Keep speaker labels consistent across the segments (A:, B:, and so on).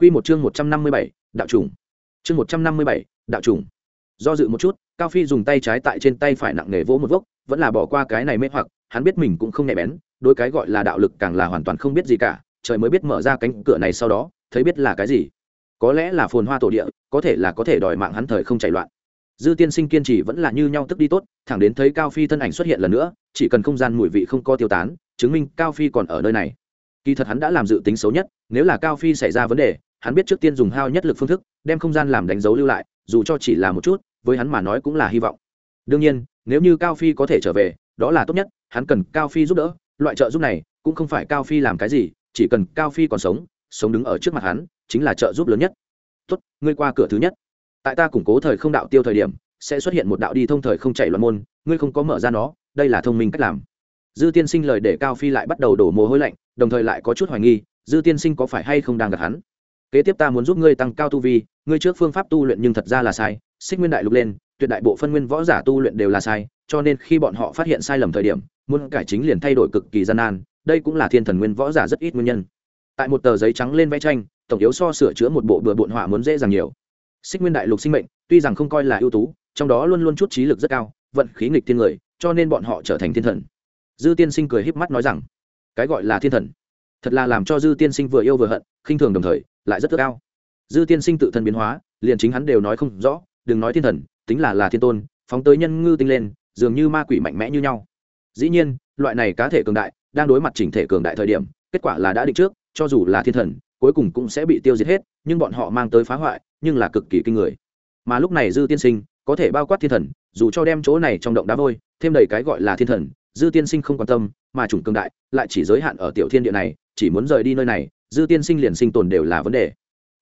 A: Quy một chương 157, đạo trùng. Chương 157, đạo trùng. Do dự một chút, Cao Phi dùng tay trái tại trên tay phải nặng nề vỗ một vốc, vẫn là bỏ qua cái này mê hoặc, hắn biết mình cũng không nhẹ bén, đối cái gọi là đạo lực càng là hoàn toàn không biết gì cả, trời mới biết mở ra cánh cửa này sau đó, thấy biết là cái gì. Có lẽ là phồn hoa tổ địa, có thể là có thể đòi mạng hắn thời không chạy loạn. Dư Tiên Sinh kiên trì vẫn là như nhau tức đi tốt, thẳng đến thấy Cao Phi thân ảnh xuất hiện lần nữa, chỉ cần không gian mùi vị không có tiêu tán, chứng minh Cao Phi còn ở nơi này. Kỳ thật hắn đã làm dự tính xấu nhất, nếu là Cao Phi xảy ra vấn đề, hắn biết trước tiên dùng hao nhất lực phương thức, đem không gian làm đánh dấu lưu lại, dù cho chỉ là một chút, với hắn mà nói cũng là hy vọng. Đương nhiên, nếu như cao phi có thể trở về, đó là tốt nhất, hắn cần cao phi giúp đỡ, loại trợ giúp này cũng không phải cao phi làm cái gì, chỉ cần cao phi còn sống sống đứng ở trước mặt hắn, chính là trợ giúp lớn nhất. Tốt, ngươi qua cửa thứ nhất. Tại ta củng cố thời không đạo tiêu thời điểm, sẽ xuất hiện một đạo đi thông thời không chạy loạn môn, ngươi không có mở ra nó, đây là thông minh cách làm. Dư tiên sinh lời để cao phi lại bắt đầu đổ mồ hôi lạnh, đồng thời lại có chút hoài nghi, dư tiên sinh có phải hay không đang gặp hắn? Kế tiếp ta muốn giúp ngươi tăng cao tu vi, ngươi trước phương pháp tu luyện nhưng thật ra là sai, xích nguyên đại lục lên, tuyệt đại bộ phân nguyên võ giả tu luyện đều là sai, cho nên khi bọn họ phát hiện sai lầm thời điểm, muốn cải chính liền thay đổi cực kỳ gian nan, đây cũng là thiên thần nguyên võ giả rất ít nguyên nhân. Tại một tờ giấy trắng lên vẽ tranh, tổng yếu so sửa chữa một bộ bừa bộn họa muốn dễ dàng nhiều. Xích nguyên đại lục sinh mệnh, tuy rằng không coi là ưu tú, trong đó luôn luôn chút trí lực rất cao, vận khí nghịch thiên người, cho nên bọn họ trở thành thiên thần. Dư tiên sinh cười híp mắt nói rằng, cái gọi là thiên thần, thật là làm cho dư tiên sinh vừa yêu vừa hận, khinh thường đồng thời lại rất ước cao dư tiên sinh tự thân biến hóa, liền chính hắn đều nói không rõ, đừng nói thiên thần, tính là là thiên tôn, phóng tới nhân ngư tinh lên, dường như ma quỷ mạnh mẽ như nhau. Dĩ nhiên, loại này cá thể cường đại, đang đối mặt chỉnh thể cường đại thời điểm, kết quả là đã định trước, cho dù là thiên thần, cuối cùng cũng sẽ bị tiêu diệt hết, nhưng bọn họ mang tới phá hoại, nhưng là cực kỳ kinh người. Mà lúc này dư tiên sinh có thể bao quát thiên thần, dù cho đem chỗ này trong động đá vôi, thêm đầy cái gọi là thiên thần, dư tiên sinh không quan tâm, mà chủng cường đại, lại chỉ giới hạn ở tiểu thiên địa này, chỉ muốn rời đi nơi này dư tiên sinh liền sinh tồn đều là vấn đề.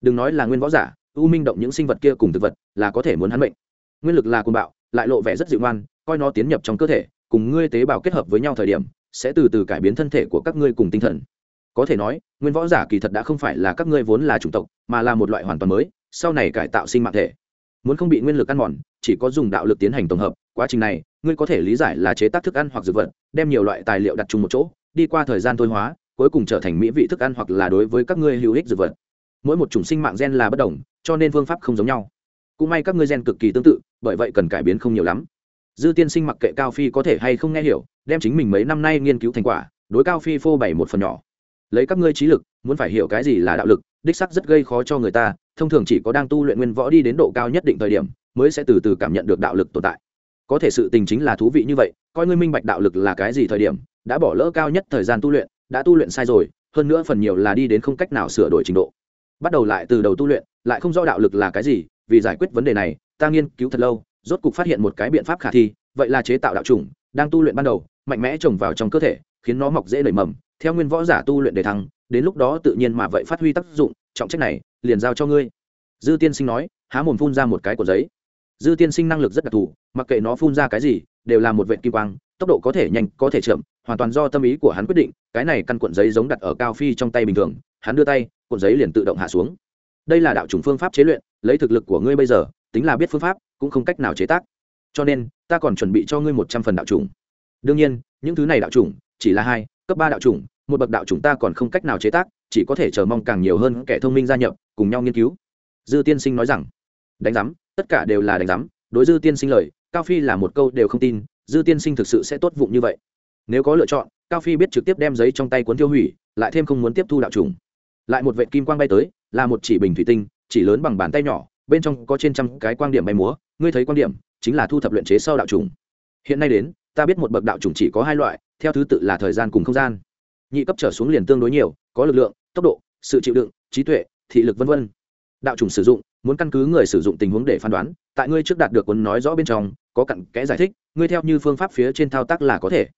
A: Đừng nói là nguyên võ giả, u minh động những sinh vật kia cùng thực vật là có thể muốn hắn bệnh nguyên lực là côn bạo, lại lộ vẻ rất dịu ngoan, coi nó tiến nhập trong cơ thể, cùng ngươi tế bào kết hợp với nhau thời điểm, sẽ từ từ cải biến thân thể của các ngươi cùng tinh thần. Có thể nói, nguyên võ giả kỳ thật đã không phải là các ngươi vốn là chủng tộc, mà là một loại hoàn toàn mới, sau này cải tạo sinh mạng thể. Muốn không bị nguyên lực ăn mòn, chỉ có dùng đạo lực tiến hành tổng hợp, quá trình này, ngươi có thể lý giải là chế tác thức ăn hoặc dược vật, đem nhiều loại tài liệu đặt chung một chỗ, đi qua thời gian thôi hóa cuối cùng trở thành mỹ vị thức ăn hoặc là đối với các ngươi hữu ích dược vật. Mỗi một chủng sinh mạng gen là bất đồng, cho nên phương pháp không giống nhau. Cũng may các ngươi gen cực kỳ tương tự, bởi vậy cần cải biến không nhiều lắm. Dư tiên sinh mặc kệ cao phi có thể hay không nghe hiểu, đem chính mình mấy năm nay nghiên cứu thành quả, đối cao phi phô bày một phần nhỏ. Lấy các ngươi trí lực, muốn phải hiểu cái gì là đạo lực, đích sắc rất gây khó cho người ta, thông thường chỉ có đang tu luyện nguyên võ đi đến độ cao nhất định thời điểm, mới sẽ từ từ cảm nhận được đạo lực tồn tại. Có thể sự tình chính là thú vị như vậy, coi ngươi minh bạch đạo lực là cái gì thời điểm, đã bỏ lỡ cao nhất thời gian tu luyện đã tu luyện sai rồi, hơn nữa phần nhiều là đi đến không cách nào sửa đổi trình độ. Bắt đầu lại từ đầu tu luyện, lại không rõ đạo lực là cái gì, vì giải quyết vấn đề này, ta nghiên cứu thật lâu, rốt cục phát hiện một cái biện pháp khả thi, vậy là chế tạo đạo chủng, đang tu luyện ban đầu, mạnh mẽ trồng vào trong cơ thể, khiến nó mọc dễ nảy mầm, theo nguyên võ giả tu luyện để thăng, đến lúc đó tự nhiên mà vậy phát huy tác dụng, trọng trách này, liền giao cho ngươi. Dư tiên sinh nói, há mồm phun ra một cái của giấy. Dư tiên sinh năng lực rất đặc thù, mặc kệ nó phun ra cái gì, đều là một vệ kim quang, tốc độ có thể nhanh, có thể chậm, hoàn toàn do tâm ý của hắn quyết định cái này căn cuộn giấy giống đặt ở cao phi trong tay bình thường, hắn đưa tay, cuộn giấy liền tự động hạ xuống. Đây là đạo chủng phương pháp chế luyện, lấy thực lực của ngươi bây giờ, tính là biết phương pháp, cũng không cách nào chế tác. Cho nên, ta còn chuẩn bị cho ngươi một trăm phần đạo chủng. Đương nhiên, những thứ này đạo chủng, chỉ là hai, cấp ba đạo chủng, một bậc đạo chủng ta còn không cách nào chế tác, chỉ có thể chờ mong càng nhiều hơn kẻ thông minh gia nhập, cùng nhau nghiên cứu. Dư tiên sinh nói rằng, đánh giám, tất cả đều là đánh giám, đối dư tiên sinh lời, cao phi là một câu đều không tin, dư tiên sinh thực sự sẽ tốt vụng như vậy. Nếu có lựa chọn cao phi biết trực tiếp đem giấy trong tay cuốn tiêu hủy, lại thêm không muốn tiếp thu đạo trùng. Lại một vệ kim quang bay tới, là một chỉ bình thủy tinh, chỉ lớn bằng bàn tay nhỏ, bên trong có trên trăm cái quang điểm bay múa. Ngươi thấy quan điểm, chính là thu thập luyện chế sau đạo trùng. Hiện nay đến, ta biết một bậc đạo trùng chỉ có hai loại, theo thứ tự là thời gian cùng không gian. Nhị cấp trở xuống liền tương đối nhiều, có lực lượng, tốc độ, sự chịu đựng, trí tuệ, thị lực v v đạo trùng sử dụng, muốn căn cứ người sử dụng tình huống để phán đoán, tại ngươi trước đạt được cuốn nói rõ bên trong, có cặn kẽ giải thích, ngươi theo như phương pháp phía trên thao tác là có thể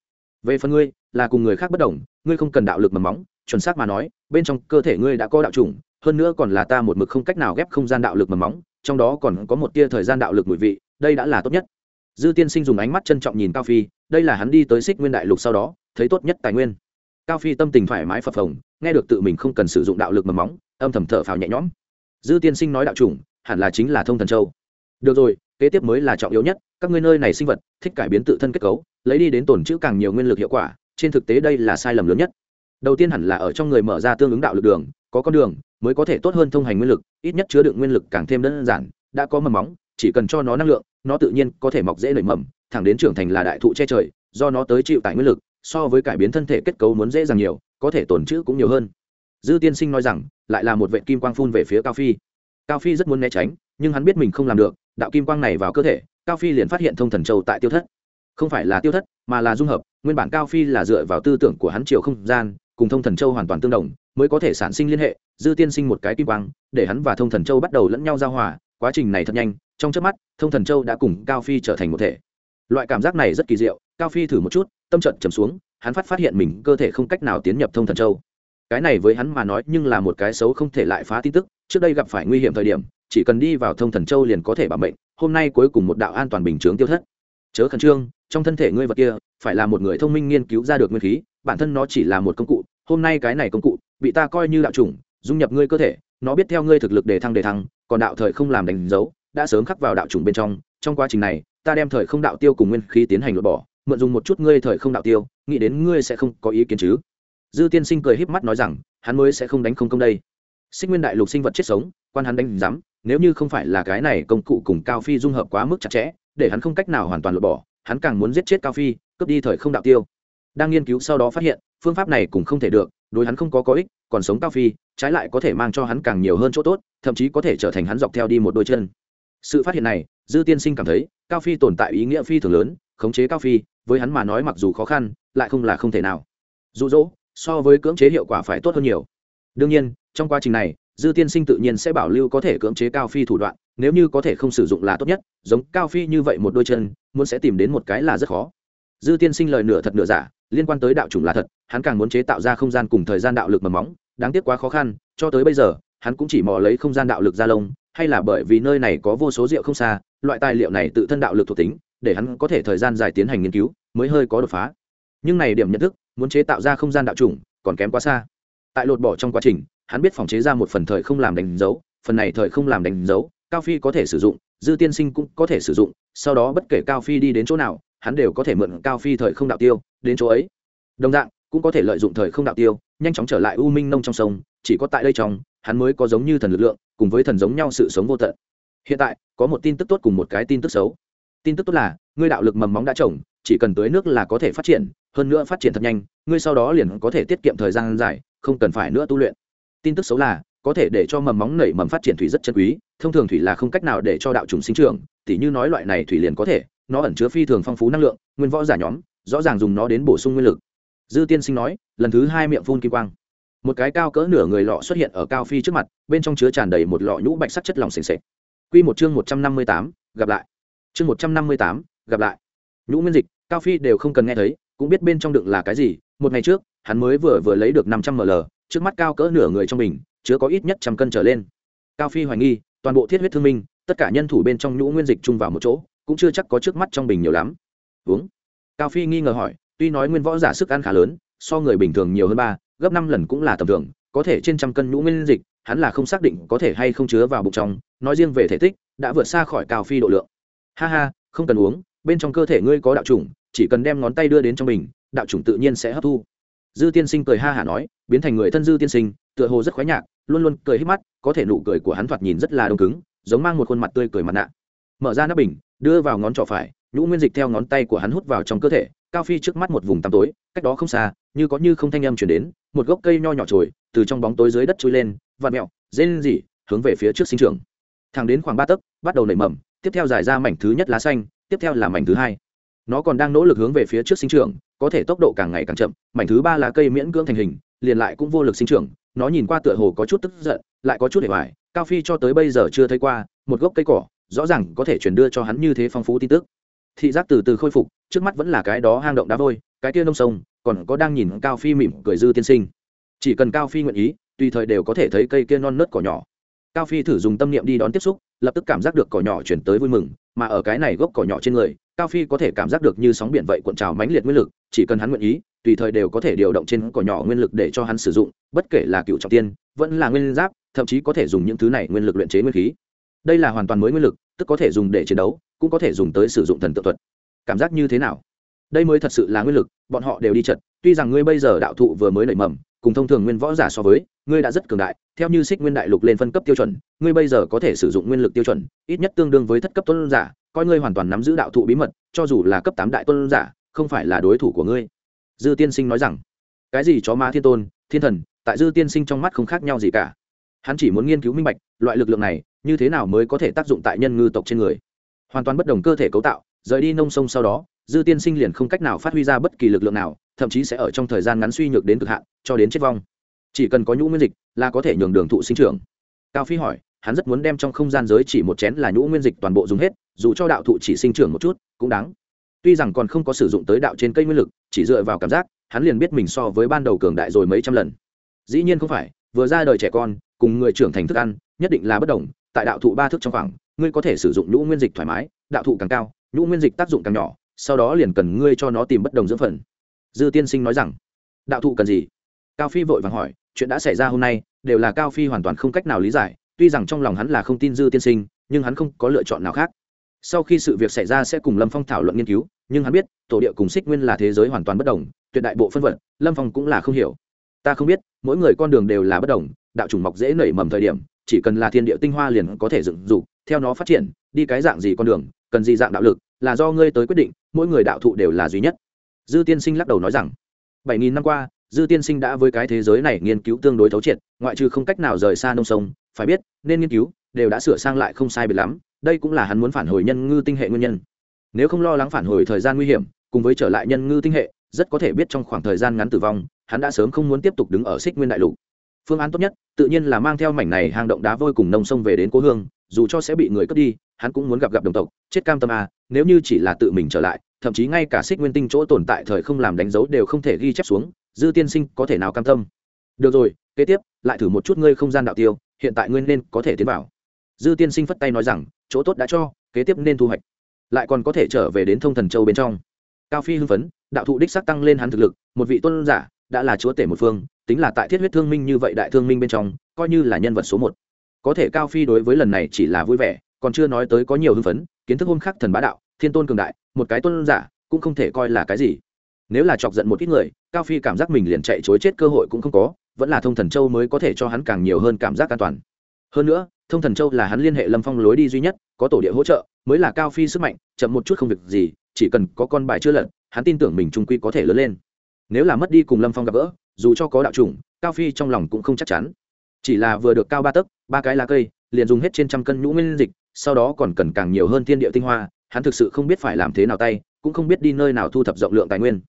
A: về phần ngươi, là cùng người khác bất đồng, ngươi không cần đạo lực mầm móng, chuẩn xác mà nói, bên trong cơ thể ngươi đã có đạo chủng, hơn nữa còn là ta một mực không cách nào ghép không gian đạo lực mầm móng, trong đó còn có một tia thời gian đạo lực mùi vị, đây đã là tốt nhất. Dư tiên sinh dùng ánh mắt trân trọng nhìn cao phi, đây là hắn đi tới xích nguyên đại lục sau đó, thấy tốt nhất tài nguyên. Cao phi tâm tình thoải mái phập phồng, nghe được tự mình không cần sử dụng đạo lực mầm móng, âm thầm thở phào nhẹ nhõm. Dư tiên sinh nói đạo chủng, hẳn là chính là thông thần châu. Được rồi, kế tiếp mới là trọng yếu nhất, các ngươi nơi này sinh vật, thích cải biến tự thân kết cấu lấy đi đến tổn chữ càng nhiều nguyên lực hiệu quả, trên thực tế đây là sai lầm lớn nhất. Đầu tiên hẳn là ở trong người mở ra tương ứng đạo lực đường, có con đường, mới có thể tốt hơn thông hành nguyên lực, ít nhất chứa đựng nguyên lực càng thêm đơn giản, đã có mầm móng, chỉ cần cho nó năng lượng, nó tự nhiên có thể mọc dễ nảy mầm, thẳng đến trưởng thành là đại thụ che trời, do nó tới chịu tải nguyên lực, so với cải biến thân thể kết cấu muốn dễ dàng nhiều, có thể tổn trữ cũng nhiều hơn. Dư tiên sinh nói rằng, lại là một vệ kim quang phun về phía cao phi. Cao phi rất muốn né tránh, nhưng hắn biết mình không làm được, đạo kim quang này vào cơ thể, cao phi liền phát hiện thông thần châu tại tiêu thất không phải là tiêu thất, mà là dung hợp, nguyên bản cao phi là dựa vào tư tưởng của hắn chiều không gian, cùng thông thần châu hoàn toàn tương đồng, mới có thể sản sinh liên hệ, dư tiên sinh một cái kim quang, để hắn và thông thần châu bắt đầu lẫn nhau giao hòa, quá trình này thật nhanh, trong trước mắt, thông thần châu đã cùng cao phi trở thành một thể. Loại cảm giác này rất kỳ diệu, cao phi thử một chút, tâm trận trầm xuống, hắn phát phát hiện mình cơ thể không cách nào tiến nhập thông thần châu. Cái này với hắn mà nói nhưng là một cái xấu không thể lại phá tin tức, trước đây gặp phải nguy hiểm thời điểm, chỉ cần đi vào thông thần châu liền có thể bảo mệnh, hôm nay cuối cùng một đạo an toàn bình chướng tiêu thất. Chớ khẩn trương trong thân thể ngươi vật kia, phải là một người thông minh nghiên cứu ra được nguyên khí, bản thân nó chỉ là một công cụ, hôm nay cái này công cụ, bị ta coi như đạo chủng, dung nhập ngươi cơ thể, nó biết theo ngươi thực lực để thăng để thăng, còn đạo thời không làm đánh dấu, đã sớm khắc vào đạo chủng bên trong trong quá trình này, ta đem thời không đạo tiêu cùng nguyên khí tiến hành lột bỏ, mượn dùng một chút ngươi thời không đạo tiêu, nghĩ đến ngươi sẽ không có ý kiến chứ. Dư tiên sinh cười híp mắt nói rằng, hắn mới sẽ không đánh không công đây. Sinh nguyên đại lục sinh vật chết sống, quan hắn đánh rắm nếu như không phải là cái này công cụ cùng cao phi dung hợp quá mức chặt chẽ, để hắn không cách nào hoàn toàn lột bỏ hắn càng muốn giết chết cao phi, cướp đi thời không đạo tiêu. Đang nghiên cứu sau đó phát hiện, phương pháp này cũng không thể được, đối hắn không có có ích, còn sống cao phi, trái lại có thể mang cho hắn càng nhiều hơn chỗ tốt, thậm chí có thể trở thành hắn dọc theo đi một đôi chân. Sự phát hiện này, dư tiên sinh cảm thấy, cao phi tồn tại ý nghĩa phi thường lớn, khống chế cao phi, với hắn mà nói mặc dù khó khăn, lại không là không thể nào. Dụ dỗ, so với cưỡng chế hiệu quả phải tốt hơn nhiều. Đương nhiên, trong quá trình này, dư tiên sinh tự nhiên sẽ bảo lưu có thể cưỡng chế cao phi thủ đoạn nếu như có thể không sử dụng là tốt nhất, giống cao phi như vậy một đôi chân, muốn sẽ tìm đến một cái là rất khó. Dư tiên sinh lời nửa thật nửa giả, liên quan tới đạo chủng là thật, hắn càng muốn chế tạo ra không gian cùng thời gian đạo lực mầm móng, đáng tiếc quá khó khăn, cho tới bây giờ, hắn cũng chỉ mò lấy không gian đạo lực ra lông, hay là bởi vì nơi này có vô số rượu không xa, loại tài liệu này tự thân đạo lực thuộc tính, để hắn có thể thời gian dài tiến hành nghiên cứu, mới hơi có đột phá. Nhưng này điểm nhận thức, muốn chế tạo ra không gian đạo chủng, còn kém quá xa. Tại lột bỏ trong quá trình, hắn biết phòng chế ra một phần thời không làm đánh dấu, phần này thời không làm đánh dấu cao phi có thể sử dụng, dư tiên sinh cũng có thể sử dụng, sau đó bất kể cao phi đi đến chỗ nào, hắn đều có thể mượn cao phi thời không đạo tiêu, đến chỗ ấy. Đồng dạng, cũng có thể lợi dụng thời không đạo tiêu, nhanh chóng trở lại u minh nông trong sông, chỉ có tại đây trong, hắn mới có giống như thần lực lượng, cùng với thần giống nhau sự sống vô tận. Hiện tại, có một tin tức tốt cùng một cái tin tức xấu. Tin tức tốt là, ngươi đạo lực mầm móng đã trồng, chỉ cần tưới nước là có thể phát triển, hơn nữa phát triển thật nhanh, ngươi sau đó liền có thể tiết kiệm thời gian dài, không cần phải nữa tu luyện. Tin tức xấu là, có thể để cho mầm móng nảy mầm phát triển thủy rất chân quý thông thường thủy là không cách nào để cho đạo trùng sinh trưởng, tỉ như nói loại này thủy liền có thể, nó ẩn chứa phi thường phong phú năng lượng, nguyên võ giả nhóm, rõ ràng dùng nó đến bổ sung nguyên lực. Dư tiên sinh nói, lần thứ hai miệng phun kim quang. Một cái cao cỡ nửa người lọ xuất hiện ở cao phi trước mặt, bên trong chứa tràn đầy một lọ nhũ bạch sắc chất lỏng s ề q một chương một trăm năm mươi tám, gặp lại. Chương một trăm năm mươi tám, gặp lại. Nhũ nguyên dịch, cao phi đều không cần nghe thấy, cũng biết bên trong đựng là cái gì, một ngày trước, hắn mới vừa vừa lấy được năm trăm ml, trước mắt cao cỡ nửa người trong mình chứa có ít nhất trăm cân trở lên. Cao phi hoài nghi toàn bộ thiết huyết thương minh, tất cả nhân thủ bên trong nhũ nguyên dịch chung vào một chỗ, cũng chưa chắc có trước mắt trong bình nhiều lắm. Uống. Cao phi nghi ngờ hỏi, tuy nói nguyên võ giả sức ăn khá lớn, so người bình thường nhiều hơn ba, gấp năm lần cũng là tầm thường, có thể trên trăm cân nhũ nguyên dịch, hắn là không xác định có thể hay không chứa vào bụng trong, nói riêng về thể tích, đã vượt xa khỏi cao phi độ lượng. Ha ha, không cần uống, bên trong cơ thể ngươi có đạo chủng, chỉ cần đem ngón tay đưa đến trong mình đạo chủng tự nhiên sẽ hấp thu. Dư tiên sinh cười ha hả nói, biến thành người thân dư tiên sinh tựa hồ rất khoái nhạc, luôn luôn cười hết mắt, có thể nụ cười của hắn thoạt nhìn rất là đông cứng, giống mang một khuôn mặt tươi cười mặt nạ. Mở ra nắp bình, đưa vào ngón trỏ phải, nhũ nguyên dịch theo ngón tay của hắn hút vào trong cơ thể, cao phi trước mắt một vùng tăm tối, cách đó không xa, như có như không thanh âm chuyển đến, một gốc cây nho nhỏ trồi, từ trong bóng tối dưới đất trôi lên vạt mẹo dê lên gì hướng về phía trước sinh trường thẳng đến khoảng ba tấc, bắt đầu nảy mầm, tiếp theo giải ra mảnh thứ nhất lá xanh, tiếp theo là mảnh thứ hai. Nó còn đang nỗ lực hướng về phía trước sinh trưởng, có thể tốc độ càng ngày càng chậm, mảnh thứ ba là cây miễn cưỡng thành hình, liền lại cũng vô lực sinh trưởng nó nhìn qua tựa hồ có chút tức giận, lại có chút hề hoài, cao phi cho tới bây giờ chưa thấy qua, một gốc cây cỏ, rõ ràng có thể chuyển đưa cho hắn như thế phong phú tin tức. Thị giác từ từ khôi phục, trước mắt vẫn là cái đó hang động đá vôi, cái kia nông sông, còn có đang nhìn cao phi mỉm cười dư tiên sinh. Chỉ cần cao phi nguyện ý, tùy thời đều có thể thấy cây kia non nớt cỏ nhỏ. Cao phi thử dùng tâm niệm đi đón tiếp xúc, lập tức cảm giác được cỏ nhỏ chuyển tới vui mừng mà ở cái này gốc cỏ nhỏ trên người, cao phi có thể cảm giác được như sóng biển vậy cuộn trào mãnh liệt nguyên lực, chỉ cần hắn nguyện ý, tùy thời đều có thể điều động trên cỏ nhỏ nguyên lực để cho hắn sử dụng, bất kể là cựu trọng tiên, vẫn là nguyên giáp, thậm chí có thể dùng những thứ này nguyên lực luyện chế nguyên khí. Đây là hoàn toàn mới nguyên lực, tức có thể dùng để chiến đấu, cũng có thể dùng tới sử dụng thần tự thuật. Cảm giác như thế nào? Đây mới thật sự là nguyên lực, bọn họ đều đi chật, tuy rằng ngươi bây giờ đạo thụ vừa mới nảy mầm cùng thông thường nguyên võ giả so với, ngươi đã rất cường đại, theo như xích nguyên đại lục lên phân cấp tiêu chuẩn, ngươi bây giờ có thể sử dụng nguyên lực tiêu chuẩn, ít nhất tương đương với thất cấp tôn giả, coi ngươi hoàn toàn nắm giữ đạo thụ bí mật, cho dù là cấp tám đại tôn giả, không phải là đối thủ của ngươi. Dư tiên sinh nói rằng. Cái gì chó ma thiên tôn, thiên thần, tại dư tiên sinh trong mắt không khác nhau gì cả. Hắn chỉ muốn nghiên cứu minh bạch, loại lực lượng này, như thế nào mới có thể tác dụng tại nhân ngư tộc trên người. Hoàn toàn bất đồng cơ thể cấu tạo, rời đi nông sông sau đó, dư tiên sinh liền không cách nào phát huy ra bất kỳ lực lượng nào thậm chí sẽ ở trong thời gian ngắn suy nhược đến cực hạn, cho đến chết vong. Chỉ cần có nhũ nguyên dịch là có thể nhường đường thụ sinh trưởng. Cao phi hỏi, hắn rất muốn đem trong không gian giới chỉ một chén là nhũ nguyên dịch toàn bộ dùng hết, dù cho đạo thụ chỉ sinh trưởng một chút, cũng đáng. Tuy rằng còn không có sử dụng tới đạo trên cây nguyên lực, chỉ dựa vào cảm giác, hắn liền biết mình so với ban đầu cường đại rồi mấy trăm lần. Dĩ nhiên không phải, vừa ra đời trẻ con, cùng người trưởng thành thức ăn, nhất định là bất đồng, tại đạo thụ ba thức trong khoảng, ngươi có thể sử dụng nhũ nguyên dịch thoải mái, đạo thụ càng cao, nhũ nguyên dịch tác dụng càng nhỏ, sau đó liền cần ngươi cho nó tìm bất đồng dưỡng phần dư tiên sinh nói rằng, đạo thụ cần gì? Cao phi vội vàng hỏi, chuyện đã xảy ra hôm nay, đều là cao phi hoàn toàn không cách nào lý giải, tuy rằng trong lòng hắn là không tin dư tiên sinh, nhưng hắn không có lựa chọn nào khác. Sau khi sự việc xảy ra sẽ cùng lâm phong thảo luận nghiên cứu, nhưng hắn biết, tổ địa cùng xích nguyên là thế giới hoàn toàn bất đồng, tuyệt đại bộ phân vật, lâm phong cũng là không hiểu. Ta không biết, mỗi người con đường đều là bất đồng, đạo chủng mọc dễ nảy mầm thời điểm, chỉ cần là thiên địa tinh hoa liền có thể dựng dục, theo nó phát triển, đi cái dạng gì con đường, cần gì dạng đạo lực, là do ngươi tới quyết định, mỗi người đạo thụ đều là duy nhất dư tiên sinh lắc đầu nói rằng, bảy nghìn năm qua, dư tiên sinh đã với cái thế giới này nghiên cứu tương đối thấu triệt, ngoại trừ không cách nào rời xa nông sông, phải biết, nên nghiên cứu đều đã sửa sang lại không sai biệt lắm, đây cũng là hắn muốn phản hồi nhân ngư tinh hệ nguyên nhân. Nếu không lo lắng phản hồi thời gian nguy hiểm, cùng với trở lại nhân ngư tinh hệ, rất có thể biết trong khoảng thời gian ngắn tử vong, hắn đã sớm không muốn tiếp tục đứng ở xích nguyên đại lục. Phương án tốt nhất, tự nhiên là mang theo mảnh này hang động đá vôi cùng nông sông về đến cố hương, dù cho sẽ bị người cướp đi, hắn cũng muốn gặp gặp đồng tộc, chết cam tâm à nếu như chỉ là tự mình trở lại thậm chí ngay cả xích nguyên tinh chỗ tồn tại thời không làm đánh dấu đều không thể ghi chép xuống, dư tiên sinh có thể nào cam tâm? Được rồi, kế tiếp, lại thử một chút ngươi không gian đạo tiêu, hiện tại ngươi nên có thể tiến vào. Dư tiên sinh phất tay nói rằng, chỗ tốt đã cho, kế tiếp nên thu hoạch. Lại còn có thể trở về đến thông thần châu bên trong. Cao phi hưng phấn, đạo thụ đích sắc tăng lên hắn thực lực, một vị tôn giả, đã là chúa tể một phương, tính là tại thiết huyết thương minh như vậy đại thương minh bên trong, coi như là nhân vật số một. Có thể cao phi đối với lần này chỉ là vui vẻ, còn chưa nói tới có nhiều hưng phấn, kiến thức hôn khắc thần bá đạo, thiên tôn cường đại một cái tôn giả, cũng không thể coi là cái gì. Nếu là chọc giận một ít người, cao phi cảm giác mình liền chạy chối chết cơ hội cũng không có, vẫn là thông thần châu mới có thể cho hắn càng nhiều hơn cảm giác an toàn. Hơn nữa, thông thần châu là hắn liên hệ lâm phong lối đi duy nhất, có tổ địa hỗ trợ, mới là cao phi sức mạnh, chậm một chút không việc gì, chỉ cần có con bài chưa lận hắn tin tưởng mình trung quy có thể lớn lên. Nếu là mất đi cùng lâm phong gặp gỡ, dù cho có đạo chủng cao phi trong lòng cũng không chắc chắn. Chỉ là vừa được cao ba tấc, ba cái lá cây, liền dùng hết trên trăm cân nhũ nguyên dịch, sau đó còn cần càng nhiều hơn thiên địa tinh hoa hắn thực sự không biết phải làm thế nào tay, cũng không biết đi nơi nào thu thập rộng lượng tài nguyên.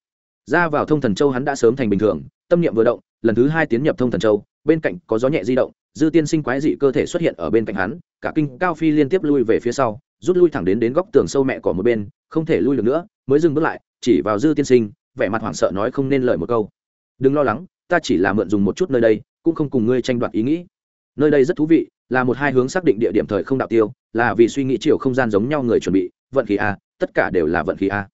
A: Ra vào thông thần châu hắn đã sớm thành bình thường, tâm niệm vừa động, lần thứ hai tiến nhập thông thần châu, bên cạnh có gió nhẹ di động, dư tiên sinh quái dị cơ thể xuất hiện ở bên cạnh hắn, cả kinh cao phi liên tiếp lui về phía sau, rút lui thẳng đến đến góc tường sâu mẹ cỏ một bên, không thể lui được nữa, mới dừng bước lại, chỉ vào dư tiên sinh, vẻ mặt hoảng sợ nói không nên lời một câu. Đừng lo lắng, ta chỉ là mượn dùng một chút nơi đây, cũng không cùng ngươi tranh đoạt ý nghĩ. Nơi đây rất thú vị, là một hai hướng xác định địa điểm thời không đạo tiêu, là vì suy nghĩ chiều không gian giống nhau người chuẩn bị vận khí a, tất cả đều là vận khí a.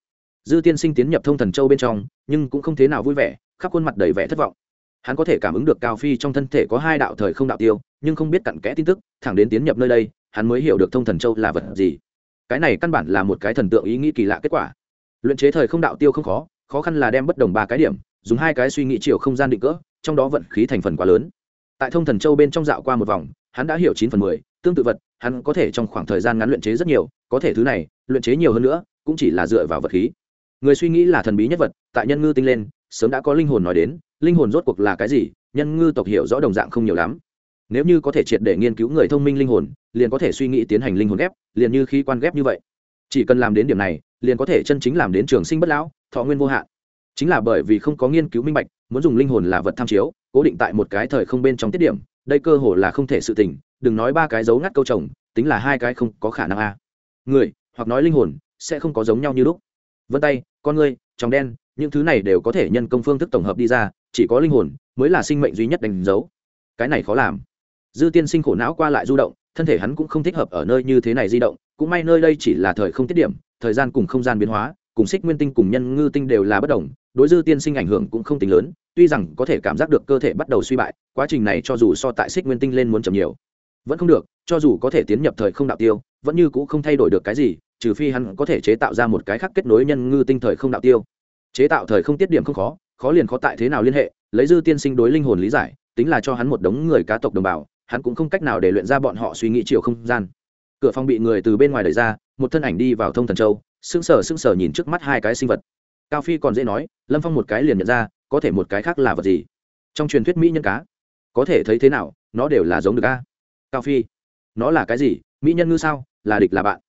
A: Dư tiên sinh tiến nhập thông thần châu bên trong, nhưng cũng không thế nào vui vẻ, khắp khuôn mặt đầy vẻ thất vọng. Hắn có thể cảm ứng được cao phi trong thân thể có hai đạo thời không đạo tiêu, nhưng không biết cặn kẽ tin tức, thẳng đến tiến nhập nơi đây, hắn mới hiểu được thông thần châu là vật gì. Cái này căn bản là một cái thần tượng ý nghĩ kỳ lạ kết quả. Luyện chế thời không đạo tiêu không khó khó khăn là đem bất đồng ba cái điểm, dùng hai cái suy nghĩ chiều không gian định cỡ, trong đó vận khí thành phần quá lớn tại thông thần châu bên trong dạo qua một vòng, hắn đã hiểu chín phần mười, tương tự vật, hắn có thể trong khoảng thời gian ngắn luyện chế rất nhiều, có thể thứ này, luyện chế nhiều hơn nữa, cũng chỉ là dựa vào vật khí. Người suy nghĩ là thần bí nhất vật, tại nhân ngư tinh lên, sớm đã có linh hồn nói đến, linh hồn rốt cuộc là cái gì, nhân ngư tộc hiểu rõ đồng dạng không nhiều lắm. Nếu như có thể triệt để nghiên cứu người thông minh linh hồn, liền có thể suy nghĩ tiến hành linh hồn ghép, liền như khí quan ghép như vậy. Chỉ cần làm đến điểm này, liền có thể chân chính làm đến trường sinh bất lão, thọ nguyên vô hạn. Chính là bởi vì không có nghiên cứu minh bạch, muốn dùng linh hồn là vật tham chiếu cố định tại một cái thời không bên trong tiết điểm, đây cơ hồ là không thể sự tình, đừng nói ba cái dấu ngắt câu chồng, tính là hai cái không có khả năng a. Người, hoặc nói linh hồn, sẽ không có giống nhau như lúc. Vân tay, con ngươi, tròng đen, những thứ này đều có thể nhân công phương thức tổng hợp đi ra, chỉ có linh hồn mới là sinh mệnh duy nhất đánh dấu. Cái này khó làm. Dư tiên sinh khổ não qua lại du động, thân thể hắn cũng không thích hợp ở nơi như thế này di động, cũng may nơi đây chỉ là thời không tiết điểm, thời gian cùng không gian biến hóa, cùng xích nguyên tinh cùng nhân ngư tinh đều là bất đồng đối dư tiên sinh ảnh hưởng cũng không tính lớn, tuy rằng có thể cảm giác được cơ thể bắt đầu suy bại, quá trình này cho dù so tại xích nguyên tinh lên muốn chậm nhiều. Vẫn không được, cho dù có thể tiến nhập thời không đạo tiêu, vẫn như c ũ không thay đổi được cái gì, trừ phi hắn có thể chế tạo ra một cái khác kết nối nhân ngư tinh thời không đạo tiêu. Chế tạo thời không tiết điểm không khó khó liền khó tại thế nào liên hệ, lấy dư tiên sinh đối linh hồn lý giải, tính là cho hắn một đống người cá tộc đồng bào, hắn cũng không cách nào để luyện ra bọn họ suy nghĩ chiều không gian. Cửa phòng bị người từ bên ngoài đẩy ra, một thân ảnh đi vào thông thần châu, sững sờ sững sờ nhìn trước mắt hai cái sinh vật cao phi còn dễ nói, lâm phong một cái liền nhận ra, có thể một cái khác là vật gì? Trong truyền thuyết mỹ nhân cá, có thể thấy thế nào, nó đều là giống được a. Cao phi, nó là cái gì? Mỹ nhân ngư sao? Là địch là bạn.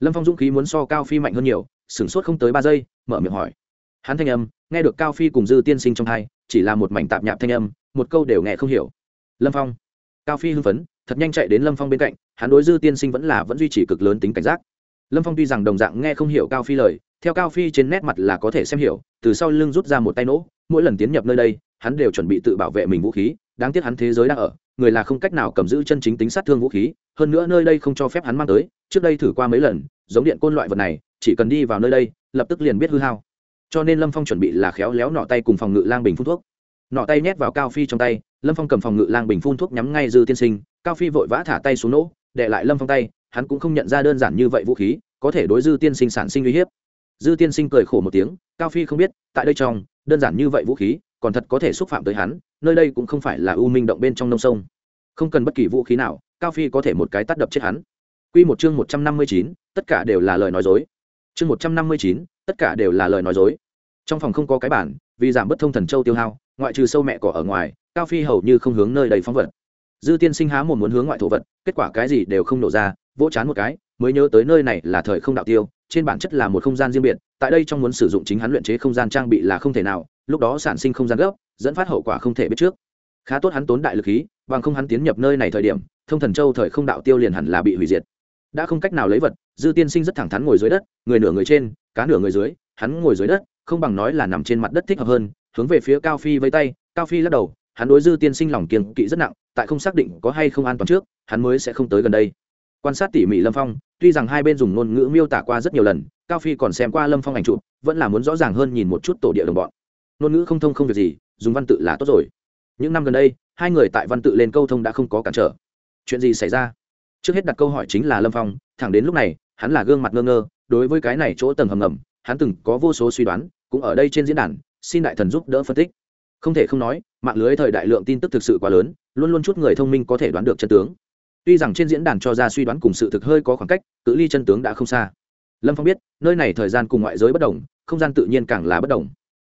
A: Lâm phong dũng khí muốn so cao phi mạnh hơn nhiều, sửng sốt không tới ba giây, mở miệng hỏi. Hắn thanh âm, nghe được cao phi cùng dư tiên sinh trong hai chỉ là một mảnh tạp nhạp thanh âm, một câu đều nghe không hiểu. Lâm phong, cao phi hưng phấn, thật nhanh chạy đến lâm phong bên cạnh, hắn đối dư tiên sinh vẫn là vẫn duy trì cực lớn tính cảnh giác lâm phong tuy rằng đồng dạng nghe không hiểu cao phi lời, theo cao phi trên nét mặt là có thể xem hiểu, từ sau lưng rút ra một tay nỗ, mỗi lần tiến nhập nơi đây, hắn đều chuẩn bị tự bảo vệ mình vũ khí, đáng tiếc hắn thế giới đang ở, người là không cách nào cầm giữ chân chính tính sát thương vũ khí, hơn nữa nơi đây không cho phép hắn mang tới, trước đây thử qua mấy lần, giống điện côn loại vật này, chỉ cần đi vào nơi đây, lập tức liền biết hư hao. Cho nên lâm phong chuẩn bị là khéo léo nọ tay cùng phòng ngự lang bình phun thuốc. Nọ tay nhét vào cao phi trong tay, lâm phong cầm phòng ngự lang bình phun thuốc nhắm ngay dư tiên sinh, cao phi vội vã thả tay xuống nỗ đệ lại lâm phong tay hắn cũng không nhận ra đơn giản như vậy vũ khí có thể đối dư tiên sinh sản sinh uy hiếp dư tiên sinh cười khổ một tiếng cao phi không biết tại đây trong đơn giản như vậy vũ khí còn thật có thể xúc phạm tới hắn nơi đây cũng không phải là u minh động bên trong nông sông không cần bất kỳ vũ khí nào cao phi có thể một cái tắt đập chết hắn Quy một chương một trăm năm mươi chín, tất cả đều là lời nói dối. Chương một trăm năm mươi chín, tất cả đều là lời nói dối. Trong phòng không có cái bản, vì giảm bất thông thần châu tiêu hao, ngoại trừ sâu mẹ cỏ ở ngoài, cao phi hầu như không hướng nơi đầy phóng vật. Dư Tiên Sinh há một muốn hướng ngoại thổ vật, kết quả cái gì đều không nổ ra, vỗ chán một cái, mới nhớ tới nơi này là thời không đạo tiêu, trên bản chất là một không gian riêng biệt, tại đây trong muốn sử dụng chính hắn luyện chế không gian trang bị là không thể nào, lúc đó sản sinh không gian gấp, dẫn phát hậu quả không thể biết trước. Khá tốt hắn tốn đại lực khí, bằng không hắn tiến nhập nơi này thời điểm, thông thần châu thời không đạo tiêu liền hẳn là bị hủy diệt đã không cách nào lấy vật dư tiên sinh rất thẳng thắn ngồi dưới đất người nửa người trên cá nửa người dưới hắn ngồi dưới đất không bằng nói là nằm trên mặt đất thích hợp hơn hướng về phía cao phi với tay cao phi lắc đầu hắn đối dư tiên sinh lòng kiên kỵ rất nặng tại không xác định có hay không an toàn trước, hắn mới sẽ không tới gần đây. Quan sát tỉ mỉ lâm phong, tuy rằng hai bên dùng ngôn ngữ miêu tả qua rất nhiều lần, cao phi còn xem qua lâm phong ảnh chụp, vẫn là muốn rõ ràng hơn nhìn một chút tổ địa đồng bọn. Ngôn ngữ không thông không việc gì, dùng văn tự là tốt rồi. Những năm gần đây, hai người tại văn tự lên câu thông đã không có cản trở. Chuyện gì xảy ra? Trước hết đặt câu hỏi chính là lâm phong, thẳng đến lúc này, hắn là gương mặt ngơ ngơ, đối với cái này chỗ tầng hầm ngầm, hắn từng có vô số suy đoán, cũng ở đây trên diễn đàn, xin đại thần giúp đỡ phân tích. Không thể không nói mạng lưới thời đại lượng tin tức thực sự quá lớn, luôn luôn chút người thông minh có thể đoán được chân tướng. Tuy rằng trên diễn đàn cho ra suy đoán cùng sự thực hơi có khoảng cách, cự ly chân tướng đã không xa. Lâm phong biết, nơi này thời gian cùng ngoại giới bất đồng, không gian tự nhiên càng là bất đồng.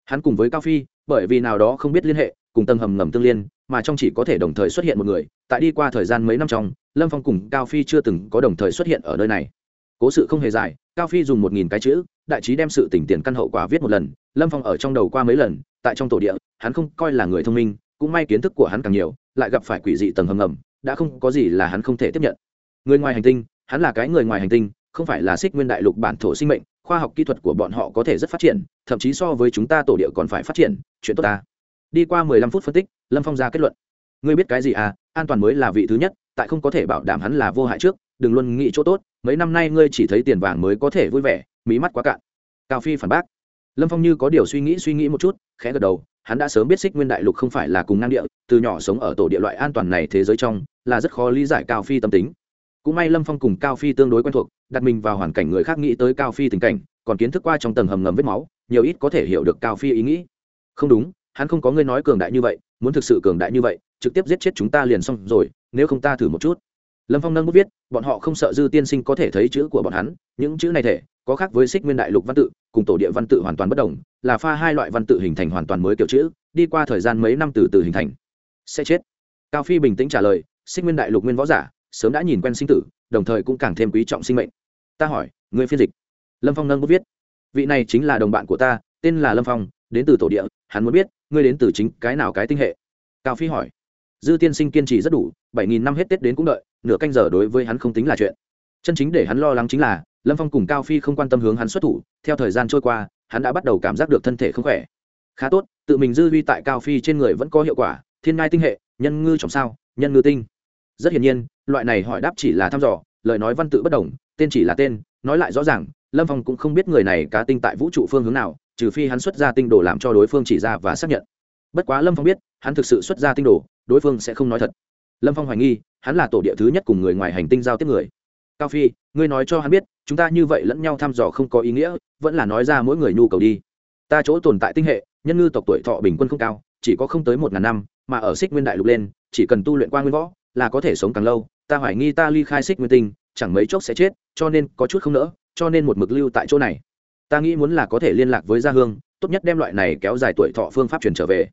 A: Hắn cùng với cao phi, bởi vì nào đó không biết liên hệ, cùng tầng hầm ngầm tương liên, mà trong chỉ có thể đồng thời xuất hiện một người, tại đi qua thời gian mấy năm trong, lâm phong cùng cao phi chưa từng có đồng thời xuất hiện ở nơi này. Cố sự không hề dài, cao phi dùng một nghìn cái chữ, đại trí đem sự tỉnh tiền căn hậu quả viết một lần lâm phong ở trong đầu qua mấy lần, tại trong tổ địa, hắn không coi là người thông minh, cũng may kiến thức của hắn càng nhiều, lại gặp phải quỷ dị tầng hầm ngầm, đã không có gì là hắn không thể tiếp nhận. Người ngoài hành tinh, hắn là cái người ngoài hành tinh, không phải là xích nguyên đại lục bản thổ sinh mệnh, khoa học kỹ thuật của bọn họ có thể rất phát triển, thậm chí so với chúng ta tổ địa còn phải phát triển, chuyện tốt ta. Đi qua mười lăm phút phân tích, lâm phong ra kết luận. Ngươi biết cái gì à an toàn mới là vị thứ nhất, tại không có thể bảo đảm hắn là vô hại trước, đừng luôn nghĩ chỗ tốt, mấy năm nay ngươi chỉ thấy tiền vàng mới có thể vui vẻ mí mắt quá cạn. Cao phi phản bác lâm phong như có điều suy nghĩ suy nghĩ một chút, khẽ gật đầu, hắn đã sớm biết xích nguyên đại lục không phải là cùng ngang địa, từ nhỏ sống ở tổ địa loại an toàn này thế giới trong, là rất khó lý giải cao phi tâm tính. Cũng may lâm phong cùng cao phi tương đối quen thuộc, đặt mình vào hoàn cảnh người khác nghĩ tới cao phi tình cảnh, còn kiến thức qua trong tầng hầm ngầm vết máu, nhiều ít có thể hiểu được cao phi ý nghĩ. Không đúng, hắn không có ngươi nói cường đại như vậy, muốn thực sự cường đại như vậy, trực tiếp giết chết chúng ta liền xong rồi, nếu không ta thử một chút lâm phong nâng bút viết, bọn họ không sợ dư tiên sinh có thể thấy chữ của bọn hắn, những chữ này thể có khác với xích nguyên đại lục văn tự, cùng tổ địa văn tự hoàn toàn bất đồng, là pha hai loại văn tự hình thành hoàn toàn mới kiểu chữ, đi qua thời gian mấy năm từ từ hình thành. Sẽ chết. Cao phi bình tĩnh trả lời, xích nguyên đại lục nguyên võ giả, sớm đã nhìn quen sinh tử, đồng thời cũng càng thêm quý trọng sinh mệnh. Ta hỏi người phiên dịch. Lâm phong nâng bút viết, vị này chính là đồng bạn của ta, tên là lâm phong, đến từ tổ địa, hắn muốn biết, ngươi đến từ chính cái nào cái tinh hệ? Cao phi hỏi, dư tiên sinh kiên trì rất đủ bảy nghìn năm hết tết đến cũng đợi, nửa canh giờ đối với hắn không tính là chuyện. Chân chính để hắn lo lắng chính là, lâm phong cùng cao phi không quan tâm hướng hắn xuất thủ, theo thời gian trôi qua, hắn đã bắt đầu cảm giác được thân thể không khỏe. Khá tốt, tự mình dư vi tại cao phi trên người vẫn có hiệu quả, thiên ngai tinh hệ, nhân ngư trọng sao, nhân ngư tinh. Rất hiển nhiên, loại này hỏi đáp chỉ là thăm dò, lời nói văn tự bất đồng, tên chỉ là tên, nói lại rõ ràng, lâm phong cũng không biết người này cá tinh tại vũ trụ phương hướng nào, trừ phi hắn xuất ra tinh đồ làm cho đối phương chỉ ra và xác nhận. Bất quá lâm phong biết, hắn thực sự xuất ra tinh đồ, đối phương sẽ không nói thật lâm phong hoài nghi, hắn là tổ địa thứ nhất cùng người ngoài hành tinh giao tiếp người. Cao phi, ngươi nói cho hắn biết, chúng ta như vậy lẫn nhau thăm dò không có ý nghĩa, vẫn là nói ra mỗi người nhu cầu đi. Ta chỗ tồn tại tinh hệ, nhân ngư tộc tuổi thọ bình quân không cao, chỉ có không tới một ngàn năm, mà ở xích nguyên đại lục lên, chỉ cần tu luyện qua nguyên võ, là có thể sống càng lâu. Ta hoài nghi ta ly khai xích nguyên tinh, chẳng mấy chốc sẽ chết, cho nên có chút không nỡ, cho nên một mực lưu tại chỗ này. Ta nghĩ muốn là có thể liên lạc với gia hương, tốt nhất đem loại này kéo dài tuổi thọ phương pháp truyền trở về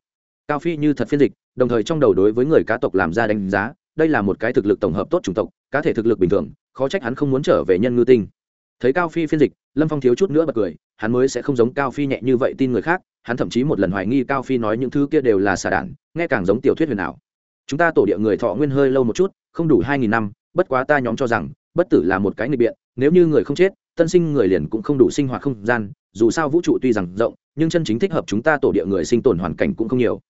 A: cao phi như thật phiên dịch, đồng thời trong đầu đối với người cá tộc làm ra đánh giá, đây là một cái thực lực tổng hợp tốt chủng tộc, cá thể thực lực bình thường, khó trách hắn không muốn trở về nhân ngư tinh. Thấy cao phi phiên dịch, lâm phong thiếu chút nữa bật cười, hắn mới sẽ không giống cao phi nhẹ như vậy tin người khác, hắn thậm chí một lần hoài nghi cao phi nói những thứ kia đều là xà đản, nghe càng giống tiểu thuyết huyền ảo. Chúng ta tổ địa người thọ nguyên hơi lâu một chút, không đủ hai nghìn năm, bất quá ta nhóm cho rằng, bất tử là một cái nghịch biện, nếu như người không chết, tân sinh người liền cũng không đủ sinh hoạt không gian, dù sao vũ trụ tuy rằng rộng, nhưng chân chính thích hợp chúng ta tổ địa người sinh tồn hoàn cảnh cũng không nhiều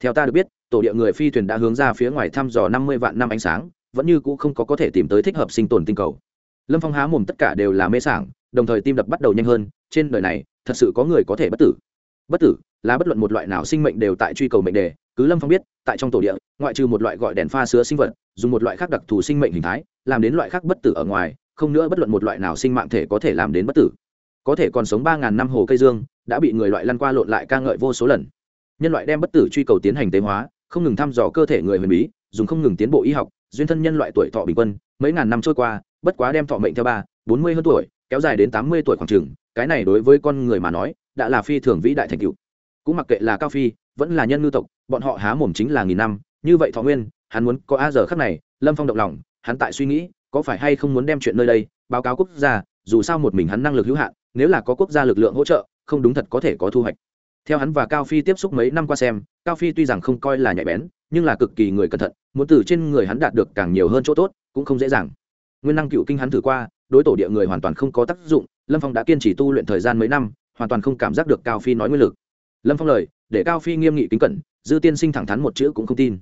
A: theo ta được biết, tổ địa người phi thuyền đã hướng ra phía ngoài thăm dò năm mươi vạn năm ánh sáng, vẫn như cũ không có có thể tìm tới thích hợp sinh tồn tinh cầu. Lâm phong há mồm tất cả đều là mê sảng, đồng thời tim đập bắt đầu nhanh hơn, trên đời này, thật sự có người có thể bất tử. Bất tử, là bất luận một loại nào sinh mệnh đều tại truy cầu mệnh đề, cứ lâm phong biết, tại trong tổ địa, ngoại trừ một loại gọi đèn pha sứa sinh vật, dùng một loại khác đặc thù sinh mệnh hình thái, làm đến loại khác bất tử ở ngoài, không nữa bất luận một loại nào sinh mạng thể có thể làm đến bất tử. Có thể còn sống ba ngàn năm hồ cây dương, đã bị người loại lăn qua lộn lại ca ngợi vô số lần nhân loại đem bất tử truy cầu tiến hành tế hóa, không ngừng thăm dò cơ thể người huyền bí, dùng không ngừng tiến bộ y học, duyên thân nhân loại tuổi thọ bình quân, mấy ngàn năm trôi qua, bất quá đem thọ mệnh theo ba, bốn mươi hơn tuổi, kéo dài đến tám mươi tuổi khoảng trường cái này đối với con người mà nói, đã là phi thường vĩ đại thành cựu cũng mặc kệ là cao phi, vẫn là nhân ngư tộc, bọn họ há mồm chính là nghìn năm, như vậy thọ nguyên, hắn muốn có a giờ khắc này, lâm phong động lòng, hắn tại suy nghĩ, có phải hay không muốn đem chuyện nơi đây, báo cáo quốc gia, dù sao một mình hắn năng lực hữu hạn, nếu là có quốc gia lực lượng hỗ trợ, không đúng thật có thể có thu hoạch theo hắn và cao phi tiếp xúc mấy năm qua xem, cao phi tuy rằng không coi là nhạy bén, nhưng là cực kỳ người cẩn thận, muốn từ trên người hắn đạt được càng nhiều hơn chỗ tốt, cũng không dễ dàng. Nguyên năng cựu kinh hắn thử qua, đối tổ địa người hoàn toàn không có tác dụng, lâm phong đã kiên trì tu luyện thời gian mấy năm, hoàn toàn không cảm giác được cao phi nói nguyên lực. Lâm phong lời, để cao phi nghiêm nghị kính cẩn, dư tiên sinh thẳng thắn một chữ cũng không tin.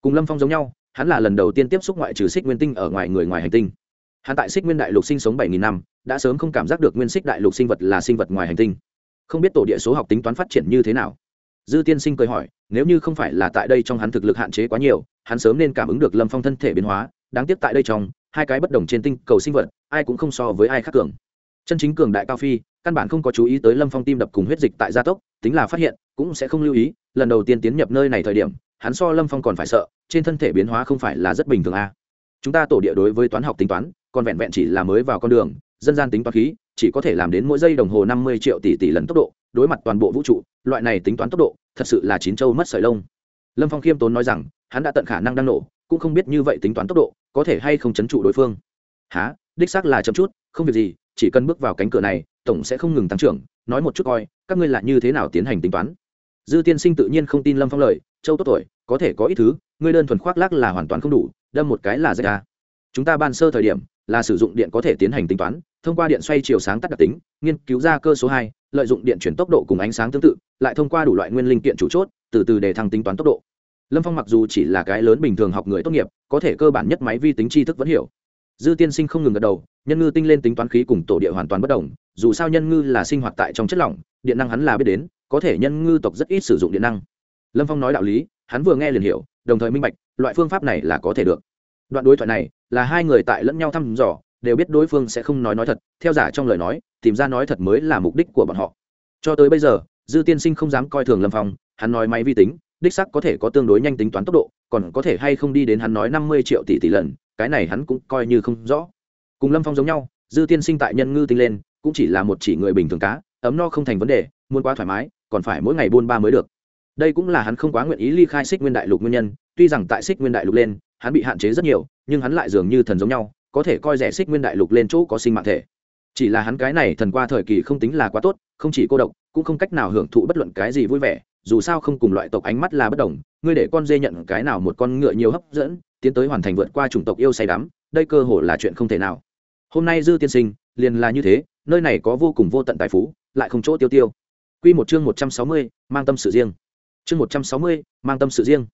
A: Cùng lâm phong giống nhau, hắn là lần đầu tiên tiếp xúc ngoại trừ xích nguyên tinh ở ngoài người ngoài hành tinh. Hắn tại xích nguyên đại lục sinh sống bảy nghìn năm, đã sớm không cảm giác được nguyên xích đại lục sinh vật là sinh vật ngoài hành tinh không biết tổ địa số học tính toán phát triển như thế nào dư tiên sinh cười hỏi, nếu như không phải là tại đây trong hắn thực lực hạn chế quá nhiều, hắn sớm nên cảm ứng được lâm phong thân thể biến hóa, đáng tiếc tại đây trong, hai cái bất đồng trên tinh cầu sinh vật, ai cũng không so với ai khác cường chân chính cường đại cao phi, căn bản không có chú ý tới lâm phong tim đập cùng huyết dịch tại gia tốc, tính là phát hiện, cũng sẽ không lưu ý, lần đầu tiên tiến nhập nơi này thời điểm, hắn so lâm phong còn phải sợ, trên thân thể biến hóa không phải là rất bình thường a à. chúng ta tổ địa đối với toán học tính toán, còn vẹn vẹn chỉ là mới vào con đường, dân gian tính toán khí chỉ có thể làm đến mỗi giây đồng hồ năm mươi triệu tỷ tỷ lần tốc độ, đối mặt toàn bộ vũ trụ, loại này tính toán tốc độ, thật sự là chín châu mất sợi lông. Lâm phong khiêm tốn nói rằng, hắn đã tận khả năng đang nổ, cũng không biết như vậy tính toán tốc độ, có thể hay không chấn trụ đối phương. Há đích xác là chậm chút, không việc gì, chỉ cần bước vào cánh cửa này, tổng sẽ không ngừng tăng trưởng, nói một chút coi, các ngươi là như thế nào tiến hành tính toán? Dư tiên sinh tự nhiên không tin lâm phong lời, châu tốt tuổi, có thể có ít thứ, ngươi đơn thuần khoác lác là hoàn toàn không đủ, đâm một cái là dây ra à. chúng ta ban sơ thời điểm, là sử dụng điện có thể tiến hành tính toán thông qua điện xoay chiều sáng tắt đặc tính, nghiên cứu ra cơ số hai, lợi dụng điện chuyển tốc độ cùng ánh sáng tương tự, lại thông qua đủ loại nguyên linh kiện chủ chốt, từ từ để thăng tính toán tốc độ. Lâm phong mặc dù chỉ là cái lớn bình thường học người tốt nghiệp, có thể cơ bản nhất máy vi tính tri thức vẫn hiểu. Dư tiên sinh không ngừng gật đầu, nhân ngư tinh lên tính toán khí cùng tổ địa hoàn toàn bất đồng, dù sao nhân ngư là sinh hoạt tại trong chất lỏng, điện năng hắn là biết đến, có thể nhân ngư tộc rất ít sử dụng điện năng. Lâm phong nói đạo lý, hắn vừa nghe liền hiểu, đồng thời minh bạch, loại phương pháp này là có thể được. Đoạn đối thoại này là hai người tại lẫn nhau thăm dò đều biết đối phương sẽ không nói nói thật, theo giả trong lời nói, tìm ra nói thật mới là mục đích của bọn họ. Cho tới bây giờ, dư tiên sinh không dám coi thường lâm phong, hắn nói máy vi tính, đích sắc có thể có tương đối nhanh tính toán tốc độ, còn có thể hay không đi đến hắn nói năm mươi triệu tỷ tỷ lần, cái này hắn cũng coi như không rõ. Cùng lâm phong giống nhau, dư tiên sinh tại nhân ngư tinh lên, cũng chỉ là một chỉ người bình thường cá, ấm no không thành vấn đề, muốn quá thoải mái, còn phải mỗi ngày buôn ba mới được. Đây cũng là hắn không quá nguyện ý ly khai xích nguyên đại lục nguyên nhân, tuy rằng tại xích nguyên đại lục lên, hắn bị hạn chế rất nhiều, nhưng hắn lại dường như thần giống nhau có thể coi rẻ xích nguyên đại lục lên chỗ có sinh mạng thể chỉ là hắn cái này thần qua thời kỳ không tính là quá tốt không chỉ cô độc cũng không cách nào hưởng thụ bất luận cái gì vui vẻ dù sao không cùng loại tộc ánh mắt là bất đồng ngươi để con dê nhận cái nào một con ngựa nhiều hấp dẫn tiến tới hoàn thành vượt qua chủng tộc yêu say đắm đây cơ hồ là chuyện không thể nào hôm nay dư tiên sinh liền là như thế nơi này có vô cùng vô tận tài phú lại không chỗ tiêu tiêu Quy một chương một trăm sáu mươi, mang tâm sự riêng. Chương một trăm sáu mươi, mang tâm sự riêng.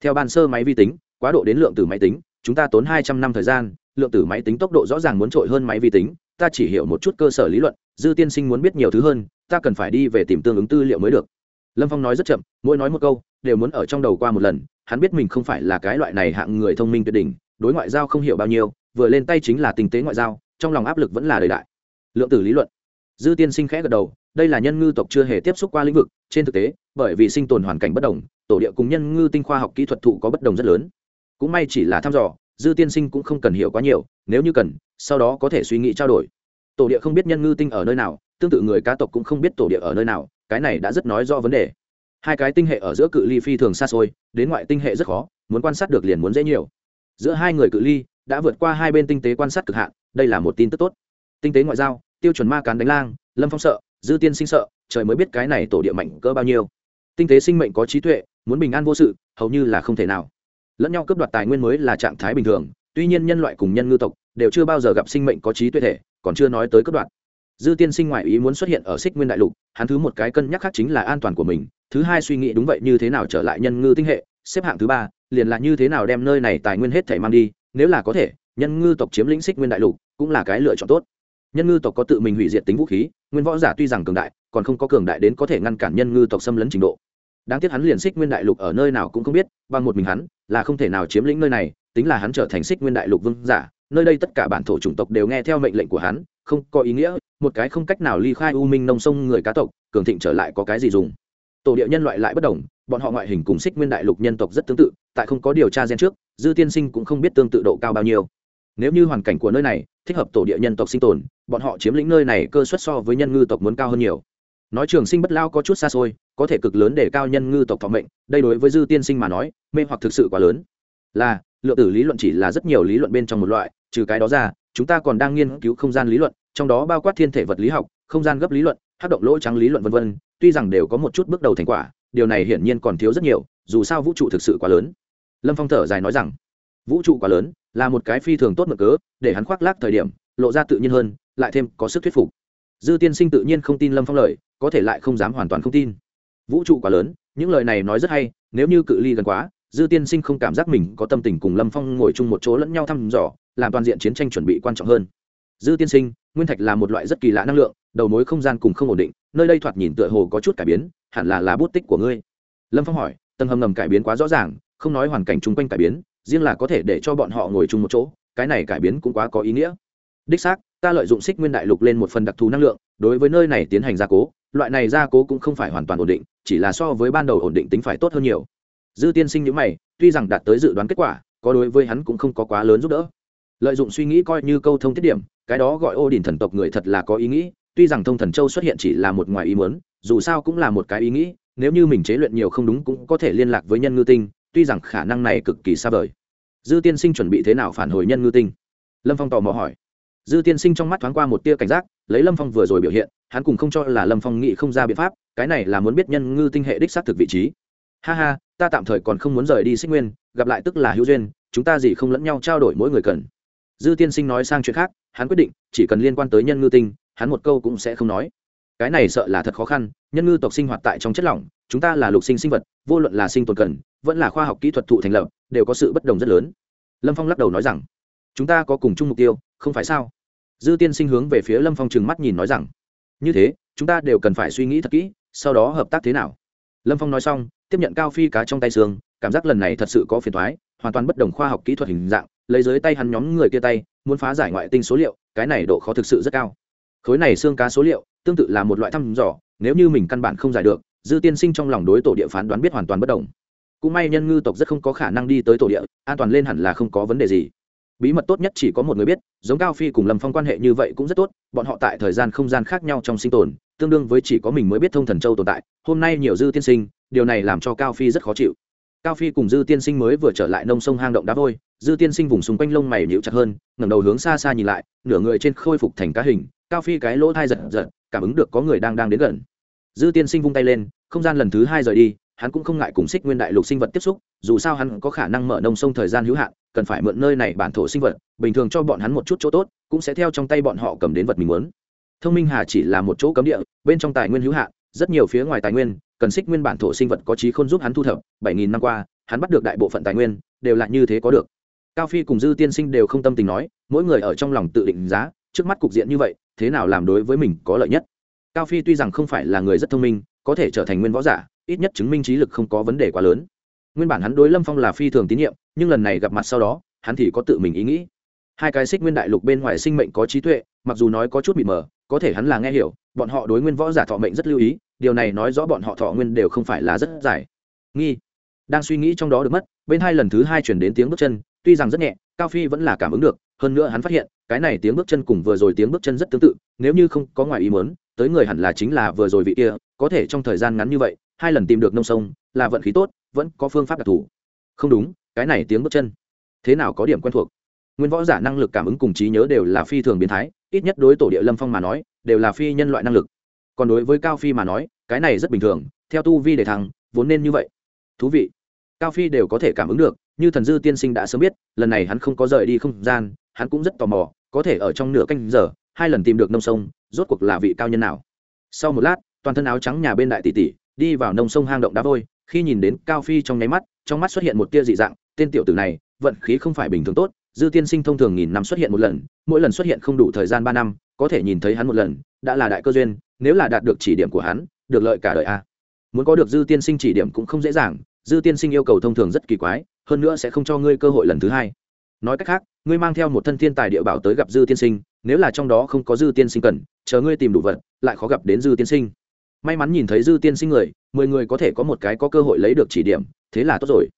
A: Theo bàn sơ máy vi tính, quá độ đến lượng tử máy tính, chúng ta tốn hai trăm năm thời gian, lượng tử máy tính tốc độ rõ ràng muốn trội hơn máy vi tính, ta chỉ hiểu một chút cơ sở lý luận, dư tiên sinh muốn biết nhiều thứ hơn, ta cần phải đi về tìm tương ứng tư liệu mới được. Lâm Phong nói rất chậm, mỗi nói một câu, đều muốn ở trong đầu qua một lần, hắn biết mình không phải là cái loại này hạng người thông minh tuyệt đỉnh, đối ngoại giao không hiểu bao nhiêu, vừa lên tay chính là tình tế ngoại giao, trong lòng áp lực vẫn là đời đại. Lượng tử lý luận. Dư tiên sinh khẽ gật đầu, đây là nhân ngư tộc chưa hề tiếp xúc qua lĩnh vực trên thực tế bởi vì sinh tồn hoàn cảnh bất đồng tổ địa cùng nhân ngư tinh khoa học kỹ thuật thụ có bất đồng rất lớn cũng may chỉ là thăm dò dư tiên sinh cũng không cần hiểu quá nhiều, nếu như cần, sau đó có thể suy nghĩ trao đổi. Tổ địa không biết nhân ngư tinh ở nơi nào, tương tự người cá tộc cũng không biết tổ địa ở nơi nào, cái này đã rất nói rõ vấn đề. Hai cái tinh hệ ở giữa cự ly phi thường xa xôi, đến ngoại tinh hệ rất khó, muốn quan sát được liền muốn dễ nhiều. Giữa hai người cự ly đã vượt qua hai bên tinh tế quan sát cực hạn, đây là một tin tức tốt. Tinh tế ngoại giao, tiêu chuẩn ma cán đánh lang, lâm phong sợ, dư tiên sinh sợ, trời mới biết cái này tổ địa mạnh cỡ bao nhiêu. Tinh tế sinh mệnh có trí tuệ, muốn bình an vô sự, hầu như là không thể nào lẫn nhau cướp đoạt tài nguyên mới là trạng thái bình thường, tuy nhiên nhân loại cùng nhân ngư tộc đều chưa bao giờ gặp sinh mệnh có trí tuệ thể, còn chưa nói tới cướp đoạt. Dư tiên sinh ngoại ý muốn xuất hiện ở xích nguyên đại lục, hắn thứ một cái cân nhắc khác chính là an toàn của mình, thứ hai suy nghĩ đúng vậy như thế nào trở lại nhân ngư tinh hệ, xếp hạng thứ ba, liền là như thế nào đem nơi này tài nguyên hết thể mang đi, nếu là có thể, nhân ngư tộc chiếm lĩnh xích nguyên đại lục cũng là cái lựa chọn tốt. Nhân ngư tộc có tự mình hủy diệt tính vũ khí, nguyên võ giả tuy rằng cường đại, còn không có cường đại đến có thể ngăn cản nhân ngư tộc xâm lấn trình độ đáng tiếc hắn liền xích nguyên đại lục ở nơi nào cũng không biết, bằng một mình hắn, là không thể nào chiếm lĩnh nơi này, tính là hắn trở thành xích nguyên đại lục vương giả, nơi đây tất cả bản thổ chủng tộc đều nghe theo mệnh lệnh của hắn, không có ý nghĩa, một cái không cách nào ly khai u minh nông sông người cá tộc, cường thịnh trở lại có cái gì dùng. Tổ địa nhân loại lại bất đồng, bọn họ ngoại hình cùng xích nguyên đại lục nhân tộc rất tương tự, tại không có điều tra gen trước, dư tiên sinh cũng không biết tương tự độ cao bao nhiêu. Nếu như hoàn cảnh của nơi này, thích hợp tổ địa nhân tộc sinh tồn, bọn họ chiếm lĩnh nơi này cơ suất so với nhân ngư tộc muốn cao hơn nhiều nói trường sinh bất lao có chút xa xôi, có thể cực lớn để cao nhân ngư tộc thọ mệnh, đây đối với dư tiên sinh mà nói, mê hoặc thực sự quá lớn. Là, lượng tử lý luận chỉ là rất nhiều lý luận bên trong một loại, trừ cái đó ra, chúng ta còn đang nghiên cứu không gian lý luận, trong đó bao quát thiên thể vật lý học, không gian gấp lý luận hát động lỗ trắng lý luận v v tuy rằng đều có một chút bước đầu thành quả, điều này hiển nhiên còn thiếu rất nhiều, dù sao vũ trụ thực sự quá lớn. Lâm phong thở dài nói rằng, vũ trụ quá lớn, là một cái phi thường tốt mực cớ, để hắn khoác lác thời điểm, lộ ra tự nhiên hơn, lại thêm có sức thuyết phục dư tiên sinh tự nhiên không tin lâm phong lời, có thể lại không dám hoàn toàn không tin. Vũ trụ quá lớn, những lời này nói rất hay, nếu như cự ly gần quá, dư tiên sinh không cảm giác mình có tâm tình cùng lâm phong ngồi chung một chỗ lẫn nhau thăm dò, làm toàn diện chiến tranh chuẩn bị quan trọng hơn. Dư tiên sinh, nguyên thạch là một loại rất kỳ lạ năng lượng, đầu mối không gian cùng không ổn định, nơi đây thoạt nhìn tựa hồ có chút cải biến, hẳn là là bút tích của ngươi. Lâm phong hỏi, tầng hầm ngầm cải biến quá rõ ràng, không nói hoàn cảnh chung quanh cải biến, riêng là có thể để cho bọn họ ngồi chung một chỗ, cái này cải biến cũng quá có ý nghĩa. Đích xác ta lợi dụng xích nguyên đại lục lên một phần đặc thù năng lượng, đối với nơi này tiến hành gia cố. Loại này gia cố cũng không phải hoàn toàn ổn định, chỉ là so với ban đầu ổn định tính phải tốt hơn nhiều. Dư tiên sinh nhữ mày, tuy rằng đạt tới dự đoán kết quả, có đối với hắn cũng không có quá lớn giúp đỡ. Lợi dụng suy nghĩ coi như câu thông tiết điểm, cái đó gọi ô đình thần tộc người thật là có ý nghĩ, tuy rằng thông thần châu xuất hiện chỉ là một ngoài ý muốn, dù sao cũng là một cái ý nghĩ, nếu như mình chế luyện nhiều không đúng cũng có thể liên lạc với nhân ngư tinh, tuy rằng khả năng này cực kỳ xa vời. Dư tiên sinh chuẩn bị thế nào phản hồi nhân ngư tinh? Lâm phong tò mò hỏi dư tiên sinh trong mắt thoáng qua một tia cảnh giác, lấy lâm phong vừa rồi biểu hiện, hắn cùng không cho là lâm phong nghĩ không ra biện pháp, cái này là muốn biết nhân ngư tinh hệ đích xác thực vị trí. Ha ha, ta tạm thời còn không muốn rời đi xích nguyên, gặp lại tức là hữu duyên, chúng ta gì không lẫn nhau trao đổi mỗi người cần. Dư tiên sinh nói sang chuyện khác, hắn quyết định, chỉ cần liên quan tới nhân ngư tinh, hắn một câu cũng sẽ không nói. Cái này sợ là thật khó khăn, nhân ngư tộc sinh hoạt tại trong chất lỏng, chúng ta là lục sinh sinh vật, vô luận là sinh tồn cần, vẫn là khoa học kỹ thuật thụ thành lập, đều có sự bất đồng rất lớn. Lâm phong lắc đầu nói rằng, chúng ta có cùng chung mục tiêu, không phải sao? Dư tiên sinh hướng về phía lâm phong trừng mắt nhìn nói rằng, như thế, chúng ta đều cần phải suy nghĩ thật kỹ, sau đó hợp tác thế nào? Lâm phong nói xong, tiếp nhận cao phi cá trong tay xương, cảm giác lần này thật sự có phiền thoái hoàn toàn bất đồng khoa học kỹ thuật hình dạng, lấy dưới tay hắn nhóm người kia tay, muốn phá giải ngoại tinh số liệu, cái này độ khó thực sự rất cao. Khối này xương cá số liệu, tương tự là một loại thăm dò, nếu như mình căn bản không giải được, dư tiên sinh trong lòng đối tổ địa phán đoán biết hoàn toàn bất đồng. Cũng may nhân ngư tộc rất không có khả năng đi tới tổ địa, an toàn lên hẳn là không có vấn đề gì bí mật tốt nhất chỉ có một người biết, giống cao phi cùng lâm phong quan hệ như vậy cũng rất tốt, bọn họ tại thời gian không gian khác nhau trong sinh tồn, tương đương với chỉ có mình mới biết thông thần châu tồn tại, hôm nay nhiều dư tiên sinh, điều này làm cho cao phi rất khó chịu. Cao phi cùng dư tiên sinh mới vừa trở lại nông sông hang động đá vôi, dư tiên sinh vùng xung quanh lông mày nhịu chặt hơn, ngẩng đầu hướng xa xa nhìn lại, nửa người trên khôi phục thành cá hình, cao phi cái lỗ thai giật giật, cảm ứng được có người đang đang đến gần. Dư tiên sinh vung tay lên, không gian lần thứ hai rời đi hắn cũng không ngại cùng xích nguyên đại lục sinh vật tiếp xúc, dù sao hắn có khả năng mở nông sông thời gian hữu hạn, cần phải mượn nơi này bản thổ sinh vật, bình thường cho bọn hắn một chút chỗ tốt, cũng sẽ theo trong tay bọn họ cầm đến vật mình muốn. Thông minh hà chỉ là một chỗ cấm địa, bên trong tài nguyên hữu hạn, rất nhiều phía ngoài tài nguyên, cần xích nguyên bản thổ sinh vật có trí khôn giúp hắn thu thập, bảy nghìn năm qua, hắn bắt được đại bộ phận tài nguyên, đều là như thế có được. Cao phi cùng dư tiên sinh đều không tâm tình nói, mỗi người ở trong lòng tự định giá, trước mắt cục diện như vậy, thế nào làm đối với mình có lợi nhất? Cao phi tuy rằng không phải là người rất thông minh có thể trở thành nguyên võ giả, ít nhất chứng minh trí lực không có vấn đề quá lớn. Nguyên bản hắn đối lâm phong là phi thường tín nhiệm, nhưng lần này gặp mặt sau đó, hắn thì có tự mình ý nghĩ. Hai cái xích nguyên đại lục bên ngoài sinh mệnh có trí tuệ, mặc dù nói có chút bị mờ, có thể hắn là nghe hiểu, bọn họ đối nguyên võ giả thọ mệnh rất lưu ý, điều này nói rõ bọn họ thọ nguyên đều không phải là rất dài. Nghi. Đang suy nghĩ trong đó được mất, bên hai lần thứ hai chuyển đến tiếng bước chân, tuy rằng rất nhẹ, cao phi vẫn là cảm ứng được, hơn nữa hắn phát hiện, cái này tiếng bước chân cùng vừa rồi tiếng bước chân rất tương tự, nếu như không có ngoài ý muốn tới người hẳn là chính là vừa rồi vị kia, có thể trong thời gian ngắn như vậy, hai lần tìm được nông sông, là vận khí tốt, vẫn có phương pháp đặc thù. Không đúng, cái này tiếng bước chân. Thế nào có điểm quen thuộc? Nguyên võ giả năng lực cảm ứng cùng trí nhớ đều là phi thường biến thái, ít nhất đối tổ địa lâm phong mà nói, đều là phi nhân loại năng lực. Còn đối với cao phi mà nói, cái này rất bình thường, theo tu vi để thăng, vốn nên như vậy. Thú vị. Cao phi đều có thể cảm ứng được, như thần dư tiên sinh đã sớm biết, lần này hắn không có rời đi không gian, hắn cũng rất tò mò, có thể ở trong nửa canh giờ, hai lần tìm được nông sông rốt cuộc là vị cao nhân nào? Sau một lát, toàn thân áo trắng nhà bên đại tỷ tỷ đi vào nông sông hang động đá vôi. Khi nhìn đến cao phi trong nháy mắt, trong mắt xuất hiện một tia dị dạng, tên tiểu tử này, vận khí không phải bình thường tốt, dư tiên sinh thông thường nghìn năm xuất hiện một lần, mỗi lần xuất hiện không đủ thời gian ba năm, có thể nhìn thấy hắn một lần, đã là đại cơ duyên, nếu là đạt được chỉ điểm của hắn, được lợi cả đời a. Muốn có được dư tiên sinh chỉ điểm cũng không dễ dàng, dư tiên sinh yêu cầu thông thường rất kỳ quái, hơn nữa sẽ không cho ngươi cơ hội lần thứ hai. Nói cách khác, ngươi mang theo một thân thiên tài địa bảo tới gặp dư tiên sinh, nếu là trong đó không có dư tiên sinh cần chờ ngươi tìm đủ vật, lại khó gặp đến dư tiên sinh. May mắn nhìn thấy dư tiên sinh người, mười người có thể có một cái có cơ hội lấy được chỉ điểm, thế là tốt rồi.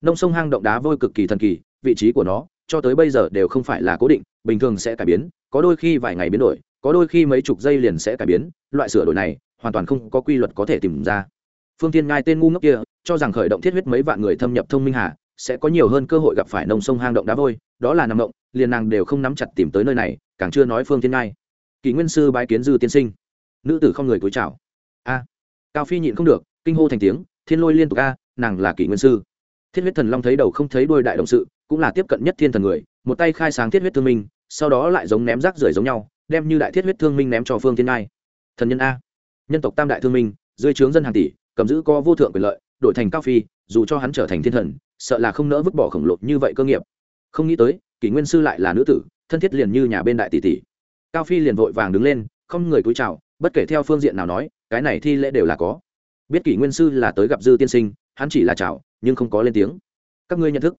A: Nông sông hang động đá vôi cực kỳ thần kỳ, vị trí của nó, cho tới bây giờ đều không phải là cố định, bình thường sẽ cải biến, có đôi khi vài ngày biến đổi, có đôi khi mấy chục giây liền sẽ cải biến, loại sửa đổi này, hoàn toàn không có quy luật có thể tìm ra. Phương tiên ngai tên ngu ngốc kia, cho rằng khởi động thiết huyết mấy vạn người thâm nhập thông minh hà, sẽ có nhiều hơn cơ hội gặp phải nông sông hang động đá vôi, đó là nằm động liền nàng đều không nắm chặt tìm tới nơi này, càng chưa nói phương tiên ngai kỷ nguyên sư bái kiến dư tiên sinh. Nữ tử không người cúi chào. A, cao phi nhịn không được, kinh hô thành tiếng, thiên lôi liên tục a, nàng là kỷ nguyên sư. Thiết huyết thần long thấy đầu không thấy đôi đại động sự, cũng là tiếp cận nhất thiên thần người, một tay khai sáng thiết huyết thương minh, sau đó lại giống ném rác rưởi giống nhau, đem như đại thiết huyết thương minh ném cho phương thiên ngai. Thần nhân a, nhân tộc tam đại thương minh, dưới trướng dân hàng tỷ, cầm giữ co vô thượng quyền lợi, đổi thành cao phi, dù cho hắn trở thành thiên thần, sợ là không nỡ vứt bỏ khổng lồ như vậy cơ nghiệp. Không nghĩ tới, kỷ nguyên sư lại là nữ tử, thân thiết liền như nhà bên đại tỷ tỷ cao phi liền vội vàng đứng lên không người cúi chào bất kể theo phương diện nào nói cái này thi lễ đều là có. Biết kỷ nguyên sư là tới gặp dư tiên sinh hắn chỉ là chào nhưng không có lên tiếng. Các ngươi nhận thức.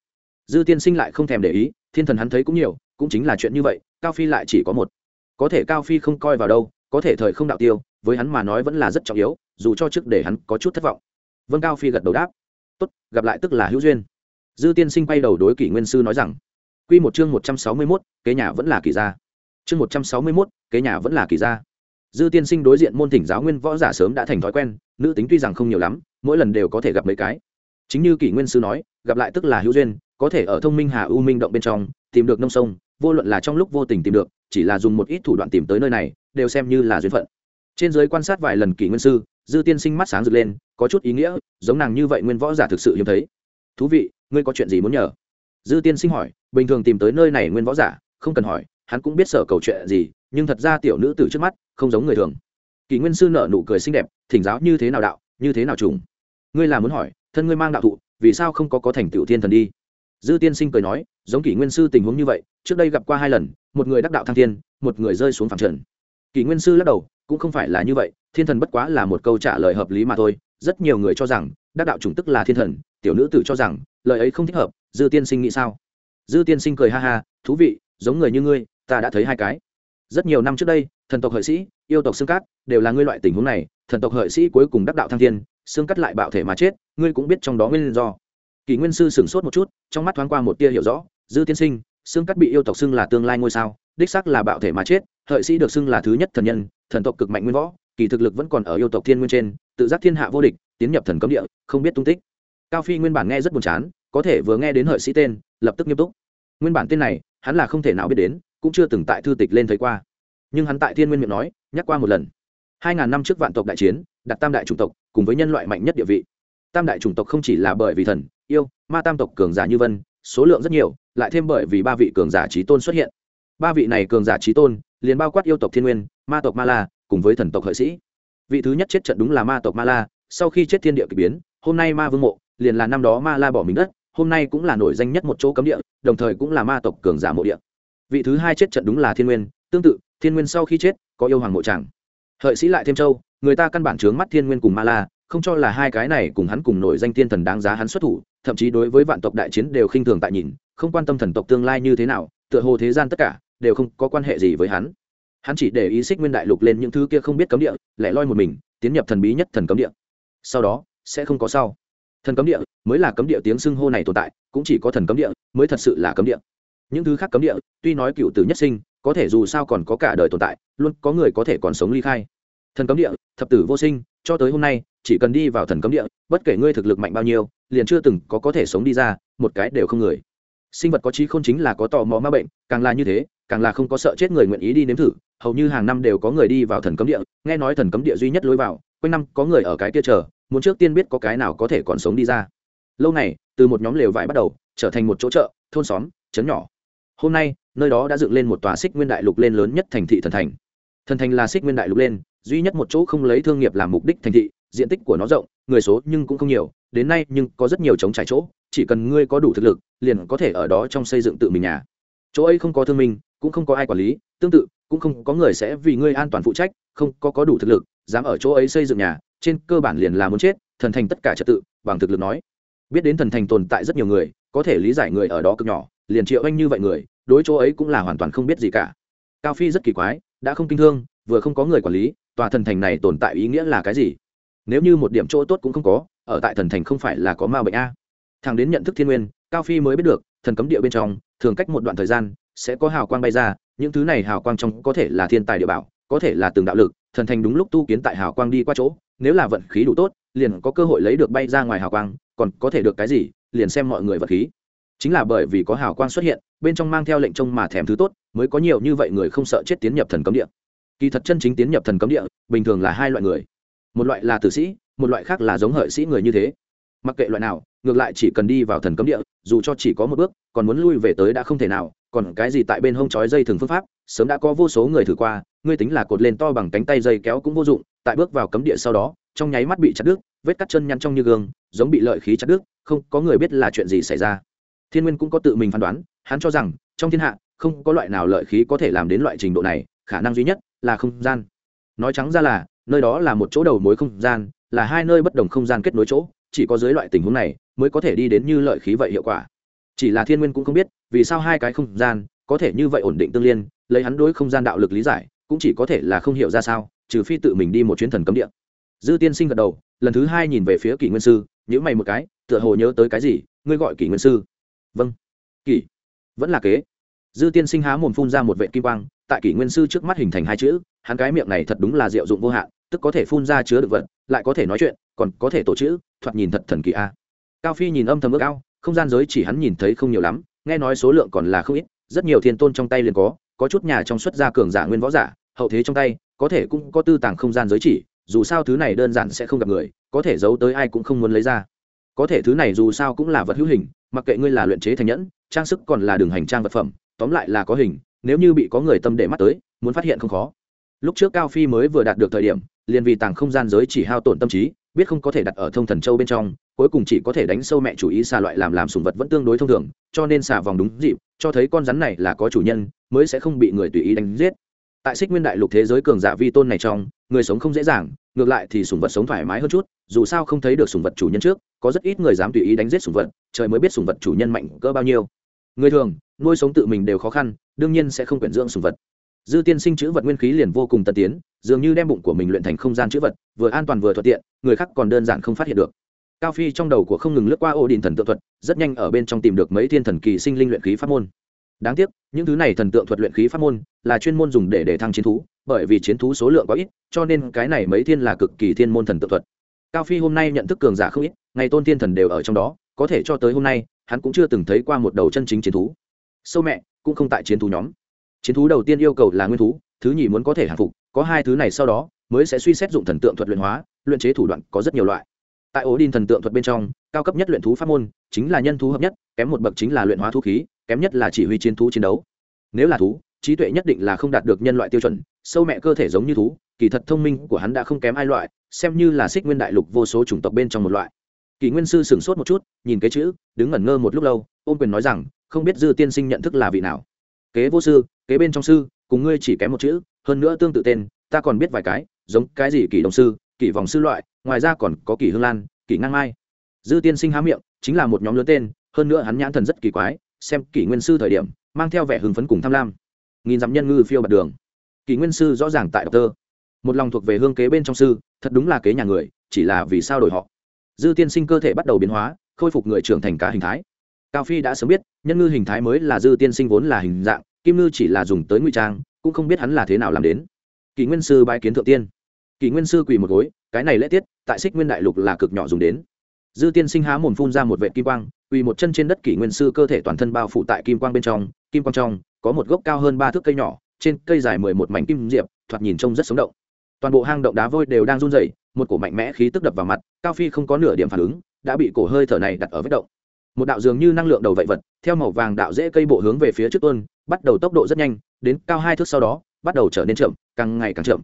A: Dư tiên sinh lại không thèm để ý thiên thần hắn thấy cũng nhiều cũng chính là chuyện như vậy cao phi lại chỉ có một. Có thể cao phi không coi vào đâu có thể thời không đạo tiêu với hắn mà nói vẫn là rất trọng yếu dù cho trước để hắn có chút thất vọng. Vâng, cao phi gật đầu đáp. Tốt gặp lại tức là hữu duyên. Dư tiên sinh bay đầu đối kỷ nguyên sư nói rằng q một chương một trăm sáu mươi mốt kế nhà vẫn là kỳ gia chương một trăm sáu mươi mốt, kế nhà vẫn là kỳ gia. Dư tiên sinh đối diện môn thỉnh giáo nguyên võ giả sớm đã thành thói quen, nữ tính tuy rằng không nhiều lắm, mỗi lần đều có thể gặp mấy cái. Chính như kỷ nguyên sư nói, gặp lại tức là hữu duyên, có thể ở thông minh hà u minh động bên trong, tìm được nông sông, vô luận là trong lúc vô tình tìm được, chỉ là dùng một ít thủ đoạn tìm tới nơi này, đều xem như là duyên phận. Trên giới quan sát vài lần kỷ nguyên sư, dư tiên sinh mắt sáng rực lên, có chút ý nghĩa, giống nàng như vậy nguyên võ giả thực sự hiếm thấy. Thú vị, ngươi có chuyện gì muốn nhờ? Dư tiên sinh hỏi, bình thường tìm tới nơi này nguyên võ giả, không cần hỏi hắn cũng biết sở cầu chuyện gì, nhưng thật ra tiểu nữ từ trước mắt không giống người thường. Kỷ nguyên sư nở nụ cười xinh đẹp, thỉnh giáo như thế nào đạo, như thế nào trùng? Ngươi là muốn hỏi, thân ngươi mang đạo thụ, vì sao không có có thành tựu thiên thần đi? Dư tiên sinh cười nói, giống kỷ nguyên sư tình huống như vậy, trước đây gặp qua hai lần, một người đắc đạo thăng thiên, một người rơi xuống phẳng trần. Kỷ nguyên sư lắc đầu, cũng không phải là như vậy, thiên thần bất quá là một câu trả lời hợp lý mà thôi, rất nhiều người cho rằng, đắc đạo chủng tức là thiên thần, tiểu nữ tử cho rằng, lời ấy không thích hợp. Dư tiên sinh nghĩ sao? Dư tiên sinh cười ha ha, thú vị, giống người như ngươi ta đã thấy hai cái. Rất nhiều năm trước đây, thần tộc hợi sĩ, yêu tộc xương cát, đều là ngươi loại tình huống này, thần tộc hợi sĩ cuối cùng đắc đạo thăng thiên, xương cắt lại bạo thể mà chết, ngươi cũng biết trong đó nguyên do. Kỷ nguyên sư sửng sốt một chút, trong mắt thoáng qua một tia hiểu rõ, dư tiên sinh, xương cắt bị yêu tộc xưng là tương lai ngôi sao, đích sắc là bạo thể mà chết, hợi sĩ được xưng là thứ nhất thần nhân, thần tộc cực mạnh nguyên võ, kỳ thực lực vẫn còn ở yêu tộc thiên nguyên trên, tự giác thiên hạ vô địch, tiến nhập thần cấm địa, không biết tung tích. Cao phi nguyên bản nghe rất buồn chán, có thể vừa nghe đến hợi sĩ tên, lập tức nghiêm túc. Nguyên bản tên này, hắn là không thể nào biết đến cũng chưa từng tại thư tịch lên thấy qua. Nhưng hắn tại thiên nguyên miệng nói, nhắc qua một lần. Hai ngàn năm trước vạn tộc đại chiến, đặt tam đại chủng tộc, cùng với nhân loại mạnh nhất địa vị. Tam đại chủng tộc không chỉ là bởi vì thần, yêu, ma tam tộc cường giả như vân, số lượng rất nhiều, lại thêm bởi vì ba vị cường giả trí tôn xuất hiện. Ba vị này cường giả trí tôn, liền bao quát yêu tộc thiên nguyên, ma tộc ma la, cùng với thần tộc hợi sĩ. Vị thứ nhất chết trận đúng là ma tộc ma la, sau khi chết thiên địa k ỳ biến, hôm nay ma vương mộ, liền là năm đó ma la bỏ mình đất, hôm nay cũng là nổi danh nhất một chỗ cấm địa, đồng thời cũng là ma tộc cường giả mộ địa vị thứ hai chết trận đúng là thiên nguyên tương tự thiên nguyên sau khi chết có yêu hoàng mộ tràng hợi sĩ lại thêm châu người ta căn bản chướng mắt thiên nguyên cùng ma la không cho là hai cái này cùng hắn cùng nổi danh thiên thần đáng giá hắn xuất thủ thậm chí đối với vạn tộc đại chiến đều khinh thường tại nhìn không quan tâm thần tộc tương lai như thế nào tựa hồ thế gian tất cả đều không có quan hệ gì với hắn hắn chỉ để ý xích nguyên đại lục lên những thứ kia không biết cấm địa lẻ loi một mình tiến nhập thần bí nhất thần cấm địa sau đó sẽ không có sau thần cấm địa mới là cấm địa tiếng xưng hô này tồn tại cũng chỉ có thần cấm địa mới thật sự là cấm địa những thứ khác cấm địa, tuy nói cựu tử nhất sinh, có thể dù sao còn có cả đời tồn tại, luôn có người có thể còn sống ly khai. Thần cấm địa, thập tử vô sinh, cho tới hôm nay, chỉ cần đi vào thần cấm địa, bất kể ngươi thực lực mạnh bao nhiêu, liền chưa từng có có thể sống đi ra, một cái đều không người. Sinh vật có trí không chính là có tò mò ma bệnh, càng là như thế, càng là không có sợ chết người nguyện ý đi nếm thử. Hầu như hàng năm đều có người đi vào thần cấm địa, nghe nói thần cấm địa duy nhất lối vào, quanh năm có người ở cái kia chờ, muốn trước tiên biết có cái nào có thể còn sống đi ra. Lâu này từ một nhóm lều vải bắt đầu, trở thành một chỗ chợ, thôn xóm, trấn nhỏ hôm nay, nơi đó đã dựng lên một tòa xích nguyên đại lục lên lớn nhất thành thị thần thành. Thần thành là xích nguyên đại lục lên, duy nhất một chỗ không lấy thương nghiệp làm mục đích thành thị, diện tích của nó rộng, người số nhưng cũng không nhiều, đến nay nhưng có rất nhiều chống trải chỗ, chỉ cần ngươi có đủ thực lực, liền có thể ở đó trong xây dựng tự mình nhà. Chỗ ấy không có thương minh, cũng không có ai quản lý, tương tự, cũng không có người sẽ vì ngươi an toàn phụ trách, không có có đủ thực lực, dám ở chỗ ấy xây dựng nhà, trên cơ bản liền là muốn chết, thần thành tất cả trật tự, bằng thực lực nói. Biết đến thần thành tồn tại rất nhiều người, có thể lý giải người ở đó cực nhỏ liền triệu anh như vậy người, đối chỗ ấy cũng là hoàn toàn không biết gì cả. Cao phi rất kỳ quái, đã không kinh thương, vừa không có người quản lý, tòa thần thành này tồn tại ý nghĩa là cái gì? Nếu như một điểm chỗ tốt cũng không có, ở tại thần thành không phải là có ma bệnh a. Thằng đến nhận thức thiên nguyên, cao phi mới biết được, thần cấm địa bên trong, thường cách một đoạn thời gian, sẽ có hào quang bay ra, những thứ này hào quang trong có thể là thiên tài địa bảo, có thể là từng đạo lực, thần thành đúng lúc tu kiến tại hào quang đi qua chỗ, nếu là vận khí đủ tốt, liền có cơ hội lấy được bay ra ngoài hào quang, còn có thể được cái gì, liền xem mọi người vật khí chính là bởi vì có hào quang xuất hiện, bên trong mang theo lệnh trông mà thèm thứ tốt, mới có nhiều như vậy người không sợ chết tiến nhập thần cấm địa. Kỳ thật chân chính tiến nhập thần cấm địa, bình thường là hai loại người. Một loại là tử sĩ, một loại khác là giống hợi sĩ người như thế. Mặc kệ loại nào, ngược lại chỉ cần đi vào thần cấm địa, dù cho chỉ có một bước, còn muốn lui về tới đã không thể nào, còn cái gì tại bên hông trói dây thường phương pháp, sớm đã có vô số người thử qua, ngươi tính là cột lên to bằng cánh tay dây kéo cũng vô dụng, tại bước vào cấm địa sau đó, trong nháy mắt bị chặt đứt, vết cắt chân nhăn trong như gương, giống bị lợi khí chặt đứt, không có người biết là chuyện gì xảy ra thiên nguyên cũng có tự mình phán đoán, hắn cho rằng, trong thiên hạ, không có loại nào lợi khí có thể làm đến loại trình độ này, khả năng duy nhất là không gian. Nói trắng ra là, nơi đó là một chỗ đầu mối không gian, là hai nơi bất đồng không gian kết nối chỗ, chỉ có dưới loại tình huống này, mới có thể đi đến như lợi khí vậy hiệu quả. Chỉ là thiên nguyên cũng không biết, vì sao hai cái không gian, có thể như vậy ổn định tương liên, lấy hắn đối không gian đạo lực lý giải, cũng chỉ có thể là không hiểu ra sao, trừ phi tự mình đi một chuyến thần cấm địa. Dư tiên sinh gật đầu, lần thứ hai nhìn về phía kỷ nguyên sư nhữ mày một cái, tựa hồ nhớ tới cái gì, ngươi gọi kỷ nguyên sư vâng. Kỷ. Vẫn là kế. Dư tiên sinh há mồm phun ra một vệ kim quang, tại kỷ nguyên sư trước mắt hình thành hai chữ, hắn cái miệng này thật đúng là diệu dụng vô hạn, tức có thể phun ra chứa được vật, lại có thể nói chuyện, còn có thể tổ chữ, thoạt nhìn thật thần kỳ a. Cao phi nhìn âm thầm ước ao, không gian giới chỉ hắn nhìn thấy không nhiều lắm, nghe nói số lượng còn là không ít, rất nhiều thiên tôn trong tay liền có có chút nhà trong xuất gia cường giả nguyên võ giả, hậu thế trong tay, có thể cũng có tư tàng không gian giới chỉ, dù sao thứ này đơn giản sẽ không gặp người, có thể giấu tới ai cũng không muốn lấy ra. Có thể thứ này dù sao cũng là vật hữu hình mặc kệ ngươi là luyện chế thành nhẫn, trang sức còn là đường hành trang vật phẩm, tóm lại là có hình, nếu như bị có người tâm để mắt tới, muốn phát hiện không khó. Lúc trước cao phi mới vừa đạt được thời điểm, liền vì tàng không gian giới chỉ hao tổn tâm trí, biết không có thể đặt ở thông thần châu bên trong, cuối cùng chỉ có thể đánh sâu mẹ chủ ý xà loại làm làm sùng vật vẫn tương đối thông thường, cho nên xà vòng đúng dịp, cho thấy con rắn này là có chủ nhân, mới sẽ không bị người tùy ý đánh giết tại xích nguyên đại lục thế giới cường giả vi tôn này trong, người sống không dễ dàng, ngược lại thì sùng vật sống thoải mái hơn chút, dù sao không thấy được sùng vật chủ nhân trước, có rất ít người dám tùy ý đánh giết sùng vật, trời mới biết sùng vật chủ nhân mạnh cỡ bao nhiêu. Người thường, nuôi sống tự mình đều khó khăn, đương nhiên sẽ không quyển dưỡng sùng vật. Dư tiên sinh chữ vật nguyên khí liền vô cùng tân tiến, dường như đem bụng của mình luyện thành không gian chữ vật, vừa an toàn vừa thuận tiện, người khác còn đơn giản không phát hiện được. Cao phi trong đầu của không ngừng lướt qua ô đình thần tượng thuật, rất nhanh ở bên trong tìm được mấy thiên thần kỳ sinh linh luyện khí pháp môn đáng tiếc, những thứ này thần tượng thuật luyện khí pháp môn là chuyên môn dùng để để thăng chiến thú, bởi vì chiến thú số lượng quá ít, cho nên cái này mấy thiên là cực kỳ thiên môn thần tượng thuật. Cao phi hôm nay nhận thức cường giả không ít, ngày tôn thiên thần đều ở trong đó, có thể cho tới hôm nay, hắn cũng chưa từng thấy qua một đầu chân chính chiến thú. Sâu mẹ, cũng không tại chiến thú nhóm. Chiến thú đầu tiên yêu cầu là nguyên thú, thứ nhì muốn có thể hàng phục, có hai thứ này sau đó mới sẽ suy xét dụng thần tượng thuật luyện hóa, luyện chế thủ đoạn có rất nhiều loại. Tại ổ đin thần tượng thuật bên trong, cao cấp nhất luyện thú pháp môn chính là nhân thú hợp nhất, kém một bậc chính là luyện hóa thú khí kém nhất là chỉ huy chiến thú chiến đấu. Nếu là thú, trí tuệ nhất định là không đạt được nhân loại tiêu chuẩn, sâu mẹ cơ thể giống như thú, kỳ thật thông minh của hắn đã không kém ai loại, xem như là xích nguyên đại lục vô số chủng tộc bên trong một loại. Kỳ nguyên sư sửng sốt một chút, nhìn cái chữ, đứng ngẩn ngơ một lúc lâu, ôm quyền nói rằng, không biết dư tiên sinh nhận thức là vị nào. Kế vô sư, kế bên trong sư, cùng ngươi chỉ kém một chữ, hơn nữa tương tự tên, ta còn biết vài cái, giống cái gì kỳ đồng sư, kỳ vòng sư loại, ngoài ra còn có kỳ hương lan, kỳ ngang mai. Dư tiên sinh há miệng, chính là một nhóm lớn tên, hơn nữa hắn nhãn thần rất kỳ quái xem kỷ nguyên sư thời điểm, mang theo vẻ hưng phấn cùng tham lam. Nghìn dặm nhân ngư phiêu bạt đường. Kỷ nguyên sư rõ ràng tại độc tơ. Một lòng thuộc về hương kế bên trong sư, thật đúng là kế nhà người, chỉ là vì sao đổi họ. Dư tiên sinh cơ thể bắt đầu biến hóa, khôi phục người trưởng thành cả hình thái. Cao phi đã sớm biết, nhân ngư hình thái mới là dư tiên sinh vốn là hình dạng, kim ngư chỉ là dùng tới ngụy trang, cũng không biết hắn là thế nào làm đến. Kỷ nguyên sư bái kiến thượng tiên. Kỷ nguyên sư quỳ một gối, cái này lễ tiết, tại xích nguyên đại lục là cực nhỏ dùng đến. Dư tiên sinh há mồm phun ra một vệ kim quang quỳ một chân trên đất kỷ nguyên sư cơ thể toàn thân bao phủ tại kim quang bên trong kim quang trong có một gốc cao hơn ba thước cây nhỏ trên cây dài mười một mảnh kim diệp thoạt nhìn trông rất sống động toàn bộ hang động đá vôi đều đang run rẩy một cổ mạnh mẽ khí tức đập vào mặt cao phi không có nửa điểm phản ứng đã bị cổ hơi thở này đặt ở vết động một đạo dường như năng lượng đầu vậy vật theo màu vàng đạo dễ cây bộ hướng về phía trước tuôn bắt đầu tốc độ rất nhanh đến cao hai thước sau đó bắt đầu trở nên chậm càng ngày càng chậm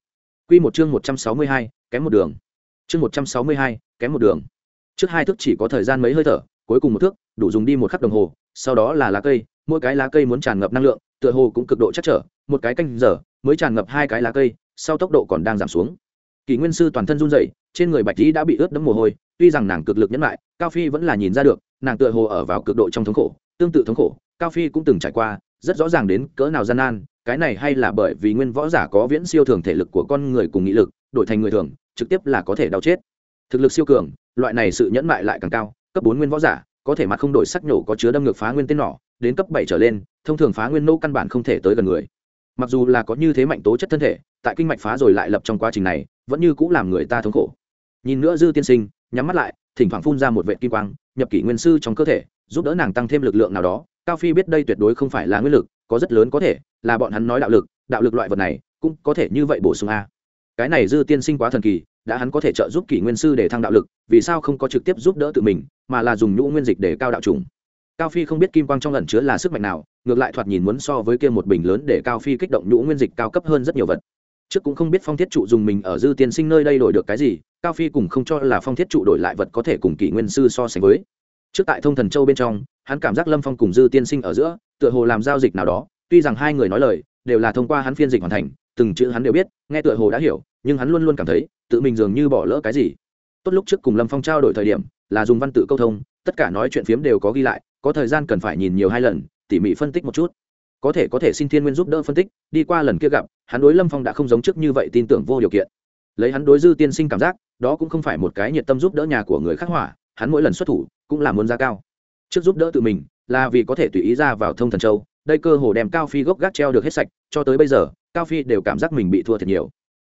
A: Quy một chương một trăm sáu mươi hai, kém một đường. Chương một trăm sáu mươi hai, kém một đường. Trước hai thước chỉ có thời gian mấy hơi thở, cuối cùng một thước, đủ dùng đi một khắc đồng hồ, sau đó là lá cây, mỗi cái lá cây muốn tràn ngập năng lượng, tựa hồ cũng cực độ chắc trở, một cái canh giờ mới tràn ngập hai cái lá cây, sau tốc độ còn đang giảm xuống. Kỳ Nguyên sư toàn thân run rẩy, trên người Bạch Tỷ đã bị ướt đẫm mồ hôi, tuy rằng nàng cực lực nhẫn lại, Cao Phi vẫn là nhìn ra được, nàng tựa hồ ở vào cực độ trong thống khổ, tương tự thống khổ, Cao Phi cũng từng trải qua, rất rõ ràng đến cỡ nào gian nan, cái này hay là bởi vì nguyên võ giả có viễn siêu thường thể lực của con người cùng nghị lực đổi thành người thường trực tiếp là có thể đau chết thực lực siêu cường loại này sự nhẫn mại lại càng cao cấp bốn nguyên võ giả, có thể mặt không đổi sắc nhổ có chứa đâm ngược phá nguyên tên nỏ, đến cấp bảy trở lên, thông thường phá nguyên nô căn bản không thể tới gần người. Mặc dù là có như thế mạnh tố chất thân thể, tại kinh mạch phá rồi lại lập trong quá trình này, vẫn như cũng làm người ta thống khổ. Nhìn nữa dư tiên sinh, nhắm mắt lại, thỉnh thoảng phun ra một vệ kim quang, nhập kỷ nguyên sư trong cơ thể, giúp đỡ nàng tăng thêm lực lượng nào đó. Cao phi biết đây tuyệt đối không phải là nguyên lực, có rất lớn có thể, là bọn hắn nói đạo lực đạo lực loại vật này, cũng có thể như vậy bổ sung a. Cái này dư tiên sinh quá thần kỳ, đã hắn có thể trợ giúp kỷ nguyên sư để thăng đạo lực, vì sao không có trực tiếp giúp đỡ tự mình mà là dùng nhũ nguyên dịch để cao đạo trùng. Cao phi không biết kim quang trong lần chứa là sức mạnh nào, ngược lại thoạt nhìn muốn so với kia một bình lớn để cao phi kích động nhũ nguyên dịch cao cấp hơn rất nhiều vật. Trước cũng không biết phong thiết trụ dùng mình ở dư tiên sinh nơi đây đổi được cái gì, cao phi cũng không cho là phong thiết trụ đổi lại vật có thể cùng kỷ nguyên sư so sánh với. Trước tại thông thần châu bên trong, hắn cảm giác lâm phong cùng dư tiên sinh ở giữa, tựa hồ làm giao dịch nào đó, tuy rằng hai người nói lời, đều là thông qua hắn phiên dịch hoàn thành, từng chữ hắn đều biết, nghe tựa hồ đã hiểu, nhưng hắn luôn luôn cảm thấy, tự mình dường như bỏ lỡ cái gì. Tốt lúc trước cùng lâm phong trao đổi thời điểm là dùng văn tự câu thông, tất cả nói chuyện phiếm đều có ghi lại, có thời gian cần phải nhìn nhiều hai lần, tỉ mỉ phân tích một chút. Có thể có thể xin thiên nguyên giúp đỡ phân tích, đi qua lần kia gặp, hắn đối lâm phong đã không giống trước như vậy tin tưởng vô điều kiện. Lấy hắn đối dư tiên sinh cảm giác, đó cũng không phải một cái nhiệt tâm giúp đỡ nhà của người khác hỏa, hắn mỗi lần xuất thủ, cũng là muốn giá cao. Trước giúp đỡ tự mình, là vì có thể tùy ý ra vào thông thần châu, đây cơ hồ đem cao phi gốc gác treo được hết sạch, cho tới bây giờ, cao phi đều cảm giác mình bị thua thật nhiều.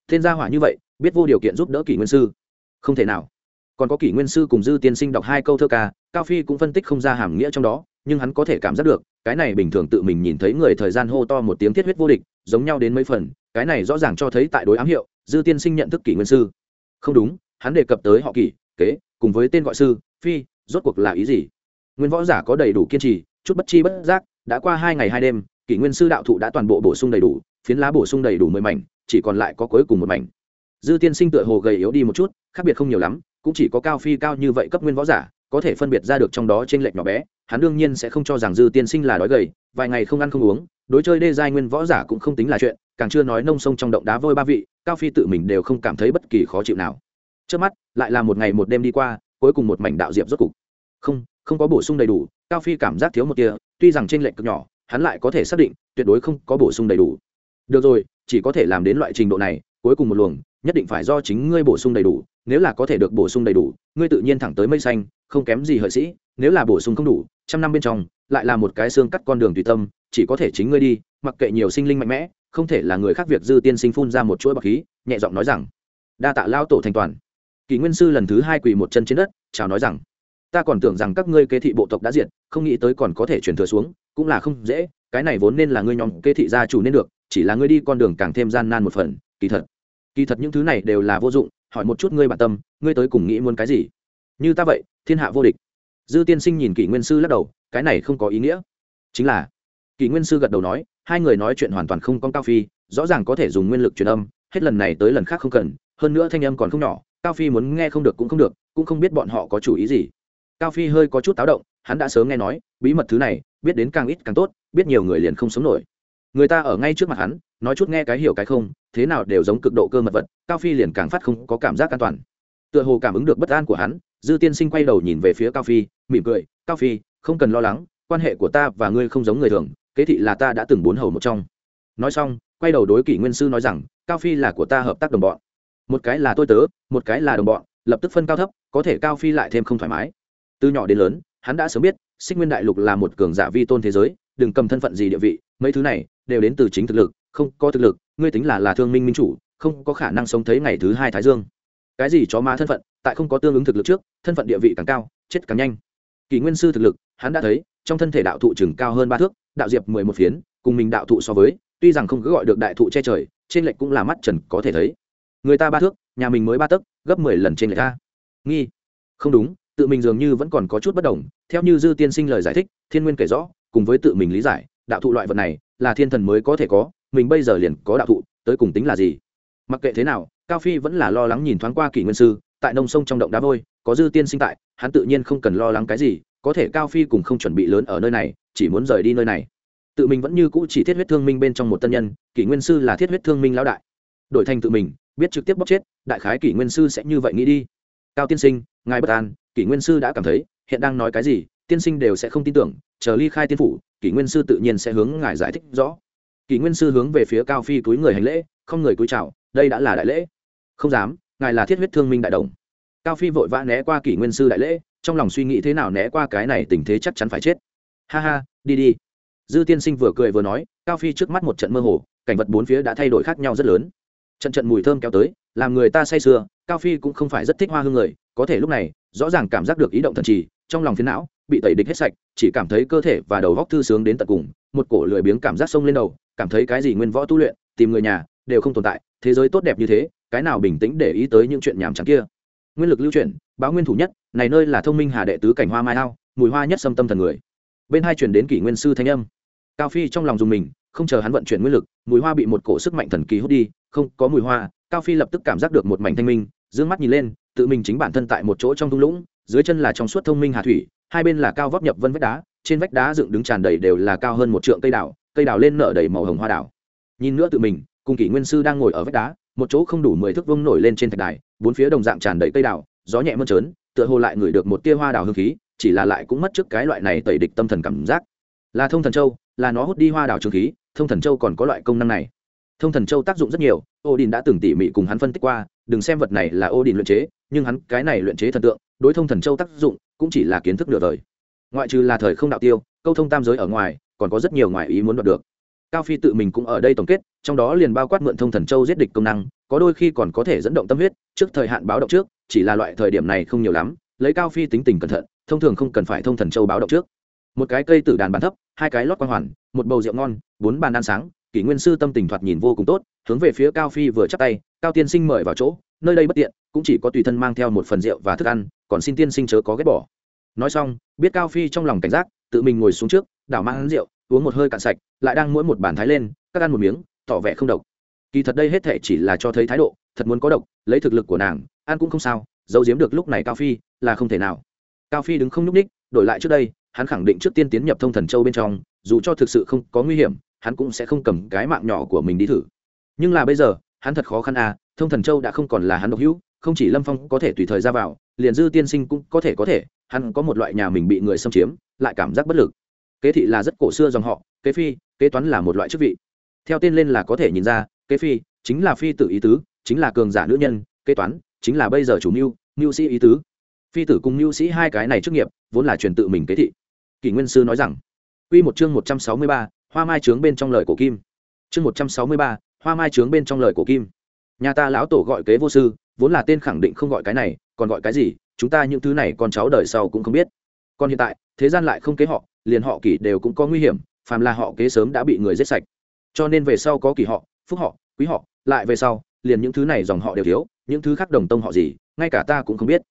A: Thiên gia hỏa như vậy, biết vô điều kiện giúp đỡ kỷ nguyên sư. Không thể nào còn có kỷ nguyên sư cùng dư tiên sinh đọc hai câu thơ ca, cao phi cũng phân tích không ra hàm nghĩa trong đó, nhưng hắn có thể cảm giác được, cái này bình thường tự mình nhìn thấy người thời gian hô to một tiếng thiết huyết vô địch, giống nhau đến mấy phần, cái này rõ ràng cho thấy tại đối ám hiệu, dư tiên sinh nhận thức kỷ nguyên sư. Không đúng, hắn đề cập tới họ kỷ, kế, cùng với tên gọi sư, phi, rốt cuộc là ý gì? Nguyên võ giả có đầy đủ kiên trì, chút bất chi bất giác, đã qua hai ngày hai đêm, kỷ nguyên sư đạo thụ đã toàn bộ bổ sung đầy đủ, phiến lá bổ sung đầy đủ mười mảnh, chỉ còn lại có cuối cùng một mảnh dư tiên sinh tựa hồ gầy yếu đi một chút, khác biệt không nhiều lắm, cũng chỉ có cao phi cao như vậy cấp nguyên võ giả, có thể phân biệt ra được trong đó t r ê n lệch nhỏ bé, hắn đương nhiên sẽ không cho rằng dư tiên sinh là đói gầy, vài ngày không ăn không uống, đối chơi đê giai nguyên võ giả cũng không tính là chuyện, càng chưa nói nông sông trong động đá vôi ba vị, cao phi tự mình đều không cảm thấy bất kỳ khó chịu nào. Trước mắt, lại là một ngày một đêm đi qua, cuối cùng một mảnh đạo diệp rốt cục. Không không có bổ sung đầy đủ, cao phi cảm giác thiếu một tia, tuy rằng t r ê n lệch cực nhỏ, hắn lại có thể xác định, tuyệt đối không có bổ sung đầy đủ. Được rồi, chỉ có thể làm đến loại trình độ này, cuối cùng một luồng nhất định phải do chính ngươi bổ sung đầy đủ, nếu là có thể được bổ sung đầy đủ, ngươi tự nhiên thẳng tới mây xanh, không kém gì hợi sĩ, nếu là bổ sung không đủ, trăm năm bên trong, lại là một cái xương cắt con đường tùy tâm, chỉ có thể chính ngươi đi, mặc kệ nhiều sinh linh mạnh mẽ, không thể là người khác việc dư tiên sinh phun ra một chuỗi bọc khí, nhẹ giọng nói rằng, đa tạ lao tổ thành toàn. Kỷ nguyên sư lần thứ hai quỳ một chân trên đất, chào nói rằng, ta còn tưởng rằng các ngươi kế thị bộ tộc đã diệt, không nghĩ tới còn có thể chuyển thừa xuống, cũng là không dễ, cái này vốn nên là ngươi nhóm kế thị gia chủ nên được, chỉ là ngươi đi con đường càng thêm gian nan một phần, kỳ thật kỳ thật những thứ này đều là vô dụng, hỏi một chút ngươi bản tâm, ngươi tới cùng nghĩ muốn cái gì? Như ta vậy, thiên hạ vô địch. Dư tiên sinh nhìn kỷ nguyên sư lắc đầu, cái này không có ý nghĩa. Chính là, kỷ nguyên sư gật đầu nói, hai người nói chuyện hoàn toàn không con cao phi, rõ ràng có thể dùng nguyên lực truyền âm, hết lần này tới lần khác không cần, hơn nữa thanh âm còn không nhỏ, cao phi muốn nghe không được cũng không được, cũng không biết bọn họ có chủ ý gì. Cao phi hơi có chút táo động, hắn đã sớm nghe nói, bí mật thứ này, biết đến càng ít càng tốt, biết nhiều người liền không sống nổi. Người ta ở ngay trước mặt hắn, nói chút nghe cái hiểu cái không thế nào đều giống cực độ cơ mật vật, cao phi liền càng phát không có cảm giác an toàn. Tựa hồ cảm ứng được bất an của hắn, dư tiên sinh quay đầu nhìn về phía cao phi, mỉm cười, cao phi, không cần lo lắng, quan hệ của ta và ngươi không giống người thường, kế thị là ta đã từng bốn hầu một trong. Nói xong, quay đầu đối kỷ nguyên sư nói rằng, cao phi là của ta hợp tác đồng bọn. Một cái là tôi tớ, một cái là đồng bọn, lập tức phân cao thấp, có thể cao phi lại thêm không thoải mái. Từ nhỏ đến lớn, hắn đã sớm biết, xích nguyên đại lục là một cường giả vi tôn thế giới, đừng cầm thân phận gì địa vị, mấy thứ này đều đến từ chính thực lực, không có thực lực ngươi tính là là thương minh minh chủ, không có khả năng sống thấy ngày thứ hai thái dương. Cái gì chó má thân phận, tại không có tương ứng thực lực trước, thân phận địa vị càng cao, chết càng nhanh. Kỷ nguyên sư thực lực, hắn đã thấy, trong thân thể đạo thụ chừng cao hơn ba thước, đạo diệp mười một phiến, cùng mình đạo thụ so với, tuy rằng không cứ gọi được đại thụ che trời, trên lệnh cũng là mắt trần có thể thấy. Người ta ba thước, nhà mình mới ba tấc, gấp mười lần trên lệch ta nghi. Không đúng, tự mình dường như vẫn còn có chút bất đồng, theo như dư tiên sinh lời giải thích, thiên nguyên kể rõ, cùng với tự mình lý giải, đạo thụ loại vật này, là thiên thần mới có thể có mình bây giờ liền có đạo thụ, tới cùng tính là gì? Mặc kệ thế nào, cao phi vẫn là lo lắng nhìn thoáng qua kỷ nguyên sư, tại nông sông trong động đá vôi, có dư tiên sinh tại, hắn tự nhiên không cần lo lắng cái gì, có thể cao phi cùng không chuẩn bị lớn ở nơi này, chỉ muốn rời đi nơi này. Tự mình vẫn như cũ chỉ thiết huyết thương minh bên trong một tân nhân, kỷ nguyên sư là thiết huyết thương minh lão đại. Đổi thành tự mình, biết trực tiếp bóc chết, đại khái kỷ nguyên sư sẽ như vậy nghĩ đi. Cao tiên sinh, ngài bất an, kỷ nguyên sư đã cảm thấy, hiện đang nói cái gì, tiên sinh đều sẽ không tin tưởng, chờ ly khai tiên phủ, kỷ nguyên sư tự nhiên sẽ hướng ngài giải thích rõ kỷ nguyên sư hướng về phía cao phi túi người hành lễ, không người cúi chào, đây đã là đại lễ. Không dám, ngài là thiết huyết thương minh đại đồng. Cao phi vội vã né qua kỷ nguyên sư đại lễ, trong lòng suy nghĩ thế nào né qua cái này tình thế chắc chắn phải chết. Ha ha, đi đi. Dư tiên sinh vừa cười vừa nói, cao phi trước mắt một trận mơ hồ, cảnh vật bốn phía đã thay đổi khác nhau rất lớn. Trận trận mùi thơm kéo tới, làm người ta say sưa, cao phi cũng không phải rất thích hoa hương người, có thể lúc này, rõ ràng cảm giác được ý động thần trì, trong lòng phiến não, bị tẩy địch hết sạch, chỉ cảm thấy cơ thể và đầu góc thư sướng đến tận cùng, một cổ lười biếng cảm giác sông lên đầu cảm thấy cái gì nguyên võ tu luyện, tìm người nhà, đều không tồn tại, thế giới tốt đẹp như thế, cái nào bình tĩnh để ý tới những chuyện nhảm chán kia. Nguyên lực lưu chuyển, báo nguyên thủ nhất, này nơi là thông minh hà đệ tứ cảnh hoa mai ao, mùi hoa nhất xâm tâm thần người. Bên hai chuyển đến kỷ nguyên sư thanh âm. Cao phi trong lòng dùng mình, không chờ hắn vận chuyển nguyên lực, mùi hoa bị một cổ sức mạnh thần kỳ hút đi, không có mùi hoa, cao phi lập tức cảm giác được một mảnh thanh minh d ư ơ n g mắt nhìn lên, tự mình chính bản thân tại một chỗ trong thung lũng, dưới chân là trong suốt thông minh hà thủy, hai bên là cao vóc nhập vân vách đá, trên vách đá dựng đứng tràn đầy đều là cao hơn một trượng cây đảo cây đào lên nở đầy màu hồng hoa đào. Nhìn nữa tự mình, cùng kỷ nguyên sư đang ngồi ở vách đá, một chỗ không đủ mười thước vông nổi lên trên thạch đài, bốn phía đồng dạng tràn đầy cây đào, gió nhẹ mơn trớn, tựa hồ lại ngửi được một tia hoa đào hương khí, chỉ là lại cũng mất trước cái loại này tẩy địch tâm thần cảm giác. Là thông thần châu, là nó hút đi hoa đào trường khí, thông thần châu còn có loại công năng này. Thông thần châu tác dụng rất nhiều ô đình đã từng tỉ mỉ cùng hắn phân tích qua, đừng xem vật này là ô đình luyện chế, nhưng hắn cái này luyện chế thần tượng, đối thông thần châu tác dụng cũng chỉ là kiến thức nửa đời. Ngoại trừ là thời không đạo tiêu, câu thông tam giới ở ngoài còn có rất nhiều ngoại ý muốn đoạt được. Cao phi tự mình cũng ở đây tổng kết, trong đó liền bao quát mượn thông thần châu giết địch công năng, có đôi khi còn có thể dẫn động tâm huyết, trước thời hạn báo động trước, chỉ là loại thời điểm này không nhiều lắm, lấy cao phi tính tình cẩn thận, thông thường không cần phải thông thần châu báo động trước. Một cái cây tử đàn bàn thấp, hai cái lót quang hoàn, một bầu rượu ngon, bốn bàn ăn sáng, kỷ nguyên sư tâm tình thoạt nhìn vô cùng tốt, hướng về phía cao phi vừa chắp tay, cao tiên sinh mời vào chỗ, nơi đây bất tiện, cũng chỉ có tùy thân mang theo một phần rượu và thức ăn, còn xin tiên sinh chớ có ghét bỏ. Nói xong, biết cao phi trong lòng cảnh giác, tự mình ngồi xuống trước, đảo mang rượu uống một hơi cạn sạch, lại đang mỗi một bàn thái lên, các ăn một miếng, tỏ vẻ không độc. Kỳ thật đây hết thể chỉ là cho thấy thái độ, thật muốn có độc, lấy thực lực của nàng, ăn cũng không sao, giấu giếm được lúc này cao phi, là không thể nào. Cao phi đứng không nhúc ních đổi lại trước đây, hắn khẳng định trước tiên tiến nhập thông thần châu bên trong, dù cho thực sự không có nguy hiểm, hắn cũng sẽ không cầm cái mạng nhỏ của mình đi thử. Nhưng là bây giờ, hắn thật khó khăn à thông thần châu đã không còn là hắn độc hữu, không chỉ lâm phong có thể tùy thời ra vào, liền dư tiên sinh cũng có thể có thể, hắn có một loại nhà mình bị người xâm chiếm, lại cảm giác bất lực kế thị là rất cổ xưa dòng họ kế phi kế toán là một loại chức vị theo tên lên là có thể nhìn ra kế phi chính là phi tử ý tứ chính là cường giả nữ nhân kế toán chính là bây giờ chủ mưu mưu sĩ ý tứ phi tử cùng mưu sĩ hai cái này chức nghiệp vốn là truyền tự mình kế thị kỷ nguyên sư nói rằng Quy một chương 163, Hoa Mai trướng bên trong lời cổ kim. Chương 163, Hoa Mai trướng bên trong lời cổ kim. Nhà ta lão tổ gọi kế vô sư, vốn là tên khẳng định không gọi cái này, còn gọi cái gì, chúng ta những thứ này con cháu đời sau cũng không biết. Còn hiện tại, thế gian lại không kế họ, liền họ kỷ đều cũng có nguy hiểm, phàm là họ kế sớm đã bị người giết sạch. Cho nên về sau có kỷ họ, phúc họ, quý họ, lại về sau, liền những thứ này dòng họ đều thiếu, những thứ khác đồng tông họ gì, ngay cả ta cũng không biết.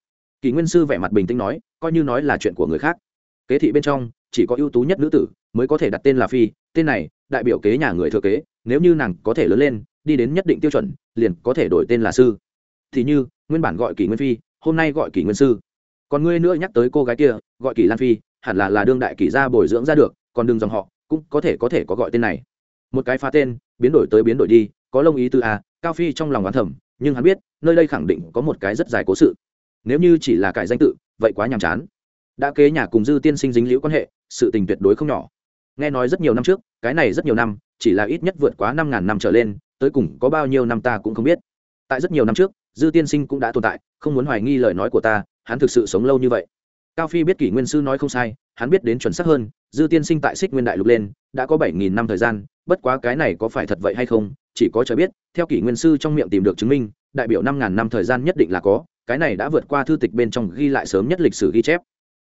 A: Kỷ Nguyên sư vẻ mặt bình tĩnh nói, coi như nói là chuyện của người khác. Kế thị bên trong, chỉ có ưu tú nhất nữ tử mới có thể đặt tên là phi tên này đại biểu kế nhà người thừa kế nếu như nàng có thể lớn lên đi đến nhất định tiêu chuẩn liền có thể đổi tên là sư thì như nguyên bản gọi kỷ nguyên phi hôm nay gọi kỷ nguyên sư còn ngươi nữa nhắc tới cô gái kia gọi kỷ lan phi hẳn là là đương đại kỷ gia bồi dưỡng ra được, còn đừng dòng họ, cũng có thể có thể có gọi tên này. Một cái phá tên, biến đổi tới biến đổi đi, có lông ý tư a, cao phi trong lòng oán thẩm nhưng hắn biết, nơi đây khẳng định có một cái rất dài cố sự. Nếu như chỉ là cải danh tự, vậy quá nhàm chán. Đã kế nhà cùng dư tiên sinh dính liễu quan hệ, sự tình tuyệt đối không nhỏ. Nghe nói rất nhiều năm trước, cái này rất nhiều năm, chỉ là ít nhất vượt quá năm ngàn năm trở lên, tới cùng có bao nhiêu năm ta cũng không biết. Tại rất nhiều năm trước, dư tiên sinh cũng đã tồn tại, không muốn hoài nghi lời nói của ta, hắn thực sự sống lâu như vậy cao phi biết kỷ nguyên sư nói không sai, hắn biết đến chuẩn xác hơn, dư tiên sinh tại xích nguyên đại lục lên, đã có bảy nghìn năm thời gian, bất quá cái này có phải thật vậy hay không, chỉ có cho biết, theo kỷ nguyên sư trong miệng tìm được chứng minh, đại biểu năm ngàn năm thời gian nhất định là có, cái này đã vượt qua thư tịch bên trong ghi lại sớm nhất lịch sử ghi chép.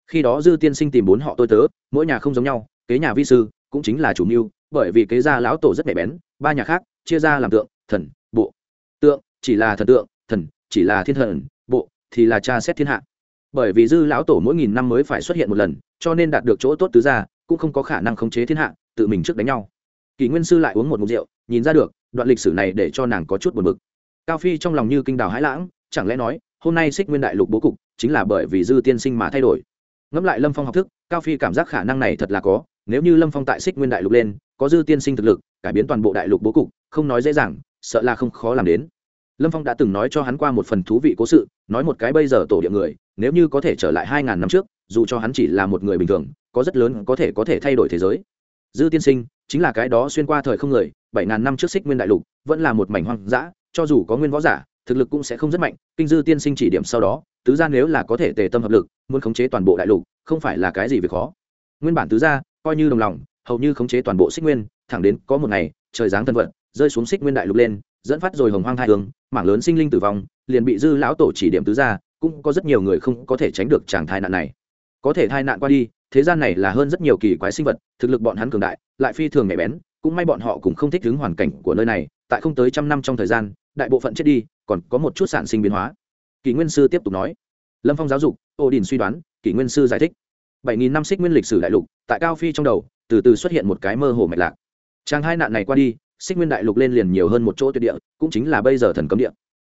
A: Khi đó dư tiên sinh tìm bốn họ tôi tớ, mỗi nhà không giống nhau, kế nhà vi sư, cũng chính là chủ mưu, bởi vì kế gia lão tổ rất nhạy bén, ba nhà khác, chia ra làm tượng, thần, bộ. Tượng, chỉ là thần tượng, thần, chỉ là thiên thần, bộ, thì là cha xét thiên hạ bởi vì dư lão tổ mỗi nghìn năm mới phải xuất hiện một lần, cho nên đạt được chỗ tốt tứ gia, cũng không có khả năng khống chế thiên hạ, tự mình trước đánh nhau. Kỷ nguyên sư lại uống một mục rượu, nhìn ra được, đoạn lịch sử này để cho nàng có chút buồn bực. Cao phi trong lòng như kinh đào hãi lãng, chẳng lẽ nói, hôm nay xích nguyên đại lục bố cục, chính là bởi vì dư tiên sinh mà thay đổi. Ngẫm lại lâm phong học thức, cao phi cảm giác khả năng này thật là có, nếu như lâm phong tại xích nguyên đại lục lên, có dư tiên sinh thực lực, cải biến toàn bộ đại lục bố cục, không nói dễ dàng, sợ là không khó làm đến. Lâm phong đã từng nói cho hắn qua một phần thú vị cố sự nói một cái bây giờ tổ địa người, nếu như có thể trở lại hai ngàn năm trước, dù cho hắn chỉ là một người bình thường, có rất lớn có thể có thể thay đổi thế giới. Dư tiên sinh, chính là cái đó xuyên qua thời không người, bảy ngàn năm trước xích nguyên đại lục, vẫn là một mảnh hoang dã, cho dù có nguyên võ giả, thực lực cũng sẽ không rất mạnh, kinh dư tiên sinh chỉ điểm sau đó, tứ gia nếu là có thể tề tâm hợp lực, muốn khống chế toàn bộ đại lục, không phải là cái gì việc khó. Nguyên bản tứ gia, coi như đồng lòng, hầu như khống chế toàn bộ xích nguyên, thẳng đến có một ngày, trời giáng thân vận, rơi xuống xích nguyên đại lục lên dẫn phát rồi hồng hoang hai hướng mảng lớn sinh linh tử vong, liền bị dư lão tổ chỉ điểm tứ gia, cũng có rất nhiều người không có thể tránh được chàng thai nạn này. Có thể thai nạn qua đi, thế gian này là hơn rất nhiều kỳ quái sinh vật, thực lực bọn hắn cường đại, lại phi thường nhạy bén, cũng may bọn họ cũng không thích ứng hoàn cảnh của nơi này, tại không tới trăm năm trong thời gian, đại bộ phận chết đi, còn có một chút sản sinh biến hóa. Kỷ nguyên sư tiếp tục nói. Lâm phong giáo dục ô đình suy đoán, kỷ nguyên sư giải thích. Bảy nghìn năm xích nguyên lịch sử đại lục, tại cao phi trong đầu, từ từ xuất hiện một cái mơ hồ mạch lạc. Trang hai nạn này qua đi xích nguyên đại lục lên liền nhiều hơn một chỗ tuyệt địa, cũng chính là bây giờ thần cấm địa.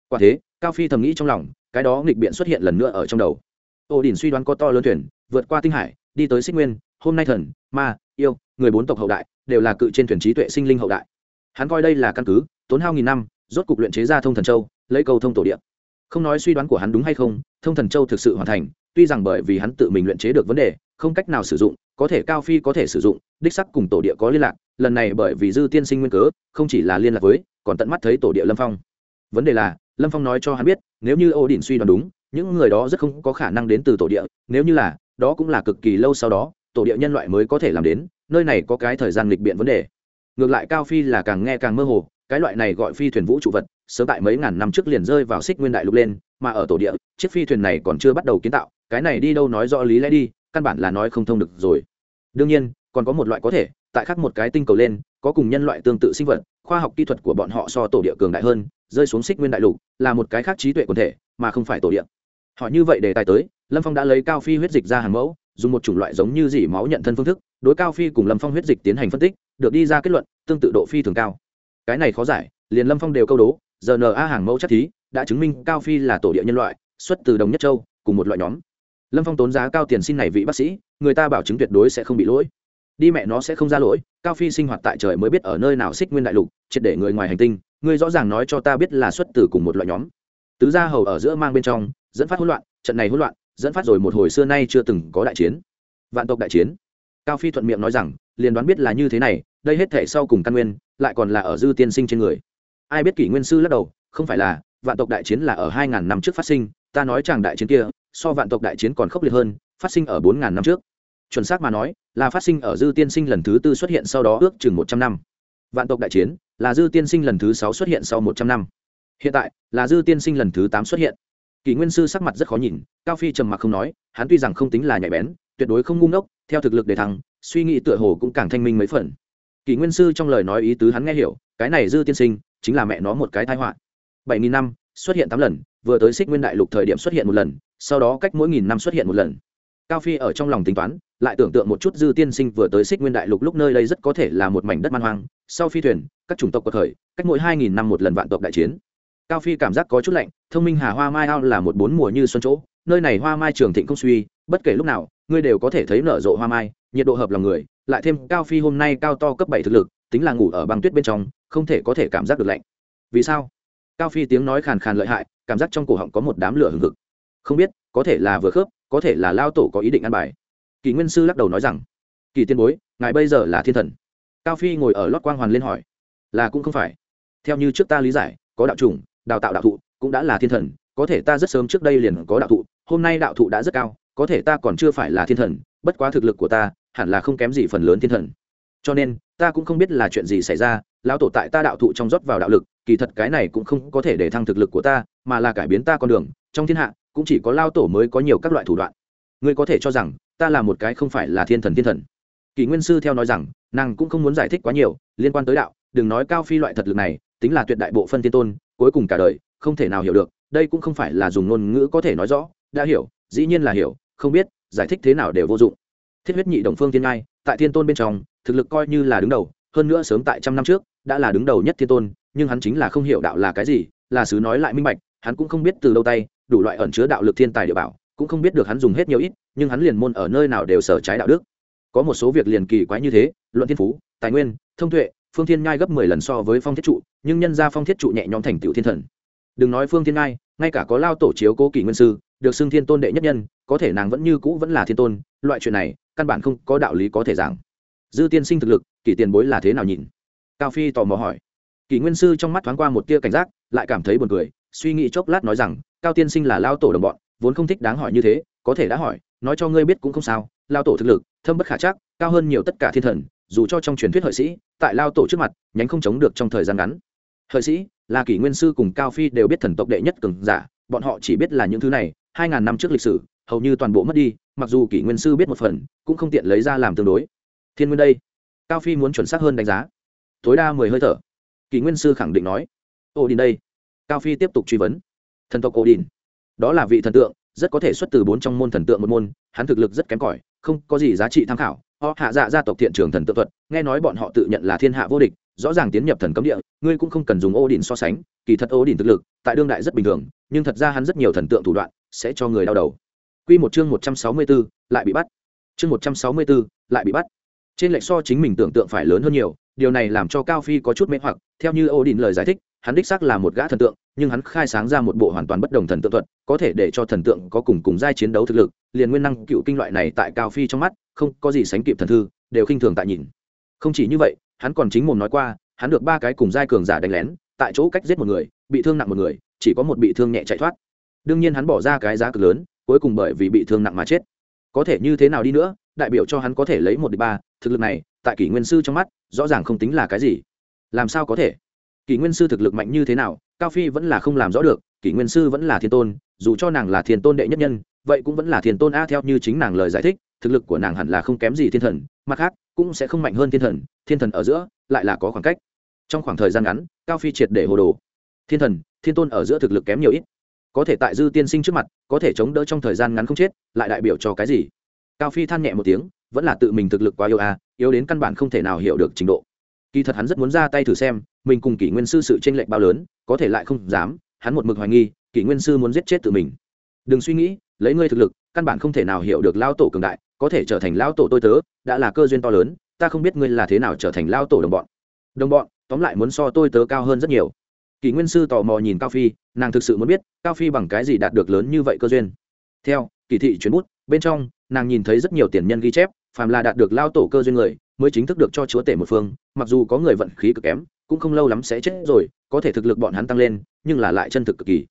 A: Quả thế, cao phi thầm nghĩ trong lòng, cái đó nghịch biện xuất hiện lần nữa ở trong đầu. Ô đình suy đoán có to lớn thuyền, vượt qua tinh hải, đi tới xích nguyên, hôm nay thần, ma, yêu, người bốn tộc hậu đại, đều là cự trên thuyền trí tuệ sinh linh hậu đại. Hắn coi đây là căn cứ, tốn hao nghìn năm, rốt cục luyện chế ra thông thần châu, lấy cầu thông tổ địa. Không nói suy đoán của hắn đúng hay không, thông thần châu thực sự hoàn thành, tuy rằng bởi vì hắn tự mình luyện chế được vấn đề không cách nào sử dụng, có thể cao phi có thể sử dụng, đích sắc cùng tổ địa có liên lạc, lần này bởi vì dư tiên sinh nguyên cớ, không chỉ là liên lạc với, còn tận mắt thấy tổ địa lâm phong. Vấn đề là, lâm phong nói cho hắn biết, nếu như ô đình suy đoán đúng, những người đó rất không có khả năng đến từ tổ địa, nếu như là, đó cũng là cực kỳ lâu sau đó, tổ địa nhân loại mới có thể làm đến, nơi này có cái thời gian lịch biện vấn đề. Ngược lại cao phi là càng nghe càng mơ hồ, cái loại này gọi phi thuyền vũ trụ vật, sớm tại mấy ngàn năm trước liền rơi vào xích nguyên đại lục lên, mà ở tổ địa, chiếc phi thuyền này còn chưa bắt đầu kiến tạo, cái này đi đâu nói rõ lý lẽ đi căn bản là nói không thông được rồi. Đương nhiên, còn có một loại có thể, tại khác một cái tinh cầu lên, có cùng nhân loại tương tự sinh vật, khoa học kỹ thuật của bọn họ so tổ địa cường đại hơn, rơi xuống xích nguyên đại lục, là một cái khác trí tuệ quần thể, mà không phải tổ địa. Họ như vậy để tài tới, lâm phong đã lấy cao phi huyết dịch ra hàng mẫu, dùng một chủng loại giống như dỉ máu nhận thân phương thức, đối cao phi cùng lâm phong huyết dịch tiến hành phân tích, được đi ra kết luận, tương tự độ phi thường cao. Cái này khó giải, liền lâm phong đều câu đố giờ na hàng mẫu chất thí, đã chứng minh cao phi là tổ địa nhân loại, xuất từ đồng nhất châu, cùng một loại nhóm lâm phong tốn giá cao tiền xin này vị bác sĩ, người ta bảo chứng tuyệt đối sẽ không bị lỗi. Đi mẹ nó sẽ không ra lỗi, cao phi sinh hoạt tại trời mới biết ở nơi nào xích nguyên đại lục, triệt để người ngoài hành tinh ngươi rõ ràng nói cho ta biết là xuất từ cùng một loại nhóm. Tứ gia hầu ở giữa mang bên trong, dẫn phát hỗn loạn, trận này hỗn loạn, dẫn phát rồi một hồi xưa nay chưa từng có đại chiến. Vạn tộc đại chiến. Cao phi thuận miệng nói rằng, liền đoán biết là như thế này, đây hết thể sau cùng căn nguyên, lại còn là ở dư tiên sinh trên người. Ai biết kỷ nguyên sư lắc đầu, không phải là, vạn tộc đại chiến là ở hai ngàn năm trước phát sinh, ta nói chàng đại chiến kia so vạn tộc đại chiến còn khốc liệt hơn, phát sinh ở bốn ngàn năm trước. Chuẩn xác mà nói, là phát sinh ở dư tiên sinh lần thứ tư xuất hiện sau đó ước chừng một trăm năm. Vạn tộc đại chiến, là dư tiên sinh lần thứ sáu xuất hiện sau một trăm năm. Hiện tại, là dư tiên sinh lần thứ tám xuất hiện. Kỷ nguyên sư sắc mặt rất khó nhìn, cao phi trầm mặc không nói, hắn tuy rằng không tính là nhạy bén, tuyệt đối không ngu ngốc, theo thực lực để thắng suy nghĩ tựa hồ cũng càng thanh minh mấy phần. Kỷ nguyên sư trong lời nói ý tứ hắn nghe hiểu, cái này dư tiên sinh, chính là mẹ nó một cái tai họa. Bảy nghìn năm xuất hiện tám lần, vừa tới xích nguyên đại lục thời điểm xuất hiện một lần, sau đó cách mỗi nghìn năm xuất hiện một lần. Cao phi ở trong lòng tính toán, lại tưởng tượng một chút dư tiên sinh vừa tới xích nguyên đại lục lúc nơi đây rất có thể là một mảnh đất man hoang, sau phi thuyền, các chủng tộc có thời cách mỗi hai nghìn năm một lần vạn tộc đại chiến. Cao phi cảm giác có chút lạnh, thông minh hà hoa mai ao là một bốn mùa như xuân chỗ, nơi này hoa mai trường thịnh không suy, bất kể lúc nào, ngươi đều có thể thấy nở rộ hoa mai, nhiệt độ hợp lòng người, lại thêm cao phi hôm nay cao to cấp bảy thực lực, tính là ngủ ở băng tuyết bên trong, không thể có thể cảm giác được lạnh. Vì sao? Cao phi tiếng nói khàn khàn lợi hại, cảm giác trong cổ họng có một đám lửa hừng hực. Không biết, có thể là vừa khớp, có thể là lao tổ có ý định ăn bài. Kỳ nguyên sư lắc đầu nói rằng, kỳ tiên bối, ngài bây giờ là thiên thần. Cao phi ngồi ở lót quang hoàn lên hỏi, là cũng không phải. Theo như trước ta lý giải, có đạo trùng đào tạo đạo thụ, cũng đã là thiên thần, có thể ta rất sớm trước đây liền có đạo thụ, hôm nay đạo thụ đã rất cao, có thể ta còn chưa phải là thiên thần, bất quá thực lực của ta hẳn là không kém gì phần lớn thiên thần. Cho nên, ta cũng không biết là chuyện gì xảy ra, lão tổ tại ta đạo thụ trong rót vào đạo lực kỳ thật cái này cũng không có thể để thăng thực lực của ta, mà là cải biến ta con đường, trong thiên hạ, cũng chỉ có lao tổ mới có nhiều các loại thủ đoạn. Ngươi có thể cho rằng, ta là một cái không phải là thiên thần thiên thần. Kỷ nguyên sư theo nói rằng, nàng cũng không muốn giải thích quá nhiều, liên quan tới đạo, đừng nói cao phi loại thật lực này, tính là tuyệt đại bộ phân thiên tôn, cuối cùng cả đời, không thể nào hiểu được, đây cũng không phải là dùng ngôn ngữ có thể nói rõ, đã hiểu, dĩ nhiên là hiểu, không biết, giải thích thế nào đều vô dụng. Thiết huyết nhị đồng phương thiên ngai, tại thiên tôn bên trong, thực lực coi như là đứng đầu, hơn nữa sớm tại trăm năm trước, đã là đứng đầu nhất thiên tôn nhưng hắn chính là không hiểu đạo là cái gì, là sứ nói lại minh bạch, hắn cũng không biết từ đâu tay, đủ loại ẩn chứa đạo lực thiên tài địa bảo, cũng không biết được hắn dùng hết nhiều ít, nhưng hắn liền môn ở nơi nào đều sở trái đạo đức. Có một số việc liền kỳ quái như thế, luận thiên phú, tài nguyên, thông tuệ, phương thiên ngai gấp mười lần so với phong thiết trụ, nhưng nhân ra phong thiết trụ nhẹ nhõm thành tựu thiên thần. Đừng nói phương thiên ngai, ngay cả có lao tổ chiếu cố kỷ nguyên sư, được xưng thiên tôn đệ nhất nhân, có thể nàng vẫn như cũ vẫn là thiên tôn, loại chuyện này, căn bản không có đạo lý có thể giảng. Dư tiên sinh thực lực, kỷ tiền bối là thế nào nhìn? Cao phi tò mò hỏi kỷ nguyên sư trong mắt thoáng qua một tia cảnh giác, lại cảm thấy buồn cười, suy nghĩ chốc lát nói rằng, cao tiên sinh là lao tổ đồng bọn, vốn không thích đáng hỏi như thế, có thể đã hỏi, nói cho ngươi biết cũng không sao, lao tổ thực lực, thâm bất khả chắc, cao hơn nhiều tất cả thiên thần, dù cho trong truyền thuyết hợi sĩ, tại lao tổ trước mặt, nhánh không chống được trong thời gian ngắn. Hợi sĩ, là kỷ nguyên sư cùng cao phi đều biết thần tộc đệ nhất cường giả, bọn họ chỉ biết là những thứ này, hai ngàn năm trước lịch sử, hầu như toàn bộ mất đi, mặc dù kỷ nguyên sư biết một phần, cũng không tiện lấy ra làm tương đối. Thiên nguyên đây. Cao phi muốn chuẩn xác hơn đánh giá. Tối đa mười hơi thở kỷ nguyên sư khẳng định nói ô đình đây cao phi tiếp tục truy vấn thần tộc ô đình đó là vị thần tượng rất có thể xuất từ bốn trong môn thần tượng một môn hắn thực lực rất kém cỏi không có gì giá trị tham khảo họ hạ dạ gia tộc thiện trường thần tượng thuật nghe nói bọn họ tự nhận là thiên hạ vô địch rõ ràng tiến nhập thần cấm địa ngươi cũng không cần dùng ô đình so sánh kỳ thật ô đình thực lực tại đương đại rất bình thường nhưng thật ra hắn rất nhiều thần tượng thủ đoạn sẽ cho người đau đầu Quy một chương một trăm sáu mươi 164, lại bị bắt. Chương một trăm sáu mươi 164, lại bị bắt. Trên lệch so chính mình tưởng tượng phải lớn hơn nhiều, điều này làm cho Cao Phi có chút mê hoặc, theo như Odin lời giải thích, hắn đích xác là một gã thần tượng, nhưng hắn khai sáng ra một bộ hoàn toàn bất đồng thần tượng thuật, có thể để cho thần tượng có cùng cùng giai chiến đấu thực lực, liền nguyên năng cựu kinh loại này tại Cao Phi trong mắt, không có gì sánh kịp thần thư, đều khinh thường tại nhìn. Không chỉ như vậy, hắn còn chính mồm nói qua, hắn được ba cái cùng giai cường giả đánh lén, tại chỗ cách giết một người, bị thương nặng một người, chỉ có một bị thương nhẹ chạy thoát. Đương nhiên hắn bỏ ra cái giá cực lớn, cuối cùng bởi vì bị thương nặng mà chết. Có thể như thế nào đi nữa, đại biểu cho hắn có thể lấy một địch ba, thực lực này, tại Kỷ Nguyên sư trong mắt, rõ ràng không tính là cái gì. Làm sao có thể? Kỷ Nguyên sư thực lực mạnh như thế nào, Cao Phi vẫn là không làm rõ được, Kỷ Nguyên sư vẫn là thiên tôn, dù cho nàng là thiên tôn đệ nhất nhân, vậy cũng vẫn là thiên tôn a theo như chính nàng lời giải thích, thực lực của nàng hẳn là không kém gì thiên thần, mặt khác, cũng sẽ không mạnh hơn thiên thần, thiên thần ở giữa lại là có khoảng cách trong khoảng thời gian ngắn cao phi triệt để hồ đồ thiên thần thiên tôn ở giữa thực lực kém nhiều ít có thể tại dư tiên sinh trước mặt có thể chống đỡ trong thời gian ngắn không chết lại đại biểu cho cái gì cao phi than nhẹ một tiếng vẫn là tự mình thực lực quá yêu à yếu đến căn bản không thể nào hiểu được trình độ. Kỳ thật hắn rất muốn ra tay thử xem, mình cùng kỷ nguyên sư sự tranh lệch bao lớn, có thể lại không dám, hắn một mực hoài nghi, kỷ nguyên sư muốn giết chết tự mình. Đừng suy nghĩ, lấy ngươi thực lực, căn bản không thể nào hiểu được lao tổ cường đại, có thể trở thành lao tổ tôi tớ, đã là cơ duyên to lớn, ta không biết ngươi là thế nào trở thành lao tổ đồng bọn. Đồng bọn, tóm lại muốn so tôi tớ cao hơn rất nhiều. Kỷ nguyên sư tò mò nhìn cao phi, nàng thực sự muốn biết, cao phi bằng cái gì đạt được lớn như vậy cơ duyên. Theo, kỳ thị chuyến bút, bên trong, nàng nhìn thấy rất nhiều tiền nhân ghi chép phàm là đạt được lao tổ cơ duyên người mới chính thức được cho chúa tể một phương mặc dù có người vận khí cực kém cũng không lâu lắm sẽ chết rồi có thể thực lực bọn hắn tăng lên nhưng là lại chân thực cực kỳ.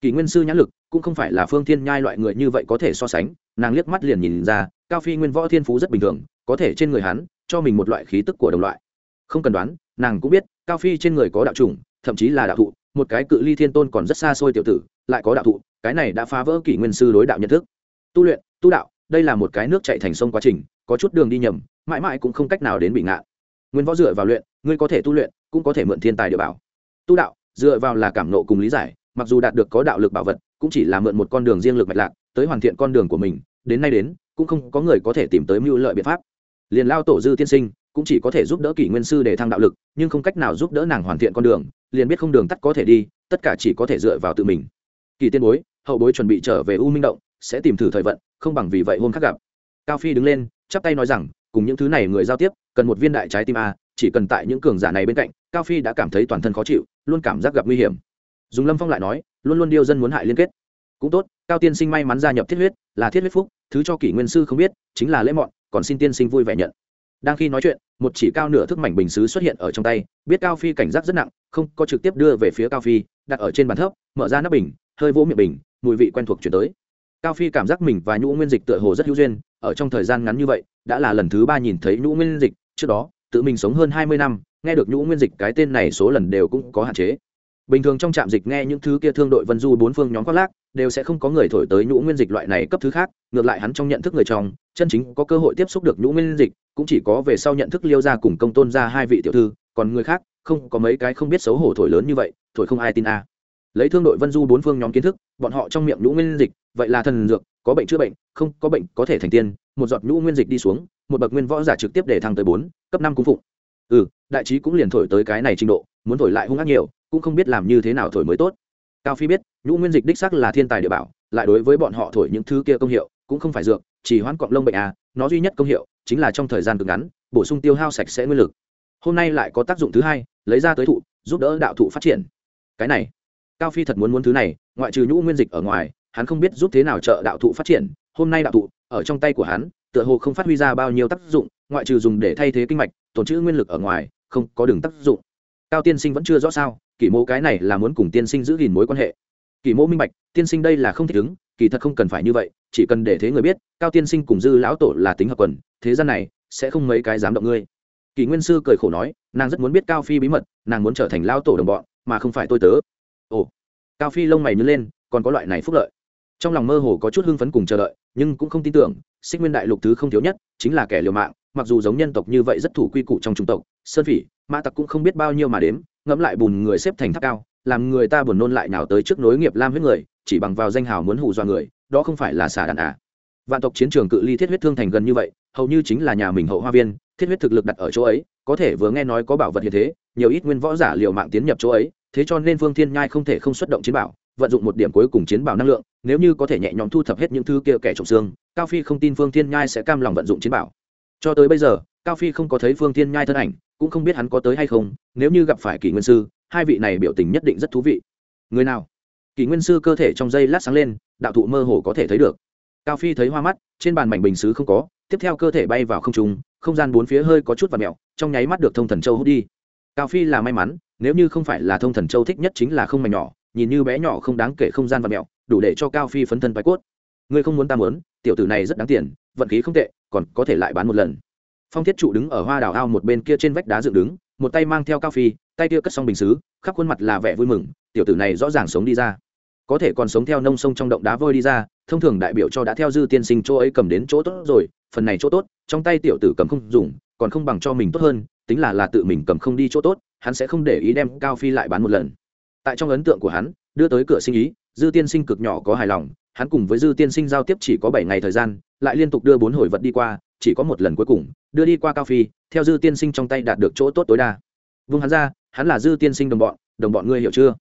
A: Kỷ nguyên sư nhãn lực cũng không phải là phương thiên nhai loại người như vậy có thể so sánh nàng liếc mắt liền nhìn ra cao phi nguyên võ thiên phú rất bình thường có thể trên người hắn cho mình một loại khí tức của đồng loại. Không cần đoán nàng cũng biết cao phi trên người có đạo trùng, thậm chí là đạo thụ một cái cự ly thiên tôn còn rất xa xôi tiểu tử lại có đạo thụ cái này đã phá vỡ kỷ nguyên sư đối đạo nhận thức. Tu luyện tu đạo đây là một cái nước chạy thành sông quá trình có chút đường đi nhầm, mãi mãi cũng không cách nào đến bị ngạn nguyên võ dựa vào luyện, ngươi có thể tu luyện, cũng có thể mượn thiên tài địa bảo. Tu đạo, dựa vào là cảm nộ cùng lý giải, mặc dù đạt được có đạo lực bảo vật, cũng chỉ là mượn một con đường riêng lực mạch lạc, tới hoàn thiện con đường của mình, đến nay đến, cũng không có người có thể tìm tới mưu lợi biện pháp. Liền lao tổ dư tiên sinh, cũng chỉ có thể giúp đỡ kỷ nguyên sư để thăng đạo lực, nhưng không cách nào giúp đỡ nàng hoàn thiện con đường, liền biết không đường tắt có thể đi, tất cả chỉ có thể dựa vào tự mình. Kỳ tiên bối, hậu bối chuẩn bị trở về u minh động, sẽ tìm thử thời vận, không bằng vì vậy hôm khác gặp. Cao phi đứng lên chắp tay nói rằng, cùng những thứ này người giao tiếp, cần một viên đại trái tim a, chỉ cần tại những cường giả này bên cạnh, cao phi đã cảm thấy toàn thân khó chịu, luôn cảm giác gặp nguy hiểm. Dùng lâm phong lại nói, luôn luôn điêu dân muốn hại liên kết. Cũng tốt, cao tiên sinh may mắn gia nhập thiết huyết, là thiết huyết phúc, thứ cho kỷ nguyên sư không biết, chính là lễ mọn, còn xin tiên sinh vui vẻ nhận. Đang khi nói chuyện, một chỉ cao nửa thước mảnh bình xứ xuất hiện ở trong tay, biết cao phi cảnh giác rất nặng, không có trực tiếp đưa về phía cao phi, đặt ở trên bàn thấp, mở ra nắp bình, hơi vỗ miệng bình, mùi vị quen thuộc chuyển tới cao phi cảm giác mình và nhũ nguyên dịch tựa hồ rất hữu duyên, ở trong thời gian ngắn như vậy, đã là lần thứ ba nhìn thấy nhũ nguyên dịch. Trước đó, tự mình sống hơn hai mươi năm, nghe được nhũ nguyên dịch cái tên này số lần đều cũng có hạn chế. Bình thường trong trạm dịch nghe những thứ kia thương đội vân du bốn phương nhóm khoác lác, đều sẽ không có người thổi tới nhũ nguyên dịch loại này cấp thứ khác, ngược lại hắn trong nhận thức người trong, chân chính có cơ hội tiếp xúc được nhũ nguyên dịch, cũng chỉ có về sau nhận thức liêu ra cùng công tôn ra hai vị tiểu thư, còn người khác, không có mấy cái không biết xấu hổ thổi lớn như vậy, thổi không ai tin a lấy thương đội vân du bốn phương nhóm kiến thức, bọn họ trong miệng nhũ nguyên dịch, vậy là thần dược, có bệnh chữa bệnh, không có bệnh có thể thành tiên, một giọt nhũ nguyên dịch đi xuống, một bậc nguyên võ giả trực tiếp để thăng tới bốn, cấp năm cung phụng. Ừ đại trí cũng liền thổi tới cái này trình độ, muốn thổi lại hung ác nhiều, cũng không biết làm như thế nào thổi mới tốt. Cao phi biết, nhũ nguyên dịch đích sắc là thiên tài địa bảo, lại đối với bọn họ thổi những thứ kia công hiệu, cũng không phải dược, chỉ hoãn cọng lông bệnh à nó duy nhất công hiệu, chính là trong thời gian cực ngắn, bổ sung tiêu hao sạch sẽ nguyên lực. Hôm nay lại có tác dụng thứ hai, lấy ra tới thụ, giúp đỡ đạo thụ phát triển. Cái này cao phi thật muốn muốn thứ này, ngoại trừ nhũ nguyên dịch ở ngoài, hắn không biết giúp thế nào trợ đạo thụ phát triển, hôm nay đạo thụ, ở trong tay của hắn, tựa hồ không phát huy ra bao nhiêu tác dụng, ngoại trừ dùng để thay thế kinh mạch tồn trữ nguyên lực ở ngoài, không có đường tác dụng. Cao tiên sinh vẫn chưa rõ sao, kỷ mô cái này là muốn cùng tiên sinh giữ gìn mối quan hệ. Kỷ mô minh bạch, tiên sinh đây là không thích ứng, kỳ thật không cần phải như vậy, chỉ cần để thế người biết, cao tiên sinh cùng dư lão tổ là tính hợp quần, thế gian này, sẽ không mấy cái dám động ngươi. Kỷ nguyên sư cười khổ nói, nàng rất muốn biết cao phi bí mật, nàng muốn trở thành lao tổ đồng bọn, mà không phải tôi tớ ồ, cao phi lông mày nhớ lên, còn có loại này phúc lợi. Trong lòng mơ hồ có chút hưng phấn cùng chờ đợi, nhưng cũng không tin tưởng, xích nguyên đại lục thứ không thiếu nhất chính là kẻ liều mạng, mặc dù giống nhân tộc như vậy rất thủ quy củ trong chủng tộc, sơn phỉ mã tặc cũng không biết bao nhiêu mà đếm, ngẫm lại bùn người xếp thành tháp cao, làm người ta buồn nôn lại nào tới trước nối nghiệp lam huyết người, chỉ bằng vào danh hào muốn hù dọa người, đó không phải là xả đàn à. Vạn tộc chiến trường cự ly thiết huyết thương thành gần như vậy, hầu như chính là nhà mình hậu hoa viên, thiết huyết thực lực đặt ở chỗ ấy, có thể vừa nghe nói có bảo vật như thế, nhiều ít nguyên võ giả liều mạng tiến nhập chỗ ấy thế cho nên phương thiên nhai không thể không xuất động chiến bảo, vận dụng một điểm cuối cùng chiến bảo năng lượng, nếu như có thể nhẹ nhõm thu thập hết những thứ kia kẻ trộm xương, cao phi không tin phương thiên nhai sẽ cam lòng vận dụng chiến bảo. Cho tới bây giờ, cao phi không có thấy phương thiên nhai thân ảnh, cũng không biết hắn có tới hay không, nếu như gặp phải kỷ nguyên sư, hai vị này biểu tình nhất định rất thú vị. Người nào? Kỷ nguyên sư cơ thể trong dây lát sáng lên, đạo thụ mơ hồ có thể thấy được. Cao phi thấy hoa mắt, trên bàn mảnh bình xứ không có, tiếp theo cơ thể bay vào không trung, không gian bốn phía hơi có chút và mẹo trong nháy mắt được thông thần châu hút đi cao phi là may mắn, nếu như không phải là thông thần châu thích nhất chính là không mảnh nhỏ, nhìn như bé nhỏ không đáng kể không gian và mẹo, đủ để cho cao phi phấn thân bài cốt. Ngươi không muốn ta muốn, tiểu tử này rất đáng tiền, vận khí không tệ, còn có thể lại bán một lần. Phong thiết trụ đứng ở hoa đào ao một bên kia trên vách đá dựng đứng, một tay mang theo cao phi, tay kia cất xong bình xứ, khắp khuôn mặt là vẻ vui mừng, tiểu tử này rõ ràng sống đi ra. Có thể còn sống theo nông sông trong động đá vôi đi ra, thông thường đại biểu cho đã theo dư tiên sinh chỗ ấy cầm đến chỗ tốt rồi, phần này chỗ tốt, trong tay tiểu tử cầm không dùng, còn không bằng cho mình tốt hơn tính là là tự mình cầm không đi chỗ tốt, hắn sẽ không để ý đem cao phi lại bán một lần. Tại trong ấn tượng của hắn, đưa tới cửa sinh ý, dư tiên sinh cực nhỏ có hài lòng, hắn cùng với dư tiên sinh giao tiếp chỉ có bảy ngày thời gian, lại liên tục đưa bốn hồi vật đi qua, chỉ có một lần cuối cùng, đưa đi qua cao phi, theo dư tiên sinh trong tay đạt được chỗ tốt tối đa. Vương hắn ra, hắn là dư tiên sinh đồng bọn đồng bọn ngươi hiểu chưa?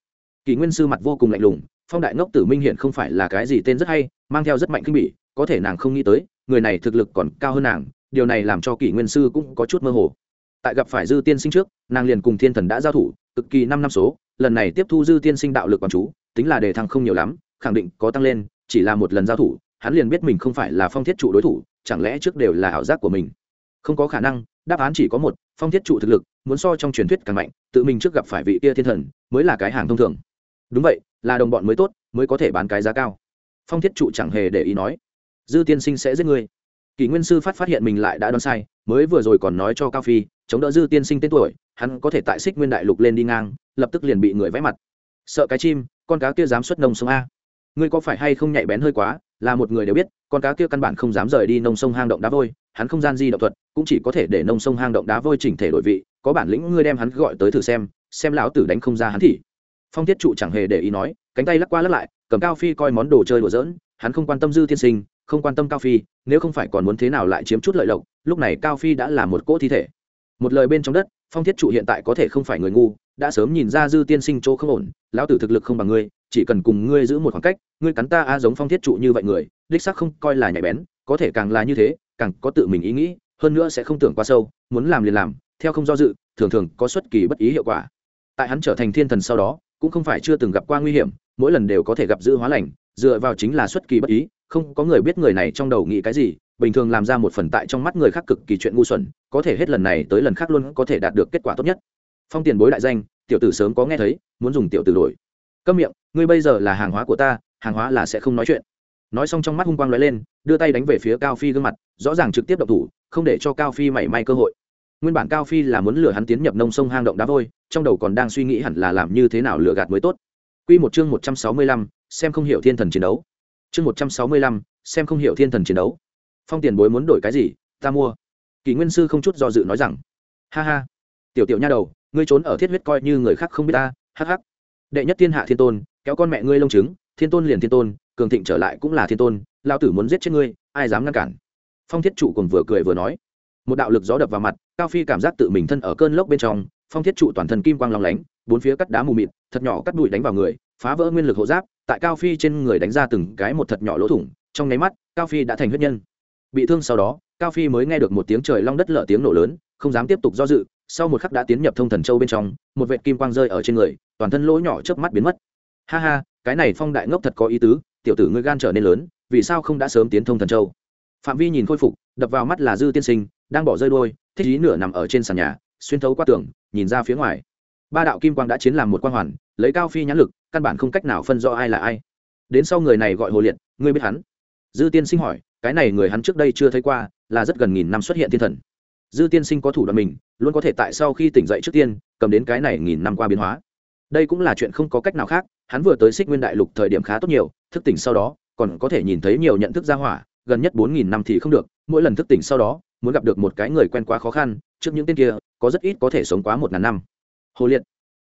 A: Kỳ nguyên sư mặt vô cùng lạnh lùng, phong đại ngốc tử minh hiện không phải là cái gì tên rất hay, mang theo rất mạnh kinh bỉ, có thể nàng không nghĩ tới, người này thực lực còn cao hơn nàng, điều này làm cho kỷ nguyên sư cũng có chút mơ hồ tại gặp phải dư tiên sinh trước, nàng liền cùng thiên thần đã giao thủ, cực kỳ năm năm số, lần này tiếp thu dư tiên sinh đạo lực quán chú, tính là đề thăng không nhiều lắm, khẳng định có tăng lên, chỉ là một lần giao thủ, hắn liền biết mình không phải là phong thiết trụ đối thủ, chẳng lẽ trước đều là ảo giác của mình? Không có khả năng, đáp án chỉ có một, phong thiết trụ thực lực, muốn so trong truyền thuyết càng mạnh, tự mình trước gặp phải vị kia thiên thần, mới là cái hàng thông thường. Đúng vậy, là đồng bọn mới tốt, mới có thể bán cái giá cao. Phong thiết trụ chẳng hề để ý nói, dư tiên sinh sẽ giết người kỷ nguyên sư phát phát hiện mình lại đã đoán sai, mới vừa rồi còn nói cho cao phi, chống đỡ dư tiên sinh tên tuổi, hắn có thể tại xích nguyên đại lục lên đi ngang, lập tức liền bị người vẽ mặt. Sợ cái chim, con cá kia dám xuất nông sông a. Ngươi có phải hay không nhạy bén hơi quá, là một người đều biết, con cá kia căn bản không dám rời đi nông sông hang động đá vôi, hắn không gian di động thuật, cũng chỉ có thể để nông sông hang động đá vôi chỉnh thể đổi vị, có bản lĩnh ngươi đem hắn gọi tới thử xem xem lão tử đánh không ra hắn thì. Phong thiết trụ chẳng hề để ý nói, cánh tay lắc qua lắc lại, cầm cao phi coi món đồ chơi đùa dỡn hắn không quan tâm dư tiên sinh không quan tâm cao phi, nếu không phải còn muốn thế nào lại chiếm chút lợi lộc, lúc này cao phi đã là một cỗ thi thể. Một lời bên trong đất, phong thiết trụ hiện tại có thể không phải người ngu, đã sớm nhìn ra dư tiên sinh chỗ không ổn, lão tử thực lực không bằng ngươi, chỉ cần cùng ngươi giữ một khoảng cách, ngươi cắn ta a giống phong thiết trụ như vậy người, đích xác không coi là nhạy bén, có thể càng là như thế, càng có tự mình ý nghĩ, hơn nữa sẽ không tưởng quá sâu, muốn làm liền làm, theo không do dự, thường thường có xuất kỳ bất ý hiệu quả. Tại hắn trở thành thiên thần sau đó, cũng không phải chưa từng gặp qua nguy hiểm, mỗi lần đều có thể gặp giữ hóa lành, dựa vào chính là xuất kỳ bất ý không có người biết người này trong đầu nghĩ cái gì bình thường làm ra một phần tại trong mắt người khác cực kỳ chuyện ngu xuẩn có thể hết lần này tới lần khác luôn có thể đạt được kết quả tốt nhất. Phong tiền bối đại danh tiểu tử sớm có nghe thấy muốn dùng tiểu tử đổi. Câm miệng ngươi bây giờ là hàng hóa của ta hàng hóa là sẽ không nói chuyện. Nói xong trong mắt hung quang lóe lên đưa tay đánh về phía cao phi gương mặt rõ ràng trực tiếp độc thủ không để cho cao phi mảy may cơ hội. Nguyên bản cao phi là muốn lừa hắn tiến nhập nông sông hang động đá vôi trong đầu còn đang suy nghĩ hẳn là làm như thế nào lừa gạt mới tốt. Quy một chương một trăm sáu mươi lăm, xem không hiểu thiên thần chiến đấu. Chương một trăm sáu mươi lăm, xem không hiểu thiên thần chiến đấu. Phong tiền bối muốn đổi cái gì, ta mua. Kỷ Nguyên sư không chút do dự nói rằng, ha ha, tiểu tiểu nha đầu, ngươi trốn ở thiết huyết coi như người khác không biết ta, hắc hắc. Đệ nhất thiên hạ thiên tôn, kéo con mẹ ngươi lông trứng, thiên tôn liền thiên tôn, cường thịnh trở lại cũng là thiên tôn, lão tử muốn giết chết ngươi, ai dám ngăn cản. Phong Thiết trụ cùng vừa cười vừa nói, một đạo lực gió đập vào mặt cao phi cảm giác tự mình thân ở cơn lốc bên trong phong thiết trụ toàn thân kim quang lòng lánh bốn phía cắt đá mù mịt thật nhỏ cắt đùi đánh vào người phá vỡ nguyên lực hộ giáp tại cao phi trên người đánh ra từng cái một thật nhỏ lỗ thủng, trong nháy mắt, cao phi đã thành huyết nhân. Bị thương sau đó, cao phi mới nghe được một tiếng trời long đất lở tiếng nổ lớn, không dám tiếp tục do dự, sau một khắc đã tiến nhập thông thần châu bên trong, một vệt kim quang rơi ở trên người, toàn thân lỗ nhỏ chớp mắt biến mất. Ha ha, cái này phong đại ngốc thật có ý tứ, tiểu tử ngươi gan trở nên lớn, vì sao không đã sớm tiến thông thần châu? Phạm vi nhìn khôi phục, đập vào mắt là dư tiên sinh, đang bỏ rơi đôi thích ý nửa nằm ở trên sàn nhà, xuyên thấu qua tường, nhìn ra phía ngoài. Ba đạo kim quang đã chiến làm một quang hoàn lấy cao phi nhãn lực, căn bản không cách nào phân rõ ai là ai. Đến sau người này gọi hồ liệt, ngươi biết hắn? Dư tiên sinh hỏi, cái này người hắn trước đây chưa thấy qua, là rất gần nghìn năm xuất hiện thiên thần. Dư tiên sinh có thủ đoạn mình, luôn có thể tại sau khi tỉnh dậy trước tiên, cầm đến cái này nghìn năm qua biến hóa. Đây cũng là chuyện không có cách nào khác, hắn vừa tới xích nguyên đại lục thời điểm khá tốt nhiều, thức tỉnh sau đó, còn có thể nhìn thấy nhiều nhận thức ra hỏa, gần nhất bốn nghìn năm thì không được, mỗi lần thức tỉnh sau đó, muốn gặp được một cái người quen quá khó khăn, trước những tên kia, có rất ít có thể sống quá một ngàn năm. Hồ liệt,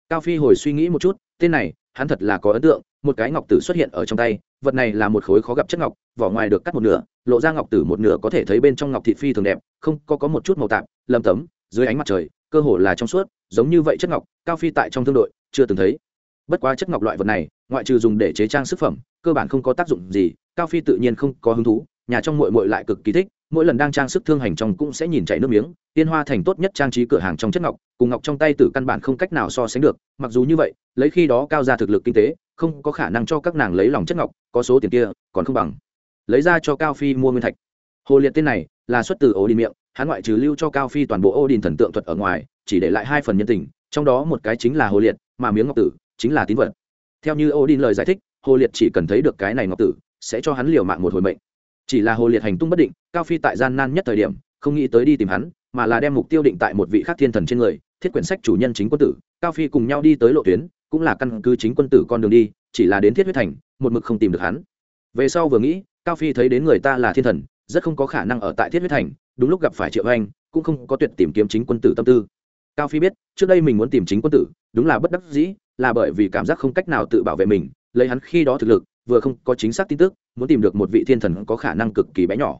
A: cao phi hồi suy nghĩ một chút tên này, hắn thật là có ấn tượng, một cái ngọc tử xuất hiện ở trong tay, vật này là một khối khó gặp chất ngọc, vỏ ngoài được cắt một nửa, lộ ra ngọc tử một nửa có thể thấy bên trong ngọc thị phi thường đẹp, không, có có một chút màu tạp lầm tấm, dưới ánh mặt trời, cơ hồ là trong suốt, giống như vậy chất ngọc, cao phi tại trong thương đội, chưa từng thấy. Bất quá chất ngọc loại vật này, ngoại trừ dùng để chế trang sức phẩm, cơ bản không có tác dụng gì, cao phi tự nhiên không có hứng thú, nhà trong muội muội lại cực kỳ thích mỗi lần đang trang sức thương hành trong cũng sẽ nhìn chảy nước miếng, tiên hoa thành tốt nhất trang trí cửa hàng trong chất ngọc, cùng ngọc trong tay tử căn bản không cách nào so sánh được, mặc dù như vậy, lấy khi đó cao ra thực lực kinh tế, không có khả năng cho các nàng lấy lòng chất ngọc, có số tiền kia, còn không bằng lấy ra cho cao phi mua nguyên thạch. Hồ liệt tên này là xuất từ ổ đình miệng, hắn ngoại trừ lưu cho cao phi toàn bộ ô đình thần tượng thuật ở ngoài, chỉ để lại hai phần nhân tình, trong đó một cái chính là hồ liệt, mà miếng ngọc tử chính là tín vật. Theo như ô đình lời giải thích, hồ liệt chỉ cần thấy được cái này ngọc tử, sẽ cho hắn liều mạng một hồi mệnh chỉ là hồ liệt hành tung bất định, cao phi tại gian nan nhất thời điểm, không nghĩ tới đi tìm hắn, mà là đem mục tiêu định tại một vị khác thiên thần trên người, thiết quyển sách chủ nhân chính quân tử. Cao phi cùng nhau đi tới lộ tuyến, cũng là căn cứ chính quân tử con đường đi, chỉ là đến thiết huyết thành, một mực không tìm được hắn. Về sau vừa nghĩ, cao phi thấy đến người ta là thiên thần, rất không có khả năng ở tại thiết huyết thành, đúng lúc gặp phải triệu anh cũng không có tuyệt tìm kiếm chính quân tử tâm tư. Cao phi biết, trước đây mình muốn tìm chính quân tử, đúng là bất đắc dĩ, là bởi vì cảm giác không cách nào tự bảo vệ mình, lấy hắn khi đó thực lực vừa không có chính xác tin tức, muốn tìm được một vị thiên thần có khả năng cực kỳ bé nhỏ.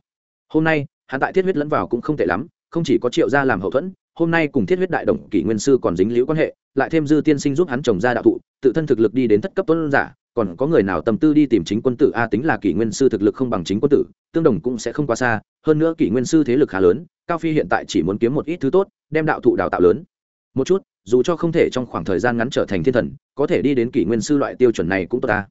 A: Hôm nay, hắn tại thiết huyết lẫn vào cũng không tệ lắm, không chỉ có triệu gia làm hậu thuẫn, hôm nay cùng thiết huyết đại đồng kỷ nguyên sư còn dính liễu quan hệ, lại thêm dư tiên sinh giúp hắn trồng ra đạo thụ, tự thân thực lực đi đến thất cấp tuấn giả, còn có người nào tâm tư đi tìm chính quân tử a tính là kỷ nguyên sư thực lực không bằng chính quân tử, tương đồng cũng sẽ không quá xa, hơn nữa kỷ nguyên sư thế lực khá lớn, cao phi hiện tại chỉ muốn kiếm một ít thứ tốt, đem đạo thụ đào tạo lớn. Một chút, dù cho không thể trong khoảng thời gian ngắn trở thành thiên thần, có thể đi đến kỷ nguyên sư loại tiêu chuẩn này cũng tốt ta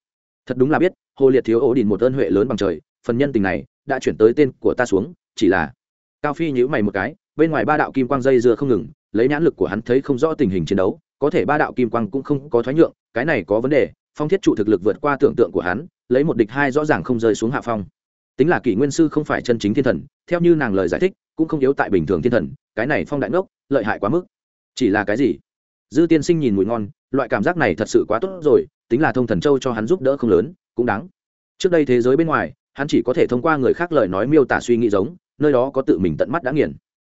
A: thật đúng là biết, hồ liệt thiếu ổ đình một ơn huệ lớn bằng trời, phần nhân tình này đã chuyển tới tên của ta xuống, chỉ là cao phi nhữ mày một cái, bên ngoài ba đạo kim quang dây dưa không ngừng, lấy nhãn lực của hắn thấy không rõ tình hình chiến đấu, có thể ba đạo kim quang cũng không có thoái nhượng, cái này có vấn đề, phong thiết trụ thực lực vượt qua tưởng tượng của hắn, lấy một địch hai rõ ràng không rơi xuống hạ phong. Tính là kỷ nguyên sư không phải chân chính thiên thần, theo như nàng lời giải thích, cũng không yếu tại bình thường thiên thần, cái này phong đại ngốc, lợi hại quá mức. Chỉ là cái gì? Dư tiên sinh nhìn mùi ngon loại cảm giác này thật sự quá tốt rồi, tính là thông thần châu cho hắn giúp đỡ không lớn, cũng đáng. Trước đây thế giới bên ngoài, hắn chỉ có thể thông qua người khác lời nói miêu tả suy nghĩ giống, nơi đó có tự mình tận mắt đã nghiền.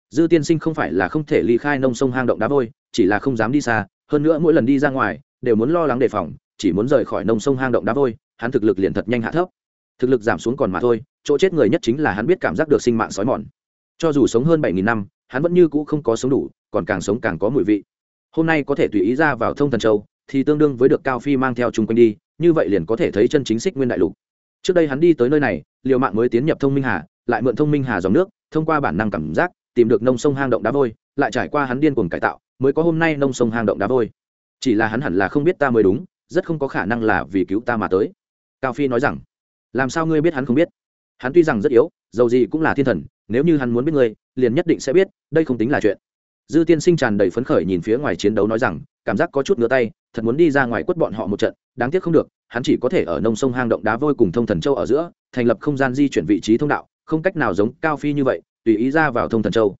A: Dư tiên sinh không phải là không thể ly khai nông sông hang động đá vôi, chỉ là không dám đi xa, hơn nữa mỗi lần đi ra ngoài, đều muốn lo lắng đề phòng, chỉ muốn rời khỏi nông sông hang động đá vôi, hắn thực lực liền thật nhanh hạ thấp. Thực lực giảm xuống còn mà thôi, chỗ chết người nhất chính là hắn biết cảm giác được sinh mạng sói mòn. Cho dù sống hơn bảy nghìn năm, hắn vẫn như cũ không có sống đủ, còn càng sống càng có mùi vị hôm nay có thể tùy ý ra vào thông thần châu, thì tương đương với được cao phi mang theo chung quanh đi, như vậy liền có thể thấy chân chính xích nguyên đại lục. Trước đây hắn đi tới nơi này, liều mạng mới tiến nhập thông minh hà, lại mượn thông minh hà dòng nước, thông qua bản năng cảm giác, tìm được nông sông hang động đá vôi, lại trải qua hắn điên cuồng cải tạo, mới có hôm nay nông sông hang động đá vôi. Chỉ là hắn hẳn là không biết ta mới đúng, rất không có khả năng là vì cứu ta mà tới. Cao phi nói rằng, làm sao ngươi biết hắn không biết? Hắn tuy rằng rất yếu, dầu gì cũng là thiên thần, nếu như hắn muốn biết ngươi, liền nhất định sẽ biết, đây không tính là chuyện dư tiên sinh tràn đầy phấn khởi nhìn phía ngoài chiến đấu nói rằng, cảm giác có chút ngứa tay, thật muốn đi ra ngoài quất bọn họ một trận, đáng tiếc không được, hắn chỉ có thể ở nông sông hang động đá vôi cùng thông thần châu ở giữa, thành lập không gian di chuyển vị trí thông đạo, không cách nào giống cao phi như vậy, tùy ý ra vào thông thần châu.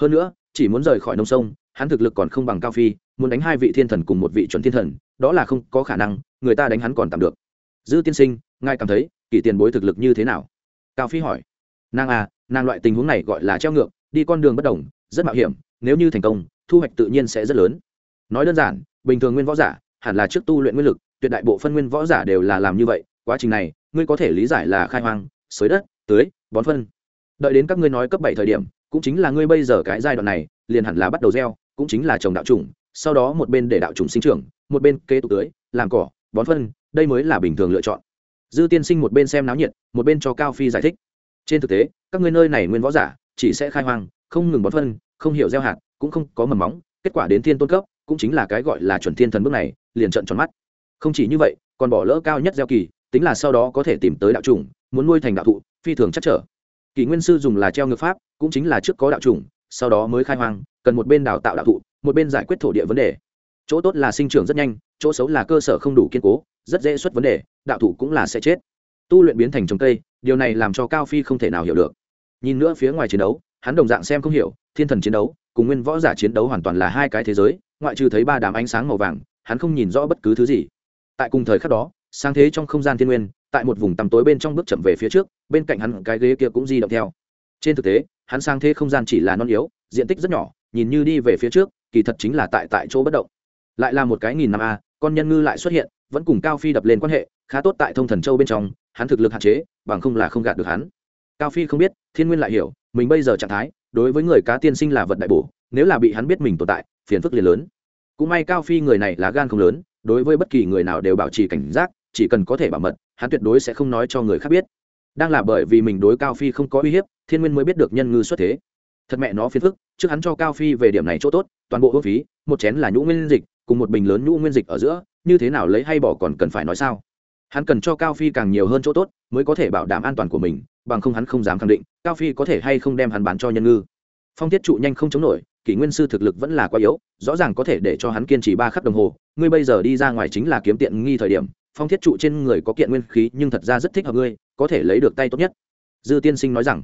A: Hơn nữa, chỉ muốn rời khỏi nông sông, hắn thực lực còn không bằng cao phi, muốn đánh hai vị thiên thần cùng một vị chuẩn thiên thần, đó là không có khả năng, người ta đánh hắn còn tạm được. Dư tiên sinh, ngài cảm thấy, kỷ tiền bối thực lực như thế nào? Cao phi hỏi. Nàng à nàng loại tình huống này gọi là treo ngược, đi con đường bất đồng, rất mạo hiểm nếu như thành công, thu hoạch tự nhiên sẽ rất lớn. Nói đơn giản, bình thường nguyên võ giả, hẳn là trước tu luyện nguyên lực, tuyệt đại bộ phân nguyên võ giả đều là làm như vậy, quá trình này, ngươi có thể lý giải là khai hoang xới đất, tưới, bón phân. Đợi đến các ngươi nói cấp bảy thời điểm, cũng chính là ngươi bây giờ cái giai đoạn này, liền hẳn là bắt đầu gieo, cũng chính là trồng đạo trùng sau đó một bên để đạo trùng sinh trưởng, một bên kế tục tưới, làm cỏ, bón phân, đây mới là bình thường lựa chọn. Dư tiên sinh một bên xem náo nhiệt, một bên cho cao phi giải thích. Trên thực tế, các ngươi nơi này nguyên võ giả, chỉ sẽ khai hoang, không ngừng bón phân không hiểu gieo hạt, cũng không có mầm móng, kết quả đến thiên tôn cấp, cũng chính là cái gọi là chuẩn thiên thần bước này, liền trận tròn mắt. Không chỉ như vậy, còn bỏ lỡ cao nhất gieo kỳ, tính là sau đó có thể tìm tới đạo chủng, muốn nuôi thành đạo thụ, phi thường chắc trở. Kỷ nguyên sư dùng là treo ngược pháp, cũng chính là trước có đạo chủng, sau đó mới khai hoang, cần một bên đào tạo đạo thụ, một bên giải quyết thổ địa vấn đề. Chỗ tốt là sinh trưởng rất nhanh, chỗ xấu là cơ sở không đủ kiên cố, rất dễ xuất vấn đề, đạo thụ cũng là sẽ chết. Tu luyện biến thành trồng cây, điều này làm cho cao phi không thể nào hiểu được. Nhìn nữa phía ngoài chiến đấu, hắn đồng dạng xem không hiểu thiên thần chiến đấu, cùng nguyên võ giả chiến đấu hoàn toàn là hai cái thế giới, ngoại trừ thấy ba đám ánh sáng màu vàng, hắn không nhìn rõ bất cứ thứ gì. Tại cùng thời khắc đó, sáng thế trong không gian thiên nguyên, tại một vùng tăm tối bên trong bước chậm về phía trước, bên cạnh hắn cái ghế kia cũng di động theo. Trên thực tế, hắn sang thế không gian chỉ là non yếu, diện tích rất nhỏ, nhìn như đi về phía trước, kỳ thật chính là tại tại chỗ bất động. Lại là một cái nghìn năm a, con nhân ngư lại xuất hiện, vẫn cùng cao phi đập lên quan hệ, khá tốt tại thông thần châu bên trong, hắn thực lực hạn chế, bằng không là không gạt được hắn. Cao phi không biết, thiên nguyên lại hiểu, mình bây giờ trạng thái đối với người cá tiên sinh là vật đại bổ, nếu là bị hắn biết mình tồn tại, phiền phức liền lớn. Cũng may cao phi người này lá gan không lớn, đối với bất kỳ người nào đều bảo trì cảnh giác, chỉ cần có thể bảo mật, hắn tuyệt đối sẽ không nói cho người khác biết. Đang là bởi vì mình đối cao phi không có uy hiếp, thiên nguyên mới biết được nhân ngư xuất thế. Thật mẹ nó phiền phức, trước hắn cho cao phi về điểm này chỗ tốt, toàn bộ hương phí, một chén là nhũ nguyên dịch, cùng một bình lớn nhũ nguyên dịch ở giữa, như thế nào lấy hay bỏ còn cần phải nói sao? Hắn cần cho cao phi càng nhiều hơn chỗ tốt, mới có thể bảo đảm an toàn của mình bằng không hắn không dám khẳng định, cao phi có thể hay không đem hắn bán cho nhân ngư. Phong thiết trụ nhanh không chống nổi, kỷ nguyên sư thực lực vẫn là quá yếu, rõ ràng có thể để cho hắn kiên trì ba khắc đồng hồ. Ngươi bây giờ đi ra ngoài chính là kiếm tiện nghi thời điểm, phong thiết trụ trên người có kiện nguyên khí nhưng thật ra rất thích hợp ngươi, có thể lấy được tay tốt nhất. Dư tiên sinh nói rằng,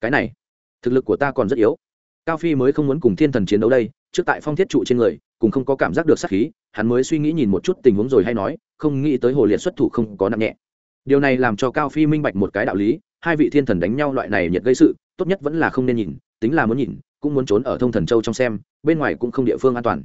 A: cái này, thực lực của ta còn rất yếu. Cao phi mới không muốn cùng thiên thần chiến đấu đây, trước tại phong thiết trụ trên người cùng không có cảm giác được sát khí, hắn mới suy nghĩ nhìn một chút tình huống rồi hay nói, không nghĩ tới hồ liệt xuất thủ không có nặng nhẹ. Điều này làm cho cao phi minh bạch một cái đạo lý hai vị thiên thần đánh nhau loại này nhiệt gây sự, tốt nhất vẫn là không nên nhìn, tính là muốn nhìn, cũng muốn trốn ở thông thần châu trong xem, bên ngoài cũng không địa phương an toàn.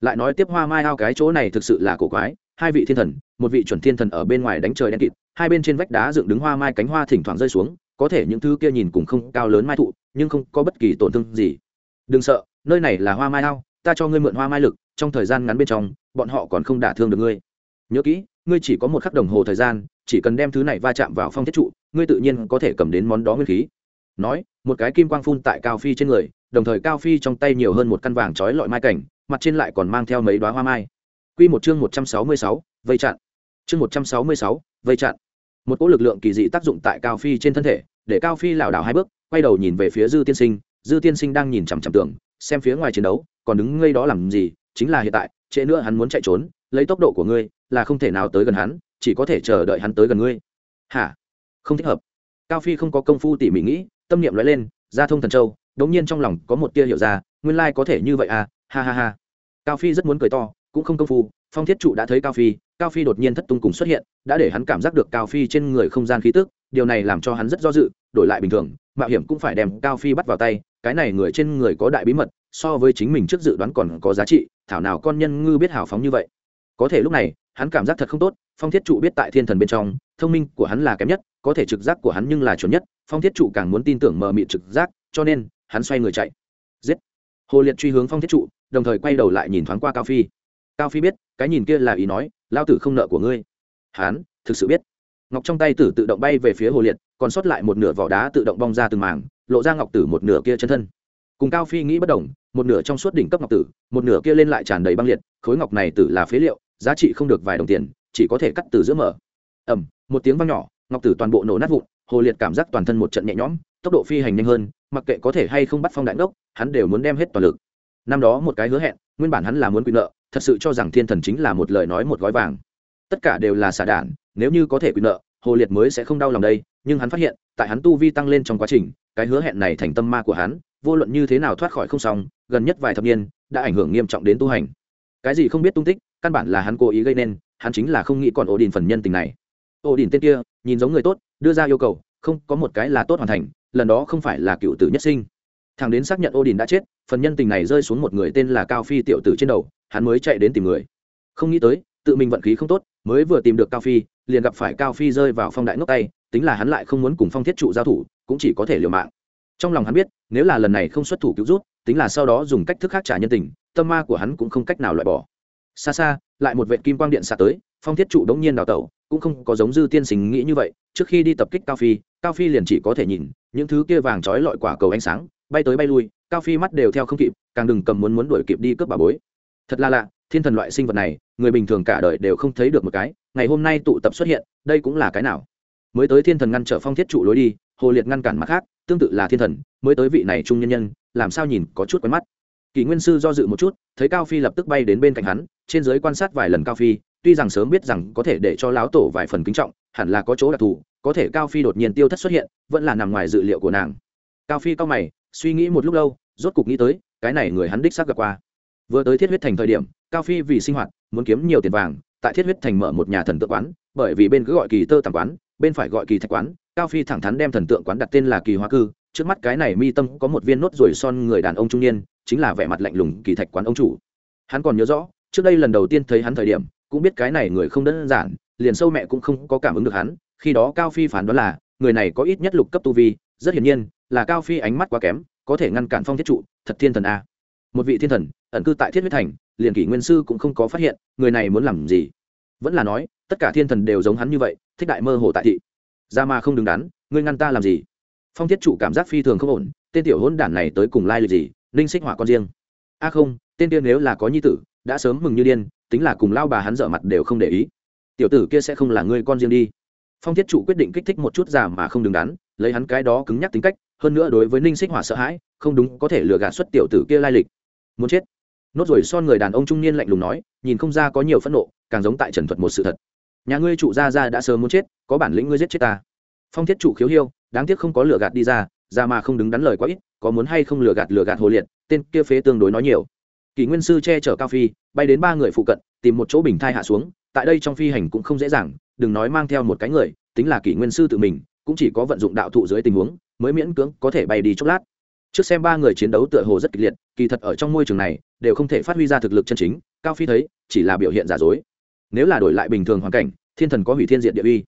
A: Lại nói tiếp hoa mai ao cái chỗ này thực sự là cổ quái, hai vị thiên thần, một vị chuẩn thiên thần ở bên ngoài đánh trời đen kịt, hai bên trên vách đá dựng đứng hoa mai cánh hoa thỉnh thoảng rơi xuống, có thể những thứ kia nhìn cũng không cao lớn mai thụ, nhưng không có bất kỳ tổn thương gì. Đừng sợ, nơi này là hoa mai ao, ta cho ngươi mượn hoa mai lực, trong thời gian ngắn bên trong, bọn họ còn không đả thương được ngươi. Nhớ kỹ ngươi chỉ có một khắc đồng hồ thời gian chỉ cần đem thứ này va chạm vào phong thiết trụ ngươi tự nhiên có thể cầm đến món đó nguyên khí. Nói một cái kim quang phun tại cao phi trên người đồng thời cao phi trong tay nhiều hơn một căn vàng trói lọi mai cảnh mặt trên lại còn mang theo mấy đoá hoa mai. Q một chương một trăm sáu mươi sáu vây chặn. Chương một trăm sáu mươi sáu vây chặn. Một cỗ lực lượng kỳ dị tác dụng tại cao phi trên thân thể để cao phi lảo đảo hai bước quay đầu nhìn về phía dư tiên sinh. Dư tiên sinh đang nhìn chằm chằm tưởng, xem phía ngoài chiến đấu còn đứng ngây đó làm gì chính là hiện tại trễ nữa hắn muốn chạy trốn lấy tốc độ của ngươi là không thể nào tới gần hắn, chỉ có thể chờ đợi hắn tới gần ngươi. Hả? Không thích hợp. Cao phi không có công phu tỉ mỉ nghĩ, tâm niệm nói lên, ra thông thần châu, đống nhiên trong lòng có một tia hiểu ra, nguyên lai có thể như vậy à ha ha ha. Cao phi rất muốn cười to, cũng không công phu, phong thiết trụ đã thấy cao phi cao phi đột nhiên thất tung cùng xuất hiện, đã để hắn cảm giác được cao phi trên người không gian khí tức, điều này làm cho hắn rất do dự, đổi lại bình thường, mạo hiểm cũng phải đem cao phi bắt vào tay, cái này người trên người có đại bí mật, so với chính mình trước dự đoán còn có giá trị, thảo nào con nhân ngư biết hào phóng như vậy. Có thể lúc này hắn cảm giác thật không tốt, phong thiết trụ biết tại thiên thần bên trong, thông minh của hắn là kém nhất, có thể trực giác của hắn nhưng là chuẩn nhất, phong thiết trụ càng muốn tin tưởng mờ mịt trực giác, cho nên, hắn xoay người chạy. Giết! Hồ liệt truy hướng phong thiết trụ, đồng thời quay đầu lại nhìn thoáng qua cao phi. Cao phi biết, cái nhìn kia là ý nói lao tử không nợ của ngươi. Hắn, thực sự biết. Ngọc trong tay tử tự động bay về phía hồ liệt, còn sót lại một nửa vỏ đá tự động bong ra từng mảng, lộ ra ngọc tử một nửa kia chân thân. Cùng cao phi nghĩ bất đồng, một nửa trong suốt đỉnh cấp ngọc tử, một nửa kia lên lại tràn đầy băng liệt, khối ngọc này tử là phế liệu giá trị không được vài đồng tiền, chỉ có thể cắt từ giữa mở. Ẩm một tiếng vang nhỏ, ngọc tử toàn bộ nổ nát vụn, hồ liệt cảm giác toàn thân một trận nhẹ nhõm, tốc độ phi hành nhanh hơn, mặc kệ có thể hay không bắt phong đại ngốc, hắn đều muốn đem hết toàn lực. Năm đó một cái hứa hẹn, nguyên bản hắn là muốn quy nợ, thật sự cho rằng thiên thần chính là một lời nói một gói vàng. Tất cả đều là xả đản nếu như có thể quyền nợ, hồ liệt mới sẽ không đau lòng đây, nhưng hắn phát hiện, tại hắn tu vi tăng lên trong quá trình, cái hứa hẹn này thành tâm ma của hắn, vô luận như thế nào thoát khỏi không xong, gần nhất vài thập niên, đã ảnh hưởng nghiêm trọng đến tu hành. Cái gì không biết tung tích căn bản là hắn cố ý gây nên, hắn chính là không nghĩ còn ổ đình phần nhân tình này. Ổ đình tên kia, nhìn giống người tốt, đưa ra yêu cầu, không, có một cái là tốt hoàn thành, lần đó không phải là cựu tử nhất sinh. Thằng đến xác nhận ổ đình đã chết, phần nhân tình này rơi xuống một người tên là cao phi tiểu tử trên đầu, hắn mới chạy đến tìm người. Không nghĩ tới, tự mình vận khí không tốt, mới vừa tìm được cao phi, liền gặp phải cao phi rơi vào phong đại ngốc tay, tính là hắn lại không muốn cùng phong thiết trụ giao thủ, cũng chỉ có thể liều mạng. Trong lòng hắn biết, nếu là lần này không xuất thủ cứu rút, tính là sau đó dùng cách thức khác trả nhân tình, tâm ma của hắn cũng không cách nào loại bỏ xa xa, lại một vệ kim quang điện xạ tới, phong thiết trụ đống nhiên đào tẩu, cũng không có giống dư tiên sinh nghĩ như vậy, trước khi đi tập kích cao phi cao phi liền chỉ có thể nhìn những thứ kia vàng trói lọi quả cầu ánh sáng, bay tới bay lui, cao phi mắt đều theo không kịp, càng đừng cầm muốn muốn đuổi kịp đi cướp bà bối. Thật là lạ, thiên thần loại sinh vật này, người bình thường cả đời đều không thấy được một cái, ngày hôm nay tụ tập xuất hiện, đây cũng là cái nào? Mới tới thiên thần ngăn trở phong thiết trụ lối đi, hồ liệt ngăn cản mặt khác, tương tự là thiên thần, mới tới vị này trung nhân nhân, làm sao nhìn có chút quen mắt? Kỷ nguyên sư do dự một chút, thấy cao phi lập tức bay đến bên cạnh hắn, trên giới quan sát vài lần cao phi, tuy rằng sớm biết rằng có thể để cho lão tổ vài phần kính trọng, hẳn là có chỗ đặc thù, có thể cao phi đột nhiên tiêu thất xuất hiện, vẫn là nằm ngoài dự liệu của nàng. Cao phi cao mày, suy nghĩ một lúc lâu, rốt cục nghĩ tới, cái này người hắn đích xác gặp qua. Vừa tới thiết huyết thành thời điểm, cao phi vì sinh hoạt, muốn kiếm nhiều tiền vàng, tại thiết huyết thành mở một nhà thần tượng quán, bởi vì bên cứ gọi kỳ tơ tàng quán, bên phải gọi kỳ thạch quán, cao phi thẳng thắn đem thần tượng quán đặt tên là kỳ hoa cư, trước mắt cái này mi tâm có một viên nốt ruồi son người đàn ông trung niên chính là vẻ mặt lạnh lùng kỳ thạch quán ông chủ. Hắn còn nhớ rõ, trước đây lần đầu tiên thấy hắn thời điểm, cũng biết cái này người không đơn giản, liền sâu mẹ cũng không có cảm ứng được hắn, khi đó cao phi phán đoán là, người này có ít nhất lục cấp tu vi, rất hiển nhiên, là cao phi ánh mắt quá kém, có thể ngăn cản phong thiết trụ, thật thiên thần a. Một vị thiên thần, ẩn cư tại thiết huyết thành, liền kỷ nguyên sư cũng không có phát hiện, người này muốn làm gì? Vẫn là nói, tất cả thiên thần đều giống hắn như vậy, thích đại mơ hồ tại thị. Ra mà không đứng đắn, ngươi ngăn ta làm gì? Phong thiết trụ cảm giác phi thường không ổn, tên tiểu hôn đản này tới cùng lai lịch gì? Ninh xích hỏa con riêng. A không, tên tiên nếu là có nhi tử, đã sớm mừng như điên, tính là cùng lao bà hắn dở mặt đều không để ý. Tiểu tử kia sẽ không là ngươi con riêng đi. Phong thiết Chủ quyết định kích thích một chút giả mà không đứng đắn, lấy hắn cái đó cứng nhắc tính cách, hơn nữa đối với ninh xích hỏa sợ hãi, không đúng có thể lừa gạt xuất tiểu tử kia lai lịch. Muốn chết. Nốt rồi son người đàn ông trung niên lạnh lùng nói, nhìn không ra có nhiều phẫn nộ, càng giống tại trần thuật một sự thật. Nhà ngươi trụ ra ra đã sớm muốn chết, có bản lĩnh ngươi giết chết ta. Phong thiết trụ khiếu hiêu, đáng tiếc không có lừa gạt đi ra ra mà không đứng đắn lời quá ít, có muốn hay không lừa gạt lừa gạt hồ liệt, tên kia phế tương đối nói nhiều. Kỷ nguyên sư che chở cao phi, bay đến ba người phụ cận, tìm một chỗ bình thai hạ xuống, tại đây trong phi hành cũng không dễ dàng, đừng nói mang theo một cái người, tính là kỷ nguyên sư tự mình, cũng chỉ có vận dụng đạo thụ dưới tình huống, mới miễn cưỡng có thể bay đi chốc lát. Trước xem ba người chiến đấu tựa hồ rất kịch liệt, kỳ thật ở trong môi trường này, đều không thể phát huy ra thực lực chân chính, cao phi thấy, chỉ là biểu hiện giả dối. Nếu là đổi lại bình thường hoàn cảnh, thiên thần có hủy thiên diện địa uy.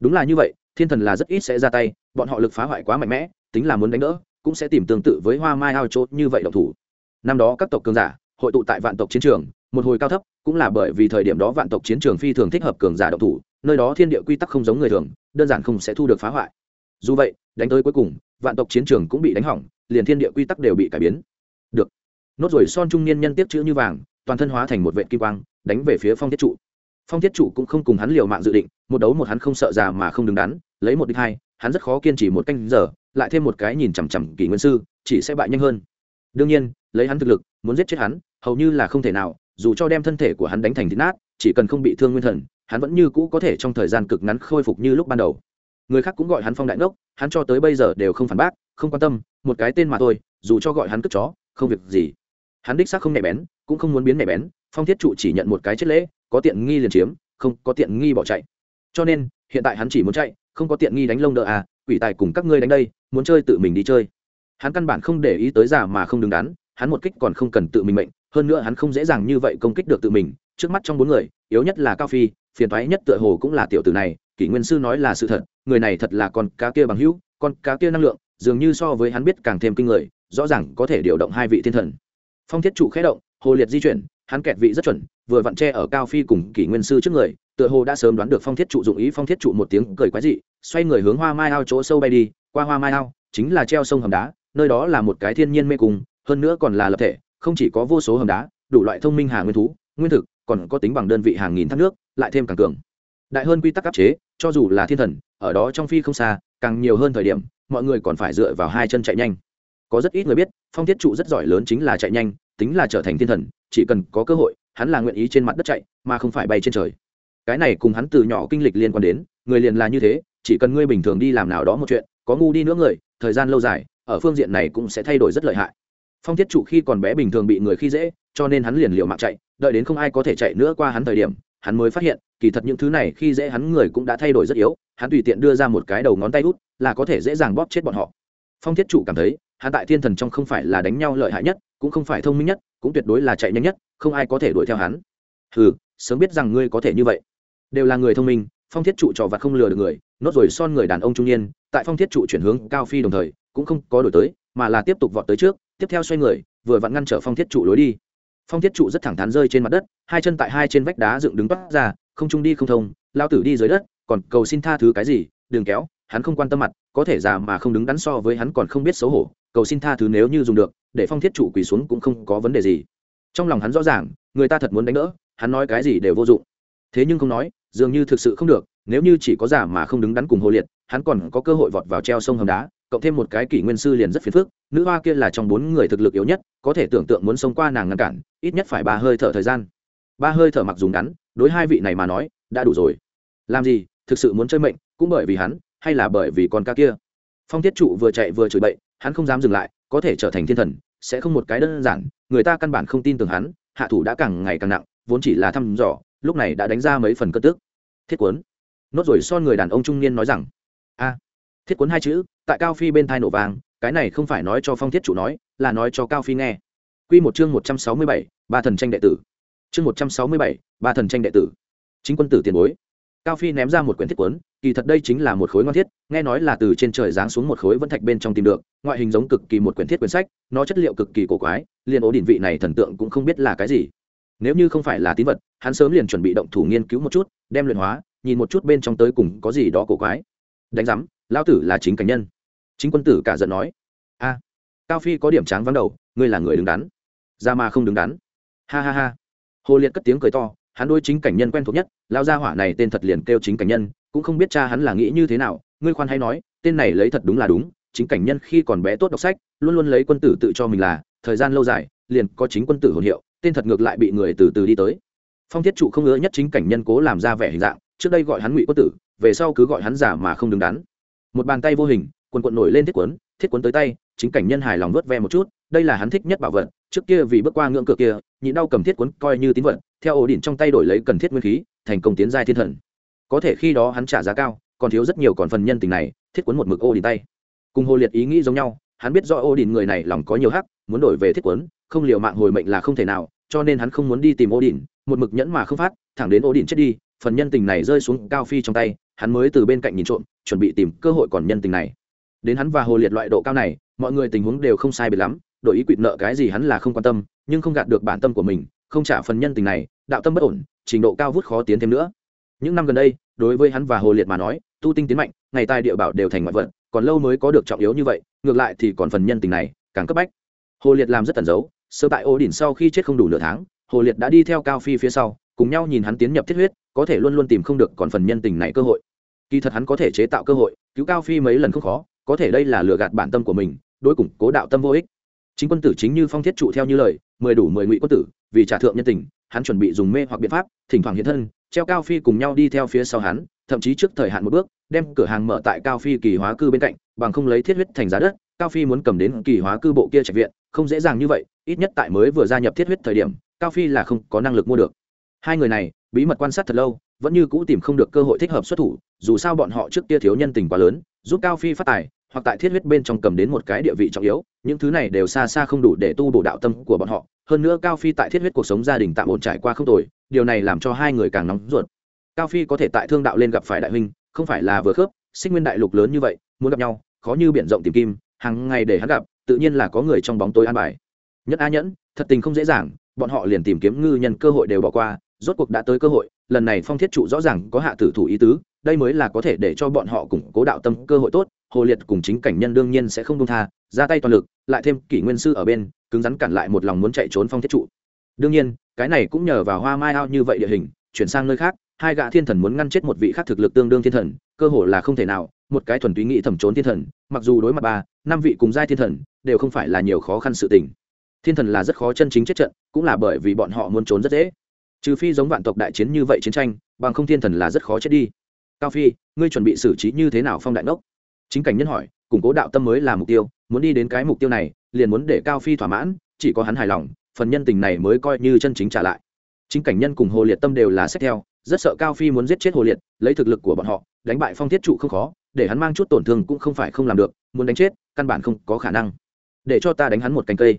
A: Đúng là như vậy, thiên thần là rất ít sẽ ra tay, bọn họ lực phá hoại quá mạnh mẽ tính là muốn đánh đỡ, cũng sẽ tìm tương tự với hoa mai ao chốt như vậy độc thủ. Năm đó các tộc cường giả, hội tụ tại vạn tộc chiến trường, một hồi cao thấp, cũng là bởi vì thời điểm đó vạn tộc chiến trường phi thường thích hợp cường giả độc thủ, nơi đó thiên địa quy tắc không giống người thường, đơn giản không sẽ thu được phá hoại. Dù vậy, đánh tới cuối cùng, vạn tộc chiến trường cũng bị đánh hỏng, liền thiên địa quy tắc đều bị cải biến. Được. Nốt rồi son trung niên nhân tiếp chữ như vàng, toàn thân hóa thành một vệ kim quang, đánh về phía phong thiết trụ. Phong thiết trụ cũng không cùng hắn liều mạng dự định, một đấu một hắn không sợ già mà không đứng đắn, lấy một đích hai hắn rất khó kiên trì một canh giờ, lại thêm một cái nhìn chằm chằm kỷ nguyên sư, chỉ sẽ bại nhanh hơn. Đương nhiên, lấy hắn thực lực, muốn giết chết hắn, hầu như là không thể nào, dù cho đem thân thể của hắn đánh thành thịt nát, chỉ cần không bị thương nguyên thần, hắn vẫn như cũ có thể trong thời gian cực ngắn khôi phục như lúc ban đầu. Người khác cũng gọi hắn phong đại ngốc hắn cho tới bây giờ đều không phản bác, không quan tâm, một cái tên mà thôi, dù cho gọi hắn cất chó, không việc gì. Hắn đích xác không nhạy bén, cũng không muốn biến nhạy bén, phong thiết trụ chỉ nhận một cái chết lễ, có tiện nghi liền chiếm, không có tiện nghi bỏ chạy. Cho nên, hiện tại hắn chỉ muốn chạy không có tiện nghi đánh lông đỡ à quỷ tài cùng các ngươi đánh đây, muốn chơi tự mình đi chơi. Hắn căn bản không để ý tới giả mà không đứng đắn, hắn một kích còn không cần tự mình mệnh, hơn nữa hắn không dễ dàng như vậy công kích được tự mình, trước mắt trong bốn người, yếu nhất là cao phi, phiền thoái nhất tựa hồ cũng là tiểu tử này, kỷ nguyên sư nói là sự thật, người này thật là con cá kia bằng hữu, con cá kia năng lượng, dường như so với hắn biết càng thêm kinh người, rõ ràng có thể điều động hai vị thiên thần. Phong thiết trụ khẽ động, hồ liệt di chuyển, hắn kẹt vị rất chuẩn, vừa vặn tre ở cao phi cùng kỷ nguyên sư trước người tựa hồ đã sớm đoán được phong thiết trụ dụng ý phong thiết trụ một tiếng cười quái dị, xoay người hướng hoa mai ao chỗ sâu bay đi, qua hoa mai ao, chính là treo sông hầm đá, nơi đó là một cái thiên nhiên mê cung, hơn nữa còn là lập thể, không chỉ có vô số hầm đá, đủ loại thông minh hà nguyên thú, nguyên thực, còn có tính bằng đơn vị hàng nghìn thác nước, lại thêm càng cường. Đại hơn quy tắc áp chế, cho dù là thiên thần, ở đó trong phi không xa, càng nhiều hơn thời điểm, mọi người còn phải dựa vào hai chân chạy nhanh. Có rất ít người biết, phong thiết trụ rất giỏi lớn chính là chạy nhanh, tính là trở thành thiên thần, chỉ cần có cơ hội, hắn là nguyện ý trên mặt đất chạy, mà không phải bay trên trời cái này cùng hắn từ nhỏ kinh lịch liên quan đến, người liền là như thế, chỉ cần ngươi bình thường đi làm nào đó một chuyện, có ngu đi nữa người, thời gian lâu dài, ở phương diện này cũng sẽ thay đổi rất lợi hại. Phong thiết trụ khi còn bé bình thường bị người khi dễ, cho nên hắn liền liều mạng chạy, đợi đến không ai có thể chạy nữa qua hắn thời điểm, hắn mới phát hiện, kỳ thật những thứ này khi dễ hắn người cũng đã thay đổi rất yếu, hắn tùy tiện đưa ra một cái đầu ngón tay út, là có thể dễ dàng bóp chết bọn họ. Phong thiết trụ cảm thấy, hắn tại thiên thần trong không phải là đánh nhau lợi hại nhất, cũng không phải thông minh nhất, cũng tuyệt đối là chạy nhanh nhất, không ai có thể đuổi theo hắn. Ừ sớm biết rằng ngươi có thể như vậy đều là người thông minh, phong thiết trụ trò vặt không lừa được người, nốt rồi son người đàn ông trung niên, tại phong thiết trụ chuyển hướng cao phi đồng thời, cũng không có đổi tới, mà là tiếp tục vọt tới trước, tiếp theo xoay người, vừa vặn ngăn trở phong thiết trụ lối đi. Phong thiết trụ rất thẳng thắn rơi trên mặt đất, hai chân tại hai trên vách đá dựng đứng toát ra, không trung đi không thông, lao tử đi dưới đất, còn cầu xin tha thứ cái gì, đừng kéo, hắn không quan tâm mặt, có thể già mà không đứng đắn so với hắn còn không biết xấu hổ, cầu xin tha thứ nếu như dùng được, để phong thiết trụ quỳ xuống cũng không có vấn đề gì. Trong lòng hắn rõ ràng, người ta thật muốn đánh đỡ, hắn nói cái gì đều vô dụng. Thế nhưng không nói dường như thực sự không được, nếu như chỉ có giả mà không đứng đắn cùng hồ liệt, hắn còn có cơ hội vọt vào treo sông hầm đá, cộng thêm một cái kỷ nguyên sư liền rất phiền phức, nữ hoa kia là trong bốn người thực lực yếu nhất, có thể tưởng tượng muốn xông qua nàng ngăn cản, ít nhất phải ba hơi thở thời gian. Ba hơi thở mặc dùng ngắn, đối hai vị này mà nói, đã đủ rồi. Làm gì, thực sự muốn chơi mệnh, cũng bởi vì hắn, hay là bởi vì con ca kia? Phong thiết trụ vừa chạy vừa chửi bậy, hắn không dám dừng lại, có thể trở thành thiên thần, sẽ không một cái đơn giản, người ta căn bản không tin tưởng hắn, hạ thủ đã càng ngày càng nặng, vốn chỉ là thăm dò lúc này đã đánh ra mấy phần cất tức. Thiết cuốn. Nốt rồi son người đàn ông trung niên nói rằng, a, thiết cuốn hai chữ, tại cao phi bên thai nổ vàng, cái này không phải nói cho phong thiết chủ nói, là nói cho cao phi nghe. Q một chương một trăm sáu mươi bảy, ba thần tranh đệ tử. Chương một trăm sáu mươi bảy, ba thần tranh đệ tử. Chính quân tử tiền bối. Cao phi ném ra một quyển thiết cuốn, kỳ thật đây chính là một khối ngon thiết, nghe nói là từ trên trời giáng xuống một khối vân thạch bên trong tìm được, ngoại hình giống cực kỳ một quyển thiết quyển sách, nó chất liệu cực kỳ cổ quái, liền ố đỉnh vị này thần tượng cũng không biết là cái gì nếu như không phải là tín vật, hắn sớm liền chuẩn bị động thủ nghiên cứu một chút, đem luyện hóa, nhìn một chút bên trong tới cùng có gì đó cổ quái. Đánh giám lao tử là chính cảnh nhân. Chính quân tử cả giận nói. A, cao phi có điểm tráng vắng đầu, ngươi là người đứng đắn. Ra mà không đứng đắn. Ha ha ha. Hồ liệt cất tiếng cười to, hắn đôi chính cảnh nhân quen thuộc nhất lao gia hỏa này tên thật liền kêu chính cảnh nhân, cũng không biết cha hắn là nghĩ như thế nào, ngươi khoan hay nói, tên này lấy thật đúng là đúng, chính cảnh nhân khi còn bé tốt đọc sách, luôn luôn lấy quân tử tự cho mình là, thời gian lâu dài, liền có chính quân tử hồn hiệu tên thật ngược lại bị người từ từ đi tới. Phong thiết trụ không ngỡ nhất chính cảnh nhân cố làm ra vẻ hình dạng, trước đây gọi hắn ngụy quốc tử, về sau cứ gọi hắn giả mà không đứng đắn. Một bàn tay vô hình, quần quận nổi lên thiết quấn thiết quấn tới tay, chính cảnh nhân hài lòng vớt ve một chút, đây là hắn thích nhất bảo vật, trước kia vì bước qua ngưỡng cửa kia, nhịn đau cầm thiết quấn coi như tín vật, theo ổ đỉnh trong tay đổi lấy cần thiết nguyên khí, thành công tiến giai thiên thần. Có thể khi đó hắn trả giá cao, còn thiếu rất nhiều còn phần nhân tình này, thiết quấn một mực ô đỉnh tay. Cùng hồ liệt ý nghĩ giống nhau, hắn biết do ô đỉnh người này lòng có nhiều hắc, muốn đổi về thiết quấn không liều mạng hồi mệnh là không thể nào cho nên hắn không muốn đi tìm ô đỉnh một mực nhẫn mà không phát thẳng đến ô đỉnh chết đi phần nhân tình này rơi xuống cao phi trong tay hắn mới từ bên cạnh nhìn trộm chuẩn bị tìm cơ hội còn nhân tình này. Đến hắn và hồ liệt loại độ cao này mọi người tình huống đều không sai biệt lắm đội ý quỵt nợ cái gì hắn là không quan tâm nhưng không gạt được bản tâm của mình không trả phần nhân tình này đạo tâm bất ổn trình độ cao vút khó tiến thêm nữa. Những năm gần đây đối với hắn và hồ liệt mà nói tu tinh tiến mạnh ngày tai địa bảo đều thành ngoại vật, còn lâu mới có được trọng yếu như vậy ngược lại thì còn phần nhân tình này càng cấp bách. Hồ liệt làm rất tẩn giấu sơ tại ô đỉnh sau khi chết không đủ nửa tháng, hồ liệt đã đi theo cao phi phía sau, cùng nhau nhìn hắn tiến nhập thiết huyết, có thể luôn luôn tìm không được còn phần nhân tình này cơ hội. Kỳ thật hắn có thể chế tạo cơ hội, cứu cao phi mấy lần không khó, có thể đây là lừa gạt bản tâm của mình, đối củng cố đạo tâm vô ích. Chính quân tử chính như phong thiết trụ theo như lời, mười đủ mười ngụy quân tử, vì trả thượng nhân tình, hắn chuẩn bị dùng mê hoặc biện pháp, thỉnh thoảng hiện thân, treo cao phi cùng nhau đi theo phía sau hắn, thậm chí trước thời hạn một bước, đem cửa hàng mở tại cao phi kỳ hóa cư bên cạnh, bằng không lấy thiết huyết thành giá đất cao phi muốn cầm đến kỳ hóa cư bộ kia trạch viện, không dễ dàng như vậy, ít nhất tại mới vừa gia nhập thiết huyết thời điểm, cao phi là không có năng lực mua được. Hai người này, bí mật quan sát thật lâu, vẫn như cũ tìm không được cơ hội thích hợp xuất thủ, dù sao bọn họ trước kia thiếu nhân tình quá lớn, giúp cao phi phát tài, hoặc tại thiết huyết bên trong cầm đến một cái địa vị trọng yếu, những thứ này đều xa xa không đủ để tu bổ đạo tâm của bọn họ. Hơn nữa cao phi tại thiết huyết cuộc sống gia đình tạm ổn trải qua không tồi, điều này làm cho hai người càng nóng ruột. Cao phi có thể tại thương đạo lên gặp phải đại huynh, không phải là vừa khớp xích nguyên đại lục lớn như vậy, muốn gặp nhau, khó như biển rộng tìm kim hàng ngày để hắn gặp, tự nhiên là có người trong bóng tối an bài. Nhất a nhẫn, thật tình không dễ dàng, bọn họ liền tìm kiếm ngư nhân cơ hội đều bỏ qua, rốt cuộc đã tới cơ hội, lần này phong thiết trụ rõ ràng có hạ tử thủ ý tứ, đây mới là có thể để cho bọn họ củng cố đạo tâm cơ hội tốt, hồ liệt cùng chính cảnh nhân đương nhiên sẽ không đông tha, ra tay toàn lực, lại thêm kỷ nguyên sư ở bên, cứng rắn cản lại một lòng muốn chạy trốn phong thiết trụ. Đương nhiên, cái này cũng nhờ vào hoa mai ao như vậy địa hình, chuyển sang nơi khác, hai gã thiên thần muốn ngăn chết một vị khác thực lực tương đương thiên thần, cơ hội là không thể nào một cái thuần túy nghĩ thẩm trốn thiên thần, mặc dù đối mặt ba, năm vị cùng giai thiên thần, đều không phải là nhiều khó khăn sự tình. Thiên thần là rất khó chân chính chết trận, cũng là bởi vì bọn họ muốn trốn rất dễ. Trừ phi giống vạn tộc đại chiến như vậy chiến tranh, bằng không thiên thần là rất khó chết đi. Cao phi, ngươi chuẩn bị xử trí như thế nào phong đại ngốc? Chính cảnh nhân hỏi, củng cố đạo tâm mới là mục tiêu, muốn đi đến cái mục tiêu này, liền muốn để cao phi thỏa mãn, chỉ có hắn hài lòng, phần nhân tình này mới coi như chân chính trả lại. Chính cảnh nhân cùng hồ liệt tâm đều là xét theo, rất sợ cao phi muốn giết chết hồ liệt, lấy thực lực của bọn họ, đánh bại phong thiết trụ không khó để hắn mang chút tổn thương cũng không phải không làm được, muốn đánh chết, căn bản không có khả năng. Để cho ta đánh hắn một cành cây.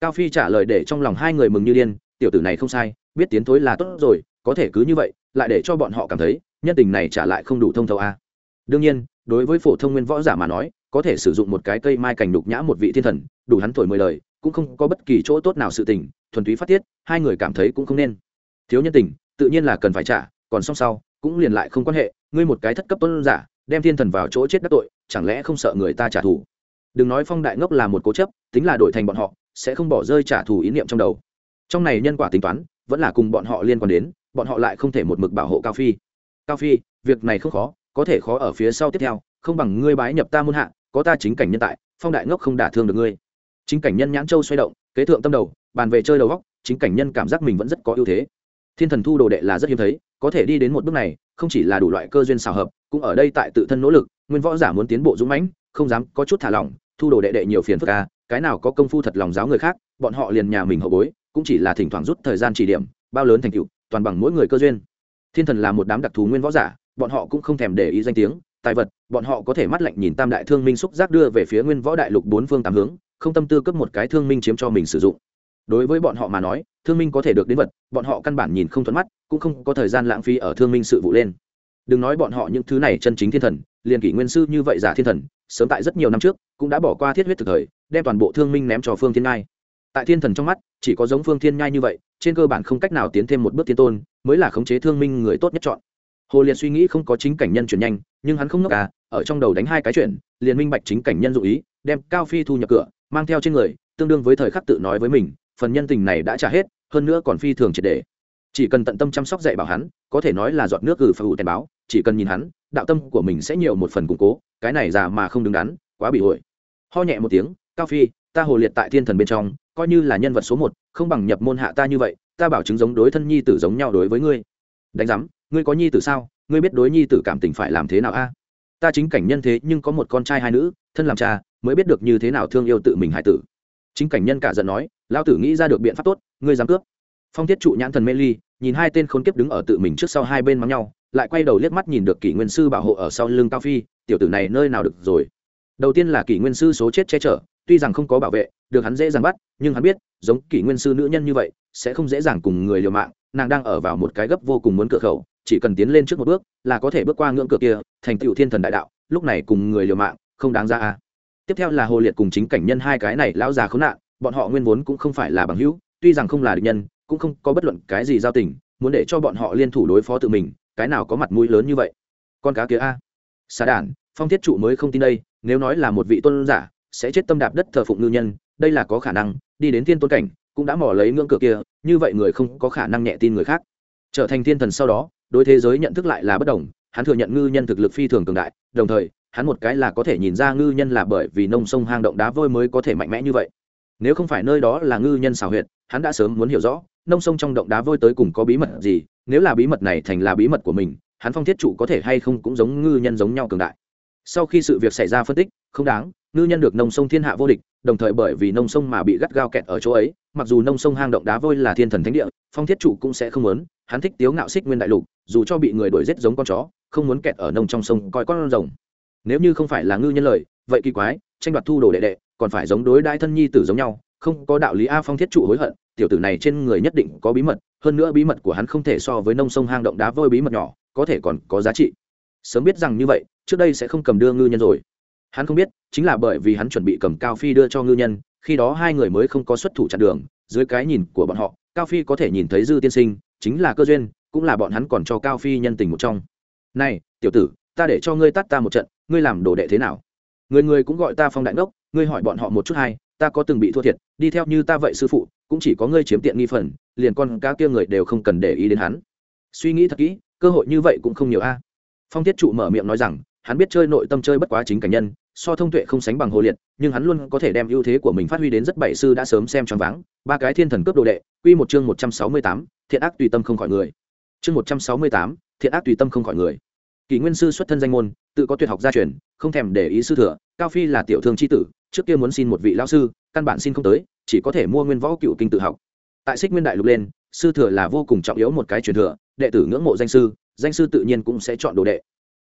A: Cao phi trả lời để trong lòng hai người mừng như điên, tiểu tử này không sai, biết tiến thối là tốt rồi, có thể cứ như vậy, lại để cho bọn họ cảm thấy, nhân tình này trả lại không đủ thông thấu a à. đương nhiên, đối với phổ thông nguyên võ giả mà nói, có thể sử dụng một cái cây mai cành đục nhã một vị thiên thần, đủ hắn thổi mười lời, cũng không có bất kỳ chỗ tốt nào sự tình, thuần túy phát tiết, hai người cảm thấy cũng không nên. Thiếu nhân tình, tự nhiên là cần phải trả, còn song sau, cũng liền lại không quan hệ, ngươi một cái thất cấp tôn giả đem thiên thần vào chỗ chết đắc tội, chẳng lẽ không sợ người ta trả thù? Đừng nói phong đại ngốc là một cố chấp, tính là đổi thành bọn họ, sẽ không bỏ rơi trả thù ý niệm trong đầu. Trong này nhân quả tính toán, vẫn là cùng bọn họ liên quan đến, bọn họ lại không thể một mực bảo hộ cao phi. Cao phi, việc này không khó, có thể khó ở phía sau tiếp theo, không bằng ngươi bái nhập ta muôn hạ, có ta chính cảnh nhân tại, phong đại ngốc không đả thương được ngươi. Chính cảnh nhân nhãn châu xoay động, kế thượng tâm đầu, bàn về chơi đầu góc chính cảnh nhân cảm giác mình vẫn rất có ưu thế. Thiên thần thu đồ đệ là rất hiếm thấy có thể đi đến một bước này, không chỉ là đủ loại cơ duyên xào hợp, cũng ở đây tại tự thân nỗ lực, nguyên võ giả muốn tiến bộ dũng mãnh, không dám có chút thả lỏng, thu đồ đệ đệ nhiều phiền phức ca cái nào có công phu thật lòng giáo người khác, bọn họ liền nhà mình hậu bối, cũng chỉ là thỉnh thoảng rút thời gian chỉ điểm, bao lớn thành tựu, toàn bằng mỗi người cơ duyên. Thiên thần là một đám đặc thù nguyên võ giả, bọn họ cũng không thèm để ý danh tiếng, tài vật, bọn họ có thể mắt lạnh nhìn tam đại thương minh xúc giác đưa về phía nguyên võ đại lục bốn phương tám hướng, không tâm tư cấp một cái thương minh chiếm cho mình sử dụng đối với bọn họ mà nói, thương minh có thể được đến vật, bọn họ căn bản nhìn không thuận mắt, cũng không có thời gian lãng phí ở thương minh sự vụ lên. Đừng nói bọn họ những thứ này chân chính thiên thần, liền kỷ nguyên sư như vậy giả thiên thần, sớm tại rất nhiều năm trước, cũng đã bỏ qua thiết huyết thực thời, đem toàn bộ thương minh ném cho phương thiên ngai tại thiên thần trong mắt, chỉ có giống phương thiên nhai như vậy, trên cơ bản không cách nào tiến thêm một bước thiên tôn, mới là khống chế thương minh người tốt nhất chọn. Hồ liệt suy nghĩ không có chính cảnh nhân chuyển nhanh, nhưng hắn không ngốc à ở trong đầu đánh hai cái chuyện, liền minh bạch chính cảnh nhân dụ ý, đem cao phi thu nhập cửa, mang theo trên người, tương đương với thời khắc tự nói với mình phần nhân tình này đã trả hết, hơn nữa còn phi thường triệt để chỉ cần tận tâm chăm sóc dạy bảo hắn, có thể nói là giọt nước gừ phải ủ tèn báo, chỉ cần nhìn hắn, đạo tâm của mình sẽ nhiều một phần củng cố, cái này già mà không đứng đắn, quá bị hội ho nhẹ một tiếng, cao phi, ta hồ liệt tại thiên thần bên trong, coi như là nhân vật số một, không bằng nhập môn hạ ta như vậy, ta bảo chứng giống đối thân nhi tử giống nhau đối với ngươi. Đánh giám, ngươi có nhi tử sao? Ngươi biết đối nhi tử cảm tình phải làm thế nào a? Ta chính cảnh nhân thế, nhưng có một con trai hai nữ, thân làm cha, mới biết được như thế nào thương yêu tự mình hải tử chính cảnh nhân cả giận nói lão tử nghĩ ra được biện pháp tốt ngươi dám cướp phong thiết trụ nhãn thần mê ly nhìn hai tên khốn kiếp đứng ở tự mình trước sau hai bên mắng nhau lại quay đầu liếc mắt nhìn được kỷ nguyên sư bảo hộ ở sau lưng cao phi tiểu tử này nơi nào được rồi đầu tiên là kỷ nguyên sư số chết che chở tuy rằng không có bảo vệ được hắn dễ dàng bắt nhưng hắn biết giống kỷ nguyên sư nữ nhân như vậy sẽ không dễ dàng cùng người liều mạng nàng đang ở vào một cái gấp vô cùng muốn cửa khẩu chỉ cần tiến lên trước một bước là có thể bước qua ngưỡng cửa kia thành tựu thiên thần đại đạo lúc này cùng người liều mạng không đáng ra à tiếp theo là hồ liệt cùng chính cảnh nhân hai cái này lão già khốn nạn, bọn họ nguyên vốn cũng không phải là bằng hữu, tuy rằng không là địch nhân, cũng không có bất luận cái gì giao tình, muốn để cho bọn họ liên thủ đối phó tự mình, cái nào có mặt mũi lớn như vậy? Con cá kia a. Xà đản, phong thiết trụ mới không tin đây, nếu nói là một vị tôn giả, sẽ chết tâm đạp đất thờ phụng ngư nhân, đây là có khả năng, đi đến thiên tôn cảnh, cũng đã mò lấy ngưỡng cửa kia, như vậy người không có khả năng nhẹ tin người khác. Trở thành thiên thần sau đó, đối thế giới nhận thức lại là bất đồng, hắn thừa nhận ngư nhân thực lực phi thường cường đại, đồng thời hắn một cái là có thể nhìn ra ngư nhân là bởi vì nông sông hang động đá vôi mới có thể mạnh mẽ như vậy. Nếu không phải nơi đó là ngư nhân xào huyệt, hắn đã sớm muốn hiểu rõ, nông sông trong động đá vôi tới cùng có bí mật gì, nếu là bí mật này thành là bí mật của mình, hắn phong thiết trụ có thể hay không cũng giống ngư nhân giống nhau cường đại. Sau khi sự việc xảy ra phân tích, không đáng, ngư nhân được nông sông thiên hạ vô địch, đồng thời bởi vì nông sông mà bị gắt gao kẹt ở chỗ ấy, mặc dù nông sông hang động đá vôi là thiên thần thánh địa, phong thiết trụ cũng sẽ không muốn, hắn thích tiếu ngạo xích nguyên đại lục, dù cho bị người đuổi giết giống con chó, không muốn kẹt ở nông trong sông coi con rồng nếu như không phải là ngư nhân lời, vậy kỳ quái, tranh đoạt thu đồ đệ đệ, còn phải giống đối đãi thân nhi tử giống nhau, không có đạo lý a phong thiết trụ hối hận, tiểu tử này trên người nhất định có bí mật, hơn nữa bí mật của hắn không thể so với nông sông hang động đá vôi bí mật nhỏ, có thể còn có giá trị. Sớm biết rằng như vậy, trước đây sẽ không cầm đưa ngư nhân rồi. Hắn không biết, chính là bởi vì hắn chuẩn bị cầm cao phi đưa cho ngư nhân, khi đó hai người mới không có xuất thủ chặn đường, dưới cái nhìn của bọn họ, cao phi có thể nhìn thấy dư tiên sinh, chính là cơ duyên, cũng là bọn hắn còn cho cao phi nhân tình một trong. Này, tiểu tử, ta để cho ngươi tắt ta một trận ngươi làm đồ đệ thế nào? Người người cũng gọi ta phong đại ngốc, ngươi hỏi bọn họ một chút hay, ta có từng bị thua thiệt, đi theo như ta vậy sư phụ, cũng chỉ có ngươi chiếm tiện nghi phần, liền con cá kia người đều không cần để ý đến hắn. Suy nghĩ thật kỹ, cơ hội như vậy cũng không nhiều a. Phong thiết trụ mở miệng nói rằng, hắn biết chơi nội tâm chơi bất quá chính cảnh nhân, so thông tuệ không sánh bằng hồ liệt, nhưng hắn luôn có thể đem ưu thế của mình phát huy đến rất bảy sư đã sớm xem choáng váng, ba cái thiên thần cướp đồ đệ, quy một chương một trăm sáu mươi tám, thiện ác tùy tâm không khỏi người. Chương một trăm sáu mươi tám, thiện ác tùy tâm không khỏi người kỷ nguyên sư xuất thân danh môn, tự có tuyệt học gia truyền, không thèm để ý sư thừa, cao phi là tiểu thương c tử, trước kia muốn xin một vị lao sư, căn bản xin không tới, chỉ có thể mua nguyên võ cựu kinh tự học. Tại xích nguyên đại lục lên, sư thừa là vô cùng trọng yếu một cái truyền thừa, đệ tử ngưỡng mộ danh sư danh sư tự nhiên cũng sẽ chọn đồ đệ.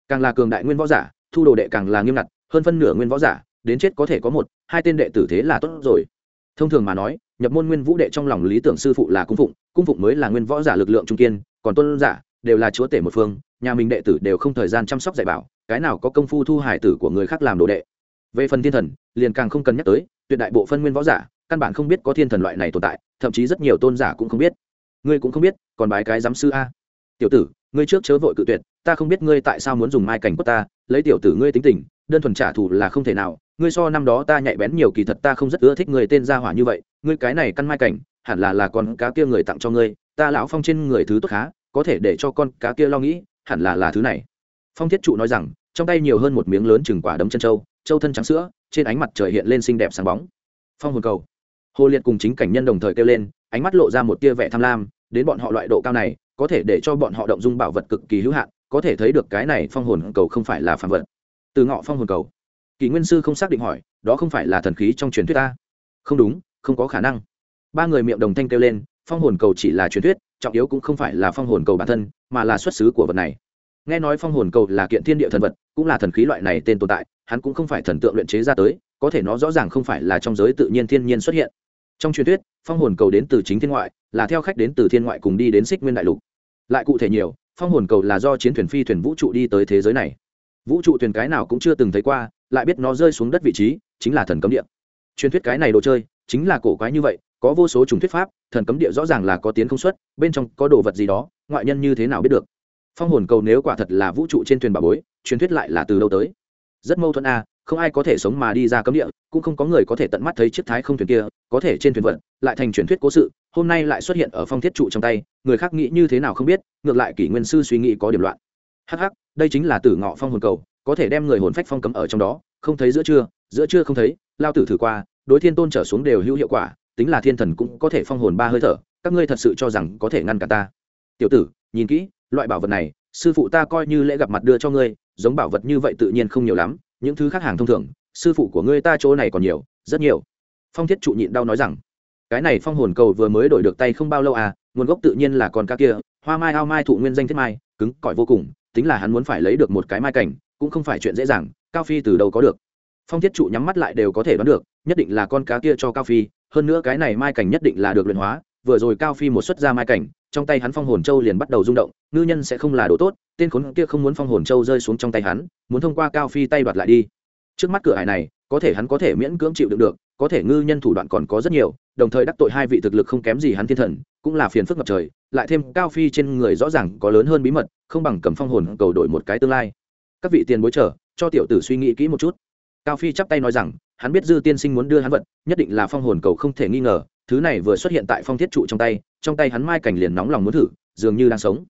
A: Càng là cường đại nguyên võ giả, thu đồ đệ càng là nghiêm ngặt, hơn phân nửa nguyên võ giả, đến chết có thể có một, hai tên đệ tử thế là tốt rồi. Thông thường mà nói, nhập môn nguyên vũ đệ trong lòng lý tưởng sư phụ là cung phụng cung phụng mới là nguyên võ giả lực lượng trung kiên, còn tôn giả đều là chúa tể một phương, nhà mình đệ tử đều không thời gian chăm sóc dạy bảo, cái nào có công phu thu hải tử của người khác làm đồ đệ. Về phần thiên thần, liền càng không cần nhắc tới, tuyệt đại bộ phân nguyên võ giả, căn bản không biết có thiên thần loại này tồn tại, thậm chí rất nhiều tôn giả cũng không biết. Ngươi cũng không biết, còn bái cái giám sư a. Tiểu tử, ngươi trước chớ vội cự tuyệt, ta không biết ngươi tại sao muốn dùng mai cảnh của ta, lấy tiểu tử ngươi tính tình, đơn thuần trả thù là không thể nào, ngươi so năm đó ta nhạy bén nhiều kỳ thật ta không rất ưa thích người tên gia hỏa như vậy, ngươi cái này căn mai cảnh, hẳn là là con cá kia người tặng cho ngươi, ta lão phong trên người thứ tốt khá có thể để cho con cá kia lo nghĩ, hẳn là là thứ này. Phong thiết trụ nói rằng, trong tay nhiều hơn một miếng lớn chừng quả đấm chân trâu trâu thân trắng sữa, trên ánh mặt trời hiện lên xinh đẹp sáng bóng. Phong hồn cầu. Hồ liệt cùng chính cảnh nhân đồng thời kêu lên, ánh mắt lộ ra một tia vẻ tham lam, đến bọn họ loại độ cao này, có thể để cho bọn họ động dung bảo vật cực kỳ hữu hạn, có thể thấy được cái này phong hồn cầu không phải là phản vật. Từ ngọ phong hồn cầu. Kỳ nguyên sư không xác định hỏi, đó không phải là thần khí trong truyền thuyết ta? Không đúng, không có khả năng. Ba người miệng đồng thanh kêu lên, phong hồn cầu chỉ là truyền thuyết trọng yếu cũng không phải là phong hồn cầu bản thân, mà là xuất xứ của vật này. Nghe nói phong hồn cầu là kiện thiên địa thần vật, cũng là thần khí loại này tên tồn tại, hắn cũng không phải thần tượng luyện chế ra tới, có thể nó rõ ràng không phải là trong giới tự nhiên thiên nhiên xuất hiện. Trong truyền thuyết, phong hồn cầu đến từ chính thiên ngoại, là theo khách đến từ thiên ngoại cùng đi đến xích nguyên đại lục. Lại cụ thể nhiều, phong hồn cầu là do chiến thuyền phi thuyền vũ trụ đi tới thế giới này. Vũ trụ thuyền cái nào cũng chưa từng thấy qua, lại biết nó rơi xuống đất vị trí, chính là thần cấm địa. Truyền thuyết cái này đồ chơi, chính là cổ quái như vậy có vô số chủng thuyết pháp, thần cấm địa rõ ràng là có tiến không xuất, bên trong có đồ vật gì đó, ngoại nhân như thế nào biết được? Phong hồn cầu nếu quả thật là vũ trụ trên thuyền bà bối, truyền thuyết lại là từ đâu tới? Rất mâu thuẫn a, không ai có thể sống mà đi ra cấm địa, cũng không có người có thể tận mắt thấy chiếc thái không thuyền kia, có thể trên thuyền vận, lại thành truyền thuyết cố sự, hôm nay lại xuất hiện ở phong thiết trụ trong tay, người khác nghĩ như thế nào không biết, ngược lại kỷ nguyên sư suy nghĩ có điểm loạn. Hh đây chính là tử ngọ phong hồn cầu, có thể đem người hồn phách phong cấm ở trong đó, không thấy giữa trưa giữa trưa không thấy, lao tử thử qua, đối thiên tôn trở xuống đều hữu hiệu quả tính là thiên thần cũng có thể phong hồn ba hơi thở, các ngươi thật sự cho rằng có thể ngăn cả ta. Tiểu tử, nhìn kỹ, loại bảo vật này, sư phụ ta coi như lễ gặp mặt đưa cho ngươi, giống bảo vật như vậy tự nhiên không nhiều lắm, những thứ khác hàng thông thường, sư phụ của ngươi ta chỗ này còn nhiều, rất nhiều. Phong thiết trụ nhịn đau nói rằng, cái này phong hồn cầu vừa mới đổi được tay không bao lâu à nguồn gốc tự nhiên là con cá kia, hoa mai ao mai thụ nguyên danh thiết mai, cứng, cỏi vô cùng, tính là hắn muốn phải lấy được một cái mai cảnh, cũng không phải chuyện dễ dàng, cao phi từ đâu có được. Phong thiết trụ nhắm mắt lại đều có thể đoán được, nhất định là con cá kia cho cao phi hơn nữa cái này mai cảnh nhất định là được luyện hóa, vừa rồi cao phi một xuất ra mai cảnh, trong tay hắn phong hồn châu liền bắt đầu rung động, ngư nhân sẽ không là đồ tốt, tên khốn kia không muốn phong hồn châu rơi xuống trong tay hắn, muốn thông qua cao phi tay đoạt lại đi. Trước mắt cửa hải này, có thể hắn có thể miễn cưỡng chịu đựng được, có thể ngư nhân thủ đoạn còn có rất nhiều, đồng thời đắc tội hai vị thực lực không kém gì hắn thiên thần, cũng là phiền phức ngập trời, lại thêm cao phi trên người rõ ràng có lớn hơn bí mật, không bằng cầm phong hồn cầu đổi một cái tương lai. Các vị tiền bối trở cho tiểu tử suy nghĩ kỹ một chút. Cao phi chắp tay nói rằng hắn biết dư tiên sinh muốn đưa hắn vật, nhất định là phong hồn cầu không thể nghi ngờ, thứ này vừa xuất hiện tại phong thiết trụ trong tay trong tay hắn mai cảnh liền nóng lòng muốn thử, dường như đang sống.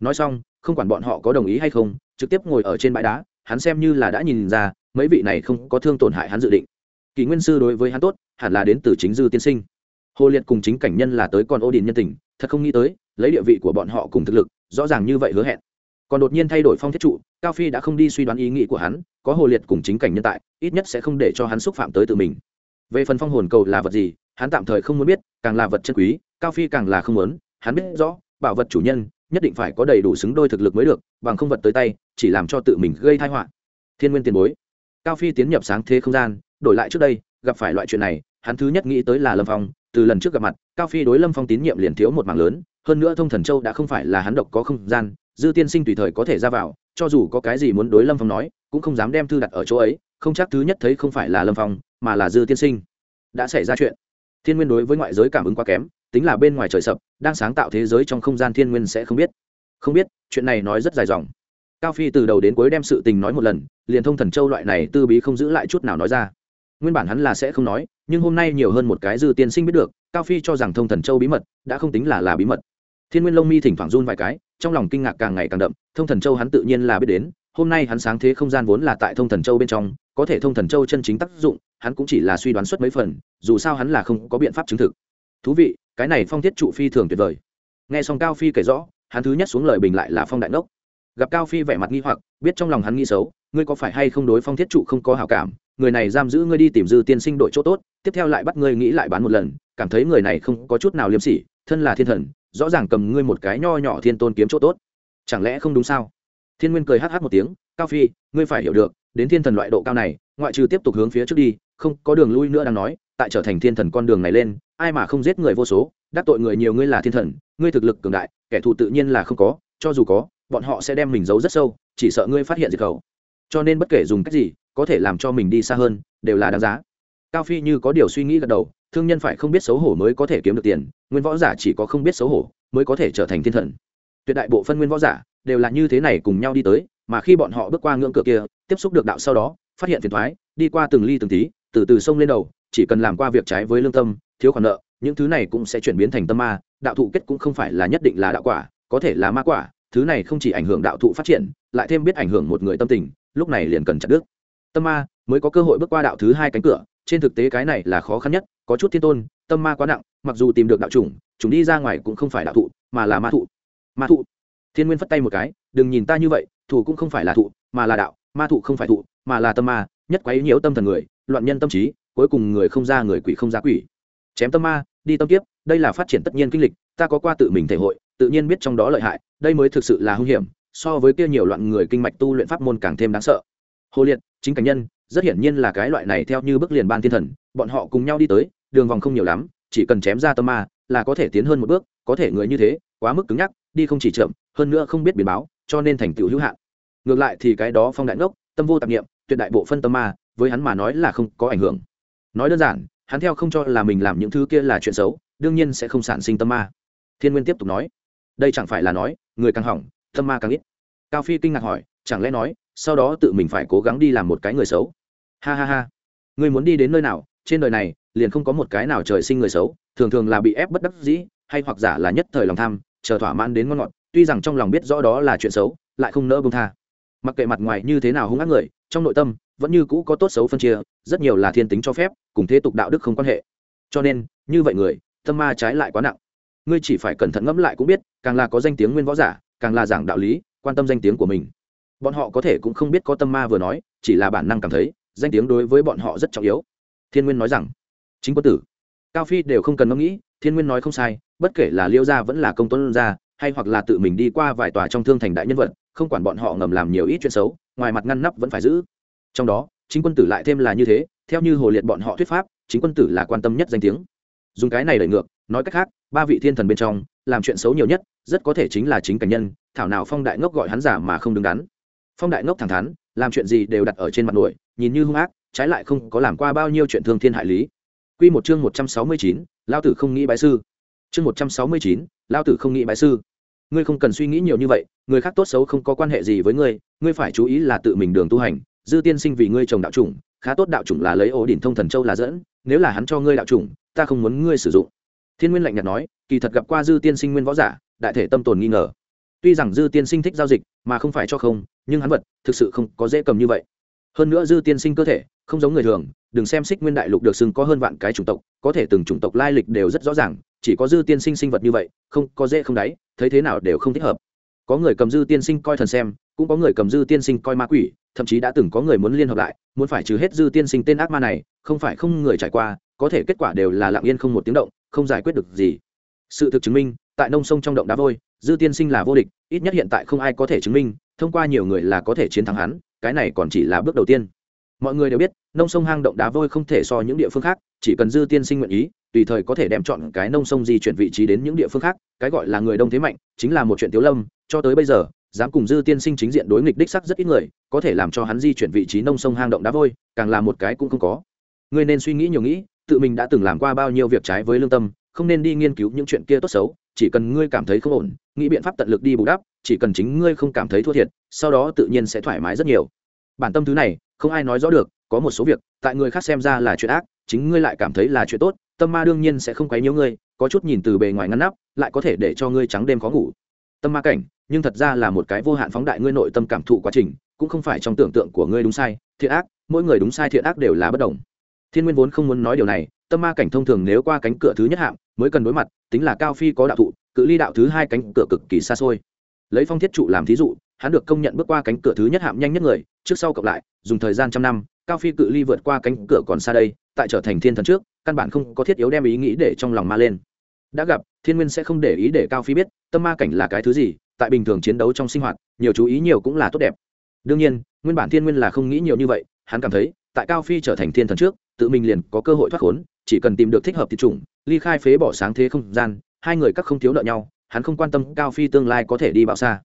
A: Nói xong, không quản bọn họ có đồng ý hay không, trực tiếp ngồi ở trên bãi đá, hắn xem như là đã nhìn ra, mấy vị này không có thương tổn hại hắn dự định. Kỳ nguyên sư đối với hắn tốt, hẳn là đến từ chính dư tiên sinh. Hồ liệt cùng chính cảnh nhân là tới con ô đình nhân tình, thật không nghĩ tới, lấy địa vị của bọn họ cùng thực lực, rõ ràng như vậy hứa hẹn còn đột nhiên thay đổi phong thiết trụ, cao phi đã không đi suy đoán ý nghĩ của hắn, có hồ liệt cùng chính cảnh nhân tại, ít nhất sẽ không để cho hắn xúc phạm tới tự mình. Về phần phong hồn cầu là vật gì, hắn tạm thời không muốn biết, càng là vật chân quý, cao phi càng là không muốn, hắn biết rõ, bảo vật chủ nhân nhất định phải có đầy đủ xứng đôi thực lực mới được, bằng không vật tới tay, chỉ làm cho tự mình gây thai họa. Thiên nguyên tiền bối. Cao phi tiến nhập sáng thế không gian, đổi lại trước đây, gặp phải loại chuyện này, hắn thứ nhất nghĩ tới là lâm phong, từ lần trước gặp mặt, cao phi đối lâm phong tín nhiệm liền thiếu một mảng lớn, hơn nữa thông thần châu đã không phải là hắn độc có không gian dư tiên sinh tùy thời có thể ra vào, cho dù có cái gì muốn đối lâm phong nói, cũng không dám đem thư đặt ở chỗ ấy, không chắc thứ nhất thấy không phải là lâm phong, mà là dư tiên sinh. Đã xảy ra chuyện. Thiên nguyên đối với ngoại giới cảm ứng quá kém, tính là bên ngoài trời sập, đang sáng tạo thế giới trong không gian thiên nguyên sẽ không biết. Không biết, chuyện này nói rất dài dòng. Cao phi từ đầu đến cuối đem sự tình nói một lần, liền thông thần châu loại này tư bí không giữ lại chút nào nói ra. Nguyên bản hắn là sẽ không nói, nhưng hôm nay nhiều hơn một cái dư tiên sinh biết được, cao phi cho rằng thông thần châu bí mật, đã không tính là là bí mật. Thiên nguyên lông mi thỉnh thoảng run vài cái trong lòng kinh ngạc càng ngày càng đậm, thông thần châu hắn tự nhiên là biết đến, hôm nay hắn sáng thế không gian vốn là tại thông thần châu bên trong, có thể thông thần châu chân chính tác dụng, hắn cũng chỉ là suy đoán suốt mấy phần, dù sao hắn là không có biện pháp chứng thực. Thú vị, cái này phong thiết trụ phi thường tuyệt vời. Nghe xong cao phi kể rõ, hắn thứ nhất xuống lời bình lại là phong đại đốc gặp cao phi vẻ mặt nghi hoặc, biết trong lòng hắn nghĩ xấu, ngươi có phải hay không đối phong thiết trụ không có hảo cảm? Người này giam giữ ngươi đi tìm dư tiên sinh đội chỗ tốt, tiếp theo lại bắt ngươi nghĩ lại bán một lần, cảm thấy người này không có chút nào liêm sỉ, thân là thiên thần rõ ràng cầm ngươi một cái nho nhỏ thiên tôn kiếm chỗ tốt. Chẳng lẽ không đúng sao? Thiên nguyên cười hh một tiếng, cao phi, ngươi phải hiểu được, đến thiên thần loại độ cao này, ngoại trừ tiếp tục hướng phía trước đi, không có đường lui nữa đang nói, tại trở thành thiên thần con đường này lên, ai mà không giết người vô số, đắc tội người nhiều ngươi là thiên thần, ngươi thực lực cường đại, kẻ thù tự nhiên là không có, cho dù có, bọn họ sẽ đem mình giấu rất sâu, chỉ sợ ngươi phát hiện diệt khẩu. Cho nên bất kể dùng cách gì, có thể làm cho mình đi xa hơn, đều là đáng giá cao phi như có điều suy nghĩ gật đầu, thương nhân phải không biết xấu hổ mới có thể kiếm được tiền, nguyên võ giả chỉ có không biết xấu hổ mới có thể trở thành thiên thần. Tuyệt đại bộ phân nguyên võ giả đều là như thế này cùng nhau đi tới, mà khi bọn họ bước qua ngưỡng cửa kia, tiếp xúc được đạo sau đó, phát hiện phiền thoái đi qua từng ly từng tí, từ từ sông lên đầu, chỉ cần làm qua việc trái với lương tâm, thiếu khoản nợ, những thứ này cũng sẽ chuyển biến thành tâm ma, đạo thụ kết cũng không phải là nhất định là đạo quả, có thể là ma quả, thứ này không chỉ ảnh hưởng đạo thụ phát triển, lại thêm biết ảnh hưởng một người tâm tình, lúc này liền cần chặt đứt. Tâm ma mới có cơ hội bước qua đạo thứ hai cánh cửa trên thực tế cái này là khó khăn nhất, có chút thiên tôn, tâm ma quá nặng, mặc dù tìm được đạo chủng chúng đi ra ngoài cũng không phải đạo thụ, mà là ma thụ. Ma thụ. Thiên nguyên phất tay một cái, đừng nhìn ta như vậy thủ cũng không phải là thụ, mà là đạo, ma thụ không phải thụ, mà là tâm ma, nhất quấy nhiễu tâm thần người, loạn nhân tâm trí, cuối cùng người không ra người quỷ không ra quỷ. Chém tâm ma, đi tâm kiếp, đây là phát triển tất nhiên kinh lịch, ta có qua tự mình thể hội, tự nhiên biết trong đó lợi hại, đây mới thực sự là hung hiểm, so với kia nhiều loạn người kinh mạch tu luyện pháp môn càng thêm đáng sợ. Hồ liệt, chính cảnh nhân rất hiển nhiên là cái loại này theo như bước liền ban thiên thần, bọn họ cùng nhau đi tới, đường vòng không nhiều lắm, chỉ cần chém ra tâm ma, là có thể tiến hơn một bước, có thể người như thế, quá mức cứng nhắc, đi không chỉ chậm, hơn nữa không biết biến báo, cho nên thành tựu hữu hạn. Ngược lại thì cái đó phong đại ngốc, tâm vô tạp nghiệm tuyệt đại bộ phân tâm ma, với hắn mà nói là không có ảnh hưởng. Nói đơn giản, hắn theo không cho là mình làm những thứ kia là chuyện xấu, đương nhiên sẽ không sản sinh tâm ma. Thiên nguyên tiếp tục nói, đây chẳng phải là nói, người càng hỏng, tâm ma càng ít. Cao phi kinh ngạc hỏi, chẳng lẽ nói sau đó tự mình phải cố gắng đi làm một cái người xấu. Ha ha ha. Ngươi muốn đi đến nơi nào, trên đời này, liền không có một cái nào trời sinh người xấu, thường thường là bị ép bất đắc dĩ, hay hoặc giả là nhất thời lòng tham, chờ thỏa mãn đến ngon ngọt, tuy rằng trong lòng biết rõ đó là chuyện xấu, lại không nỡ bông tha. Mặc kệ mặt ngoài như thế nào hung ác người, trong nội tâm, vẫn như cũ có tốt xấu phân chia, rất nhiều là thiên tính cho phép, cùng thế tục đạo đức không quan hệ. Cho nên, như vậy người, tâm ma trái lại quá nặng. Ngươi chỉ phải cẩn thận ngẫm lại cũng biết, càng là có danh tiếng nguyên võ giả, càng là giảng đạo lý, quan tâm danh tiếng của mình bọn họ có thể cũng không biết có tâm ma vừa nói, chỉ là bản năng cảm thấy, danh tiếng đối với bọn họ rất trọng yếu. Thiên nguyên nói rằng, chính quân tử, cao phi đều không cần ngẫm nghĩ, thiên nguyên nói không sai, bất kể là liêu gia vẫn là công tuấn gia, hay hoặc là tự mình đi qua vài tòa trong thương thành đại nhân vật, không quản bọn họ ngầm làm nhiều ít chuyện xấu, ngoài mặt ngăn nắp vẫn phải giữ. Trong đó, chính quân tử lại thêm là như thế, theo như hồ liệt bọn họ thuyết pháp, chính quân tử là quan tâm nhất danh tiếng. Dùng cái này đẩy ngược, nói cách khác, ba vị thiên thần bên trong, làm chuyện xấu nhiều nhất, rất có thể chính là chính cảnh nhân, thảo nào phong đại ngốc gọi hắn giả mà không đứng đắn phong đại ngốc thẳng thắn làm chuyện gì đều đặt ở trên mặt nổi nhìn như hung ác trái lại không có làm qua bao nhiêu chuyện thương thiên hại lý Quy một chương một trăm sáu mươi chín, lao tử không nghĩ bái sư. Chương một trăm sáu mươi chín, lao tử không nghĩ bái sư. Ngươi không cần suy nghĩ nhiều như vậy, người khác tốt xấu không có quan hệ gì với ngươi, ngươi phải chú ý là tự mình đường tu hành, dư tiên sinh vì ngươi trồng đạo chủng, khá tốt đạo chủng là lấy ổ đỉnh thông thần châu là dẫn, nếu là hắn cho ngươi đạo chủng, ta không muốn ngươi sử dụng. Thiên Nguyên lạnh nhạt nói, kỳ thật gặp qua dư tiên sinh nguyên võ giả, đại thể tâm tồn nghi ngờ. Tuy rằng dư tiên sinh thích giao dịch, mà không phải cho không, nhưng hắn vật thực sự không có dễ cầm như vậy. Hơn nữa dư tiên sinh cơ thể không giống người thường, đừng xem xích nguyên đại lục được xưng có hơn vạn cái chủng tộc có thể từng chủng tộc lai lịch đều rất rõ ràng chỉ có dư tiên sinh sinh vật như vậy không có dễ không đáy thấy thế nào đều không thích hợp có người cầm dư tiên sinh coi thần xem cũng có người cầm dư tiên sinh coi ma quỷ thậm chí đã từng có người muốn liên hợp lại muốn phải trừ hết dư tiên sinh tên ác ma này không phải không người trải qua có thể kết quả đều là lặng yên không một tiếng động không giải quyết được gì sự thực chứng minh tại nông sông trong động đá vôi dư tiên sinh là vô địch, ít nhất hiện tại không ai có thể chứng minh, thông qua nhiều người là có thể chiến thắng hắn, cái này còn chỉ là bước đầu tiên. Mọi người đều biết, nông sông hang động đá vôi không thể so những địa phương khác, chỉ cần dư tiên sinh nguyện ý, tùy thời có thể đem chọn cái nông sông di chuyển vị trí đến những địa phương khác, cái gọi là người đông thế mạnh, chính là một chuyện tiếu lâm, cho tới bây giờ, dám cùng dư tiên sinh chính diện đối nghịch đích sắc rất ít người, có thể làm cho hắn di chuyển vị trí nông sông hang động đá vôi, càng là một cái cũng không có. Ngươi nên suy nghĩ nhiều nghĩ, tự mình đã từng làm qua bao nhiêu việc trái với lương tâm, không nên đi nghiên cứu những chuyện kia tốt xấu chỉ cần ngươi cảm thấy không ổn, nghĩ biện pháp tận lực đi bù đắp, chỉ cần chính ngươi không cảm thấy thua thiệt, sau đó tự nhiên sẽ thoải mái rất nhiều. Bản tâm thứ này, không ai nói rõ được, có một số việc, tại người khác xem ra là chuyện ác, chính ngươi lại cảm thấy là chuyện tốt, tâm ma đương nhiên sẽ không quấy nhiễu ngươi, có chút nhìn từ bề ngoài ngăn nắp, lại có thể để cho ngươi trắng đêm khó ngủ. Tâm ma cảnh, nhưng thật ra là một cái vô hạn phóng đại ngươi nội tâm cảm thụ quá trình, cũng không phải trong tưởng tượng của ngươi đúng sai, thiện ác, mỗi người đúng sai thiện ác đều là bất đồng. Thiên nguyên vốn không muốn nói điều này tâm ma cảnh thông thường nếu qua cánh cửa thứ nhất hạng, mới cần đối mặt, tính là cao phi có đạo thụ, cự ly đạo thứ hai cánh cửa cực kỳ xa xôi. Lấy phong thiết trụ làm thí dụ, hắn được công nhận bước qua cánh cửa thứ nhất hạm nhanh nhất người, trước sau cộng lại, dùng thời gian trăm năm, cao phi cự ly vượt qua cánh cửa còn xa đây, tại trở thành thiên thần trước, căn bản không có thiết yếu đem ý nghĩ để trong lòng ma lên. Đã gặp, thiên nguyên sẽ không để ý để cao phi biết, tâm ma cảnh là cái thứ gì, tại bình thường chiến đấu trong sinh hoạt, nhiều chú ý nhiều cũng là tốt đẹp. Đương nhiên, nguyên bản thiên nguyên là không nghĩ nhiều như vậy, hắn cảm thấy, tại cao phi trở thành thiên thần trước, tự mình liền có cơ hội thoát khốn chỉ cần tìm được thích hợp thịt chủng, ly khai phế bỏ sáng thế không gian, hai người các không thiếu nợ nhau, hắn không quan tâm cao phi tương lai có thể đi bao xa.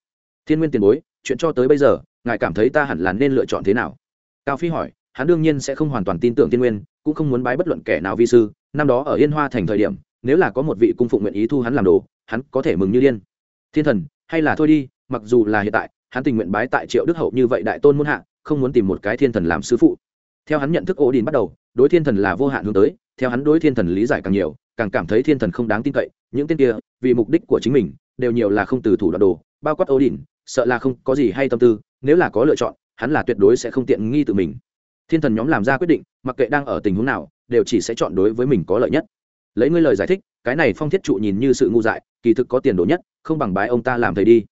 A: Thiên nguyên tiền bối, chuyện cho tới bây giờ, ngài cảm thấy ta hẳn là nên lựa chọn thế nào? Cao phi hỏi, hắn đương nhiên sẽ không hoàn toàn tin tưởng thiên nguyên, cũng không muốn bái bất luận kẻ nào vi sư. Năm đó ở yên hoa thành thời điểm, nếu là có một vị cung phụng nguyện ý thu hắn làm đồ, hắn có thể mừng như điên. Thiên thần, hay là thôi đi, mặc dù là hiện tại, hắn tình nguyện bái tại triệu đức hậu như vậy đại tôn muôn hạ, không muốn tìm một cái thiên thần làm sư phụ. Theo hắn nhận thức ổ đình bắt đầu, đối thiên thần là vô hạn hướng tới theo hắn đối thiên thần lý giải càng nhiều, càng cảm thấy thiên thần không đáng tin cậy, những tên kia, vì mục đích của chính mình, đều nhiều là không từ thủ đoạn đồ, bao quát ô đỉnh sợ là không có gì hay tâm tư, nếu là có lựa chọn, hắn là tuyệt đối sẽ không tiện nghi tự mình. Thiên thần nhóm làm ra quyết định, mặc kệ đang ở tình huống nào, đều chỉ sẽ chọn đối với mình có lợi nhất. Lấy ngươi lời giải thích, cái này phong thiết trụ nhìn như sự ngu dại, kỳ thực có tiền đồ nhất, không bằng bái ông ta làm thầy đi.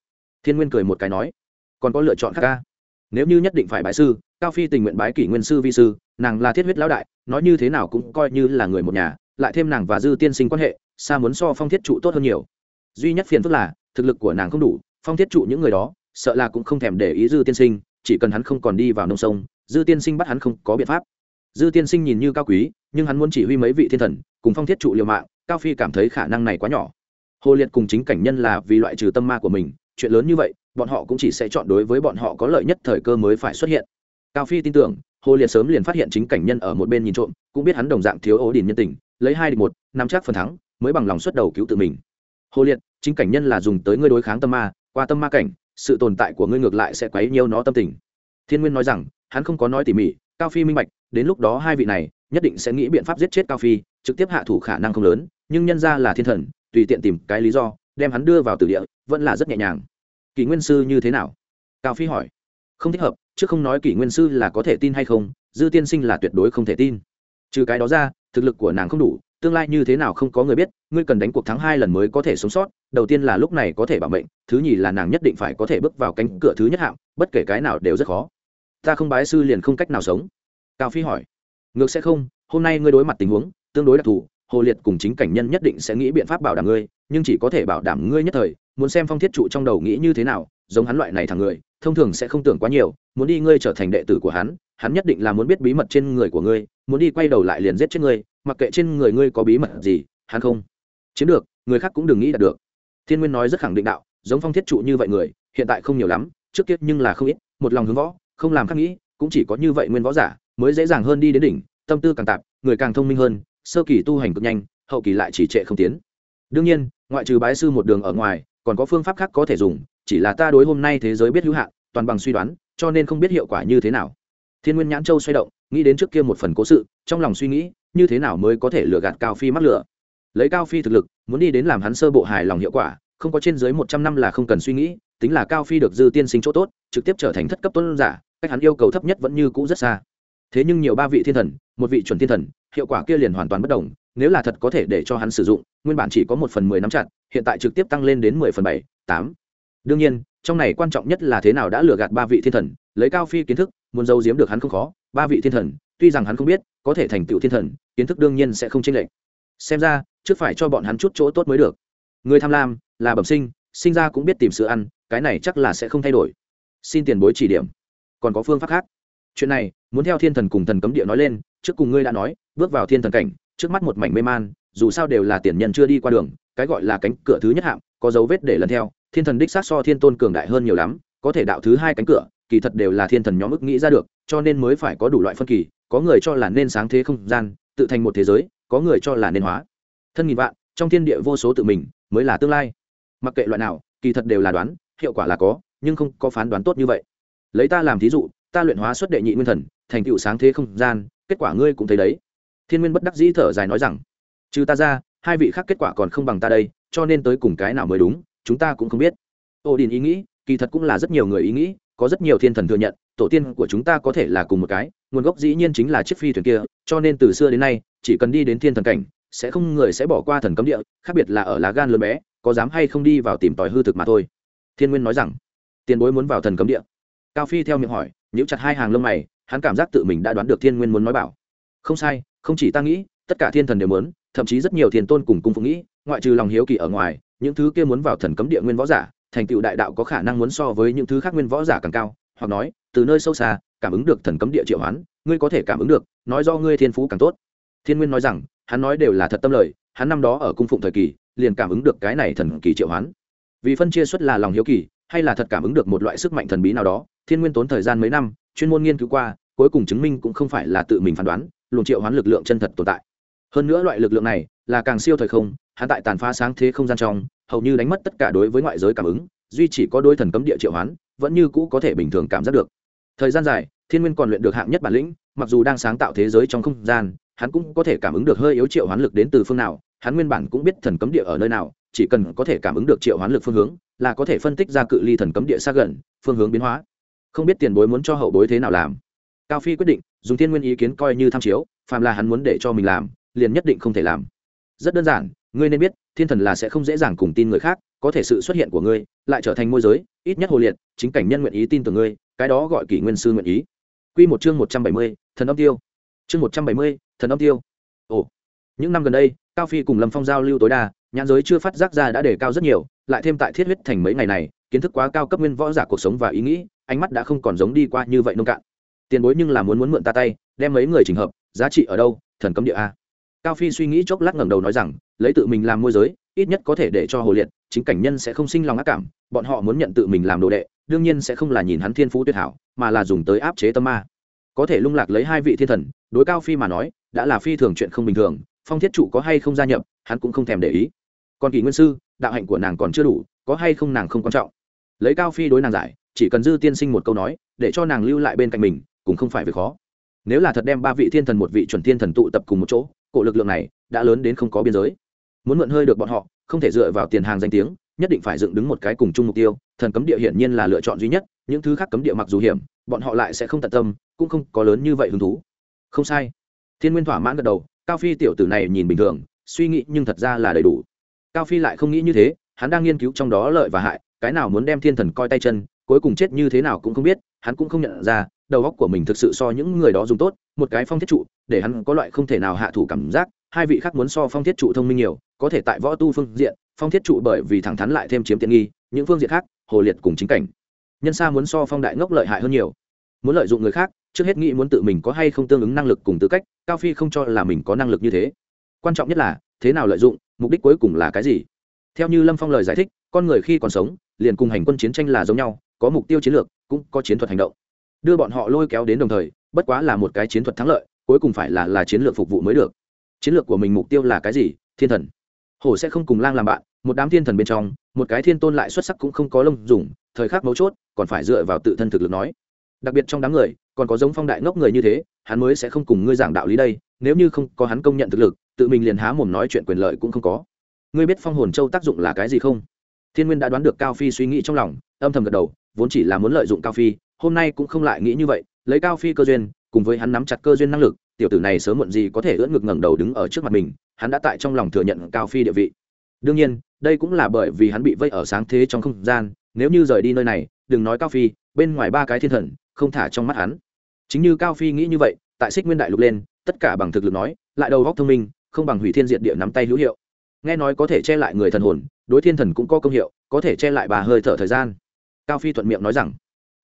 A: Thiên nguyên cười một cái nói, còn có lựa chọn khác ca. Nếu như nhất định phải bái sư cao phi tình nguyện bái kỷ nguyên sư vi sư, nàng là thiết huyết lão đại, nói như thế nào cũng coi như là người một nhà, lại thêm nàng và dư tiên sinh quan hệ, xa muốn so phong thiết trụ tốt hơn nhiều. Duy nhất phiền phức là, thực lực của nàng không đủ, phong thiết trụ những người đó, sợ là cũng không thèm để ý dư tiên sinh, chỉ cần hắn không còn đi vào nông sông, dư tiên sinh bắt hắn không có biện pháp. Dư tiên sinh nhìn như cao quý, nhưng hắn muốn chỉ huy mấy vị thiên thần, cùng phong thiết trụ liều mạng, cao phi cảm thấy khả năng này quá nhỏ. Hồ liệt cùng chính cảnh nhân là vì loại trừ tâm ma của mình, chuyện lớn như vậy, bọn họ cũng chỉ sẽ chọn đối với bọn họ có lợi nhất thời cơ mới phải xuất hiện cao phi tin tưởng, hồ liệt sớm liền phát hiện chính cảnh nhân ở một bên nhìn trộm, cũng biết hắn đồng dạng thiếu ố đình nhân tình, lấy hai địch một, nắm chắc phần thắng, mới bằng lòng xuất đầu cứu tự mình. Hồ liệt, chính cảnh nhân là dùng tới ngươi đối kháng tâm ma, qua tâm ma cảnh, sự tồn tại của ngươi ngược lại sẽ quấy nhiêu nó tâm tình. Thiên nguyên nói rằng, hắn không có nói tỉ mỉ, cao phi minh bạch, đến lúc đó hai vị này, nhất định sẽ nghĩ biện pháp giết chết cao phi, trực tiếp hạ thủ khả năng không lớn, nhưng nhân ra là thiên thần, tùy tiện tìm cái lý do, đem hắn đưa vào tử địa, vẫn là rất nhẹ nhàng. Kỷ nguyên sư như thế nào? Cao phi hỏi không thích hợp chứ không nói kỷ nguyên sư là có thể tin hay không, dư tiên sinh là tuyệt đối không thể tin. Trừ cái đó ra, thực lực của nàng không đủ, tương lai như thế nào không có người biết, ngươi cần đánh cuộc thắng hai lần mới có thể sống sót, đầu tiên là lúc này có thể bảo mệnh, thứ nhì là nàng nhất định phải có thể bước vào cánh cửa thứ nhất hạng, bất kể cái nào đều rất khó. Ta không bái sư liền không cách nào sống. Cao phi hỏi. Ngược sẽ không, hôm nay ngươi đối mặt tình huống, tương đối đặc thù, hồ liệt cùng chính cảnh nhân nhất định sẽ nghĩ biện pháp bảo đảm ngươi, nhưng chỉ có thể bảo đảm ngươi nhất thời muốn xem phong thiết trụ trong đầu nghĩ như thế nào, giống hắn loại này thằng người, thông thường sẽ không tưởng quá nhiều, muốn đi ngươi trở thành đệ tử của hắn hắn nhất định là muốn biết bí mật trên người của ngươi, muốn đi quay đầu lại liền giết chết ngươi, mặc kệ trên người ngươi có bí mật gì, hắn không chiếm được, người khác cũng đừng nghĩ đạt được. Thiên nguyên nói rất khẳng định đạo, giống phong thiết trụ như vậy người, hiện tại không nhiều lắm, trước kia nhưng là không ít, một lòng hướng võ, không làm khác nghĩ, cũng chỉ có như vậy nguyên võ giả, mới dễ dàng hơn đi đến đỉnh, tâm tư càng tạp, người càng thông minh hơn, sơ kỳ tu hành cực nhanh, hậu kỳ lại chỉ trệ không tiến. Đương nhiên, ngoại trừ bái sư một đường ở ngoài còn có phương pháp khác có thể dùng, chỉ là ta đối hôm nay thế giới biết hữu hạn, toàn bằng suy đoán, cho nên không biết hiệu quả như thế nào. Thiên nguyên nhãn châu xoay động, nghĩ đến trước kia một phần cố sự, trong lòng suy nghĩ, như thế nào mới có thể lừa gạt cao phi mắc lửa lấy cao phi thực lực, muốn đi đến làm hắn sơ bộ hài lòng hiệu quả, không có trên dưới một trăm năm là không cần suy nghĩ, tính là cao phi được dư tiên sinh chỗ tốt, trực tiếp trở thành thất cấp tôn giả, cách hắn yêu cầu thấp nhất vẫn như cũ rất xa. Thế nhưng nhiều ba vị thiên thần, một vị chuẩn thiên thần, hiệu quả kia liền hoàn toàn bất đồng nếu là thật có thể để cho hắn sử dụng, nguyên bản chỉ có một phần mười năm chặt, hiện tại trực tiếp tăng lên đến mười phần bảy, tám. Đương nhiên, trong này quan trọng nhất là thế nào đã lừa gạt ba vị thiên thần, lấy cao phi kiến thức, muốn giấu giếm được hắn không khó, ba vị thiên thần, tuy rằng hắn không biết, có thể thành tựu thiên thần, kiến thức đương nhiên sẽ không chênh lệch. Xem ra, trước phải cho bọn hắn chút chỗ tốt mới được. Người tham lam, là bẩm sinh sinh ra cũng biết tìm sữa ăn, cái này chắc là sẽ không thay đổi. Xin tiền bối chỉ điểm. Còn có phương pháp khác. Chuyện này, muốn theo thiên thần cùng thần cấm địa nói lên, trước cùng ngươi đã nói bước vào thiên thần cảnh, trước mắt một mảnh mê man, dù sao đều là tiền nhân chưa đi qua đường, cái gọi là cánh cửa thứ nhất hạng, có dấu vết để lần theo, thiên thần đích sát so thiên tôn cường đại hơn nhiều lắm, có thể đạo thứ hai cánh cửa, kỳ thật đều là thiên thần nhóm ức nghĩ ra được, cho nên mới phải có đủ loại phân kỳ, có người cho là nên sáng thế không gian, tự thành một thế giới, có người cho là nên hóa. Thân nghìn vạn, trong thiên địa vô số tự mình, mới là tương lai. Mặc kệ loại nào, kỳ thật đều là đoán, hiệu quả là có, nhưng không có phán đoán tốt như vậy. Lấy ta làm thí dụ, ta luyện hóa xuất đệ nhị nguyên thần, thành tựu sáng thế không gian, kết quả ngươi cũng thấy đấy thiên nguyên bất đắc dĩ thở dài nói rằng, trừ ta ra, hai vị khác kết quả còn không bằng ta đây, cho nên tới cùng cái nào mới đúng, chúng ta cũng không biết. Ô đình ý nghĩ, kỳ thật cũng là rất nhiều người ý nghĩ, có rất nhiều thiên thần thừa nhận, tổ tiên của chúng ta có thể là cùng một cái, nguồn gốc dĩ nhiên chính là chiếc phi thuyền kia, cho nên từ xưa đến nay, chỉ cần đi đến thiên thần cảnh, sẽ không người sẽ bỏ qua thần cấm địa, khác biệt là ở lá gan lớn bé, có dám hay không đi vào tìm tòi hư thực mà thôi. Thiên nguyên nói rằng, tiền bối muốn vào thần cấm địa. Cao phi theo miệng hỏi, nhíu chặt hai hàng lông mày, hắn cảm giác tự mình đã đoán được thiên nguyên muốn nói bảo. Không sai không chỉ ta nghĩ, tất cả thiên thần đều muốn, thậm chí rất nhiều thiên tôn cùng cung phụ nghĩ, ngoại trừ lòng hiếu kỳ ở ngoài, những thứ kia muốn vào thần cấm địa nguyên võ giả, thành tựu đại đạo có khả năng muốn so với những thứ khác nguyên võ giả càng cao, hoặc nói, từ nơi sâu xa, cảm ứng được thần cấm địa triệu hoán, ngươi có thể cảm ứng được, nói do ngươi thiên phú càng tốt. Thiên nguyên nói rằng, hắn nói đều là thật tâm lời, hắn năm đó ở cung phụng thời kỳ, liền cảm ứng được cái này thần kỳ triệu hoán. Vì phân chia xuất là lòng hiếu kỳ, hay là thật cảm ứng được một loại sức mạnh thần bí nào đó, thiên nguyên tốn thời gian mấy năm, chuyên môn nghiên cứu qua, cuối cùng chứng minh cũng không phải là tự mình phán đoán luồng triệu hoán lực lượng chân thật tồn tại. Hơn nữa loại lực lượng này là càng siêu thời không, hắn tại tàn phá sáng thế không gian trong, hầu như đánh mất tất cả đối với ngoại giới cảm ứng, duy chỉ có đôi thần cấm địa triệu hoán, vẫn như cũ có thể bình thường cảm giác được. Thời gian dài, thiên nguyên còn luyện được hạng nhất bản lĩnh, mặc dù đang sáng tạo thế giới trong không gian, hắn cũng có thể cảm ứng được hơi yếu triệu hoán lực đến từ phương nào, hắn nguyên bản cũng biết thần cấm địa ở nơi nào, chỉ cần có thể cảm ứng được triệu hoán lực phương hướng, là có thể phân tích ra cự ly thần cấm địa xa gần, phương hướng biến hóa. Không biết tiền bối muốn cho hậu bối thế nào làm. Cao phi quyết định dùng thiên nguyên ý kiến coi như tham chiếu phàm là hắn muốn để cho mình làm liền nhất định không thể làm rất đơn giản ngươi nên biết thiên thần là sẽ không dễ dàng cùng tin người khác có thể sự xuất hiện của ngươi lại trở thành môi giới ít nhất hồ liệt chính cảnh nhân nguyện ý tin tưởng ngươi cái đó gọi kỷ nguyên sư nguyện ý Quy một chương một trăm bảy mươi, thần âm tiêu. Chương một trăm bảy mươi, thần âm tiêu. Ồ, những năm gần đây, Cao Phi cùng Lâm Phong giao lưu tối đa, nhãn giới chưa phát giác ra đã đề cao rất nhiều, lại thêm tại thiết huyết thành mấy ngày này, kiến thức quá cao cấp nguyên võ giả cuộc sống và ý nghĩ, ánh mắt đã không còn giống đi qua như vậy nông cạn. Tiền bối nhưng là muốn muốn mượn ta tay, đem mấy người chỉnh hợp, giá trị ở đâu? Thần cấm địa a. Cao Phi suy nghĩ chốc lát ngẩng đầu nói rằng, lấy tự mình làm môi giới, ít nhất có thể để cho hồ liệt, chính cảnh nhân sẽ không sinh lòng ác cảm, bọn họ muốn nhận tự mình làm đồ đệ, đương nhiên sẽ không là nhìn hắn thiên phú tuyệt hảo mà là dùng tới áp chế tâm ma có thể lung lạc lấy hai vị thiên thần đối cao phi mà nói đã là phi thường chuyện không bình thường phong thiết trụ có hay không gia nhập hắn cũng không thèm để ý còn kỳ nguyên sư đạo hạnh của nàng còn chưa đủ có hay không nàng không quan trọng lấy cao phi đối nàng giải chỉ cần dư tiên sinh một câu nói để cho nàng lưu lại bên cạnh mình cũng không phải việc khó. Nếu là thật đem ba vị thiên thần một vị chuẩn thiên thần tụ tập cùng một chỗ, cổ lực lượng này đã lớn đến không có biên giới. Muốn mượn hơi được bọn họ, không thể dựa vào tiền hàng danh tiếng, nhất định phải dựng đứng một cái cùng chung mục tiêu, thần cấm địa hiển nhiên là lựa chọn duy nhất, những thứ khác cấm địa mặc dù hiểm, bọn họ lại sẽ không tận tâm, cũng không có lớn như vậy hứng thú. Không sai. Thiên nguyên thỏa mãn gật đầu, cao phi tiểu tử này nhìn bình thường, suy nghĩ nhưng thật ra là đầy đủ. Cao phi lại không nghĩ như thế, hắn đang nghiên cứu trong đó lợi và hại, cái nào muốn đem thiên thần coi tay chân, cuối cùng chết như thế nào cũng không biết, hắn cũng không nhận ra đầu óc của mình thực sự so những người đó dùng tốt, một cái phong thiết trụ, để hắn có loại không thể nào hạ thủ cảm giác, hai vị khác muốn so phong thiết trụ thông minh nhiều, có thể tại võ tu phương diện, phong thiết trụ bởi vì thẳng thắn lại thêm chiếm tiện nghi, những phương diện khác, hồ liệt cùng chính cảnh. Nhân sa muốn so phong đại ngốc lợi hại hơn nhiều. Muốn lợi dụng người khác, trước hết nghĩ muốn tự mình có hay không tương ứng năng lực cùng tư cách, cao phi không cho là mình có năng lực như thế. Quan trọng nhất là, thế nào lợi dụng, mục đích cuối cùng là cái gì? Theo như lâm phong lời giải thích, con người khi còn sống, liền cùng hành quân chiến tranh là giống nhau, có mục tiêu chiến lược, cũng có chiến thuật hành động đưa bọn họ lôi kéo đến đồng thời, bất quá là một cái chiến thuật thắng lợi, cuối cùng phải là là chiến lược phục vụ mới được. Chiến lược của mình mục tiêu là cái gì? Thiên thần. Hổ sẽ không cùng lang làm bạn, một đám thiên thần bên trong, một cái thiên tôn lại xuất sắc cũng không có lông dùng, thời khắc mấu chốt, còn phải dựa vào tự thân thực lực nói. Đặc biệt trong đám người, còn có giống phong đại ngốc người như thế, hắn mới sẽ không cùng ngươi giảng đạo lý đây, nếu như không có hắn công nhận thực lực, tự mình liền há mồm nói chuyện quyền lợi cũng không có. Ngươi biết phong hồn châu tác dụng là cái gì không? Thiên nguyên đã đoán được cao phi suy nghĩ trong lòng, âm thầm gật đầu, vốn chỉ là muốn lợi dụng cao phi hôm nay cũng không lại nghĩ như vậy, lấy cao phi cơ duyên, cùng với hắn nắm chặt cơ duyên năng lực, tiểu tử này sớm muộn gì có thể ưỡn ngực ngẩng đầu đứng ở trước mặt mình, hắn đã tại trong lòng thừa nhận cao phi địa vị. Đương nhiên, đây cũng là bởi vì hắn bị vây ở sáng thế trong không gian, nếu như rời đi nơi này, đừng nói cao phi, bên ngoài ba cái thiên thần, không thả trong mắt hắn. Chính như cao phi nghĩ như vậy, tại xích nguyên đại lục lên, tất cả bằng thực lực nói, lại đầu góc thông minh, không bằng hủy thiên diện địa nắm tay hữu hiệu. Nghe nói có thể che lại người thần hồn, đối thiên thần cũng có công hiệu, có thể che lại bà hơi thở thời gian. Cao phi thuận miệng nói rằng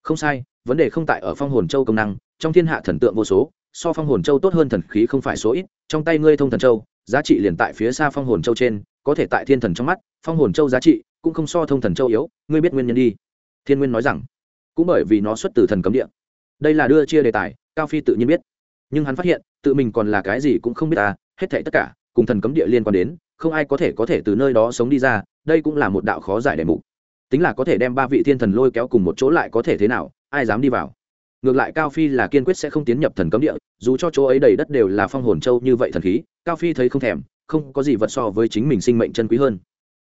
A: không sai, vấn đề không tại ở phong hồn châu công năng, trong thiên hạ thần tượng vô số, so phong hồn châu tốt hơn thần khí không phải số ít, trong tay ngươi thông thần châu, giá trị liền tại phía xa phong hồn châu trên, có thể tại thiên thần trong mắt, phong hồn châu giá trị cũng không so thông thần châu yếu, ngươi biết nguyên nhân đi. Thiên nguyên nói rằng, cũng bởi vì nó xuất từ thần cấm địa. Đây là đưa chia đề tài, cao phi tự nhiên biết. Nhưng hắn phát hiện, tự mình còn là cái gì cũng không biết ta hết thảy tất cả, cùng thần cấm địa liên quan đến, không ai có thể có thể từ nơi đó sống đi ra, đây cũng là một đạo khó giải đề mục tính là có thể đem ba vị thiên thần lôi kéo cùng một chỗ lại có thể thế nào, ai dám đi vào. Ngược lại cao phi là kiên quyết sẽ không tiến nhập thần cấm địa, dù cho chỗ ấy đầy đất đều là phong hồn châu như vậy thần khí, cao phi thấy không thèm, không có gì vật so với chính mình sinh mệnh chân quý hơn.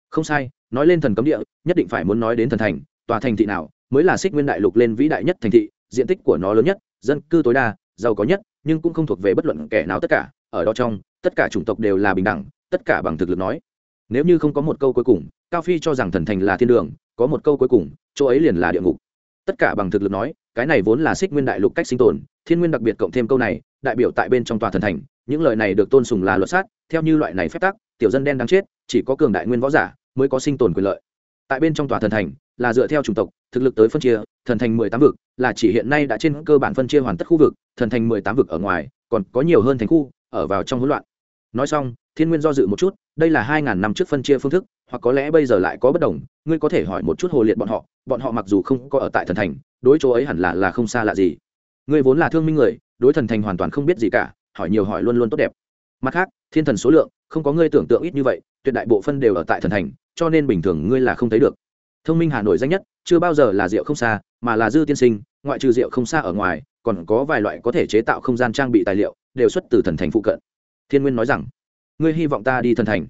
A: Không sai, nói lên thần cấm địa, nhất định phải muốn nói đến thần thành, tòa thành thị nào, mới là xích nguyên đại lục lên vĩ đại nhất thành thị, diện tích của nó lớn nhất, dân cư tối đa, giàu có nhất, nhưng cũng không thuộc về bất luận kẻ nào tất cả, ở đó trong, tất cả chủng tộc đều là bình đẳng, tất cả bằng thực lực nói. Nếu như không có một câu cuối cùng cao phi cho rằng thần thành là thiên đường, có một câu cuối cùng, chỗ ấy liền là địa ngục. Tất cả bằng thực lực nói, cái này vốn là xích nguyên đại lục cách sinh tồn, thiên nguyên đặc biệt cộng thêm câu này, đại biểu tại bên trong tòa thần thành, những lời này được tôn sùng là luật sát, theo như loại này phép tắc, tiểu dân đen đáng chết, chỉ có cường đại nguyên võ giả mới có sinh tồn quyền lợi. Tại bên trong tòa thần thành, là dựa theo chủng tộc, thực lực tới phân chia, thần thành mười tám vực, là chỉ hiện nay đã trên cơ bản phân chia hoàn tất khu vực, thần thành mười tám vực ở ngoài, còn có nhiều hơn thành khu, ở vào trong hỗn loạn. Nói xong thiên nguyên do dự một chút, đây là hai ngàn năm trước phân chia phương thức, hoặc có lẽ bây giờ lại có bất đồng, ngươi có thể hỏi một chút hồ liệt bọn họ bọn họ mặc dù không có ở tại thần thành, đối chỗ ấy hẳn là là không xa lạ gì. Ngươi vốn là thương minh người, đối thần thành hoàn toàn không biết gì cả, hỏi nhiều hỏi luôn luôn tốt đẹp. Mặt khác, thiên thần số lượng, không có ngươi tưởng tượng ít như vậy, tuyệt đại bộ phân đều ở tại thần thành, cho nên bình thường ngươi là không thấy được. Thông minh hà nội danh nhất, chưa bao giờ là rượu không xa, mà là dư tiên sinh, ngoại trừ rượu không xa ở ngoài, còn có vài loại có thể chế tạo không gian trang bị tài liệu, đều xuất từ thần thành phụ cận. Thiên nguyên nói rằng ngươi hy vọng ta đi thần thành.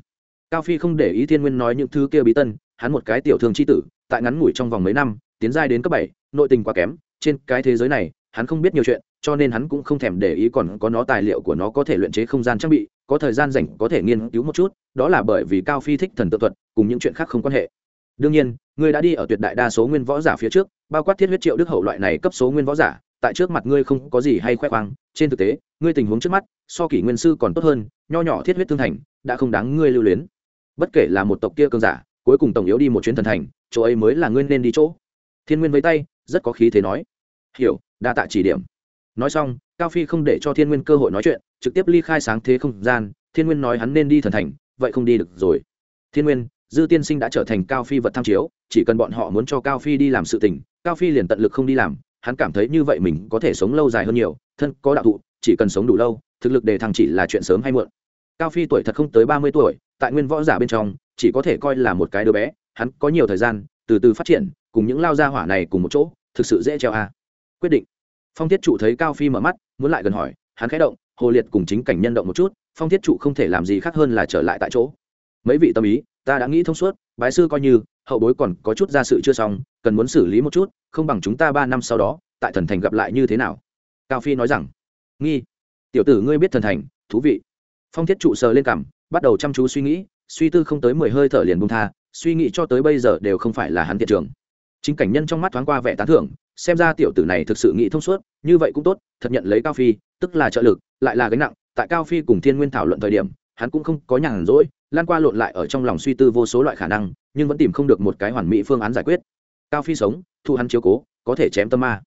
A: Cao phi không để ý thiên nguyên nói những thứ kia bí tân, hắn một cái tiểu thương c h i tử, tại ngắn ngủi trong vòng mấy năm, tiến giai đến cấp bảy, nội tình quá kém, trên cái thế giới này, hắn không biết nhiều chuyện, cho nên hắn cũng không thèm để ý còn có nó tài liệu của nó có thể luyện chế không gian trang bị, có thời gian rảnh có thể nghiên cứu một chút, đó là bởi vì cao phi thích thần tự thuật, cùng những chuyện khác không quan hệ. Đương nhiên, ngươi đã đi ở tuyệt đại đa số nguyên võ giả phía trước, bao quát thiết huyết triệu đức hậu loại này cấp số nguyên võ giả, tại trước mặt ngươi không có gì hay khoe khoang, trên thực tế, ngươi tình huống trước mắt so kỷ nguyên sư còn tốt hơn, nho nhỏ thiết huyết thương thành, đã không đáng ngươi lưu luyến. Bất kể là một tộc kia cơn giả, cuối cùng tổng yếu đi một chuyến thần thành, chỗ ấy mới là ngươi nên đi chỗ. Thiên nguyên với tay, rất có khí thế nói. Hiểu, đa tạ chỉ điểm. Nói xong, cao phi không để cho thiên nguyên cơ hội nói chuyện, trực tiếp ly khai sáng thế không gian, thiên nguyên nói hắn nên đi thần thành, vậy không đi được rồi. Thiên nguyên, dư tiên sinh đã trở thành cao phi vật tham chiếu, chỉ cần bọn họ muốn cho cao phi đi làm sự tình, cao phi liền tận lực không đi làm, hắn cảm thấy như vậy mình có thể sống lâu dài hơn nhiều, thân có đạo thụ, chỉ cần sống đủ lâu thực lực đề thăng chỉ là chuyện sớm hay muộn. Cao phi tuổi thật không tới ba mươi tuổi, tại nguyên võ giả bên trong, chỉ có thể coi là một cái đứa bé, hắn có nhiều thời gian, từ từ phát triển, cùng những lao gia hỏa này cùng một chỗ, thực sự dễ treo a. À. quyết định. Phong thiết trụ thấy cao phi mở mắt, muốn lại gần hỏi, hắn khẽ động, hồ liệt cùng chính cảnh nhân động một chút, phong thiết trụ không thể làm gì khác hơn là trở lại tại chỗ. Mấy vị tâm ý, ta đã nghĩ thông suốt, bái sư coi như, hậu bối còn có chút ra sự chưa xong, cần muốn xử lý một chút, không bằng chúng ta ba năm sau đó, tại thần thành gặp lại như thế nào? Cao phi nói rằng, nghi tiểu tử ngươi biết thần thành, thú vị. Phong thiết trụ sờ lên cằm, bắt đầu chăm chú suy nghĩ, suy tư không tới mười hơi thở liền bung tha, suy nghĩ cho tới bây giờ đều không phải là hắn thiện trường. Chính cảnh nhân trong mắt thoáng qua vẻ tán thưởng, xem ra tiểu tử này thực sự nghĩ thông suốt, như vậy cũng tốt, thật nhận lấy cao phi, tức là trợ lực, lại là gánh nặng, tại cao phi cùng thiên nguyên thảo luận thời điểm, hắn cũng không có nhàn rỗi, lan qua lộn lại ở trong lòng suy tư vô số loại khả năng, nhưng vẫn tìm không được một cái hoàn mỹ phương án giải quyết. Cao phi sống, thu hắn chiếu cố, có thể chém tâm ma.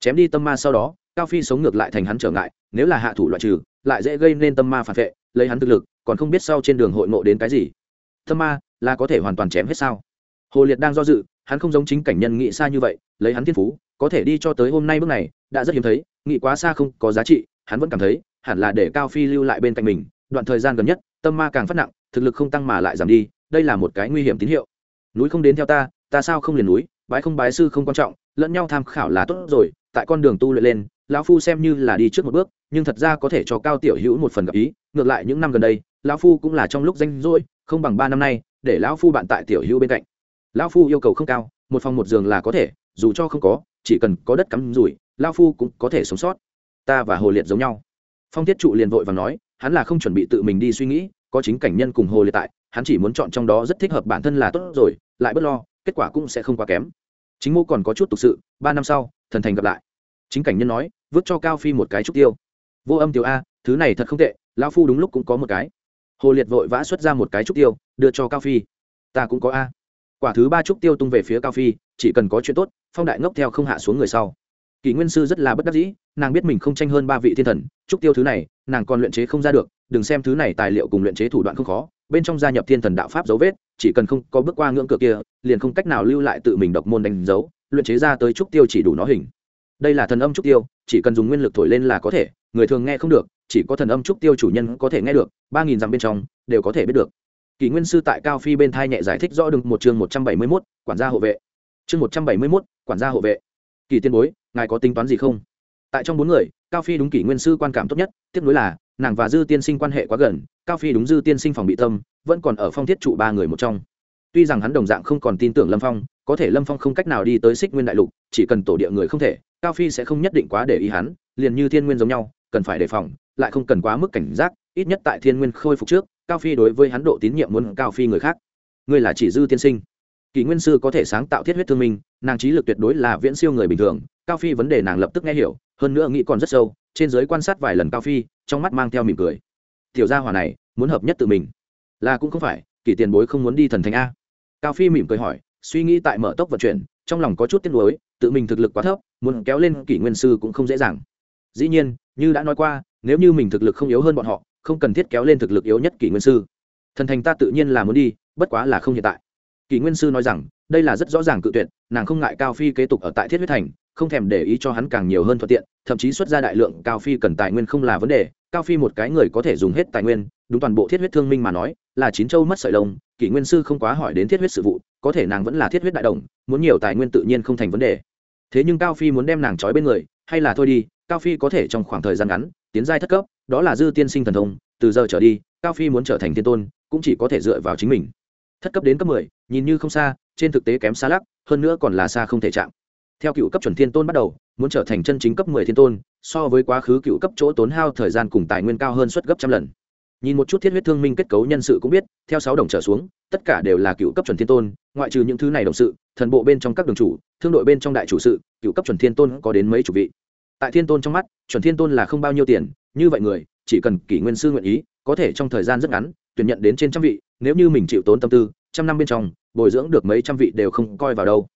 A: Chém đi tâm ma sau đó, cao phi sống ngược lại thành hắn trở ngại nếu là hạ thủ loại trừ, lại dễ gây nên tâm ma phản vệ, lấy hắn thực lực, còn không biết sau trên đường hội ngộ đến cái gì. Tâm ma là có thể hoàn toàn chém hết sao? Hồ liệt đang do dự, hắn không giống chính cảnh nhân nghĩ xa như vậy, lấy hắn thiên phú, có thể đi cho tới hôm nay bước này, đã rất hiếm thấy, nghĩ quá xa không có giá trị, hắn vẫn cảm thấy, hẳn là để cao phi lưu lại bên cạnh mình. Đoạn thời gian gần nhất, tâm ma càng phát nặng, thực lực không tăng mà lại giảm đi, đây là một cái nguy hiểm tín hiệu. Núi không đến theo ta ta sao không liền núi, bái không bái sư không quan trọng, lẫn nhau tham khảo là tốt rồi, tại con đường tu luyện lên lão phu xem như là đi trước một bước, nhưng thật ra có thể cho cao tiểu hữu một phần gặp ý, ngược lại những năm gần đây, lão phu cũng là trong lúc danh rỗi, không bằng ba năm nay, để lão phu bạn tại tiểu hữu bên cạnh. Lão phu yêu cầu không cao, một phòng một giường là có thể, dù cho không có, chỉ cần có đất cắm rủi, lão phu cũng có thể sống sót. Ta và hồ liệt giống nhau. Phong thiết trụ liền vội và nói, hắn là không chuẩn bị tự mình đi suy nghĩ, có chính cảnh nhân cùng hồ liệt tại, hắn chỉ muốn chọn trong đó rất thích hợp bản thân là tốt rồi, lại bớt lo, kết quả cũng sẽ không quá kém. Chính mô còn có chút tục sự, ba năm sau, thần thành gặp lại chính cảnh nhân nói, vứt cho cao phi một cái trúc tiêu. Vô âm tiểu a, thứ này thật không tệ, lão phu đúng lúc cũng có một cái. Hồ liệt vội vã xuất ra một cái trúc tiêu, đưa cho cao phi. Ta cũng có a. Quả thứ ba trúc tiêu tung về phía cao phi, chỉ cần có chuyện tốt, phong đại ngốc theo không hạ xuống người sau. Kỷ nguyên sư rất là bất đắc dĩ, nàng biết mình không tranh hơn ba vị thiên thần, trúc tiêu thứ này, nàng còn luyện chế không ra được, đừng xem thứ này tài liệu cùng luyện chế thủ đoạn không khó, bên trong gia nhập thiên thần đạo pháp dấu vết, chỉ cần không có bước qua ngưỡng cửa kia, liền không cách nào lưu lại tự mình độc môn đánh dấu, luyện chế ra tới trúc tiêu chỉ đủ nó hình đây là thần âm trúc tiêu, chỉ cần dùng nguyên lực thổi lên là có thể, người thường nghe không được, chỉ có thần âm trúc tiêu chủ nhân có thể nghe được, ba nghìn dặm bên trong, đều có thể biết được. Kỷ nguyên sư tại cao phi bên thai nhẹ giải thích rõ đừng một chương một trăm bảy mươi mốt, quản gia hộ vệ. Chương một trăm bảy mươi mốt, quản gia hộ vệ. Kỳ tiên bối, ngài có tính toán gì không? Tại trong bốn người, cao phi đúng kỷ nguyên sư quan cảm tốt nhất tiếp nối là, nàng và dư tiên sinh quan hệ quá gần, cao phi đúng dư tiên sinh phòng bị tâm, vẫn còn ở phong thiết trụ ba người một trong. Tuy rằng hắn đồng dạng không còn tin tưởng lâm phong, có thể lâm phong không cách nào đi tới xích nguyên đại lục, chỉ cần tổ địa người không thể cao phi sẽ không nhất định quá để ý hắn, liền như thiên nguyên giống nhau, cần phải đề phòng, lại không cần quá mức cảnh giác, ít nhất tại thiên nguyên khôi phục trước, cao phi đối với hắn độ tín nhiệm muốn cao phi người khác. Ngươi là chỉ dư tiên sinh. Kỷ nguyên sư có thể sáng tạo thiết huyết thương minh, nàng trí lực tuyệt đối là viễn siêu người bình thường, cao phi vấn đề nàng lập tức nghe hiểu, hơn nữa nghĩ còn rất sâu, trên giới quan sát vài lần cao phi, trong mắt mang theo mỉm cười. Tiểu gia hỏa này, muốn hợp nhất tự mình. Là cũng không phải, kỷ tiền bối không muốn đi thần thành a. Cao phi mỉm cười hỏi, suy nghĩ tại mở tốc vận chuyển, trong lòng có chút tiếc nuối tự mình thực lực quá thấp, muốn kéo lên kỷ nguyên sư cũng không dễ dàng. Dĩ nhiên, như đã nói qua, nếu như mình thực lực không yếu hơn bọn họ, không cần thiết kéo lên thực lực yếu nhất kỷ nguyên sư. Thần thành ta tự nhiên là muốn đi, bất quá là không hiện tại. Kỷ nguyên sư nói rằng, đây là rất rõ ràng cự tuyệt, nàng không ngại cao phi kế tục ở tại thiết huyết thành, không thèm để ý cho hắn càng nhiều hơn thuận tiện, thậm chí xuất ra đại lượng cao phi cần tài nguyên không là vấn đề, cao phi một cái người có thể dùng hết tài nguyên, đúng toàn bộ thiết huyết thương minh mà nói, là chín châu mất sợi lông, kỷ nguyên sư không quá hỏi đến thiết huyết sự vụ, có thể nàng vẫn là thiết huyết đại đồng, muốn nhiều tài nguyên tự nhiên không thành vấn đề thế nhưng cao phi muốn đem nàng trói bên người, hay là thôi đi, cao phi có thể trong khoảng thời gian ngắn tiến giai thất cấp, đó là dư tiên sinh thần thông, từ giờ trở đi, cao phi muốn trở thành thiên tôn, cũng chỉ có thể dựa vào chính mình. Thất cấp đến cấp mười, nhìn như không xa, trên thực tế kém xa lắc, hơn nữa còn là xa không thể chạm. Theo cựu cấp chuẩn thiên tôn bắt đầu, muốn trở thành chân chính cấp mười thiên tôn, so với quá khứ cựu cấp chỗ tốn hao thời gian cùng tài nguyên cao hơn suất gấp trăm lần nhìn một chút thiết huyết thương minh kết cấu nhân sự cũng biết, theo sáu đồng trở xuống, tất cả đều là cựu cấp chuẩn thiên tôn, ngoại trừ những thứ này đồng sự, thần bộ bên trong các đường chủ, thương đội bên trong đại chủ sự, cựu cấp chuẩn thiên tôn có đến mấy chục vị. Tại thiên tôn trong mắt, chuẩn thiên tôn là không bao nhiêu tiền, như vậy người, chỉ cần kỷ nguyên sư nguyện ý, có thể trong thời gian rất ngắn, tuyển nhận đến trên trăm vị, nếu như mình chịu tốn tâm tư, trăm năm bên trong, bồi dưỡng được mấy trăm vị đều không coi vào đâu.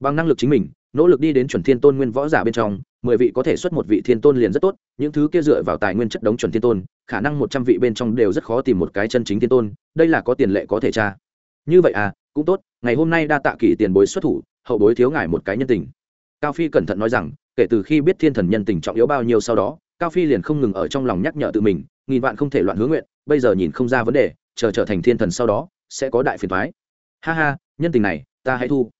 A: Bằng năng lực chính mình, nỗ lực đi đến chuẩn thiên tôn nguyên võ giả bên trong mười vị có thể xuất một vị thiên tôn liền rất tốt, những thứ kia dựa vào tài nguyên chất đống chuẩn thiên tôn, khả năng một trăm vị bên trong đều rất khó tìm một cái chân chính thiên tôn, đây là có tiền lệ có thể tra. Như vậy à cũng tốt, ngày hôm nay đa tạ kỷ tiền bối xuất thủ, hậu bối thiếu ngài một cái nhân tình. Cao phi cẩn thận nói rằng, kể từ khi biết thiên thần nhân tình trọng yếu bao nhiêu sau đó, cao phi liền không ngừng ở trong lòng nhắc nhở tự mình, nghìn vạn không thể loạn hướng nguyện, bây giờ nhìn không ra vấn đề, chờ trở thành thiên thần sau đó, sẽ có đại phiền thoái ha ha, nhân tình này, ta hãy thu.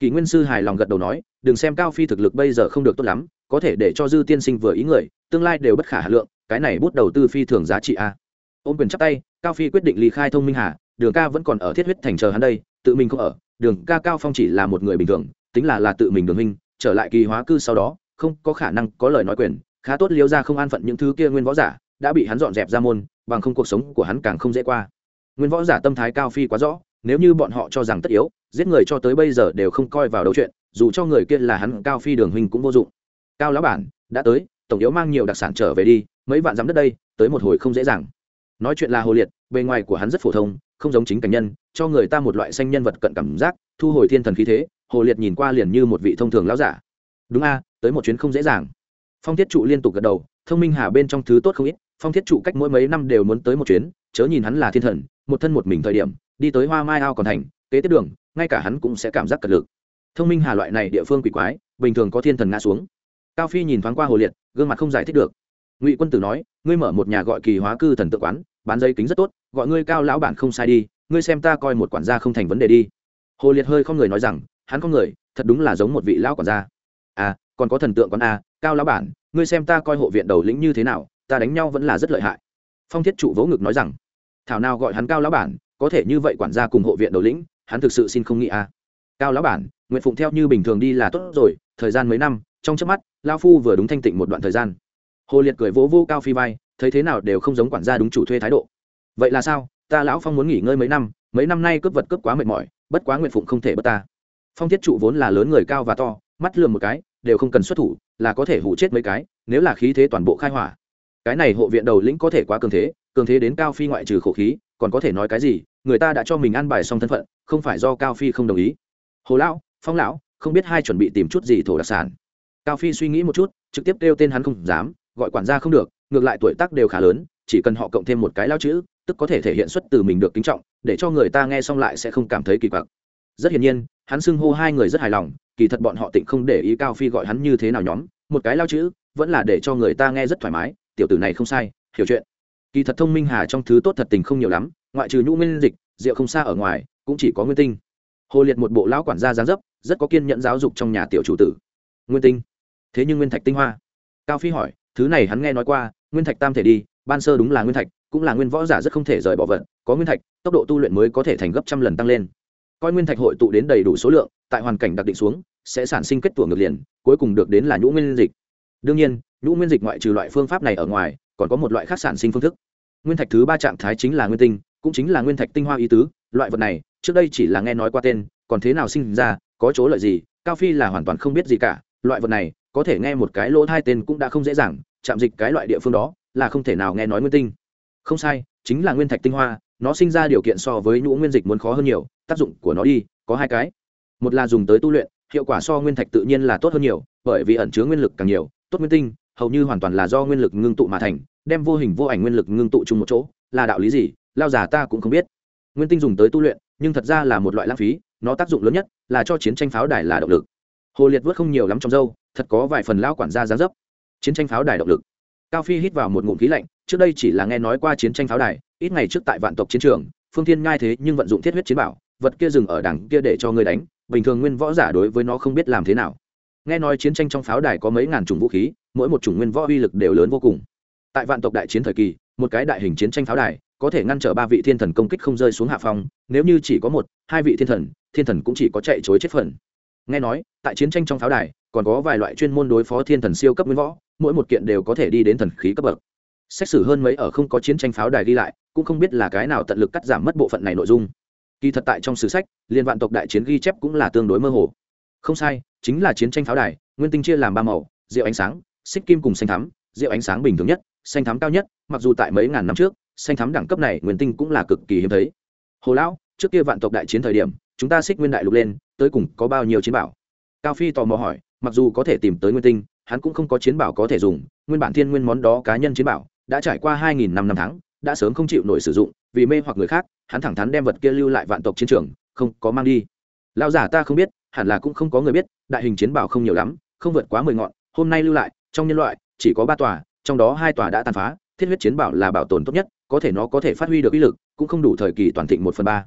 A: Kỷ nguyên sư hài lòng gật đầu nói, đừng xem cao phi thực lực bây giờ không được tốt lắm có thể để cho dư tiên sinh vừa ý người, tương lai đều bất khả hà lượng, cái này bút đầu tư phi thường giá trị a à. ôm quyền chắp tay, cao phi quyết định ly khai thông minh hà, đường ca vẫn còn ở thiết huyết thành chờ hắn đây, tự mình không ở, đường ca cao phong chỉ là một người bình thường, tính là là tự mình đường minh trở lại kỳ hóa cư sau đó, không có khả năng có lời nói quyền, khá tốt liêu ra không an phận những thứ kia nguyên võ giả, đã bị hắn dọn dẹp ra môn, bằng không cuộc sống của hắn càng không dễ qua nguyên võ giả tâm thái cao phi quá rõ, nếu như bọn họ cho rằng tất yếu, giết người cho tới bây giờ đều không coi vào đầu chuyện, dù cho người kia là hắn cao phi đường huynh cũng vô dụng cao lão bản, đã tới, tổng yếu mang nhiều đặc sản trở về đi, mấy vạn dám đất đây, tới một hồi không dễ dàng. Nói chuyện là hồ liệt, bề ngoài của hắn rất phổ thông, không giống chính cảnh nhân, cho người ta một loại xanh nhân vật cận cảm giác, thu hồi thiên thần khí thế, hồ liệt nhìn qua liền như một vị thông thường lão giả. Đúng a, tới một chuyến không dễ dàng. Phong thiết trụ liên tục gật đầu, thông minh hà bên trong thứ tốt không ít, phong thiết trụ cách mỗi mấy năm đều muốn tới một chuyến, chớ nhìn hắn là thiên thần, một thân một mình thời điểm, đi tới hoa mai ao còn thành, kế tiếp đường, ngay cả hắn cũng sẽ cảm giác cật lực. Thông minh hà loại này địa phương quỷ quái, bình thường có thiên thần ngã xuống cao phi nhìn thoáng qua hồ liệt, gương mặt không giải thích được. Ngụy quân tử nói, ngươi mở một nhà gọi kỳ hóa cư thần tự quán, bán dây kính rất tốt, gọi ngươi cao lão bản không sai đi, ngươi xem ta coi một quản gia không thành vấn đề đi. Hồ liệt hơi không người nói rằng, hắn không người, thật đúng là giống một vị lão quản gia. À còn có thần tượng quán a cao lão bản, ngươi xem ta coi hộ viện đầu lĩnh như thế nào, ta đánh nhau vẫn là rất lợi hại. Phong thiết trụ vỗ ngực nói rằng, thảo nào gọi hắn cao lão bản, có thể như vậy quản gia cùng hộ viện đầu lĩnh, hắn thực sự xin không nghĩ a cao lão bản, nguyện phụng theo như bình thường đi là tốt rồi, thời gian mấy năm trong chớp mắt lao phu vừa đúng thanh tịnh một đoạn thời gian. Hồ liệt cười vỗ vô cao phi vai, thấy thế nào đều không giống quản gia đúng chủ thuê thái độ. Vậy là sao? Ta lão phong muốn nghỉ ngơi mấy năm mấy năm nay cướp vật cướp quá mệt mỏi, bất quá nguyện phụng không thể bất ta. Phong thiết trụ vốn là lớn người cao và to, mắt lườm một cái, đều không cần xuất thủ, là có thể hủ chết mấy cái, nếu là khí thế toàn bộ khai hỏa. Cái này hộ viện đầu lĩnh có thể quá cường thế cường thế đến cao phi ngoại trừ khổ khí, còn có thể nói cái gì? Người ta đã cho mình ăn bài xong thân phận, không phải do cao phi không đồng ý. Hồ lão, phong lão, không biết hai chuẩn bị tìm chút gì thổ đặc sản cao phi suy nghĩ một chút, trực tiếp kêu tên hắn không dám, gọi quản gia không được, ngược lại tuổi tác đều khá lớn, chỉ cần họ cộng thêm một cái lao chữ, tức có thể thể hiện xuất từ mình được kính trọng, để cho người ta nghe xong lại sẽ không cảm thấy kỳ quặc. Rất hiển nhiên, hắn xưng hô hai người rất hài lòng, kỳ thật bọn họ tịnh không để ý cao phi gọi hắn như thế nào nhóm, một cái lao chữ, vẫn là để cho người ta nghe rất thoải mái, tiểu tử này không sai, hiểu chuyện. Kỳ thật thông minh hà trong thứ tốt thật tình không nhiều lắm, ngoại trừ nhũ nguyên dịch, rượu không xa ở ngoài, cũng chỉ có nguyên tinh. Hồ liệt một bộ lão quản gia giáng dấp, rất có kiên nhẫn giáo dục trong nhà tiểu chủ tử. Nguyên tinh thế nhưng nguyên thạch tinh hoa. Cao phi hỏi, thứ này hắn nghe nói qua, nguyên thạch tam thể đi, ban sơ đúng là nguyên thạch, cũng là nguyên võ giả rất không thể rời bỏ vận có nguyên thạch, tốc độ tu luyện mới có thể thành gấp trăm lần tăng lên. Coi nguyên thạch hội tụ đến đầy đủ số lượng, tại hoàn cảnh đặc định xuống, sẽ sản sinh kết tủa ngược liền, cuối cùng được đến là nhũ nguyên dịch. Đương nhiên, nhũ nguyên dịch ngoại trừ loại phương pháp này ở ngoài, còn có một loại khác sản sinh phương thức. Nguyên thạch thứ ba trạng thái chính là nguyên tinh, cũng chính là nguyên thạch tinh hoa ý tứ, loại vật này, trước đây chỉ là nghe nói qua tên, còn thế nào sinh ra, có chỗ lợi gì, cao phi là hoàn toàn không biết gì cả, loại vật này có thể nghe một cái lỗ hai tên cũng đã không dễ dàng, chạm dịch cái loại địa phương đó là không thể nào nghe nói nguyên tinh. Không sai, chính là nguyên thạch tinh hoa, nó sinh ra điều kiện so với nhũ nguyên dịch muốn khó hơn nhiều, tác dụng của nó đi, có hai cái. Một là dùng tới tu luyện, hiệu quả so nguyên thạch tự nhiên là tốt hơn nhiều, bởi vì ẩn chứa nguyên lực càng nhiều, tốt nguyên tinh, hầu như hoàn toàn là do nguyên lực ngưng tụ mà thành, đem vô hình vô ảnh nguyên lực ngưng tụ chung một chỗ, là đạo lý gì, lao giả ta cũng không biết. Nguyên tinh dùng tới tu luyện, nhưng thật ra là một loại lãng phí, nó tác dụng lớn nhất là cho chiến tranh pháo đài là động lực. Hồ liệt vớt không nhiều lắm trong dâu thật có vài phần lao quản gia giá dấp. Chiến tranh pháo đài động lực. Cao phi hít vào một ngụm khí lạnh, trước đây chỉ là nghe nói qua chiến tranh pháo đài, ít ngày trước tại vạn tộc chiến trường, phương thiên ngai thế nhưng vận dụng thiết huyết chiến bảo, vật kia dừng ở đằng kia để cho ngươi đánh, bình thường nguyên võ giả đối với nó không biết làm thế nào. Nghe nói chiến tranh trong pháo đài có mấy ngàn chủng vũ khí, mỗi một chủng nguyên võ uy lực đều lớn vô cùng. Tại vạn tộc đại chiến thời kỳ, một cái đại hình chiến tranh pháo đài có thể ngăn trở ba vị thiên thần công kích không rơi xuống hạ phong, nếu như chỉ có một, hai vị thiên thần thiên thần cũng chỉ có chạy chối chết phần. Nghe nói, tại chiến tranh trong pháo đài còn có vài loại chuyên môn đối phó thiên thần siêu cấp nguyên võ, mỗi một kiện đều có thể đi đến thần khí cấp bậc. Xét xử hơn mấy ở không có chiến tranh pháo đài đi lại, cũng không biết là cái nào tận lực cắt giảm mất bộ phận này nội dung. Kỳ thật tại trong sử sách, liên vạn tộc đại chiến ghi chép cũng là tương đối mơ hồ. Không sai, chính là chiến tranh pháo đài, nguyên tinh chia làm ba màu, rượu ánh sáng, xích kim cùng xanh thắm, rượu ánh sáng bình thường nhất, xanh thắm cao nhất, mặc dù tại mấy ngàn năm trước, xanh thắm đẳng cấp này nguyên tinh cũng là cực kỳ hiếm thấy. Hồ lão, trước kia vạn tộc đại chiến thời điểm, chúng ta xích nguyên đại lục lên, tới cùng có bao nhiêu chiến bảo? Cao phi tò mò hỏi mặc dù có thể tìm tới nguyên tinh, hắn cũng không có chiến bảo có thể dùng, nguyên bản thiên nguyên món đó cá nhân chiến bảo, đã trải qua hai nghìn năm năm tháng, đã sớm không chịu nổi sử dụng, vì mê hoặc người khác, hắn thẳng thắn đem vật kia lưu lại vạn tộc chiến trường, không có mang đi. Lão giả ta không biết, hẳn là cũng không có người biết, đại hình chiến bảo không nhiều lắm, không vượt quá mười ngọn, hôm nay lưu lại, trong nhân loại, chỉ có ba tòa, trong đó hai tòa đã tàn phá, thiết huyết chiến bảo là bảo tồn tốt nhất, có thể nó có thể phát huy được uy lực, cũng không đủ thời kỳ toàn thịnh một phần ba.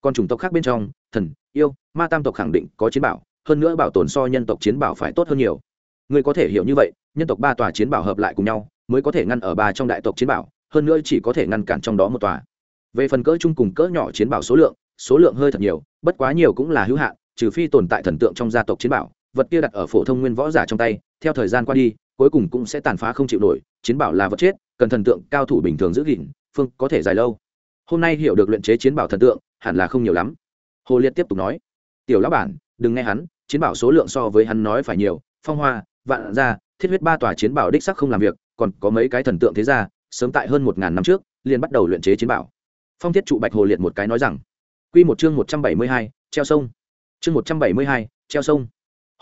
A: Còn chủng tộc khác bên trong, thần, yêu, ma tam tộc khẳng định có chiến bảo hơn nữa bảo tồn so nhân tộc chiến bảo phải tốt hơn nhiều. Người có thể hiểu như vậy, nhân tộc ba tòa chiến bảo hợp lại cùng nhau, mới có thể ngăn ở ba trong đại tộc chiến bảo, hơn nữa chỉ có thể ngăn cản trong đó một tòa. Về phần cỡ chung cùng cỡ nhỏ chiến bảo số lượng số lượng hơi thật nhiều, bất quá nhiều cũng là hữu hạn, trừ phi tồn tại thần tượng trong gia tộc chiến bảo, vật kia đặt ở phổ thông nguyên võ giả trong tay, theo thời gian qua đi, cuối cùng cũng sẽ tàn phá không chịu nổi, chiến bảo là vật chết, cần thần tượng cao thủ bình thường giữ gìn, phương có thể dài lâu. Hôm nay hiểu được luyện chế chiến bảo thần tượng, hẳn là không nhiều lắm. Hồ liệt tiếp tục nói, tiểu lão bản đừng nghe hắn, chiến bảo số lượng so với hắn nói phải nhiều, phong hoa, vạn gia, thiết huyết ba tòa chiến bảo đích sắc không làm việc, còn có mấy cái thần tượng thế gia, sớm tại hơn một ngàn năm trước, liền bắt đầu luyện chế chiến bảo. Phong thiết trụ bạch hồ liệt một cái nói rằng q một chương một trăm bảy mươi hai, treo sông. Chương một trăm bảy mươi hai, treo sông.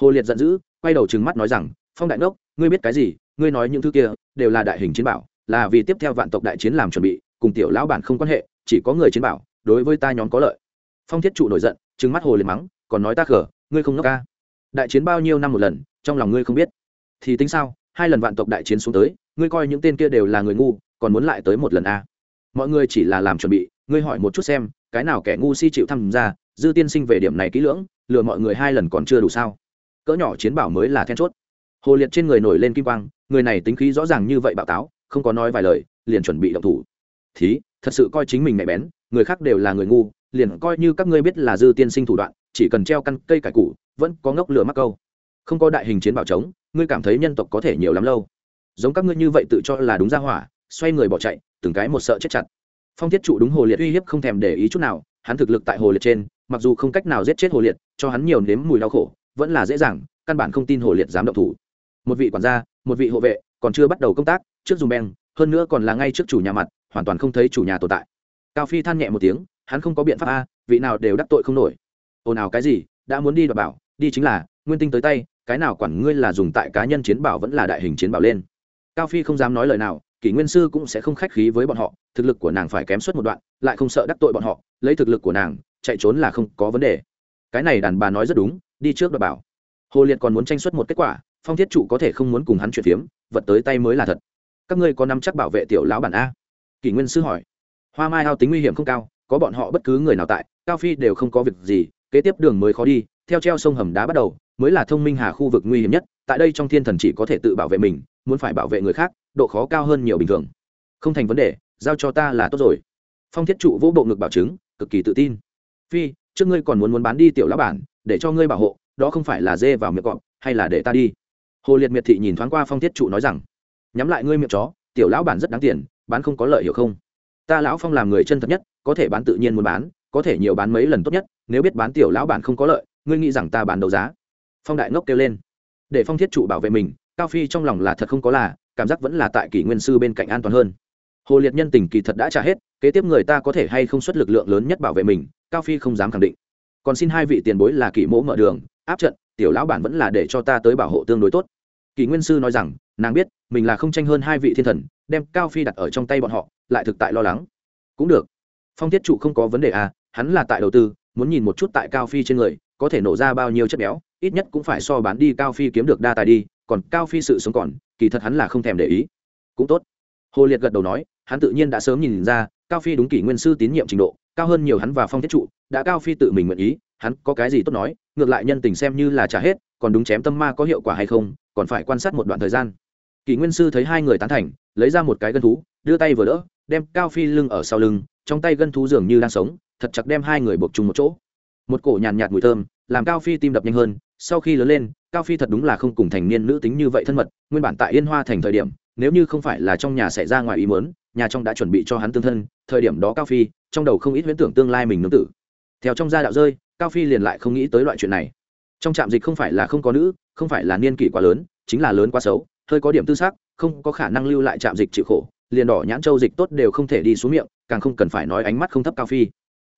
A: Hồ liệt giận dữ, quay đầu trừng mắt nói rằng, phong đại ngốc ngươi biết cái gì, ngươi nói những thứ kia, đều là đại hình chiến bảo, là vì tiếp theo vạn tộc đại chiến làm chuẩn bị, cùng tiểu lão bản không quan hệ, chỉ có người chiến bảo, đối với ta nhóm có lợi. Phong thiết trụ nổi giận, trừng mắt hồ liệt mắng còn nói ta khở, ngươi không ngốc ca. Đại chiến bao nhiêu năm một lần, trong lòng ngươi không biết. Thì tính sao, hai lần vạn tộc đại chiến xuống tới, ngươi coi những tên kia đều là người ngu, còn muốn lại tới một lần a à. mọi người chỉ là làm chuẩn bị, ngươi hỏi một chút xem, cái nào kẻ ngu si chịu tham gia, dư tiên sinh về điểm này kỹ lưỡng, lừa mọi người hai lần còn chưa đủ sao? Cỡ nhỏ chiến bảo mới là then chốt. Hồ liệt trên người nổi lên kim quang, người này tính khí rõ ràng như vậy bạo táo, không có nói vài lời, liền chuẩn bị động thủ. Thí, thật sự coi chính mình mẹ bén, người khác đều là người ngu liền coi như các ngươi biết là dư tiên sinh thủ đoạn, chỉ cần treo căn cây cải củ, vẫn có ngốc lửa mắc câu. Không có đại hình chiến bảo chống, ngươi cảm thấy nhân tộc có thể nhiều lắm lâu. Giống các ngươi như vậy tự cho là đúng ra hỏa, xoay người bỏ chạy, từng cái một sợ chết chặt. Phong thiết trụ đúng hồ liệt uy hiếp không thèm để ý chút nào, hắn thực lực tại hồ liệt trên, mặc dù không cách nào giết chết hồ liệt, cho hắn nhiều nếm mùi đau khổ, vẫn là dễ dàng, căn bản không tin hồ liệt dám động thủ. Một vị quản gia, một vị hộ vệ, còn chưa bắt đầu công tác, trước dùng beng, hơn nữa còn là ngay trước chủ nhà mặt, hoàn toàn không thấy chủ nhà tồn tại. Cao phi than nhẹ một tiếng hắn không có biện pháp a, vị nào đều đắc tội không nổi. Ồn ào cái gì, đã muốn đi đọc bảo, đi chính là, nguyên tinh tới tay, cái nào quản ngươi là dùng tại cá nhân chiến bảo vẫn là đại hình chiến bảo lên. Cao phi không dám nói lời nào, kỷ nguyên sư cũng sẽ không khách khí với bọn họ, thực lực của nàng phải kém suốt một đoạn, lại không sợ đắc tội bọn họ, lấy thực lực của nàng, chạy trốn là không có vấn đề. Cái này đàn bà nói rất đúng, đi trước đọc bảo. Hồ liệt còn muốn tranh xuất một kết quả, phong thiết trụ có thể không muốn cùng hắn chuyển phiếm, vật tới tay mới là thật. Các ngươi có nắm chắc bảo vệ tiểu lão bản a? Kỷ nguyên sư hỏi. Hoa mai hao tính nguy hiểm không cao có bọn họ bất cứ người nào tại, cao phi đều không có việc gì, kế tiếp đường mới khó đi, theo treo sông hầm đá bắt đầu, mới là thông minh hà khu vực nguy hiểm nhất, tại đây trong thiên thần chỉ có thể tự bảo vệ mình, muốn phải bảo vệ người khác, độ khó cao hơn nhiều bình thường. Không thành vấn đề, giao cho ta là tốt rồi. Phong thiết trụ vỗ bộ ngực bảo chứng, cực kỳ tự tin. Phi, trước ngươi còn muốn muốn bán đi tiểu lão bản, để cho ngươi bảo hộ, đó không phải là dê vào miệng cọp, hay là để ta đi? Hồ liệt miệt thị nhìn thoáng qua phong thiết trụ nói rằng, nhắm lại ngươi miệng chó, tiểu lão bản rất đáng tiền, bán không có lợi hiểu không? Ta lão phong làm người chân thật nhất, có thể bán tự nhiên muốn bán, có thể nhiều bán mấy lần tốt nhất, nếu biết bán tiểu lão bản không có lợi, ngươi nghĩ rằng ta bán đấu giá? Phong đại ngốc kêu lên. Để phong thiết trụ bảo vệ mình, cao phi trong lòng là thật không có là, cảm giác vẫn là tại kỷ nguyên sư bên cạnh an toàn hơn. Hồ liệt nhân tình kỳ thật đã trả hết, kế tiếp người ta có thể hay không xuất lực lượng lớn nhất bảo vệ mình, cao phi không dám khẳng định. Còn xin hai vị tiền bối là kỷ mỗ mở đường, áp trận, tiểu lão bản vẫn là để cho ta tới bảo hộ tương đối tốt. Kỷ nguyên sư nói rằng, nàng biết, mình là không tranh hơn hai vị thiên thần đem cao phi đặt ở trong tay bọn họ, lại thực tại lo lắng. Cũng được. Phong thiết trụ không có vấn đề à hắn là tại đầu tư, muốn nhìn một chút tại cao phi trên người, có thể nổ ra bao nhiêu chất béo, ít nhất cũng phải so bán đi cao phi kiếm được đa tài đi, còn cao phi sự sống còn, kỳ thật hắn là không thèm để ý. Cũng tốt. Hồ liệt gật đầu nói, hắn tự nhiên đã sớm nhìn ra, cao phi đúng kỷ nguyên sư tín nhiệm trình độ, cao hơn nhiều hắn và phong thiết trụ, đã cao phi tự mình nguyện ý, hắn có cái gì tốt nói, ngược lại nhân tình xem như là trả hết, còn đúng chém tâm ma có hiệu quả hay không, còn phải quan sát một đoạn thời gian. Kỷ nguyên sư thấy hai người tán thành lấy ra một cái gân thú đưa tay vừa đỡ đem cao phi lưng ở sau lưng trong tay gân thú dường như đang sống thật chặt đem hai người buộc chung một chỗ. Một cổ nhàn nhạt, mùi thơm làm cao phi tim đập nhanh hơn sau khi lớn lên cao phi thật đúng là không cùng thành niên nữ tính như vậy thân mật nguyên bản tại yên hoa thành thời điểm nếu như không phải là trong nhà xảy ra ngoài ý mớn nhà trong đã chuẩn bị cho hắn tương thân thời điểm đó cao phi trong đầu không ít huyễn tưởng tương lai mình nương tử. Theo trong gia đạo rơi cao phi liền lại không nghĩ tới loại chuyện này. Trong trạm dịch không phải là không có nữ không phải là niên kỷ quá lớn chính là lớn quá xấu hơi có điểm tư xác không có khả năng lưu lại trạm dịch chịu khổ, liền đỏ nhãn châu dịch tốt đều không thể đi xuống miệng, càng không cần phải nói ánh mắt không thấp cao phi.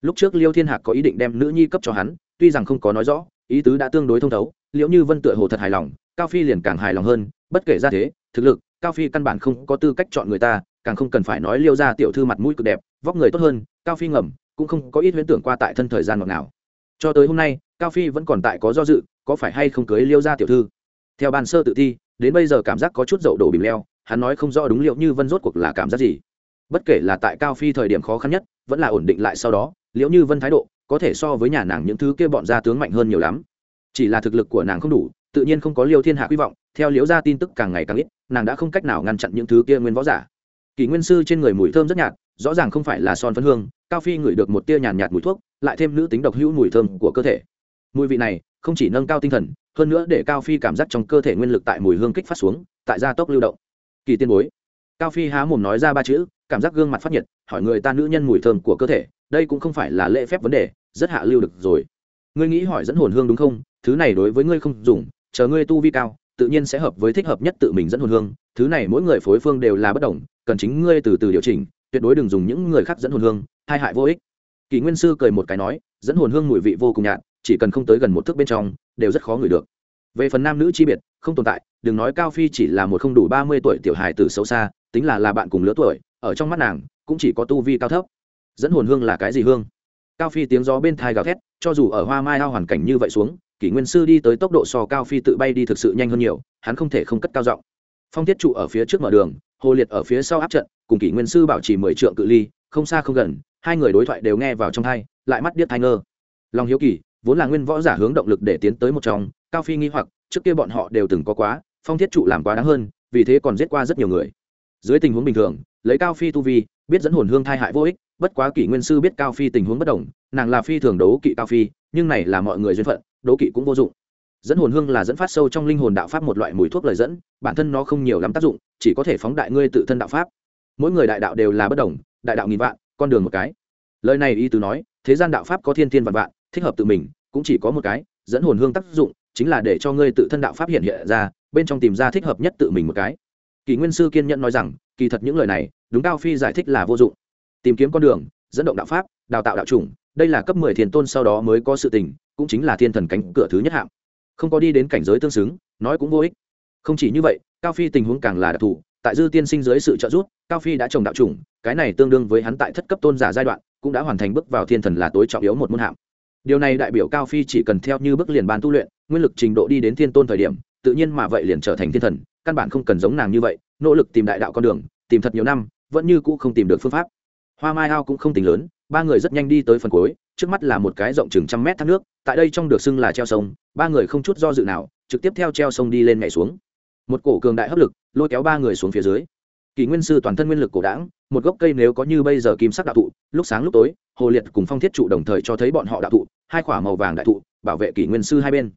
A: Lúc trước liêu thiên hạc có ý định đem nữ nhi cấp cho hắn, tuy rằng không có nói rõ, ý tứ đã tương đối thông thấu liệu như vân tựa hồ thật hài lòng, cao phi liền càng hài lòng hơn, bất kể ra thế, thực lực, cao phi căn bản không có tư cách chọn người ta, càng không cần phải nói liêu ra tiểu thư mặt mũi cực đẹp, vóc người tốt hơn, cao phi ngầm, cũng không có ít huyễn tưởng qua tại thân thời gian ngọt nào cho tới hôm nay, cao phi vẫn còn tại có do dự, có phải hay không cưới liêu ra tiểu thư? Theo bàn sơ tự thi đến bây giờ cảm giác có chút dậu đổ bìm leo hắn nói không rõ đúng liệu như vân rốt cuộc là cảm giác gì. Bất kể là tại cao phi thời điểm khó khăn nhất vẫn là ổn định lại sau đó liệu như vân thái độ có thể so với nhà nàng những thứ kia bọn gia tướng mạnh hơn nhiều lắm. Chỉ là thực lực của nàng không đủ tự nhiên không có liêu thiên hạ hy vọng theo liễu gia tin tức càng ngày càng ít nàng đã không cách nào ngăn chặn những thứ kia nguyên võ giả. Kỷ nguyên sư trên người mùi thơm rất nhạt rõ ràng không phải là son phấn hương cao phi ngửi được một tia nhàn nhạt, mùi thuốc lại thêm nữ tính độc hữu mùi thơm của cơ thể. Mùi vị này không chỉ nâng cao tinh thần hơn nữa để cao phi cảm giác trong cơ thể nguyên lực tại mùi hương kích phát xuống, tại gia tốc lưu động. Kỳ tiên bối, cao phi há mồm nói ra ba chữ, cảm giác gương mặt phát nhiệt, hỏi người ta nữ nhân mùi thơm của cơ thể, đây cũng không phải là lễ phép vấn đề, rất hạ lưu được rồi. Ngươi nghĩ hỏi dẫn hồn hương đúng không? Thứ này đối với ngươi không dùng, chờ ngươi tu vi cao, tự nhiên sẽ hợp với thích hợp nhất tự mình dẫn hồn hương. Thứ này mỗi người phối phương đều là bất đồng, cần chính ngươi từ từ điều chỉnh, tuyệt đối đừng dùng những người khác dẫn hồn hương, hai hại vô ích. Kỳ nguyên sư cười một cái nói, dẫn hồn hương mùi vị vô cùng nhạt, chỉ cần không tới gần một thước bên trong đều rất khó ngửi được. Về phần nam nữ chi biệt, không tồn tại, đừng nói cao phi chỉ là một không đủ ba mươi tuổi tiểu hài từ xấu xa, tính là là bạn cùng lứa tuổi, ở trong mắt nàng, cũng chỉ có tu vi cao thấp. Dẫn hồn hương là cái gì hương? Cao phi tiếng gió bên thai gào thét, cho dù ở hoa mai ao hoàn cảnh như vậy xuống, kỷ nguyên sư đi tới tốc độ so cao phi tự bay đi thực sự nhanh hơn nhiều, hắn không thể không cất cao giọng. Phong thiết trụ ở phía trước mở đường, hồ liệt ở phía sau áp trận, cùng kỷ nguyên sư bảo trì mười trượng cự ly, không xa không gần, hai người đối thoại đều nghe vào trong thai lại mắt điếc thai ngơ. Lòng hiếu kỳ vốn là nguyên võ giả hướng động lực để tiến tới một trong, cao phi nghi hoặc, trước kia bọn họ đều từng có quá, phong thiết trụ làm quá đáng hơn, vì thế còn giết qua rất nhiều người. Dưới tình huống bình thường, lấy cao phi tu vi, biết dẫn hồn hương thai hại vô ích, bất quá kỷ nguyên sư biết cao phi tình huống bất đồng, nàng là phi thường đấu kỵ cao phi, nhưng này là mọi người duyên phận, đấu kỵ cũng vô dụng. Dẫn hồn hương là dẫn phát sâu trong linh hồn đạo pháp một loại mùi thuốc lời dẫn, bản thân nó không nhiều lắm tác dụng, chỉ có thể phóng đại ngươi tự thân đạo pháp. Mỗi người đại đạo đều là bất đồng, đại đạo nghìn vạn, con đường một cái. Lời này y tứ nói, thế gian đạo pháp có thiên thiên vạn vạn thích hợp tự mình, cũng chỉ có một cái, dẫn hồn hương tác dụng, chính là để cho ngươi tự thân đạo pháp hiện hiện ra, bên trong tìm ra thích hợp nhất tự mình một cái. Kỳ nguyên sư kiên nhẫn nói rằng, kỳ thật những lời này, đúng cao phi giải thích là vô dụng. Tìm kiếm con đường, dẫn động đạo pháp, đào tạo đạo chủng, đây là cấp mười thiền tôn sau đó mới có sự tình, cũng chính là thiên thần cánh cửa thứ nhất hạng. Không có đi đến cảnh giới tương xứng, nói cũng vô ích. Không chỉ như vậy, cao phi tình huống càng là đặc thù, tại dư tiên sinh dưới sự trợ giúp, cao phi đã trồng đạo chủng, cái này tương đương với hắn tại thất cấp tôn giả giai đoạn, cũng đã hoàn thành bước vào thiên thần là tối trọng yếu một môn hạng điều này đại biểu cao phi chỉ cần theo như bước liền ban tu luyện, nguyên lực trình độ đi đến thiên tôn thời điểm, tự nhiên mà vậy liền trở thành thiên thần, căn bản không cần giống nàng như vậy, nỗ lực tìm đại đạo con đường, tìm thật nhiều năm, vẫn như cũ không tìm được phương pháp. Hoa mai ao cũng không tính lớn, ba người rất nhanh đi tới phần cuối, trước mắt là một cái rộng chừng trăm mét thác nước, tại đây trong được xưng là treo sông, ba người không chút do dự nào, trực tiếp theo treo sông đi lên nhảy xuống. Một cổ cường đại hấp lực, lôi kéo ba người xuống phía dưới kỷ nguyên sư toàn thân nguyên lực cổ đảng một gốc cây nếu có như bây giờ kim sắc đạo thụ, lúc sáng lúc tối, hồ liệt cùng phong thiết trụ đồng thời cho thấy bọn họ đạo thụ, hai quả màu vàng đại thụ, bảo vệ kỷ nguyên sư hai bên.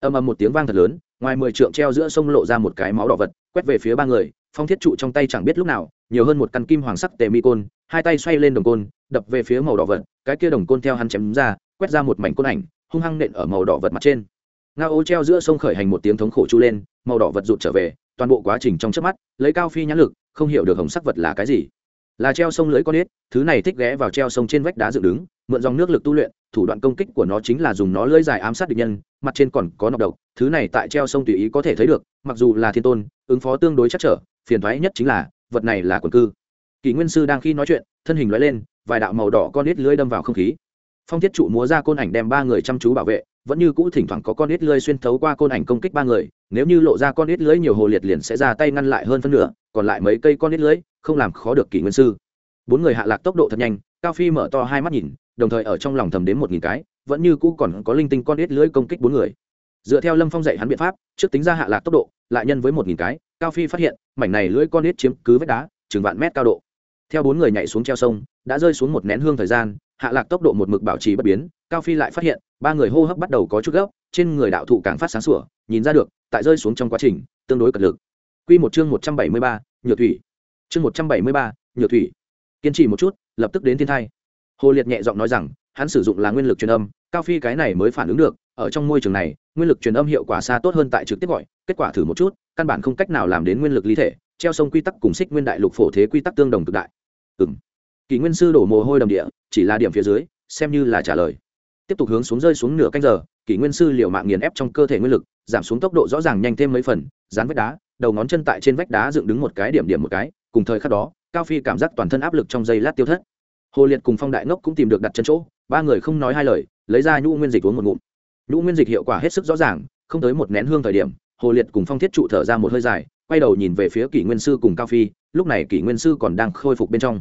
A: Âm âm một tiếng vang thật lớn, ngoài mười trượng treo giữa sông lộ ra một cái máu đỏ vật, quét về phía ba người, phong thiết trụ trong tay chẳng biết lúc nào, nhiều hơn một căn kim hoàng sắc tề mi côn, hai tay xoay lên đồng côn, đập về phía màu đỏ vật, cái kia đồng côn theo hắn chém ra, quét ra một mảnh côn ảnh, hung hăng nện ở màu đỏ vật mặt trên. Nga ô treo giữa sông khởi hành một tiếng thống khổ chu lên, màu đỏ vật rụt trở về, toàn bộ quá trình trong chớp mắt, lấy cao phi nhãn lực không hiểu được hồng sắc vật là cái gì. Là treo sông lưới con ếch, thứ này thích ghé vào treo sông trên vách đá dựng đứng, mượn dòng nước lực tu luyện, thủ đoạn công kích của nó chính là dùng nó lưỡi dài ám sát địch nhân, mặt trên còn có nọc độc, thứ này tại treo sông tùy ý có thể thấy được, mặc dù là thiên tôn, ứng phó tương đối chắc trở, phiền thoái nhất chính là, vật này là quần cư. Kỷ nguyên sư đang khi nói chuyện, thân hình lóe lên, vài đạo màu đỏ con nít lưỡi đâm vào không khí phong thiết trụ múa ra côn ảnh đem ba người chăm chú bảo vệ, vẫn như cũ thỉnh thoảng có con nít lưới xuyên thấu qua côn ảnh công kích ba người, nếu như lộ ra con nít lưới nhiều hồ liệt liền sẽ ra tay ngăn lại hơn phân nửa, còn lại mấy cây con nít lưới, không làm khó được kỷ nguyên sư. Bốn người hạ lạc tốc độ thật nhanh, cao phi mở to hai mắt nhìn, đồng thời ở trong lòng thầm đến một nghìn cái, vẫn như cũ còn có linh tinh con nít lưới công kích bốn người. Dựa theo lâm phong dạy hắn biện pháp, trước tính ra hạ lạc tốc độ, lại nhân với một nghìn cái, cao phi phát hiện, mảnh này lưỡi con nít chiếm cứ vách đá, chừng vạn mét cao độ. Theo bốn người nhảy xuống treo sông, đã rơi xuống một nén hương thời gian hạ lạc tốc độ một mực bảo trì bất biến, cao phi lại phát hiện, ba người hô hấp bắt đầu có chút gấp, trên người đạo thụ càng phát sáng sủa, nhìn ra được, tại rơi xuống trong quá trình, tương đối cật lực. Q một chương một trăm bảy mươi ba, nhựa thủy. Chương một trăm bảy mươi ba, nhựa thủy. Kiên trì một chút, lập tức đến thiên thai. Hồ liệt nhẹ giọng nói rằng, hắn sử dụng là nguyên lực truyền âm, cao phi cái này mới phản ứng được, ở trong môi trường này, nguyên lực truyền âm hiệu quả xa tốt hơn tại trực tiếp gọi, kết quả thử một chút, căn bản không cách nào làm đến nguyên lực lý thể, treo sông quy tắc cùng xích nguyên đại lục phổ thế quy tắc tương đồng cực đại. Ừ m kỳ nguyên sư đổ mồ hôi đầm địa chỉ là điểm phía dưới, xem như là trả lời. Tiếp tục hướng xuống rơi xuống nửa canh giờ, kỷ nguyên sư liệu mạng nghiền ép trong cơ thể nguyên lực, giảm xuống tốc độ rõ ràng nhanh thêm mấy phần, dán vách đá, đầu ngón chân tại trên vách đá dựng đứng một cái điểm điểm một cái, cùng thời khắc đó, cao phi cảm giác toàn thân áp lực trong giây lát tiêu thất. Hồ liệt cùng phong đại ngốc cũng tìm được đặt chân chỗ, ba người không nói hai lời, lấy ra nhũ nguyên dịch uống một ngụm. Nhũ nguyên dịch hiệu quả hết sức rõ ràng, không tới một nén hương thời điểm, hồ liệt cùng phong thiết trụ thở ra một hơi dài, quay đầu nhìn về phía kỷ nguyên sư cùng cao phi, lúc này kỷ nguyên sư còn đang khôi phục bên trong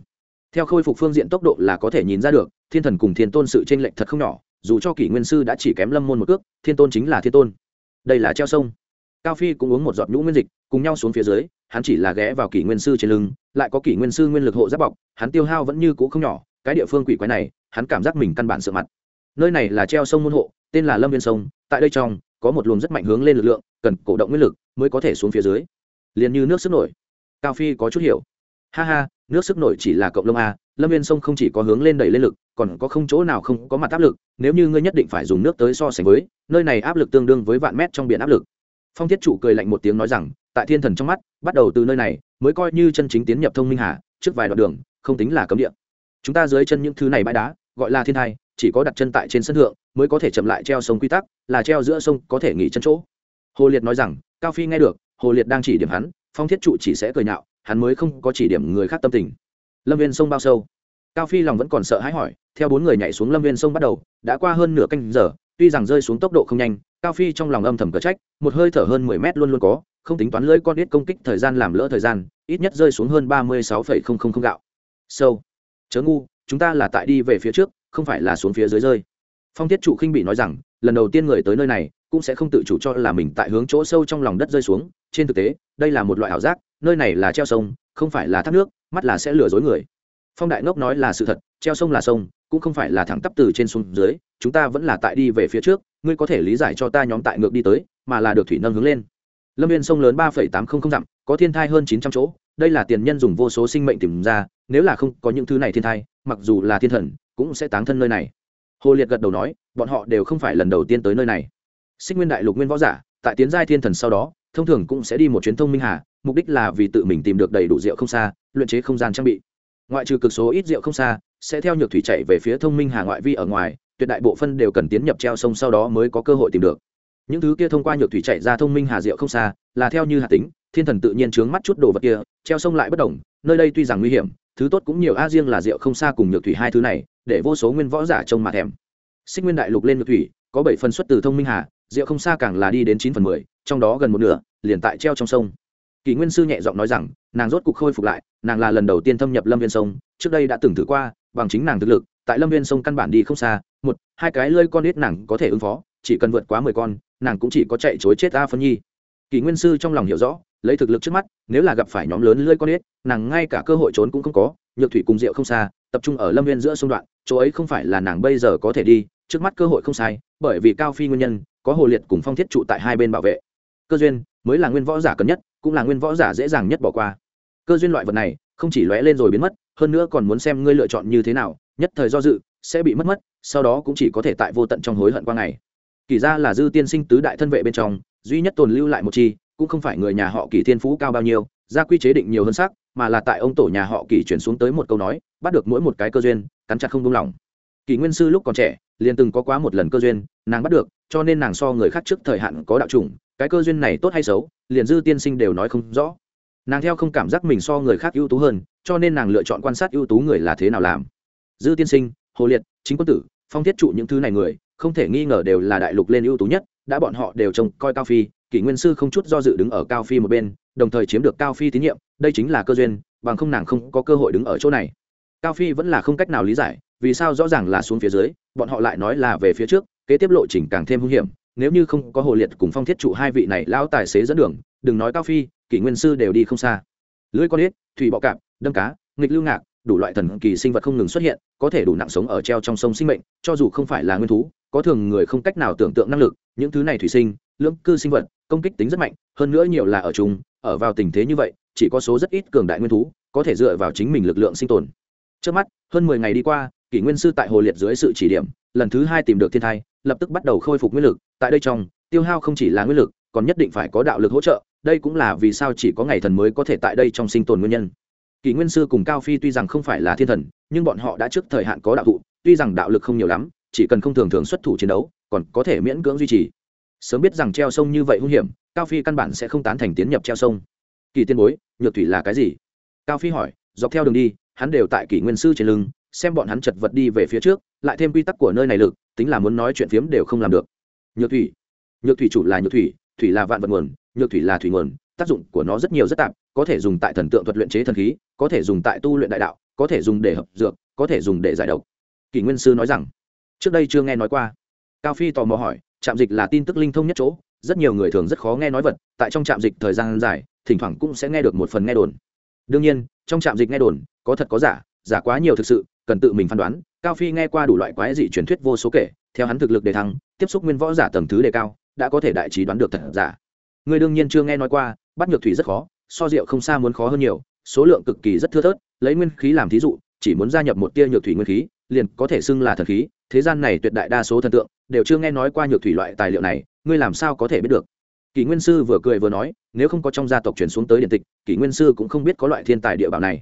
A: theo khôi phục phương diện tốc độ là có thể nhìn ra được, thiên thần cùng thiên tôn sự tranh lệch thật không nhỏ, dù cho kỷ nguyên sư đã chỉ kém lâm môn một cước, thiên tôn chính là thiên tôn. Đây là treo sông. Cao phi cũng uống một giọt nhũ nguyên dịch, cùng nhau xuống phía dưới, hắn chỉ là ghé vào kỷ nguyên sư trên lưng, lại có kỷ nguyên sư nguyên lực hộ giáp bọc, hắn tiêu hao vẫn như cũ không nhỏ, cái địa phương quỷ quái này, hắn cảm giác mình căn bản sợ mặt. Nơi này là treo sông môn hộ, tên là lâm viên sông, tại đây trong, có một luồng rất mạnh hướng lên lực lượng, cần cổ động nguyên lực mới có thể xuống phía dưới. Liền như nước sức nổi. Cao phi có chút hiểu ha ha, nước sức nổi chỉ là cộng lông a, lâm viên sông không chỉ có hướng lên đẩy lên lực, còn có không chỗ nào không có mặt áp lực, nếu như ngươi nhất định phải dùng nước tới so sánh với, nơi này áp lực tương đương với vạn mét trong biển áp lực. Phong thiết chủ cười lạnh một tiếng nói rằng, tại thiên thần trong mắt, bắt đầu từ nơi này, mới coi như chân chính tiến nhập thông minh hà, trước vài đoạn đường, không tính là cấm địa. Chúng ta dưới chân những thứ này bãi đá, gọi là thiên thai, chỉ có đặt chân tại trên sân thượng, mới có thể chậm lại treo sông quy tắc, là treo giữa sông có thể nghỉ chân chỗ. Hồ liệt nói rằng, cao phi nghe được, hồ liệt đang chỉ điểm hắn, phong thiết trụ chỉ sẽ cười nhạo hắn mới không có chỉ điểm người khác tâm tình. Lâm viên sông bao sâu. Cao phi lòng vẫn còn sợ hãi hỏi, theo bốn người nhảy xuống lâm viên sông bắt đầu, đã qua hơn nửa canh giờ, tuy rằng rơi xuống tốc độ không nhanh, cao phi trong lòng âm thầm cờ trách, một hơi thở hơn mười mét luôn luôn có, không tính toán lưỡi con ít công kích thời gian làm lỡ thời gian, ít nhất rơi xuống hơn ba mươi sáu phẩy không không không gạo. Sâu chớ ngu, chúng ta là tại đi về phía trước, không phải là xuống phía dưới rơi. Phong thiết trụ khinh bị nói rằng, lần đầu tiên người tới nơi này, cũng sẽ không tự chủ cho là mình tại hướng chỗ sâu trong lòng đất rơi xuống. Trên thực tế, đây là một loại ảo giác nơi này là treo sông, không phải là thác nước, mắt là sẽ lừa dối người. Phong đại ngốc nói là sự thật, treo sông là sông, cũng không phải là thẳng tắp từ trên xuống dưới, chúng ta vẫn là tại đi về phía trước, ngươi có thể lý giải cho ta nhóm tại ngược đi tới, mà là được thủy nâng hướng lên. Lâm viên sông lớn ba tám trăm linh dặm, có thiên thai hơn chín trăm chỗ, đây là tiền nhân dùng vô số sinh mệnh tìm ra, nếu là không có những thứ này thiên thai, mặc dù là thiên thần, cũng sẽ táng thân nơi này. Hồ liệt gật đầu nói, bọn họ đều không phải lần đầu tiên tới nơi này. Sinh nguyên đại lục nguyên võ giả, tại tiến giai thiên thần sau đó thông thường cũng sẽ đi một chuyến thông minh hà, mục đích là vì tự mình tìm được đầy đủ rượu không xa, luyện chế không gian trang bị. Ngoại trừ cực số ít rượu không xa, sẽ theo nhược thủy chạy về phía thông minh hà ngoại vi ở ngoài, tuyệt đại bộ phân đều cần tiến nhập treo sông sau đó mới có cơ hội tìm được. Những thứ kia thông qua nhược thủy chạy ra thông minh hà rượu không xa, là theo như hạt tính, thiên thần tự nhiên trướng mắt chút đồ vật kia, treo sông lại bất đồng nơi đây tuy rằng nguy hiểm, thứ tốt cũng nhiều a, riêng là rượu không xa cùng nhược thủy hai thứ này, để vô số nguyên võ giả trông mà thèm. Xích nguyên đại lục lên nhược thủy, có bảy phần xuất từ thông minh hà rượu không xa càng là đi đến chín phần mười, trong đó gần một nửa liền tại treo trong sông. Kỳ nguyên sư nhẹ giọng nói rằng, nàng rốt cục khôi phục lại, nàng là lần đầu tiên thâm nhập lâm viên sông, trước đây đã từng thử qua, bằng chính nàng thực lực, tại lâm viên sông căn bản đi không xa, một, hai cái lơi con ít nàng có thể ứng phó, chỉ cần vượt quá mười con, nàng cũng chỉ có chạy chối chết a phân nhi. Kỳ nguyên sư trong lòng hiểu rõ, lấy thực lực trước mắt, nếu là gặp phải nhóm lớn lơi con ít, nàng ngay cả cơ hội trốn cũng không có, nhược thủy cùng rượu không xa, tập trung ở lâm viên giữa sông đoạn, chỗ ấy không phải là nàng bây giờ có thể đi, trước mắt cơ hội không sai, bởi vì cao phi nguyên nhân có hồ liệt cùng phong thiết trụ tại hai bên bảo vệ. Cơ duyên mới là nguyên võ giả cần nhất, cũng là nguyên võ giả dễ dàng nhất bỏ qua. Cơ duyên loại vật này không chỉ lóe lên rồi biến mất, hơn nữa còn muốn xem ngươi lựa chọn như thế nào, nhất thời do dự, sẽ bị mất mất, sau đó cũng chỉ có thể tại vô tận trong hối hận qua ngày. Kỳ ra là dư tiên sinh tứ đại thân vệ bên trong, duy nhất tồn lưu lại một chi, cũng không phải người nhà họ kỳ thiên phú cao bao nhiêu, gia quy chế định nhiều hơn sắc mà là tại ông tổ nhà họ kỳ chuyển xuống tới một câu nói, bắt được mỗi một cái cơ duyên, cắn chặt không buông lỏng kỳ nguyên sư lúc còn trẻ, liền từng có quá một lần cơ duyên, nàng bắt được, cho nên nàng so người khác trước thời hạn có đạo chủng cái cơ duyên này tốt hay xấu, liền dư tiên sinh đều nói không rõ. Nàng theo không cảm giác mình so người khác ưu tú hơn, cho nên nàng lựa chọn quan sát ưu tú người là thế nào làm. Dư tiên sinh, hồ liệt, chính quân tử, phong thiết trụ những thứ này người, không thể nghi ngờ đều là đại lục lên ưu tú nhất, đã bọn họ đều trông coi cao phi, kỷ nguyên sư không chút do dự đứng ở cao phi một bên, đồng thời chiếm được cao phi tín nhiệm, đây chính là cơ duyên, bằng không nàng không có cơ hội đứng ở chỗ này. Cao phi vẫn là không cách nào lý giải vì sao rõ ràng là xuống phía dưới, bọn họ lại nói là về phía trước, kế tiếp lộ trình càng thêm hung hiểm, nếu như không có hồ liệt cùng phong thiết trụ hai vị này lão tài xế dẫn đường, đừng nói cao phi, kỷ nguyên sư đều đi không xa. Lưỡi con ếch, thủy bọ cạp, đâm cá, nghịch lưu ngạc, đủ loại thần kỳ sinh vật không ngừng xuất hiện, có thể đủ nặng sống ở treo trong sông sinh mệnh, cho dù không phải là nguyên thú, có thường người không cách nào tưởng tượng năng lực, những thứ này thủy sinh, lưỡng cư sinh vật, công kích tính rất mạnh, hơn nữa nhiều là ở chung, ở vào tình thế như vậy, chỉ có số rất ít cường đại nguyên thú, có thể dựa vào chính mình lực lượng sinh tồn. Trước mắt, hơn mười ngày đi qua kỷ nguyên sư tại hồ liệt dưới sự chỉ điểm, lần thứ hai tìm được thiên thai, lập tức bắt đầu khôi phục nguyên lực. Tại đây trong, tiêu hao không chỉ là nguyên lực, còn nhất định phải có đạo lực hỗ trợ. Đây cũng là vì sao chỉ có ngày thần mới có thể tại đây trong sinh tồn nguyên nhân. Kỷ nguyên sư cùng cao phi tuy rằng không phải là thiên thần, nhưng bọn họ đã trước thời hạn có đạo thụ, tuy rằng đạo lực không nhiều lắm, chỉ cần không thường thường xuất thủ chiến đấu, còn có thể miễn cưỡng duy trì. Sớm biết rằng treo sông như vậy hung hiểm, cao phi căn bản sẽ không tán thành tiến nhập treo sông. Kỳ tiên bối, nhược thủy là cái gì? Cao phi hỏi, dọc theo đường đi, hắn đều tại kỷ nguyên sư trên lưng xem bọn hắn chật vật đi về phía trước, lại thêm quy tắc của nơi này lực, tính là muốn nói chuyện phiếm đều không làm được. Nhược thủy. Nhược thủy chủ là nhược thủy thủy là vạn vật nguồn, nhược thủy là thủy nguồn, tác dụng của nó rất nhiều rất tạp có thể dùng tại thần tượng thuật luyện chế thần khí, có thể dùng tại tu luyện đại đạo, có thể dùng để hợp dược, có thể dùng để giải độc. Kỷ nguyên sư nói rằng, trước đây chưa nghe nói qua. Cao phi tò mò hỏi, trạm dịch là tin tức linh thông nhất chỗ, rất nhiều người thường rất khó nghe nói vật, tại trong trạm dịch thời gian dài, thỉnh thoảng cũng sẽ nghe được một phần nghe đồn. Đương nhiên, trong trạm dịch nghe đồn, có thật có giả giả quá nhiều thực sự cần tự mình phán đoán, cao phi nghe qua đủ loại quái dị truyền thuyết vô số kể, theo hắn thực lực đề thăng, tiếp xúc nguyên võ giả tầng thứ đề cao, đã có thể đại trí đoán được thật giả. Người đương nhiên chưa nghe nói qua, bắt nhược thủy rất khó, so rượu không xa muốn khó hơn nhiều, số lượng cực kỳ rất thưa thớt, lấy nguyên khí làm thí dụ, chỉ muốn gia nhập một tia nhược thủy nguyên khí, liền có thể xưng là thần khí, thế gian này tuyệt đại đa số thần tượng, đều chưa nghe nói qua nhược thủy loại tài liệu này, ngươi làm sao có thể biết được? Kỷ nguyên sư vừa cười vừa nói, nếu không có trong gia tộc truyền xuống tới điện tịch, kỷ nguyên sư cũng không biết có loại thiên tài địa bảo này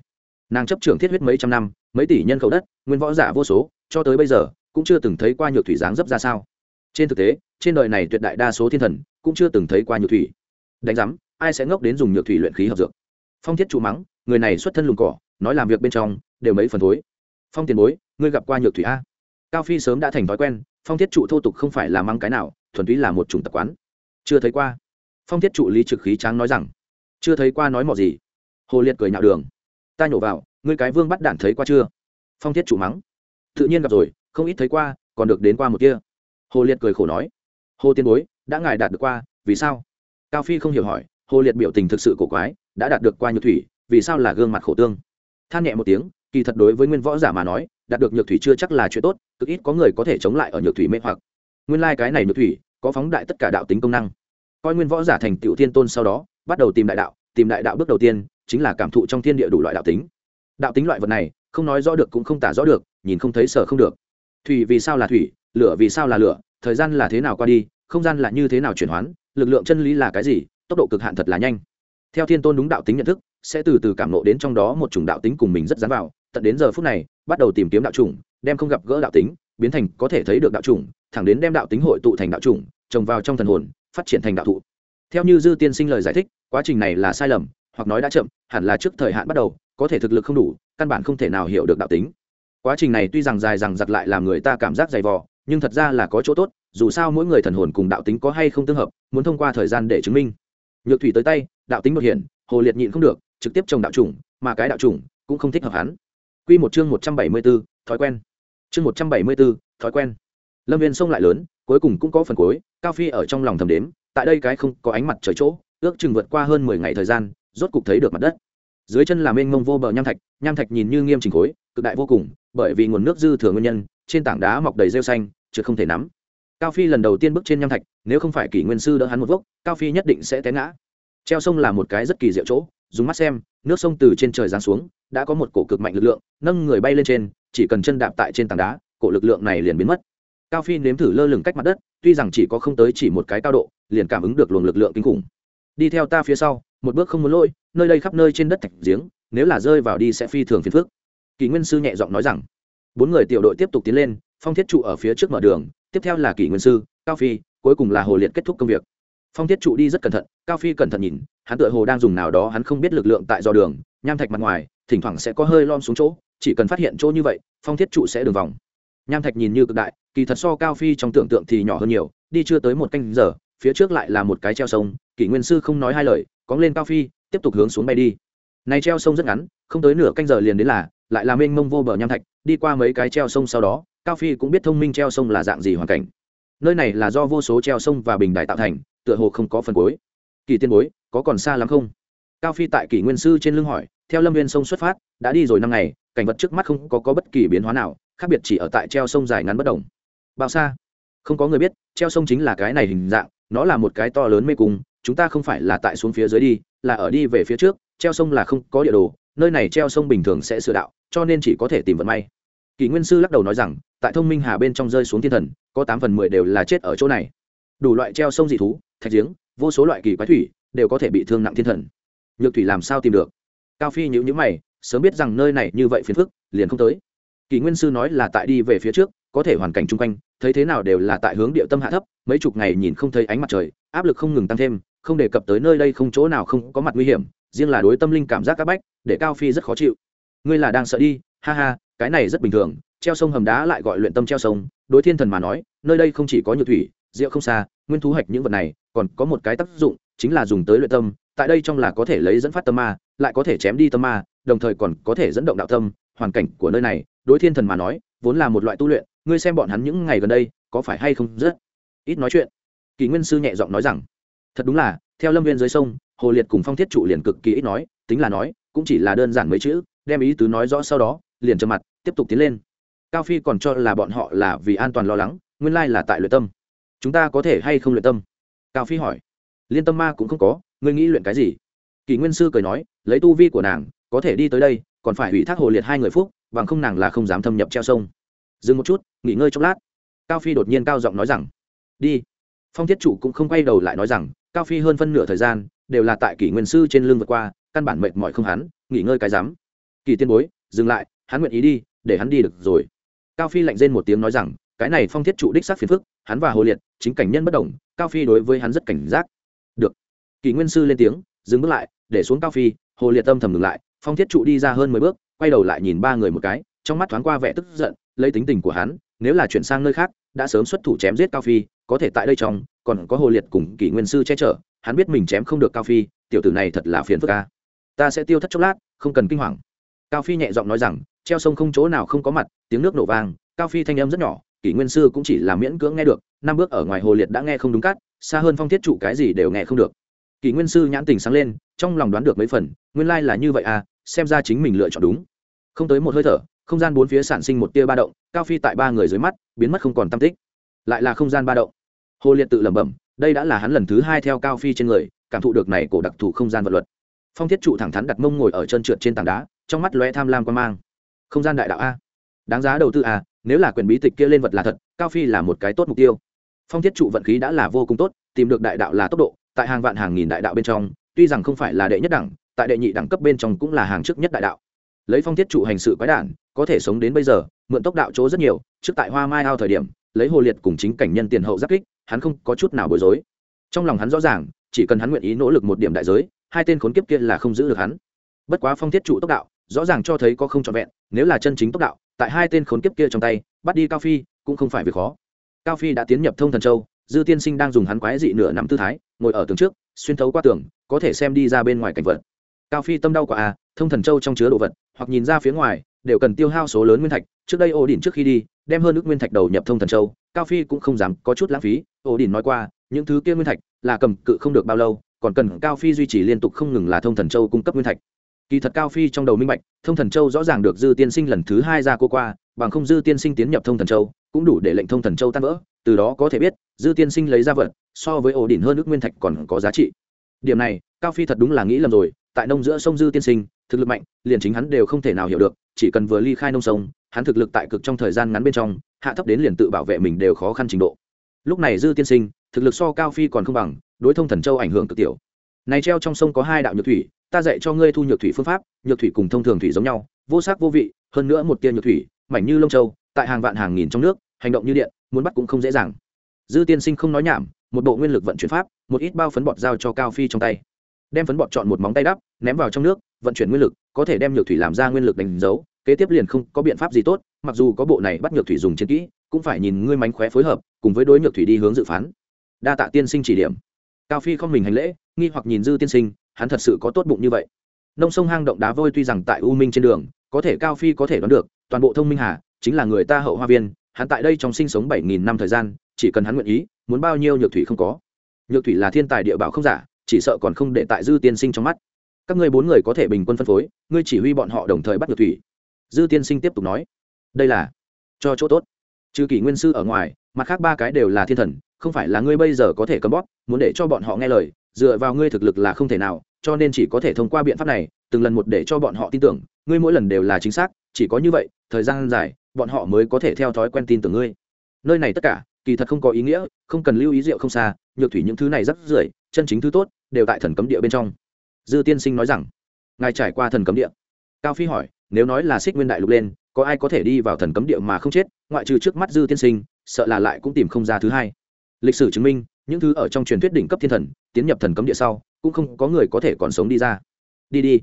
A: nàng chấp trưởng thiết huyết mấy trăm năm, mấy tỷ nhân khẩu đất, nguyên võ giả vô số, cho tới bây giờ, cũng chưa từng thấy qua nhược thủy dáng dấp ra sao. Trên thực tế, trên đời này tuyệt đại đa số thiên thần, cũng chưa từng thấy qua nhược thủy. Đánh giám, ai sẽ ngốc đến dùng nhược thủy luyện khí hợp dược? Phong thiết trụ mắng, người này xuất thân lùng cỏ, nói làm việc bên trong, đều mấy phần thối. Phong tiền bối, ngươi gặp qua nhược thủy a? Cao phi sớm đã thành thói quen, phong thiết trụ thô tục không phải là măng cái nào, thuần túy là một chủng tập quán. Chưa thấy qua. Phong thiết trụ lý trực khí tráng nói rằng, chưa thấy qua nói mò gì. Hồ liệt cười nhạo đường ta nhổ vào, ngươi cái vương bắt đản thấy qua chưa? Phong thiết trụ mắng. Tự nhiên gặp rồi, không ít thấy qua, còn được đến qua một kia hồ liệt cười khổ nói. Hồ tiên bối, đã ngài đạt được qua, vì sao? Cao phi không hiểu hỏi, hồ liệt biểu tình thực sự cổ quái, đã đạt được qua nhược thủy, vì sao là gương mặt khổ tương? Than nhẹ một tiếng, kỳ thật đối với nguyên võ giả mà nói, đạt được nhược thủy chưa chắc là chuyện tốt, cực ít có người có thể chống lại ở nhược thủy mê hoặc. Nguyên lai、like、cái này nhược thủy, có phóng đại tất cả đạo tính công năng. Coi nguyên võ giả thành tựu thiên tôn sau đó, bắt đầu tìm đại đạo, tìm đại đạo bước đầu tiên chính là cảm thụ trong thiên địa đủ loại đạo tính. Đạo tính loại vật này, không nói rõ được cũng không tả rõ được, nhìn không thấy sở không được. Thủy vì sao là thủy, lửa vì sao là lửa, thời gian là thế nào qua đi, không gian là như thế nào chuyển hoán, lực lượng chân lý là cái gì, tốc độ cực hạn thật là nhanh. Theo thiên tôn đúng đạo tính nhận thức, sẽ từ từ cảm nộ đến trong đó một chủng đạo tính cùng mình rất dán vào, tận đến giờ phút này, bắt đầu tìm kiếm đạo chủng, đem không gặp gỡ đạo tính, biến thành có thể thấy được đạo chủng, thẳng đến đem đạo tính hội tụ thành đạo chủng, trồng vào trong thần hồn, phát triển thành đạo thụ. Theo như dư tiên sinh lời giải thích, quá trình này là sai lầm hoặc nói đã chậm hẳn là trước thời hạn bắt đầu có thể thực lực không đủ căn bản không thể nào hiểu được đạo tính quá trình này tuy rằng dài rằng giặc lại làm người ta cảm giác dày vò nhưng thật ra là có chỗ tốt dù sao mỗi người thần hồn cùng đạo tính có hay không tương hợp muốn thông qua thời gian để chứng minh nhược thủy tới tay đạo tính đột hiện hồ liệt nhịn không được trực tiếp trồng đạo chủng mà cái đạo chủng cũng không thích hợp hắn Quy một chương 174, thói quen. Chương 174, thói quen. Lâm Viên sông lại lớn, cuối cùng cũng có phần cuối, Cao Phi ở trong lòng thầm đếm, tại đây cái không có ánh mặt trời chỗ, ước chừng vượt qua hơn 10 ngày thời gian, rốt cục thấy được mặt đất. Dưới chân là mênh mông vô bờ nham thạch, nham thạch nhìn như nghiêm chỉnh khối, cực đại vô cùng, bởi vì nguồn nước dư thừa nguyên nhân, trên tảng đá mọc đầy rêu xanh, chứ không thể nắm. Cao Phi lần đầu tiên bước trên nham thạch, nếu không phải Kỷ Nguyên sư đỡ hắn một vốc, Cao Phi nhất định sẽ té ngã. Treo sông là một cái rất kỳ diệu chỗ, dùng mắt xem, nước sông từ trên trời giáng xuống, đã có một cổ cực mạnh lực lượng nâng người bay lên trên chỉ cần chân đạp tại trên tảng đá cổ lực lượng này liền biến mất cao phi nếm thử lơ lửng cách mặt đất tuy rằng chỉ có không tới chỉ một cái cao độ liền cảm ứng được luồng lực lượng kinh khủng đi theo ta phía sau một bước không muốn lôi nơi đây khắp nơi trên đất thạch giếng, nếu là rơi vào đi sẽ phi thường phiền phức. Kỷ nguyên sư nhẹ giọng nói rằng. Bốn người tiểu đội tiếp tục tiến lên, phong thiết trụ ở phía trước mở đường, tiếp theo là kỷ nguyên sư, cao phi, cuối cùng là hồ liệt kết thúc công việc. Phong thiết trụ đi rất cẩn thận, cao phi cẩn thận nhìn, hắn tựa hồ đang dùng nào đó hắn không biết lực lượng tại do đường, nham thạch mặt ngoài, thỉnh thoảng sẽ có hơi lom xuống chỗ, chỉ cần phát hiện chỗ như vậy, phong thiết trụ sẽ đường vòng. Nham thạch nhìn như cực đại, kỳ thật so cao phi trong tưởng tượng thì nhỏ hơn nhiều, đi chưa tới một canh giờ, phía trước lại là một cái treo sông kỷ nguyên sư không nói hai lời cóng lên cao phi tiếp tục hướng xuống bay đi. Này treo sông rất ngắn không tới nửa canh giờ liền đến là lại là mênh mông vô bờ nham thạch đi qua mấy cái treo sông sau đó cao phi cũng biết thông minh treo sông là dạng gì hoàn cảnh. Nơi này là do vô số treo sông và bình đại tạo thành tựa hồ không có phần cuối. Kỳ tiên bối có còn xa lắm không? Cao phi tại kỷ nguyên sư trên lưng hỏi theo lâm viên sông xuất phát đã đi rồi năm ngày cảnh vật trước mắt không có, có bất kỳ biến hóa nào khác biệt chỉ ở tại treo sông dài ngắn bất đồng bao xa? Không có người biết treo sông chính là cái này hình dạng nó là một cái to lớn mê cung chúng ta không phải là tại xuống phía dưới đi, là ở đi về phía trước, treo sông là không có địa đồ, nơi này treo sông bình thường sẽ sửa đạo, cho nên chỉ có thể tìm vận may. Kỷ nguyên sư lắc đầu nói rằng, tại thông minh hà bên trong rơi xuống thiên thần, có tám phần mười đều là chết ở chỗ này. Đủ loại treo sông dị thú, thạch giếng, vô số loại kỳ quái thủy, đều có thể bị thương nặng thiên thần. Nhược thủy làm sao tìm được? Cao phi nhữ nhữ mày, sớm biết rằng nơi này như vậy phiền phức, liền không tới. Kỷ nguyên sư nói là tại đi về phía trước, có thể hoàn cảnh chung quanh thấy thế nào đều là tại hướng địa tâm hạ thấp, mấy chục ngày nhìn không thấy ánh mặt trời, áp lực không ngừng tăng thêm, không đề cập tới nơi đây không chỗ nào không có mặt nguy hiểm, riêng là đối tâm linh cảm giác các bách, để cao phi rất khó chịu. Ngươi là đang sợ đi, ha ha, cái này rất bình thường, treo sông hầm đá lại gọi luyện tâm treo sông, đối thiên thần mà nói, nơi đây không chỉ có nhược thủy, rượu không xa, nguyên thú hạch những vật này, còn có một cái tác dụng, chính là dùng tới luyện tâm, tại đây trong là có thể lấy dẫn phát tâm ma, lại có thể chém đi tâm ma, đồng thời còn có thể dẫn động đạo tâm, hoàn cảnh của nơi này, đối thiên thần mà nói, vốn là một loại tu luyện ngươi xem bọn hắn những ngày gần đây, có phải hay không rất ít nói chuyện? Kỳ nguyên sư nhẹ giọng nói rằng, thật đúng là, theo lâm viên dưới sông, hồ liệt cùng phong thiết trụ liền cực kỳ ít nói, tính là nói, cũng chỉ là đơn giản mấy chữ, đem ý tứ nói rõ sau đó, liền trầm mặt, tiếp tục tiến lên. Cao phi còn cho là bọn họ là vì an toàn lo lắng, nguyên lai là tại luyện tâm. Chúng ta có thể hay không luyện tâm? Cao phi hỏi. Liên tâm ma cũng không có, ngươi nghĩ luyện cái gì? Kỳ nguyên sư cười nói, lấy tu vi của nàng, có thể đi tới đây, còn phải ủy thác hồ liệt hai người phúc, bằng không nàng là không dám thâm nhập treo sông dừng một chút, nghỉ ngơi chốc lát. Cao phi đột nhiên cao giọng nói rằng, đi. Phong thiết chủ cũng không quay đầu lại nói rằng, cao phi hơn phân nửa thời gian đều là tại kỷ nguyên sư trên lưng vượt qua, căn bản mệt mỏi không hắn, nghỉ ngơi cái dám kỳ tiên bối, dừng lại, hắn nguyện ý đi, để hắn đi được rồi. Cao phi lạnh rên một tiếng nói rằng, cái này phong thiết trụ đích xác phiền phức, hắn và hồ liệt, chính cảnh nhân bất đồng, cao phi đối với hắn rất cảnh giác. Được. Kỳ nguyên sư lên tiếng, dừng bước lại, để xuống cao phi, hồ liệt tâm thầm ngừng lại, phong thiết trụ đi ra hơn mười bước, quay đầu lại nhìn ba người một cái, trong mắt thoáng qua vẻ tức giận lấy tính tình của hắn, nếu là chuyển sang nơi khác, đã sớm xuất thủ chém giết cao phi, có thể tại đây trong, còn có hồ liệt cùng kỷ nguyên sư che chở, hắn biết mình chém không được cao phi, tiểu tử này thật là phiền phức ca ta sẽ tiêu thất chốc lát, không cần kinh hoàng. Cao phi nhẹ giọng nói rằng, treo sông không chỗ nào không có mặt, tiếng nước nổ vang, cao phi thanh âm rất nhỏ, kỷ nguyên sư cũng chỉ là miễn cưỡng nghe được, năm bước ở ngoài hồ liệt đã nghe không đúng cát xa hơn phong thiết trụ cái gì đều nghe không được. Kỷ nguyên sư nhãn tình sáng lên, trong lòng đoán được mấy phần, nguyên lai là như vậy à xem ra chính mình lựa chọn đúng. Không tới một hơi thở không gian bốn phía sản sinh một tia ba động, cao phi tại ba người dưới mắt, biến mất không còn tam tích. Lại là không gian ba động. Hồ liệt tự lẩm bẩm, đây đã là hắn lần thứ hai theo cao phi trên người, cảm thụ được này cổ đặc thù không gian vật luật. Phong thiết trụ thẳng thắn đặt mông ngồi ở chân trượt trên tảng đá, trong mắt lóe tham lam quan mang. Không gian đại đạo a. Đáng giá đầu tư a, nếu là quyền bí tịch kia lên vật là thật, cao phi là một cái tốt mục tiêu. Phong thiết trụ vận khí đã là vô cùng tốt, tìm được đại đạo là tốc độ, tại hàng vạn hàng nghìn đại đạo bên trong, tuy rằng không phải là đệ nhất đẳng, tại đệ nhị đẳng cấp bên trong cũng là hàng trước nhất đại đạo lấy phong thiết trụ hành sự quái đản, có thể sống đến bây giờ, mượn tốc đạo chỗ rất nhiều, trước tại hoa mai ao thời điểm, lấy hồ liệt cùng chính cảnh nhân tiền hậu giáp kích, hắn không có chút nào bối rối. Trong lòng hắn rõ ràng, chỉ cần hắn nguyện ý nỗ lực một điểm đại giới, hai tên khốn kiếp kia là không giữ được hắn. Bất quá phong thiết trụ tốc đạo, rõ ràng cho thấy có không trọn vẹn, nếu là chân chính tốc đạo, tại hai tên khốn kiếp kia trong tay, bắt đi cao phi, cũng không phải việc khó. Cao phi đã tiến nhập thông thần châu, dư tiên sinh đang dùng hắn quái dị nửa nắm tư thái, ngồi ở tường trước, xuyên thấu qua tường, có thể xem đi ra bên ngoài cảnh vật cao phi tâm đau quả à? thông thần châu trong chứa đồ vật, hoặc nhìn ra phía ngoài, đều cần tiêu hao số lớn nguyên thạch, trước đây ổ đỉnh trước khi đi, đem hơn nước nguyên thạch đầu nhập thông thần châu, cao phi cũng không dám có chút lãng phí ổ đỉnh nói qua, những thứ kia nguyên thạch là cầm cự không được bao lâu, còn cần cao phi duy trì liên tục không ngừng là thông thần châu cung cấp nguyên thạch kỳ thật cao phi trong đầu minh bạch, thông thần châu rõ ràng được dư tiên sinh lần thứ hai ra cô qua, bằng không dư tiên sinh tiến nhập thông thần châu, cũng đủ để lệnh thông thần châu tan vỡ, từ đó có thể biết, dư tiên sinh lấy ra vật, so với ổ đỉnh hơn nước nguyên thạch còn có giá trị điểm này, cao phi thật đúng là nghĩ lầm rồi tại nông giữa sông dư tiên sinh, thực lực mạnh, liền chính hắn đều không thể nào hiểu được, chỉ cần vừa ly khai nông sông, hắn thực lực tại cực trong thời gian ngắn bên trong, hạ thấp đến liền tự bảo vệ mình đều khó khăn trình độ. Lúc này dư tiên sinh, thực lực so cao phi còn không bằng, đối thông thần châu ảnh hưởng cực tiểu. Này treo trong sông có hai đạo nhược thủy, ta dạy cho ngươi thu nhược thủy phương pháp, nhược thủy cùng thông thường thủy giống nhau, vô sắc vô vị, hơn nữa một tia nhược thủy, mảnh như lông châu, tại hàng vạn hàng nghìn trong nước, hành động như điện, muốn bắt cũng không dễ dàng. Dư tiên sinh không nói nhảm, một bộ nguyên lực vận chuyển pháp, một ít bao phấn bọt giao cho cao phi trong tay đem phấn bọt chọn một móng tay đắp, ném vào trong nước, vận chuyển nguyên lực, có thể đem nhược thủy làm ra nguyên lực đánh dấu, kế tiếp liền không có biện pháp gì tốt, mặc dù có bộ này bắt nhược thủy dùng chiến kỹ, cũng phải nhìn ngươi mánh khóe phối hợp, cùng với đối nhược thủy đi hướng dự phán. Đa tạ tiên sinh chỉ điểm. Cao phi không mình hành lễ, nghi hoặc nhìn dư tiên sinh, hắn thật sự có tốt bụng như vậy. Nông sông hang động đá vôi tuy rằng tại u minh trên đường, có thể cao phi có thể đoán được, toàn bộ thông minh hà, chính là người ta hậu hoa viên, hắn tại đây trong sinh sống bảy nghìn năm thời gian, chỉ cần hắn nguyện ý, muốn bao nhiêu nhược thủy không có. Nhược thủy là thiên tài địa bảo không giả chỉ sợ còn không để tại dư tiên sinh trong mắt. Các ngươi bốn người có thể bình quân phân phối, ngươi chỉ huy bọn họ đồng thời bắt nhược thủy. Dư tiên sinh tiếp tục nói, đây là cho chỗ tốt. Trừ kỷ nguyên sư ở ngoài, mặt khác ba cái đều là thiên thần, không phải là ngươi bây giờ có thể cấm bóp muốn để cho bọn họ nghe lời, dựa vào ngươi thực lực là không thể nào, cho nên chỉ có thể thông qua biện pháp này, từng lần một để cho bọn họ tin tưởng, ngươi mỗi lần đều là chính xác, chỉ có như vậy, thời gian dài, bọn họ mới có thể theo thói quen tin tưởng ngươi. Nơi này tất cả, kỳ thật không có ý nghĩa, không cần lưu ý rượu không xa, nhược thủy những thứ này rất rưởi, chân chính thứ tốt đều tại thần cấm địa bên trong. Dư tiên sinh nói rằng, ngài trải qua thần cấm địa? Cao phi hỏi, nếu nói là xích nguyên đại lục lên, có ai có thể đi vào thần cấm địa mà không chết? Ngoại trừ trước mắt dư tiên sinh, sợ là lại cũng tìm không ra thứ hai. Lịch sử chứng minh, những thứ ở trong truyền thuyết đỉnh cấp thiên thần, tiến nhập thần cấm địa sau, cũng không có người có thể còn sống đi ra. Đi đi.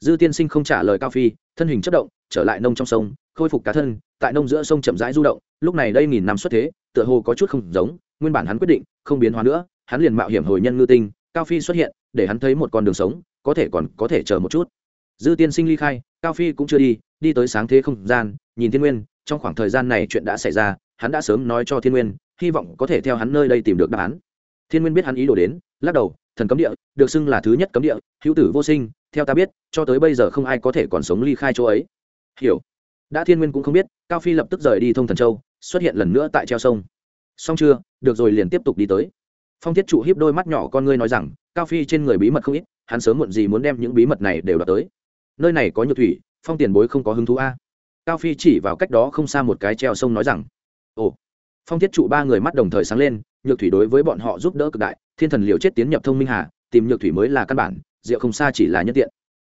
A: Dư tiên sinh không trả lời cao phi, thân hình chất động, trở lại nông trong sông, khôi phục cá thân, tại nông giữa sông chậm rãi du động, lúc này đây nghìn năm xuất thế, tựa hồ có chút không giống, nguyên bản hắn quyết định, không biến hóa nữa, hắn liền mạo hiểm hồi nhân ngư tinh cao phi xuất hiện, để hắn thấy một con đường sống, có thể còn có thể chờ một chút. Dư tiên sinh ly khai, cao phi cũng chưa đi đi tới sáng thế không gian, nhìn thiên nguyên, trong khoảng thời gian này chuyện đã xảy ra, hắn đã sớm nói cho thiên nguyên, hy vọng có thể theo hắn nơi đây tìm được đáp án. Thiên nguyên biết hắn ý đồ đến, lắc đầu, thần cấm địa, được xưng là thứ nhất cấm địa, hữu tử vô sinh, theo ta biết, cho tới bây giờ không ai có thể còn sống ly khai chỗ ấy. Hiểu. Đã thiên nguyên cũng không biết, cao phi lập tức rời đi thông thần châu, xuất hiện lần nữa tại treo sông. Xong chưa? Được rồi, liền tiếp tục đi tới phong thiết trụ hiếp đôi mắt nhỏ con ngươi nói rằng, cao phi trên người bí mật không ít, hắn sớm muộn gì muốn đem những bí mật này đều đọc tới. Nơi này có nhược thủy, phong tiền bối không có hứng thú a. Cao phi chỉ vào cách đó không xa một cái treo sông nói rằng, ồ. Phong thiết trụ ba người mắt đồng thời sáng lên, nhược thủy đối với bọn họ giúp đỡ cực đại, thiên thần liều chết tiến nhập thông minh hà, tìm nhược thủy mới là căn bản, rượu không xa chỉ là nhân tiện.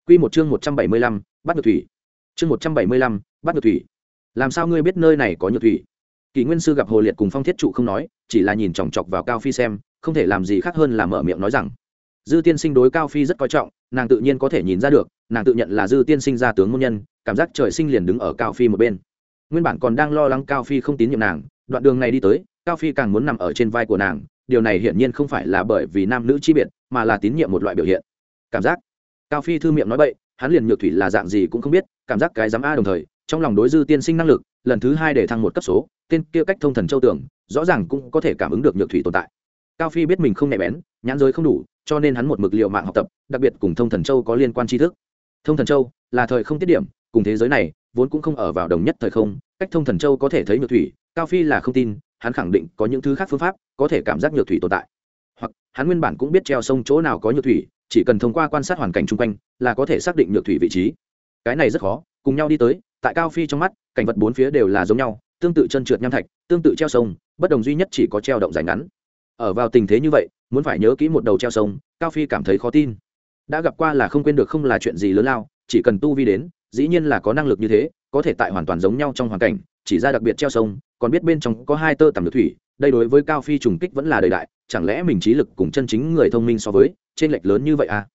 A: Q một chương một trăm bảy mươi lăm, bắt nhược thủy. Chương một trăm bảy mươi lăm, bắt nhược thủy. Làm sao ngươi biết nơi này có nhược thủy? Kỷ nguyên sư gặp hồ liệt cùng phong thiết trụ không nói, chỉ là nhìn chòng chọc vào cao phi xem không thể làm gì khác hơn là mở miệng nói rằng, dư tiên sinh đối cao phi rất coi trọng, nàng tự nhiên có thể nhìn ra được, nàng tự nhận là dư tiên sinh ra tướng môn nhân, cảm giác trời sinh liền đứng ở cao phi một bên. Nguyên bản còn đang lo lắng cao phi không tín nhiệm nàng, đoạn đường này đi tới, cao phi càng muốn nằm ở trên vai của nàng, điều này hiển nhiên không phải là bởi vì nam nữ chi biệt, mà là tín nhiệm một loại biểu hiện. Cảm giác. Cao phi thư miệng nói bậy, hắn liền nhược thủy là dạng gì cũng không biết, cảm giác cái dám a đồng thời, trong lòng đối dư tiên sinh năng lực, lần thứ hai để thăng một cấp số, tên kia cách thông thần châu tưởng, rõ ràng cũng có thể cảm ứng được nhược thủy tồn tại cao phi biết mình không nhạy bén, nhãn giới không đủ, cho nên hắn một mực liệu mạng học tập, đặc biệt cùng thông thần châu có liên quan tri thức. Thông thần châu là thời không tiết điểm, cùng thế giới này vốn cũng không ở vào đồng nhất thời không, cách thông thần châu có thể thấy nhược thủy, cao phi là không tin, hắn khẳng định có những thứ khác phương pháp có thể cảm giác nhược thủy tồn tại. Hoặc, hắn nguyên bản cũng biết treo sông chỗ nào có nhược thủy, chỉ cần thông qua quan sát hoàn cảnh chung quanh là có thể xác định nhược thủy vị trí. Cái này rất khó, cùng nhau đi tới, tại cao phi trong mắt, cảnh vật bốn phía đều là giống nhau, tương tự chân trượt nham thạch, tương tự treo sông, bất đồng duy nhất chỉ có treo động dài ngắn ở vào tình thế như vậy, muốn phải nhớ kỹ một đầu treo sông, cao phi cảm thấy khó tin. Đã gặp qua là không quên được không là chuyện gì lớn lao, chỉ cần tu vi đến, dĩ nhiên là có năng lực như thế, có thể tại hoàn toàn giống nhau trong hoàn cảnh, chỉ ra đặc biệt treo sông, còn biết bên trong có hai tơ tầm được thủy, đây đối với cao phi trùng kích vẫn là đời đại, chẳng lẽ mình trí lực cùng chân chính người thông minh so với, trên lệch lớn như vậy à?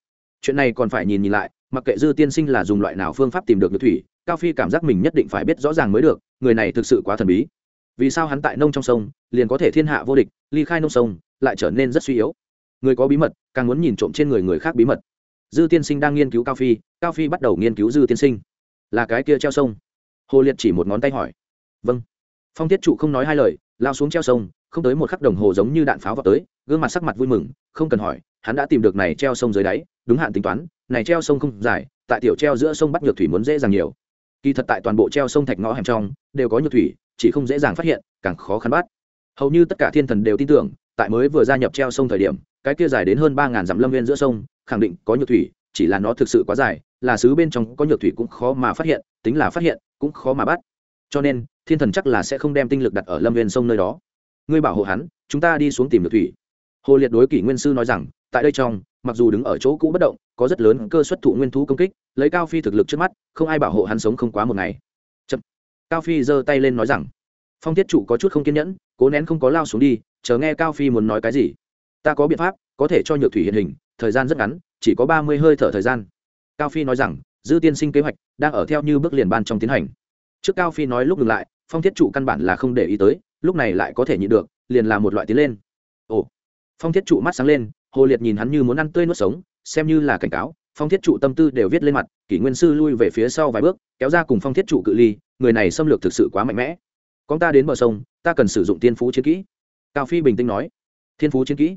A: Chuyện này còn phải nhìn nhìn lại, mặc kệ dư tiên sinh là dùng loại nào phương pháp tìm được được thủy, cao phi cảm giác mình nhất định phải biết rõ ràng mới được, người này thực sự quá thần bí vì sao hắn tại nông trong sông, liền có thể thiên hạ vô địch, ly khai nông sông, lại trở nên rất suy yếu. Người có bí mật, càng muốn nhìn trộm trên người người khác bí mật. Dư tiên sinh đang nghiên cứu cao phi cao phi bắt đầu nghiên cứu dư tiên sinh. Là cái kia treo sông. Hồ liệt chỉ một ngón tay hỏi. Vâng. Phong thiết trụ không nói hai lời, lao xuống treo sông, không tới một khắc đồng hồ giống như đạn pháo vào tới, gương mặt sắc mặt vui mừng, không cần hỏi, hắn đã tìm được này treo sông dưới đáy, đúng hạn tính toán, này treo sông không dài, tại tiểu treo giữa sông bắt nhược thủy muốn dễ dàng nhiều. Kỳ thật tại toàn bộ treo sông thạch ngõ hẻm trong, đều có nhược thủy chỉ không dễ dàng phát hiện, càng khó khăn bắt. Hầu như tất cả thiên thần đều tin tưởng, tại mới vừa gia nhập treo sông thời điểm, cái kia dài đến hơn ba ngàn dặm lâm viên giữa sông, khẳng định có nhược thủy, chỉ là nó thực sự quá dài, là xứ bên trong có nhược thủy cũng khó mà phát hiện, tính là phát hiện, cũng khó mà bắt. Cho nên, thiên thần chắc là sẽ không đem tinh lực đặt ở lâm viên sông nơi đó. Ngươi bảo hộ hắn, chúng ta đi xuống tìm nhược thủy. Hồ liệt đối kỷ nguyên sư nói rằng, tại đây trong, mặc dù đứng ở chỗ cũ bất động, có rất lớn cơ suất thụ nguyên thú công kích, lấy cao phi thực lực trước mắt, không ai bảo hộ hắn sống không quá một ngày cao phi giơ tay lên nói rằng, phong thiết trụ có chút không kiên nhẫn, cố nén không có lao xuống đi, chờ nghe cao phi muốn nói cái gì. Ta có biện pháp, có thể cho nhược thủy hiện hình, thời gian rất ngắn, chỉ có ba mươi hơi thở thời gian. Cao phi nói rằng, dư tiên sinh kế hoạch đang ở theo như bước liền ban trong tiến hành. Trước cao phi nói lúc ngừng lại, phong thiết trụ căn bản là không để ý tới, lúc này lại có thể nhịn được, liền là một loại tiến lên. Ồ. Phong thiết trụ mắt sáng lên, hồ liệt nhìn hắn như muốn ăn tươi nuốt sống, xem như là cảnh cáo, phong thiết trụ tâm tư đều viết lên mặt, kỷ nguyên sư lui về phía sau vài bước, kéo ra cùng phong thiết trụ cự ly người này xâm lược thực sự quá mạnh mẽ. Con ta đến bờ sông, ta cần sử dụng tiên phú chiến kỹ. Cao phi bình tĩnh nói. Thiên phú chiến kỹ.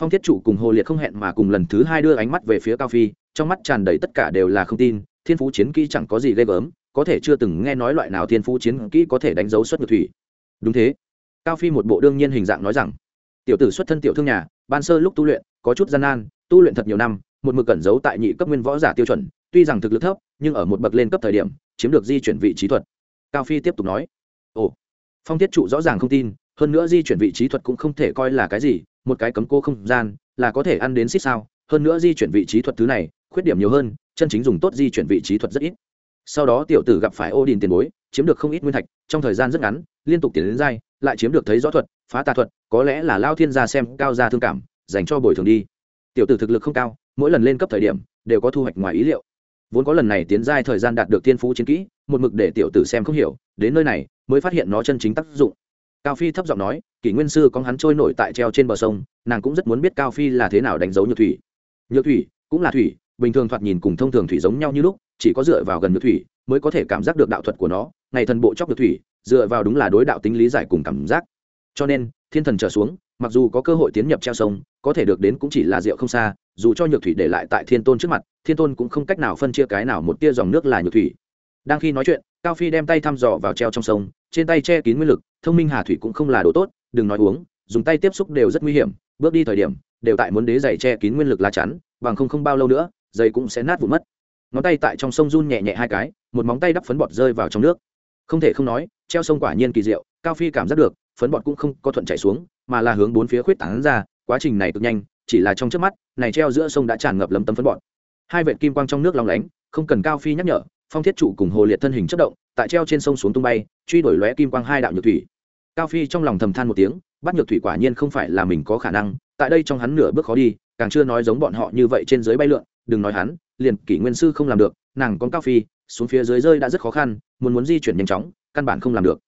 A: Phong thiết Chủ cùng hồ liệt không hẹn mà cùng lần thứ hai đưa ánh mắt về phía cao phi, trong mắt tràn đầy tất cả đều là không tin, thiên phú chiến kỹ chẳng có gì ghê gớm, có thể chưa từng nghe nói loại nào thiên phú chiến kỹ có thể đánh dấu xuất ngược thủy. Đúng thế. Cao phi một bộ đương nhiên hình dạng nói rằng, tiểu tử xuất thân tiểu thương nhà, ban sơ lúc tu luyện, có chút gian nan, tu luyện thật nhiều năm, một mực cẩn giấu tại nhị cấp nguyên võ giả tiêu chuẩn, tuy rằng thực lực thấp, nhưng ở một bậc lên cấp thời điểm, chiếm được di chuyển vị trí thuật cao phi tiếp tục nói, ồ, phong thiết trụ rõ ràng không tin, hơn nữa di chuyển vị trí thuật cũng không thể coi là cái gì, một cái cấm cô không gian là có thể ăn đến xích sao, hơn nữa di chuyển vị trí thuật thứ này, khuyết điểm nhiều hơn, chân chính dùng tốt di chuyển vị trí thuật rất ít. Sau đó tiểu tử gặp phải ô đình tiền bối, chiếm được không ít nguyên thạch, trong thời gian rất ngắn, liên tục tiến đến dai lại chiếm được thấy rõ thuật, phá tà thuật, có lẽ là lao thiên gia xem cao gia thương cảm, dành cho bồi thường đi. Tiểu tử thực lực không cao, mỗi lần lên cấp thời điểm, đều có thu hoạch ngoài ý liệu vốn có lần này tiến giai thời gian đạt được thiên phú chiến kỹ, một mực để tiểu tử xem không hiểu, đến nơi này mới phát hiện nó chân chính tác dụng. Cao phi thấp giọng nói, kỷ nguyên sư có hắn trôi nổi tại treo trên bờ sông, nàng cũng rất muốn biết cao phi là thế nào đánh dấu nhược thủy. Nhược thủy cũng là thủy, bình thường thoạt nhìn cùng thông thường thủy giống nhau như lúc, chỉ có dựa vào gần nhược thủy mới có thể cảm giác được đạo thuật của nó, ngày thần bộ chóc nhược thủy, dựa vào đúng là đối đạo tính lý giải cùng cảm giác. Cho nên, thiên thần trở xuống, mặc dù có cơ hội tiến nhập treo sông, có thể được đến cũng chỉ là rượu không xa dù cho nhược thủy để lại tại thiên tôn trước mặt, thiên tôn cũng không cách nào phân chia cái nào một tia dòng nước là nhược thủy. Đang khi nói chuyện, cao phi đem tay thăm dò vào treo trong sông, trên tay che kín nguyên lực, thông minh hà thủy cũng không là đồ tốt, đừng nói uống, dùng tay tiếp xúc đều rất nguy hiểm, bước đi thời điểm, đều tại muốn đế giày che kín nguyên lực lá chắn, bằng không không bao lâu nữa, giày cũng sẽ nát vụn mất. Ngón tay tại trong sông run nhẹ nhẹ hai cái, một móng tay đắp phấn bọt rơi vào trong nước. Không thể không nói, treo sông quả nhiên kỳ diệu, cao phi cảm giác được, phấn bọt cũng không có thuận chảy xuống, mà là hướng bốn phía khuyết tảng ra, quá trình này cực nhanh chỉ là trong trước mắt, này treo giữa sông đã tràn ngập lấm tấm phân bọt hai vệt kim quang trong nước long lánh, không cần cao phi nhắc nhở, phong thiết trụ cùng hồ liệt thân hình chất động, tại treo trên sông xuống tung bay, truy đuổi lóe kim quang hai đạo nhược thủy. Cao phi trong lòng thầm than một tiếng, bắt nhược thủy quả nhiên không phải là mình có khả năng, tại đây trong hắn nửa bước khó đi, càng chưa nói giống bọn họ như vậy trên dưới bay lượn, đừng nói hắn, liền kỷ nguyên sư không làm được, nàng con cao phi, xuống phía dưới rơi đã rất khó khăn, muốn muốn di chuyển nhanh chóng, căn bản không làm được.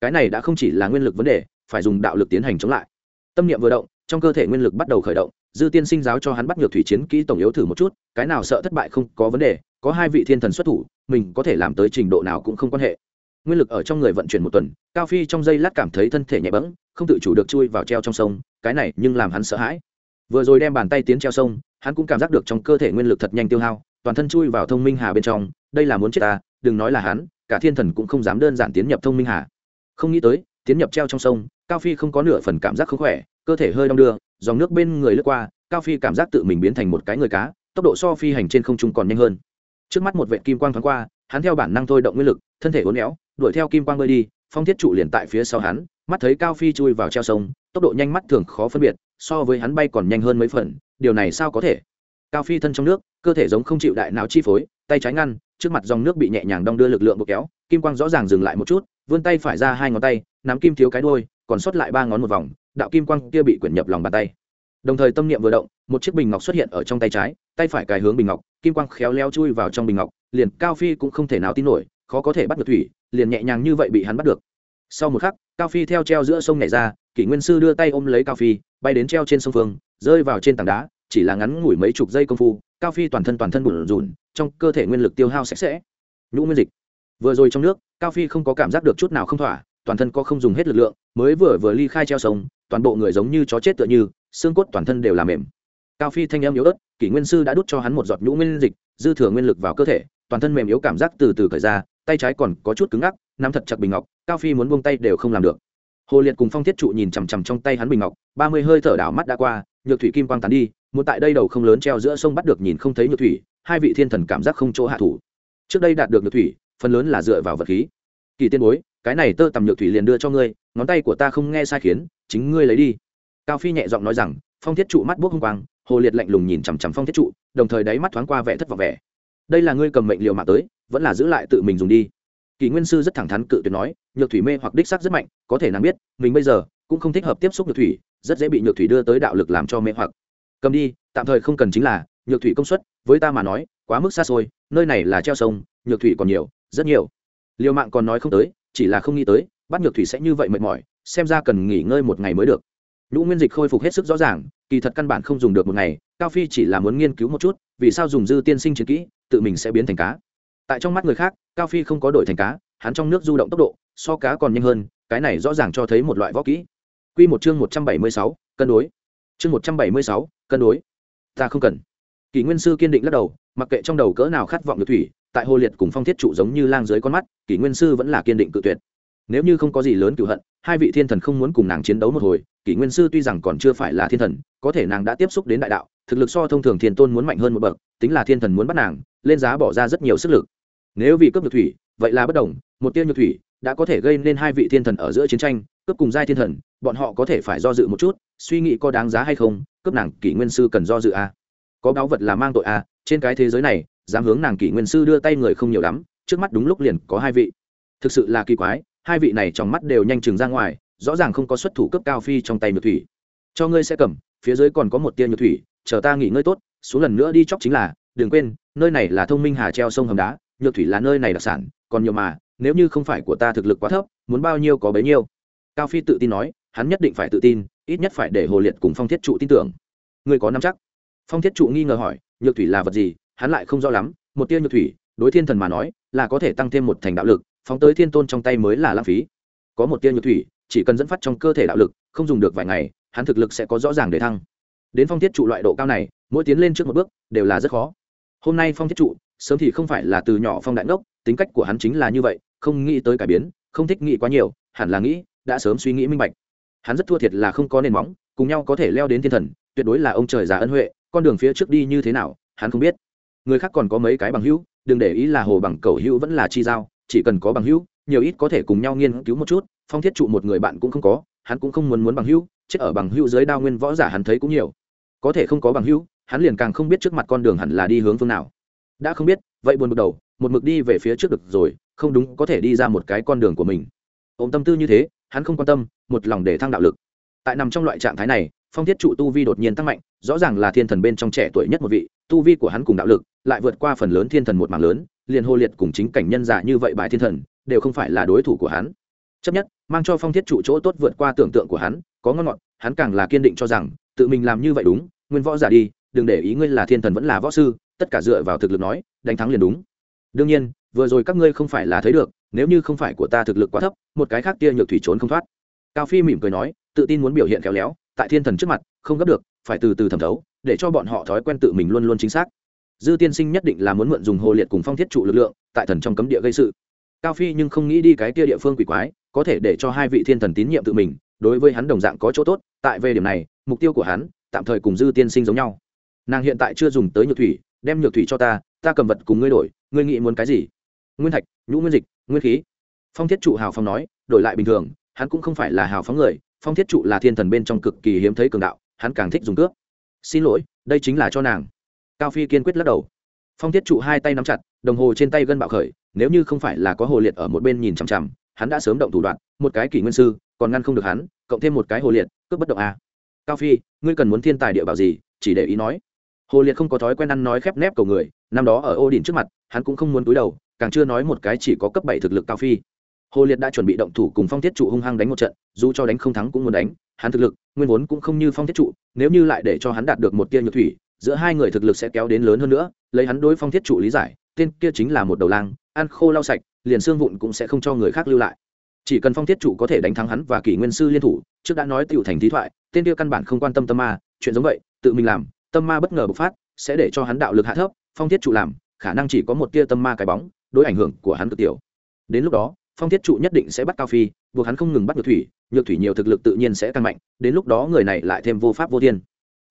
A: Cái này đã không chỉ là nguyên lực vấn đề, phải dùng đạo lực tiến hành chống lại. Tâm niệm vừa động, trong cơ thể nguyên lực bắt đầu khởi động dư tiên sinh giáo cho hắn bắt nhược thủy chiến kỹ tổng yếu thử một chút, cái nào sợ thất bại không có vấn đề, có hai vị thiên thần xuất thủ, mình có thể làm tới trình độ nào cũng không quan hệ. Nguyên lực ở trong người vận chuyển một tuần, cao phi trong giây lát cảm thấy thân thể nhẹ bẫng, không tự chủ được chui vào treo trong sông, cái này nhưng làm hắn sợ hãi. Vừa rồi đem bàn tay tiến treo sông, hắn cũng cảm giác được trong cơ thể nguyên lực thật nhanh tiêu hao, toàn thân chui vào thông minh hà bên trong, đây là muốn chết ta, đừng nói là hắn, cả thiên thần cũng không dám đơn giản tiến nhập thông minh hà. Không nghĩ tới, tiến nhập treo trong sông, cao phi không có nửa phần cảm giác không khỏe, cơ thể hơi đong đưa dòng nước bên người lướt qua, cao phi cảm giác tự mình biến thành một cái người cá, tốc độ so phi hành trên không trung còn nhanh hơn. Trước mắt một vệ kim quang thoáng qua, hắn theo bản năng thôi động nguyên lực, thân thể uốn éo, đuổi theo kim quang bơi đi, phong thiết trụ liền tại phía sau hắn, mắt thấy cao phi chui vào treo sông, tốc độ nhanh mắt thường khó phân biệt, so với hắn bay còn nhanh hơn mấy phần, điều này sao có thể? Cao phi thân trong nước, cơ thể giống không chịu đại não chi phối, tay trái ngăn, trước mặt dòng nước bị nhẹ nhàng đong đưa lực lượng bộ kéo, kim quang rõ ràng dừng lại một chút, vươn tay phải ra hai ngón tay, nắm kim thiếu cái đôi còn sót lại ba ngón một vòng đạo kim quang kia bị quyển nhập lòng bàn tay. Đồng thời tâm niệm vừa động, một chiếc bình ngọc xuất hiện ở trong tay trái, tay phải cài hướng bình ngọc, kim quang khéo léo chui vào trong bình ngọc, liền cao phi cũng không thể nào tin nổi, khó có thể bắt được thủy, liền nhẹ nhàng như vậy bị hắn bắt được. Sau một khắc, cao phi theo treo giữa sông nhảy ra, kỷ nguyên sư đưa tay ôm lấy cao phi, bay đến treo trên sông phương, rơi vào trên tảng đá, chỉ là ngắn ngủi mấy chục giây công phu, cao phi toàn thân toàn thân bùn rùn, trong cơ thể nguyên lực tiêu hao sạch sẽ. Nhũ nguyên dịch. Vừa rồi trong nước, cao phi không có cảm giác được chút nào không thỏa toàn thân có không dùng hết lực lượng, mới vừa vừa ly khai treo sông, toàn bộ người giống như chó chết tựa như, xương cốt toàn thân đều là mềm. Cao phi thanh âm yếu ớt, kỷ nguyên sư đã đút cho hắn một giọt nhũ nguyên dịch, dư thừa nguyên lực vào cơ thể, toàn thân mềm yếu cảm giác từ từ khởi ra, tay trái còn có chút cứng ngắc, nắm thật chặt bình ngọc, cao phi muốn buông tay đều không làm được. Hồ liệt cùng phong thiết trụ nhìn chằm chằm trong tay hắn bình ngọc, ba mươi hơi thở đảo mắt đã qua, nhược thủy kim quang tán đi, muốn tại đây đầu không lớn treo giữa sông bắt được nhìn không thấy nhược thủy, hai vị thiên thần cảm giác không chỗ hạ thủ. Trước đây đạt được nhược thủy, phần lớn là dựa vào vật khí. Kỳ tiên bối cái này tơ tầm nhược thủy liền đưa cho ngươi, ngón tay của ta không nghe sai khiến, chính ngươi lấy đi. Cao phi nhẹ giọng nói rằng, phong thiết trụ mắt buốc hung quang, hồ liệt lạnh lùng nhìn chằm chằm phong thiết trụ, đồng thời đáy mắt thoáng qua vẻ thất vọng vẻ. Đây là ngươi cầm mệnh liều mạng tới, vẫn là giữ lại tự mình dùng đi. Kỳ nguyên sư rất thẳng thắn cự tuyệt nói, nhược thủy mê hoặc đích sắc rất mạnh, có thể nàng biết, mình bây giờ cũng không thích hợp tiếp xúc nhược thủy, rất dễ bị nhược thủy đưa tới đạo lực làm cho mê hoặc. Cầm đi, tạm thời không cần chính là nhược thủy công suất, với ta mà nói, quá mức xa xôi, nơi này là treo sông, nhược thủy còn nhiều, rất nhiều. Liều mạng còn nói không tới chỉ là không nghĩ tới, bắt nhược thủy sẽ như vậy mệt mỏi, xem ra cần nghỉ ngơi một ngày mới được. Nhũ nguyên dịch khôi phục hết sức rõ ràng, kỳ thật căn bản không dùng được một ngày, cao phi chỉ là muốn nghiên cứu một chút, vì sao dùng dư tiên sinh chiến kỹ, tự mình sẽ biến thành cá. Tại trong mắt người khác, cao phi không có đổi thành cá, hắn trong nước du động tốc độ, so cá còn nhanh hơn, cái này rõ ràng cho thấy một loại võ kỹ. Q một chương một trăm bảy mươi sáu, cân đối. Chương một trăm bảy mươi sáu, cân đối. Ta không cần. Kỷ nguyên sư kiên định lắc đầu, mặc kệ trong đầu cỡ nào khát vọng được thủy tại hồ liệt cùng phong thiết trụ giống như lang dưới con mắt, kỷ nguyên sư vẫn là kiên định cự tuyệt nếu như không có gì lớn cựu hận, hai vị thiên thần không muốn cùng nàng chiến đấu một hồi, kỷ nguyên sư tuy rằng còn chưa phải là thiên thần, có thể nàng đã tiếp xúc đến đại đạo, thực lực so thông thường thiên tôn muốn mạnh hơn một bậc, tính là thiên thần muốn bắt nàng, lên giá bỏ ra rất nhiều sức lực nếu vì cướp được thủy, vậy là bất đồng, một tiêu nhược thủy đã có thể gây nên hai vị thiên thần ở giữa chiến tranh, cướp cùng giai thiên thần, bọn họ có thể phải do dự một chút, suy nghĩ có đáng giá hay không, cướp nàng kỷ nguyên sư cần do dự a à. có báu vật là mang tội a à. trên cái thế giới này dám hướng nàng kỷ nguyên sư đưa tay người không nhiều lắm, trước mắt đúng lúc liền có hai vị. Thực sự là kỳ quái, hai vị này trong mắt đều nhanh chừng ra ngoài, rõ ràng không có xuất thủ cấp cao phi trong tay nhược thủy. Cho ngươi sẽ cầm, phía dưới còn có một tia nhược thủy, chờ ta nghỉ ngơi tốt số lần nữa đi chóc chính là, đừng quên, nơi này là thông minh hà treo sông hầm đá, nhược thủy là nơi này đặc sản, còn nhiều mà, nếu như không phải của ta thực lực quá thấp, muốn bao nhiêu có bấy nhiêu. Cao phi tự tin nói, hắn nhất định phải tự tin, ít nhất phải để hồ liệt cùng phong thiết trụ tin tưởng. Ngươi có nắm chắc? Phong thiết trụ nghi ngờ hỏi, nhược thủy là vật gì hắn lại không rõ lắm, một tia nhược thủy, đối thiên thần mà nói, là có thể tăng thêm một thành đạo lực, phóng tới thiên tôn trong tay mới là lãng phí. Có một tia nhược thủy, chỉ cần dẫn phát trong cơ thể đạo lực, không dùng được vài ngày, hắn thực lực sẽ có rõ ràng để thăng. Đến phong thiết trụ loại độ cao này, mỗi tiến lên trước một bước, đều là rất khó. Hôm nay phong thiết trụ, sớm thì không phải là từ nhỏ phong đại ngốc, tính cách của hắn chính là như vậy, không nghĩ tới cải biến, không thích nghĩ quá nhiều, hẳn là nghĩ, đã sớm suy nghĩ minh bạch. Hắn rất thua thiệt là không có nền móng, cùng nhau có thể leo đến thiên thần, tuyệt đối là ông trời già ân huệ, con đường phía trước đi như thế nào, hắn không biết người khác còn có mấy cái bằng hữu, đừng để ý là hồ bằng cầu hữu vẫn là chi giao, chỉ cần có bằng hữu, nhiều ít có thể cùng nhau nghiên cứu một chút, phong thiết trụ một người bạn cũng không có, hắn cũng không muốn muốn bằng hữu, chết ở bằng hữu dưới đao nguyên võ giả hắn thấy cũng nhiều. Có thể không có bằng hữu, hắn liền càng không biết trước mặt con đường hẳn là đi hướng phương nào. Đã không biết, vậy buồn bực đầu, một mực đi về phía trước được rồi, không đúng, có thể đi ra một cái con đường của mình. Ôm tâm tư như thế, hắn không quan tâm, một lòng để thăng đạo lực. Tại nằm trong loại trạng thái này, phong thiết trụ tu vi đột nhiên tăng mạnh, rõ ràng là thiên thần bên trong trẻ tuổi nhất một vị, tu vi của hắn cùng đạo lực lại vượt qua phần lớn thiên thần một mảng lớn, liền hô liệt cùng chính cảnh nhân giả như vậy bài thiên thần, đều không phải là đối thủ của hắn. Chấp nhất, mang cho phong thiết trụ chỗ tốt vượt qua tưởng tượng của hắn, có ngon ngọt, hắn càng là kiên định cho rằng, tự mình làm như vậy đúng, nguyên võ giả đi, đừng để ý ngươi là thiên thần vẫn là võ sư, tất cả dựa vào thực lực nói, đánh thắng liền đúng. Đương nhiên, vừa rồi các ngươi không phải là thấy được, nếu như không phải của ta thực lực quá thấp, một cái khác kia nhược thủy trốn không thoát. Cao phi mỉm cười nói, tự tin muốn biểu hiện khéo léo, tại thiên thần trước mặt, không gấp được, phải từ từ thẩm thấu, để cho bọn họ thói quen tự mình luôn luôn chính xác dư tiên sinh nhất định là muốn mượn dùng hồ liệt cùng phong thiết trụ lực lượng, tại thần trong cấm địa gây sự. Cao phi nhưng không nghĩ đi cái kia địa phương quỷ quái, có thể để cho hai vị thiên thần tín nhiệm tự mình, đối với hắn đồng dạng có chỗ tốt, tại về điểm này, mục tiêu của hắn, tạm thời cùng dư tiên sinh giống nhau. Nàng hiện tại chưa dùng tới nhược thủy, đem nhược thủy cho ta ta cầm vật cùng ngươi đổi, ngươi nghĩ muốn cái gì? Nguyên thạch, nhũ nguyên dịch, nguyên khí. Phong thiết trụ hào phong nói, đổi lại bình thường, hắn cũng không phải là hào phóng người, phong thiết trụ là thiên thần bên trong cực kỳ hiếm thấy cường đạo, hắn càng thích dùng cướp. Xin lỗi, đây chính là cho nàng cao phi kiên quyết lắc đầu. Phong thiết trụ hai tay nắm chặt, đồng hồ trên tay gân bạo khởi, nếu như không phải là có hồ liệt ở một bên nhìn chằm chằm, hắn đã sớm động thủ đoạn, một cái kỷ nguyên sư, còn ngăn không được hắn, cộng thêm một cái hồ liệt, cướp bất động à. cao phi, ngươi cần muốn thiên tài địa bảo gì, chỉ để ý nói. Hồ liệt không có thói quen ăn nói khép nép cầu người, năm đó ở ô đình trước mặt, hắn cũng không muốn túi đầu, càng chưa nói một cái chỉ có cấp bảy thực lực cao phi. Hồ liệt đã chuẩn bị động thủ cùng phong thiết trụ hung hăng đánh một trận, dù cho đánh không thắng cũng muốn đánh, hắn thực lực, nguyên vốn cũng không như phong thiết trụ, nếu như lại để cho hắn đạt được một tia nhược thủy giữa hai người thực lực sẽ kéo đến lớn hơn nữa, lấy hắn đối phong thiết trụ lý giải, tên kia chính là một đầu lang, ăn khô lau sạch, liền xương vụn cũng sẽ không cho người khác lưu lại. Chỉ cần phong thiết trụ có thể đánh thắng hắn và kỷ nguyên sư liên thủ, trước đã nói tựu thành thí thoại, tên kia căn bản không quan tâm tâm ma, chuyện giống vậy, tự mình làm, tâm ma bất ngờ bộc phát, sẽ để cho hắn đạo lực hạ thấp, phong thiết trụ làm, khả năng chỉ có một tia tâm ma cái bóng, đối ảnh hưởng của hắn cực tiểu. Đến lúc đó, phong thiết trụ nhất định sẽ bắt cao phi, buộc hắn không ngừng bắt nhược thủy nhược thủy nhiều thực lực tự nhiên sẽ tăng mạnh, đến lúc đó người này lại thêm vô pháp vô thiên.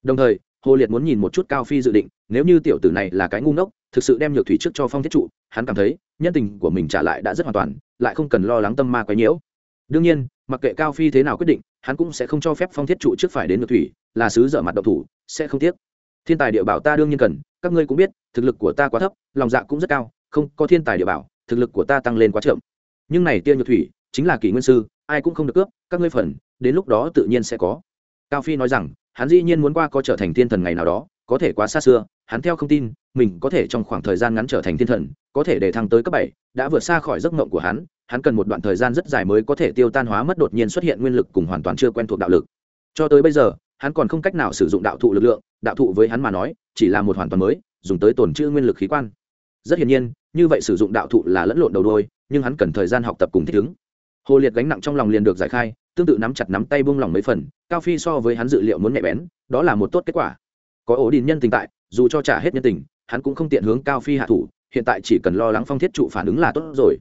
A: Đồng thời hồ liệt muốn nhìn một chút cao phi dự định, nếu như tiểu tử này là cái ngu ngốc, thực sự đem nhược thủy trước cho phong thiết trụ, hắn cảm thấy, nhân tình của mình trả lại đã rất hoàn toàn, lại không cần lo lắng tâm ma quấy nhiễu. Đương nhiên, mặc kệ cao phi thế nào quyết định, hắn cũng sẽ không cho phép phong thiết trụ trước phải đến Nhược thủy, là sứ dở mặt độc thủ, sẽ không tiếc. Thiên tài địa bảo ta đương nhiên cần, các ngươi cũng biết, thực lực của ta quá thấp, lòng dạ cũng rất cao, không có thiên tài địa bảo, thực lực của ta tăng lên quá chậm. Nhưng này tiên nhược thủy, chính là kỷ nguyên sư, ai cũng không được cướp, các ngươi phần, đến lúc đó tự nhiên sẽ có. Cao phi nói rằng hắn dĩ nhiên muốn qua có trở thành thiên thần ngày nào đó, có thể quá xa xưa, hắn theo không tin, mình có thể trong khoảng thời gian ngắn trở thành thiên thần, có thể để thăng tới cấp bảy, đã vượt xa khỏi giấc mộng của hắn hắn cần một đoạn thời gian rất dài mới có thể tiêu tan hóa mất đột nhiên xuất hiện nguyên lực cùng hoàn toàn chưa quen thuộc đạo lực. Cho tới bây giờ, hắn còn không cách nào sử dụng đạo thụ lực lượng, đạo thụ với hắn mà nói, chỉ là một hoàn toàn mới, dùng tới tổn chữ nguyên lực khí quan. Rất hiển nhiên, như vậy sử dụng đạo thụ là lẫn lộn đầu đôi nhưng hắn cần thời gian học tập cùng thích ứng. Hồ liệt gánh nặng trong lòng liền được giải khai tương tự nắm chặt nắm tay buông lỏng mấy phần, cao phi so với hắn dự liệu muốn nhạy bén, đó là một tốt kết quả. Có ổ đình nhân tình tại, dù cho trả hết nhân tình, hắn cũng không tiện hướng cao phi hạ thủ, hiện tại chỉ cần lo lắng phong thiết trụ phản ứng là tốt rồi.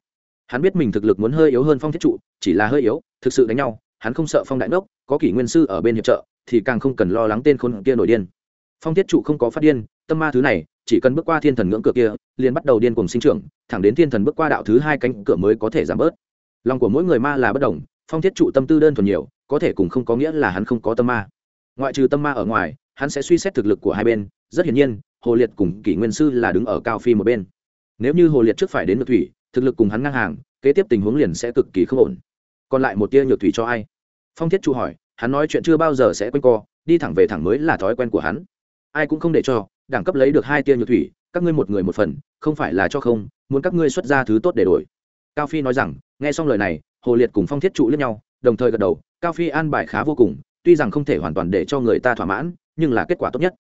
A: Hắn biết mình thực lực muốn hơi yếu hơn phong thiết trụ, chỉ là hơi yếu, thực sự đánh nhau, hắn không sợ phong đại đốc có kỷ nguyên sư ở bên hiệp trợ, thì càng không cần lo lắng tên khốn kia nổi điên. Phong thiết trụ không có phát điên, tâm ma thứ này, chỉ cần bước qua thiên thần ngưỡng cửa kia, liền bắt đầu điên cùng sinh trưởng, thẳng đến thiên thần bước qua đạo thứ hai cánh cửa mới có thể giảm bớt. Lòng của mỗi người ma là bất đồng phong thiết trụ tâm tư đơn thuần nhiều, có thể cùng không có nghĩa là hắn không có tâm ma. Ngoại trừ tâm ma ở ngoài, hắn sẽ suy xét thực lực của hai bên, rất hiển nhiên, hồ liệt cùng kỷ nguyên sư là đứng ở cao phi một bên. Nếu như hồ liệt trước phải đến Nhược thủy, thực lực cùng hắn ngang hàng, kế tiếp tình huống liền sẽ cực kỳ không ổn. Còn lại một tia nhược thủy cho ai? Phong thiết trụ hỏi, hắn nói chuyện chưa bao giờ sẽ quanh co, đi thẳng về thẳng mới là thói quen của hắn. Ai cũng không để cho, đẳng cấp lấy được hai tia nhược thủy, các ngươi một người một phần, không phải là cho không, muốn các ngươi xuất ra thứ tốt để đổi. Cao phi nói rằng, nghe xong lời này hồ liệt cùng phong thiết trụ lẫn nhau, đồng thời gật đầu, cao phi an bài khá vô cùng, tuy rằng không thể hoàn toàn để cho người ta thỏa mãn, nhưng là kết quả tốt nhất.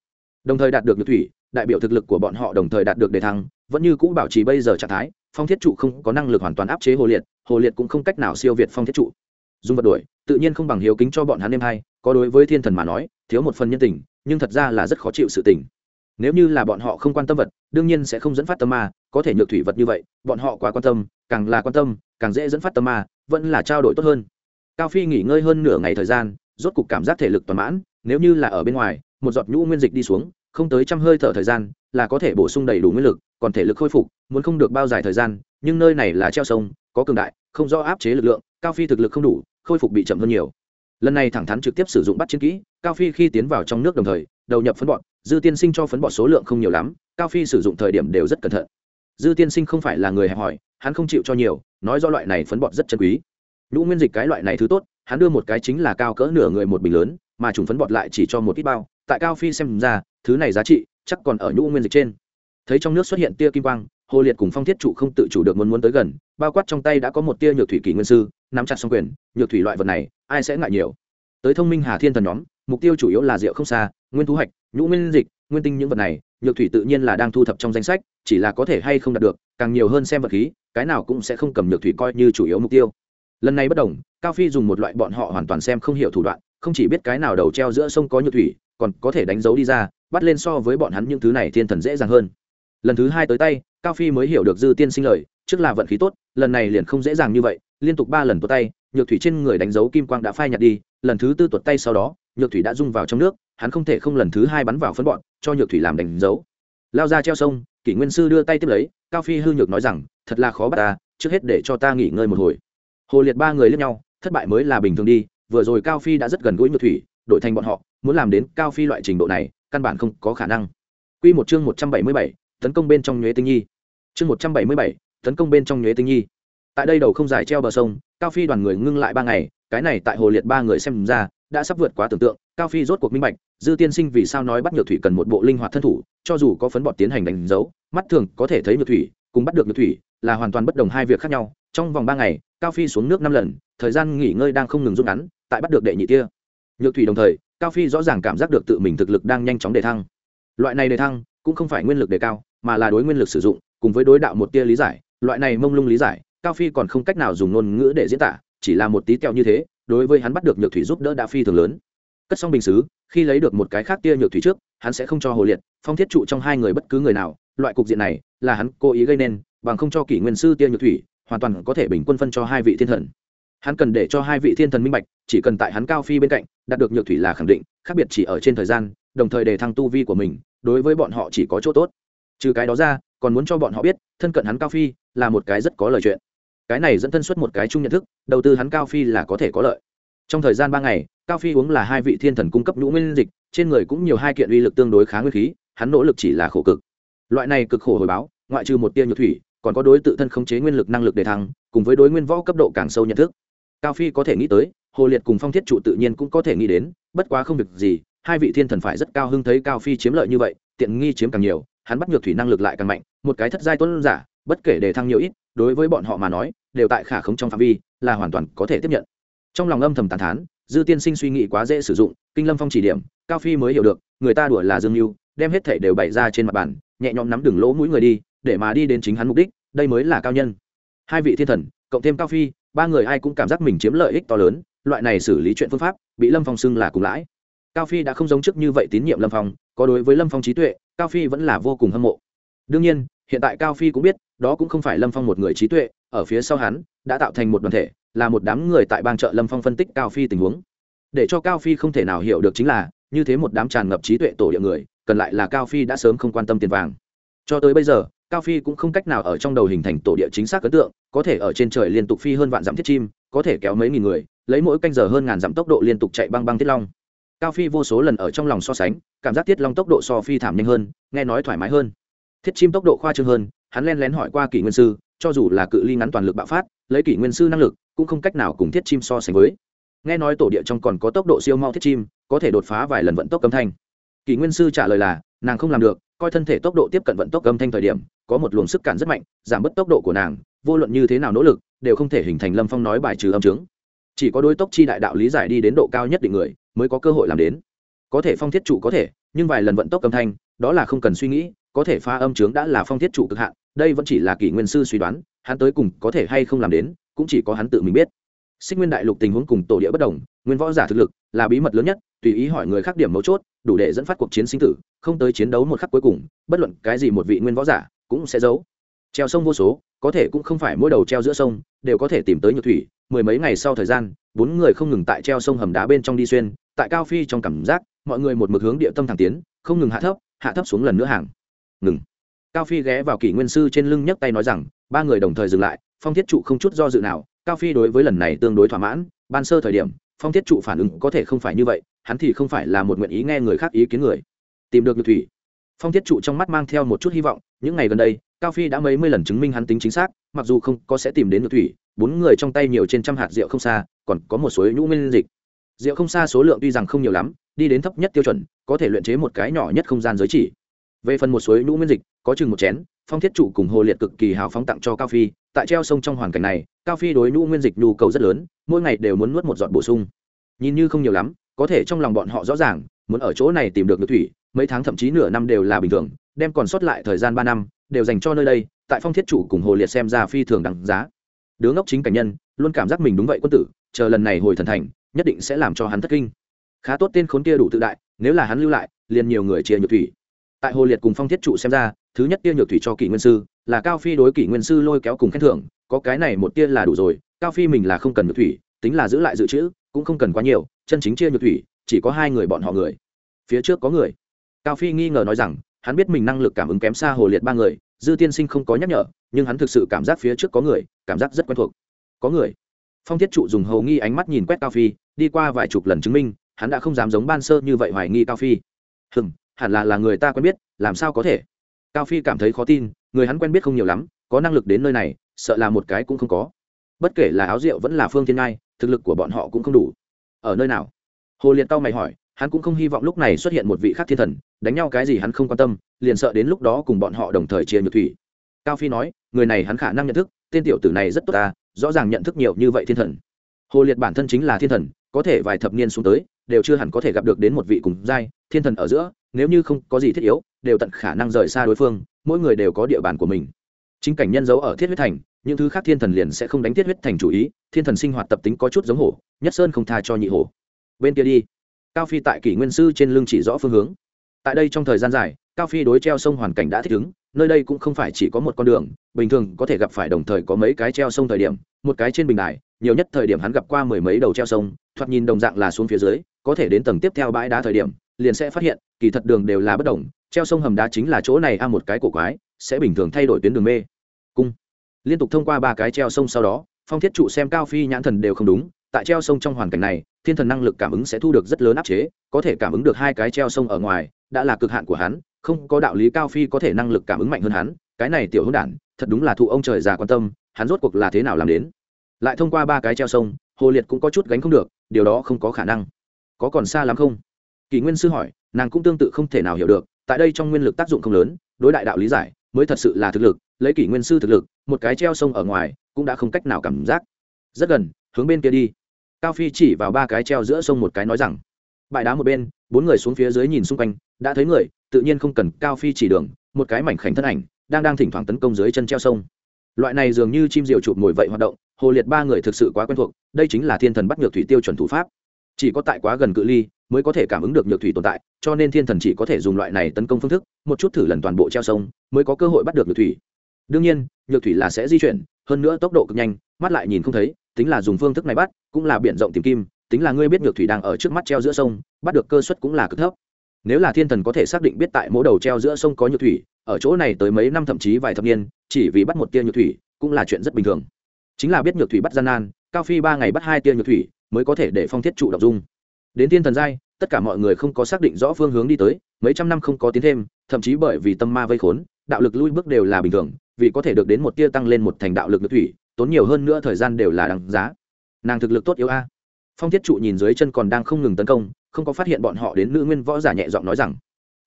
A: Đồng thời đạt được nhược thủy, đại biểu thực lực của bọn họ đồng thời đạt được đề thăng, vẫn như cũ bảo trì bây giờ trạng thái, phong thiết trụ không có năng lực hoàn toàn áp chế hồ liệt hồ liệt cũng không cách nào siêu việt phong thiết trụ. Dùng vật đuổi, tự nhiên không bằng hiếu kính cho bọn hắn em hay có đối với thiên thần mà nói, thiếu một phần nhân tình, nhưng thật ra là rất khó chịu sự tình. Nếu như là bọn họ không quan tâm vật, đương nhiên sẽ không dẫn phát tâm ma, có thể nhược thủy vật như vậy, bọn họ quá quan tâm, càng là quan tâm, càng dễ dẫn phát tâm ma vẫn là trao đổi tốt hơn. Cao phi nghỉ ngơi hơn nửa ngày thời gian, rốt cục cảm giác thể lực toàn mãn, nếu như là ở bên ngoài, một giọt nhũ nguyên dịch đi xuống, không tới trăm hơi thở thời gian, là có thể bổ sung đầy đủ nguyên lực, còn thể lực khôi phục, muốn không được bao dài thời gian, nhưng nơi này là treo sông, có cường đại, không do áp chế lực lượng, cao phi thực lực không đủ, khôi phục bị chậm hơn nhiều. Lần này thẳng thắn trực tiếp sử dụng bắt chiến kỹ, cao phi khi tiến vào trong nước đồng thời, đầu nhập phấn bọt, dư tiên sinh cho phấn bọt số lượng không nhiều lắm, cao phi sử dụng thời điểm đều rất cẩn thận. Dư tiên sinh không phải là người hẹp hòi hắn không chịu cho nhiều, nói do loại này phấn bọt rất chân quý. Nhũ nguyên dịch cái loại này thứ tốt, hắn đưa một cái chính là cao cỡ nửa người một bình lớn, mà trùng phấn bọt lại chỉ cho một ít bao. Tại cao phi xem ra, thứ này giá trị chắc còn ở nhũ nguyên dịch trên. Thấy trong nước xuất hiện tia kim quang, hồ liệt cùng phong thiết trụ không tự chủ được muốn muốn tới gần, bao quát trong tay đã có một tia nhược thủy kỷ nguyên sư, nắm chặt xong quyền, nhược thủy loại vật này, ai sẽ ngại nhiều? Tới thông minh hà thiên thần nhóm, mục tiêu chủ yếu là rượu không xa, nguyên thú hạch, nhũ nguyên dịch, nguyên tinh những vật này nhược thủy tự nhiên là đang thu thập trong danh sách, chỉ là có thể hay không đạt được, càng nhiều hơn xem vật khí, cái nào cũng sẽ không cầm nhược thủy coi như chủ yếu mục tiêu. Lần này bất đồng, cao phi dùng một loại bọn họ hoàn toàn xem không hiểu thủ đoạn, không chỉ biết cái nào đầu treo giữa sông có nhược thủy, còn có thể đánh dấu đi ra, bắt lên so với bọn hắn những thứ này thiên thần dễ dàng hơn. Lần thứ hai tới tay, cao phi mới hiểu được dư tiên sinh lời, trước là vận khí tốt, lần này liền không dễ dàng như vậy, liên tục ba lần tuột tay, nhược thủy trên người đánh dấu kim quang đã phai nhạt đi, lần thứ tư tuột tay sau đó nhược thủy đã rung vào trong nước, hắn không thể không lần thứ hai bắn vào phân bọn, cho nhược thủy làm đánh dấu. Lao ra treo sông, kỷ nguyên sư đưa tay tiếp lấy, cao phi hư nhược nói rằng, thật là khó bắt ta, trước hết để cho ta nghỉ ngơi một hồi. Hồ liệt ba người lẫn nhau, thất bại mới là bình thường đi, vừa rồi cao phi đã rất gần gũi nhược thủy, đổi thành bọn họ, muốn làm đến cao phi loại trình độ này, căn bản không có khả năng. Quy một chương một trăm bảy mươi bảy, tấn công bên trong nhuế tinh nhi. Chương một trăm bảy mươi bảy, tấn công bên trong nhuế tinh nhi. Tại đây đầu không dài treo bờ sông, cao phi đoàn người ngưng lại ba ngày, cái này tại hồ liệt ba người xem ra đã sắp vượt quá tưởng tượng, cao phi rốt cuộc minh bạch, dư tiên sinh vì sao nói bắt nhược thủy cần một bộ linh hoạt thân thủ, cho dù có phấn bọt tiến hành đánh dấu, mắt thường có thể thấy nhược thủy, cùng bắt được nhược thủy là hoàn toàn bất đồng hai việc khác nhau. Trong vòng ba ngày, cao phi xuống nước năm lần, thời gian nghỉ ngơi đang không ngừng rút ngắn, tại bắt được đệ nhị tia nhược thủy đồng thời, cao phi rõ ràng cảm giác được tự mình thực lực đang nhanh chóng đề thăng. Loại này đề thăng, cũng không phải nguyên lực đề cao, mà là đối nguyên lực sử dụng, cùng với đối đạo một tia lý giải. Loại này mông lung lý giải, cao phi còn không cách nào dùng ngôn ngữ để diễn tả, chỉ là một tí kẹo như thế đối với hắn bắt được nhược thủy giúp đỡ đã phi thường lớn. Cất xong bình xứ, khi lấy được một cái khác tia nhược thủy trước, hắn sẽ không cho hồ liệt, phong thiết trụ trong hai người bất cứ người nào, loại cục diện này là hắn cố ý gây nên, bằng không cho kỷ nguyên sư tia nhược thủy, hoàn toàn có thể bình quân phân cho hai vị thiên thần. Hắn cần để cho hai vị thiên thần minh bạch, chỉ cần tại hắn cao phi bên cạnh, đạt được nhược thủy là khẳng định, khác biệt chỉ ở trên thời gian, đồng thời để thăng tu vi của mình, đối với bọn họ chỉ có chỗ tốt. Trừ cái đó ra, còn muốn cho bọn họ biết, thân cận hắn cao phi là một cái rất có lời chuyện cái này dẫn thân xuất một cái chung nhận thức, đầu tư hắn cao phi là có thể có lợi. Trong thời gian ba ngày, cao phi uống là hai vị thiên thần cung cấp nhũ nguyên dịch, trên người cũng nhiều hai kiện uy lực tương đối khá nguyên khí, hắn nỗ lực chỉ là khổ cực. Loại này cực khổ hồi báo, ngoại trừ một tia nhược thủy, còn có đối tự thân khống chế nguyên lực năng lực để thăng, cùng với đối nguyên võ cấp độ càng sâu nhận thức. Cao phi có thể nghĩ tới, hồ liệt cùng phong thiết trụ tự nhiên cũng có thể nghĩ đến, bất quá không việc gì, hai vị thiên thần phải rất cao hưng thấy cao phi chiếm lợi như vậy, tiện nghi chiếm càng nhiều, hắn bắt nhược thủy năng lực lại càng mạnh, một cái thất giai tuấn giả, bất kể để thăng nhiều ít đối với bọn họ mà nói, đều tại khả khống trong phạm vi, là hoàn toàn có thể tiếp nhận. Trong lòng âm thầm tàn thán, dư tiên sinh suy nghĩ quá dễ sử dụng, kinh lâm phong chỉ điểm, cao phi mới hiểu được, người ta đùa là dương mưu đem hết thể đều bày ra trên mặt bàn, nhẹ nhõm nắm đường lỗ mũi người đi, để mà đi đến chính hắn mục đích, đây mới là cao nhân. Hai vị thiên thần, cộng thêm cao phi, ba người ai cũng cảm giác mình chiếm lợi ích to lớn, loại này xử lý chuyện phương pháp, bị lâm phong xưng là cùng lãi. Cao phi đã không giống trước như vậy tín nhiệm lâm phong, có đối với lâm phong trí tuệ, cao phi vẫn là vô cùng hâm mộ. Đương nhiên hiện tại cao phi cũng biết, đó cũng không phải lâm phong một người trí tuệ, ở phía sau hắn, đã tạo thành một đoàn thể, là một đám người tại bang chợ lâm phong phân tích cao phi tình huống. Để cho cao phi không thể nào hiểu được chính là, như thế một đám tràn ngập trí tuệ tổ địa người, cần lại là cao phi đã sớm không quan tâm tiền vàng. Cho tới bây giờ, cao phi cũng không cách nào ở trong đầu hình thành tổ địa chính xác ấn tượng, có thể ở trên trời liên tục phi hơn vạn dặm thiết chim, có thể kéo mấy nghìn người, lấy mỗi canh giờ hơn ngàn dặm tốc độ liên tục chạy băng băng thiết long. Cao phi vô số lần ở trong lòng so sánh, cảm giác thiết long tốc độ so phi thảm nhanh hơn, nghe nói thoải mái hơn thiết chim tốc độ khoa trương hơn, hắn len lén hỏi qua kỷ nguyên sư, cho dù là cự ly ngắn toàn lực bạo phát, lấy kỷ nguyên sư năng lực, cũng không cách nào cùng thiết chim so sánh với. Nghe nói tổ địa trong còn có tốc độ siêu mau thiết chim, có thể đột phá vài lần vận tốc âm thanh. Kỷ nguyên sư trả lời là, nàng không làm được, coi thân thể tốc độ tiếp cận vận tốc âm thanh thời điểm, có một luồng sức cản rất mạnh, giảm bớt tốc độ của nàng, vô luận như thế nào nỗ lực, đều không thể hình thành lâm phong nói bài trừ âm chứng. chỉ có đối tốc chi đại đạo lý giải đi đến độ cao nhất định người, mới có cơ hội làm đến. Có thể phong thiết trụ có thể, nhưng vài lần vận tốc âm thanh, đó là không cần suy nghĩ có thể pha âm trướng đã là phong thiết trụ cực hạn, đây vẫn chỉ là kỷ nguyên sư suy đoán, hắn tới cùng có thể hay không làm đến, cũng chỉ có hắn tự mình biết. Xích nguyên đại lục tình huống cùng tổ địa bất đồng, nguyên võ giả thực lực là bí mật lớn nhất, tùy ý hỏi người khác điểm mấu chốt, đủ để dẫn phát cuộc chiến sinh tử, không tới chiến đấu một khắc cuối cùng, bất luận cái gì một vị nguyên võ giả cũng sẽ giấu. Treo sông vô số, có thể cũng không phải mỗi đầu treo giữa sông, đều có thể tìm tới nhược thủy, mười mấy ngày sau thời gian, bốn người không ngừng tại treo sông hầm đá bên trong đi xuyên, tại cao phi trong cảm giác, mọi người một mực hướng địa tâm thẳng tiến, không ngừng hạ thấp hạ thấp xuống lần nữa hàng ngừng. Cao phi ghé vào kỷ nguyên sư trên lưng nhấc tay nói rằng, ba người đồng thời dừng lại, phong thiết trụ không chút do dự nào, cao phi đối với lần này tương đối thỏa mãn, ban sơ thời điểm, phong thiết trụ phản ứng có thể không phải như vậy, hắn thì không phải là một nguyện ý nghe người khác ý kiến người. Tìm được nhược thủy. Phong thiết trụ trong mắt mang theo một chút hy vọng, những ngày gần đây, cao phi đã mấy mươi lần chứng minh hắn tính chính xác, mặc dù không có sẽ tìm đến nhược thủy, bốn người trong tay nhiều trên trăm hạt rượu không xa, còn có một số nhũ nguyên dịch. Rượu không xa số lượng tuy rằng không nhiều lắm, đi đến thấp nhất tiêu chuẩn, có thể luyện chế một cái nhỏ nhất không gian giới chỉ về phần một suối nhũ nguyên dịch, có chừng một chén, phong thiết trụ cùng hồ liệt cực kỳ hào phóng tặng cho cao phi. Tại treo sông trong hoàn cảnh này, cao phi đối nhũ nguyên dịch nhu cầu rất lớn, mỗi ngày đều muốn nuốt một giọt bổ sung. Nhìn như không nhiều lắm, có thể trong lòng bọn họ rõ ràng, muốn ở chỗ này tìm được nước thủy, mấy tháng thậm chí nửa năm đều là bình thường, đem còn sót lại thời gian ba năm, đều dành cho nơi đây, tại phong thiết chủ cùng hồ liệt xem ra phi thường đằng giá. Đứa ngốc chính cảnh nhân, luôn cảm giác mình đúng vậy quân tử, chờ lần này hồi thần thành, nhất định sẽ làm cho hắn thất kinh. Khá tốt tên khốn kia đủ tự đại, nếu là hắn lưu lại, liền nhiều người chia nhược thủy tại hồ liệt cùng phong thiết trụ xem ra, thứ nhất tia nhược thủy cho kỷ nguyên sư, là cao phi đối kỷ nguyên sư lôi kéo cùng khen thưởng, có cái này một tia là đủ rồi, cao phi mình là không cần nhược thủy, tính là giữ lại dự trữ, cũng không cần quá nhiều, chân chính chia nhược thủy, chỉ có hai người bọn họ người. Phía trước có người. Cao phi nghi ngờ nói rằng, hắn biết mình năng lực cảm ứng kém xa hồ liệt ba người, dư tiên sinh không có nhắc nhở, nhưng hắn thực sự cảm giác phía trước có người, cảm giác rất quen thuộc. Có người. Phong thiết trụ dùng hầu nghi ánh mắt nhìn quét cao phi, đi qua vài chục lần chứng minh, hắn đã không dám giống ban sơ như vậy hoài nghi cao phi. Hừm hẳn là là người ta quen biết, làm sao có thể? Cao phi cảm thấy khó tin, người hắn quen biết không nhiều lắm, có năng lực đến nơi này, sợ là một cái cũng không có. Bất kể là áo rượu vẫn là phương thiên ngai, thực lực của bọn họ cũng không đủ. Ở nơi nào? Hồ liệt tao mày hỏi, hắn cũng không hy vọng lúc này xuất hiện một vị khác thiên thần, đánh nhau cái gì hắn không quan tâm, liền sợ đến lúc đó cùng bọn họ đồng thời chia nhược thủy. Cao phi nói, người này hắn khả năng nhận thức, tên tiểu tử này rất tốt ta, rõ ràng nhận thức nhiều như vậy thiên thần. Hồ liệt bản thân chính là thiên thần, có thể vài thập niên xuống tới, đều chưa hẳn có thể gặp được đến một vị cùng giai thiên thần ở giữa nếu như không có gì thiết yếu, đều tận khả năng rời xa đối phương, mỗi người đều có địa bàn của mình. Chính cảnh nhân dấu ở thiết huyết thành, những thứ khác thiên thần liền sẽ không đánh thiết huyết thành chủ ý, thiên thần sinh hoạt tập tính có chút giống hổ, nhất sơn không tha cho nhị hổ. Bên kia đi. Cao phi tại kỷ nguyên sư trên lưng chỉ rõ phương hướng. Tại đây trong thời gian dài, cao phi đối treo sông hoàn cảnh đã thích ứng, nơi đây cũng không phải chỉ có một con đường, bình thường có thể gặp phải đồng thời có mấy cái treo sông thời điểm, một cái trên bình đài, nhiều nhất thời điểm hắn gặp qua mười mấy đầu treo sông, thoạt nhìn đồng dạng là xuống phía dưới, có thể đến tầng tiếp theo bãi đá thời điểm liền sẽ phát hiện, kỳ thật đường đều là bất đồng, treo sông hầm đá chính là chỗ này a một cái cổ quái, sẽ bình thường thay đổi tuyến đường mê. Cung. Liên tục thông qua ba cái treo sông sau đó, phong thiết trụ xem cao phi nhãn thần đều không đúng, tại treo sông trong hoàn cảnh này, thiên thần năng lực cảm ứng sẽ thu được rất lớn áp chế, có thể cảm ứng được hai cái treo sông ở ngoài, đã là cực hạn của hắn, không có đạo lý cao phi có thể năng lực cảm ứng mạnh hơn hắn, cái này tiểu hữu đản, thật đúng là thụ ông trời già quan tâm, hắn rốt cuộc là thế nào làm đến? Lại thông qua ba cái treo sông, hồ liệt cũng có chút gánh không được, điều đó không có khả năng. Có còn xa lắm không? Kỷ nguyên sư hỏi, nàng cũng tương tự không thể nào hiểu được, tại đây trong nguyên lực tác dụng không lớn, đối đại đạo lý giải, mới thật sự là thực lực, lấy kỷ nguyên sư thực lực, một cái treo sông ở ngoài, cũng đã không cách nào cảm giác. Rất gần, hướng bên kia đi. Cao phi chỉ vào ba cái treo giữa sông một cái nói rằng, bãi đá một bên, bốn người xuống phía dưới nhìn xung quanh, đã thấy người, tự nhiên không cần cao phi chỉ đường, một cái mảnh khảnh thân ảnh, đang đang thỉnh thoảng tấn công dưới chân treo sông. Loại này dường như chim diều chụp ngồi vậy hoạt động, hồ liệt ba người thực sự quá quen thuộc, đây chính là thiên thần bắt nhược thủy tiêu chuẩn thủ pháp. Chỉ có tại quá gần cự ly mới có thể cảm ứng được nhược thủy tồn tại, cho nên thiên thần chỉ có thể dùng loại này tấn công phương thức, một chút thử lần toàn bộ treo sông, mới có cơ hội bắt được nhược thủy. Đương nhiên, nhược thủy là sẽ di chuyển, hơn nữa tốc độ cực nhanh, mắt lại nhìn không thấy, tính là dùng phương thức này bắt, cũng là biển rộng tìm kim, tính là ngươi biết nhược thủy đang ở trước mắt treo giữa sông, bắt được cơ suất cũng là cực thấp. Nếu là thiên thần có thể xác định biết tại mỗi đầu treo giữa sông có nhược thủy, ở chỗ này tới mấy năm thậm chí vài thập niên, chỉ vì bắt một tia nhược thủy, cũng là chuyện rất bình thường. Chính là biết nhược thủy bắt gian nan, cao phi ba ngày bắt hai tia nhược thủy, mới có thể để phong thiết trụ đọc dung đến thiên thần giai, tất cả mọi người không có xác định rõ phương hướng đi tới, mấy trăm năm không có tiến thêm, thậm chí bởi vì tâm ma vây khốn, đạo lực lui bước đều là bình thường, vì có thể được đến một tia tăng lên một thành đạo lực nước thủy, tốn nhiều hơn nữa thời gian đều là đằng giá. Nàng thực lực tốt yếu a. Phong thiết trụ nhìn dưới chân còn đang không ngừng tấn công, không có phát hiện bọn họ đến nữ nguyên võ giả nhẹ giọng nói rằng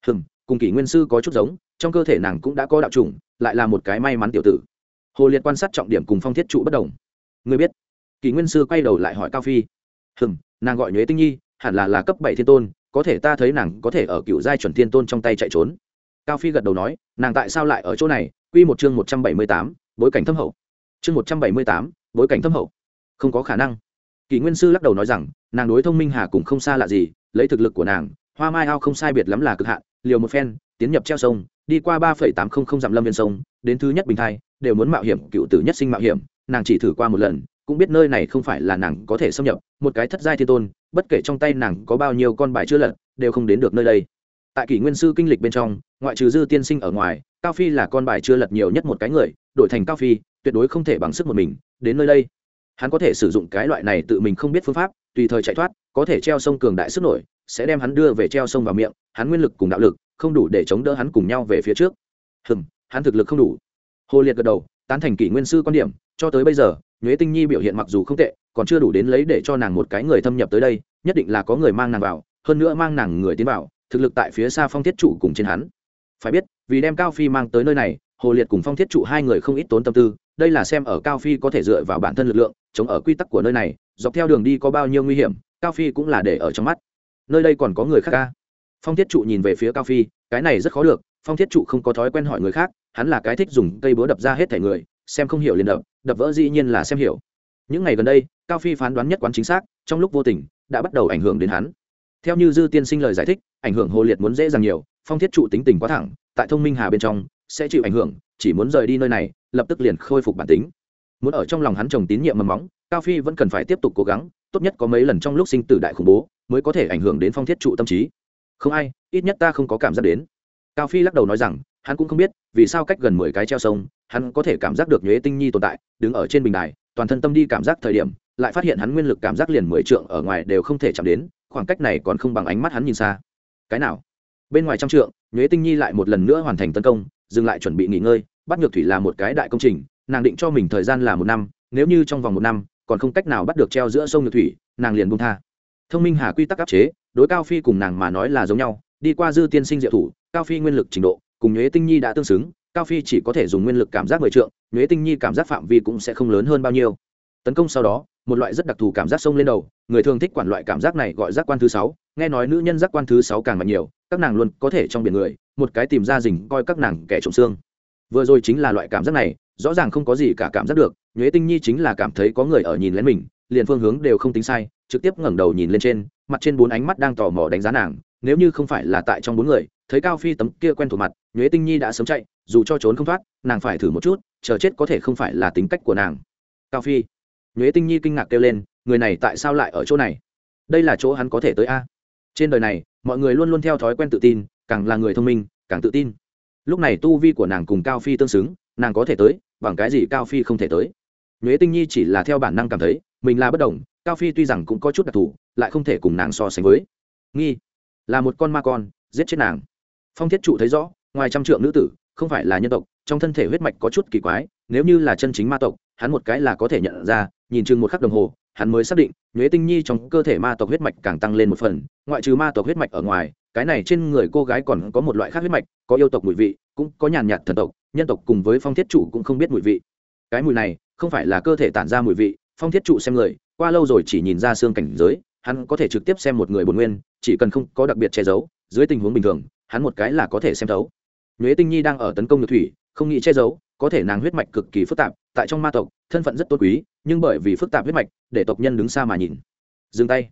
A: hừng cùng kỷ nguyên sư có chút giống, trong cơ thể nàng cũng đã có đạo chủng, lại là một cái may mắn tiểu tử. Hồ liệt quan sát trọng điểm cùng phong thiết trụ bất đồng. Người biết. Kỷ nguyên sư quay đầu lại hỏi cao phi. Hừng nàng gọi nhuế tinh nhi hẳn là là cấp bảy thiên tôn, có thể ta thấy nàng có thể ở cựu giai chuẩn thiên tôn trong tay chạy trốn. Cao phi gật đầu nói, nàng tại sao lại ở chỗ này? Quy một chương một trăm bảy mươi tám, bối cảnh thâm hậu. Chương một trăm bảy mươi tám, bối cảnh thâm hậu. Không có khả năng. Kỷ nguyên sư lắc đầu nói rằng, nàng đối thông minh hà cũng không xa lạ gì, lấy thực lực của nàng, hoa mai ao không sai biệt lắm là cực hạn, liều một phen, tiến nhập treo sông, đi qua ba phẩy tám không không dặm lâm viên sông, đến thứ nhất bình thai, đều muốn mạo hiểm, cựu tử nhất sinh mạo hiểm, nàng chỉ thử qua một lần, cũng biết nơi này không phải là nàng có thể xâm nhập, một cái thất giai thiên tôn bất kể trong tay nàng có bao nhiêu con bài chưa lật, đều không đến được nơi đây. Tại kỷ nguyên sư kinh lịch bên trong, ngoại trừ dư tiên sinh ở ngoài, cao phi là con bài chưa lật nhiều nhất một cái người, đổi thành cao phi, tuyệt đối không thể bằng sức một mình, đến nơi đây. Hắn có thể sử dụng cái loại này tự mình không biết phương pháp, tùy thời chạy thoát, có thể treo sông cường đại sức nổi, sẽ đem hắn đưa về treo sông vào miệng, hắn nguyên lực cùng đạo lực, không đủ để chống đỡ hắn cùng nhau về phía trước. Hừm, hắn thực lực không đủ. Hồ liệt gật đầu, tán thành kỷ nguyên sư quan điểm, cho tới bây giờ nhuế tinh nhi biểu hiện mặc dù không tệ, còn chưa đủ đến lấy để cho nàng một cái người thâm nhập tới đây, nhất định là có người mang nàng vào, hơn nữa mang nàng người tiến vào, thực lực tại phía xa phong thiết trụ cùng trên hắn. Phải biết, vì đem cao phi mang tới nơi này, hồ liệt cùng phong thiết trụ hai người không ít tốn tâm tư, đây là xem ở cao phi có thể dựa vào bản thân lực lượng, chống ở quy tắc của nơi này, dọc theo đường đi có bao nhiêu nguy hiểm, cao phi cũng là để ở trong mắt. Nơi đây còn có người khác ca phong thiết trụ nhìn về phía cao phi, cái này rất khó được, phong thiết trụ không có thói quen hỏi người khác, hắn là cái thích dùng cây búa đập ra hết thẻ người xem không hiểu liền đập đập vỡ dĩ nhiên là xem hiểu. Những ngày gần đây, cao phi phán đoán nhất quán chính xác, trong lúc vô tình, đã bắt đầu ảnh hưởng đến hắn. Theo như dư tiên sinh lời giải thích, ảnh hưởng hồ liệt muốn dễ dàng nhiều, phong thiết trụ tính tình quá thẳng, tại thông minh hà bên trong, sẽ chịu ảnh hưởng, chỉ muốn rời đi nơi này, lập tức liền khôi phục bản tính. Muốn ở trong lòng hắn trồng tín nhiệm mầm móng, cao phi vẫn cần phải tiếp tục cố gắng, tốt nhất có mấy lần trong lúc sinh tử đại khủng bố, mới có thể ảnh hưởng đến phong thiết trụ tâm trí. Không ai, ít nhất ta không có cảm giác đến. Cao phi lắc đầu nói rằng, hắn cũng không biết, vì sao cách gần mười cái treo sông hắn có thể cảm giác được nhuế tinh nhi tồn tại, đứng ở trên bình đài, toàn thân tâm đi cảm giác thời điểm, lại phát hiện hắn nguyên lực cảm giác liền mười trượng ở ngoài đều không thể chạm đến, khoảng cách này còn không bằng ánh mắt hắn nhìn xa. Cái nào? Bên ngoài trong trượng, nhuế tinh nhi lại một lần nữa hoàn thành tấn công, dừng lại chuẩn bị nghỉ ngơi, bắt Nhược thủy là một cái đại công trình, nàng định cho mình thời gian là một năm, nếu như trong vòng một năm, còn không cách nào bắt được treo giữa sông nhược thủy, nàng liền buông tha. Thông minh hà quy tắc áp chế, đối cao phi cùng nàng mà nói là giống nhau, đi qua dư tiên sinh diệu thủ, cao phi nguyên lực trình độ, cùng nhuế tinh nhi đã tương xứng cao phi chỉ có thể dùng nguyên lực cảm giác mười trượng, nhuế tinh nhi cảm giác phạm vi cũng sẽ không lớn hơn bao nhiêu. Tấn công sau đó, một loại rất đặc thù cảm giác sông lên đầu, người thường thích quản loại cảm giác này gọi giác quan thứ sáu, nghe nói nữ nhân giác quan thứ sáu càng mạnh nhiều, các nàng luôn có thể trong biển người, một cái tìm ra rình coi các nàng kẻ trộm xương. Vừa rồi chính là loại cảm giác này, rõ ràng không có gì cả cảm giác được, nhuế tinh nhi chính là cảm thấy có người ở nhìn lén mình, liền phương hướng đều không tính sai, trực tiếp ngẩng đầu nhìn lên trên, mặt trên bốn ánh mắt đang tò mò đánh giá nàng nếu như không phải là tại trong bốn người, thấy cao phi tấm kia quen thuộc mặt, nhuế tinh nhi đã sớm chạy, dù cho trốn không thoát, nàng phải thử một chút, chờ chết có thể không phải là tính cách của nàng. Cao phi. Nhuế tinh nhi kinh ngạc kêu lên, người này tại sao lại ở chỗ này? Đây là chỗ hắn có thể tới a? Trên đời này, mọi người luôn luôn theo thói quen tự tin, càng là người thông minh, càng tự tin. Lúc này tu vi của nàng cùng cao phi tương xứng, nàng có thể tới, bằng cái gì cao phi không thể tới? Nhuế tinh nhi chỉ là theo bản năng cảm thấy, mình là bất đồng, cao phi tuy rằng cũng có chút đặc thù, lại không thể cùng nàng so sánh với. Nghi là một con ma con, giết chết nàng. Phong thiết trụ thấy rõ, ngoài trăm trượng nữ tử, không phải là nhân tộc, trong thân thể huyết mạch có chút kỳ quái, nếu như là chân chính ma tộc, hắn một cái là có thể nhận ra, nhìn chừng một khắc đồng hồ, hắn mới xác định, nhuế tinh nhi trong cơ thể ma tộc huyết mạch càng tăng lên một phần, ngoại trừ ma tộc huyết mạch ở ngoài, cái này trên người cô gái còn có một loại khác huyết mạch, có yêu tộc mùi vị, cũng có nhàn nhạt thần tộc, nhân tộc cùng với phong thiết chủ cũng không biết mùi vị. Cái mùi này, không phải là cơ thể tản ra mùi vị, phong thiết trụ xem người, qua lâu rồi chỉ nhìn ra xương cảnh giới hắn có thể trực tiếp xem một người bồn nguyên, chỉ cần không có đặc biệt che giấu, dưới tình huống bình thường, hắn một cái là có thể xem thấu. Nhuế tinh nhi đang ở tấn công nhược thủy, không nghĩ che giấu, có thể nàng huyết mạch cực kỳ phức tạp, tại trong ma tộc, thân phận rất tốt quý, nhưng bởi vì phức tạp huyết mạch, để tộc nhân đứng xa mà nhìn. Dừng tay.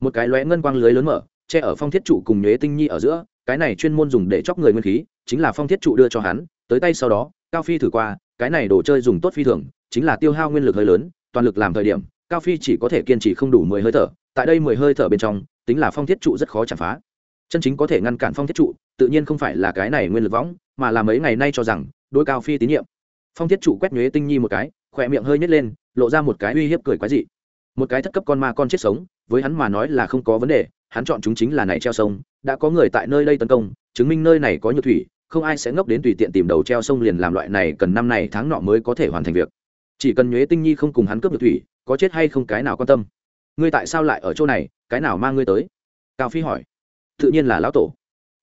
A: Một cái lóe ngân quang lưới lớn mở, che ở phong thiết trụ cùng nhuế tinh nhi ở giữa, cái này chuyên môn dùng để chóc người nguyên khí, chính là phong thiết trụ đưa cho hắn, tới tay sau đó, cao phi thử qua, cái này đồ chơi dùng tốt phi thường, chính là tiêu hao nguyên lực hơi lớn, toàn lực làm thời điểm, cao phi chỉ có thể kiên trì không đủ mười hơi thở tại đây mười hơi thở bên trong, tính là phong thiết trụ rất khó chạm phá. Chân chính có thể ngăn cản phong thiết trụ, tự nhiên không phải là cái này nguyên lực võng, mà là mấy ngày nay cho rằng đôi cao phi tín nhiệm. Phong thiết trụ quét nhuế tinh nhi một cái, khỏe miệng hơi nhét lên, lộ ra một cái uy hiếp cười quái dị. Một cái thất cấp con ma con chết sống, với hắn mà nói là không có vấn đề, hắn chọn chúng chính là này treo sông, đã có người tại nơi đây tấn công, chứng minh nơi này có nhược thủy, không ai sẽ ngốc đến tùy tiện tìm đầu treo sông liền làm loại này cần năm này tháng nọ mới có thể hoàn thành việc. Chỉ cần nhuế tinh nhi không cùng hắn cướp nhược thủy, có chết hay không cái nào quan tâm ngươi tại sao lại ở chỗ này, cái nào mang ngươi tới? Cao phi hỏi. Tự nhiên là lão tổ.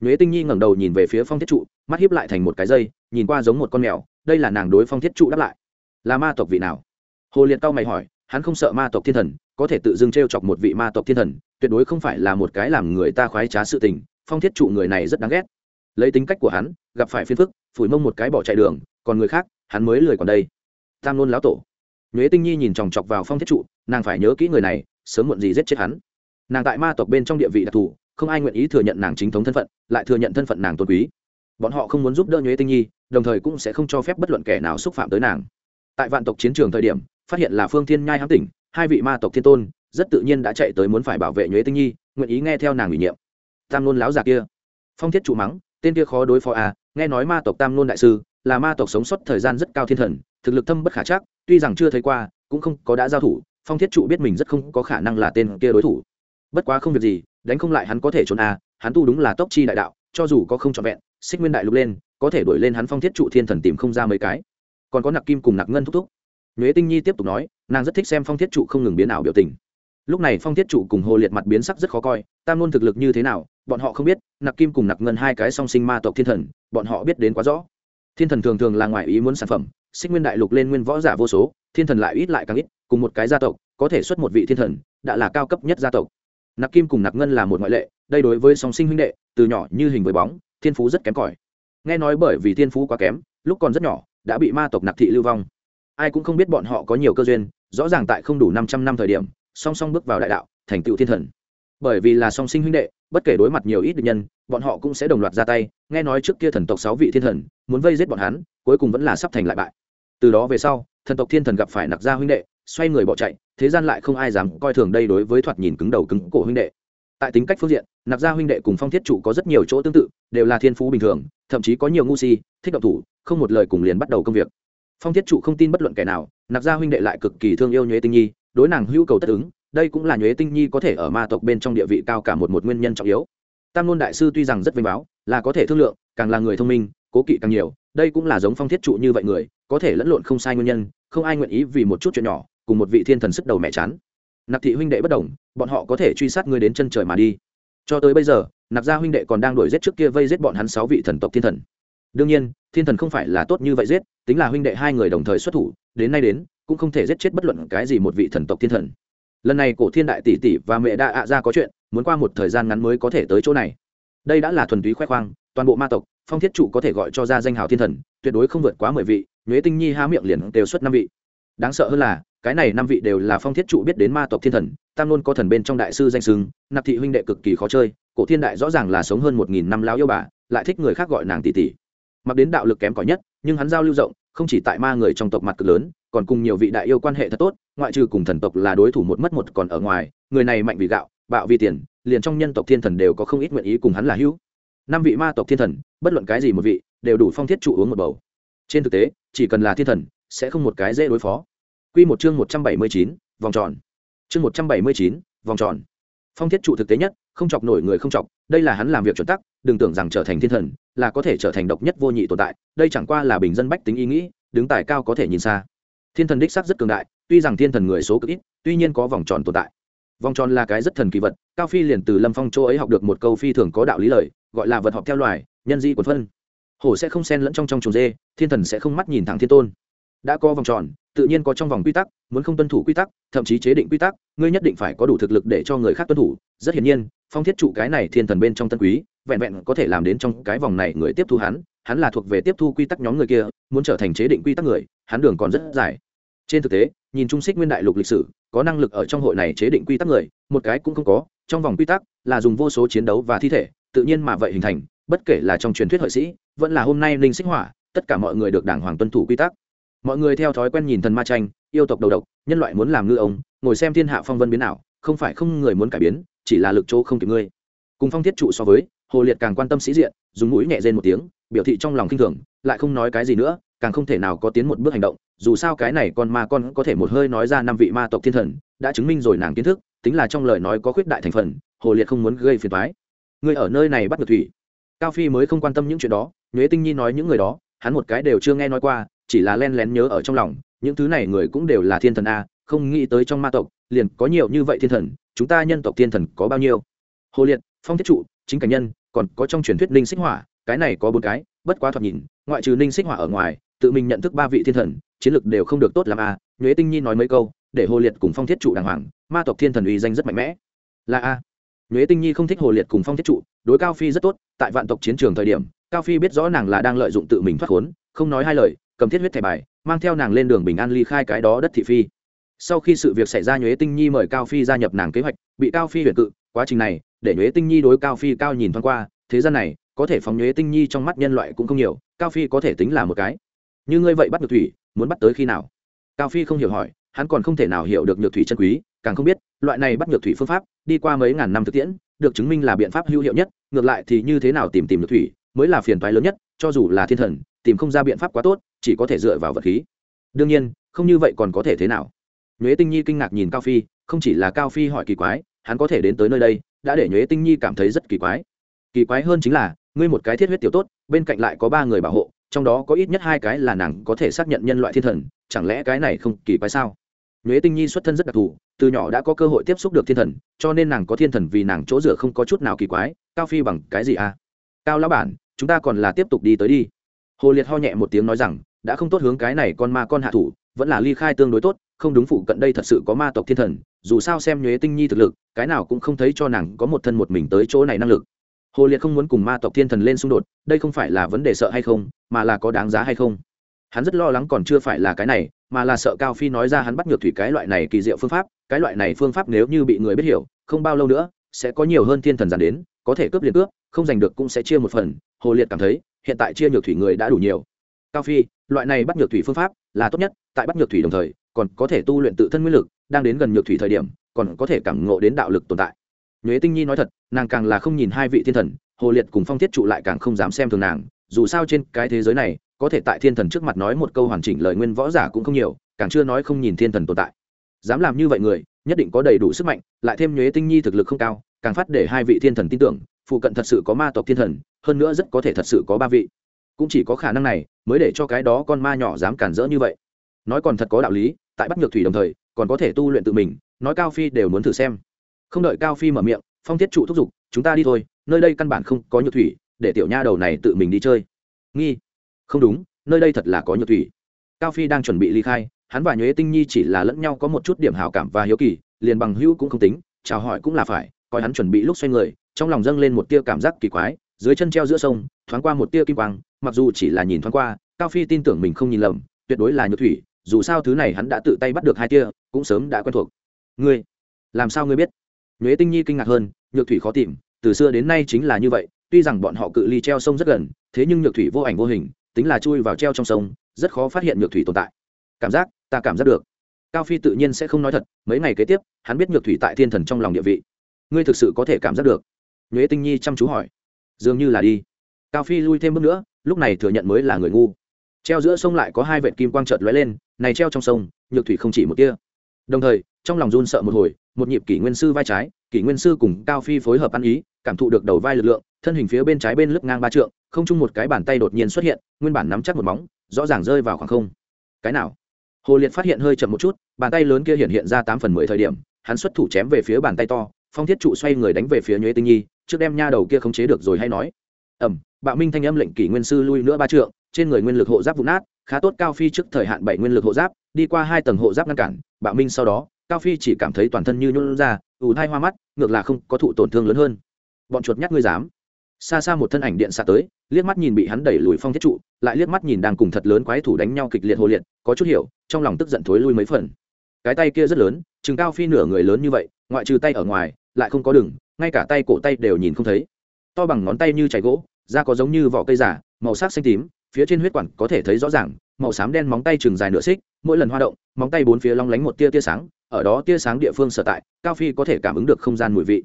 A: Nhuế tinh nhi ngẩng đầu nhìn về phía phong thiết trụ, mắt hiếp lại thành một cái dây, nhìn qua giống một con mèo, đây là nàng đối phong thiết trụ đáp lại. Là ma tộc vị nào? Hồ liệt cao mày hỏi, hắn không sợ ma tộc thiên thần, có thể tự dưng t r e o chọc một vị ma tộc thiên thần, tuyệt đối không phải là một cái làm người ta khoái trá sự tình, phong thiết trụ người này rất đáng ghét. Lấy tính cách của hắn, gặp phải phiên phức, phủi mông một cái bỏ chạy đường, còn người khác, hắn mới lười còn đây. Tam nôn lão tổ. Nhuế tinh nhi nhìn chòng chọc vào phong thiết trụ, nàng phải nhớ kỹ người này sớm muộn gì giết chết hắn. Nàng tại ma tộc bên trong địa vị đặc thù, không ai nguyện ý thừa nhận nàng chính thống thân phận, lại thừa nhận thân phận nàng tôn quý. Bọn họ không muốn giúp đỡ nhuế tinh nhi, đồng thời cũng sẽ không cho phép bất luận kẻ nào xúc phạm tới nàng. Tại vạn tộc chiến trường thời điểm, phát hiện là phương thiên nhai hám tỉnh, hai vị ma tộc thiên tôn rất tự nhiên đã chạy tới muốn phải bảo vệ nhuế tinh nhi, nguyện ý nghe theo nàng ủy nhiệm. Tam nôn láo già kia, phong thiết trụ mắng, tên kia khó đối phó à nghe nói ma tộc tam nôn đại sư là ma tộc sống sót thời gian rất cao thiên thần, thực lực thâm bất khả chắc, tuy rằng chưa thấy qua, cũng không có đã giao thủ phong thiết trụ biết mình rất không có khả năng là tên kia đối thủ. Bất quá không việc gì, đánh không lại hắn có thể trốn à hắn tu đúng là tốc chi đại đạo, cho dù có không trọn vẹn, xích nguyên đại lục lên, có thể đuổi lên hắn phong thiết trụ thiên thần tìm không ra mấy cái. Còn có nặc kim cùng nặc ngân thúc thúc. Nhuế tinh nhi tiếp tục nói, nàng rất thích xem phong thiết trụ không ngừng biến ảo biểu tình. Lúc này phong thiết trụ cùng hồ liệt mặt biến sắc rất khó coi, tam nôn thực lực như thế nào, bọn họ không biết, nặc kim cùng nặc ngân hai cái song sinh ma tộc thiên thần, bọn họ biết đến quá rõ. Thiên thần thường thường là ngoài ý muốn sản phẩm, xích nguyên đại lục lên nguyên võ giả vô số thiên thần lại ít lại càng ít, cùng một cái gia tộc, có thể xuất một vị thiên thần, đã là cao cấp nhất gia tộc. Nạp kim cùng Nạp ngân là một ngoại lệ, đây đối với song sinh huynh đệ, từ nhỏ như hình với bóng, thiên phú rất kém cỏi. Nghe nói bởi vì thiên phú quá kém, lúc còn rất nhỏ, đã bị ma tộc nạp thị lưu vong. Ai cũng không biết bọn họ có nhiều cơ duyên, rõ ràng tại không đủ năm trăm năm thời điểm, song song bước vào đại đạo, thành tựu thiên thần. Bởi vì là song sinh huynh đệ, bất kể đối mặt nhiều ít địch nhân, bọn họ cũng sẽ đồng loạt ra tay, nghe nói trước kia thần tộc sáu vị thiên thần, muốn vây giết bọn hắn, cuối cùng vẫn là sắp thành lại bại. Từ đó về sau thần tộc thiên thần gặp phải nặc gia huynh đệ, xoay người bỏ chạy, thế gian lại không ai dám coi thường đây đối với thoạt nhìn cứng đầu cứng cổ huynh đệ. Tại tính cách phương diện nạp gia huynh đệ cùng phong thiết trụ có rất nhiều chỗ tương tự, đều là thiên phú bình thường, thậm chí có nhiều ngu si, thích động thủ, không một lời cùng liền bắt đầu công việc. Phong thiết trụ không tin bất luận kẻ nào nạp gia huynh đệ lại cực kỳ thương yêu nhuế tinh nhi, đối nàng hữu cầu tất ứng, đây cũng là nhuế tinh nhi có thể ở ma tộc bên trong địa vị cao cả một một nguyên nhân trọng yếu. Tam nôn đại sư tuy rằng rất vinh báo, là có thể thương lượng, càng là người thông minh, cố kỵ càng nhiều, đây cũng là giống phong thiết trụ như vậy người có thể lẫn lộn không sai nguyên nhân, không ai nguyện ý vì một chút chuyện nhỏ, cùng một vị thiên thần sức đầu mẹ chán. Nạp thị huynh đệ bất đồng, bọn họ có thể truy sát ngươi đến chân trời mà đi. Cho tới bây giờ, nạp gia huynh đệ còn đang đuổi giết trước kia vây giết bọn hắn sáu vị thần tộc thiên thần. Đương nhiên, thiên thần không phải là tốt như vậy giết, tính là huynh đệ hai người đồng thời xuất thủ, đến nay đến, cũng không thể giết chết bất luận cái gì một vị thần tộc thiên thần. Lần này cổ thiên đại tỷ tỷ và mẹ đa ạ ra có chuyện, muốn qua một thời gian ngắn mới có thể tới chỗ này. Đây đã là thuần túy khoe khoang, toàn bộ ma tộc, phong thiết trụ có thể gọi cho ra danh hào thiên thần, tuyệt đối không vượt quá mười vị nhuế tinh nhi há miệng liền đều xuất năm vị. Đáng sợ hơn là, cái này năm vị đều là phong thiết trụ biết đến ma tộc thiên thần, tam luôn có thần bên trong đại sư danh sưng nạp thị huynh đệ cực kỳ khó chơi, cổ thiên đại rõ ràng là sống hơn một nghìn năm lao yêu bà, lại thích người khác gọi nàng tỷ tỷ. Mặc đến đạo lực kém cỏi nhất, nhưng hắn giao lưu rộng, không chỉ tại ma người trong tộc mặt cực lớn, còn cùng nhiều vị đại yêu quan hệ thật tốt, ngoại trừ cùng thần tộc là đối thủ một mất một còn ở ngoài, người này mạnh vì gạo, bạo vì tiền, liền trong nhân tộc thiên thần đều có không ít nguyện ý cùng hắn là hữu. Năm vị ma tộc thiên thần, bất luận cái gì một vị, đều đủ phong thiết trụ uống một bầu. Trên thực tế chỉ cần là thiên thần, sẽ không một cái dễ đối phó. Quy một chương một trăm bảy mươi chín, vòng tròn. Chương một trăm bảy mươi chín, vòng tròn. Phong thiết trụ thực tế nhất, không chọc nổi người không chọc, đây là hắn làm việc chuẩn tắc, đừng tưởng rằng trở thành thiên thần là có thể trở thành độc nhất vô nhị tồn tại, đây chẳng qua là bình dân bách tính ý nghĩ, đứng tài cao có thể nhìn xa. Thiên thần đích xác rất cường đại, tuy rằng thiên thần người số cực ít, tuy nhiên có vòng tròn tồn tại. Vòng tròn là cái rất thần kỳ vật, cao phi liền từ lâm phong chỗ ấy học được một câu phi thường có đạo lý lời, gọi là vật họp theo loài, nhân di quần phân hổ sẽ không xen lẫn trong trong chuồng dê, thiên thần sẽ không mắt nhìn thẳng thiên tôn. Đã có vòng tròn, tự nhiên có trong vòng quy tắc, muốn không tuân thủ quy tắc, thậm chí chế định quy tắc, ngươi nhất định phải có đủ thực lực để cho người khác tuân thủ. Rất hiển nhiên, phong thiết trụ cái này thiên thần bên trong tân quý, vẹn vẹn có thể làm đến trong cái vòng này người tiếp thu hắn hắn là thuộc về tiếp thu quy tắc nhóm người kia, muốn trở thành chế định quy tắc người, hắn đường còn rất dài. Trên thực tế, nhìn trung xích nguyên đại lục lịch sử, có năng lực ở trong hội này chế định quy tắc người, một cái cũng không có, trong vòng quy tắc là dùng vô số chiến đấu và thi thể, tự nhiên mà vậy hình thành bất kể là trong truyền thuyết hợi sĩ, vẫn là hôm nay linh xích hỏa, tất cả mọi người được đảng hoàng tuân thủ quy tắc. Mọi người theo thói quen nhìn thần ma tranh, yêu tộc đầu độc, nhân loại muốn làm ngư ông, ngồi xem thiên hạ phong vân biến nào không phải không người muốn cải biến, chỉ là lực chỗ không kịp ngươi. Cùng phong thiết trụ so với, hồ liệt càng quan tâm sĩ diện, dùng mũi nhẹ rên một tiếng, biểu thị trong lòng kinh thường, lại không nói cái gì nữa, càng không thể nào có tiến một bước hành động, dù sao cái này con ma con có thể một hơi nói ra năm vị ma tộc thiên thần, đã chứng minh rồi nàng kiến thức, tính là trong lời nói có khuyết đại thành phần, hồ liệt không muốn gây phiền thoái người ở nơi này bắt được thủy cao phi mới không quan tâm những chuyện đó, nhuế tinh nhi nói những người đó, hắn một cái đều chưa nghe nói qua, chỉ là len lén nhớ ở trong lòng, những thứ này người cũng đều là thiên thần a, không nghĩ tới trong ma tộc, liền có nhiều như vậy thiên thần, chúng ta nhân tộc thiên thần có bao nhiêu? Hồ liệt, phong thiết trụ, chính cảnh nhân, còn có trong truyền thuyết ninh xích hỏa, cái này có bốn cái, bất quá thoạt nhìn, ngoại trừ ninh xích hỏa ở ngoài, tự mình nhận thức ba vị thiên thần, chiến lược đều không được tốt làm a, nhuế tinh nhi nói mấy câu, để hồ liệt cùng phong thiết trụ đàng hoàng, ma tộc thiên thần uy danh rất mạnh mẽ. Là a nhuế tinh nhi không thích hồ liệt cùng phong thiết trụ, đối cao phi rất tốt, tại vạn tộc chiến trường thời điểm, cao phi biết rõ nàng là đang lợi dụng tự mình thoát khốn, không nói hai lời, cầm thiết huyết thẻ bài, mang theo nàng lên đường bình an ly khai cái đó đất thị phi. Sau khi sự việc xảy ra, nhuế tinh nhi mời cao phi gia nhập nàng kế hoạch, bị cao phi huyện cự, quá trình này, để nhuế tinh nhi đối cao phi cao nhìn thoáng qua, thế gian này, có thể phóng nhuế tinh nhi trong mắt nhân loại cũng không nhiều, cao phi có thể tính là một cái. Như ngươi vậy bắt được thủy, muốn bắt tới khi nào? Cao phi không hiểu hỏi hắn còn không thể nào hiểu được nhược thủy chân quý, càng không biết, loại này bắt nhược thủy phương pháp, đi qua mấy ngàn năm thực tiễn, được chứng minh là biện pháp hữu hiệu nhất, ngược lại thì như thế nào tìm tìm nhược thủy, mới là phiền toái lớn nhất, cho dù là thiên thần, tìm không ra biện pháp quá tốt, chỉ có thể dựa vào vật khí. Đương nhiên, không như vậy còn có thể thế nào? Nhuế tinh nhi kinh ngạc nhìn cao phi, không chỉ là cao phi hỏi kỳ quái, hắn có thể đến tới nơi đây, đã để nhuế tinh nhi cảm thấy rất kỳ quái. Kỳ quái hơn chính là, ngươi một cái thiết huyết tiểu tốt, bên cạnh lại có ba người bảo hộ, trong đó có ít nhất hai cái là nàng có thể xác nhận nhân loại thiên thần, chẳng lẽ cái này không kỳ quái sao? Nhuế tinh nhi xuất thân rất đặc thù, từ nhỏ đã có cơ hội tiếp xúc được thiên thần, cho nên nàng có thiên thần vì nàng chỗ dựa không có chút nào kỳ quái, cao phi bằng cái gì à? Cao lão bản, chúng ta còn là tiếp tục đi tới đi. Hồ liệt ho nhẹ một tiếng nói rằng, đã không tốt hướng cái này con ma con hạ thủ, vẫn là ly khai tương đối tốt, không đúng phụ cận đây thật sự có ma tộc thiên thần, dù sao xem nhuế tinh nhi thực lực, cái nào cũng không thấy cho nàng có một thân một mình tới chỗ này năng lực. Hồ liệt không muốn cùng ma tộc thiên thần lên xung đột, đây không phải là vấn đề sợ hay không, mà là có đáng giá hay không? Hắn rất lo lắng còn chưa phải là cái này, mà là sợ cao phi nói ra hắn bắt ngược thủy cái loại này kỳ diệu phương pháp, cái loại này phương pháp nếu như bị người biết hiểu, không bao lâu nữa, sẽ có nhiều hơn thiên thần giàn đến, có thể cướp liền cướp, không giành được cũng sẽ chia một phần. Hồ liệt cảm thấy, hiện tại chia nhược thủy người đã đủ nhiều. Cao phi, loại này bắt nhược thủy phương pháp là tốt nhất, tại bắt nhược thủy đồng thời, còn có thể tu luyện tự thân nguyên lực, đang đến gần nhược thủy thời điểm, còn có thể cảm ngộ đến đạo lực tồn tại. Nhuế tinh nhi nói thật, nàng càng là không nhìn hai vị thiên thần, hồ liệt cùng phong thiết trụ lại càng không dám xem thường nàng, dù sao trên cái thế giới này có thể tại thiên thần trước mặt nói một câu hoàn chỉnh lời nguyên võ giả cũng không nhiều, càng chưa nói không nhìn thiên thần tồn tại. Dám làm như vậy người, nhất định có đầy đủ sức mạnh, lại thêm nhuế tinh nhi thực lực không cao, càng phát để hai vị thiên thần tin tưởng, phụ cận thật sự có ma tộc thiên thần, hơn nữa rất có thể thật sự có ba vị. Cũng chỉ có khả năng này, mới để cho cái đó con ma nhỏ dám cản rỡ như vậy. Nói còn thật có đạo lý, tại bắt nhược thủy đồng thời, còn có thể tu luyện tự mình, nói cao phi đều muốn thử xem. Không đợi cao phi mở miệng, phong thiết trụ thúc giục, chúng ta đi thôi, nơi đây căn bản không có nhược thủy, để tiểu nha đầu này tự mình đi chơi. Nghi không đúng, nơi đây thật là có nhược thủy. Cao phi đang chuẩn bị ly khai, hắn và nhuế tinh nhi chỉ là lẫn nhau có một chút điểm hảo cảm và hiếu kỳ, liền bằng hữu cũng không tính, chào hỏi cũng là phải, coi hắn chuẩn bị lúc xoay người, trong lòng dâng lên một tia cảm giác kỳ quái, dưới chân treo giữa sông, thoáng qua một tia kim quang, mặc dù chỉ là nhìn thoáng qua, cao phi tin tưởng mình không nhìn lầm, tuyệt đối là nhược thủy, dù sao thứ này hắn đã tự tay bắt được hai tia, cũng sớm đã quen thuộc. Ngươi, làm sao ngươi biết? Nhuế tinh nhi kinh ngạc hơn, nhược thủy khó tìm, từ xưa đến nay chính là như vậy, tuy rằng bọn họ cự ly treo sông rất gần, thế nhưng nhược thủy vô ảnh vô hình tính là chui vào treo trong sông, rất khó phát hiện nhược thủy tồn tại. Cảm giác, ta cảm giác được. Cao phi tự nhiên sẽ không nói thật, mấy ngày kế tiếp, hắn biết nhược thủy tại thiên thần trong lòng địa vị. Ngươi thực sự có thể cảm giác được? Nhuế tinh nhi chăm chú hỏi. Dường như là đi. Cao phi lui thêm bước nữa, lúc này thừa nhận mới là người ngu. Treo giữa sông lại có hai vệt kim quang trợt lóe lên, này treo trong sông, nhược thủy không chỉ một tia. Đồng thời, trong lòng run sợ một hồi, một nhịp kỷ nguyên sư vai trái kỷ nguyên sư cùng cao phi phối hợp ăn ý, cảm thụ được đầu vai lực lượng, thân hình phía bên trái bên lướt ngang ba trượng, không chung một cái bàn tay đột nhiên xuất hiện, nguyên bản nắm chắc một móng, rõ ràng rơi vào khoảng không. Cái nào? Hồ liệt phát hiện hơi chậm một chút, bàn tay lớn kia hiện hiện ra tám phần mười thời điểm, hắn xuất thủ chém về phía bàn tay to, phong thiết trụ xoay người đánh về phía nhuế tinh nhi, trước đem nha đầu kia không chế được rồi hay nói. Ẩm bạo minh thanh âm lệnh kỷ nguyên sư lui nữa ba trượng, trên người nguyên lực hộ giáp vụ nát, khá tốt cao phi trước thời hạn bảy nguyên lực hộ giáp, đi qua hai tầng hộ giáp ngăn cản, bạo minh sau đó cao phi chỉ cảm thấy toàn thân như nhún ra ù thai hoa mắt ngược là không có thụ tổn thương lớn hơn. Bọn chuột nhắc ngươi dám. Xa xa một thân ảnh điện xạ tới liếc mắt nhìn bị hắn đẩy lùi phong thiết trụ lại liếc mắt nhìn đang cùng thật lớn quái thủ đánh nhau kịch liệt hồ liệt có chút hiểu trong lòng tức giận thối lui mấy phần. Cái tay kia rất lớn chừng cao phi nửa người lớn như vậy ngoại trừ tay ở ngoài lại không có đường, ngay cả tay cổ tay đều nhìn không thấy. To bằng ngón tay như chảy gỗ da có giống như vỏ cây giả màu sắc xanh tím phía trên huyết quản có thể thấy rõ ràng màu xám đen móng tay chừng dài nửa xích mỗi lần hoa động móng tay bốn phía long lánh một tia tia sáng ở đó tia sáng địa phương sở tại, cao phi có thể cảm ứng được không gian mùi vị.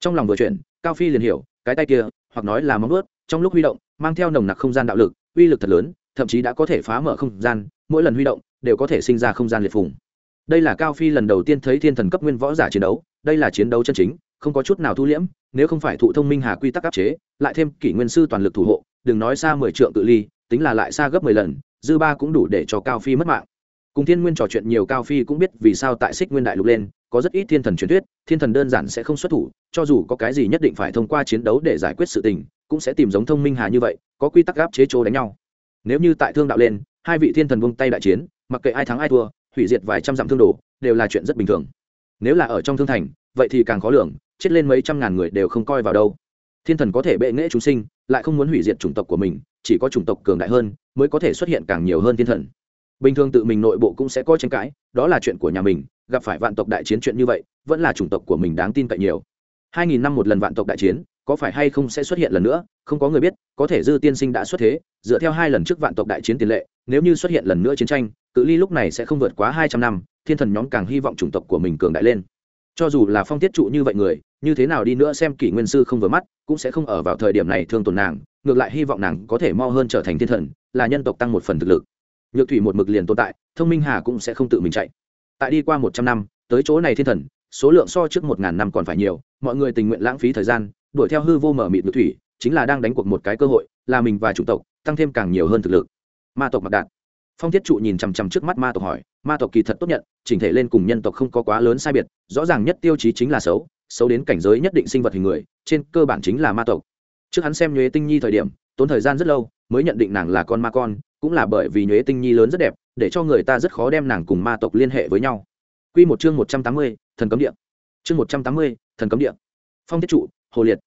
A: Trong lòng vừa chuyển, cao phi liền hiểu, cái tay kia, hoặc nói là móng ướt trong lúc huy động, mang theo nồng nặc không gian đạo lực, uy lực thật lớn, thậm chí đã có thể phá mở không gian, mỗi lần huy động, đều có thể sinh ra không gian liệt phùng. Đây là cao phi lần đầu tiên thấy thiên thần cấp nguyên võ giả chiến đấu, đây là chiến đấu chân chính, không có chút nào thu liễm, nếu không phải thụ thông minh hà quy tắc áp chế, lại thêm kỷ nguyên sư toàn lực thủ hộ, đừng nói xa mười trượng tự ly, tính là lại xa gấp mười lần, dư ba cũng đủ để cho cao phi mất mạng cùng thiên nguyên trò chuyện nhiều cao phi cũng biết vì sao tại xích nguyên đại lục lên, có rất ít thiên thần truyền thuyết, thiên thần đơn giản sẽ không xuất thủ, cho dù có cái gì nhất định phải thông qua chiến đấu để giải quyết sự tình, cũng sẽ tìm giống thông minh hà như vậy, có quy tắc áp chế chỗ đánh nhau. Nếu như tại thương đạo lên, hai vị thiên thần vung tay đại chiến, mặc kệ ai thắng ai thua, hủy diệt vài trăm dặm thương đồ, đều là chuyện rất bình thường. Nếu là ở trong thương thành, vậy thì càng khó lường, chết lên mấy trăm ngàn người đều không coi vào đâu. Thiên thần có thể bệ nghễ chúng sinh, lại không muốn hủy diệt chủng tộc của mình, chỉ có chủng tộc cường đại hơn, mới có thể xuất hiện càng nhiều hơn thiên thần bình thường tự mình nội bộ cũng sẽ có tranh cãi, đó là chuyện của nhà mình, gặp phải vạn tộc đại chiến chuyện như vậy, vẫn là chủng tộc của mình đáng tin cậy nhiều. Hai nghìn năm một lần vạn tộc đại chiến, có phải hay không sẽ xuất hiện lần nữa, không có người biết, có thể dư tiên sinh đã xuất thế, dựa theo hai lần trước vạn tộc đại chiến tiền lệ, nếu như xuất hiện lần nữa chiến tranh, cự ly lúc này sẽ không vượt quá hai trăm năm, thiên thần nhóm càng hy vọng chủng tộc của mình cường đại lên. Cho dù là phong tiết trụ như vậy người, như thế nào đi nữa xem kỷ nguyên sư không vừa mắt, cũng sẽ không ở vào thời điểm này thương tổn nàng, ngược lại hy vọng nàng có thể mo hơn trở thành thiên thần, là nhân tộc tăng một phần thực lực nhược thủy một mực liền tồn tại thông minh hà cũng sẽ không tự mình chạy. Tại đi qua một trăm năm tới chỗ này thiên thần số lượng so trước một ngàn năm còn phải nhiều mọi người tình nguyện lãng phí thời gian đuổi theo hư vô mở mịt nhược thủy chính là đang đánh cuộc một cái cơ hội là mình và chủng tộc tăng thêm càng nhiều hơn thực lực. Ma tộc mặc đạn, phong thiết trụ nhìn chằm chằm trước mắt ma tộc hỏi ma tộc kỳ thật tốt nhận chỉnh thể lên cùng nhân tộc không có quá lớn sai biệt rõ ràng nhất tiêu chí chính là xấu xấu đến cảnh giới nhất định sinh vật hình người trên cơ bản chính là ma tộc. Trước hắn xem nhuế tinh nhi thời điểm tốn thời gian rất lâu mới nhận định nàng là con ma con cũng là bởi vì nhuế tinh nhi lớn rất đẹp, để cho người ta rất khó đem nàng cùng ma tộc liên hệ với nhau q một chương một trăm tám mươi, thần cấm điện. chương một trăm tám mươi, thần cấm điện. phong thiết trụ, hồ liệt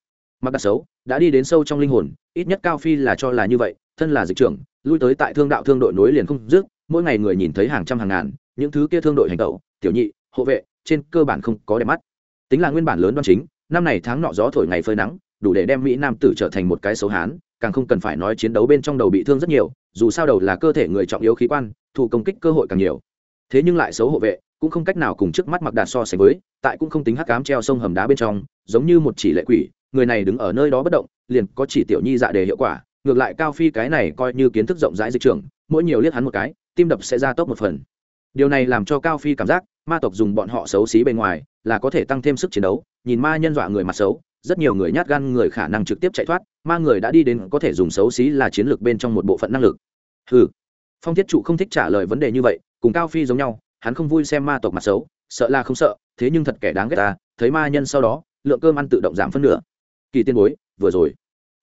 A: mặc đặc xấu, đã đi đến sâu trong linh hồn, ít nhất cao phi là cho là như vậy, thân là dịch trưởng, lui tới tại thương đạo thương đội nối liền không dứt, mỗi ngày người nhìn thấy hàng trăm hàng ngàn, những thứ kia thương đội hành tẩu, tiểu nhị, hộ vệ, trên cơ bản không có đẹp mắt tính là nguyên bản lớn đoan chính, năm này tháng nọ gió thổi ngày phơi nắng, đủ để đem mỹ nam tử trở thành một cái xấu hán, càng không cần phải nói chiến đấu bên trong đầu bị thương rất nhiều dù sao đầu là cơ thể người trọng yếu khí quan, thụ công kích cơ hội càng nhiều. Thế nhưng lại xấu hộ vệ, cũng không cách nào cùng trước mắt mặc đạt so sánh với, tại cũng không tính hắc cám treo sông hầm đá bên trong, giống như một chỉ lệ quỷ, người này đứng ở nơi đó bất động, liền có chỉ tiểu nhi dạ đề hiệu quả, ngược lại cao phi cái này coi như kiến thức rộng rãi dịch trường mỗi nhiều liếc hắn một cái, tim đập sẽ ra tốc một phần. Điều này làm cho cao phi cảm giác, ma tộc dùng bọn họ xấu xí bên ngoài, là có thể tăng thêm sức chiến đấu, nhìn ma nhân dọa người mặt xấu rất nhiều người nhát gan người khả năng trực tiếp chạy thoát, ma người đã đi đến có thể dùng xấu xí là chiến lược bên trong một bộ phận năng lực. Ừ phong thiết trụ không thích trả lời vấn đề như vậy, cùng cao phi giống nhau, hắn không vui xem ma tộc mặt xấu, sợ là không sợ, thế nhưng thật kẻ đáng ghét ta, thấy ma nhân sau đó, lượng cơm ăn tự động giảm phân nửa. Kỳ tiên bối, vừa rồi.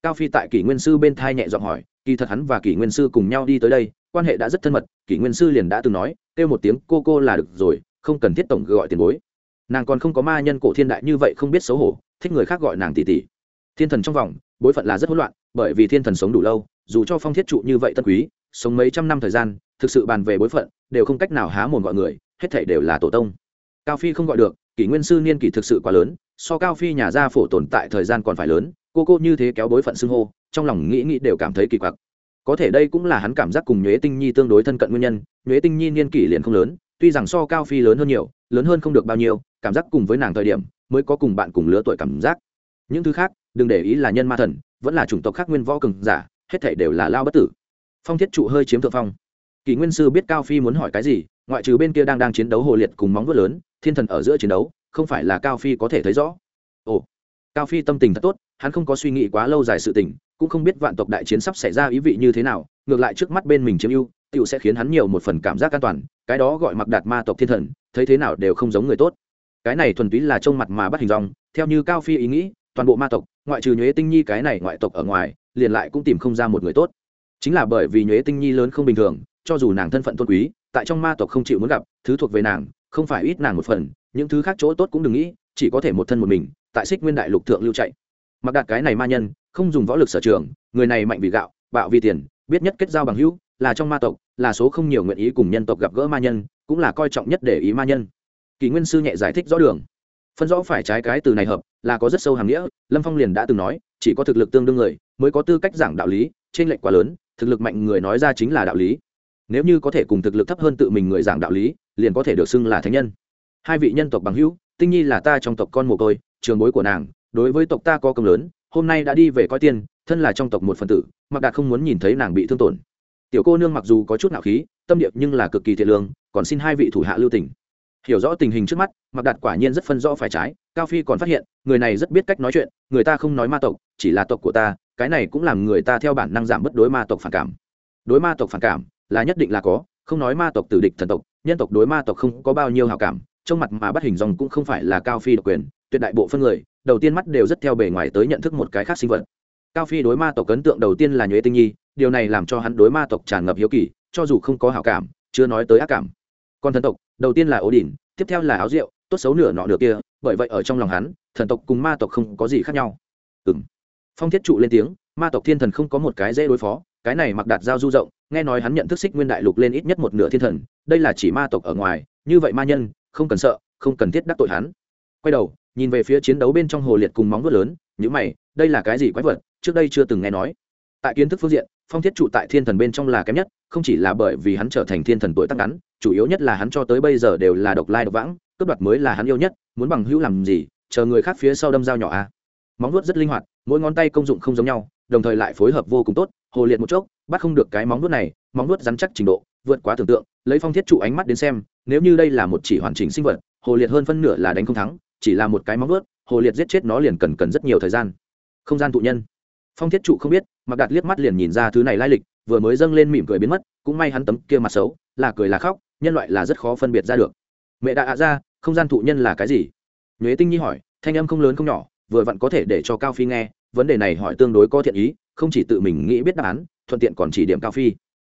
A: Cao phi tại kỷ nguyên sư bên thai nhẹ giọng hỏi, kỳ thật hắn và kỷ nguyên sư cùng nhau đi tới đây, quan hệ đã rất thân mật, kỷ nguyên sư liền đã từng nói, kêu một tiếng cô cô là được rồi, không cần thiết tổng gọi tiền bối. Nàng còn không có ma nhân cổ thiên đại như vậy không biết xấu hổ thích người khác gọi nàng tỷ tỷ thiên thần trong vòng, bối phận là rất hỗn loạn, bởi vì thiên thần sống đủ lâu, dù cho phong thiết trụ như vậy tân quý, sống mấy trăm năm thời gian, thực sự bàn về bối phận, đều không cách nào há mồm gọi người, hết thảy đều là tổ tông. Cao phi không gọi được, kỷ nguyên sư niên kỷ thực sự quá lớn, so cao phi nhà gia phổ tồn tại thời gian còn phải lớn, cô cô như thế kéo bối phận xưng hô, trong lòng nghĩ nghĩ đều cảm thấy kỳ quặc. Có thể đây cũng là hắn cảm giác cùng nhuế tinh nhi tương đối thân cận nguyên nhân, nhuế tinh nhi niên kỷ liền không lớn, tuy rằng so cao phi lớn hơn nhiều, lớn hơn không được bao nhiêu, cảm giác cùng với nàng thời điểm mới có cùng bạn cùng lứa tuổi cảm giác. Những thứ khác, đừng để ý là nhân ma thần, vẫn là chủng tộc khác nguyên võ cường giả, hết thể đều là lao bất tử. Phong thiết trụ hơi chiếm thượng phong. Kỷ nguyên sư biết cao phi muốn hỏi cái gì, ngoại trừ bên kia đang đang chiến đấu hồ liệt cùng móng vuốt lớn, thiên thần ở giữa chiến đấu, không phải là cao phi có thể thấy rõ. Ồ, cao phi tâm tình thật tốt, hắn không có suy nghĩ quá lâu dài sự tình, cũng không biết vạn tộc đại chiến sắp xảy ra ý vị như thế nào, ngược lại trước mắt bên mình chiếm ưu tựu sẽ khiến hắn nhiều một phần cảm giác an toàn, cái đó gọi mặc đạt ma tộc thiên thần, thấy thế nào đều không giống người tốt cái này thuần túy là trông mặt mà bắt hình dòng theo như cao phi ý nghĩ, toàn bộ ma tộc, ngoại trừ nhuế tinh nhi cái này ngoại tộc ở ngoài, liền lại cũng tìm không ra một người tốt. Chính là bởi vì nhuế tinh nhi lớn không bình thường, cho dù nàng thân phận tôn quý, tại trong ma tộc không chịu muốn gặp, thứ thuộc về nàng, không phải ít nàng một phần, những thứ khác chỗ tốt cũng đừng nghĩ, chỉ có thể một thân một mình, tại xích nguyên đại lục thượng lưu chạy. Mặc đạt cái này ma nhân, không dùng võ lực sở trường, người này mạnh vì gạo, bạo vì tiền, biết nhất kết giao bằng hữu, là trong ma tộc, là số không nhiều nguyện ý cùng nhân tộc gặp gỡ ma nhân, cũng là coi trọng nhất để ý ma nhân kỳ nguyên sư nhẹ giải thích rõ đường. Phân rõ phải trái cái từ này hợp, là có rất sâu hàm nghĩa, lâm phong liền đã từng nói, chỉ có thực lực tương đương người, mới có tư cách giảng đạo lý trên lệnh quá lớn, thực lực mạnh người nói ra chính là đạo lý. Nếu như có thể cùng thực lực thấp hơn tự mình người giảng đạo lý, liền có thể được xưng là thánh nhân. Hai vị nhân tộc bằng hữu, tinh nhi là ta trong tộc con mồ côi, trường bối của nàng, đối với tộc ta có công lớn, hôm nay đã đi về coi tiên, thân là trong tộc một phần tử, mặc đạt không muốn nhìn thấy nàng bị thương tổn. Tiểu cô nương mặc dù có chút nạo khí, tâm điệp nhưng là cực kỳ thiện lương, còn xin hai vị thủ hạ lưu tỉnh hiểu rõ tình hình trước mắt mặc đạt quả nhiên rất phân rõ phải trái, cao phi còn phát hiện, người này rất biết cách nói chuyện, người ta không nói ma tộc, chỉ là tộc của ta, cái này cũng làm người ta theo bản năng giảm bất đối ma tộc phản cảm. Đối ma tộc phản cảm, là nhất định là có, không nói ma tộc tử địch thần tộc, nhân tộc đối ma tộc không có bao nhiêu hào cảm, trong mặt mà bắt hình dòng cũng không phải là cao phi độc quyền, tuyệt đại bộ phân người, đầu tiên mắt đều rất theo bề ngoài tới nhận thức một cái khác sinh vật. Cao phi đối ma tộc ấn tượng đầu tiên là nhuế tinh nhi, điều này làm cho hắn đối ma tộc tràn ngập hiếu kỳ, cho dù không có hảo cảm, chưa nói tới ác cảm còn thần tộc, đầu tiên là ố đỉnh tiếp theo là áo rượu, tốt xấu nửa nọ nửa kia, bởi vậy ở trong lòng hắn, thần tộc cùng ma tộc không có gì khác nhau. Ừ phong thiết trụ lên tiếng, ma tộc thiên thần không có một cái dễ đối phó, cái này mặc đạt giao du rộng, nghe nói hắn nhận thức xích nguyên đại lục lên ít nhất một nửa thiên thần, đây là chỉ ma tộc ở ngoài, như vậy ma nhân, không cần sợ, không cần thiết đắc tội hắn. Quay đầu, nhìn về phía chiến đấu bên trong hồ liệt cùng móng vuốt lớn nhữ mày, đây là cái gì quái vật, trước đây chưa từng nghe nói. Tại kiến thức phương diện, phong thiết trụ tại thiên thần bên trong là kém nhất, không chỉ là bởi vì hắn trở thành thiên thần tuổi tác ngắn chủ yếu nhất là hắn cho tới bây giờ đều là độc lai độc vãng, cướp đoạt mới là hắn yêu nhất, muốn bằng hữu làm gì, chờ người khác phía sau đâm dao nhỏ a à. móng vuốt rất linh hoạt, mỗi ngón tay công dụng không giống nhau, đồng thời lại phối hợp vô cùng tốt, hồ liệt một chốc, bắt không được cái móng vuốt này, móng vuốt rắn chắc trình độ, vượt quá tưởng tượng, lấy phong thiết trụ ánh mắt đến xem, nếu như đây là một chỉ hoàn chỉnh sinh vật, hồ liệt hơn phân nửa là đánh không thắng, chỉ là một cái móng vuốt, hồ liệt giết chết nó liền cần cần rất nhiều thời gian. Không gian tụ nhân. Phong thiết trụ không biết mặc đạt liếc mắt liền nhìn ra thứ này lai lịch, vừa mới dâng lên mỉm cười biến mất, cũng may hắn tấm kia mặt xấu là cười là khóc, nhân loại là rất khó phân biệt ra được. Mẹ đã ạ ra, không gian thụ nhân là cái gì? Nhuế tinh nhi hỏi, thanh âm không lớn không nhỏ, vừa vặn có thể để cho cao phi nghe, vấn đề này hỏi tương đối có thiện ý, không chỉ tự mình nghĩ biết đáp án, thuận tiện còn chỉ điểm cao phi.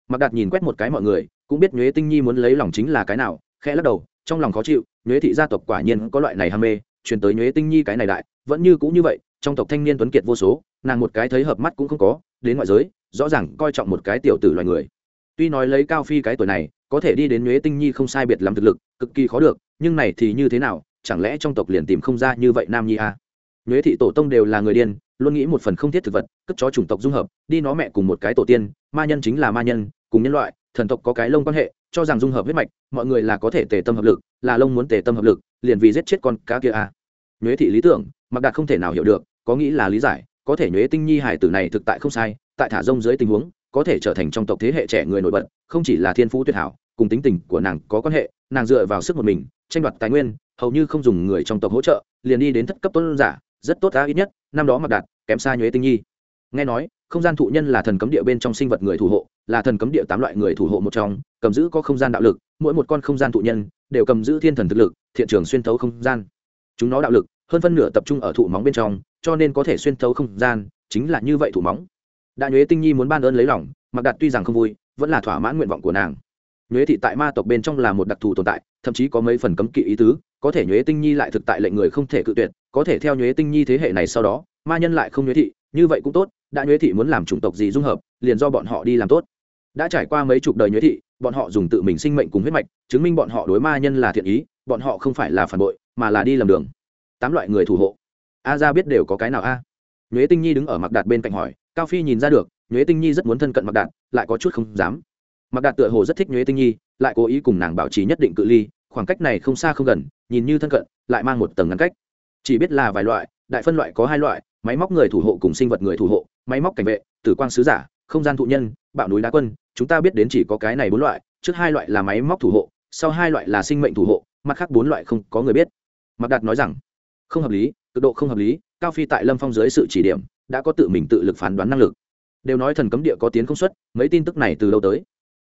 A: Mặc đạt nhìn quét một cái mọi người, cũng biết nhuế tinh nhi muốn lấy lòng chính là cái nào, khẽ lắc đầu, trong lòng khó chịu, nhuế thị gia tộc quả nhiên có loại này ham mê, truyền tới nhuế tinh nhi cái này đại, vẫn như cũng như vậy, trong tộc thanh niên tuấn kiệt vô số, nàng một cái thấy hợp mắt cũng không có, đến ngoại giới, rõ ràng coi trọng một cái tiểu tử loài người tuy nói lấy cao phi cái tuổi này, có thể đi đến nhuế tinh nhi không sai biệt làm thực lực, cực kỳ khó được, nhưng này thì như thế nào, chẳng lẽ trong tộc liền tìm không ra như vậy nam nhi à? nhuế thị tổ tông đều là người điên, luôn nghĩ một phần không thiết thực vật, cất chó chủng tộc dung hợp, đi nó mẹ cùng một cái tổ tiên, ma nhân chính là ma nhân, cùng nhân loại, thần tộc có cái lông quan hệ, cho rằng dung hợp huyết mạch, mọi người là có thể tề tâm hợp lực, là lông muốn tề tâm hợp lực, liền vì giết chết con cá kia à. nhuế thị lý tưởng, mặc đạt không thể nào hiểu được, có nghĩ là lý giải, có thể nhuế tinh nhi hải tử này thực tại không sai, tại thả rông dưới tình huống có thể trở thành trong tộc thế hệ trẻ người nổi bật, không chỉ là thiên phú tuyệt hảo, cùng tính tình của nàng có quan hệ, nàng dựa vào sức một mình, tranh đoạt tài nguyên, hầu như không dùng người trong tộc hỗ trợ, liền đi đến thất cấp tôn giả, rất tốt đã ít nhất, năm đó mặc đạt, kém xa nhuế tinh nhi. Nghe nói, không gian thụ nhân là thần cấm địa bên trong sinh vật người thủ hộ, là thần cấm địa tám loại người thủ hộ một trong, cầm giữ có không gian đạo lực, mỗi một con không gian thụ nhân đều cầm giữ thiên thần thực lực, thiện trường xuyên thấu không gian. Chúng nó đạo lực, hơn phân nửa tập trung ở thụ móng bên trong, cho nên có thể xuyên thấu không gian, chính là như vậy thủ móng đại nhuế tinh nhi muốn ban ơn lấy lòng mặc đạt tuy rằng không vui, vẫn là thỏa mãn nguyện vọng của nàng. Nhuế thị tại ma tộc bên trong là một đặc thù tồn tại, thậm chí có mấy phần cấm kỵ ý tứ, có thể nhuế tinh nhi lại thực tại lệnh người không thể cự tuyệt, có thể theo nhuế tinh nhi thế hệ này sau đó, ma nhân lại không nhuế thị, như vậy cũng tốt, đã nhuế thị muốn làm chủng tộc gì dung hợp, liền do bọn họ đi làm tốt. Đã trải qua mấy chục đời nhuế thị, bọn họ dùng tự mình sinh mệnh cùng huyết mạch, chứng minh bọn họ đối ma nhân là thiện ý, bọn họ không phải là phản bội, mà là đi làm đường. Tám loại người thủ hộ. A ra biết đều có cái nào a? Nhuế tinh nhi đứng ở mặc đạt bên cạnh hỏi cao phi nhìn ra được, nhuế tinh nhi rất muốn thân cận mặc đạt, lại có chút không dám. Mặc đạt tựa hồ rất thích nhuế tinh nhi, lại cố ý cùng nàng bảo trì nhất định cự ly, khoảng cách này không xa không gần, nhìn như thân cận, lại mang một tầng ngăn cách. Chỉ biết là vài loại, đại phân loại có hai loại, máy móc người thủ hộ cùng sinh vật người thủ hộ, máy móc cảnh vệ, tử quang sứ giả, không gian thụ nhân, bạo núi đá quân, chúng ta biết đến chỉ có cái này bốn loại, trước hai loại là máy móc thủ hộ, sau hai loại là sinh mệnh thủ hộ, mặt khác bốn loại không có người biết. Mặc đạt nói rằng, không hợp lý, cực độ không hợp lý, cao phi tại lâm phong dưới sự chỉ điểm đã có tự mình tự lực phán đoán năng lực. Đều nói thần cấm địa có tiến công suất mấy tin tức này từ đâu tới?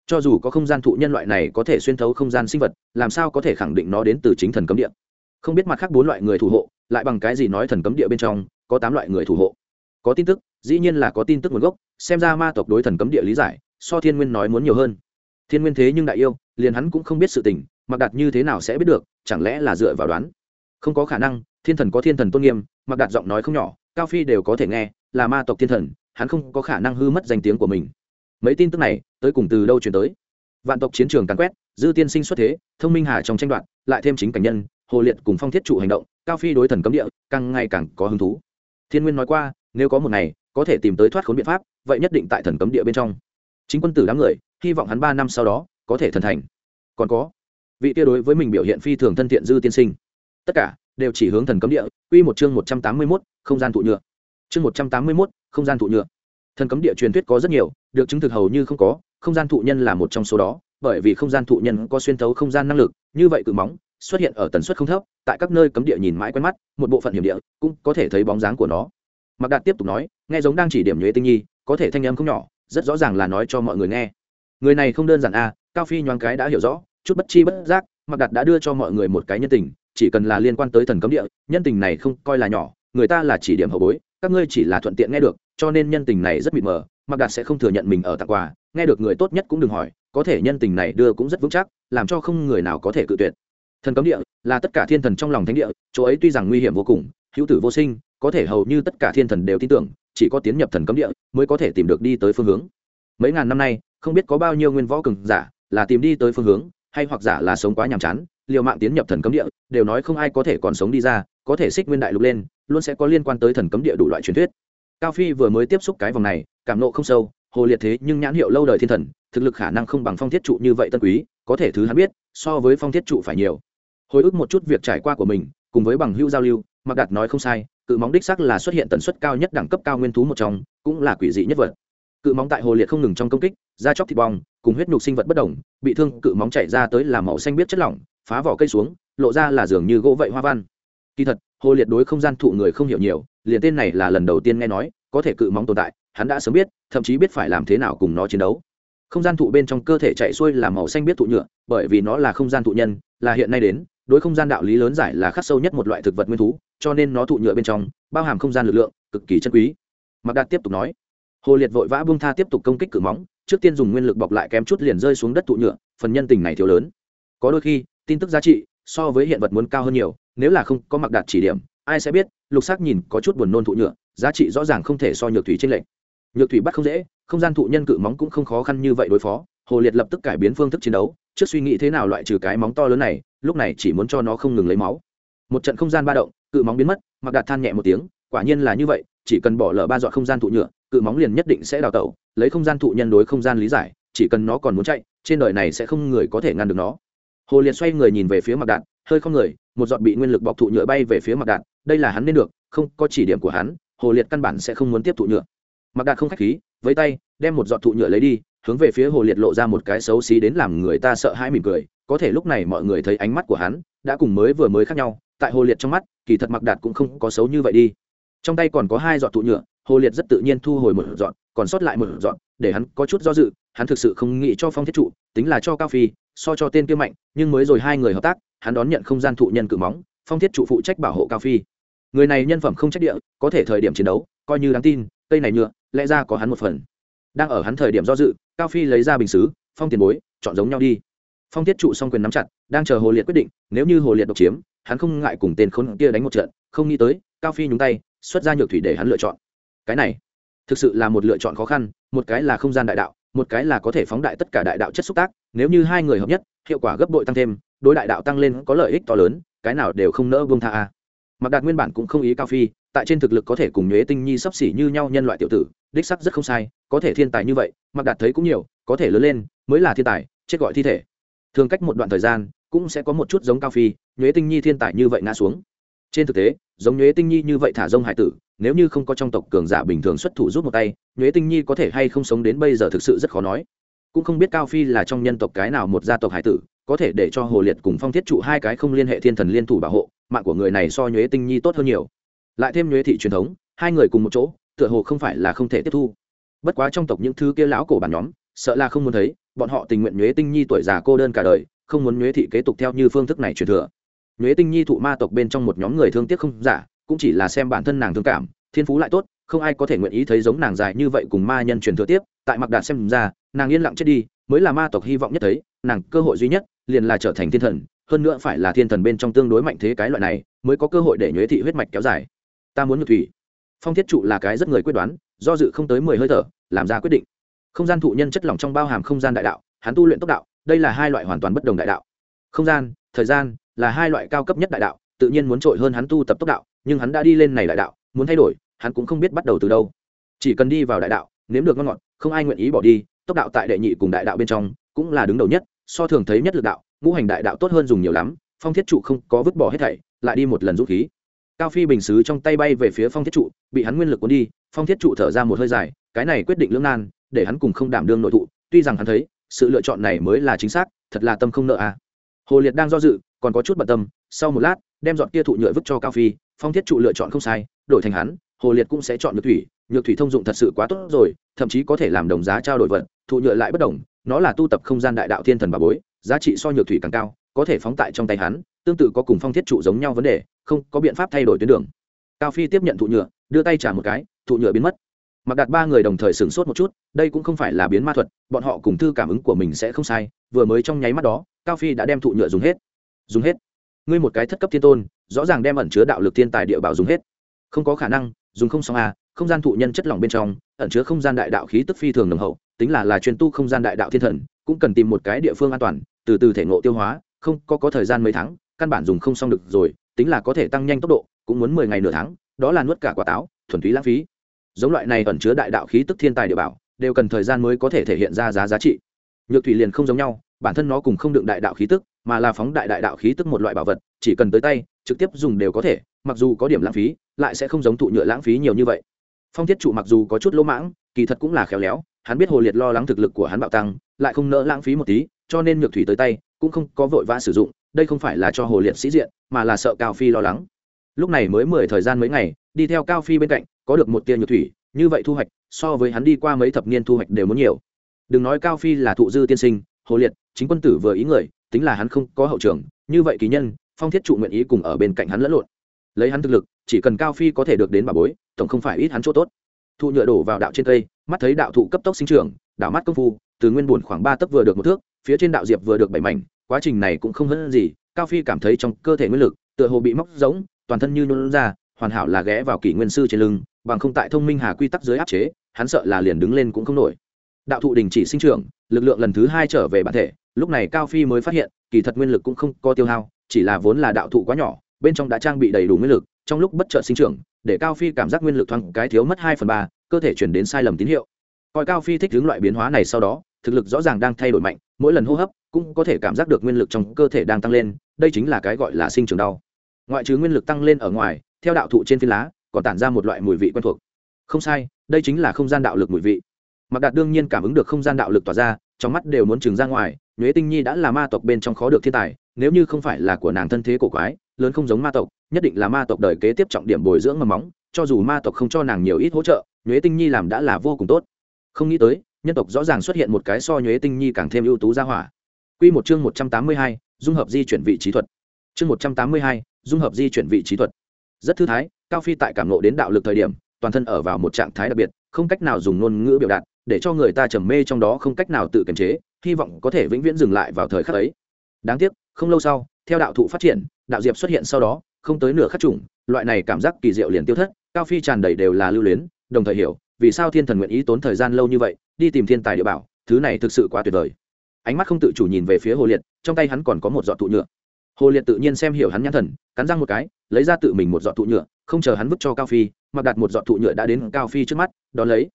A: Cho dù có không gian thụ nhân loại này có thể xuyên thấu không gian sinh vật, làm sao có thể khẳng định nó đến từ chính thần cấm địa? Không biết mặt khác bốn loại người thủ hộ, lại bằng cái gì nói thần cấm địa bên trong có tám loại người thủ hộ? Có tin tức, dĩ nhiên là có tin tức nguồn gốc, xem ra ma tộc đối thần cấm địa lý giải, so thiên nguyên nói muốn nhiều hơn. Thiên nguyên thế nhưng đại yêu, liền hắn cũng không biết sự tình, mặc đạt như thế nào sẽ biết được, chẳng lẽ là dựa vào đoán? Không có khả năng, thiên thần có thiên thần tôn nghiêm, mặc đạt giọng nói không nhỏ cao phi đều có thể nghe, là ma tộc thiên thần, hắn không có khả năng hư mất danh tiếng của mình. Mấy tin tức này, tới cùng từ đâu chuyển tới? Vạn tộc chiến trường càn quét, dư tiên sinh xuất thế, thông minh hà trong tranh đoạn lại thêm chính cảnh nhân, hồ liệt cùng phong thiết trụ hành động, cao phi đối thần cấm địa, càng ngày càng có hứng thú. Thiên nguyên nói qua, nếu có một ngày, có thể tìm tới thoát khốn biện pháp, vậy nhất định tại thần cấm địa bên trong. Chính quân tử đám người, hy vọng hắn ba năm sau đó, có thể thần thành. Còn có, vị tia đối với mình biểu hiện phi thường thân thiện dư tiên sinh. Tất cả đều chỉ hướng thần cấm địa quy một chương một trăm tám mươi 181, không gian thụ nhựa. Chương một trăm tám mươi 181, không gian thụ nhựa. Thần cấm địa truyền thuyết có rất nhiều được chứng thực hầu như không có không gian thụ nhân là một trong số đó bởi vì không gian thụ nhân có xuyên thấu không gian năng lực như vậy cự móng xuất hiện ở tần suất không thấp tại các nơi cấm địa nhìn mãi quen mắt một bộ phận hiểm địa cũng có thể thấy bóng dáng của nó. Mạc Đạt tiếp tục nói, nghe giống đang chỉ điểm Nhuế Tinh Nhi, có thể thanh âm không nhỏ, rất rõ ràng là nói cho mọi người nghe. Người này không đơn giản a, Cao Phi nhoáng cái đã hiểu rõ, chút bất chi bất giác, Mạc Đạt đã đưa cho mọi người một cái nhân tình, chỉ cần là liên quan tới thần cấm địa, nhân tình này không coi là nhỏ, người ta là chỉ điểm hậu bối, các ngươi chỉ là thuận tiện nghe được, cho nên nhân tình này rất mịt mờ, Mặc Đạt sẽ không thừa nhận mình ở tặng quà, nghe được người tốt nhất cũng đừng hỏi, có thể nhân tình này đưa cũng rất vững chắc, làm cho không người nào có thể cự tuyệt. Thần cấm địa là tất cả thiên thần trong lòng thánh địa, chỗ ấy tuy rằng nguy hiểm vô cùng, hữu tử vô sinh, có thể hầu như tất cả thiên thần đều tin tưởng chỉ có tiến nhập thần cấm địa mới có thể tìm được đi tới phương hướng mấy ngàn năm nay không biết có bao nhiêu nguyên võ cường giả là tìm đi tới phương hướng hay hoặc giả là sống quá nhàm chán liều mạng tiến nhập thần cấm địa, đều nói không ai có thể còn sống đi ra, có thể xích nguyên đại lục lên, luôn sẽ có liên quan tới thần cấm địa đủ loại truyền thuyết. Cao phi vừa mới tiếp xúc cái vòng này, cảm nộ không sâu, hồ liệt thế nhưng nhãn hiệu lâu đời thiên thần, thực lực khả năng không bằng phong thiết trụ như vậy tân quý, có thể thứ hắn biết, so với phong thiết trụ phải nhiều. Hồi ức một chút việc trải qua của mình, cùng với bằng hữu giao lưu mặc đạt nói không sai, cự móng đích sắc là xuất hiện tần suất cao nhất đẳng cấp cao nguyên thú một trong, cũng là quỷ dị nhất vật. Cự móng tại hồ liệt không ngừng trong công kích, da chóc thịt bong, cùng huyết nhục sinh vật bất đồng, bị thương cự móng chạy ra tới làm màu xanh biết chất lỏng phá vỏ cây xuống, lộ ra là dường như gỗ vậy hoa văn. Kỳ thật, hồ liệt đối không gian thụ người không hiểu nhiều, liền tên này là lần đầu tiên nghe nói, có thể cự móng tồn tại, hắn đã sớm biết, thậm chí biết phải làm thế nào cùng nó chiến đấu. Không gian thụ bên trong cơ thể chạy xuôi là màu xanh biết thụ nhựa, bởi vì nó là không gian thụ nhân, là hiện nay đến, đối không gian đạo lý lớn giải là khắc sâu nhất một loại thực vật nguyên thú, cho nên nó thụ nhựa bên trong, bao hàm không gian lực lượng, cực kỳ chân quý. Mặc đạt tiếp tục nói, hồ liệt vội vã buông tha tiếp tục công kích cự móng, trước tiên dùng nguyên lực bọc lại kém chút liền rơi xuống đất thụ nhựa, phần nhân tình này thiếu lớn. Có đôi khi tin tức giá trị so với hiện vật muốn cao hơn nhiều, nếu là không có mặc đạt chỉ điểm, ai sẽ biết, lục sắc nhìn có chút buồn nôn thụ nhựa, giá trị rõ ràng không thể so nhược thủy trên lệnh nhược thủy bắt không dễ, không gian thụ nhân cự móng cũng không khó khăn như vậy đối phó, hồ liệt lập tức cải biến phương thức chiến đấu, trước suy nghĩ thế nào loại trừ cái móng to lớn này, lúc này chỉ muốn cho nó không ngừng lấy máu. Một trận không gian ba động, cự móng biến mất, mặc đạt than nhẹ một tiếng, quả nhiên là như vậy, chỉ cần bỏ lỡ ba dọn không gian thụ nhựa, cự móng liền nhất định sẽ đào tẩu, lấy không gian thụ nhân đối không gian lý giải, chỉ cần nó còn muốn chạy, trên đời này sẽ không người có thể ngăn được nó hồ liệt xoay người nhìn về phía mặc đạt, hơi không người, một giọt bị nguyên lực bọc thụ nhựa bay về phía mặc đạt, đây là hắn nên được, không có chỉ điểm của hắn, hồ liệt căn bản sẽ không muốn tiếp thụ nhựa. Mặc đạt không khách khí với tay, đem một giọt thụ nhựa lấy đi, hướng về phía hồ liệt lộ ra một cái xấu xí đến làm người ta sợ hãi mỉm cười. Có thể lúc này mọi người thấy ánh mắt của hắn đã cùng mới vừa mới khác nhau, tại hồ liệt trong mắt, kỳ thật mặc đạt cũng không có xấu như vậy đi. Trong tay còn có hai giọt thụ nhựa, hồ liệt rất tự nhiên thu hồi một giọt, còn sót lại một giọt, để hắn có chút do dự, hắn thực sự không nghĩ cho phong thiết trụ, tính là cho cao phi so cho tên kia mạnh, nhưng mới rồi hai người hợp tác, hắn đón nhận không gian thụ nhân cự móng, phong thiết trụ phụ trách bảo hộ cao phi. Người này nhân phẩm không trách địa, có thể thời điểm chiến đấu, coi như đáng tin, cây này nhựa, lẽ ra có hắn một phần. Đang ở hắn thời điểm do dự, cao phi lấy ra bình xứ, phong tiền bối, chọn giống nhau đi. Phong thiết trụ xong quyền nắm chặt, đang chờ hồ liệt quyết định, nếu như hồ liệt độc chiếm, hắn không ngại cùng tên khốn kia đánh một trận, không nghĩ tới, cao phi nhúng tay, xuất ra nhược thủy để hắn lựa chọn. Cái này, thực sự là một lựa chọn khó khăn, một cái là không gian đại đạo một cái là có thể phóng đại tất cả đại đạo chất xúc tác, nếu như hai người hợp nhất, hiệu quả gấp bội tăng thêm, đối đại đạo tăng lên có lợi ích to lớn, cái nào đều không nỡ buông tha a. Mặc đạt nguyên bản cũng không ý cao phi, tại trên thực lực có thể cùng nhuế tinh nhi sắp xỉ như nhau nhân loại tiểu tử, đích sắc rất không sai, có thể thiên tài như vậy, mặc đạt thấy cũng nhiều, có thể lớn lên, mới là thiên tài, chết gọi thi thể. Thường cách một đoạn thời gian, cũng sẽ có một chút giống cao phi, nhuế tinh nhi thiên tài như vậy ngã xuống. Trên thực tế, giống nhuế tinh nhi như vậy thả rông hải tử nếu như không có trong tộc cường giả bình thường xuất thủ rút một tay, nhuế tinh nhi có thể hay không sống đến bây giờ thực sự rất khó nói. Cũng không biết cao phi là trong nhân tộc cái nào một gia tộc hải tử, có thể để cho hồ liệt cùng phong thiết trụ hai cái không liên hệ thiên thần liên thủ bảo hộ, mạng của người này so nhuế tinh nhi tốt hơn nhiều. Lại thêm nhuế thị truyền thống, hai người cùng một chỗ, tựa hồ không phải là không thể tiếp thu. Bất quá trong tộc những thứ kia lão cổ bản nhóm, sợ là không muốn thấy, bọn họ tình nguyện nhuế tinh nhi tuổi già cô đơn cả đời, không muốn nhuế thị kế tục theo như phương thức này truyền thừa. Nhuế tinh nhi thụ ma tộc bên trong một nhóm người thương tiếc không giả cũng chỉ là xem bản thân nàng thương cảm, thiên phú lại tốt, không ai có thể nguyện ý thấy giống nàng dài như vậy cùng ma nhân truyền thừa tiếp, tại mặc đạt xem ra, nàng yên lặng chết đi, mới là ma tộc hy vọng nhất thấy, nàng cơ hội duy nhất, liền là trở thành thiên thần, hơn nữa phải là thiên thần bên trong tương đối mạnh thế cái loại này, mới có cơ hội để nhuế thị huyết mạch kéo dài. Ta muốn nhược thủy. Phong thiết trụ là cái rất người quyết đoán, do dự không tới mười hơi thở, làm ra quyết định. Không gian thụ nhân chất lỏng trong bao hàm không gian đại đạo, hắn tu luyện tốc đạo, đây là hai loại hoàn toàn bất đồng đại đạo. Không gian, thời gian là hai loại cao cấp nhất đại đạo tự nhiên muốn trội hơn hắn tu tập tốc đạo, nhưng hắn đã đi lên này đại đạo, muốn thay đổi, hắn cũng không biết bắt đầu từ đâu. Chỉ cần đi vào đại đạo, nếm được ngon ngọt, không ai nguyện ý bỏ đi, tốc đạo tại đệ nhị cùng đại đạo bên trong cũng là đứng đầu nhất, so thường thấy nhất lực đạo, ngũ hành đại đạo tốt hơn dùng nhiều lắm, phong thiết trụ không có vứt bỏ hết thảy, lại đi một lần rút khí. Cao phi bình xứ trong tay bay về phía phong thiết trụ, bị hắn nguyên lực cuốn đi, phong thiết trụ thở ra một hơi dài, cái này quyết định lưỡng nan, để hắn cùng không đảm đương nội thụ, tuy rằng hắn thấy, sự lựa chọn này mới là chính xác, thật là tâm không nợ à. Hồ liệt đang do dự, còn có chút bận tâm, sau một lát đem dọn kia thụ nhựa vứt cho cao phi, phong thiết trụ lựa chọn không sai, đổi thành hắn, hồ liệt cũng sẽ chọn nhược thủy nhược thủy thông dụng thật sự quá tốt rồi, thậm chí có thể làm đồng giá trao đổi vật, thụ nhựa lại bất đồng, nó là tu tập không gian đại đạo thiên thần bà bối, giá trị so nhược thủy càng cao, có thể phóng tại trong tay hắn, tương tự có cùng phong thiết trụ giống nhau vấn đề, không có biện pháp thay đổi tuyến đường. Cao phi tiếp nhận thụ nhựa, đưa tay trả một cái, thụ nhựa biến mất. Mặc đạt ba người đồng thời sửng sốt một chút, đây cũng không phải là biến ma thuật, bọn họ cùng thư cảm ứng của mình sẽ không sai, vừa mới trong nháy mắt đó, cao phi đã đem thụ nhựa dùng hết. Dùng hết ngươi một cái thất cấp thiên tôn, rõ ràng đem ẩn chứa đạo lực thiên tài địa bảo dùng hết. Không có khả năng, dùng không xong à không gian thụ nhân chất lỏng bên trong, ẩn chứa không gian đại đạo khí tức phi thường nồng hậu, tính là là truyền tu không gian đại đạo thiên thần, cũng cần tìm một cái địa phương an toàn, từ từ thể ngộ tiêu hóa, không có có thời gian mấy tháng, căn bản dùng không xong được rồi, tính là có thể tăng nhanh tốc độ, cũng muốn mười ngày nửa tháng, đó là nuốt cả quả táo, thuần túy lãng phí. Giống loại này ẩn chứa đại đạo khí tức thiên tài địa bảo, đều cần thời gian mới có thể thể hiện ra giá giá trị. Nhược thủy liền không giống nhau bản thân nó cùng không đựng đại đạo khí tức, mà là phóng đại đại đạo khí tức một loại bảo vật, chỉ cần tới tay, trực tiếp dùng đều có thể, mặc dù có điểm lãng phí, lại sẽ không giống thụ nhựa lãng phí nhiều như vậy. Phong thiết trụ mặc dù có chút lỗ mãng, kỳ thật cũng là khéo léo, hắn biết hồ liệt lo lắng thực lực của hắn bạo tăng, lại không nỡ lãng phí một tí, cho nên nhược thủy tới tay, cũng không có vội vã sử dụng, đây không phải là cho hồ liệt sĩ diện, mà là sợ cao phi lo lắng. Lúc này mới mười thời gian mấy ngày, đi theo cao phi bên cạnh, có được một tiền nhược thủy, như vậy thu hoạch, so với hắn đi qua mấy thập niên thu hoạch đều muốn nhiều. Đừng nói cao phi là thụ dư tiên sinh, hồ liệt chính quân tử vừa ý người, tính là hắn không có hậu trường, như vậy kỳ nhân, phong thiết trụ nguyện ý cùng ở bên cạnh hắn lẫn lộn. Lấy hắn thực lực, chỉ cần cao phi có thể được đến bà bối, tổng không phải ít hắn chỗ tốt. Thụ nhựa đổ vào đạo trên cây, mắt thấy đạo thụ cấp tốc sinh trưởng đạo mắt công phu, từ nguyên bùn khoảng ba tấc vừa được một thước, phía trên đạo diệp vừa được bảy mảnh, quá trình này cũng không hơn gì, cao phi cảm thấy trong cơ thể nguyên lực, tựa hồ bị móc giống toàn thân như nôn ra, hoàn hảo là ghé vào kỷ nguyên sư trên lưng, bằng không tại thông minh hà quy tắc dưới áp chế, hắn sợ là liền đứng lên cũng không nổi đạo thụ đình chỉ sinh trưởng, lực lượng lần thứ hai trở về bản thể, lúc này cao phi mới phát hiện, kỳ thật nguyên lực cũng không có tiêu hao, chỉ là vốn là đạo thụ quá nhỏ, bên trong đã trang bị đầy đủ nguyên lực, trong lúc bất chợt sinh trưởng, để cao phi cảm giác nguyên lực thoáng cái thiếu mất hai phần ba, cơ thể chuyển đến sai lầm tín hiệu. Coi cao phi thích hướng loại biến hóa này sau đó, thực lực rõ ràng đang thay đổi mạnh, mỗi lần hô hấp cũng có thể cảm giác được nguyên lực trong cơ thể đang tăng lên, đây chính là cái gọi là sinh trưởng đau. Ngoại trừ nguyên lực tăng lên ở ngoài, theo đạo thụ trên phi lá, còn tản ra một loại mùi vị quen thuộc. Không sai, đây chính là không gian đạo lực mùi vị mặc đạt đương nhiên cảm ứng được không gian đạo lực tỏa ra, trong mắt đều muốn trừng ra ngoài, nhuế tinh nhi đã là ma tộc bên trong khó được thiên tài, nếu như không phải là của nàng thân thế cổ quái, lớn không giống ma tộc, nhất định là ma tộc đời kế tiếp trọng điểm bồi dưỡng mầm móng, cho dù ma tộc không cho nàng nhiều ít hỗ trợ, nhuế tinh nhi làm đã là vô cùng tốt. Không nghĩ tới, nhân tộc rõ ràng xuất hiện một cái so nhuế tinh nhi càng thêm ưu tú ra hỏa. Q một chương một trăm tám mươi hai, dung hợp di chuyển vị trí thuật. Chương một trăm tám mươi hai, dung hợp di chuyển vị trí thuật. Rất thư thái, cao phi tại cảm nộ đến đạo lực thời điểm, toàn thân ở vào một trạng thái đặc biệt, không cách nào dùng ngôn ngữ biểu đạt để cho người ta trầm mê trong đó không cách nào tự kiềm chế, hy vọng có thể vĩnh viễn dừng lại vào thời khắc ấy. Đáng tiếc, không lâu sau, theo đạo thụ phát triển, đạo diệp xuất hiện sau đó, không tới nửa khắc chủng, loại này cảm giác kỳ diệu liền tiêu thất, cao phi tràn đầy đều là lưu luyến, đồng thời hiểu, vì sao thiên thần nguyện ý tốn thời gian lâu như vậy, đi tìm thiên tài địa bảo, thứ này thực sự quá tuyệt vời. Ánh mắt không tự chủ nhìn về phía hồ liệt, trong tay hắn còn có một giọt thụ nhựa. Hồ liệt tự nhiên xem hiểu hắn nhãn thần, cắn răng một cái, lấy ra tự mình một giọt thụ nhựa, không chờ hắn vứt cho cao phi, mặc đặt một giọt thụ nhựa đã đến cao phi trước mắt, đón lấy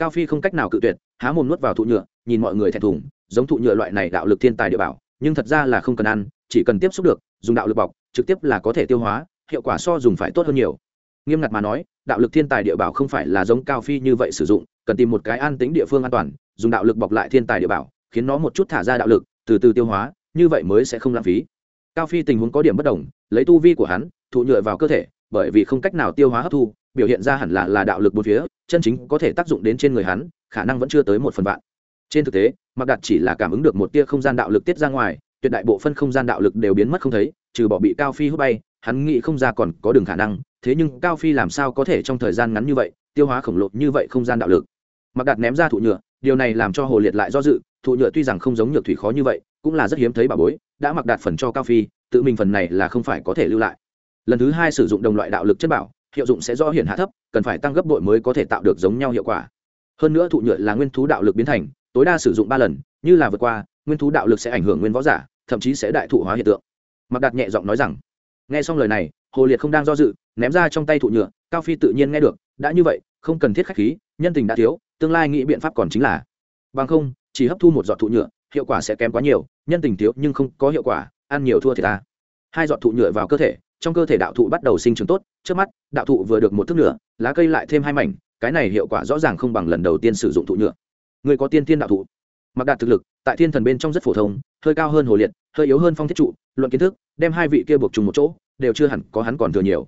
A: cao phi không cách nào cự tuyệt, há mồm nuốt vào thụ nhựa, nhìn mọi người thẹn thùng, giống thụ nhựa loại này đạo lực thiên tài địa bảo, nhưng thật ra là không cần ăn, chỉ cần tiếp xúc được, dùng đạo lực bọc, trực tiếp là có thể tiêu hóa, hiệu quả so dùng phải tốt hơn nhiều. Nghiêm ngặt mà nói, đạo lực thiên tài địa bảo không phải là giống cao phi như vậy sử dụng, cần tìm một cái an tính địa phương an toàn, dùng đạo lực bọc lại thiên tài địa bảo, khiến nó một chút thả ra đạo lực, từ từ tiêu hóa, như vậy mới sẽ không lãng phí. Cao phi tình huống có điểm bất đồng, lấy tu vi của hắn, thụ nhựa vào cơ thể, bởi vì không cách nào tiêu hóa hấp thu biểu hiện ra hẳn là là đạo lực bốn phía, chân chính có thể tác dụng đến trên người hắn, khả năng vẫn chưa tới một phần vạn. Trên thực tế mặc đạt chỉ là cảm ứng được một tia không gian đạo lực tiết ra ngoài, tuyệt đại bộ phân không gian đạo lực đều biến mất không thấy, trừ bỏ bị cao phi hút bay, hắn nghĩ không ra còn có đường khả năng, thế nhưng cao phi làm sao có thể trong thời gian ngắn như vậy, tiêu hóa khổng lồ như vậy không gian đạo lực. Mặc đạt ném ra thụ nhựa, điều này làm cho hồ liệt lại do dự, thụ nhựa tuy rằng không giống nhược thủy khó như vậy, cũng là rất hiếm thấy bà bối, đã mặc đạt phần cho cao phi, tự mình phần này là không phải có thể lưu lại. Lần thứ hai sử dụng đồng loại đạo lực chất bảo hiệu dụng sẽ do hiển hạ thấp, cần phải tăng gấp bội mới có thể tạo được giống nhau hiệu quả. Hơn nữa thụ nhựa là nguyên thú đạo lực biến thành, tối đa sử dụng ba lần, như là vượt qua, nguyên thú đạo lực sẽ ảnh hưởng nguyên võ giả, thậm chí sẽ đại thụ hóa hiện tượng. Mặc đạt nhẹ giọng nói rằng, nghe xong lời này, hồ liệt không đang do dự, ném ra trong tay thụ nhựa, cao phi tự nhiên nghe được, đã như vậy, không cần thiết khách khí, nhân tình đã thiếu, tương lai nghĩ biện pháp còn chính là. Bằng không, chỉ hấp thu một giọt thụ nhựa, hiệu quả sẽ kém quá nhiều, nhân tình thiếu nhưng không có hiệu quả, ăn nhiều thua thì ta. Hai giọt thụ nhựa vào cơ thể trong cơ thể đạo thụ bắt đầu sinh trưởng tốt, trước mắt, đạo thụ vừa được một thước nửa, lá cây lại thêm hai mảnh, cái này hiệu quả rõ ràng không bằng lần đầu tiên sử dụng thụ nhựa. Người có tiên tiên đạo thụ, mặc đạt thực lực, tại thiên thần bên trong rất phổ thông, hơi cao hơn hồ liệt, hơi yếu hơn phong thiết trụ, luận kiến thức, đem hai vị kia buộc trùng một chỗ, đều chưa hẳn có hắn còn thừa nhiều.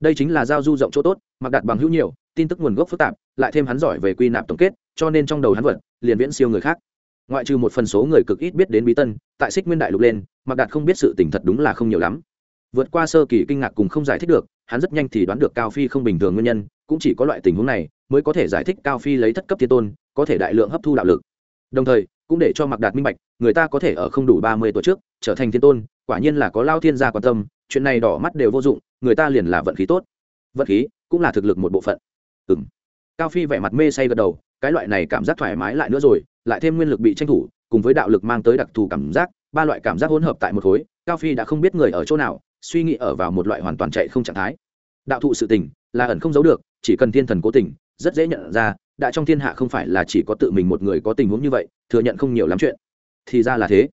A: Đây chính là giao du rộng chỗ tốt, mặc đạt bằng hữu nhiều, tin tức nguồn gốc phức tạp, lại thêm hắn giỏi về quy nạp tổng kết, cho nên trong đầu hắn vật, liền viễn siêu người khác. Ngoại trừ một phần số người cực ít biết đến bí tân, tại xích nguyên đại lục lên, mặc đạt không biết sự tình thật đúng là không nhiều lắm vượt qua sơ kỳ kinh ngạc cùng không giải thích được, hắn rất nhanh thì đoán được cao phi không bình thường nguyên nhân, cũng chỉ có loại tình huống này mới có thể giải thích cao phi lấy thất cấp thiên tôn, có thể đại lượng hấp thu đạo lực. Đồng thời, cũng để cho mặc đạt minh bạch, người ta có thể ở không đủ ba mươi tuổi trước trở thành thiên tôn, quả nhiên là có lao thiên gia quan tâm, chuyện này đỏ mắt đều vô dụng, người ta liền là vận khí tốt. Vận khí cũng là thực lực một bộ phận. Ừ m cao phi vẻ mặt mê say gật đầu, cái loại này cảm giác thoải mái lại nữa rồi, lại thêm nguyên lực bị tranh thủ, cùng với đạo lực mang tới đặc thù cảm giác, ba loại cảm giác hỗn hợp tại một khối, cao phi đã không biết người ở chỗ nào suy nghĩ ở vào một loại hoàn toàn chạy không trạng thái. Đạo thụ sự tình, là ẩn không giấu được, chỉ cần thiên thần cố tình, rất dễ nhận ra, đã trong thiên hạ không phải là chỉ có tự mình một người có tình huống như vậy, thừa nhận không nhiều lắm chuyện. Thì ra là thế.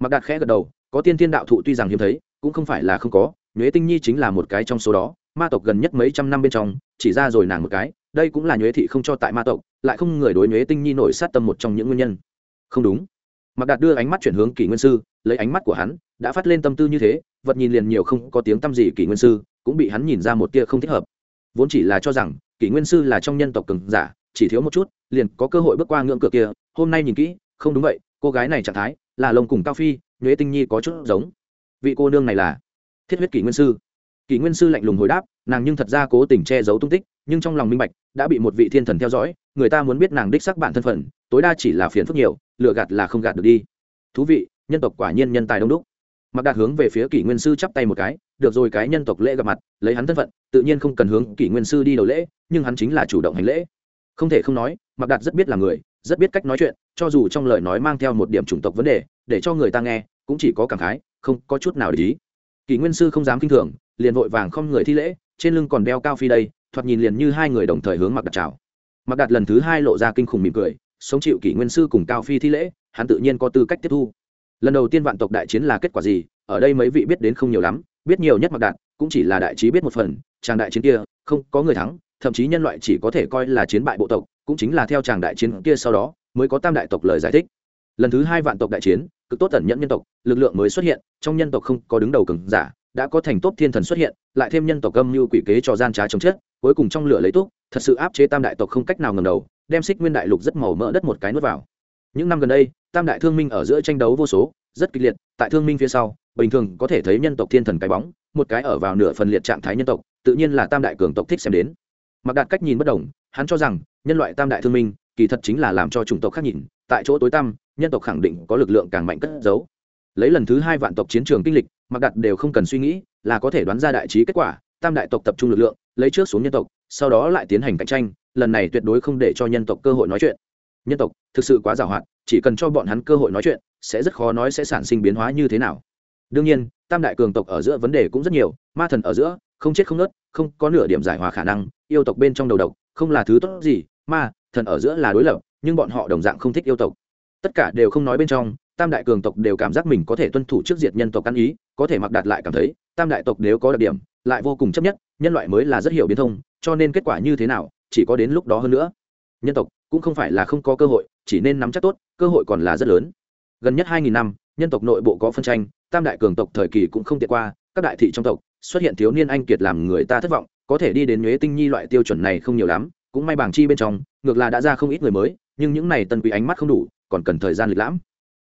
A: Mặc đạt khẽ gật đầu, có tiên thiên đạo thụ tuy rằng hiếm thấy, cũng không phải là không có, nhuế tinh nhi chính là một cái trong số đó, ma tộc gần nhất mấy trăm năm bên trong, chỉ ra rồi nàng một cái, đây cũng là nhuế thị không cho tại ma tộc, lại không người đối nhuế tinh nhi nổi sát tâm một trong những nguyên nhân. Không đúng. Mặc đạt đưa ánh mắt chuyển hướng kỷ nguyên sư, lấy ánh mắt của hắn đã phát lên tâm tư như thế, vật nhìn liền nhiều không có tiếng tâm gì kỷ nguyên sư, cũng bị hắn nhìn ra một tia không thích hợp. Vốn chỉ là cho rằng, kỷ nguyên sư là trong nhân tộc cường giả, chỉ thiếu một chút, liền có cơ hội bước qua ngưỡng cửa kia, hôm nay nhìn kỹ, không đúng vậy, cô gái này trạng thái, là lồng cùng cao phi, nhuế tinh nhi có chút giống. Vị cô nương này là thiết huyết kỷ nguyên sư. Kỷ nguyên sư lạnh lùng hồi đáp, nàng nhưng thật ra cố tình che giấu tung tích, nhưng trong lòng minh bạch, đã bị một vị thiên thần theo dõi, người ta muốn biết nàng đích sắc bản thân phận, tối đa chỉ là phiền phức nhiều lựa gạt là không gạt được đi. Thú vị, nhân tộc quả nhiên nhân tài đông đúc mặc đạt hướng về phía kỷ nguyên sư chắp tay một cái, được rồi, cái nhân tộc lễ gặp mặt, lấy hắn thân phận, tự nhiên không cần hướng kỷ nguyên sư đi đầu lễ, nhưng hắn chính là chủ động hành lễ. Không thể không nói, mặc đạt rất biết là người, rất biết cách nói chuyện, cho dù trong lời nói mang theo một điểm chủng tộc vấn đề, để cho người ta nghe, cũng chỉ có cảm khái, không có chút nào để ý. Kỷ nguyên sư không dám kinh thường, liền vội vàng không người thi lễ, trên lưng còn đeo cao phi đây, thoạt nhìn liền như hai người đồng thời hướng mặc Đạt chào. Mặc Đạt lần thứ hai lộ ra kinh khủng mỉm cười, sống chịu kỷ nguyên sư cùng cao phi thi lễ, hắn tự nhiên có tư cách tiếp thu lần đầu tiên vạn tộc đại chiến là kết quả gì? Ở đây mấy vị biết đến không nhiều lắm, biết nhiều nhất mặc đạt, cũng chỉ là đại trí biết một phần tràng đại chiến kia, không có người thắng, thậm chí nhân loại chỉ có thể coi là chiến bại bộ tộc, cũng chính là theo tràng đại chiến kia sau đó, mới có tam đại tộc lời giải thích. Lần thứ hai vạn tộc đại chiến, cực tốt tẩn nhẫn nhân tộc, lực lượng mới xuất hiện, trong nhân tộc không có đứng đầu cường giả, đã có thành tốt thiên thần xuất hiện, lại thêm nhân tộc âm mưu quỷ kế cho gian trá chống chết, cuối cùng trong lửa lấy túc, thật sự áp chế tam đại tộc không cách nào ngầm đầu, đem xích nguyên đại lục rất màu mỡ đất một cái nuốt vào những năm gần đây, tam đại thương minh ở giữa tranh đấu vô số, rất kịch liệt, tại thương minh phía sau, bình thường có thể thấy nhân tộc thiên thần cái bóng, một cái ở vào nửa phần liệt trạng thái nhân tộc, tự nhiên là tam đại cường tộc thích xem đến. Mặc đạt cách nhìn bất đồng, hắn cho rằng, nhân loại tam đại thương minh, kỳ thật chính là làm cho chủng tộc khác nhìn, tại chỗ tối tăm, nhân tộc khẳng định có lực lượng càng mạnh cất giấu. Lấy lần thứ hai vạn tộc chiến trường kinh lịch, mặc đạt đều không cần suy nghĩ, là có thể đoán ra đại trí kết quả, tam đại tộc tập trung lực lượng, lấy trước xuống nhân tộc, sau đó lại tiến hành cạnh tranh, lần này tuyệt đối không để cho nhân tộc cơ hội nói chuyện nhân tộc, thực sự quá giàu hoạt chỉ cần cho bọn hắn cơ hội nói chuyện, sẽ rất khó nói sẽ sản sinh biến hóa như thế nào. Đương nhiên, tam đại cường tộc ở giữa vấn đề cũng rất nhiều, ma thần ở giữa, không chết không nớt, không có nửa điểm giải hòa khả năng, yêu tộc bên trong đầu độc, không là thứ tốt gì, ma thần ở giữa là đối lập, nhưng bọn họ đồng dạng không thích yêu tộc. Tất cả đều không nói bên trong, tam đại cường tộc đều cảm giác mình có thể tuân thủ trước diệt nhân tộc ăn ý, có thể mặc đạt lại cảm thấy, tam đại tộc nếu có đặc điểm, lại vô cùng chấp nhất, nhân loại mới là rất hiểu biến thông, cho nên kết quả như thế nào, chỉ có đến lúc đó hơn nữa. Nhân tộc cũng không phải là không có cơ hội, chỉ nên nắm chắc tốt, cơ hội còn là rất lớn. Gần nhất hai nghìn năm, nhân tộc nội bộ có phân tranh, tam đại cường tộc thời kỳ cũng không tiện qua, các đại thị trong tộc, xuất hiện thiếu niên anh kiệt làm người ta thất vọng, có thể đi đến nhuế tinh nhi loại tiêu chuẩn này không nhiều lắm, cũng may bảng chi bên trong, ngược là đã ra không ít người mới, nhưng những này tân quý ánh mắt không đủ, còn cần thời gian lịch lãm.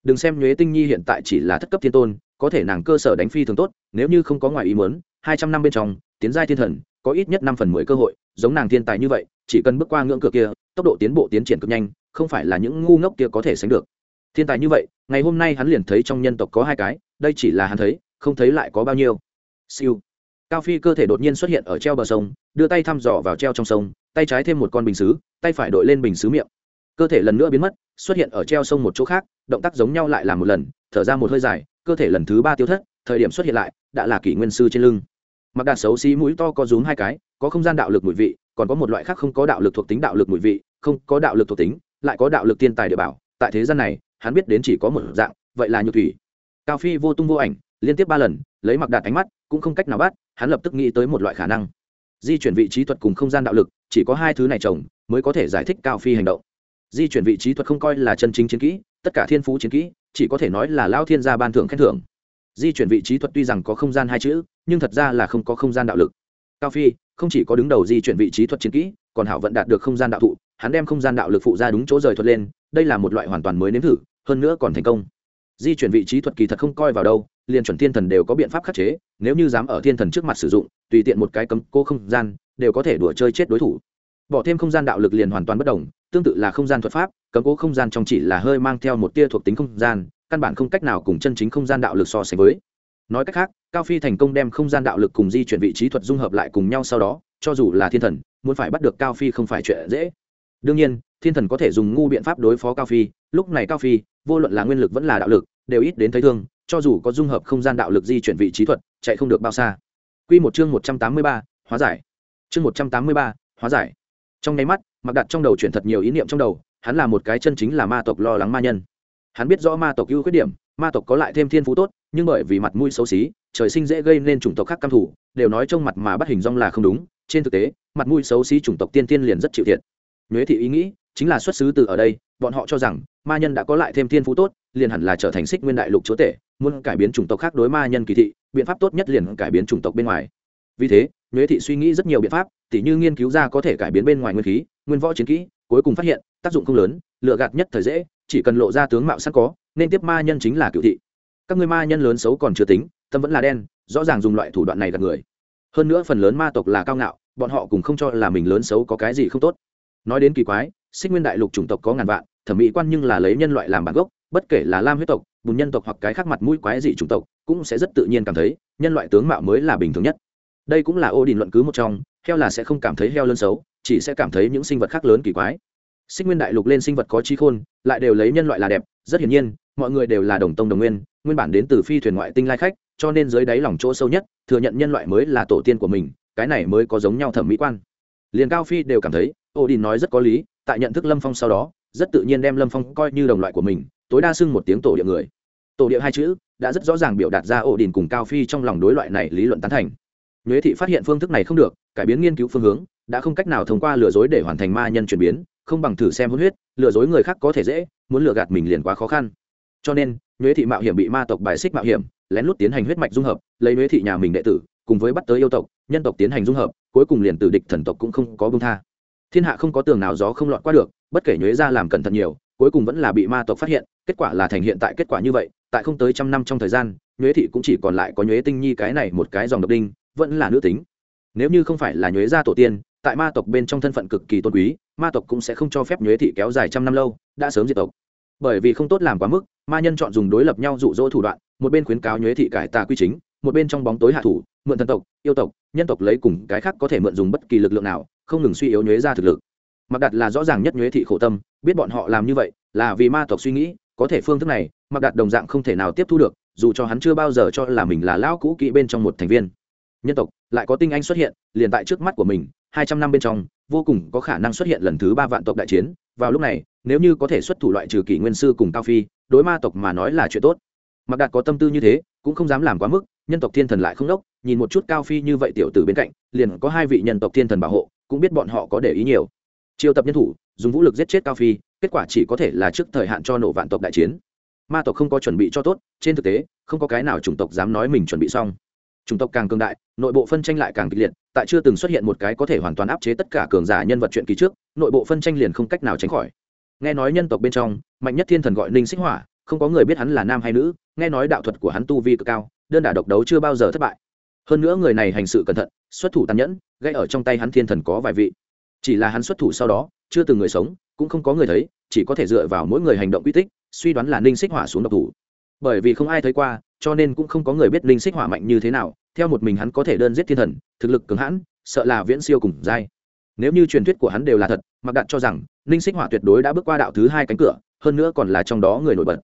A: Đừng xem nhuế tinh nhi hiện tại chỉ là thất cấp thiên tôn, có thể nàng cơ sở đánh phi thường tốt, nếu như không có ngoài ý muốn, hai trăm năm bên trong, tiến giai thiên thần có ít nhất năm phần mười cơ hội, giống nàng thiên tài như vậy, chỉ cần bước qua ngưỡng cửa kia, tốc độ tiến bộ tiến triển cực nhanh, không phải là những ngu ngốc kia có thể sánh được. Thiên tài như vậy, ngày hôm nay hắn liền thấy trong nhân tộc có hai cái, đây chỉ là hắn thấy, không thấy lại có bao nhiêu. Siêu. Cao phi cơ thể đột nhiên xuất hiện ở treo bờ sông, đưa tay thăm dò vào treo trong sông, tay trái thêm một con bình xứ, tay phải đội lên bình xứ miệng. Cơ thể lần nữa biến mất, xuất hiện ở treo sông một chỗ khác, động tác giống nhau lại là một lần, thở ra một hơi dài, cơ thể lần thứ ba tiêu thất, thời điểm xuất hiện lại, đã là kỷ nguyên sư trên lưng mặc đạt xấu xí mũi to có rúm hai cái, có không gian đạo lực mùi vị, còn có một loại khác không có đạo lực thuộc tính đạo lực mùi vị, không có đạo lực thuộc tính, lại có đạo lực tiên tài địa bảo. Tại thế gian này, hắn biết đến chỉ có một dạng, vậy là nhược thủy. Cao phi vô tung vô ảnh, liên tiếp ba lần, lấy mặc đạt ánh mắt, cũng không cách nào bắt, hắn lập tức nghĩ tới một loại khả năng. Di chuyển vị trí thuật cùng không gian đạo lực, chỉ có hai thứ này chồng, mới có thể giải thích cao phi hành động. Di chuyển vị trí thuật không coi là chân chính chiến kỹ, tất cả thiên phú chiến kỹ, chỉ có thể nói là lao thiên gia ban thưởng khen thưởng. Di chuyển vị trí thuật tuy rằng có không gian hai chữ nhưng thật ra là không có không gian đạo lực. Cao phi, không chỉ có đứng đầu di chuyển vị trí thuật chiến kỹ, còn hảo vận đạt được không gian đạo thụ, hắn đem không gian đạo lực phụ ra đúng chỗ rời thuật lên, đây là một loại hoàn toàn mới nếm thử, hơn nữa còn thành công. Di chuyển vị trí thuật kỳ thật không coi vào đâu, liền chuẩn thiên thần đều có biện pháp khắc chế, nếu như dám ở thiên thần trước mặt sử dụng, tùy tiện một cái cấm cô không gian, đều có thể đùa chơi chết đối thủ. Bỏ thêm không gian đạo lực liền hoàn toàn bất đồng, tương tự là không gian thuật pháp, cấm cố không gian trong chỉ là hơi mang theo một tia thuộc tính không gian, căn bản không cách nào cùng chân chính không gian đạo lực so sánh với nói cách khác, cao phi thành công đem không gian đạo lực cùng di chuyển vị trí thuật dung hợp lại cùng nhau sau đó, cho dù là thiên thần, muốn phải bắt được cao phi không phải chuyện dễ. Đương nhiên, thiên thần có thể dùng ngu biện pháp đối phó cao phi, lúc này cao phi, vô luận là nguyên lực vẫn là đạo lực, đều ít đến thấy thương, cho dù có dung hợp không gian đạo lực di chuyển vị trí thuật, chạy không được bao xa. Q một chương một trăm tám mươi ba, hóa giải. Chương một trăm tám mươi ba, hóa giải. Trong nháy mắt mặc đặt trong đầu chuyển thật nhiều ý niệm trong đầu, hắn là một cái chân chính là ma tộc lo lắng ma nhân. Hắn biết rõ ma tộc ưu khuyết điểm, ma tộc có lại thêm thiên phú tốt nhưng bởi vì mặt mũi xấu xí, trời sinh dễ gây nên chủng tộc khác căm thủ đều nói trong mặt mà bắt hình rong là không đúng. Trên thực tế, mặt mũi xấu xí chủng tộc tiên tiên liền rất chịu thiệt. Nhuế thị ý nghĩ, chính là xuất xứ từ ở đây, bọn họ cho rằng, ma nhân đã có lại thêm thiên phú tốt, liền hẳn là trở thành xích nguyên đại lục chúa tể, muốn cải biến chủng tộc khác đối ma nhân kỳ thị, biện pháp tốt nhất liền cải biến chủng tộc bên ngoài. Vì thế, nhuế thị suy nghĩ rất nhiều biện pháp, tỉ như nghiên cứu ra có thể cải biến bên ngoài nguyên khí, nguyên võ chiến kỹ, cuối cùng phát hiện, tác dụng không lớn, lựa gạt nhất thời dễ, chỉ cần lộ ra tướng mạo sẵn có, nên tiếp ma nhân chính là cựu thị các ngươi ma nhân lớn xấu còn chưa tính, tâm vẫn là đen, rõ ràng dùng loại thủ đoạn này gạt người. Hơn nữa phần lớn ma tộc là cao ngạo, bọn họ cũng không cho là mình lớn xấu có cái gì không tốt. Nói đến kỳ quái, xích nguyên đại lục chủng tộc có ngàn vạn, thẩm mỹ quan nhưng là lấy nhân loại làm bản gốc, bất kể là lam huyết tộc, bùn nhân tộc hoặc cái khác mặt mũi quái dị chủng tộc, cũng sẽ rất tự nhiên cảm thấy, nhân loại tướng mạo mới là bình thường nhất. Đây cũng là ô đình luận cứ một trong, heo là sẽ không cảm thấy heo lớn xấu, chỉ sẽ cảm thấy những sinh vật khác lớn kỳ quái. Sinh nguyên đại lục lên sinh vật có trí khôn, lại đều lấy nhân loại là đẹp, rất hiển nhiên, mọi người đều là đồng tông đồng nguyên nguyên bản đến từ phi thuyền ngoại tinh lai khách, cho nên dưới đáy lòng chỗ sâu nhất, thừa nhận nhân loại mới là tổ tiên của mình, cái này mới có giống nhau thẩm mỹ quan. Liền cao phi đều cảm thấy ô đình nói rất có lý, tại nhận thức lâm phong sau đó, rất tự nhiên đem lâm phong coi như đồng loại của mình, tối đa xưng một tiếng tổ địa người. Tổ địa hai chữ đã rất rõ ràng biểu đạt ra ổ đình cùng cao phi trong lòng đối loại này lý luận tán thành. Nhuế thị phát hiện phương thức này không được, cải biến nghiên cứu phương hướng, đã không cách nào thông qua lừa dối để hoàn thành ma nhân chuyển biến, không bằng thử xem hôn huyết, lừa dối người khác có thể dễ, muốn lừa gạt mình liền quá khó khăn. Cho nên nhuế thị mạo hiểm bị ma tộc bài xích mạo hiểm, lén lút tiến hành huyết mạch dung hợp, lấy nhuế thị nhà mình đệ tử, cùng với bắt tới yêu tộc, nhân tộc tiến hành dung hợp, cuối cùng liền tử địch thần tộc cũng không có bông tha. Thiên hạ không có tường nào gió không lọt qua được, bất kể nhuế ra làm cẩn thận nhiều, cuối cùng vẫn là bị ma tộc phát hiện, kết quả là thành hiện tại kết quả như vậy, tại không tới trăm năm trong thời gian, nhuế thị cũng chỉ còn lại có nhuế tinh nhi cái này một cái dòng độc đinh, vẫn là nữ tính. Nếu như không phải là nhuế gia tổ tiên, tại ma tộc bên trong thân phận cực kỳ tôn quý, ma tộc cũng sẽ không cho phép nhuế thị kéo dài trăm năm lâu, đã sớm diệt tộc. Bởi vì không tốt làm quá mức ma nhân chọn dùng đối lập nhau dụ dỗ thủ đoạn, một bên khuyến cáo nhuế thị cải tà quy chính, một bên trong bóng tối hạ thủ, mượn thần tộc, yêu tộc, nhân tộc lấy cùng cái khác có thể mượn dùng bất kỳ lực lượng nào, không ngừng suy yếu nhuế ra thực lực. Mặc đặt là rõ ràng nhất nhuế thị khổ tâm, biết bọn họ làm như vậy là vì ma tộc suy nghĩ, có thể phương thức này mặc đặt đồng dạng không thể nào tiếp thu được, dù cho hắn chưa bao giờ cho là mình là lão cũ kỹ bên trong một thành viên. Nhân tộc, lại có tinh anh xuất hiện, liền tại trước mắt của mình, hai trăm năm bên trong, vô cùng có khả năng xuất hiện lần thứ ba vạn tộc đại chiến. Vào lúc này, nếu như có thể xuất thủ loại trừ kỷ nguyên sư cùng cao phi đối ma tộc mà nói là chuyện tốt. Mặc đạt có tâm tư như thế, cũng không dám làm quá mức, nhân tộc thiên thần lại không đốc, nhìn một chút cao phi như vậy tiểu tử bên cạnh, liền có hai vị nhân tộc thiên thần bảo hộ, cũng biết bọn họ có để ý nhiều. Triệu tập nhân thủ, dùng vũ lực giết chết cao phi, kết quả chỉ có thể là trước thời hạn cho nổ vạn tộc đại chiến. Ma tộc không có chuẩn bị cho tốt, trên thực tế, không có cái nào chủng tộc dám nói mình chuẩn bị xong. Chủng tộc càng cường đại, nội bộ phân tranh lại càng kịch liệt, tại chưa từng xuất hiện một cái có thể hoàn toàn áp chế tất cả cường giả nhân vật chuyện kỳ trước, nội bộ phân tranh liền không cách nào tránh khỏi nghe nói nhân tộc bên trong, mạnh nhất thiên thần gọi ninh xích hỏa, không có người biết hắn là nam hay nữ, nghe nói đạo thuật của hắn tu vi cực cao, đơn đả độc đấu chưa bao giờ thất bại. Hơn nữa người này hành sự cẩn thận, xuất thủ tàn nhẫn gây ở trong tay hắn thiên thần có vài vị. Chỉ là hắn xuất thủ sau đó, chưa từng người sống, cũng không có người thấy, chỉ có thể dựa vào mỗi người hành động quy tích, suy đoán là ninh xích hỏa xuống độc thủ. Bởi vì không ai thấy qua, cho nên cũng không có người biết ninh xích hỏa mạnh như thế nào, theo một mình hắn có thể đơn giết thiên thần, thực lực cứng hãn, sợ là viễn siêu cùng dai nếu như truyền thuyết của hắn đều là thật mặc đạt cho rằng, ninh xích hỏa tuyệt đối đã bước qua đạo thứ hai cánh cửa, hơn nữa còn là trong đó người nổi bật.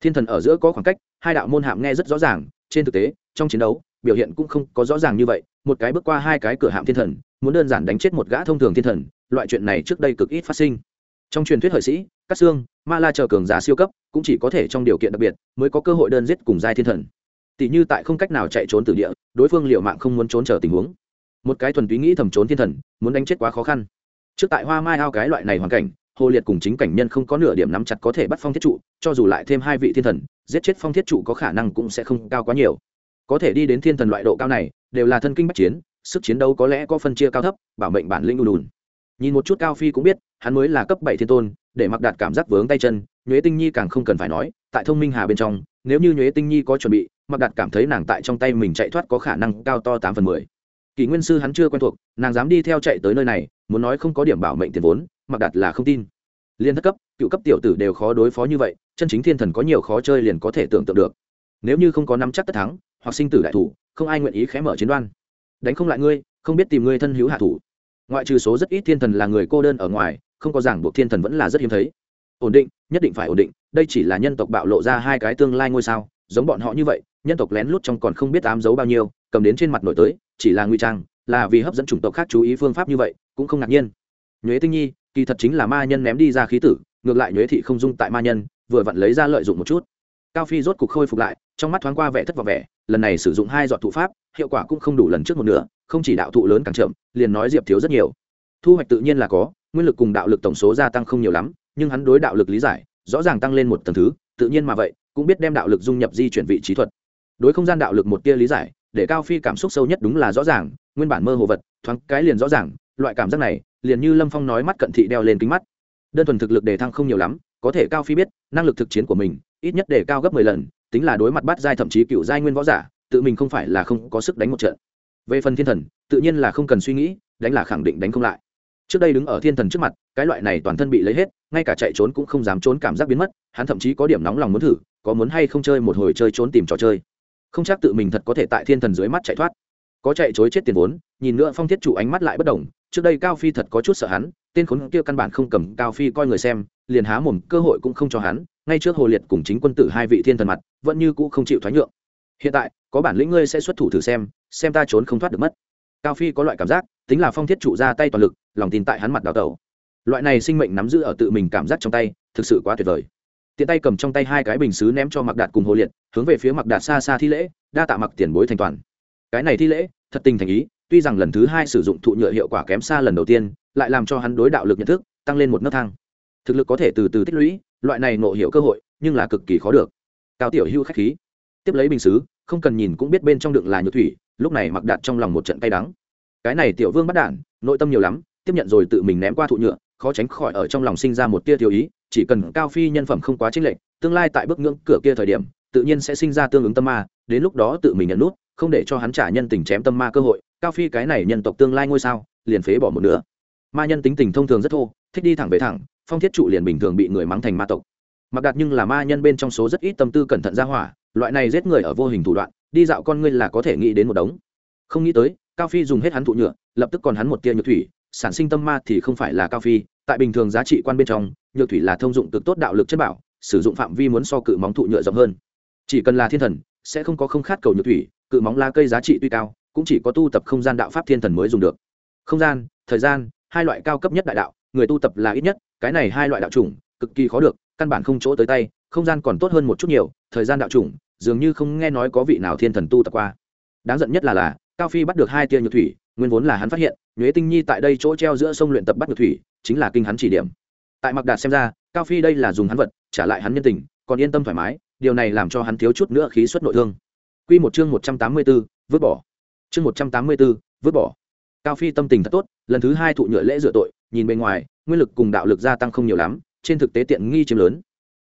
A: Thiên thần ở giữa có khoảng cách, hai đạo môn hạm nghe rất rõ ràng, trên thực tế, trong chiến đấu, biểu hiện cũng không có rõ ràng như vậy, một cái bước qua hai cái cửa hạm thiên thần, muốn đơn giản đánh chết một gã thông thường thiên thần, loại chuyện này trước đây cực ít phát sinh. Trong truyền thuyết hợi sĩ, cát xương, ma la chờ cường giả siêu cấp, cũng chỉ có thể trong điều kiện đặc biệt, mới có cơ hội đơn giết cùng giai thiên thần. Tỷ như tại không cách nào chạy trốn từ địa, đối phương liệu mạng không muốn trốn chờ tình huống một cái thuần túy nghĩ thầm trốn thiên thần, muốn đánh chết quá khó khăn. Trước tại hoa mai ao cái loại này hoàn cảnh, hồ liệt cùng chính cảnh nhân không có nửa điểm nắm chặt có thể bắt phong thiết trụ, cho dù lại thêm hai vị thiên thần, giết chết phong thiết trụ có khả năng cũng sẽ không cao quá nhiều. Có thể đi đến thiên thần loại độ cao này, đều là thân kinh bách chiến, sức chiến đấu có lẽ có phân chia cao thấp, bảo mệnh bản lĩnh đùn nhìn một chút cao phi cũng biết, hắn mới là cấp bảy thiên tôn, để mặc đạt cảm giác vướng tay chân, nhuế tinh nhi càng không cần phải nói, tại thông minh hà bên trong, nếu như nhuế tinh nhi có chuẩn bị, mặc đạt cảm thấy nàng tại trong tay mình chạy thoát có khả năng cao to tám phần mười kỷ nguyên sư hắn chưa quen thuộc, nàng dám đi theo chạy tới nơi này, muốn nói không có điểm bảo mệnh tiền vốn, mặc đạt là không tin. Liên thất cấp, cựu cấp tiểu tử đều khó đối phó như vậy, chân chính thiên thần có nhiều khó chơi liền có thể tưởng tượng được. Nếu như không có nắm chắc tất thắng, hoặc sinh tử đại thủ, không ai nguyện ý khé mở chiến đoan. Đánh không lại ngươi, không biết tìm ngươi thân hữu hạ thủ. Ngoại trừ số rất ít thiên thần là người cô đơn ở ngoài, không có giảng buộc thiên thần vẫn là rất hiếm thấy. Ổn định, nhất định phải ổn định, đây chỉ là nhân tộc bạo lộ ra hai cái tương lai ngôi sao, giống bọn họ như vậy, nhân tộc lén lút trong còn không biết ám giấu bao nhiêu cầm đến trên mặt nổi tới, chỉ là nguy trang, là vì hấp dẫn chủng tộc khác chú ý phương pháp như vậy, cũng không ngạc nhiên. Nhuế tinh nhi, kỳ thật chính là ma nhân ném đi ra khí tử, ngược lại nhuế thị không dung tại ma nhân, vừa vặn lấy ra lợi dụng một chút. Cao phi rốt cục khôi phục lại, trong mắt thoáng qua vẻ thất vọng vẻ, lần này sử dụng hai dọn thụ pháp, hiệu quả cũng không đủ lần trước một nửa, không chỉ đạo thụ lớn càng chậm, liền nói diệp thiếu rất nhiều. Thu hoạch tự nhiên là có, nguyên lực cùng đạo lực tổng số gia tăng không nhiều lắm, nhưng hắn đối đạo lực lý giải, rõ ràng tăng lên một tầng thứ, tự nhiên mà vậy, cũng biết đem đạo lực dung nhập di chuyển vị trí thuật. Đối không gian đạo lực một tia lý giải để cao phi cảm xúc sâu nhất đúng là rõ ràng, nguyên bản mơ hồ vật, thoáng cái liền rõ ràng, loại cảm giác này, liền như lâm phong nói mắt cận thị đeo lên kính mắt. Đơn thuần thực lực đề thăng không nhiều lắm, có thể cao phi biết, năng lực thực chiến của mình, ít nhất để cao gấp mười lần, tính là đối mặt bắt giai thậm chí cựu giai nguyên võ giả, tự mình không phải là không có sức đánh một trận. Về phần thiên thần, tự nhiên là không cần suy nghĩ, đánh là khẳng định đánh không lại. Trước đây đứng ở thiên thần trước mặt, cái loại này toàn thân bị lấy hết, ngay cả chạy trốn cũng không dám trốn cảm giác biến mất, hắn thậm chí có điểm nóng lòng muốn thử, có muốn hay không chơi một hồi chơi trốn tìm trò chơi không chắc tự mình thật có thể tại thiên thần dưới mắt chạy thoát. Có chạy chối chết tiền vốn, nhìn nữa phong thiết chủ ánh mắt lại bất đồng trước đây cao phi thật có chút sợ hắn, tên khốn kia căn bản không cầm cao phi coi người xem, liền há mồm, cơ hội cũng không cho hắn, ngay trước hồ liệt cùng chính quân tử hai vị thiên thần mặt, vẫn như cũ không chịu thoái nhượng. Hiện tại, có bản lĩnh ngươi sẽ xuất thủ thử xem xem ta trốn không thoát được mất. Cao phi có loại cảm giác, tính là phong thiết chủ ra tay toàn lực, lòng tin tại hắn mặt đào tẩu. Loại này sinh mệnh nắm giữ ở tự mình cảm giác trong tay, thực sự quá tuyệt vời tiện tay cầm trong tay hai cái bình xứ ném cho mặc đạt cùng hồ liệt, hướng về phía mặc đạt xa xa thi lễ, đa tạ mặc tiền bối thành toàn. Cái này thi lễ, thật tình thành ý, tuy rằng lần thứ hai sử dụng thụ nhựa hiệu quả kém xa lần đầu tiên, lại làm cho hắn đối đạo lực nhận thức tăng lên một nấc thang. Thực lực có thể từ từ tích lũy, loại này nộ hiệu cơ hội, nhưng là cực kỳ khó được. Cao tiểu hưu khách khí. Tiếp lấy bình xứ, không cần nhìn cũng biết bên trong đựng là nhựa thủy, lúc này mặc đạt trong lòng một trận cay đắng. Cái này tiểu vương bắt đản nội tâm nhiều lắm, tiếp nhận rồi tự mình ném qua thụ nhựa, khó tránh khỏi ở trong lòng sinh ra một tia thiếu ý chỉ cần cao phi nhân phẩm không quá chính lệch, tương lai tại bước ngưỡng cửa kia thời điểm, tự nhiên sẽ sinh ra tương ứng tâm ma, đến lúc đó tự mình nhận nút, không để cho hắn trả nhân tình chém tâm ma cơ hội, cao phi cái này nhân tộc tương lai ngôi sao, liền phế bỏ một nửa. Ma nhân tính tình thông thường rất thô, thích đi thẳng về thẳng, phong thiết trụ liền bình thường bị người mắng thành ma tộc. Mặc đạt nhưng là ma nhân bên trong số rất ít tâm tư cẩn thận ra hỏa, loại này giết người ở vô hình thủ đoạn, đi dạo con ngươi là có thể nghĩ đến một đống. Không nghĩ tới, cao phi dùng hết hắn thụ nhựa, lập tức còn hắn một tia nhược thủy, sản sinh tâm ma thì không phải là cao phi, tại bình thường giá trị quan bên trong nhược thủy là thông dụng cực tốt đạo lực chất bảo, sử dụng phạm vi muốn so cự móng thụ nhựa rộng hơn. Chỉ cần là thiên thần, sẽ không có không khát cầu nhược thủy, cự móng la cây giá trị tuy cao, cũng chỉ có tu tập không gian đạo pháp thiên thần mới dùng được. Không gian, thời gian, hai loại cao cấp nhất đại đạo, người tu tập là ít nhất, cái này hai loại đạo chủng, cực kỳ khó được, căn bản không chỗ tới tay, không gian còn tốt hơn một chút nhiều, thời gian đạo chủng, dường như không nghe nói có vị nào thiên thần tu tập qua. Đáng giận nhất là là, cao phi bắt được hai tia nhược thủy, nguyên vốn là hắn phát hiện, nhuế tinh nhi tại đây chỗ treo giữa sông luyện tập bắt nhược thủy, chính là kinh hắn chỉ điểm tại mặc đạt xem ra cao phi đây là dùng hắn vật trả lại hắn nhân tình còn yên tâm thoải mái điều này làm cho hắn thiếu chút nữa khí suất nội thương Quy một chương một trăm tám mươi 184, vứt bỏ. Chương một trăm tám mươi 184, vứt bỏ. Cao Phi tâm tình thật tốt, lần thứ hai thụ nhựa lễ rửa tội, nhìn bên ngoài, nguyên lực cùng đạo lực gia tăng không nhiều lắm, trên thực tế tiện nghi chiếm lớn.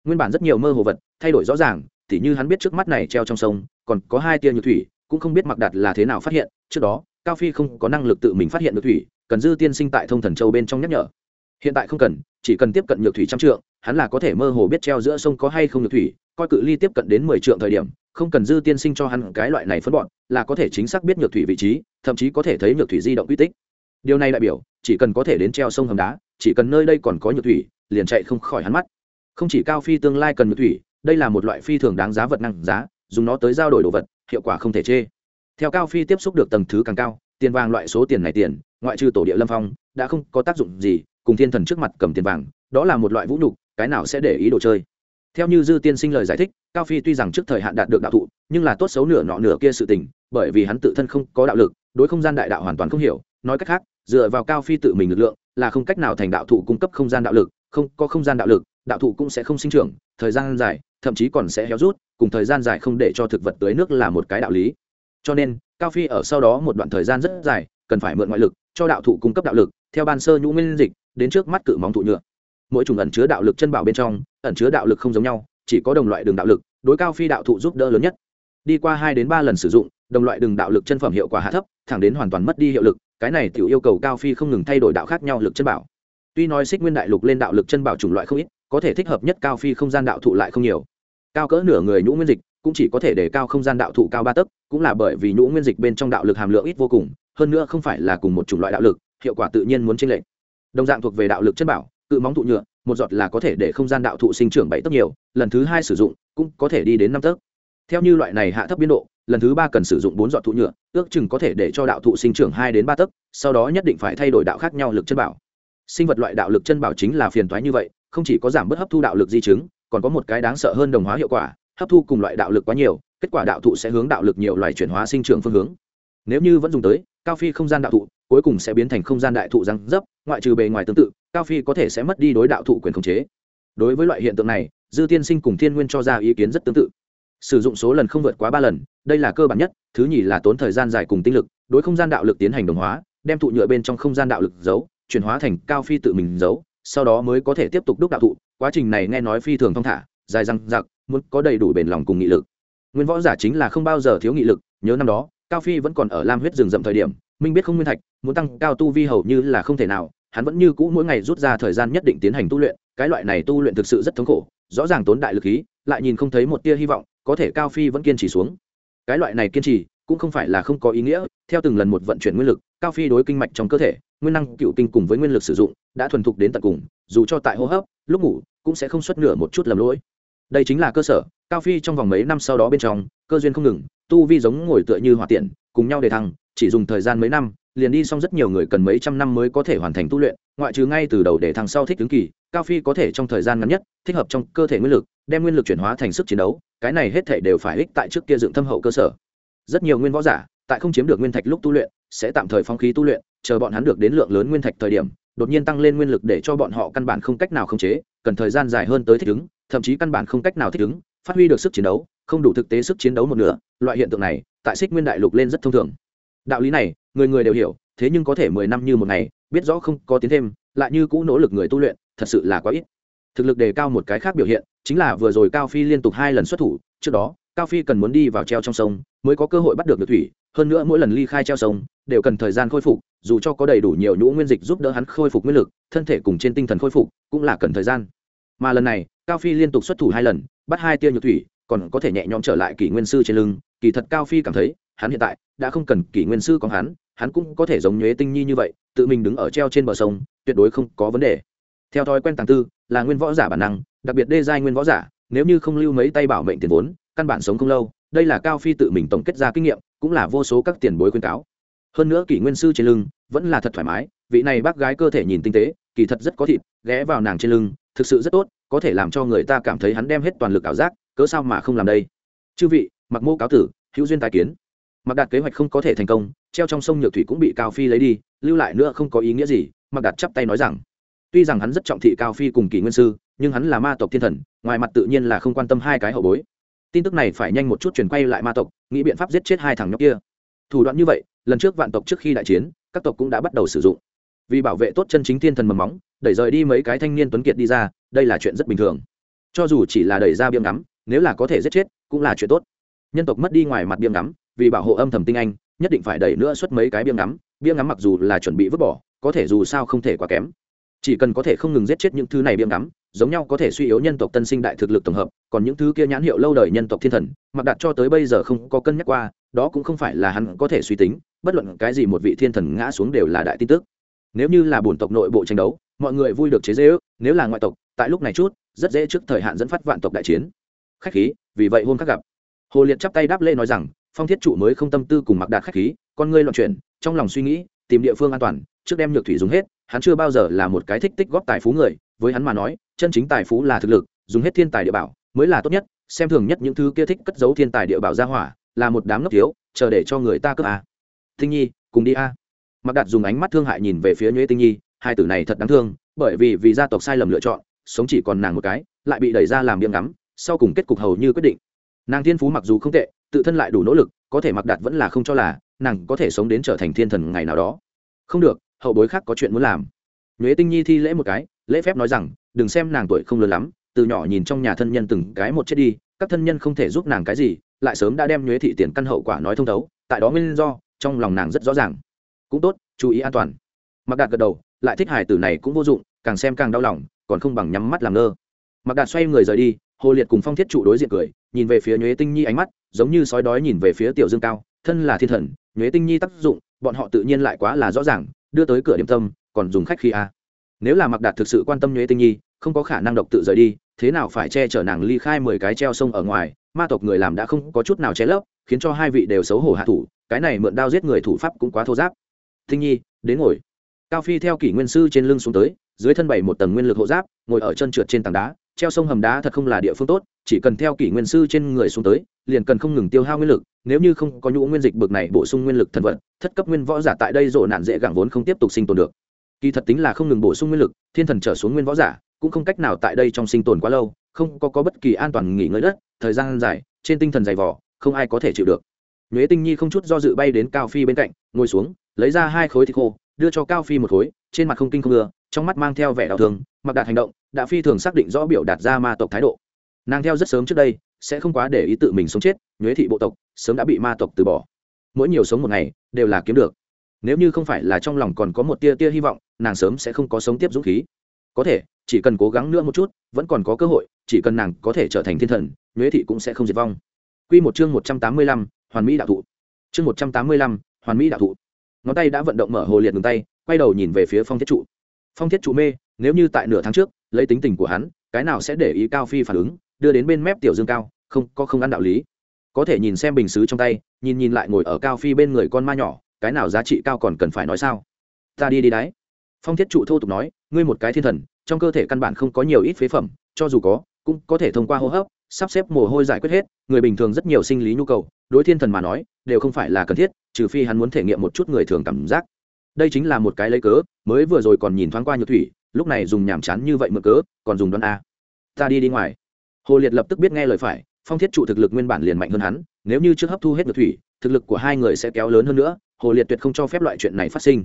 A: Nguyên bản rất nhiều mơ hồ vật, thay đổi rõ ràng, tỉ như hắn biết trước mắt này treo trong sông, còn có hai tia nhược thủy, cũng không biết mặc đạt là thế nào phát hiện, trước đó, Cao Phi không có năng lực tự mình phát hiện được thủy, cần dư tiên sinh tại thông thần châu bên trong nhắc nhở. Hiện tại không cần, chỉ cần tiếp cận nhược thủy trăm trượng, hắn là có thể mơ hồ biết treo giữa sông có hay không nhược thủy, coi cự ly tiếp cận đến mười trượng thời điểm, không cần dư tiên sinh cho hắn cái loại này phân bọn là có thể chính xác biết nhược thủy vị trí thậm chí có thể thấy nhược thủy di động quy tích. Điều này đại biểu chỉ cần có thể đến treo sông hầm đá chỉ cần nơi đây còn có nhược thủy liền chạy không khỏi hắn mắt. Không chỉ cao phi tương lai cần nhược thủy đây là một loại phi thường đáng giá vật năng giá dùng nó tới giao đổi đồ vật hiệu quả không thể chê. Theo cao phi tiếp xúc được tầng thứ càng cao tiền vàng loại số tiền này tiền ngoại trừ tổ địa lâm phong đã không có tác dụng gì cùng thiên thần trước mặt cầm tiền vàng, đó là một loại vũ nhục, cái nào sẽ để ý đồ chơi. Theo như dư tiên sinh lời giải thích, cao phi tuy rằng trước thời hạn đạt được đạo thụ, nhưng là tốt xấu nửa nọ nửa kia sự tình, bởi vì hắn tự thân không có đạo lực, đối không gian đại đạo hoàn toàn không hiểu. Nói cách khác, dựa vào cao phi tự mình lực lượng, là không cách nào thành đạo thụ cung cấp không gian đạo lực, không, có không gian đạo lực, đạo thụ cũng sẽ không sinh trưởng, thời gian dài, thậm chí còn sẽ héo rút, cùng thời gian dài không để cho thực vật tưới nước là một cái đạo lý. Cho nên, cao phi ở sau đó một đoạn thời gian rất dài, cần phải mượn ngoại lực, cho đạo thụ cung cấp đạo lực, theo ban sơ nhũ nguyên dịch đến trước mắt cự móng thụ nhựa. Mỗi chủng ẩn chứa đạo lực chân bảo bên trong, ẩn chứa đạo lực không giống nhau, chỉ có đồng loại đường đạo lực, đối cao phi đạo thụ giúp đỡ lớn nhất. Đi qua hai đến ba lần sử dụng, đồng loại đường đạo lực chân phẩm hiệu quả hạ thấp, thẳng đến hoàn toàn mất đi hiệu lực, cái này tự yêu cầu cao phi không ngừng thay đổi đạo khác nhau lực chân bảo. Tuy nói xích nguyên đại lục lên đạo lực chân bảo chủng loại không ít, có thể thích hợp nhất cao phi không gian đạo thụ lại không nhiều. Cao cỡ nửa người nhũ nguyên dịch cũng chỉ có thể để cao không gian đạo thụ cao ba tấc, cũng là bởi vì nhũ nguyên dịch bên trong đạo lực hàm lượng ít vô cùng, hơn nữa không phải là cùng một chủng loại đạo lực, hiệu quả tự nhiên muốn chênh lệch đồng dạng thuộc về đạo lực chân bảo, cự móng thụ nhựa, một giọt là có thể để không gian đạo thụ sinh trưởng bảy tấc nhiều, lần thứ hai sử dụng cũng có thể đi đến năm tấc. Theo như loại này hạ thấp biên độ, lần thứ ba cần sử dụng bốn giọt thụ nhựa, ước chừng có thể để cho đạo thụ sinh trưởng hai đến ba tấc, sau đó nhất định phải thay đổi đạo khác nhau lực chân bảo. Sinh vật loại đạo lực chân bảo chính là phiền toái như vậy, không chỉ có giảm bớt hấp thu đạo lực di chứng, còn có một cái đáng sợ hơn đồng hóa hiệu quả, hấp thu cùng loại đạo lực quá nhiều, kết quả đạo thụ sẽ hướng đạo lực nhiều loại chuyển hóa sinh trưởng phương hướng. Nếu như vẫn dùng tới, cao phi không gian đạo thụ cuối cùng sẽ biến thành không gian đại thụ răng dấp, ngoại trừ bề ngoài tương tự, cao phi có thể sẽ mất đi đối đạo thụ quyền khống chế. Đối với loại hiện tượng này, dư tiên sinh cùng thiên nguyên cho ra ý kiến rất tương tự. Sử dụng số lần không vượt quá ba lần, đây là cơ bản nhất, thứ nhì là tốn thời gian dài cùng tinh lực, đối không gian đạo lực tiến hành đồng hóa, đem thụ nhựa bên trong không gian đạo lực giấu, chuyển hóa thành cao phi tự mình giấu, sau đó mới có thể tiếp tục đúc đạo thụ. Quá trình này nghe nói phi thường thong thả, dài răng giặc muốn có đầy đủ bền lòng cùng nghị lực. Nguyên võ giả chính là không bao giờ thiếu nghị lực, nhớ năm đó, cao phi vẫn còn ở lam huyết rừng rậm thời điểm minh biết không nguyên thạch, muốn tăng cao tu vi hầu như là không thể nào, hắn vẫn như cũ mỗi ngày rút ra thời gian nhất định tiến hành tu luyện, cái loại này tu luyện thực sự rất thống khổ, rõ ràng tốn đại lực khí, lại nhìn không thấy một tia hy vọng, có thể cao phi vẫn kiên trì xuống. Cái loại này kiên trì, cũng không phải là không có ý nghĩa, theo từng lần một vận chuyển nguyên lực, cao phi đối kinh mạch trong cơ thể, nguyên năng cựu kinh cùng với nguyên lực sử dụng, đã thuần thục đến tận cùng, dù cho tại hô hấp, lúc ngủ, cũng sẽ không xuất nửa một chút lầm lỗi. Đây chính là cơ sở, cao phi trong vòng mấy năm sau đó bên trong, cơ duyên không ngừng, tu vi giống ngồi tựa như hỏa tiện cùng nhau để thăng chỉ dùng thời gian mấy năm, liền đi xong rất nhiều người cần mấy trăm năm mới có thể hoàn thành tu luyện, ngoại trừ ngay từ đầu để thằng sau thích ứng kỳ, cao phi có thể trong thời gian ngắn nhất, thích hợp trong cơ thể nguyên lực, đem nguyên lực chuyển hóa thành sức chiến đấu, cái này hết thể đều phải ích tại trước kia dựng thâm hậu cơ sở. Rất nhiều nguyên võ giả, tại không chiếm được nguyên thạch lúc tu luyện, sẽ tạm thời phong khí tu luyện, chờ bọn hắn được đến lượng lớn nguyên thạch thời điểm, đột nhiên tăng lên nguyên lực để cho bọn họ căn bản không cách nào khống chế, cần thời gian dài hơn tới thích ứng, thậm chí căn bản không cách nào thích ứng, phát huy được sức chiến đấu, không đủ thực tế sức chiến đấu một nửa, loại hiện tượng này, tại xích nguyên đại lục lên rất thông thường đạo lý này, người người đều hiểu, thế nhưng có thể mười năm như một ngày, biết rõ không có tiến thêm, lại như cũ nỗ lực người tu luyện, thật sự là quá ít. Thực lực đề cao một cái khác biểu hiện, chính là vừa rồi cao phi liên tục hai lần xuất thủ, trước đó, cao phi cần muốn đi vào treo trong sông, mới có cơ hội bắt được được thủy, hơn nữa mỗi lần ly khai treo sông, đều cần thời gian khôi phục, dù cho có đầy đủ nhiều nhũ nguyên dịch giúp đỡ hắn khôi phục nguyên lực, thân thể cùng trên tinh thần khôi phục, cũng là cần thời gian. Mà lần này, cao phi liên tục xuất thủ hai lần, bắt hai tia nhược thủy, còn có thể nhẹ nhõm trở lại kỷ nguyên sư trên lưng, kỳ thật cao phi cảm thấy hắn hiện tại đã không cần kỷ nguyên sư có hắn hắn cũng có thể giống nhuế tinh nhi như vậy, tự mình đứng ở treo trên bờ sông, tuyệt đối không có vấn đề. Theo thói quen tàng tư, là nguyên võ giả bản năng, đặc biệt đê giai nguyên võ giả, nếu như không lưu mấy tay bảo mệnh tiền vốn, căn bản sống không lâu, đây là cao phi tự mình tổng kết ra kinh nghiệm, cũng là vô số các tiền bối khuyên cáo. Hơn nữa kỷ nguyên sư trên lưng, vẫn là thật thoải mái, vị này bác gái cơ thể nhìn tinh tế, kỳ thật rất có thịt, ghé vào nàng trên lưng, thực sự rất tốt, có thể làm cho người ta cảm thấy hắn đem hết toàn lực ảo giác, cớ sao mà không làm đây? Chư vị, mặc mô cáo tử, hữu duyên tài kiến mặc đạt kế hoạch không có thể thành công, treo trong sông nhược thủy cũng bị cao phi lấy đi, lưu lại nữa không có ý nghĩa gì, mặc đạt chắp tay nói rằng. Tuy rằng hắn rất trọng thị cao phi cùng kỷ nguyên sư, nhưng hắn là ma tộc thiên thần, ngoài mặt tự nhiên là không quan tâm hai cái hậu bối. Tin tức này phải nhanh một chút chuyển quay lại ma tộc, nghĩ biện pháp giết chết hai thằng nhóc kia. Thủ đoạn như vậy, lần trước vạn tộc trước khi đại chiến, các tộc cũng đã bắt đầu sử dụng. Vì bảo vệ tốt chân chính thiên thần mầm móng, đẩy rời đi mấy cái thanh niên tuấn kiệt đi ra, đây là chuyện rất bình thường. Cho dù chỉ là đẩy ra biếng ngắm, nếu là có thể giết chết, cũng là chuyện tốt. Nhân tộc mất đi ngoài mặt biếng ngắm vì bảo hộ âm thầm tinh anh, nhất định phải đẩy nữa xuất mấy cái biếng ngắm. Biếng ngắm mặc dù là chuẩn bị vứt bỏ, có thể dù sao không thể quá kém. Chỉ cần có thể không ngừng giết chết những thứ này biếng ngắm, giống nhau có thể suy yếu nhân tộc tân sinh đại thực lực tổng hợp, còn những thứ kia nhãn hiệu lâu đời nhân tộc thiên thần, mặc đạt cho tới bây giờ không có cân nhắc qua, đó cũng không phải là hắn có thể suy tính, bất luận cái gì một vị thiên thần ngã xuống đều là đại tin tức. Nếu như là bổn tộc nội bộ tranh đấu, mọi người vui được chế dễ ước nếu là ngoại tộc, tại lúc này chút, rất dễ trước thời hạn dẫn phát vạn tộc đại chiến. Khách khí, vì vậy hôm khác gặp. Hồ liệt chắp tay đáp lễ nói rằng phong thiết trụ mới không tâm tư cùng mặc đạt khách khí, con ngươi loạn chuyển, trong lòng suy nghĩ, tìm địa phương an toàn, trước đem nhược thủy dùng hết, hắn chưa bao giờ là một cái thích tích góp tài phú người, với hắn mà nói, chân chính tài phú là thực lực, dùng hết thiên tài địa bảo, mới là tốt nhất, xem thường nhất những thứ kia thích cất giấu thiên tài địa bảo ra hỏa, là một đám ngốc thiếu, chờ để cho người ta cướp à? tinh nhi, cùng đi a mặc đạt dùng ánh mắt thương hại nhìn về phía nhuế tinh nhi, hai tử này thật đáng thương, bởi vì vì gia tộc sai lầm lựa chọn, sống chỉ còn nàng một cái, lại bị đẩy ra làm miệng ngắm, sau cùng kết cục hầu như quyết định nàng thiên phú mặc dù không tệ tự thân lại đủ nỗ lực, có thể mặc đạt vẫn là không cho là nàng có thể sống đến trở thành thiên thần ngày nào đó. Không được, hậu bối khác có chuyện muốn làm. Nhuế tinh nhi thi lễ một cái, lễ phép nói rằng, đừng xem nàng tuổi không lớn lắm, từ nhỏ nhìn trong nhà thân nhân từng cái một chết đi, các thân nhân không thể giúp nàng cái gì, lại sớm đã đem nhuế thị tiền căn hậu quả nói thông thấu, tại đó nguyên do, trong lòng nàng rất rõ ràng. Cũng tốt, chú ý an toàn. Mặc đạt gật đầu, lại thích hải tử này cũng vô dụng, càng xem càng đau lòng, còn không bằng nhắm mắt làm ngơ. Mặc đạt xoay người rời đi, hồ liệt cùng phong thiết trụ đối diện cười nhìn về phía nhuế tinh nhi ánh mắt, giống như sói đói nhìn về phía tiểu dương cao, thân là thiên thần, nhuế tinh nhi tác dụng, bọn họ tự nhiên lại quá là rõ ràng, đưa tới cửa điểm tâm, còn dùng khách khi a. Nếu là mặc đạt thực sự quan tâm nhuế tinh nhi, không có khả năng độc tự rời đi, thế nào phải che chở nàng ly khai mười cái treo sông ở ngoài, ma tộc người làm đã không có chút nào che lấp, khiến cho hai vị đều xấu hổ hạ thủ, cái này mượn đao giết người thủ pháp cũng quá thô giáp. Tinh nhi, đến ngồi. Cao phi theo kỷ nguyên sư trên lưng xuống tới, dưới thân bảy một tầng nguyên lực hộ giáp, ngồi ở chân trượt trên tảng đá treo sông hầm đá thật không là địa phương tốt chỉ cần theo kỷ nguyên sư trên người xuống tới liền cần không ngừng tiêu hao nguyên lực nếu như không có nhũ nguyên dịch bực này bổ sung nguyên lực thần vận thất cấp nguyên võ giả tại đây rộ nạn dễ gẳng vốn không tiếp tục sinh tồn được. Kỳ thật tính là không ngừng bổ sung nguyên lực thiên thần trở xuống nguyên võ giả cũng không cách nào tại đây trong sinh tồn quá lâu không có, có bất kỳ an toàn nghỉ ngơi đất thời gian dài trên tinh thần dày vỏ không ai có thể chịu được. Nhuế tinh nhi không chút do dự bay đến cao phi bên cạnh ngồi xuống lấy ra hai khối thịt khô đưa cho cao phi một khối trên mặt không kinh không ưa trong mắt mang theo vẻ đau thương, mặc đạt hành động, đã phi thường xác định rõ biểu đạt ra ma tộc thái độ. Nàng theo rất sớm trước đây, sẽ không quá để ý tự mình sống chết, nhuế thị bộ tộc, sớm đã bị ma tộc từ bỏ. Mỗi nhiều sống một ngày, đều là kiếm được. Nếu như không phải là trong lòng còn có một tia tia hy vọng, nàng sớm sẽ không có sống tiếp dũng khí. Có thể, chỉ cần cố gắng nữa một chút, vẫn còn có cơ hội, chỉ cần nàng có thể trở thành thiên thần, nhuế thị cũng sẽ không diệt vong. Q một chương một trăm tám mươi lăm, hoàn mỹ đạo thụ. Chương một trăm tám mươi lăm, hoàn mỹ đạo thụ. Ngón tay đã vận động mở hồ liệt ngừng tay, quay đầu nhìn về phía phong thiết trụ phong thiết trụ mê, nếu như tại nửa tháng trước, lấy tính tình của hắn, cái nào sẽ để ý cao phi phản ứng, đưa đến bên mép tiểu dương cao, không, có không ăn đạo lý. Có thể nhìn xem bình xứ trong tay, nhìn nhìn lại ngồi ở cao phi bên người con ma nhỏ, cái nào giá trị cao còn cần phải nói sao? Ta đi đi đáy phong thiết trụ thô tục nói, ngươi một cái thiên thần, trong cơ thể căn bản không có nhiều ít phế phẩm, cho dù có, cũng có thể thông qua hô hấp, sắp xếp mồ hôi giải quyết hết, người bình thường rất nhiều sinh lý nhu cầu, đối thiên thần mà nói, đều không phải là cần thiết, trừ phi hắn muốn thể nghiệm một chút người thường cảm giác đây chính là một cái lấy cớ, mới vừa rồi còn nhìn thoáng qua nhược thủy, lúc này dùng nhàm chán như vậy mượn cớ, còn dùng đoán a. Ta đi đi ngoài. Hồ liệt lập tức biết nghe lời phải, phong thiết trụ thực lực nguyên bản liền mạnh hơn hắn, nếu như trước hấp thu hết nhược thủy, thực lực của hai người sẽ kéo lớn hơn nữa, hồ liệt tuyệt không cho phép loại chuyện này phát sinh.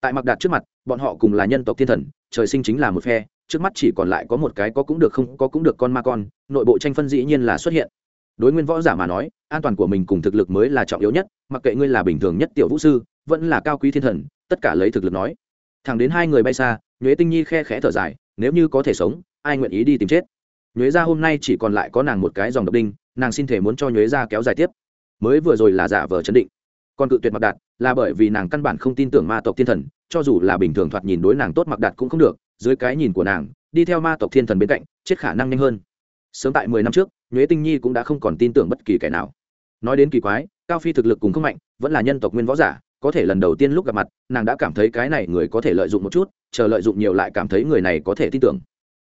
A: Tại mặc đạt trước mặt, bọn họ cùng là nhân tộc thiên thần, trời sinh chính là một phe, trước mắt chỉ còn lại có một cái có cũng được không có cũng được con ma con, nội bộ tranh phân dĩ nhiên là xuất hiện. Đối nguyên võ giả mà nói, an toàn của mình cùng thực lực mới là trọng yếu nhất, mặc kệ ngươi là bình thường nhất tiểu vũ sư, vẫn là cao quý thiên thần tất cả lấy thực lực nói. Thẳng đến hai người bay xa, nhuế tinh nhi khe khẽ thở dài, nếu như có thể sống, ai nguyện ý đi tìm chết? Nhuế ra hôm nay chỉ còn lại có nàng một cái dòng độc đinh, nàng xin thể muốn cho nhuế ra kéo dài tiếp. Mới vừa rồi là giả vờ chấn định. Còn cự tuyệt mặc đạt là bởi vì nàng căn bản không tin tưởng ma tộc thiên thần, cho dù là bình thường thoạt nhìn đối nàng tốt mặc đạt cũng không được, dưới cái nhìn của nàng, đi theo ma tộc thiên thần bên cạnh, chết khả năng nhanh hơn. Sớm tại mười năm trước, nhuế tinh nhi cũng đã không còn tin tưởng bất kỳ kẻ nào. Nói đến kỳ quái, cao phi thực lực cùng không mạnh, vẫn là nhân tộc nguyên võ giả có thể lần đầu tiên lúc gặp mặt, nàng đã cảm thấy cái này người có thể lợi dụng một chút, chờ lợi dụng nhiều lại cảm thấy người này có thể tin tưởng.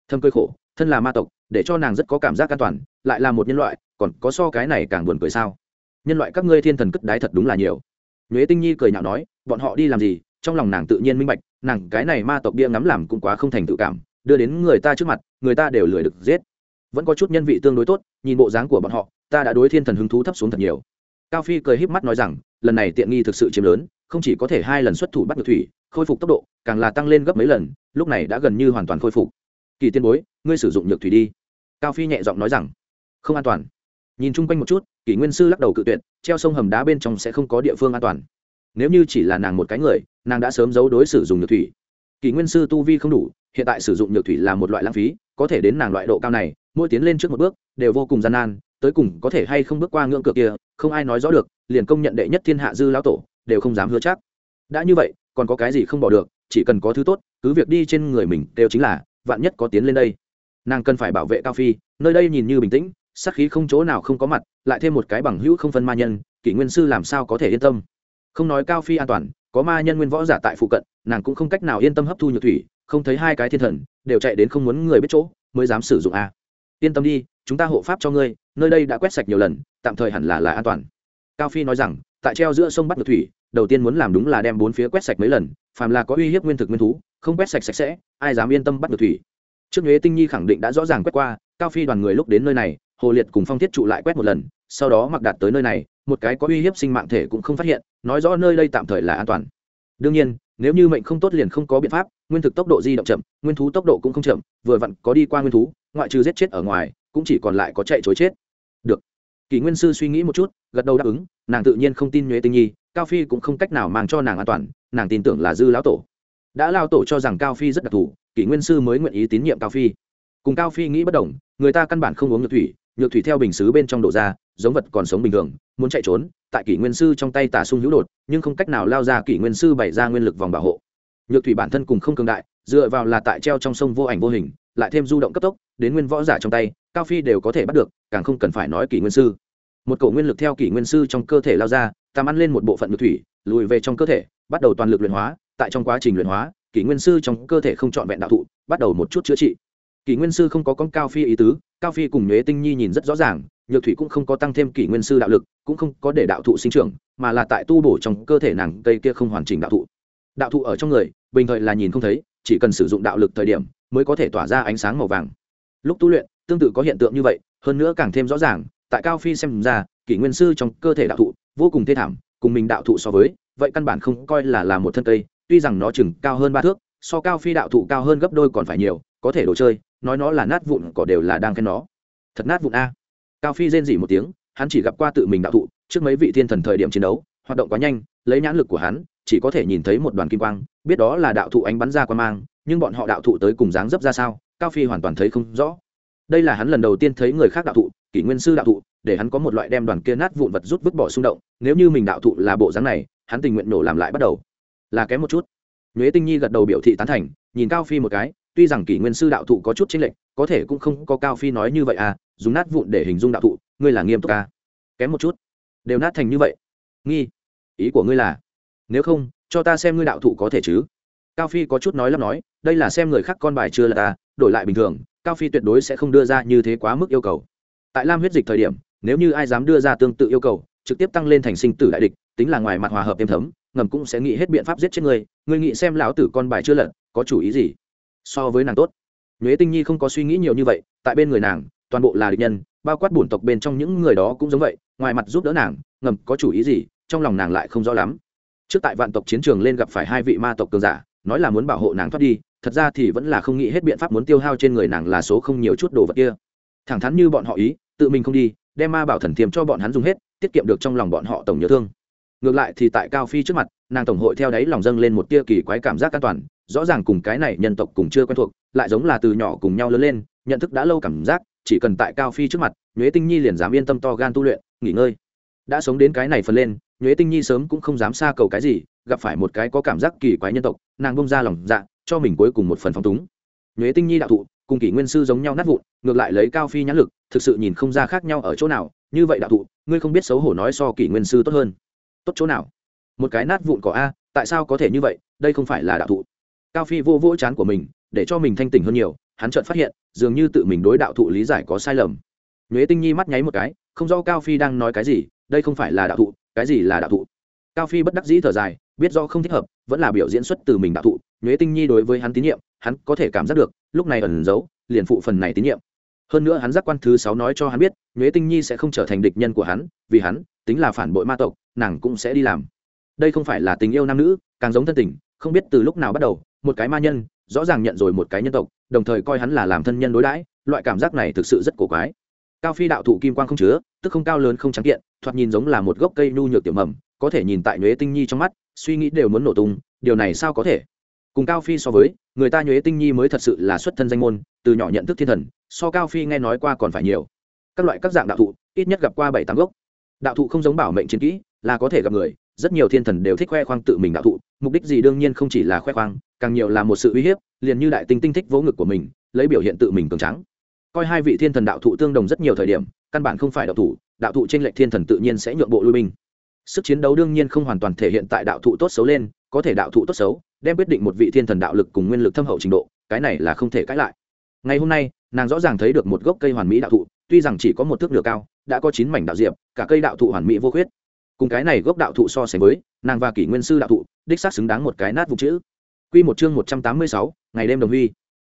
A: Thâm cơi khổ, thân là ma tộc, để cho nàng rất có cảm giác an toàn, lại là một nhân loại, còn có so cái này càng buồn cười sao? Nhân loại các ngươi thiên thần cất đái thật đúng là nhiều. Nhuế tinh nhi cười nhạo nói, bọn họ đi làm gì? Trong lòng nàng tự nhiên minh bạch, nàng cái này ma tộc bia ngắm làm cũng quá không thành tự cảm, đưa đến người ta trước mặt, người ta đều lười được giết. Vẫn có chút nhân vị tương đối tốt, nhìn bộ dáng của bọn họ, ta đã đối thiên thần hứng thú thấp xuống thật nhiều. Cao phi cười híp mắt nói rằng lần này tiện nghi thực sự chiếm lớn, không chỉ có thể hai lần xuất thủ bắt được thủy, khôi phục tốc độ càng là tăng lên gấp mấy lần, lúc này đã gần như hoàn toàn khôi phục. Kỳ tiên bối, ngươi sử dụng nhược thủy đi. Cao phi nhẹ giọng nói rằng. Không an toàn. Nhìn chung quanh một chút, kỷ nguyên sư lắc đầu cự tuyệt, treo sông hầm đá bên trong sẽ không có địa phương an toàn. Nếu như chỉ là nàng một cái người, nàng đã sớm giấu đối sử dụng nhược thủy. Kỷ nguyên sư tu vi không đủ, hiện tại sử dụng nhược thủy là một loại lãng phí, có thể đến nàng loại độ cao này, mỗi tiến lên trước một bước, đều vô cùng gian nan, tới cùng có thể hay không bước qua ngưỡng cửa kia không ai nói rõ được, liền công nhận đệ nhất thiên hạ dư lão tổ, đều không dám hứa chắc. Đã như vậy, còn có cái gì không bỏ được, chỉ cần có thứ tốt, cứ việc đi trên người mình đều chính là, vạn nhất có tiến lên đây. Nàng cần phải bảo vệ cao phi, nơi đây nhìn như bình tĩnh sắc khí không chỗ nào không có mặt, lại thêm một cái bằng hữu không phân ma nhân, kỷ nguyên sư làm sao có thể yên tâm? Không nói cao phi an toàn, có ma nhân nguyên võ giả tại phụ cận, nàng cũng không cách nào yên tâm hấp thu nhược thủy, không thấy hai cái thiên thần, đều chạy đến không muốn người biết chỗ, mới dám sử dụng a. Yên tâm đi chúng ta hộ pháp cho ngươi, nơi đây đã quét sạch nhiều lần, tạm thời hẳn là là an toàn. Cao phi nói rằng, tại treo giữa sông bắt ngược thủy, đầu tiên muốn làm đúng là đem bốn phía quét sạch mấy lần, phàm là có uy hiếp nguyên thực nguyên thú, không quét sạch sạch sẽ, ai dám yên tâm bắt ngược thủy. Trước nhuế tinh nhi khẳng định đã rõ ràng quét qua, cao phi đoàn người lúc đến nơi này, hồ liệt cùng phong thiết trụ lại quét một lần, sau đó mặc đạt tới nơi này, một cái có uy hiếp sinh mạng thể cũng không phát hiện, nói rõ nơi đây tạm thời là an toàn. Đương nhiên, nếu như mệnh không tốt liền không có biện pháp, nguyên thực tốc độ di động chậm, nguyên thú tốc độ cũng không chậm, vừa vặn có đi qua nguyên thú, ngoại trừ giết chết ở ngoài cũng chỉ còn lại có chạy chối chết. Được. Kỷ nguyên sư suy nghĩ một chút, gật đầu đáp ứng, nàng tự nhiên không tin nhuế tinh nhi, cao phi cũng không cách nào mang cho nàng an toàn, nàng tin tưởng là dư lão tổ. Đã lao tổ cho rằng cao phi rất đặc thù, kỷ nguyên sư mới nguyện ý tín nhiệm cao phi. Cùng cao phi nghĩ bất đồng, người ta căn bản không uống nhược thủy nhược thủy theo bình xứ bên trong đổ ra, giống vật còn sống bình thường, muốn chạy trốn, tại kỷ nguyên sư trong tay tả sung hữu đột, nhưng không cách nào lao ra kỷ nguyên sư bày ra nguyên lực vòng bảo hộ. Nhược thủy bản thân cùng không cường đại, dựa vào là tại treo trong sông vô ảnh vô hình lại thêm du động cấp tốc, đến nguyên võ giả trong tay, cao phi đều có thể bắt được, càng không cần phải nói kỷ nguyên sư. Một cổ nguyên lực theo kỷ nguyên sư trong cơ thể lao ra, tam ăn lên một bộ phận ngược thủy, lùi về trong cơ thể, bắt đầu toàn lực luyện hóa, tại trong quá trình luyện hóa, kỷ nguyên sư trong cơ thể không trọn vẹn đạo thụ, bắt đầu một chút chữa trị. Kỷ nguyên sư không có con cao phi ý tứ, cao phi cùng nhuế tinh nhi nhìn rất rõ ràng, nhược thủy cũng không có tăng thêm kỷ nguyên sư đạo lực, cũng không có để đạo thụ sinh trưởng, mà là tại tu bổ trong cơ thể nàng cây kia không hoàn chỉnh đạo thụ. Đạo thụ ở trong người, bình thời là nhìn không thấy, chỉ cần sử dụng đạo lực thời điểm mới có thể tỏa ra ánh sáng màu vàng. Lúc tu luyện, tương tự có hiện tượng như vậy, hơn nữa càng thêm rõ ràng, tại cao phi xem ra, kỷ nguyên sư trong cơ thể đạo thụ vô cùng thê thảm, cùng mình đạo thụ so với, vậy căn bản không coi là là một thân cây, tuy rằng nó chừng cao hơn ba thước, so cao phi đạo thụ cao hơn gấp đôi còn phải nhiều, có thể đồ chơi, nói nó là nát vụn cỏ đều là đang khen nó. Thật nát vụn a. Cao phi rên dỉ một tiếng, hắn chỉ gặp qua tự mình đạo thụ, trước mấy vị thiên thần thời điểm chiến đấu, hoạt động quá nhanh, lấy nhãn lực của hắn, chỉ có thể nhìn thấy một đoàn kim quang, biết đó là đạo thụ ánh bắn ra quang mang nhưng bọn họ đạo thụ tới cùng dáng dấp ra sao, cao phi hoàn toàn thấy không rõ. Đây là hắn lần đầu tiên thấy người khác đạo thụ, kỷ nguyên sư đạo thụ, để hắn có một loại đem đoàn kia nát vụn vật rút vứt bỏ xung động, nếu như mình đạo thụ là bộ dáng này, hắn tình nguyện nổ làm lại bắt đầu. Là kém một chút. Nhuế tinh nhi gật đầu biểu thị tán thành, nhìn cao phi một cái, tuy rằng kỷ nguyên sư đạo thụ có chút chênh lệch, có thể cũng không có cao phi nói như vậy à dùng nát vụn để hình dung đạo thụ, ngươi là nghiêm túc à. Kém một chút. Đều nát thành như vậy. Nghi, ý của ngươi là, nếu không, cho ta xem ngươi đạo thụ có thể chứ cao phi có chút nói lắm nói, đây là xem người khác con bài chưa là ta, đổi lại bình thường, cao phi tuyệt đối sẽ không đưa ra như thế quá mức yêu cầu. Tại lam huyết dịch thời điểm, nếu như ai dám đưa ra tương tự yêu cầu, trực tiếp tăng lên thành sinh tử đại địch, tính là ngoài mặt hòa hợp êm thấm, ngầm cũng sẽ nghĩ hết biện pháp giết chết người. ngươi nghĩ xem lão tử con bài chưa lật có chủ ý gì? So với nàng tốt. Nhuế tinh nhi không có suy nghĩ nhiều như vậy, tại bên người nàng, toàn bộ là địch nhân, bao quát bổn tộc bên trong những người đó cũng giống vậy, ngoài mặt giúp đỡ nàng, ngầm có chủ ý gì, trong lòng nàng lại không rõ lắm. Trước tại vạn tộc chiến trường lên gặp phải hai vị ma tộc cường giả nói là muốn bảo hộ nàng thoát đi, thật ra thì vẫn là không nghĩ hết biện pháp muốn tiêu hao trên người nàng là số không nhiều chút đồ vật kia. Thẳng thắn như bọn họ ý, tự mình không đi, đem ma bảo thần thiềm cho bọn hắn dùng hết, tiết kiệm được trong lòng bọn họ tổng nhớ thương. Ngược lại thì tại cao phi trước mặt, nàng tổng hội theo đáy lòng dâng lên một tia kỳ quái cảm giác an toàn, rõ ràng cùng cái này nhân tộc cùng chưa quen thuộc, lại giống là từ nhỏ cùng nhau lớn lên, nhận thức đã lâu cảm giác, chỉ cần tại cao phi trước mặt, nhuế tinh nhi liền dám yên tâm to gan tu luyện, nghỉ ngơi. Đã sống đến cái này phần lên, nhuế tinh nhi sớm cũng không dám xa cầu cái gì gặp phải một cái có cảm giác kỳ quái nhân tộc, nàng bông ra lòng dạ cho mình cuối cùng một phần phong túng. Nhuế tinh nhi đạo thụ, cùng kỷ nguyên sư giống nhau nát vụn, ngược lại lấy cao phi nhãn lực, thực sự nhìn không ra khác nhau ở chỗ nào. Như vậy đạo thụ, ngươi không biết xấu hổ nói so kỷ nguyên sư tốt hơn. Tốt chỗ nào? Một cái nát vụn cỏ a, tại sao có thể như vậy? Đây không phải là đạo thụ. Cao phi vô vỗ chán của mình, để cho mình thanh tỉnh hơn nhiều, hắn chợt phát hiện, dường như tự mình đối đạo thụ lý giải có sai lầm. Nhuế tinh nhi mắt nháy một cái, không rõ cao phi đang nói cái gì, đây không phải là đạo thụ, cái gì là đạo thụ? Cao phi bất đắc dĩ thở dài biết do không thích hợp, vẫn là biểu diễn xuất từ mình đạo thụ, nhuế tinh nhi đối với hắn tín nhiệm, hắn có thể cảm giác được, lúc này ẩn giấu, liền phụ phần này tín nhiệm. Hơn nữa hắn giác quan thứ sáu nói cho hắn biết, nhuế tinh nhi sẽ không trở thành địch nhân của hắn, vì hắn, tính là phản bội ma tộc, nàng cũng sẽ đi làm. Đây không phải là tình yêu nam nữ, càng giống thân tình, không biết từ lúc nào bắt đầu, một cái ma nhân, rõ ràng nhận rồi một cái nhân tộc, đồng thời coi hắn là làm thân nhân đối đãi, loại cảm giác này thực sự rất cổ quái. Cao phi đạo thụ kim quang không chứa, tức không cao lớn không trắng kiện, thoạt nhìn giống là một gốc cây nhu nhược tiểu mầm có thể nhìn tại nhuế tinh nhi trong mắt, suy nghĩ đều muốn nổ tung, điều này sao có thể? Cùng cao phi so với, người ta nhuế tinh nhi mới thật sự là xuất thân danh môn, từ nhỏ nhận thức thiên thần, so cao phi nghe nói qua còn phải nhiều. Các loại các dạng đạo thụ, ít nhất gặp qua bảy tám gốc. Đạo thụ không giống bảo mệnh chiến kỹ, là có thể gặp người, rất nhiều thiên thần đều thích khoe khoang tự mình đạo thụ, mục đích gì đương nhiên không chỉ là khoe khoang, càng nhiều là một sự uy hiếp, liền như đại tinh tinh thích vỗ ngực của mình, lấy biểu hiện tự mình cường trắng coi hai vị thiên thần đạo thụ tương đồng rất nhiều thời điểm, căn bản không phải đạo thủ, đạo thụ trên lệch thiên thần tự nhiên sẽ nhượng bộ lui binh sức chiến đấu đương nhiên không hoàn toàn thể hiện tại đạo thụ tốt xấu lên, có thể đạo thụ tốt xấu, đem quyết định một vị thiên thần đạo lực cùng nguyên lực thâm hậu trình độ, cái này là không thể cãi lại. Ngày hôm nay, nàng rõ ràng thấy được một gốc cây hoàn mỹ đạo thụ, tuy rằng chỉ có một thước nửa cao, đã có chín mảnh đạo diệp, cả cây đạo thụ hoàn mỹ vô khuyết. Cùng cái này gốc đạo thụ so sánh với, nàng và kỷ nguyên sư đạo thụ, đích xác xứng đáng một cái nát vụ chữ. Q một chương một trăm tám mươi sáu, ngày đêm đồng huy.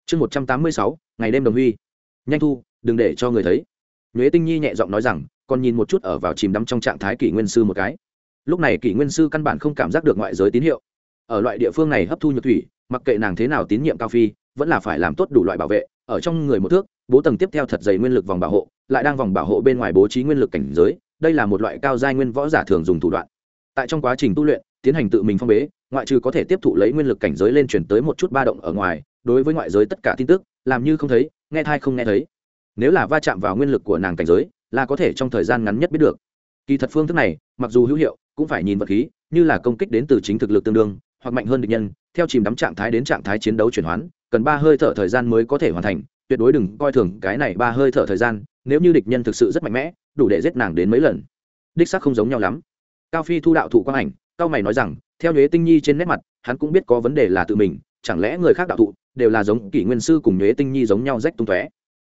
A: Chương một trăm tám mươi sáu, ngày đêm đồng huy. Nhanh thu, đừng để cho người thấy. Nhuế tinh nhi nhẹ giọng nói rằng còn nhìn một chút ở vào chìm đắm trong trạng thái kỷ nguyên sư một cái. Lúc này kỷ nguyên sư căn bản không cảm giác được ngoại giới tín hiệu. Ở loại địa phương này hấp thu nhược thủy, mặc kệ nàng thế nào tín nhiệm cao phi, vẫn là phải làm tốt đủ loại bảo vệ. Ở trong người một thước, bố tầng tiếp theo thật dày nguyên lực vòng bảo hộ, lại đang vòng bảo hộ bên ngoài bố trí nguyên lực cảnh giới. Đây là một loại cao giai nguyên võ giả thường dùng thủ đoạn. Tại trong quá trình tu luyện, tiến hành tự mình phong bế, ngoại trừ có thể tiếp thụ lấy nguyên lực cảnh giới lên chuyển tới một chút ba động ở ngoài, đối với ngoại giới tất cả tin tức, làm như không thấy, nghe thai không nghe thấy. Nếu là va chạm vào nguyên lực của nàng cảnh giới là có thể trong thời gian ngắn nhất biết được. Kỳ thật phương thức này, mặc dù hữu hiệu, cũng phải nhìn vật khí, như là công kích đến từ chính thực lực tương đương, hoặc mạnh hơn địch nhân, theo chìm đắm trạng thái đến trạng thái chiến đấu chuyển hoán, cần ba hơi thở thời gian mới có thể hoàn thành, tuyệt đối đừng coi thường cái này ba hơi thở thời gian, nếu như địch nhân thực sự rất mạnh mẽ, đủ để giết nàng đến mấy lần. Đích xác không giống nhau lắm. Cao phi thu đạo thủ quang ảnh, cao mày nói rằng, theo nhuế tinh nhi trên nét mặt, hắn cũng biết có vấn đề là tự mình, chẳng lẽ người khác đạo thụ đều là giống kỷ nguyên sư cùng nhuế tinh nhi giống nhau rách tung tóe.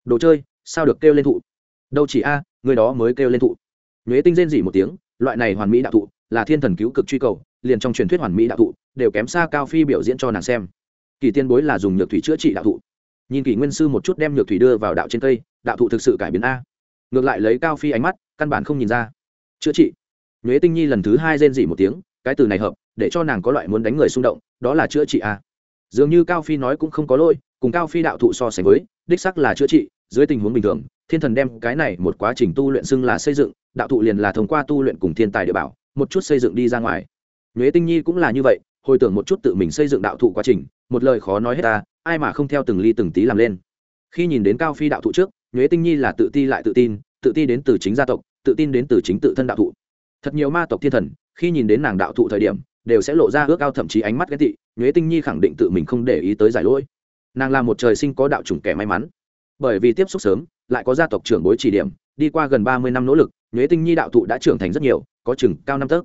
A: Đồ chơi, sao được kêu lên thụ? Đâu chỉ a, người đó mới kêu lên thụ. Nhuế tinh rên dỉ một tiếng, loại này hoàn mỹ đạo thụ là thiên thần cứu cực truy cầu, liền trong truyền thuyết hoàn mỹ đạo thụ đều kém xa cao phi biểu diễn cho nàng xem. Kỳ tiên bối là dùng nhược thủy chữa trị đạo thụ. Nhìn kỷ nguyên sư một chút đem nhược thủy đưa vào đạo trên cây, đạo thụ thực sự cải biến a. Ngược lại lấy cao phi ánh mắt, căn bản không nhìn ra. Chữa trị. Nhuế tinh nhi lần thứ hai rên dỉ một tiếng, cái từ này hợp, để cho nàng có loại muốn đánh người xung động, đó là chữa trị a. Dường như cao phi nói cũng không có lỗi, cùng cao phi đạo thụ so sánh với, đích sắc là chữa trị dưới tình huống bình thường, thiên thần đem cái này một quá trình tu luyện xưng là xây dựng, đạo thụ liền là thông qua tu luyện cùng thiên tài địa bảo, một chút xây dựng đi ra ngoài. Nhuế tinh nhi cũng là như vậy, hồi tưởng một chút tự mình xây dựng đạo thụ quá trình, một lời khó nói hết ta, ai mà không theo từng ly từng tí làm lên. Khi nhìn đến cao phi đạo thụ trước, nhuế tinh nhi là tự ti lại tự tin, tự ti đến từ chính gia tộc, tự tin đến từ chính tự thân đạo thụ. Thật nhiều ma tộc thiên thần, khi nhìn đến nàng đạo thụ thời điểm, đều sẽ lộ ra ước ao thậm chí ánh mắt ghét tị, nhuế tinh nhi khẳng định tự mình không để ý tới giải lỗi. Nàng là một trời sinh có đạo chủng kẻ may mắn bởi vì tiếp xúc sớm, lại có gia tộc trưởng bối chỉ điểm, đi qua gần ba mươi năm nỗ lực, nhuế tinh nhi đạo thụ đã trưởng thành rất nhiều, có chừng cao năm tấc.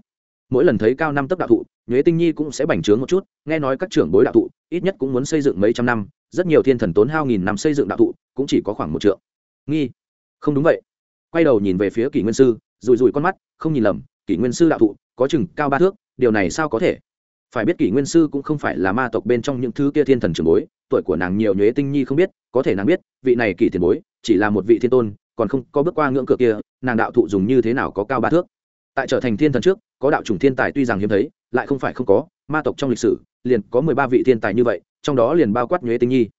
A: Mỗi lần thấy cao năm tấc đạo thụ, nhuế tinh nhi cũng sẽ bành trướng một chút, nghe nói các trưởng bối đạo thụ, ít nhất cũng muốn xây dựng mấy trăm năm, rất nhiều thiên thần tốn hao nghìn năm xây dựng đạo thụ, cũng chỉ có khoảng một triệu nghi. Không đúng vậy. Quay đầu nhìn về phía kỷ nguyên sư rùi rùi con mắt, không nhìn lầm, kỷ nguyên sư đạo thụ, có chừng cao ba thước, điều này sao có thể? Phải biết kỷ nguyên sư cũng không phải là ma tộc bên trong những thứ kia thiên thần trường bối, tuổi của nàng nhiều nhuế tinh nhi không biết, có thể nàng biết, vị này kỷ tiền bối, chỉ là một vị thiên tôn, còn không có bước qua ngưỡng cửa kia, nàng đạo thụ dùng như thế nào có cao ba thước. Tại trở thành thiên thần trước, có đạo chủng thiên tài tuy rằng hiếm thấy, lại không phải không có, ma tộc trong lịch sử, liền có mười ba vị thiên tài như vậy, trong đó liền bao quát nhuế tinh nhi.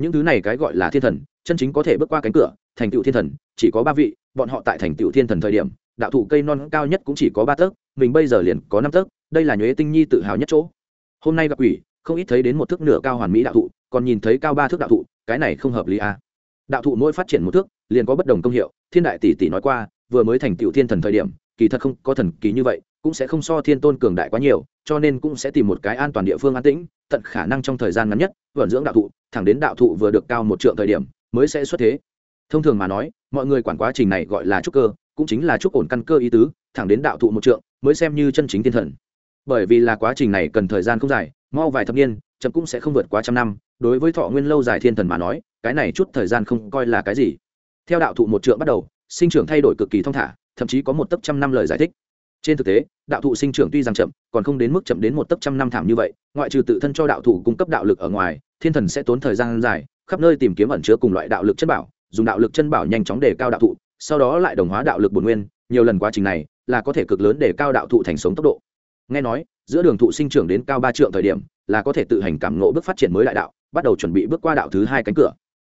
A: Những thứ này cái gọi là thiên thần, chân chính có thể bước qua cánh cửa, thành tựu thiên thần, chỉ có ba vị, bọn họ tại thành tựu thiên thần thời điểm đạo thụ cây non cao nhất cũng chỉ có ba tấc, mình bây giờ liền có năm tấc, đây là nhuế tinh nhi tự hào nhất chỗ hôm nay gặp quỷ, không ít thấy đến một thước nửa cao hoàn mỹ đạo thụ, còn nhìn thấy cao ba thước đạo thụ, cái này không hợp lý à. đạo thụ mỗi phát triển một thước, liền có bất đồng công hiệu, thiên đại tỷ tỷ nói qua, vừa mới thành tựu thiên thần thời điểm, kỳ thật không có thần kỳ như vậy, cũng sẽ không so thiên tôn cường đại quá nhiều, cho nên cũng sẽ tìm một cái an toàn địa phương an tĩnh, tận khả năng trong thời gian ngắn nhất, vận dưỡng đạo thụ, thẳng đến đạo thụ vừa được cao một trượng thời điểm, mới sẽ xuất thế thông thường mà nói, mọi người quản quá trình này gọi là trúc cơ cũng chính là chúc ổn căn cơ ý tứ, thẳng đến đạo thụ một trượng, mới xem như chân chính thiên thần. Bởi vì là quá trình này cần thời gian không dài, mau vài thập niên, chậm cũng sẽ không vượt quá trăm năm, đối với thọ nguyên lâu dài thiên thần mà nói, cái này chút thời gian không coi là cái gì. Theo đạo thụ một trượng bắt đầu, sinh trưởng thay đổi cực kỳ thong thả, thậm chí có một tấc trăm năm lời giải thích. Trên thực tế, đạo thụ sinh trưởng tuy rằng chậm, còn không đến mức chậm đến một tấc trăm năm thảm như vậy, ngoại trừ tự thân cho đạo thụ cung cấp đạo lực ở ngoài, thiên thần sẽ tốn thời gian dài, khắp nơi tìm kiếm ẩn chứa cùng loại đạo lực chân bảo, dùng đạo lực chân bảo nhanh chóng để cao đạo thụ sau đó lại đồng hóa đạo lực bổn nguyên, nhiều lần quá trình này là có thể cực lớn để cao đạo thụ thành sống tốc độ. Nghe nói, giữa đường thụ sinh trưởng đến cao ba trượng thời điểm là có thể tự hành cảm ngộ bước phát triển mới đại đạo, bắt đầu chuẩn bị bước qua đạo thứ hai cánh cửa.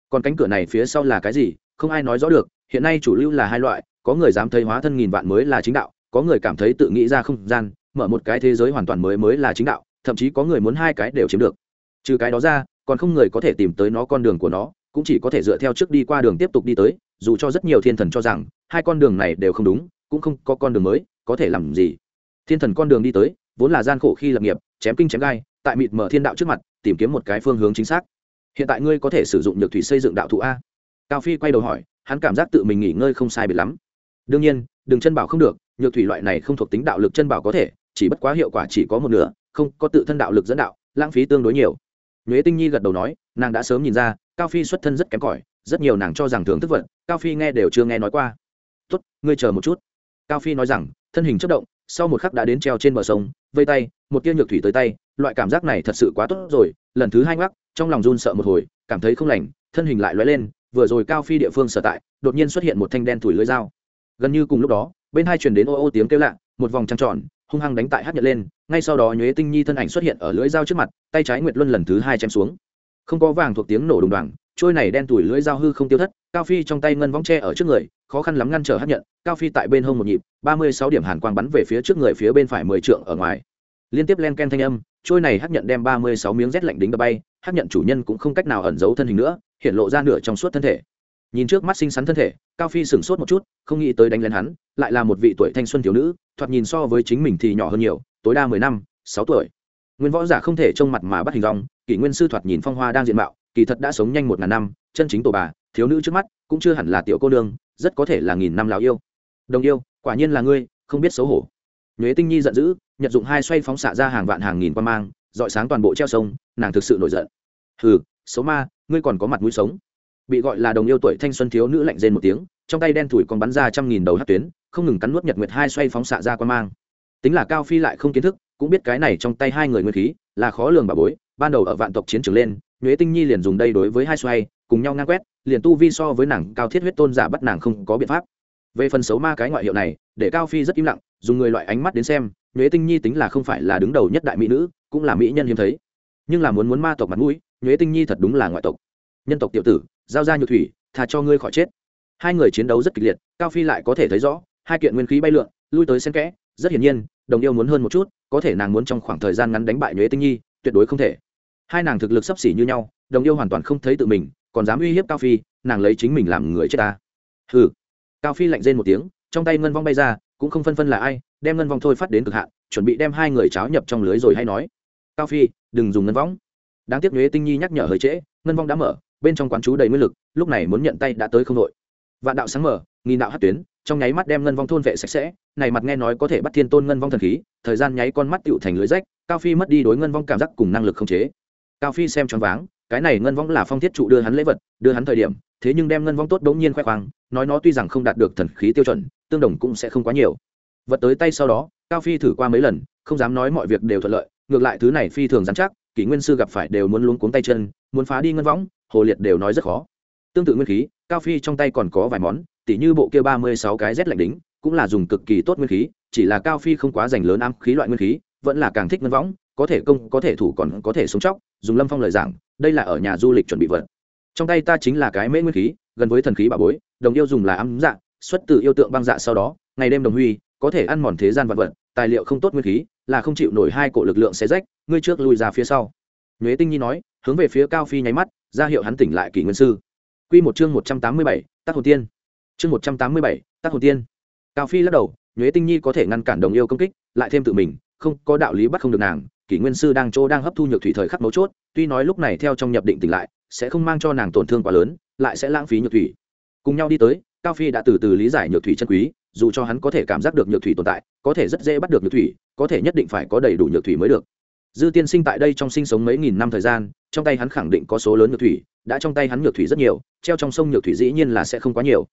A: Còn cánh cửa này phía sau là cái gì, không ai nói rõ được, hiện nay chủ lưu là hai loại, có người dám thấy hóa thân nghìn vạn mới là chính đạo, có người cảm thấy tự nghĩ ra không gian, mở một cái thế giới hoàn toàn mới mới là chính đạo, thậm chí có người muốn hai cái đều chiếm được. Trừ cái đó ra, còn không người có thể tìm tới nó con đường của nó, cũng chỉ có thể dựa theo trước đi qua đường tiếp tục đi tới dù cho rất nhiều thiên thần cho rằng hai con đường này đều không đúng, cũng không có con đường mới, có thể làm gì? Thiên thần con đường đi tới, vốn là gian khổ khi lập nghiệp, chém kinh chém gai, tại mịt mở thiên đạo trước mặt, tìm kiếm một cái phương hướng chính xác. Hiện tại ngươi có thể sử dụng nhược thủy xây dựng đạo thụ a? Cao phi quay đầu hỏi, hắn cảm giác tự mình nghỉ ngơi không sai biệt lắm. Đương nhiên, đừng chân bảo không được, nhược thủy loại này không thuộc tính đạo lực chân bảo có thể, chỉ bất quá hiệu quả chỉ có một nửa, không có tự thân đạo lực dẫn đạo, lãng phí tương đối nhiều. Nhuế tinh nhi gật đầu nói, nàng đã sớm nhìn ra, cao phi xuất thân rất kém cỏi, rất nhiều nàng cho rằng thường thức vận cao phi nghe đều chưa nghe nói qua. Tốt, ngươi chờ một chút. Cao phi nói rằng, thân hình chất động, sau một khắc đã đến treo trên bờ sông, vây tay, một tia nhược thủy tới tay, loại cảm giác này thật sự quá tốt rồi, lần thứ hai ngoắc, trong lòng run sợ một hồi, cảm thấy không lành, thân hình lại lóe lên, vừa rồi cao phi địa phương sở tại, đột nhiên xuất hiện một thanh đen thủi lưới dao. Gần như cùng lúc đó, bên hai truyền đến ô ô tiếng kêu lạ, một vòng trăng tròn, hung hăng đánh tại hát nhật lên, ngay sau đó nhuế tinh nhi thân ảnh xuất hiện ở lưỡi dao trước mặt, tay trái nguyệt luân lần thứ hai chém xuống. Không có vàng thuộc tiếng nổ đùng đoàng trôi này đen tủi lưỡi dao hư không tiêu thất, cao phi trong tay ngân vóng tre ở trước người, khó khăn lắm ngăn trở hấp nhận, cao phi tại bên hông một nhịp, ba mươi sáu điểm hàn quang bắn về phía trước người phía bên phải mười trượng ở ngoài. Liên tiếp len ken thanh âm, trôi này hấp nhận đem ba mươi sáu miếng rét lạnh đính đập bay hấp nhận chủ nhân cũng không cách nào ẩn giấu thân hình nữa, hiện lộ ra nửa trong suốt thân thể. Nhìn trước mắt xinh xắn thân thể, cao phi sửng sốt một chút, không nghĩ tới đánh lên hắn, lại là một vị tuổi thanh xuân thiếu nữ, thoạt nhìn so với chính mình thì nhỏ hơn nhiều, tối đa mười năm, sáu tuổi. Nguyên võ giả không thể trông mặt mà bắt hình dòng kỷ nguyên sư thoạt nhìn phong hoa đang diện mạo kỳ thật đã sống nhanh một ngàn năm, chân chính tổ bà, thiếu nữ trước mắt, cũng chưa hẳn là tiểu cô nương, rất có thể là nghìn năm lào yêu. Đồng yêu, quả nhiên là ngươi, không biết xấu hổ. Nhuế tinh nhi giận dữ, nhật dụng hai xoay phóng xạ ra hàng vạn hàng nghìn quan mang, dọi sáng toàn bộ treo sông, nàng thực sự nổi giận. Hừ, xấu ma, ngươi còn có mặt mũi sống. Bị gọi là đồng yêu tuổi thanh xuân thiếu nữ lạnh rên một tiếng, trong tay đen thủi còn bắn ra trăm nghìn đầu hát tuyến, không ngừng cắn nuốt nhật nguyệt hai xoay phóng xạ ra quan mang. Tính là cao phi lại không kiến thức, cũng biết cái này trong tay hai người nguyên khí, là khó lường bà bối, ban đầu ở vạn tộc chiến trường lên nhuế tinh nhi liền dùng đây đối với hai xoay, cùng nhau ngang quét, liền tu vi so với nàng cao thiết huyết tôn giả bắt nàng không có biện pháp. Về phần xấu ma cái ngoại hiệu này, để cao phi rất im lặng, dùng người loại ánh mắt đến xem, nhuế tinh nhi tính là không phải là đứng đầu nhất đại mỹ nữ, cũng là mỹ nhân hiếm thấy. Nhưng là muốn muốn ma tộc mặt mũi, nhuế tinh nhi thật đúng là ngoại tộc. Nhân tộc tiểu tử, giao ra nhược thủy thà cho ngươi khỏi chết. Hai người chiến đấu rất kịch liệt, cao phi lại có thể thấy rõ, hai kiện nguyên khí bay lượn, lui tới xen kẽ, rất hiển nhiên, đồng yêu muốn hơn một chút, có thể nàng muốn trong khoảng thời gian ngắn đánh bại nhuế tinh nhi, tuyệt đối không thể hai nàng thực lực sấp xỉ như nhau, đồng yêu hoàn toàn không thấy tự mình, còn dám uy hiếp cao phi, nàng lấy chính mình làm người chết ta. Hừ. Cao phi lạnh rên một tiếng, trong tay ngân vong bay ra, cũng không phân phân là ai, đem ngân vong thôi phát đến cực hạn, chuẩn bị đem hai người cháo nhập trong lưới rồi hay nói. Cao phi, đừng dùng ngân vong. Đáng tiếc nhuế tinh nhi nhắc nhở hơi trễ, ngân vong đã mở, bên trong quán chú đầy nguyên lực, lúc này muốn nhận tay đã tới không đội. Vạn đạo sáng mở, nghìn đạo hát tuyến, trong nháy mắt đem ngân vong thôn vệ sạch sẽ, này mặt nghe nói có thể bắt thiên tôn ngân vong thần khí, thời gian nháy con mắt tựu thành lưới rách, cao phi mất đi đối ngân vong cảm giác cùng năng lực không chế cao phi xem choáng váng, cái này ngân vong là phong thiết trụ đưa hắn lễ vật, đưa hắn thời điểm, thế nhưng đem ngân vong tốt đống nhiên khoe khoang, nói nó tuy rằng không đạt được thần khí tiêu chuẩn, tương đồng cũng sẽ không quá nhiều. Vật tới tay sau đó, cao phi thử qua mấy lần, không dám nói mọi việc đều thuận lợi, ngược lại thứ này phi thường dám chắc, kỷ nguyên sư gặp phải đều muốn luống cuống tay chân, muốn phá đi ngân võng hồ liệt đều nói rất khó. Tương tự nguyên khí, cao phi trong tay còn có vài món, tỉ như bộ kia ba mươi sáu cái rét lạnh đính, cũng là dùng cực kỳ tốt nguyên khí, chỉ là cao phi không quá dành lớn am khí loại nguyên khí, vẫn là càng thích ngân võng có thể công, có thể thủ còn có thể sống chóc, dùng lâm phong lời giảng, đây là ở nhà du lịch chuẩn bị vật. Trong tay ta chính là cái mễ nguyên khí, gần với thần khí bà bối, đồng yêu dùng là ấm dạ xuất từ yêu tượng băng dạ sau đó, ngày đêm đồng huy, có thể ăn mòn thế gian vật vật, tài liệu không tốt nguyên khí, là không chịu nổi hai cổ lực lượng xé rách, ngươi trước lùi ra phía sau. Nhuế tinh nhi nói, hướng về phía cao phi nháy mắt, ra hiệu hắn tỉnh lại kỷ nguyên sư. Q một chương một trăm tám mươi bảy tác hồn tiên. Chương một trăm tám mươi bảy tác hồn tiên. Cao phi lắc đầu, nhuế tinh nhi có thể ngăn cản đồng yêu công kích, lại thêm tự mình, không có đạo lý bắt không được nàng kỷ nguyên sư đang chỗ đang hấp thu nhược thủy thời khắc mấu chốt, tuy nói lúc này theo trong nhập định tỉnh lại, sẽ không mang cho nàng tổn thương quá lớn, lại sẽ lãng phí nhược thủy. Cùng nhau đi tới, cao phi đã từ từ lý giải nhược thủy chân quý, dù cho hắn có thể cảm giác được nhược thủy tồn tại, có thể rất dễ bắt được nhược thủy, có thể nhất định phải có đầy đủ nhược thủy mới được. Dư tiên sinh tại đây trong sinh sống mấy nghìn năm thời gian, trong tay hắn khẳng định có số lớn nhược thủy, đã trong tay hắn nhược thủy rất nhiều, treo trong sông nhược thủy dĩ nhiên là sẽ không quá nhiều.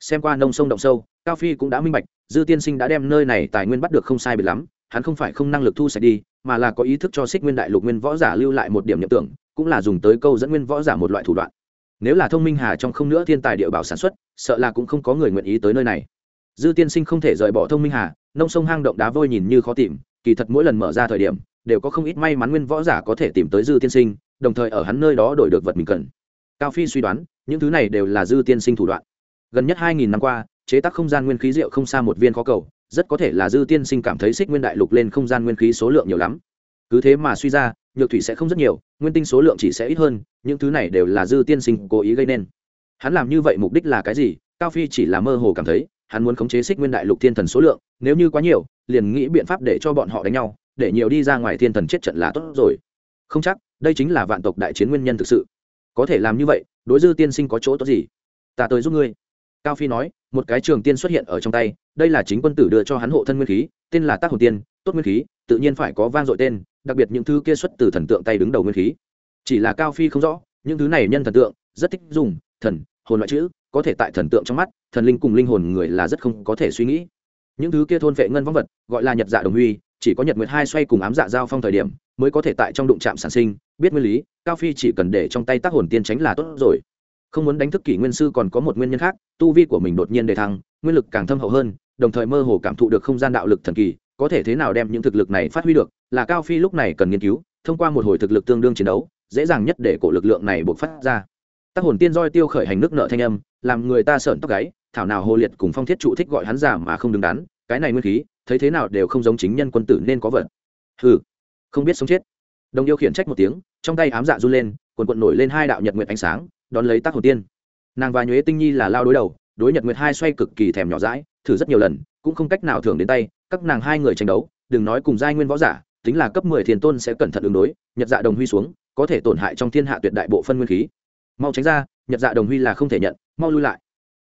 A: Xem qua nông sông động sâu, cao phi cũng đã minh bạch, dư tiên sinh đã đem nơi này tài nguyên bắt được không sai biệt lắm, hắn không phải không năng lực thu sạch đi mà là có ý thức cho xích nguyên đại lục nguyên võ giả lưu lại một điểm nhập tưởng, cũng là dùng tới câu dẫn nguyên võ giả một loại thủ đoạn. Nếu là thông minh hà trong không nữa thiên tài địa bảo sản xuất, sợ là cũng không có người nguyện ý tới nơi này. Dư tiên sinh không thể rời bỏ thông minh hà, nông sông hang động đá vôi nhìn như khó tìm, kỳ thật mỗi lần mở ra thời điểm, đều có không ít may mắn nguyên võ giả có thể tìm tới dư tiên sinh, đồng thời ở hắn nơi đó đổi được vật mình cần. Cao phi suy đoán, những thứ này đều là dư tiên sinh thủ đoạn. Gần nhất hai nghìn năm qua, chế tác không gian nguyên khí rượu không xa một viên khó cầu rất có thể là dư tiên sinh cảm thấy xích nguyên đại lục lên không gian nguyên khí số lượng nhiều lắm. Cứ thế mà suy ra, nhược thủy sẽ không rất nhiều, nguyên tinh số lượng chỉ sẽ ít hơn, những thứ này đều là dư tiên sinh cố ý gây nên. Hắn làm như vậy mục đích là cái gì? Cao phi chỉ là mơ hồ cảm thấy, hắn muốn khống chế xích nguyên đại lục thiên thần số lượng, nếu như quá nhiều, liền nghĩ biện pháp để cho bọn họ đánh nhau, để nhiều đi ra ngoài thiên thần chết trận là tốt rồi. Không chắc, đây chính là vạn tộc đại chiến nguyên nhân thực sự. Có thể làm như vậy, đối dư tiên sinh có chỗ tốt gì? Ta tới giúp ngươi cao phi nói, một cái trường tiên xuất hiện ở trong tay, đây là chính quân tử đưa cho hắn hộ thân nguyên khí, tên là tác hồn tiên, tốt nguyên khí, tự nhiên phải có vang dội tên, đặc biệt những thứ kia xuất từ thần tượng tay đứng đầu nguyên khí. Chỉ là cao phi không rõ, những thứ này nhân thần tượng, rất thích dùng, thần, hồn loại chữ, có thể tại thần tượng trong mắt, thần linh cùng linh hồn người là rất không có thể suy nghĩ. Những thứ kia thôn vệ ngân vong vật, gọi là nhật dạ đồng huy, chỉ có nhật nguyệt hai xoay cùng ám dạ giao phong thời điểm, mới có thể tại trong đụng chạm sản sinh, biết nguyên lý, cao phi chỉ cần để trong tay tác hồn tiên tránh là tốt rồi không muốn đánh thức kỷ nguyên sư còn có một nguyên nhân khác, tu vi của mình đột nhiên đề thăng, nguyên lực càng thâm hậu hơn, đồng thời mơ hồ cảm thụ được không gian đạo lực thần kỳ, có thể thế nào đem những thực lực này phát huy được, là cao phi lúc này cần nghiên cứu, thông qua một hồi thực lực tương đương chiến đấu, dễ dàng nhất để cổ lực lượng này buộc phát ra. Tác hồn tiên roi tiêu khởi hành nước nợ thanh âm, làm người ta sợn tóc gáy, thảo nào hồ liệt cùng phong thiết trụ thích gọi hắn giả mà không đứng đắn, cái này nguyên khí, thấy thế nào đều không giống chính nhân quân tử nên có vật. Hừ, không biết sống chết. Đồng yêu khiển trách một tiếng, trong tay ám dạ run lên, quần quận nổi lên hai đạo nhật nguyệt ánh sáng đón lấy tác hồn tiên. Nàng và nhuế tinh nhi là lao đối đầu, đối nhật nguyệt hai xoay cực kỳ thèm nhỏ rãi thử rất nhiều lần, cũng không cách nào thưởng đến tay, các nàng hai người tranh đấu, đừng nói cùng giai nguyên võ giả, tính là cấp mười thiền tôn sẽ cẩn thận ứng đối, nhật dạ đồng huy xuống, có thể tổn hại trong thiên hạ tuyệt đại bộ phân nguyên khí. Mau tránh ra, nhật dạ đồng huy là không thể nhận, mau lui lại.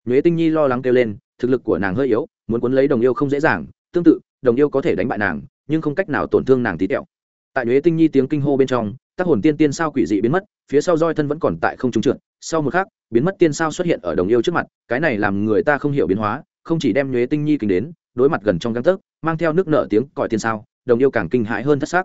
A: Nhuế tinh nhi lo lắng kêu lên, thực lực của nàng hơi yếu, muốn cuốn lấy đồng yêu không dễ dàng, tương tự, đồng yêu có thể đánh bại nàng, nhưng không cách nào tổn thương nàng tí tẹo. Tại nhuế tinh nhi tiếng kinh hô bên trong tác hồn tiên tiên sao quỷ dị biến mất, phía sau roi thân vẫn còn tại không trung trượt, sau một khắc, biến mất tiên sao xuất hiện ở đồng yêu trước mặt, cái này làm người ta không hiểu biến hóa, không chỉ đem nhuế tinh nhi kinh đến, đối mặt gần trong găng tấc, mang theo nước nợ tiếng còi tiên sao, đồng yêu càng kinh hãi hơn thất xác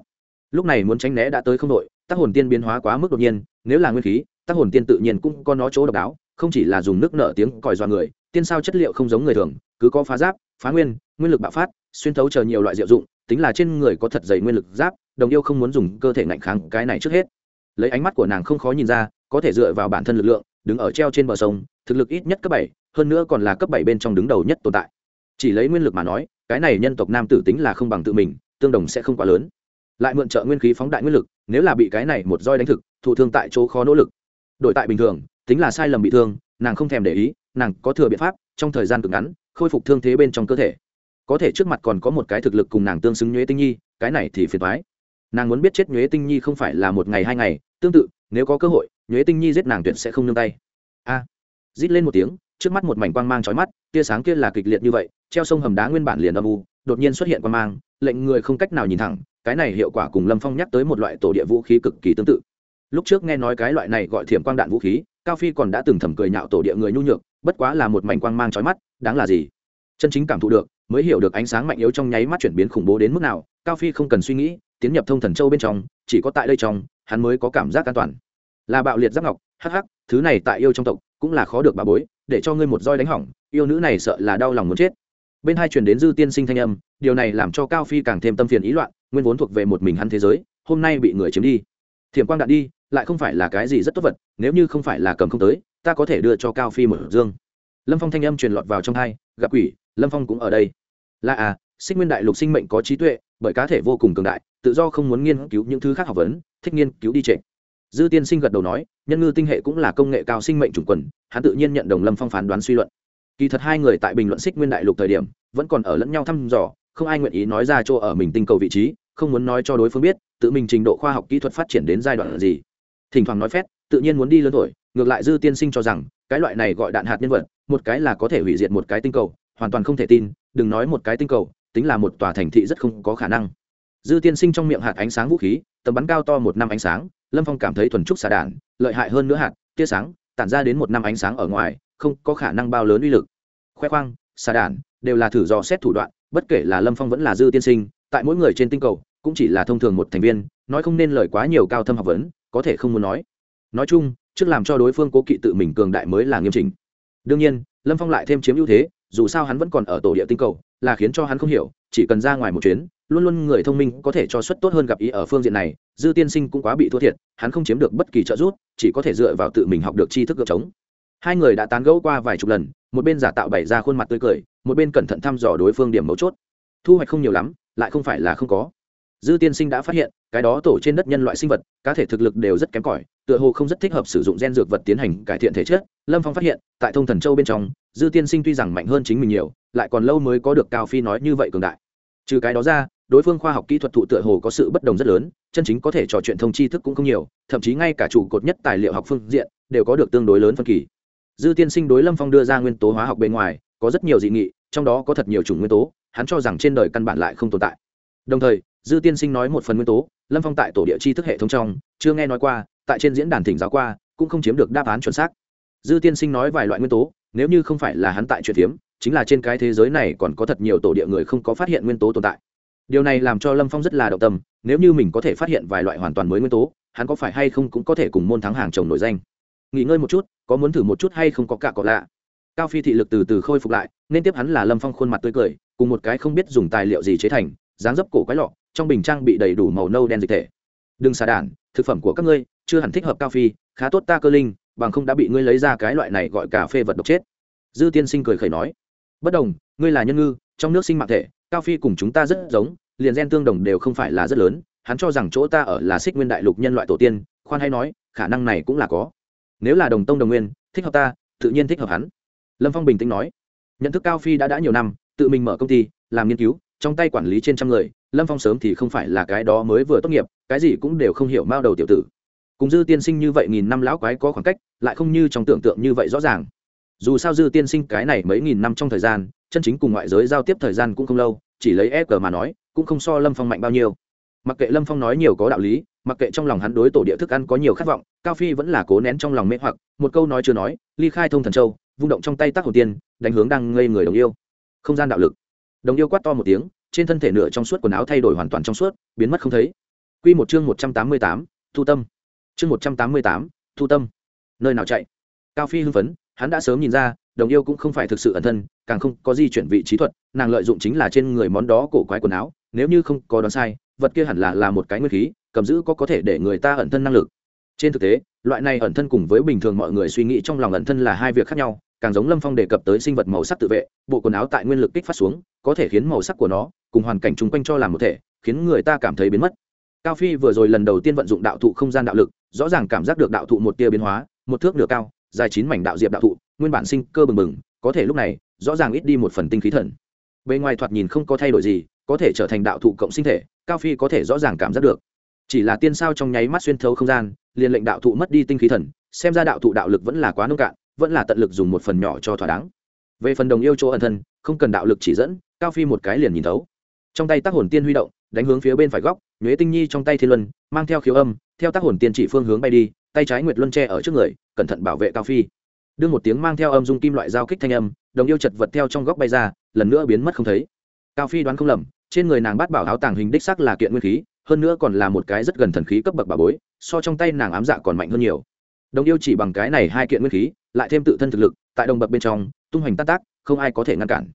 A: lúc này muốn tránh né đã tới không đội tác hồn tiên biến hóa quá mức đột nhiên, nếu là nguyên khí tác hồn tiên tự nhiên cũng có nó chỗ độc đáo, không chỉ là dùng nước nợ tiếng còi dọa người, tiên sao chất liệu không giống người thường, cứ có phá giáp, phá nguyên nguyên lực bạo phát, xuyên thấu chờ nhiều loại diệu dụng tính là trên người có thật dày nguyên lực giáp, đồng yêu không muốn dùng cơ thể ngạnh kháng cái này trước hết. Lấy ánh mắt của nàng không khó nhìn ra, có thể dựa vào bản thân lực lượng, đứng ở treo trên bờ sông, thực lực ít nhất cấp bảy, hơn nữa còn là cấp bảy bên trong đứng đầu nhất tồn tại. Chỉ lấy nguyên lực mà nói, cái này nhân tộc nam tử tính là không bằng tự mình, tương đồng sẽ không quá lớn. Lại mượn trợ nguyên khí phóng đại nguyên lực, nếu là bị cái này một roi đánh thực, thụ thương tại chỗ khó nỗ lực. Đội tại bình thường, tính là sai lầm bị thương, nàng không thèm để ý, nàng có thừa biện pháp, trong thời gian cực ngắn, khôi phục thương thế bên trong cơ thể có thể trước mặt còn có một cái thực lực cùng nàng tương xứng nhuế tinh nhi cái này thì phiền thoái nàng muốn biết chết nhuế tinh nhi không phải là một ngày hai ngày tương tự nếu có cơ hội nhuế tinh nhi giết nàng tuyệt sẽ không nương tay. A. À, rít lên một tiếng trước mắt một mảnh quang mang trói mắt tia sáng kia là kịch liệt như vậy treo sông hầm đá nguyên bản liền âm u đột nhiên xuất hiện quang mang lệnh người không cách nào nhìn thẳng cái này hiệu quả cùng lâm phong nhắc tới một loại tổ địa vũ khí cực kỳ tương tự. Lúc trước nghe nói cái loại này gọi thiểm quang đạn vũ khí cao phi còn đã từng thầm cười nhạo tổ địa người nhu nhược bất quá là một mảnh quang mang trói mắt đáng là gì? Chân chính cảm thụ được mới hiểu được ánh sáng mạnh yếu trong nháy mắt chuyển biến khủng bố đến mức nào, cao phi không cần suy nghĩ, tiến nhập thông thần châu bên trong, chỉ có tại đây trong, hắn mới có cảm giác an toàn. Là bạo liệt giáp ngọc, hắc hắc, thứ này tại yêu trong tộc cũng là khó được bà bối, để cho ngươi một roi đánh hỏng, yêu nữ này sợ là đau lòng muốn chết. Bên hai truyền đến dư tiên sinh thanh âm, điều này làm cho cao phi càng thêm tâm phiền ý loạn, nguyên vốn thuộc về một mình hắn thế giới, hôm nay bị người chiếm đi. Thiểm quang đạn đi, lại không phải là cái gì rất tốt vật, nếu như không phải là cầm không tới, ta có thể đưa cho cao phi một dương. Lâm phong thanh âm truyền lọt vào trong hai, gặp quỷ lâm phong cũng ở đây. Là à sinh nguyên đại lục sinh mệnh có trí tuệ, bởi cá thể vô cùng cường đại, tự do không muốn nghiên cứu những thứ khác học vấn, thích nghiên cứu đi trệ. Dư tiên sinh gật đầu nói, nhân ngư tinh hệ cũng là công nghệ cao sinh mệnh chủng quần, hắn tự nhiên nhận đồng lâm phong phán đoán suy luận. Kỳ thật hai người tại bình luận xích nguyên đại lục thời điểm, vẫn còn ở lẫn nhau thăm dò, không ai nguyện ý nói ra chỗ ở mình tinh cầu vị trí, không muốn nói cho đối phương biết, tự mình trình độ khoa học kỹ thuật phát triển đến giai đoạn gì. Thỉnh thoảng nói phét, tự nhiên muốn đi lớn tuổi, ngược lại dư tiên sinh cho rằng, cái loại này gọi đạn hạt nhân vật, một cái là có thể hủy diệt một cái tinh cầu hoàn toàn không thể tin, đừng nói một cái tinh cầu, tính là một tòa thành thị rất không có khả năng. Dư tiên sinh trong miệng hạt ánh sáng vũ khí, tầm bắn cao to một năm ánh sáng, lâm phong cảm thấy thuần trúc xả đản, lợi hại hơn nữa hạt, tia sáng, tản ra đến một năm ánh sáng ở ngoài, không có khả năng bao lớn uy lực. Khoe khoang, xà đản, đều là thử dò xét thủ đoạn, bất kể là lâm phong vẫn là dư tiên sinh, tại mỗi người trên tinh cầu, cũng chỉ là thông thường một thành viên, nói không nên lời quá nhiều cao thâm học vấn, có thể không muốn nói. Nói chung, trước làm cho đối phương cố kỵ tự mình cường đại mới là nghiêm trình đương nhiên, lâm phong lại thêm chiếm ưu thế dù sao hắn vẫn còn ở tổ địa tinh cầu, là khiến cho hắn không hiểu, chỉ cần ra ngoài một chuyến, luôn luôn người thông minh có thể cho suất tốt hơn gặp ý ở phương diện này, dư tiên sinh cũng quá bị thua thiệt, hắn không chiếm được bất kỳ trợ giúp, chỉ có thể dựa vào tự mình học được tri thức gợp trống. Hai người đã tán gẫu qua vài chục lần, một bên giả tạo bày ra khuôn mặt tươi cười, một bên cẩn thận thăm dò đối phương điểm mấu chốt. Thu hoạch không nhiều lắm, lại không phải là không có. Dư tiên sinh đã phát hiện, cái đó tổ trên đất nhân loại sinh vật, cá thể thực lực đều rất kém cỏi, tựa hồ không rất thích hợp sử dụng gen dược vật tiến hành cải thiện thể chất. Lâm phong phát hiện, tại thông thần châu bên trong dư tiên sinh tuy rằng mạnh hơn chính mình nhiều, lại còn lâu mới có được cao phi nói như vậy cường đại. Trừ cái đó ra, đối phương khoa học kỹ thuật thụ tựa hồ có sự bất đồng rất lớn, chân chính có thể trò chuyện thông tri thức cũng không nhiều, thậm chí ngay cả trụ cột nhất tài liệu học phương diện đều có được tương đối lớn phân kỳ. Dư tiên sinh đối lâm phong đưa ra nguyên tố hóa học bên ngoài, có rất nhiều dị nghị, trong đó có thật nhiều chủng nguyên tố, hắn cho rằng trên đời căn bản lại không tồn tại. Đồng thời, dư tiên sinh nói một phần nguyên tố, lâm phong tại tổ địa chi thức hệ thống trong, chưa nghe nói qua, tại trên diễn đàn thỉnh giáo qua, cũng không chiếm được đáp án chuẩn xác. Dư tiên sinh nói vài loại nguyên tố nếu như không phải là hắn tại chuyện phiếm, chính là trên cái thế giới này còn có thật nhiều tổ địa người không có phát hiện nguyên tố tồn tại. Điều này làm cho lâm phong rất là động tâm, nếu như mình có thể phát hiện vài loại hoàn toàn mới nguyên tố, hắn có phải hay không cũng có thể cùng môn thắng hàng chồng nổi danh. Nghỉ ngơi một chút, có muốn thử một chút hay không có cả cọ lạ. Cao phi thị lực từ từ khôi phục lại, nên tiếp hắn là lâm phong khuôn mặt tươi cười, cùng một cái không biết dùng tài liệu gì chế thành, dáng dấp cổ quái lọ, trong bình trang bị đầy đủ màu nâu đen dịch thể. Đừng xà đản, thực phẩm của các ngươi, chưa hẳn thích hợp cao phi, khá tốt ta cơ linh bằng không đã bị ngươi lấy ra cái loại này gọi cà phê vật độc chết. Dư tiên sinh cười khẩy nói, bất đồng, ngươi là nhân ngư, trong nước sinh mạng thể, cao phi cùng chúng ta rất giống, liền gen tương đồng đều không phải là rất lớn, hắn cho rằng chỗ ta ở là xích nguyên đại lục nhân loại tổ tiên, khoan hay nói, khả năng này cũng là có. Nếu là đồng tông đồng nguyên, thích hợp ta, tự nhiên thích hợp hắn. Lâm phong bình tĩnh nói, nhận thức cao phi đã đã nhiều năm, tự mình mở công ty, làm nghiên cứu, trong tay quản lý trên trăm người, lâm phong sớm thì không phải là cái đó mới vừa tốt nghiệp, cái gì cũng đều không hiểu mao đầu tiểu tử cùng dư tiên sinh như vậy nghìn năm lão quái có khoảng cách, lại không như trong tưởng tượng như vậy rõ ràng. Dù sao dư tiên sinh cái này mấy nghìn năm trong thời gian, chân chính cùng ngoại giới giao tiếp thời gian cũng không lâu, chỉ lấy e cờ mà nói, cũng không so lâm phong mạnh bao nhiêu. Mặc kệ lâm phong nói nhiều có đạo lý, mặc kệ trong lòng hắn đối tổ địa thức ăn có nhiều khát vọng, cao phi vẫn là cố nén trong lòng mê hoặc, một câu nói chưa nói, ly khai thông thần châu, vung động trong tay tác hồ tiên, đánh hướng đang ngây người đồng yêu. Không gian đạo lực. Đồng yêu quát to một tiếng, trên thân thể nửa trong suốt quần áo thay đổi hoàn toàn trong suốt, biến mất không thấy. Quy một chương một trăm tám mươi tám, thu tâm chương một trăm tám mươi tám, thu tâm. Nơi nào chạy? Cao phi hưng phấn, hắn đã sớm nhìn ra, đồng yêu cũng không phải thực sự ẩn thân, càng không có di chuyển vị trí thuật, nàng lợi dụng chính là trên người món đó cổ quái quần áo, nếu như không có đoán sai, vật kia hẳn là là một cái nguyên khí, cầm giữ có có thể để người ta ẩn thân năng lực. Trên thực tế, loại này ẩn thân cùng với bình thường mọi người suy nghĩ trong lòng ẩn thân là hai việc khác nhau, càng giống lâm phong đề cập tới sinh vật màu sắc tự vệ, bộ quần áo tại nguyên lực kích phát xuống, có thể khiến màu sắc của nó cùng hoàn cảnh chung quanh cho làm một thể, khiến người ta cảm thấy biến mất cao phi vừa rồi lần đầu tiên vận dụng đạo thụ không gian đạo lực, rõ ràng cảm giác được đạo thụ một tia biến hóa, một thước nửa cao, dài chín mảnh đạo diệp đạo thụ, nguyên bản sinh cơ bừng bừng, có thể lúc này, rõ ràng ít đi một phần tinh khí thần. Bề ngoài thoạt nhìn không có thay đổi gì, có thể trở thành đạo thụ cộng sinh thể, cao phi có thể rõ ràng cảm giác được. Chỉ là tiên sao trong nháy mắt xuyên thấu không gian, liền lệnh đạo thụ mất đi tinh khí thần, xem ra đạo thụ đạo lực vẫn là quá nông cạn, vẫn là tận lực dùng một phần nhỏ cho thỏa đáng. Về phần đồng yêu chỗ ẩn thân, không cần đạo lực chỉ dẫn, cao phi một cái liền nhìn thấu. Trong tay tác hồn tiên huy động đánh hướng phía bên phải góc, nhuế tinh nhi trong tay thiên luân, mang theo khiếu âm, theo tác hồn tiên chỉ phương hướng bay đi, tay trái nguyệt luân tre ở trước người, cẩn thận bảo vệ cao phi. Đưa một tiếng mang theo âm dung kim loại giao kích thanh âm, đồng yêu chật vật theo trong góc bay ra, lần nữa biến mất không thấy. Cao phi đoán không lầm, trên người nàng bắt bảo áo tàng hình đích sắc là kiện nguyên khí, hơn nữa còn là một cái rất gần thần khí cấp bậc bà bối, so trong tay nàng ám dạ còn mạnh hơn nhiều. Đồng yêu chỉ bằng cái này hai kiện nguyên khí, lại thêm tự thân thực lực, tại đồng bậc bên trong, tung hoành tác tác, không ai có thể ngăn cản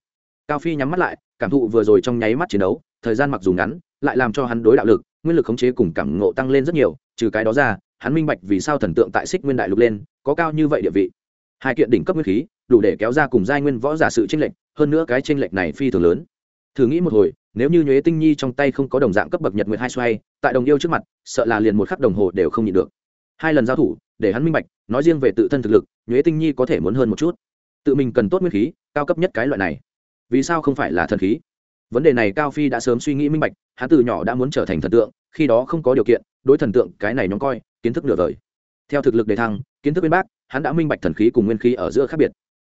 A: cao phi nhắm mắt lại, cảm thụ vừa rồi trong nháy mắt chiến đấu, thời gian mặc dù ngắn, lại làm cho hắn đối đạo lực, nguyên lực khống chế cùng cảm ngộ tăng lên rất nhiều, trừ cái đó ra, hắn minh bạch vì sao thần tượng tại xích nguyên đại lục lên, có cao như vậy địa vị. Hai kiện đỉnh cấp nguyên khí, đủ để kéo ra cùng giai nguyên võ giả sự tranh lệch, hơn nữa cái tranh lệch này phi thường lớn. Thử nghĩ một hồi, nếu như nhuế tinh nhi trong tay không có đồng dạng cấp bậc nhật nguyệt hai xoay, tại đồng yêu trước mặt, sợ là liền một khắc đồng hồ đều không nhịn được. Hai lần giao thủ, để hắn minh bạch, nói riêng về tự thân thực lực, nhuế tinh nhi có thể muốn hơn một chút. Tự mình cần tốt nguyên khí, cao cấp nhất cái loại này vì sao không phải là thần khí? Vấn đề này cao phi đã sớm suy nghĩ minh bạch, hắn từ nhỏ đã muốn trở thành thần tượng, khi đó không có điều kiện, đối thần tượng cái này nhóm coi, kiến thức nửa đời. Theo thực lực đề thăng, kiến thức bên bác, hắn đã minh bạch thần khí cùng nguyên khí ở giữa khác biệt.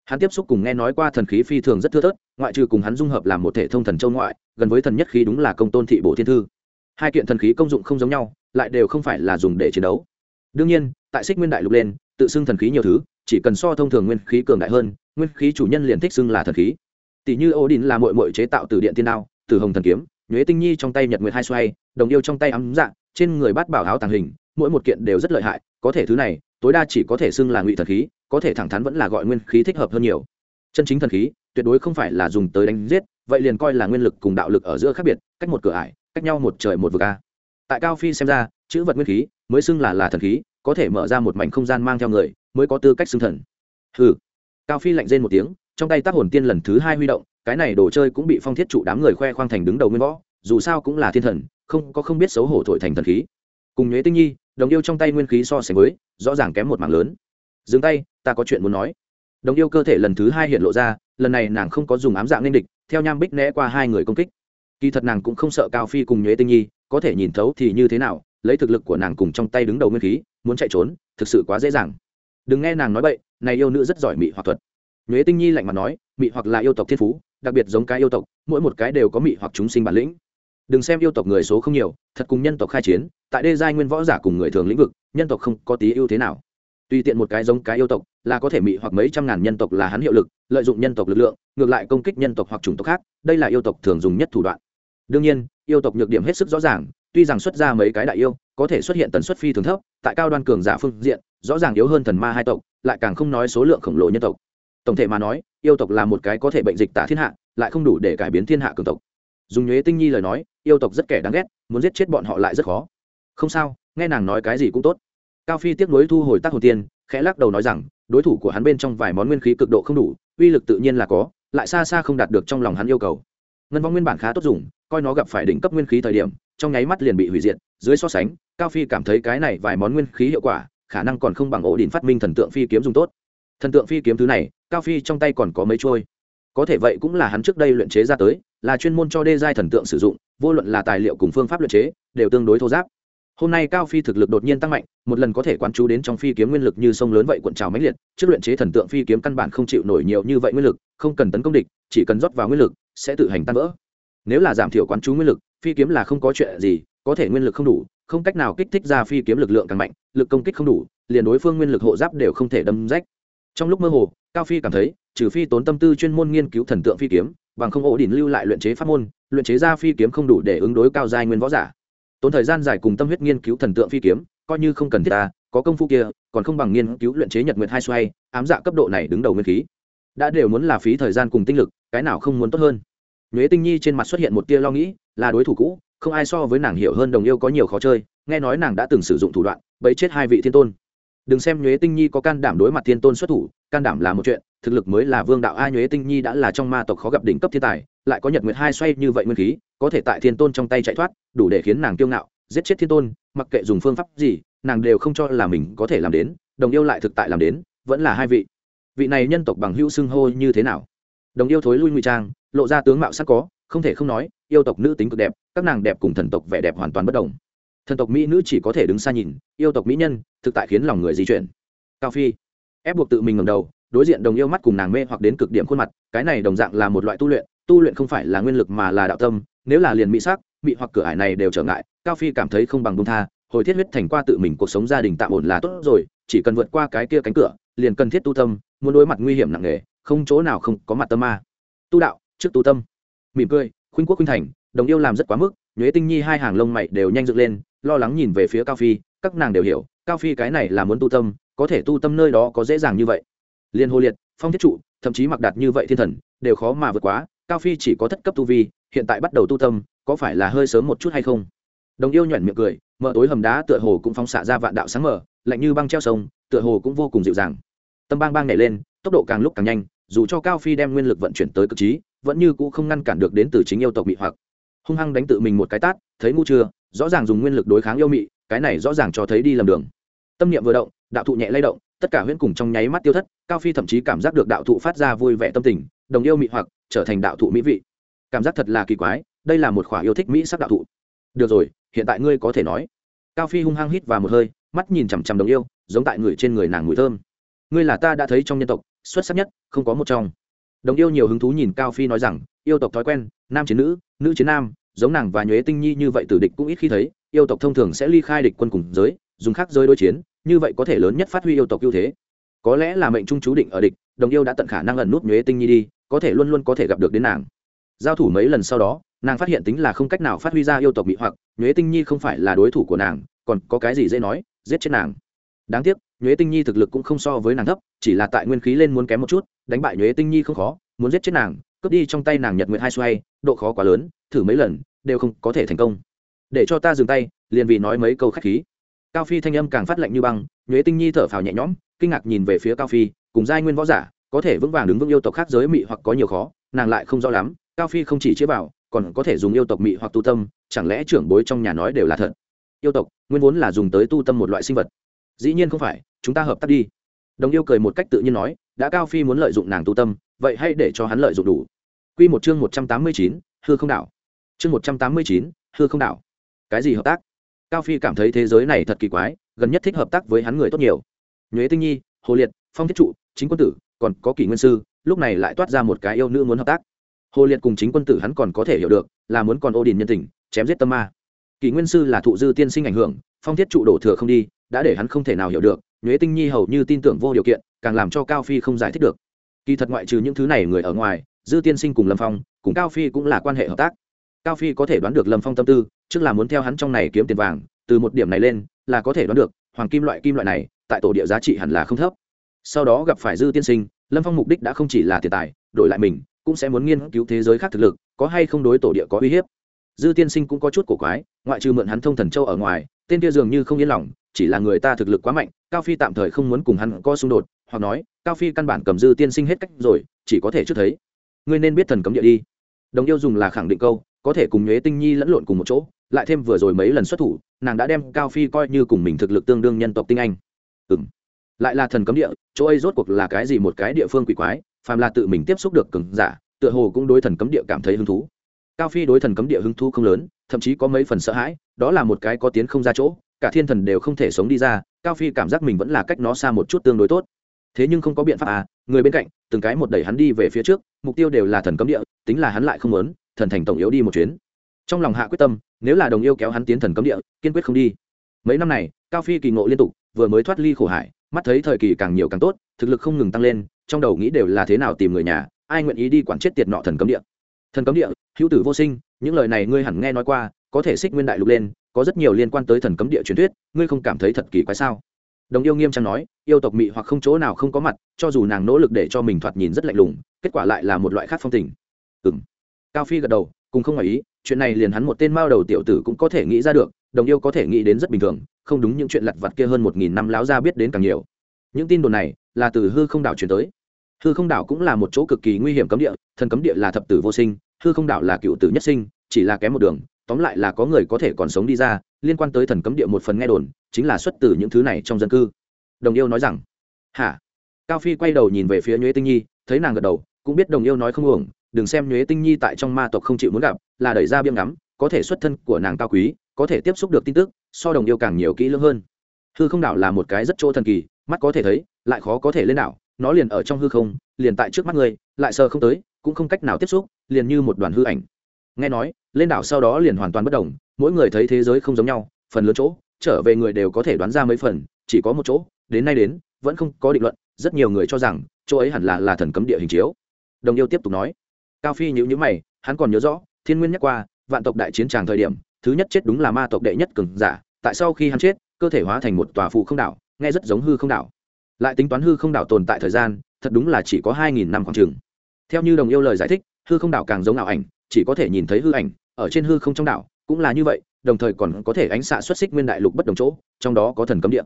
A: Hắn tiếp xúc cùng nghe nói qua thần khí phi thường rất thưa thớt, ngoại trừ cùng hắn dung hợp làm một thể thông thần châu ngoại, gần với thần nhất khí đúng là công tôn thị bộ thiên thư. Hai kiện thần khí công dụng không giống nhau, lại đều không phải là dùng để chiến đấu. Đương nhiên, tại xích nguyên đại lục lên, tự xưng thần khí nhiều thứ, chỉ cần so thông thường nguyên khí cường đại hơn, nguyên khí chủ nhân liền thích xưng là thần khí tỷ như ô đình là mội mội chế tạo từ điện tiên đao, từ hồng thần kiếm, nhuế tinh nhi trong tay nhật nguyệt hai xoay, đồng yêu trong tay ấm dạ trên người bắt bảo áo tàng hình, mỗi một kiện đều rất lợi hại, có thể thứ này, tối đa chỉ có thể xưng là ngụy thần khí, có thể thẳng thắn vẫn là gọi nguyên khí thích hợp hơn nhiều. Chân chính thần khí, tuyệt đối không phải là dùng tới đánh giết, vậy liền coi là nguyên lực cùng đạo lực ở giữa khác biệt, cách một cửa ải, cách nhau một trời một vực a. Tại cao phi xem ra, chữ vật nguyên khí mới xưng là là thần khí, có thể mở ra một mảnh không gian mang theo người, mới có tư cách xưng thần. Hừ. Cao phi lạnh rên một tiếng trong tay tác hồn tiên lần thứ hai huy động, cái này đồ chơi cũng bị phong thiết trụ đám người khoe khoang thành đứng đầu nguyên võ, dù sao cũng là thiên thần, không, có không biết xấu hổ thổi thành thần khí. Cùng nhuế tinh nhi, đồng yêu trong tay nguyên khí so sánh với, rõ ràng kém một mảng lớn. Dừng tay, ta có chuyện muốn nói. Đồng yêu cơ thể lần thứ hai hiện lộ ra, lần này nàng không có dùng ám dạng nên địch, theo nham bích né qua hai người công kích. Kỳ thật nàng cũng không sợ cao phi cùng nhuế tinh nhi, có thể nhìn thấu thì như thế nào, lấy thực lực của nàng cùng trong tay đứng đầu nguyên khí, muốn chạy trốn, thực sự quá dễ dàng. Đừng nghe nàng nói bậy, này yêu nữ rất giỏi mị hoặc thuật nhuế tinh nhi lạnh mặt nói, mị hoặc là yêu tộc thiên phú, đặc biệt giống cái yêu tộc, mỗi một cái đều có mị hoặc chúng sinh bản lĩnh. Đừng xem yêu tộc người số không nhiều, thật cùng nhân tộc khai chiến, tại đê giai nguyên võ giả cùng người thường lĩnh vực, nhân tộc không có tí ưu thế nào. Tùy tiện một cái giống cái yêu tộc, là có thể mị hoặc mấy trăm ngàn nhân tộc là hắn hiệu lực, lợi dụng nhân tộc lực lượng, ngược lại công kích nhân tộc hoặc chủng tộc khác, đây là yêu tộc thường dùng nhất thủ đoạn. Đương nhiên, yêu tộc nhược điểm hết sức rõ ràng, tuy rằng xuất ra mấy cái đại yêu, có thể xuất hiện tần suất phi thường thấp, tại cao đoan cường giả phương diện, rõ ràng yếu hơn thần ma hai tộc, lại càng không nói số lượng khổng lồ nhân tộc tổng thể mà nói, yêu tộc là một cái có thể bệnh dịch tả thiên hạ, lại không đủ để cải biến thiên hạ cường tộc. Dùng nhuế tinh nhi lời nói, yêu tộc rất kẻ đáng ghét, muốn giết chết bọn họ lại rất khó. Không sao, nghe nàng nói cái gì cũng tốt. Cao phi tiếp nối thu hồi tác hồ tiên, khẽ lắc đầu nói rằng, đối thủ của hắn bên trong vài món nguyên khí cực độ không đủ, uy lực tự nhiên là có, lại xa xa không đạt được trong lòng hắn yêu cầu. Ngân vong nguyên bản khá tốt dùng, coi nó gặp phải đỉnh cấp nguyên khí thời điểm, trong nháy mắt liền bị hủy diệt, dưới so sánh, cao phi cảm thấy cái này vài món nguyên khí hiệu quả, khả năng còn không bằng ổ đỉnh phát minh thần tượng phi kiếm dùng tốt thần tượng phi kiếm thứ này, cao phi trong tay còn có mấy trôi có thể vậy cũng là hắn trước đây luyện chế ra tới, là chuyên môn cho đê giai thần tượng sử dụng, vô luận là tài liệu cùng phương pháp luyện chế, đều tương đối thô giáp. Hôm nay cao phi thực lực đột nhiên tăng mạnh, một lần có thể quán chú đến trong phi kiếm nguyên lực như sông lớn vậy cuộn trào mãnh liệt, trước luyện chế thần tượng phi kiếm căn bản không chịu nổi nhiều như vậy nguyên lực, không cần tấn công địch, chỉ cần rót vào nguyên lực, sẽ tự hành tan vỡ. Nếu là giảm thiểu quán chú nguyên lực, phi kiếm là không có chuyện gì, có thể nguyên lực không đủ, không cách nào kích thích ra phi kiếm lực lượng càng mạnh, lực công kích không đủ, liền đối phương nguyên lực hộ giáp đều không thể đâm rách trong lúc mơ hồ, cao phi cảm thấy, trừ phi tốn tâm tư chuyên môn nghiên cứu thần tượng phi kiếm, bằng không ổ đỉnh lưu lại luyện chế pháp môn, luyện chế ra phi kiếm không đủ để ứng đối cao giai nguyên võ giả. Tốn thời gian dài cùng tâm huyết nghiên cứu thần tượng phi kiếm, coi như không cần thiết ta, có công phu kia, còn không bằng nghiên cứu luyện chế nhật nguyệt hai xoay, ám dạ cấp độ này đứng đầu nguyên khí. Đã đều muốn là phí thời gian cùng tinh lực, cái nào không muốn tốt hơn. Nhuế tinh nhi trên mặt xuất hiện một tia lo nghĩ, là đối thủ cũ, không ai so với nàng hiểu hơn đồng yêu có nhiều khó chơi, nghe nói nàng đã từng sử dụng thủ đoạn bấy chết hai vị thiên tôn đừng xem nhuế tinh nhi có can đảm đối mặt thiên tôn xuất thủ, can đảm là một chuyện, thực lực mới là vương đạo. A, nhuế tinh nhi đã là trong ma tộc khó gặp đỉnh cấp thiên tài, lại có nhật nguyệt hai xoay như vậy nguyên khí, có thể tại thiên tôn trong tay chạy thoát, đủ để khiến nàng kiêu ngạo, giết chết thiên tôn, mặc kệ dùng phương pháp gì, nàng đều không cho là mình có thể làm đến, đồng yêu lại thực tại làm đến, vẫn là hai vị. Vị này nhân tộc bằng hữu xưng hô như thế nào? Đồng yêu thối lui ngụy trang, lộ ra tướng mạo sắc có, không thể không nói, yêu tộc nữ tính cực đẹp, các nàng đẹp cùng thần tộc vẻ đẹp hoàn toàn bất đồng thần tộc mỹ nữ chỉ có thể đứng xa nhìn, yêu tộc mỹ nhân, thực tại khiến lòng người di chuyển. Cao phi, ép buộc tự mình ngầm đầu, đối diện đồng yêu mắt cùng nàng mê hoặc đến cực điểm khuôn mặt, cái này đồng dạng là một loại tu luyện tu luyện không phải là nguyên lực mà là đạo tâm, nếu là liền mỹ sắc, mỹ hoặc cửa ải này đều trở ngại, cao phi cảm thấy không bằng bông tha, hồi thiết huyết thành qua tự mình cuộc sống gia đình tạm ổn là tốt rồi, chỉ cần vượt qua cái kia cánh cửa, liền cần thiết tu tâm, muốn đối mặt nguy hiểm nặng nề, không chỗ nào không có mặt tâm ma. Tu đạo, trước tu tâm. Mỉm cười, khuynh quốc khuynh thành, đồng yêu làm rất quá mức, nhuế tinh nhi hai hàng lông mày đều nhanh dựng lên lo lắng nhìn về phía cao phi, các nàng đều hiểu, cao phi cái này là muốn tu tâm, có thể tu tâm nơi đó có dễ dàng như vậy. Liên hồ liệt, phong thiết trụ, thậm chí mặc đạt như vậy thiên thần, đều khó mà vượt quá, cao phi chỉ có thất cấp tu vi, hiện tại bắt đầu tu tâm, có phải là hơi sớm một chút hay không? Đồng yêu nhuẩn miệng cười, mở tối hầm đá tựa hồ cũng phóng xạ ra vạn đạo sáng mở lạnh như băng treo sông, tựa hồ cũng vô cùng dịu dàng. Tâm bang bang nhảy lên, tốc độ càng lúc càng nhanh, dù cho cao phi đem nguyên lực vận chuyển tới cực trí, vẫn như cũ không ngăn cản được đến từ chính yêu tộc bị hoặc. Hung hăng đánh tự mình một cái tát, thấy ngu chưa? Rõ ràng dùng nguyên lực đối kháng yêu mị, cái này rõ ràng cho thấy đi lầm đường. Tâm niệm vừa động, đạo thụ nhẹ lay động, tất cả huyễn cùng trong nháy mắt tiêu thất, cao phi thậm chí cảm giác được đạo thụ phát ra vui vẻ tâm tình, đồng yêu mị hoặc, trở thành đạo thụ mỹ vị. Cảm giác thật là kỳ quái, đây là một khỏa yêu thích mỹ sắc đạo thụ. Được rồi, hiện tại ngươi có thể nói. Cao phi hung hăng hít vào một hơi, mắt nhìn chằm chằm đồng yêu, giống tại người trên người nàng mùi thơm. Ngươi là ta đã thấy trong nhân tộc, xuất sắc nhất, không có một trong. Đồng yêu nhiều hứng thú nhìn cao phi nói rằng, yêu tộc thói quen, nam chiến nữ nữ chiến nam giống nàng và nhuế tinh nhi như vậy tử địch cũng ít khi thấy, yêu tộc thông thường sẽ ly khai địch quân cùng giới, dùng khác giới đối chiến, như vậy có thể lớn nhất phát huy yêu tộc ưu thế. Có lẽ là mệnh trung chú định ở địch, đồng yêu đã tận khả năng ẩn nút nhuế tinh nhi đi, có thể luôn luôn có thể gặp được đến nàng. Giao thủ mấy lần sau đó, nàng phát hiện tính là không cách nào phát huy ra yêu tộc bị hoặc, nhuế tinh nhi không phải là đối thủ của nàng, còn có cái gì dễ nói, giết chết nàng. Đáng tiếc, nhuế tinh nhi thực lực cũng không so với nàng thấp, chỉ là tại nguyên khí lên muốn kém một chút, đánh bại nhuế tinh nhi không khó, muốn giết chết nàng cướp đi trong tay nàng nhật nguyệt hai xoay, độ khó quá lớn, thử mấy lần, đều không có thể thành công. Để cho ta dừng tay, liền vì nói mấy câu khách khí. Cao phi thanh âm càng phát lạnh như băng, nhuế tinh nhi thở phào nhẹ nhõm, kinh ngạc nhìn về phía cao phi, cùng giai nguyên võ giả, có thể vững vàng đứng vững yêu tộc khác giới mị hoặc có nhiều khó, nàng lại không rõ lắm, cao phi không chỉ chế bảo, còn có thể dùng yêu tộc mị hoặc tu tâm, chẳng lẽ trưởng bối trong nhà nói đều là thật? Yêu tộc, nguyên vốn là dùng tới tu tâm một loại sinh vật. Dĩ nhiên không phải, chúng ta hợp tác đi. Đồng yêu cười một cách tự nhiên nói, đã cao phi muốn lợi dụng nàng tu tâm, vậy hãy để cho hắn lợi dụng đủ. Quy một chương một trăm tám mươi chín, hư không đảo. Chương một trăm tám mươi chín, hư không đảo. Cái gì hợp tác? Cao phi cảm thấy thế giới này thật kỳ quái, gần nhất thích hợp tác với hắn người tốt nhiều. Nhuế tinh nhi, hồ liệt, phong thiết trụ, chính quân tử, còn có kỷ nguyên sư, lúc này lại toát ra một cái yêu nữ muốn hợp tác. Hồ liệt cùng chính quân tử hắn còn có thể hiểu được, là muốn còn ô điển nhân tình, chém giết tâm ma. Kỷ nguyên sư là thụ dư tiên sinh ảnh hưởng, phong thiết trụ đổ thừa không đi, đã để hắn không thể nào hiểu được, nhuế tinh nhi hầu như tin tưởng vô điều kiện, càng làm cho cao phi không giải thích được. Kỳ thật ngoại trừ những thứ này người ở ngoài dư tiên sinh cùng lâm phong cùng cao phi cũng là quan hệ hợp tác cao phi có thể đoán được lâm phong tâm tư trước là muốn theo hắn trong này kiếm tiền vàng từ một điểm này lên là có thể đoán được hoàng kim loại kim loại này tại tổ địa giá trị hẳn là không thấp sau đó gặp phải dư tiên sinh lâm phong mục đích đã không chỉ là tiền tài đổi lại mình cũng sẽ muốn nghiên cứu thế giới khác thực lực có hay không đối tổ địa có uy hiếp dư tiên sinh cũng có chút cổ quái ngoại trừ mượn hắn thông thần châu ở ngoài tên kia dường như không yên lòng chỉ là người ta thực lực quá mạnh cao phi tạm thời không muốn cùng hắn có xung đột hoặc nói cao phi căn bản cầm dư tiên sinh hết cách rồi chỉ có thể trước thấy ngươi nên biết thần cấm địa đi. Đồng yêu dùng là khẳng định câu, có thể cùng nhuế tinh nhi lẫn lộn cùng một chỗ, lại thêm vừa rồi mấy lần xuất thủ, nàng đã đem cao phi coi như cùng mình thực lực tương đương nhân tộc tinh anh. Ừ m lại là thần cấm địa, chỗ ấy rốt cuộc là cái gì một cái địa phương quỷ quái, phàm là tự mình tiếp xúc được cứng giả, tựa hồ cũng đối thần cấm địa cảm thấy hứng thú. Cao phi đối thần cấm địa hứng thú không lớn, thậm chí có mấy phần sợ hãi, đó là một cái có tiến không ra chỗ, cả thiên thần đều không thể sống đi ra, cao phi cảm giác mình vẫn là cách nó xa một chút tương đối tốt. Thế nhưng không có biện pháp à người bên cạnh từng cái một đẩy hắn đi về phía trước, mục tiêu đều là thần cấm địa, tính là hắn lại không muốn, thần thành tổng yếu đi một chuyến. Trong lòng hạ quyết tâm, nếu là đồng yêu kéo hắn tiến thần cấm địa, kiên quyết không đi. Mấy năm này, cao phi kỳ ngộ liên tục, vừa mới thoát ly khổ hải, mắt thấy thời kỳ càng nhiều càng tốt, thực lực không ngừng tăng lên, trong đầu nghĩ đều là thế nào tìm người nhà, ai nguyện ý đi quản chết tiệt nọ thần cấm địa. Thần cấm địa, hữu tử vô sinh, những lời này ngươi hẳn nghe nói qua, có thể xích nguyên đại lục lên, có rất nhiều liên quan tới thần cấm địa truyền thuyết, ngươi không cảm thấy thật kỳ quái sao? Đồng yêu nghiêm trang nói, yêu tộc mị hoặc không chỗ nào không có mặt, cho dù nàng nỗ lực để cho mình thoạt nhìn rất lạnh lùng, kết quả lại là một loại khác phong tình. Ừ m cao phi gật đầu, cùng không ngoài ý, chuyện này liền hắn một tên mao đầu tiểu tử cũng có thể nghĩ ra được, đồng yêu có thể nghĩ đến rất bình thường, không đúng những chuyện lặt vặt kia hơn một nghìn năm láo ra biết đến càng nhiều. Những tin đồn này là từ hư không đảo truyền tới. Hư không đảo cũng là một chỗ cực kỳ nguy hiểm cấm địa, thần cấm địa là thập tử vô sinh, hư không đảo là cựu tử nhất sinh chỉ là kém một đường, tóm lại là có người có thể còn sống đi ra, liên quan tới thần cấm địa một phần nghe đồn, chính là xuất từ những thứ này trong dân cư. Đồng yêu nói rằng. Hả? Cao phi quay đầu nhìn về phía nhuế tinh nhi, thấy nàng gật đầu, cũng biết đồng yêu nói không uổng, đừng xem nhuế tinh nhi tại trong ma tộc không chịu muốn gặp, là đẩy ra biêm ngắm, có thể xuất thân của nàng cao quý, có thể tiếp xúc được tin tức, so đồng yêu càng nhiều kỹ lưỡng hơn. Hư không đảo là một cái rất chỗ thần kỳ, mắt có thể thấy, lại khó có thể lên đảo, nó liền ở trong hư không, liền tại trước mắt người lại sờ không tới, cũng không cách nào tiếp xúc, liền như một đoàn hư ảnh nghe nói, lên đảo sau đó liền hoàn toàn bất đồng, mỗi người thấy thế giới không giống nhau, phần lớn chỗ, trở về người đều có thể đoán ra mấy phần, chỉ có một chỗ, đến nay đến, vẫn không có định luận, rất nhiều người cho rằng, chỗ ấy hẳn là là thần cấm địa hình chiếu. Đồng yêu tiếp tục nói, cao phi nhữ nhữ mày, hắn còn nhớ rõ, thiên nguyên nhắc qua, vạn tộc đại chiến tràng thời điểm, thứ nhất chết đúng là ma tộc đệ nhất cường giả, tại sau khi hắn chết, cơ thể hóa thành một tòa phụ không đảo, nghe rất giống hư không đảo. Lại tính toán hư không đảo tồn tại thời gian, thật đúng là chỉ có hai nghìn năm khoảng trường theo như đồng yêu lời giải thích, hư không đảo càng giống ảo ảnh chỉ có thể nhìn thấy hư ảnh, ở trên hư không trong đảo, cũng là như vậy, đồng thời còn có thể ánh xạ xuất xích nguyên đại lục bất đồng chỗ, trong đó có thần cấm địa.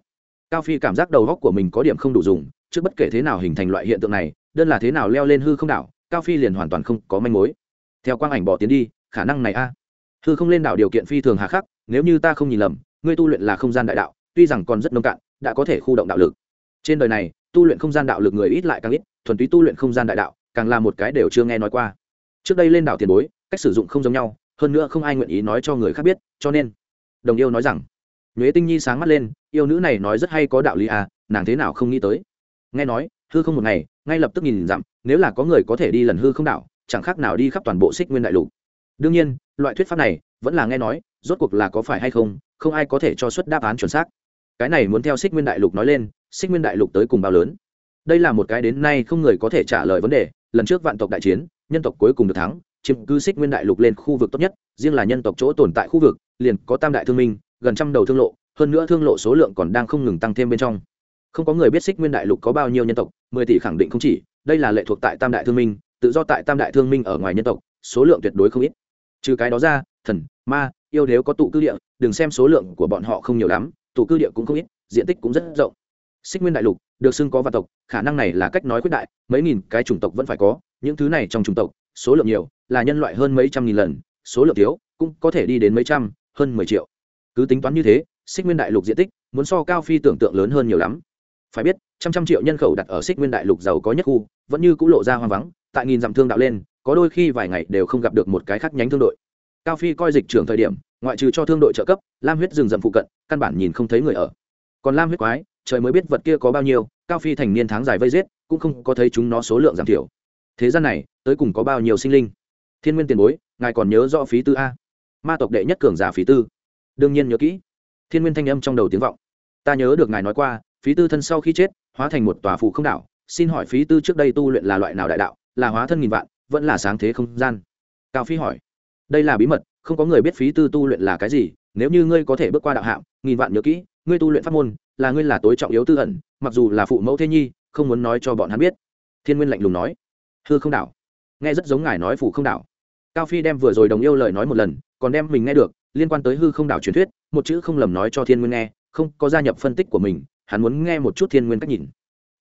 A: Cao phi cảm giác đầu góc của mình có điểm không đủ dùng, trước bất kể thế nào hình thành loại hiện tượng này, đơn là thế nào leo lên hư không đảo, cao phi liền hoàn toàn không có manh mối. Theo quang ảnh bỏ tiến đi, khả năng này a. Hư không lên đảo điều kiện phi thường hà khắc, nếu như ta không nhìn lầm, ngươi tu luyện là không gian đại đạo, tuy rằng còn rất nông cạn, đã có thể khu động đạo lực. Trên đời này, tu luyện không gian đạo lực người ít lại càng ít, thuần túy tu luyện không gian đại đạo, càng là một cái đều chưa nghe nói qua trước đây lên đảo tiền bối, cách sử dụng không giống nhau, hơn nữa không ai nguyện ý nói cho người khác biết, cho nên, đồng yêu nói rằng, nhuế tinh nhi sáng mắt lên, yêu nữ này nói rất hay có đạo lý à nàng thế nào không nghĩ tới. Nghe nói, hư không một ngày, ngay lập tức nhìn dặm, nếu là có người có thể đi lần hư không đảo, chẳng khác nào đi khắp toàn bộ xích nguyên đại lục. Đương nhiên, loại thuyết pháp này, vẫn là nghe nói, rốt cuộc là có phải hay không không ai có thể cho xuất đáp án chuẩn xác. Cái này muốn theo xích nguyên đại lục nói lên, xích nguyên đại lục tới cùng bao lớn? Đây là một cái đến nay không người có thể trả lời vấn đề, lần trước vạn tộc đại chiến nhân tộc cuối cùng được thắng, chiếm cứ xích nguyên đại lục lên khu vực tốt nhất, riêng là nhân tộc chỗ tồn tại khu vực, liền có tam đại thương minh, gần trăm đầu thương lộ, hơn nữa thương lộ số lượng còn đang không ngừng tăng thêm bên trong. Không có người biết xích nguyên đại lục có bao nhiêu nhân tộc, mười tỷ khẳng định không chỉ, đây là lệ thuộc tại tam đại thương minh, tự do tại tam đại thương minh ở ngoài nhân tộc, số lượng tuyệt đối không ít. Trừ cái đó ra, thần, ma, yêu nếu có tụ cư địa, đừng xem số lượng của bọn họ không nhiều lắm, tụ cư địa cũng không ít, diện tích cũng rất rộng xích nguyên đại lục, được xưng có vạn tộc, khả năng này là cách nói quyết đại, mấy nghìn cái chủng tộc vẫn phải có, những thứ này trong chủng tộc, số lượng nhiều, là nhân loại hơn mấy trăm nghìn lần, số lượng thiếu, cũng có thể đi đến mấy trăm, hơn mười triệu. Cứ tính toán như thế, xích nguyên đại lục diện tích muốn so cao phi tưởng tượng lớn hơn nhiều lắm. Phải biết, trăm trăm triệu nhân khẩu đặt ở xích nguyên đại lục giàu có nhất khu, vẫn như c ũ lộ ra hoang vắng, tại nghìn dặm thương đạo lên, có đôi khi vài ngày đều không gặp được một cái khác nhánh thương đội. Cao phi coi dịch trưởng thời điểm, ngoại trừ cho thương đội trợ cấp, lam huyết rừng rậm phụ cận, căn bản nhìn không thấy người ở. Còn lam huyết quái trời mới biết vật kia có bao nhiêu, cao phi thành niên tháng dài vây giết, cũng không có thấy chúng nó số lượng giảm thiểu. Thế gian này, tới cùng có bao nhiêu sinh linh? Thiên nguyên tiền bối, ngài còn nhớ rõ phí tư a? Ma tộc đệ nhất cường giả phí tư. Đương nhiên nhớ kỹ. Thiên nguyên thanh âm trong đầu tiếng vọng. Ta nhớ được ngài nói qua, phí tư thân sau khi chết, hóa thành một tòa phù không đảo. Xin hỏi phí tư trước đây tu luyện là loại nào đại đạo? Là hóa thân nghìn vạn, vẫn là sáng thế không gian? Cao phi hỏi. Đây là bí mật, không có người biết phí tư tu luyện là cái gì, nếu như ngươi có thể bước qua đạo hạng nghìn vạn nhớ kỹ ngươi tu luyện pháp môn, là ngươi là tối trọng yếu tư ẩn, mặc dù là phụ mẫu thế nhi, không muốn nói cho bọn hắn biết. Thiên nguyên lạnh lùng nói. Hư không đảo. Nghe rất giống ngài nói phủ không đảo. Cao phi đem vừa rồi đồng yêu lời nói một lần, còn đem mình nghe được, liên quan tới hư không đảo truyền thuyết, một chữ không lầm nói cho thiên nguyên nghe, không có gia nhập phân tích của mình, hắn muốn nghe một chút thiên nguyên cách nhìn.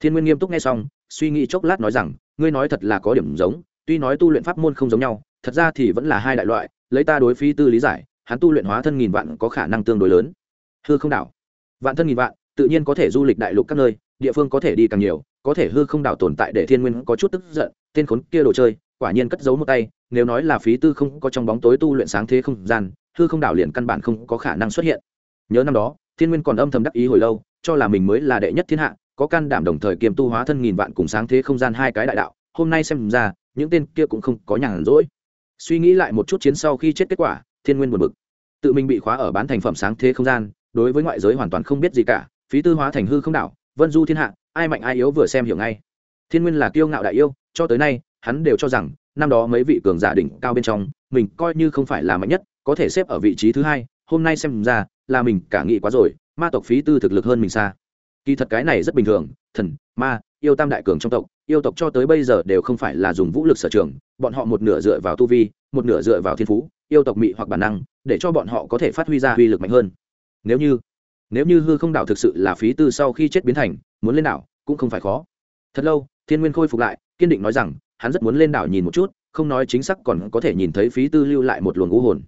A: Thiên nguyên nghiêm túc nghe xong, suy nghĩ chốc lát nói rằng, ngươi nói thật là có điểm giống, tuy nói tu luyện pháp môn không giống nhau, thật ra thì vẫn là hai đại loại, lấy ta đối phi tư lý giải, hắn tu luyện hóa thân nghìn vạn có khả năng tương đối lớn. Hư không đảo vạn thân nghìn vạn, tự nhiên có thể du lịch đại lục các nơi, địa phương có thể đi càng nhiều, có thể hư không đảo tồn tại để thiên nguyên có chút tức giận, tên khốn kia đồ chơi, quả nhiên cất giấu một tay, nếu nói là phí tư không có trong bóng tối tu luyện sáng thế không gian, hư không đảo liền căn bản không có khả năng xuất hiện. Nhớ năm đó, thiên nguyên còn âm thầm đắc ý hồi lâu, cho là mình mới là đệ nhất thiên hạ, có can đảm đồng thời kiềm tu hóa thân nghìn vạn cùng sáng thế không gian hai cái đại đạo, hôm nay xem ra, những tên kia cũng không có nhàn rỗi. Suy nghĩ lại một chút chiến sau khi chết kết quả, thiên nguyên buồn bực. Tự mình bị khóa ở bán thành phẩm sáng thế không gian đối với ngoại giới hoàn toàn không biết gì cả, phí tư hóa thành hư không đảo, vân du thiên hạ, ai mạnh ai yếu vừa xem hiểu ngay. Thiên nguyên là kiêu ngạo đại yêu, cho tới nay, hắn đều cho rằng, năm đó mấy vị cường giả đỉnh cao bên trong, mình coi như không phải là mạnh nhất, có thể xếp ở vị trí thứ hai, hôm nay xem ra, là mình cả nghĩ quá rồi, ma tộc phí tư thực lực hơn mình xa. Kỳ thật cái này rất bình thường, thần, ma, yêu tam đại cường trong tộc, yêu tộc cho tới bây giờ đều không phải là dùng vũ lực sở trường, bọn họ một nửa dựa vào tu vi, một nửa dựa vào thiên phú, yêu tộc mị hoặc bản năng, để cho bọn họ có thể phát huy ra uy lực mạnh hơn nếu như nếu như hư không đảo thực sự là phí tư sau khi chết biến thành, muốn lên đảo cũng không phải khó. Thật lâu, thiên nguyên khôi phục lại, kiên định nói rằng, hắn rất muốn lên đảo nhìn một chút, không nói chính xác còn có thể nhìn thấy phí tư lưu lại một luồng ngũ hồn.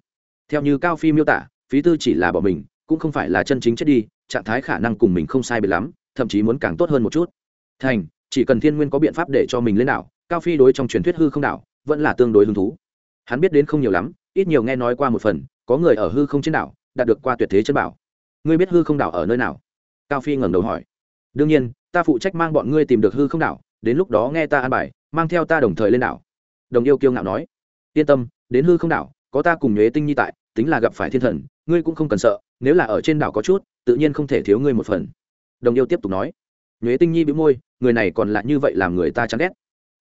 A: Theo như cao phi miêu tả, phí tư chỉ là bỏ mình, cũng không phải là chân chính chết đi, trạng thái khả năng cùng mình không sai biệt lắm, thậm chí muốn càng tốt hơn một chút. Thành, chỉ cần thiên nguyên có biện pháp để cho mình lên đảo, cao phi đối trong truyền thuyết hư không đảo, vẫn là tương đối hứng thú. Hắn biết đến không nhiều lắm, ít nhiều nghe nói qua một phần, có người ở hư không trên đảo, đạt được qua tuyệt thế chân bảo ngươi biết hư không đảo ở nơi nào? Cao phi ngẩng đầu hỏi. Đương nhiên, ta phụ trách mang bọn ngươi tìm được hư không đảo, đến lúc đó nghe ta an bài, mang theo ta đồng thời lên đảo. Đồng yêu kiêu ngạo nói. Yên tâm, đến hư không đảo, có ta cùng nhuế tinh nhi tại, tính là gặp phải thiên thần, ngươi cũng không cần sợ, nếu là ở trên đảo có chút, tự nhiên không thể thiếu ngươi một phần. Đồng yêu tiếp tục nói. Nhuế tinh nhi bị môi, người này còn lại như vậy làm người ta chán ghét.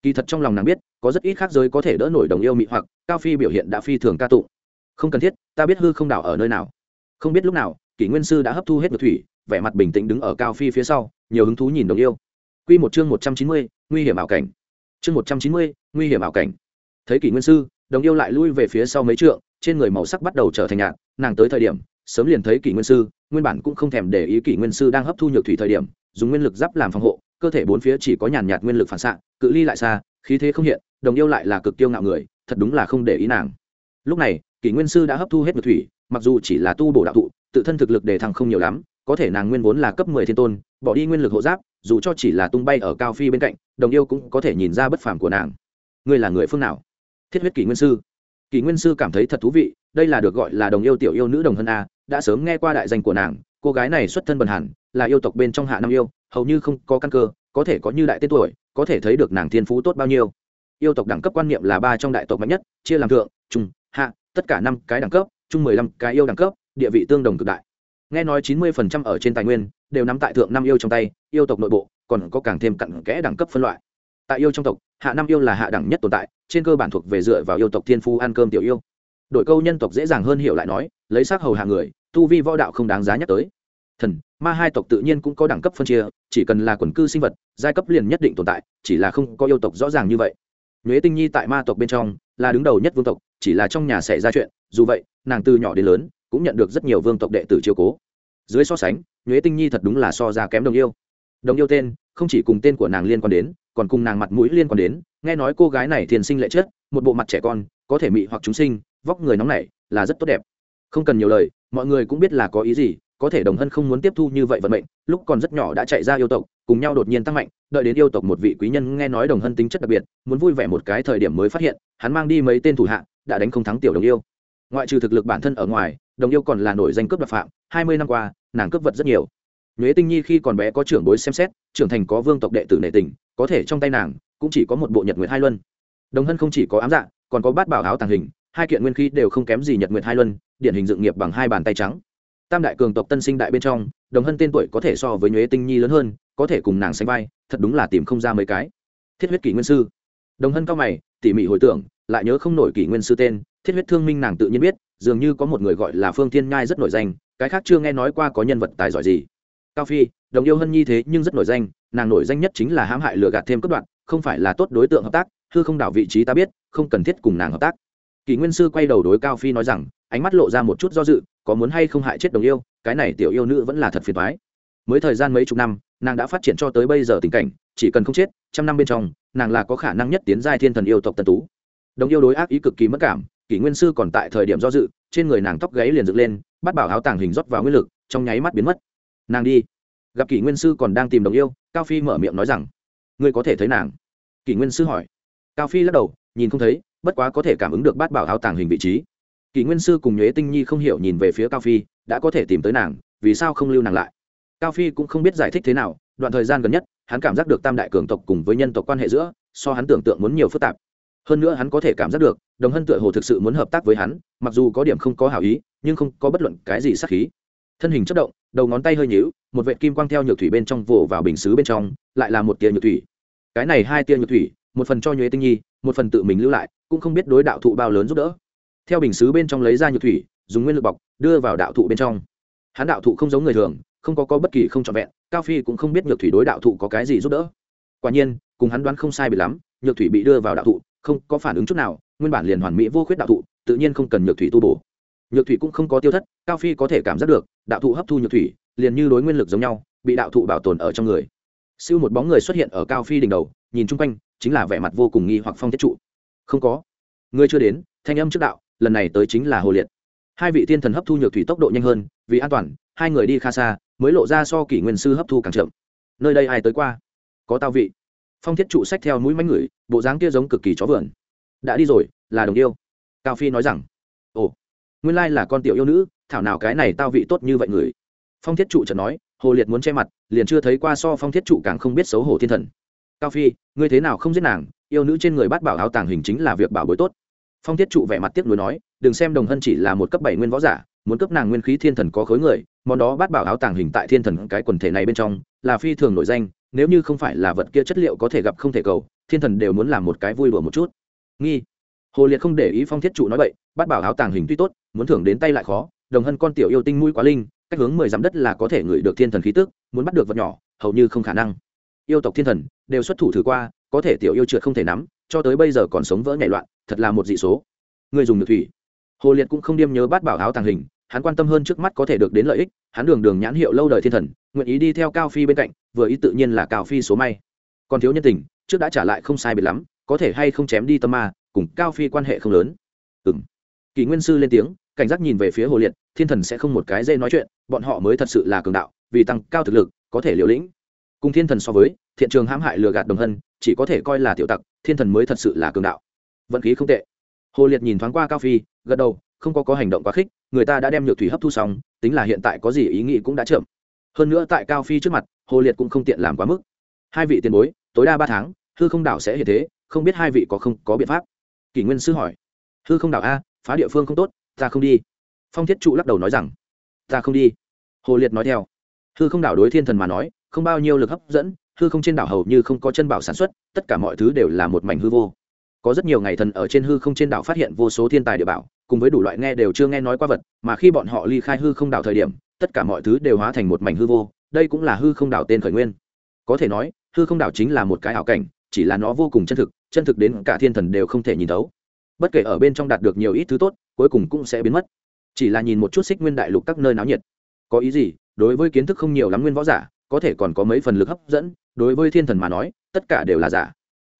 A: Kỳ thật trong lòng nàng biết, có rất ít khác giới có thể đỡ nổi đồng yêu mị hoặc, cao phi biểu hiện đã phi thường ca tụng. Không cần thiết, ta biết hư không đảo ở nơi nào. Không biết lúc nào kỷ nguyên sư đã hấp thu hết được thủy vẻ mặt bình tĩnh đứng ở cao phi phía sau nhiều hứng thú nhìn đồng yêu Quy một chương một trăm chín mươi, nguy hiểm ảo cảnh. Chương một trăm chín mươi, nguy hiểm ảo cảnh. Thấy Kỷ Nguyên sư, Đồng Yêu lại lui về phía sau mấy trượng, trên người màu sắc bắt đầu trở thành nhạt, nàng tới thời điểm, sớm liền thấy Kỷ Nguyên sư, nguyên bản cũng không thèm để ý Kỷ Nguyên sư đang hấp thu nhược thủy thời điểm, dùng nguyên lực giáp làm phòng hộ, cơ thể bốn phía chỉ có nhàn nhạt nguyên lực phản xạ, cự ly lại xa, khí thế không hiện, Đồng Yêu lại là cực tiêu ngạo người, thật đúng là không để ý nàng. Lúc này, Kỷ Nguyên sư đã hấp thu hết nhược thủy, mặc dù chỉ là tu bổ đạo thụ, tự thân thực lực để thăng không nhiều lắm, có thể nàng nguyên vốn là cấp mười thiên tôn, bỏ đi nguyên lực hộ giáp, dù cho chỉ là tung bay ở cao phi bên cạnh đồng yêu cũng có thể nhìn ra bất phàm của nàng. Ngươi là người phương nào? Thiết huyết kỷ nguyên sư. Kỷ nguyên sư cảm thấy thật thú vị đây là được gọi là đồng yêu tiểu yêu nữ đồng hân a đã sớm nghe qua đại danh của nàng cô gái này xuất thân bần hẳn là yêu tộc bên trong hạ năm yêu hầu như không có căn cơ có thể có như đại tên tuổi có thể thấy được nàng thiên phú tốt bao nhiêu. Yêu tộc đẳng cấp quan niệm là ba trong đại tộc mạnh nhất chia làm thượng trung hạ tất cả năm cái đẳng cấp chung mười lăm cái yêu đẳng cấp, địa vị tương đồng cực đại. Nghe nói chín mươi phần trăm ở trên tài nguyên đều nắm tại thượng năm yêu trong tay, yêu tộc nội bộ còn có càng thêm cặn kẽ đẳng cấp phân loại. Tại yêu trong tộc, hạ năm yêu là hạ đẳng nhất tồn tại, trên cơ bản thuộc về dựa vào yêu tộc thiên phu ăn cơm tiểu yêu. Đội câu nhân tộc dễ dàng hơn hiểu lại nói, lấy xác hầu hạ người, tu vi võ đạo không đáng giá nhắc tới. Thần, ma hai tộc tự nhiên cũng có đẳng cấp phân chia, chỉ cần là quần cư sinh vật, giai cấp liền nhất định tồn tại, chỉ là không có yêu tộc rõ ràng như vậy. Nhuế tinh nhi tại ma tộc bên trong là đứng đầu nhất vương tộc chỉ là trong nhà xảy ra chuyện, dù vậy, nàng từ nhỏ đến lớn cũng nhận được rất nhiều vương tộc đệ tử chiều cố. Dưới so sánh, nhuế tinh nhi thật đúng là so ra kém đồng yêu. Đồng yêu tên, không chỉ cùng tên của nàng liên quan đến, còn cùng nàng mặt mũi liên quan đến. Nghe nói cô gái này thiền sinh lệ chất, một bộ mặt trẻ con, có thể mị hoặc chúng sinh, vóc người nóng nảy, là rất tốt đẹp. Không cần nhiều lời, mọi người cũng biết là có ý gì, có thể đồng hân không muốn tiếp thu như vậy vận mệnh, lúc còn rất nhỏ đã chạy ra yêu tộc, cùng nhau đột nhiên tăng mạnh, đợi đến yêu tộc một vị quý nhân nghe nói đồng hân tính chất đặc biệt, muốn vui vẻ một cái thời điểm mới phát hiện, hắn mang đi mấy tên thủ hạ đã đánh không thắng tiểu đồng yêu. Ngoại trừ thực lực bản thân ở ngoài, đồng yêu còn là nổi danh cướp đoạt phạm, hai mươi năm qua, nàng cướp vật rất nhiều. Nhuế tinh nhi khi còn bé có trưởng bối xem xét, trưởng thành có vương tộc đệ tử nệ tình, có thể trong tay nàng, cũng chỉ có một bộ nhật nguyệt hai luân. Đồng hân không chỉ có ám dạ còn có bát bảo áo tàng hình, hai kiện nguyên khí đều không kém gì nhật nguyệt hai luân, điển hình dựng nghiệp bằng hai bàn tay trắng. Tam đại cường tộc tân sinh đại bên trong, đồng hân tên tuổi có thể so với nhuế tinh nhi lớn hơn, có thể cùng nàng sánh vai, thật đúng là tìm không ra mấy cái. Thiết huyết kỷ nguyên sư. Đồng hân cao mày, tỉ mỉ hồi tưởng lại nhớ không nổi kỷ nguyên sư tên, thiết huyết thương minh nàng tự nhiên biết, dường như có một người gọi là phương thiên nhai rất nổi danh, cái khác chưa nghe nói qua có nhân vật tài giỏi gì. Cao phi, đồng yêu hân nhi thế nhưng rất nổi danh, nàng nổi danh nhất chính là hãm hại lừa gạt thêm cấp đoạn không phải là tốt đối tượng hợp tác, hư không đảo vị trí ta biết, không cần thiết cùng nàng hợp tác. Kỷ nguyên sư quay đầu đối cao phi nói rằng, ánh mắt lộ ra một chút do dự, có muốn hay không hại chết đồng yêu, cái này tiểu yêu nữ vẫn là thật phiền thoái mới thời gian mấy chục năm, nàng đã phát triển cho tới bây giờ tình cảnh, chỉ cần không chết, trăm năm bên trong, nàng là có khả năng nhất tiến giai thiên thần yêu tộc tần tú đồng yêu đối ác ý cực kỳ mất cảm, kỷ nguyên sư còn tại thời điểm do dự, trên người nàng tóc gáy liền dựng lên, bắt bảo áo tàng hình rót vào nguyên lực, trong nháy mắt biến mất. Nàng đi. Gặp kỷ nguyên sư còn đang tìm đồng yêu, cao phi mở miệng nói rằng, ngươi có thể thấy nàng? Kỷ nguyên sư hỏi. Cao phi lắc đầu, nhìn không thấy, bất quá có thể cảm ứng được bát bảo áo tàng hình vị trí. Kỷ nguyên sư cùng nhuế tinh nhi không hiểu nhìn về phía cao phi, đã có thể tìm tới nàng, vì sao không lưu nàng lại? Cao phi cũng không biết giải thích thế nào, đoạn thời gian gần nhất, hắn cảm giác được tam đại cường tộc cùng với nhân tộc quan hệ giữa, so hắn tưởng tượng muốn nhiều phức tạp hơn nữa hắn có thể cảm giác được đồng hân tựa hồ thực sự muốn hợp tác với hắn mặc dù có điểm không có hảo ý nhưng không có bất luận cái gì sắc khí. Thân hình chất động đầu ngón tay hơi nhíu một vệ kim quang theo nhược thủy bên trong vồ vào bình xứ bên trong lại là một tia nhược thủy. Cái này hai tia nhược thủy một phần cho nhuế tinh nhi một phần tự mình lưu lại cũng không biết đối đạo thụ bao lớn giúp đỡ. Theo bình xứ bên trong lấy ra nhược thủy dùng nguyên lực bọc đưa vào đạo thụ bên trong. Hắn đạo thụ không giống người thường không có, có bất kỳ không trọn vẹn cao phi cũng không biết nhược thủy đối đạo thụ có cái gì giúp đỡ. Quả nhiên cùng hắn đoán không sai bị lắm nhược thủy bị đưa vào đạo thụ không có phản ứng chút nào, nguyên bản liền hoàn mỹ vô khuyết đạo thụ, tự nhiên không cần nhược thủy tu bổ. Nhược thủy cũng không có tiêu thất, cao phi có thể cảm giác được, đạo thụ hấp thu nhược thủy, liền như đối nguyên lực giống nhau, bị đạo thụ bảo tồn ở trong người. Siêu một bóng người xuất hiện ở cao phi đỉnh đầu, nhìn chung quanh, chính là vẻ mặt vô cùng nghi hoặc phong thiết trụ. Không có. Người chưa đến, thanh âm trước đạo, lần này tới chính là hồ liệt. Hai vị thiên thần hấp thu nhược thủy tốc độ nhanh hơn, vì an toàn, hai người đi kha xa, mới lộ ra so kỷ nguyên sư hấp thu càng chậm. Nơi đây ai tới qua? Có tao vị phong thiết trụ sách theo mũi mánh người, bộ dáng kia giống cực kỳ chó vườn. Đã đi rồi, là đồng yêu. Cao phi nói rằng, ồ, nguyên lai là con tiểu yêu nữ, thảo nào cái này tao vị tốt như vậy người. Phong thiết trụ chợt nói, hồ liệt muốn che mặt, liền chưa thấy qua so phong thiết trụ càng không biết xấu hổ thiên thần. Cao phi, ngươi thế nào không giết nàng? Yêu nữ trên người bắt bảo áo tàng hình chính là việc bảo bối tốt. Phong thiết trụ vẻ mặt tiếc nuối nói, đừng xem đồng hân chỉ là một cấp bảy nguyên võ giả, muốn cấp nàng nguyên khí thiên thần có khối người, món đó bắt bảo áo tàng hình tại thiên thần cái quần thể này bên trong, là phi thường nổi danh nếu như không phải là vật kia chất liệu có thể gặp không thể cầu, thiên thần đều muốn làm một cái vui đùa một chút. Nghi. Hồ liệt không để ý phong thiết trụ nói vậy bắt bảo áo tàng hình tuy tốt, muốn thưởng đến tay lại khó, đồng hân con tiểu yêu tinh mũi quá linh, cách hướng mười dặm đất là có thể ngửi được thiên thần khí tức, muốn bắt được vật nhỏ, hầu như không khả năng. Yêu tộc thiên thần, đều xuất thủ thử qua, có thể tiểu yêu trượt không thể nắm, cho tới bây giờ còn sống vỡ nhảy loạn, thật là một dị số. Người dùng được thủy. Hồ liệt cũng không điêm nhớ bát bảo áo tàng hình hắn quan tâm hơn trước mắt có thể được đến lợi ích, hắn đường đường nhãn hiệu lâu đời thiên thần, nguyện ý đi theo cao phi bên cạnh, vừa ý tự nhiên là cao phi số may. Còn thiếu nhân tình, trước đã trả lại không sai biệt lắm, có thể hay không chém đi tâm ma, cùng cao phi quan hệ không lớn. Ừ m kỳ nguyên sư lên tiếng, cảnh giác nhìn về phía hồ liệt, thiên thần sẽ không một cái dây nói chuyện, bọn họ mới thật sự là cường đạo, vì tăng cao thực lực, có thể liều lĩnh. Cùng thiên thần so với, thiện trường hãm hại lừa gạt đồng hân, chỉ có thể coi là tiểu tặc, thiên thần mới thật sự là cường đạo. Vận khí không tệ. Hồ liệt nhìn thoáng qua cao phi, gật đầu không có có hành động quá khích, người ta đã đem nhược thủy hấp thu xong, tính là hiện tại có gì ý nghĩ cũng đã chậm. Hơn nữa tại cao phi trước mặt, hồ liệt cũng không tiện làm quá mức. Hai vị tiền bối, tối đa ba tháng, hư không đảo sẽ hiện thế, không biết hai vị có không có biện pháp? Kỷ nguyên sư hỏi. Hư không đảo a, phá địa phương không tốt, ta không đi. Phong thiết trụ lắc đầu nói rằng. Ta không đi. Hồ liệt nói theo. Hư không đảo đối thiên thần mà nói, không bao nhiêu lực hấp dẫn, hư không trên đảo hầu như không có chân bảo sản xuất, tất cả mọi thứ đều là một mảnh hư vô. Có rất nhiều ngày thần ở trên hư không trên đảo phát hiện vô số thiên tài địa bảo cùng với đủ loại nghe đều chưa nghe nói qua vật, mà khi bọn họ ly khai hư không đảo thời điểm, tất cả mọi thứ đều hóa thành một mảnh hư vô, đây cũng là hư không đảo tên khởi nguyên. Có thể nói, hư không đảo chính là một cái ảo cảnh, chỉ là nó vô cùng chân thực chân thực đến cả thiên thần đều không thể nhìn thấu. Bất kể ở bên trong đạt được nhiều ít thứ tốt, cuối cùng cũng sẽ biến mất. Chỉ là nhìn một chút xích nguyên đại lục các nơi náo nhiệt. Có ý gì? Đối với kiến thức không nhiều lắm nguyên võ giả, có thể còn có mấy phần lực hấp dẫn, đối với thiên thần mà nói, tất cả đều là giả.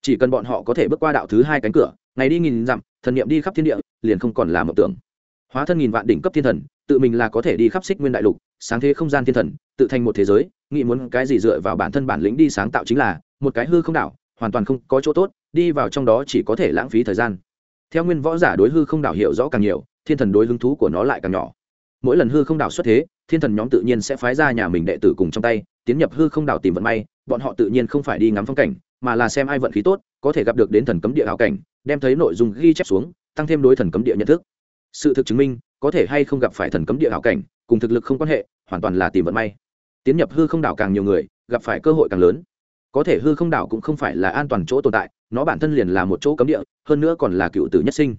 A: Chỉ cần bọn họ có thể bước qua đạo thứ hai cánh cửa ngày đi nghìn dặm, thần niệm đi khắp thiên địa, liền không còn là mộng tưởng. Hóa thân nghìn vạn đỉnh cấp thiên thần, tự mình là có thể đi khắp xích nguyên đại lục, sáng thế không gian thiên thần, tự thành một thế giới, nghĩ muốn cái gì dựa vào bản thân bản lĩnh đi sáng tạo chính là một cái hư không đảo, hoàn toàn không có chỗ tốt, đi vào trong đó chỉ có thể lãng phí thời gian. Theo nguyên võ giả đối hư không đảo hiểu rõ càng nhiều, thiên thần đối hứng thú của nó lại càng nhỏ. Mỗi lần hư không đảo xuất thế, thiên thần nhóm tự nhiên sẽ phái ra nhà mình đệ tử cùng trong tay, tiến nhập hư không đảo tìm vận may, bọn họ tự nhiên không phải đi ngắm phong cảnh, mà là xem ai vận khí tốt, có thể gặp được đến thần cấm địa hảo cảnh đem thấy nội dung ghi chép xuống, tăng thêm đối thần cấm địa nhận thức. Sự thực chứng minh, có thể hay không gặp phải thần cấm địa hảo cảnh, cùng thực lực không quan hệ, hoàn toàn là tìm vận may. Tiến nhập hư không đảo càng nhiều người, gặp phải cơ hội càng lớn. Có thể hư không đảo cũng không phải là an toàn chỗ tồn tại, nó bản thân liền là một chỗ cấm địa, hơn nữa còn là cựu tử nhất sinh.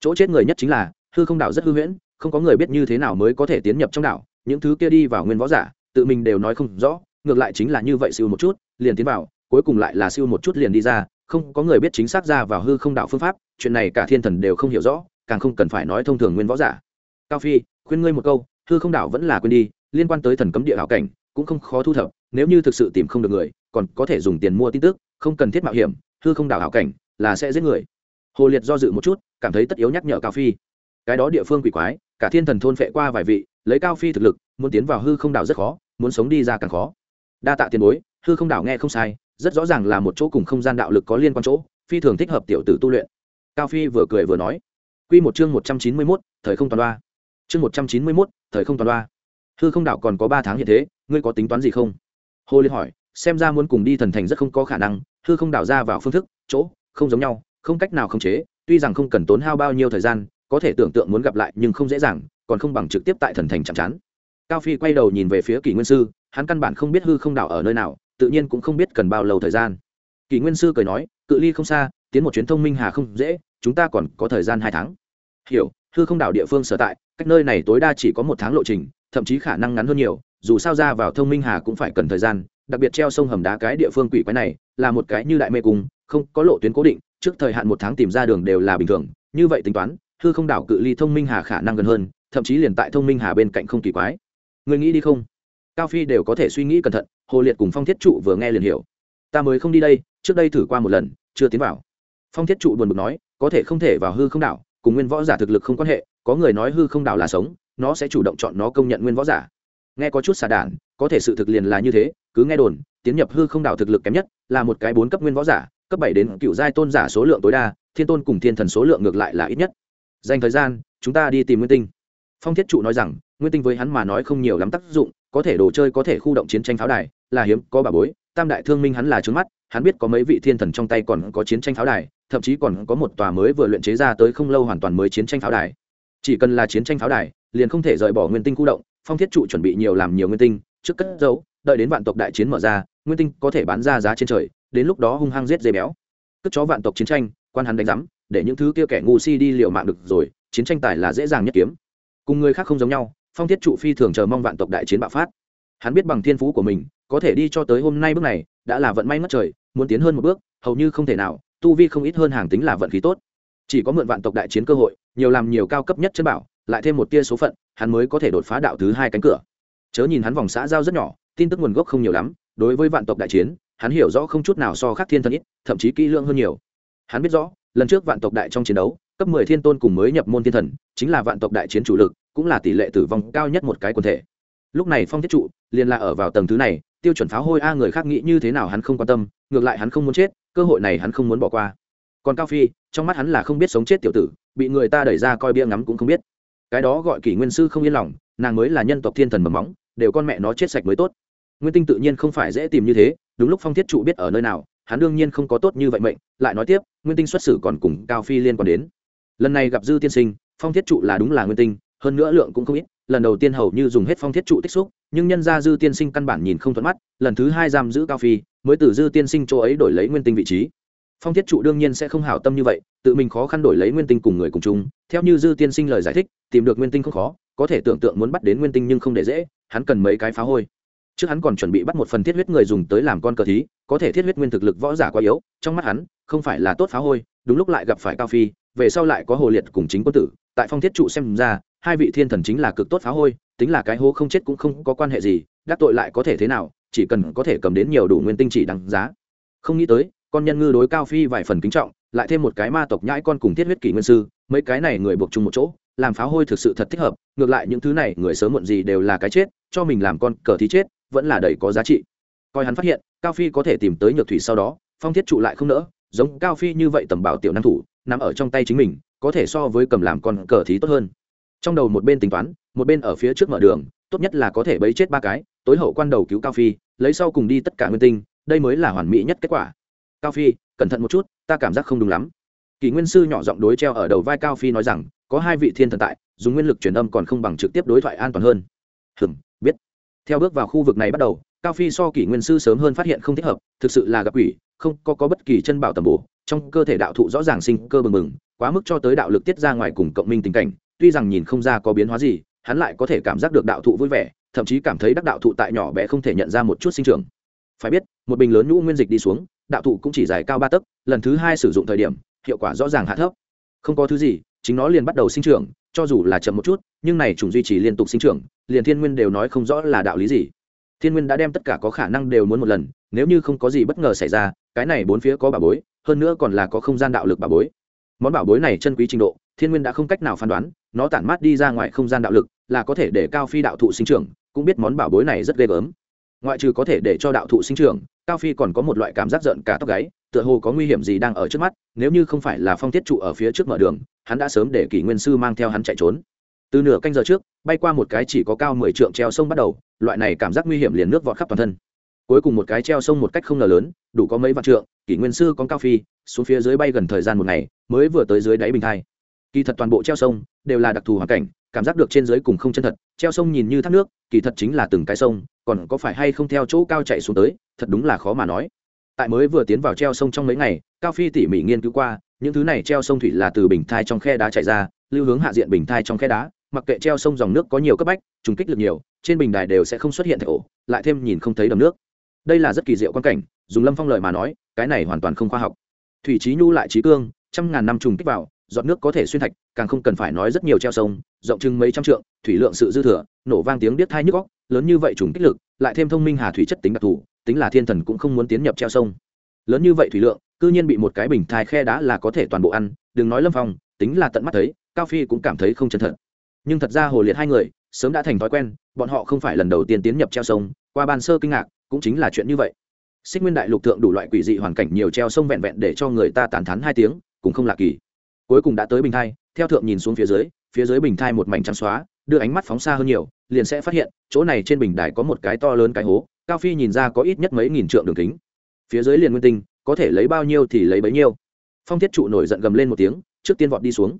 A: Chỗ chết người nhất chính là, hư không đảo rất hư huyễn, không có người biết như thế nào mới có thể tiến nhập trong đảo. Những thứ kia đi vào nguyên võ giả, tự mình đều nói không rõ, ngược lại chính là như vậy siêu một chút, liền tiến vào, cuối cùng lại là siêu một chút liền đi ra không có người biết chính xác ra vào hư không đảo phương pháp, chuyện này cả thiên thần đều không hiểu rõ, càng không cần phải nói thông thường nguyên võ giả. Cao phi, khuyên ngươi một câu, hư không đảo vẫn là quên đi, liên quan tới thần cấm địa hảo cảnh, cũng không khó thu thập, nếu như thực sự tìm không được người, còn có thể dùng tiền mua tin tức, không cần thiết mạo hiểm, hư không đảo hảo cảnh là sẽ giết người. Hồ liệt do dự một chút, cảm thấy tất yếu nhắc nhở cao phi. Cái đó địa phương quỷ quái, cả thiên thần thôn phệ qua vài vị, lấy cao phi thực lực, muốn tiến vào hư không đảo rất khó, muốn sống đi ra càng khó. Đa tạ tiền bối, hư không đảo nghe không sai rất rõ ràng là một chỗ cùng không gian đạo lực có liên quan chỗ phi thường thích hợp tiểu tử tu luyện. Cao phi vừa cười vừa nói quy một chương một trăm chín mươi 191, thời không toàn đoa. Chương một trăm chín mươi 191, thời không toàn đoa. Hư không đạo còn có ba tháng hiện thế ngươi có tính toán gì không? Hồ liên hỏi xem ra muốn cùng đi thần thành rất không có khả năng hư không đạo ra vào phương thức chỗ không giống nhau không cách nào khống chế tuy rằng không cần tốn hao bao nhiêu thời gian có thể tưởng tượng muốn gặp lại nhưng không dễ dàng còn không bằng trực tiếp tại thần thành chạm chán. Cao phi quay đầu nhìn về phía kỷ nguyên sư hắn căn bản không biết hư không đảo ở nơi nào tự nhiên cũng không biết cần bao lâu thời gian. Kỷ nguyên sư cười nói, cự ly không xa, tiến một chuyến thông minh hà không dễ, chúng ta còn có thời gian hai tháng. Hiểu, hư không đảo địa phương sở tại, cách nơi này tối đa chỉ có một tháng lộ trình, thậm chí khả năng ngắn hơn nhiều, dù sao ra vào thông minh hà cũng phải cần thời gian, đặc biệt treo sông hầm đá cái địa phương quỷ quái này, là một cái như đại mê cung, không có lộ tuyến cố định, trước thời hạn một tháng tìm ra đường đều là bình thường, như vậy tính toán, hư không đảo cự ly thông minh hà khả năng gần hơn, thậm chí liền tại thông minh hà bên cạnh không kỳ quái. Người nghĩ đi không? Cao phi đều có thể suy nghĩ cẩn thận, hồ liệt cùng phong thiết trụ vừa nghe liền hiểu. Ta mới không đi đây, trước đây thử qua một lần, chưa tiến vào. Phong thiết trụ buồn bực nói, có thể không thể vào hư không đảo, cùng nguyên võ giả thực lực không quan hệ, có người nói hư không đảo là sống, nó sẽ chủ động chọn nó công nhận nguyên võ giả. Nghe có chút xả đản có thể sự thực liền là như thế, cứ nghe đồn, tiến nhập hư không đảo thực lực kém nhất, là một cái bốn cấp nguyên võ giả, cấp bảy đến cựu giai tôn giả số lượng tối đa, thiên tôn cùng thiên thần số lượng ngược lại là ít nhất. Dành thời gian, chúng ta đi tìm nguyên tinh. Phong thiết trụ nói rằng, nguyên tinh với hắn mà nói không nhiều lắm tác dụng có thể đồ chơi có thể khu động chiến tranh pháo đài, là hiếm, có bà bối. Tam đại thương minh hắn là trướng mắt, hắn biết có mấy vị thiên thần trong tay còn có chiến tranh pháo đài, thậm chí còn có một tòa mới vừa luyện chế ra tới không lâu hoàn toàn mới chiến tranh pháo đài. Chỉ cần là chiến tranh pháo đài, liền không thể rời bỏ nguyên tinh khu động, phong thiết trụ chuẩn bị nhiều làm nhiều nguyên tinh, trước cất giấu, đợi đến vạn tộc đại chiến mở ra, nguyên tinh có thể bán ra giá trên trời, đến lúc đó hung hăng giết dây béo. Cất chó vạn tộc chiến tranh, quan hắn đánh giám, để những thứ kia kẻ ngu si đi liệu mạng được rồi, chiến tranh tài là dễ dàng nhất kiếm. Cùng người khác không giống nhau phong thiết trụ phi thường chờ mong vạn tộc đại chiến bạo phát. Hắn biết bằng thiên phú của mình, có thể đi cho tới hôm nay bước này, đã là vận may mất trời, muốn tiến hơn một bước, hầu như không thể nào, tu vi không ít hơn hàng tính là vận khí tốt. Chỉ có mượn vạn tộc đại chiến cơ hội, nhiều làm nhiều cao cấp nhất chân bảo, lại thêm một tia số phận, hắn mới có thể đột phá đạo thứ hai cánh cửa. Chớ nhìn hắn vòng xã giao rất nhỏ, tin tức nguồn gốc không nhiều lắm, đối với vạn tộc đại chiến, hắn hiểu rõ không chút nào so khác thiên thần ít, thậm chí kỹ lưỡng hơn nhiều. Hắn biết rõ, lần trước vạn tộc đại trong chiến đấu, cấp mười thiên tôn cùng mới nhập môn thiên thần, chính là vạn tộc đại chiến chủ lực cũng là tỷ lệ tử vong cao nhất một cái quần thể. Lúc này phong thiết trụ liền là ở vào tầng thứ này, tiêu chuẩn pháo hôi a người khác nghĩ như thế nào hắn không quan tâm, ngược lại hắn không muốn chết, cơ hội này hắn không muốn bỏ qua. Còn cao phi, trong mắt hắn là không biết sống chết tiểu tử, bị người ta đẩy ra coi bia ngắm cũng không biết. Cái đó gọi kỷ nguyên sư không yên lòng, nàng mới là nhân tộc thiên thần mầm móng, đều con mẹ nó chết sạch mới tốt. Nguyên tinh tự nhiên không phải dễ tìm như thế, đúng lúc phong thiết trụ biết ở nơi nào, hắn đương nhiên không có tốt như vậy mệnh, lại nói tiếp, nguyên tinh xuất xử còn cùng cao phi liên quan đến. Lần này gặp dư tiên sinh, phong thiết trụ là đúng là nguyên tinh hơn nữa lượng cũng không ít, lần đầu tiên hầu như dùng hết phong thiết trụ tích xúc, nhưng nhân ra dư tiên sinh căn bản nhìn không thuận mắt, lần thứ hai giam giữ cao phi, mới từ dư tiên sinh chỗ ấy đổi lấy nguyên tinh vị trí. Phong thiết trụ đương nhiên sẽ không hảo tâm như vậy, tự mình khó khăn đổi lấy nguyên tinh cùng người cùng chung, theo như dư tiên sinh lời giải thích, tìm được nguyên tinh không khó, có thể tưởng tượng muốn bắt đến nguyên tinh nhưng không để dễ, hắn cần mấy cái phá hôi. Trước hắn còn chuẩn bị bắt một phần thiết huyết người dùng tới làm con cờ thí, có thể thiết huyết nguyên thực lực võ giả quá yếu, trong mắt hắn, không phải là tốt phá hôi, đúng lúc lại gặp phải cao phi, về sau lại có hồ liệt cùng chính quân tử, tại phong thiết trụ xem ra hai vị thiên thần chính là cực tốt phá hôi, tính là cái hố không chết cũng không có quan hệ gì, đắc tội lại có thể thế nào, chỉ cần có thể cầm đến nhiều đủ nguyên tinh chỉ đằng giá. Không nghĩ tới, con nhân ngư đối cao phi vài phần kính trọng, lại thêm một cái ma tộc nhãi con cùng thiết huyết kỷ nguyên sư, mấy cái này người buộc chung một chỗ, làm phá hôi thực sự thật thích hợp, ngược lại những thứ này người sớm muộn gì đều là cái chết, cho mình làm con cờ thí chết, vẫn là đầy có giá trị. Coi hắn phát hiện, cao phi có thể tìm tới nhược thủy sau đó, phong thiết trụ lại không nỡ, giống cao phi như vậy tầm bảo tiểu năng thủ, nằm ở trong tay chính mình, có thể so với cầm làm con cờ thí tốt hơn trong đầu một bên tính toán một bên ở phía trước mở đường tốt nhất là có thể bấy chết ba cái tối hậu quan đầu cứu cao phi lấy sau cùng đi tất cả nguyên tinh đây mới là hoàn mỹ nhất kết quả. Cao phi cẩn thận một chút ta cảm giác không đúng lắm. Kỷ nguyên sư nhỏ giọng đối treo ở đầu vai cao phi nói rằng có hai vị thiên thần tại dùng nguyên lực truyền âm còn không bằng trực tiếp đối thoại an toàn hơn. Hừng biết. Theo bước vào khu vực này bắt đầu cao phi so kỷ nguyên sư sớm hơn phát hiện không thích hợp thực sự là gặp quỷ không có, có bất kỳ chân bảo tầm bổ trong cơ thể đạo thụ rõ ràng sinh cơ bừng bừng quá mức cho tới đạo lực tiết ra ngoài cùng cộng minh tình cảnh tuy rằng nhìn không ra có biến hóa gì, hắn lại có thể cảm giác được đạo thụ vui vẻ, thậm chí cảm thấy đắc đạo thụ tại nhỏ bé không thể nhận ra một chút sinh trưởng. Phải biết, một bình lớn nhũ nguyên dịch đi xuống, đạo thụ cũng chỉ dài cao ba tấc, lần thứ hai sử dụng thời điểm, hiệu quả rõ ràng hạ thấp. Không có thứ gì, chính nó liền bắt đầu sinh trưởng, cho dù là chậm một chút, nhưng này trùng duy trì liên tục sinh trưởng, liền thiên nguyên đều nói không rõ là đạo lý gì. Thiên nguyên đã đem tất cả có khả năng đều muốn một lần, nếu như không có gì bất ngờ xảy ra, cái này bốn phía có bảo bối, hơn nữa còn là có không gian đạo lực bảo bối. Món bảo bối này chân quý trình độ, thiên nguyên đã không cách nào phán đoán nó tản mát đi ra ngoài không gian đạo lực, là có thể để cao phi đạo thụ sinh trưởng, cũng biết món bảo bối này rất ghê gớm. Ngoại trừ có thể để cho đạo thụ sinh trưởng, cao phi còn có một loại cảm giác giận cả tóc gáy, tựa hồ có nguy hiểm gì đang ở trước mắt, nếu như không phải là phong thiết trụ ở phía trước mở đường, hắn đã sớm để kỷ nguyên sư mang theo hắn chạy trốn. Từ nửa canh giờ trước, bay qua một cái chỉ có cao mười trượng treo sông bắt đầu, loại này cảm giác nguy hiểm liền nước vọt khắp toàn thân. Cuối cùng một cái treo sông một cách không ngờ lớn, đủ có mấy vạn trượng, kỷ nguyên sư con cao phi, xuống phía dưới bay gần thời gian một ngày, mới vừa tới dưới đáy bình thai kỳ thật toàn bộ treo sông đều là đặc thù hoàn cảnh, cảm giác được trên dưới cùng không chân thật. Treo sông nhìn như thác nước, kỳ thật chính là từng cái sông, còn có phải hay không theo chỗ cao chạy xuống tới, thật đúng là khó mà nói. Tại mới vừa tiến vào treo sông trong mấy ngày, cao phi tỉ mỉ nghiên cứu qua, những thứ này treo sông thủy là từ bình thai trong khe đá chạy ra, lưu hướng hạ diện bình thai trong khe đá, mặc kệ treo sông dòng nước có nhiều cấp bách, trùng kích lực nhiều, trên bình đài đều sẽ không xuất hiện thạch ổ, lại thêm nhìn không thấy đầm nước. Đây là rất kỳ diệu quan cảnh, dùng lâm phong lời mà nói, cái này hoàn toàn không khoa học. Thủy trí nhu lại trí cương, trăm ngàn năm trùng kích vào giọt nước có thể xuyên thạch, càng không cần phải nói rất nhiều treo sông, rộng chừng mấy trăm trượng, thủy lượng sự dư thừa, nổ vang tiếng biết thai nhức góc lớn như vậy trùng kích lực, lại thêm thông minh hà thủy chất tính đặc thù, tính là thiên thần cũng không muốn tiến nhập treo sông. Lớn như vậy thủy lượng, cư nhiên bị một cái bình thai khe đá là có thể toàn bộ ăn, đừng nói lâm phong, tính là tận mắt thấy, cao phi cũng cảm thấy không chân thật. Nhưng thật ra hồ liệt hai người, sớm đã thành thói quen, bọn họ không phải lần đầu tiên tiến nhập treo sông, qua ban sơ kinh ngạc, cũng chính là chuyện như vậy. Xích nguyên đại lục thượng đủ loại quỷ dị hoàn cảnh nhiều treo sông vẹn vẹn để cho người ta tàn thán hai tiếng, cũng không lạ kỳ cuối cùng đã tới bình thai, theo thượng nhìn xuống phía dưới phía dưới bình thai một mảnh trắng xóa, đưa ánh mắt phóng xa hơn nhiều, liền sẽ phát hiện, chỗ này trên bình đài có một cái to lớn cái hố, cao phi nhìn ra có ít nhất mấy nghìn trượng đường kính. Phía dưới liền nguyên tinh, có thể lấy bao nhiêu thì lấy bấy nhiêu. Phong thiết trụ nổi giận gầm lên một tiếng, trước tiên vọt đi xuống.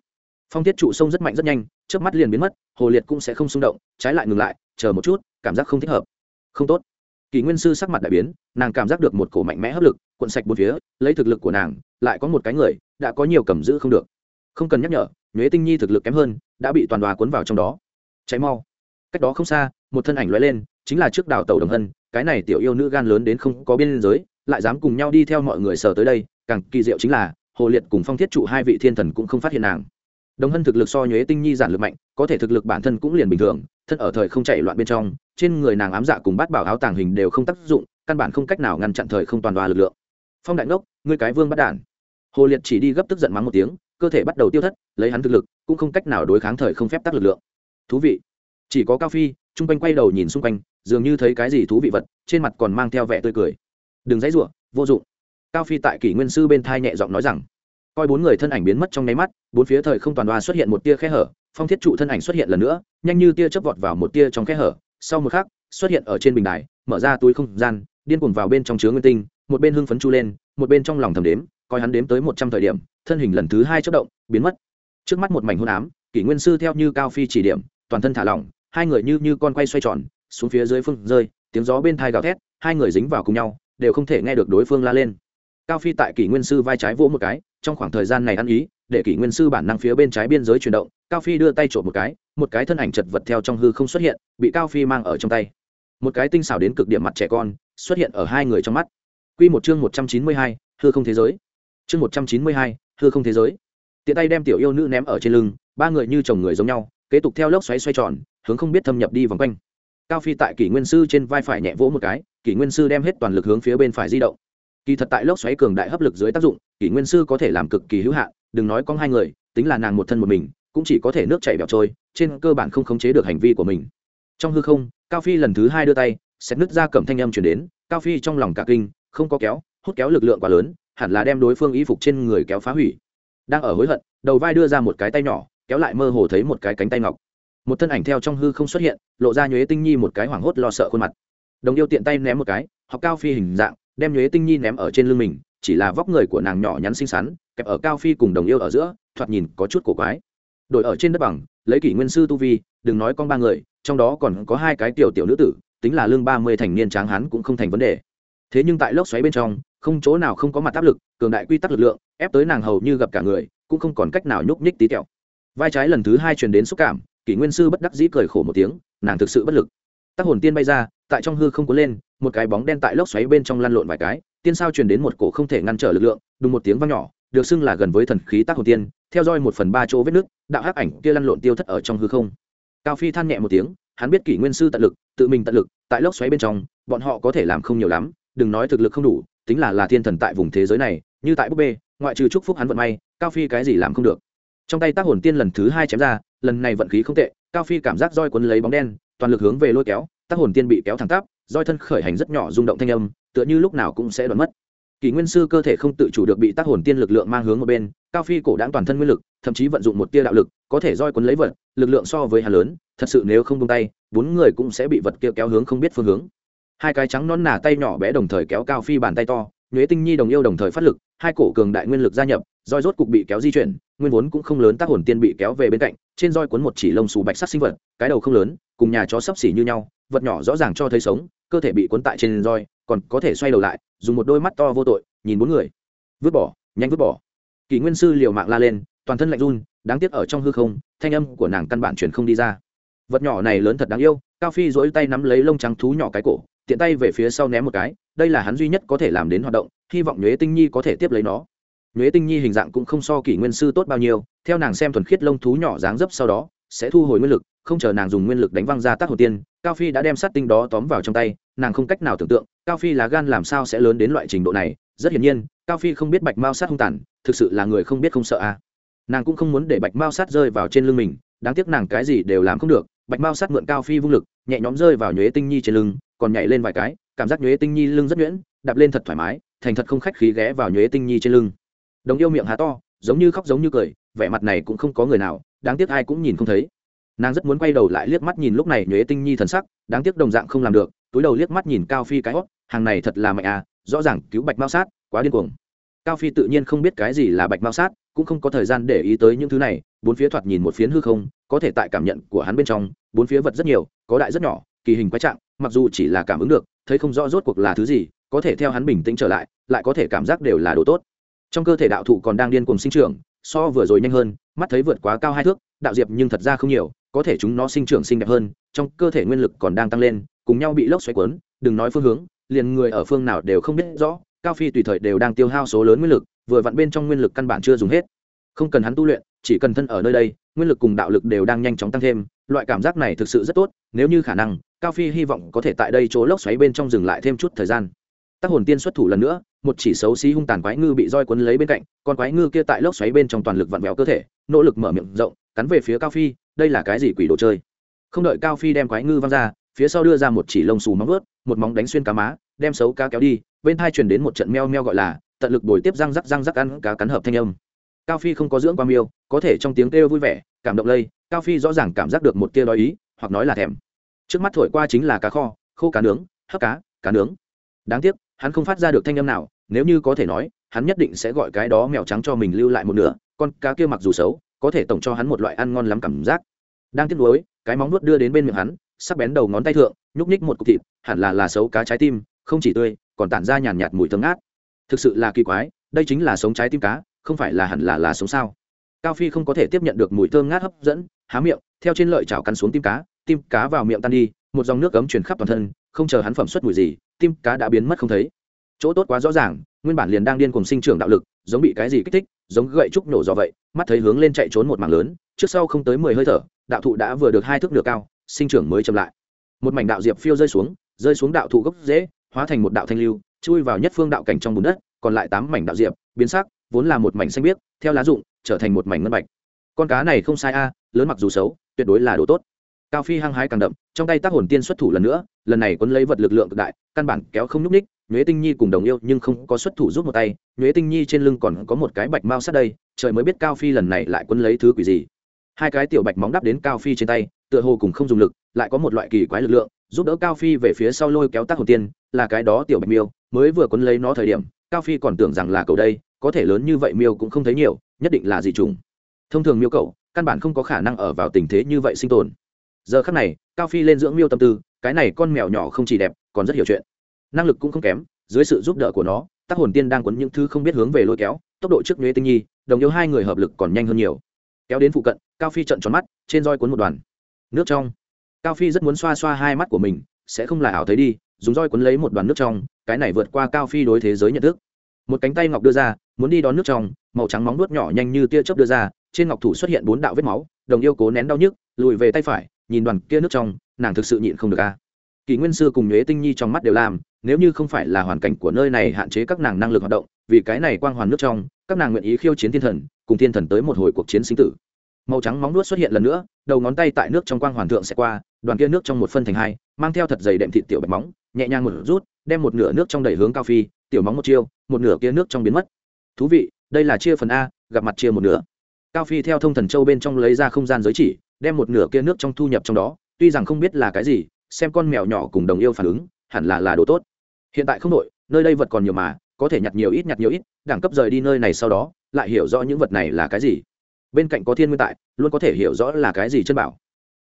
A: Phong thiết trụ sông rất mạnh rất nhanh trước mắt liền biến mất, hồ liệt cũng sẽ không xung động, trái lại ngừng lại, chờ một chút, cảm giác không thích hợp. Không tốt. Kỳ nguyên sư sắc mặt đại biến, nàng cảm giác được một cổ mạnh mẽ hấp lực, cuộn sạch một phía, lấy thực lực của nàng, lại có một cái người, đã có nhiều cầm giữ không được không cần nhắc nhở, nhuế tinh nhi thực lực kém hơn, đã bị toàn đoà cuốn vào trong đó. Cháy mau. Cách đó không xa, một thân ảnh lóe lên, chính là trước đào tàu đồng hân, cái này tiểu yêu nữ gan lớn đến không có biên giới, lại dám cùng nhau đi theo mọi người sờ tới đây, càng kỳ diệu chính là, hồ liệt cùng phong thiết trụ hai vị thiên thần cũng không phát hiện nàng. Đồng hân thực lực so nhuế tinh nhi giản lực mạnh, có thể thực lực bản thân cũng liền bình thường, thân ở thời không chạy loạn bên trong, trên người nàng ám dạ cùng bát bảo áo tàng hình đều không tác dụng, căn bản không cách nào ngăn chặn thời không toàn đoà lực lượng. Phong đại ngốc, ngươi cái vương bắt đản. Hồ liệt chỉ đi gấp tức giận mắng một tiếng cơ thể bắt đầu tiêu thất, lấy hắn thực lực, cũng không cách nào đối kháng thời không phép tắc lực lượng. Thú vị. Chỉ có cao phi, chung quanh quay đầu nhìn xung quanh, dường như thấy cái gì thú vị vật, trên mặt còn mang theo vẻ tươi cười. Đừng dãy rủa, vô dụng. Cao phi tại kỷ nguyên sư bên thai nhẹ giọng nói rằng. Coi bốn người thân ảnh biến mất trong nháy mắt, bốn phía thời không toàn đoa xuất hiện một tia khe hở, phong thiết trụ thân ảnh xuất hiện lần nữa, nhanh như tia chớp vọt vào một tia trong khe hở, sau một khắc, xuất hiện ở trên bình đài, mở ra túi không gian, điên cuồng vào bên trong chứa nguyên tinh, một bên hưng phấn chu lên, một bên trong lòng thầm đếm, coi hắn đếm tới một trăm thời điểm thân hình lần thứ hai chất động, biến mất. Trước mắt một mảnh hôn ám, kỷ nguyên sư theo như cao phi chỉ điểm, toàn thân thả lỏng, hai người như như con quay xoay tròn, xuống phía dưới phương rơi, tiếng gió bên thai gào thét, hai người dính vào cùng nhau, đều không thể nghe được đối phương la lên. Cao phi tại kỷ nguyên sư vai trái vỗ một cái, trong khoảng thời gian này ăn ý, để kỷ nguyên sư bản năng phía bên trái biên giới chuyển động, cao phi đưa tay trộm một cái một cái thân ảnh chật vật theo trong hư không xuất hiện, bị cao phi mang ở trong tay. Một cái tinh xảo đến cực điểm mặt trẻ con, xuất hiện ở hai người trong mắt. Quy một chương một trăm chín mươi hai, hư không thế giới. Chương một trăm chín mươi hai hư không thế giới. Tiện tay đem tiểu yêu nữ ném ở trên lưng, ba người như chồng người giống nhau, kế tục theo lốc xoáy xoay tròn, hướng không biết thâm nhập đi vòng quanh. Cao phi tại kỷ nguyên sư trên vai phải nhẹ vỗ một cái, kỷ nguyên sư đem hết toàn lực hướng phía bên phải di động. Kỳ thật tại lốc xoáy cường đại hấp lực dưới tác dụng, kỷ nguyên sư có thể làm cực kỳ hữu hạn, đừng nói con hai người, tính là nàng một thân một mình, cũng chỉ có thể nước chảy bẹo trôi, trên cơ bản không khống chế được hành vi của mình. Trong hư không, cao phi lần thứ hai đưa tay xét nứt ra cầm thanh âm chuyển đến, cao phi trong lòng cả kinh, không có kéo, hút kéo lực lượng quá lớn hẳn là đem đối phương y phục trên người kéo phá hủy. Đang ở hối hận, đầu vai đưa ra một cái tay nhỏ, kéo lại mơ hồ thấy một cái cánh tay ngọc. Một thân ảnh theo trong hư không xuất hiện, lộ ra nhuế tinh nhi một cái hoảng hốt lo sợ khuôn mặt. Đồng yêu tiện tay ném một cái, học cao phi hình dạng, đem nhuế tinh nhi ném ở trên lưng mình, chỉ là vóc người của nàng nhỏ nhắn xinh xắn, kẹp ở cao phi cùng đồng yêu ở giữa, thoạt nhìn có chút cổ quái. Đội ở trên đất bằng, lấy kỷ nguyên sư tu vi, đừng nói con ba người, trong đó còn có hai cái tiểu tiểu nữ tử, tính là lương ba mươi thành niên tráng hán cũng không thành vấn đề thế nhưng tại lốc xoáy bên trong, không chỗ nào không có mặt áp lực, cường đại quy tắc lực lượng, ép tới nàng hầu như gặp cả người, cũng không còn cách nào nhúc nhích tí tẹo. Vai trái lần thứ hai truyền đến xúc cảm, kỷ nguyên sư bất đắc dĩ cười khổ một tiếng, nàng thực sự bất lực. Tác hồn tiên bay ra, tại trong hư không có lên, một cái bóng đen tại lốc xoáy bên trong lăn lộn vài cái, tiên sao truyền đến một cổ không thể ngăn trở lực lượng, đùng một tiếng vang nhỏ, được xưng là gần với thần khí tác hồn tiên, theo dõi một phần ba chỗ vết nước đạo hắc ảnh kia lăn lộn tiêu thất ở trong hư không. Cao phi than nhẹ một tiếng, hắn biết kỷ nguyên sư tận lực, tự mình tận lực, tại lốc xoáy bên trong, bọn họ có thể làm không nhiều lắm đừng nói thực lực không đủ, tính là là thiên thần tại vùng thế giới này, như tại búp bê, ngoại trừ chúc phúc hắn vận may, cao phi cái gì làm không được. Trong tay tác hồn tiên lần thứ hai chém ra, lần này vận khí không tệ, cao phi cảm giác roi quấn lấy bóng đen, toàn lực hướng về lôi kéo, tác hồn tiên bị kéo thẳng tắp, roi thân khởi hành rất nhỏ rung động thanh âm, tựa như lúc nào cũng sẽ đoán mất. Kỷ nguyên sư cơ thể không tự chủ được bị tác hồn tiên lực lượng mang hướng một bên, cao phi cổ đáng toàn thân nguyên lực, thậm chí vận dụng một tia đạo lực, có thể roi quấn lấy vật, lực lượng so với hà lớn, thật sự nếu không tung tay, bốn người cũng sẽ bị vật kia kéo hướng không biết phương hướng hai cái trắng non nà tay nhỏ bé đồng thời kéo cao phi bàn tay to, nhuế tinh nhi đồng yêu đồng thời phát lực, hai cổ cường đại nguyên lực gia nhập, roi rốt cục bị kéo di chuyển, nguyên vốn cũng không lớn tác hồn tiên bị kéo về bên cạnh, trên roi cuốn một chỉ lông xù bạch sắc sinh vật, cái đầu không lớn, cùng nhà chó sấp xỉ như nhau, vật nhỏ rõ ràng cho thấy sống, cơ thể bị cuốn tại trên roi, còn có thể xoay đầu lại, dùng một đôi mắt to vô tội, nhìn bốn người. Vứt bỏ, nhanh vứt bỏ. Kỷ nguyên sư liều mạng la lên, toàn thân lạnh run, đáng tiếc ở trong hư không, thanh âm của nàng căn bản truyền không đi ra. Vật nhỏ này lớn thật đáng yêu, cao phi dỗi tay nắm lấy lông trắng thú nhỏ cái cổ tiện tay về phía sau ném một cái, đây là hắn duy nhất có thể làm đến hoạt động, hy vọng nhuế tinh nhi có thể tiếp lấy nó. Nhuế tinh nhi hình dạng cũng không so kỷ nguyên sư tốt bao nhiêu, theo nàng xem thuần khiết lông thú nhỏ dáng dấp sau đó, sẽ thu hồi nguyên lực, không chờ nàng dùng nguyên lực đánh văng ra tác hồ tiên, cao phi đã đem sát tinh đó tóm vào trong tay, nàng không cách nào tưởng tượng, cao phi lá gan làm sao sẽ lớn đến loại trình độ này, rất hiển nhiên, cao phi không biết bạch mao sát hung tàn, thực sự là người không biết không sợ à nàng cũng không muốn để bạch mao sát rơi vào trên lưng mình, đáng tiếc nàng cái gì đều làm không được, bạch mao sát mượn cao phi vung lực, nhẹ nhõm rơi vào nhuế tinh nhi trên lưng còn nhảy lên vài cái, cảm giác nhuế tinh nhi lưng rất nhuyễn, đạp lên thật thoải mái, thành thật không khách khí ghé vào nhuế tinh nhi trên lưng. Đồng yêu miệng há to, giống như khóc giống như cười, vẻ mặt này cũng không có người nào, đáng tiếc ai cũng nhìn không thấy. Nàng rất muốn quay đầu lại liếc mắt nhìn lúc này nhuế tinh nhi thần sắc, đáng tiếc đồng dạng không làm được, túi đầu liếc mắt nhìn cao phi cái hót hàng này thật là mạnh à rõ ràng cứu bạch mao sát, quá điên cuồng. Cao phi tự nhiên không biết cái gì là bạch mao sát, cũng không có thời gian để ý tới những thứ này, bốn phía thoạt nhìn một phiến hư không, có thể tại cảm nhận của hắn bên trong, bốn phía vật rất nhiều, có đại rất nhỏ kỳ hình quái trạng, mặc dù chỉ là cảm ứng được, thấy không rõ rốt cuộc là thứ gì, có thể theo hắn bình tĩnh trở lại lại có thể cảm giác đều là đồ tốt. Trong cơ thể đạo thụ còn đang điên cuồng sinh trưởng, so vừa rồi nhanh hơn, mắt thấy vượt quá cao hai thước, đạo diệp nhưng thật ra không nhiều, có thể chúng nó sinh trưởng xinh đẹp hơn, trong cơ thể nguyên lực còn đang tăng lên, cùng nhau bị lốc xoáy cuốn, đừng nói phương hướng, liền người ở phương nào đều không biết rõ, cao phi tùy thời đều đang tiêu hao số lớn nguyên lực, vừa vặn bên trong nguyên lực căn bản chưa dùng hết. Không cần hắn tu luyện, chỉ cần thân ở nơi đây, nguyên lực cùng đạo lực đều đang nhanh chóng tăng thêm, loại cảm giác này thực sự rất tốt, nếu như khả năng cao phi hy vọng có thể tại đây chỗ lốc xoáy bên trong dừng lại thêm chút thời gian. Tác hồn tiên xuất thủ lần nữa, một chỉ xấu xí hung tàn quái ngư bị roi quấn lấy bên cạnh, con quái ngư kia tại lốc xoáy bên trong toàn lực vặn vẹo cơ thể, nỗ lực mở miệng rộng, cắn về phía cao phi, đây là cái gì quỷ đồ chơi? Không đợi cao phi đem quái ngư văng ra, phía sau đưa ra một chỉ lông xù móng vớt một móng đánh xuyên cá má, đem xấu cá kéo đi, bên thai truyền đến một trận meo meo gọi là, tận lực bồi tiếp răng rắc răng rắc ăn cá cắn hợp thanh âm. Cao phi không có dưỡng qua miêu, có thể trong tiếng kêu vui vẻ, cảm động lây, cao phi rõ ràng cảm giác được một tia đói ý, hoặc nói là thèm trước mắt thổi qua chính là cá kho, khô cá nướng, hấp cá cá nướng. Đáng tiếc, hắn không phát ra được thanh âm nào, nếu như có thể nói, hắn nhất định sẽ gọi cái đó mèo trắng cho mình lưu lại một nửa, con cá kia mặc dù xấu, có thể tổng cho hắn một loại ăn ngon lắm cảm giác. Đang tiếc nuối, cái móng nuốt đưa đến bên miệng hắn, sắc bén đầu ngón tay thượng, nhúc ních một cục thịt, hẳn là là xấu cá trái tim, không chỉ tươi, còn tản ra nhàn nhạt mùi thơm ngát. Thực sự là kỳ quái, đây chính là sống trái tim cá, không phải là hẳn là là sống sao? Cao phi không có thể tiếp nhận được mùi thơm ngát hấp dẫn, há miệng, theo trên lợi chảo cắn xuống tim cá tim cá vào miệng tan đi, một dòng nước cấm truyền khắp toàn thân, không chờ hắn phẩm xuất mùi gì, tim cá đã biến mất không thấy. Chỗ tốt quá rõ ràng, nguyên bản liền đang điên cùng sinh trưởng đạo lực, giống bị cái gì kích thích, giống gậy trúc nổ do vậy, mắt thấy hướng lên chạy trốn một mảng lớn, trước sau không tới mười hơi thở, đạo thụ đã vừa được hai thước nửa cao, sinh trưởng mới chậm lại. Một mảnh đạo diệp phiêu rơi xuống rơi xuống đạo thụ gốc dễ hóa thành một đạo thanh lưu, chui vào nhất phương đạo cảnh trong bùn đất, còn lại tám mảnh đạo diệp, biến sắc, vốn là một mảnh xanh biếc, theo lá rụng, trở thành một mảnh ngân bạch. Con cá này không sai a, lớn mặc dù xấu, tuyệt đối là đồ tốt cao phi hăng hái càng đậm, trong tay tác hồn tiên xuất thủ lần nữa, lần này quấn lấy vật lực lượng cực đại, căn bản kéo không nhúc ních nhuế tinh nhi cùng đồng yêu nhưng không có xuất thủ giúp một tay, nhuế tinh nhi trên lưng còn có một cái bạch mao sát đây, trời mới biết cao phi lần này lại quấn lấy thứ quỷ gì. Hai cái tiểu bạch móng đắp đến cao phi trên tay, tựa hồ cùng không dùng lực, lại có một loại kỳ quái lực lượng, giúp đỡ cao phi về phía sau lôi kéo tác hồn tiên, là cái đó tiểu bạch miêu, mới vừa quấn lấy nó thời điểm, cao phi còn tưởng rằng là cầu đây, có thể lớn như vậy miêu cũng không thấy nhiều, nhất định là gì trùng thông thường miêu cậu, căn bản không có khả năng ở vào tình thế như vậy sinh tồn giờ khắc này, cao phi lên dưỡng miêu tâm tư, cái này con mèo nhỏ không chỉ đẹp, còn rất hiểu chuyện. Năng lực cũng không kém, dưới sự giúp đỡ của nó tác hồn tiên đang quấn những thứ không biết hướng về lôi kéo, tốc độ trước nhuế tinh nhi, đồng yêu hai người hợp lực còn nhanh hơn nhiều. Kéo đến phụ cận, cao phi trận tròn mắt, trên roi cuốn một đoàn nước trong. Cao phi rất muốn xoa xoa hai mắt của mình, sẽ không là ảo thấy đi, dùng roi cuốn lấy một đoàn nước trong, cái này vượt qua cao phi đối thế giới nhận thức. Một cánh tay ngọc đưa ra, muốn đi đón nước trong, màu trắng móng nuốt nhỏ nhanh như tia chớp đưa ra, trên ngọc thủ xuất hiện bốn đạo vết máu, đồng yêu cố nén đau nhức, lùi về tay phải nhìn đoàn kia nước trong, nàng thực sự nhịn không được a. Kỷ nguyên sư cùng nhuế tinh nhi trong mắt đều làm, nếu như không phải là hoàn cảnh của nơi này hạn chế các nàng năng lực hoạt động, vì cái này quang hoàn nước trong, các nàng nguyện ý khiêu chiến thiên thần, cùng thiên thần tới một hồi cuộc chiến sinh tử. Màu trắng móng nuốt xuất hiện lần nữa, đầu ngón tay tại nước trong quang hoàn thượng sẽ qua, đoàn kia nước trong một phân thành hai, mang theo thật dày đệm thịt tiểu bạch móng, nhẹ nhàng một rút, đem một nửa nước trong đẩy hướng cao phi, tiểu móng một chiêu, một nửa kia nước trong biến mất. Thú vị, đây là chia phần a, gặp mặt chia một nửa. Cao phi theo thông thần châu bên trong lấy ra không gian giới chỉ đem một nửa kia nước trong thu nhập trong đó, tuy rằng không biết là cái gì, xem con mèo nhỏ cùng đồng yêu phản ứng, hẳn là là đồ tốt. Hiện tại không đội nơi đây vật còn nhiều mà, có thể nhặt nhiều ít nhặt nhiều ít, đẳng cấp rời đi nơi này sau đó, lại hiểu rõ những vật này là cái gì. Bên cạnh có thiên nguyên tại, luôn có thể hiểu rõ là cái gì chân bảo.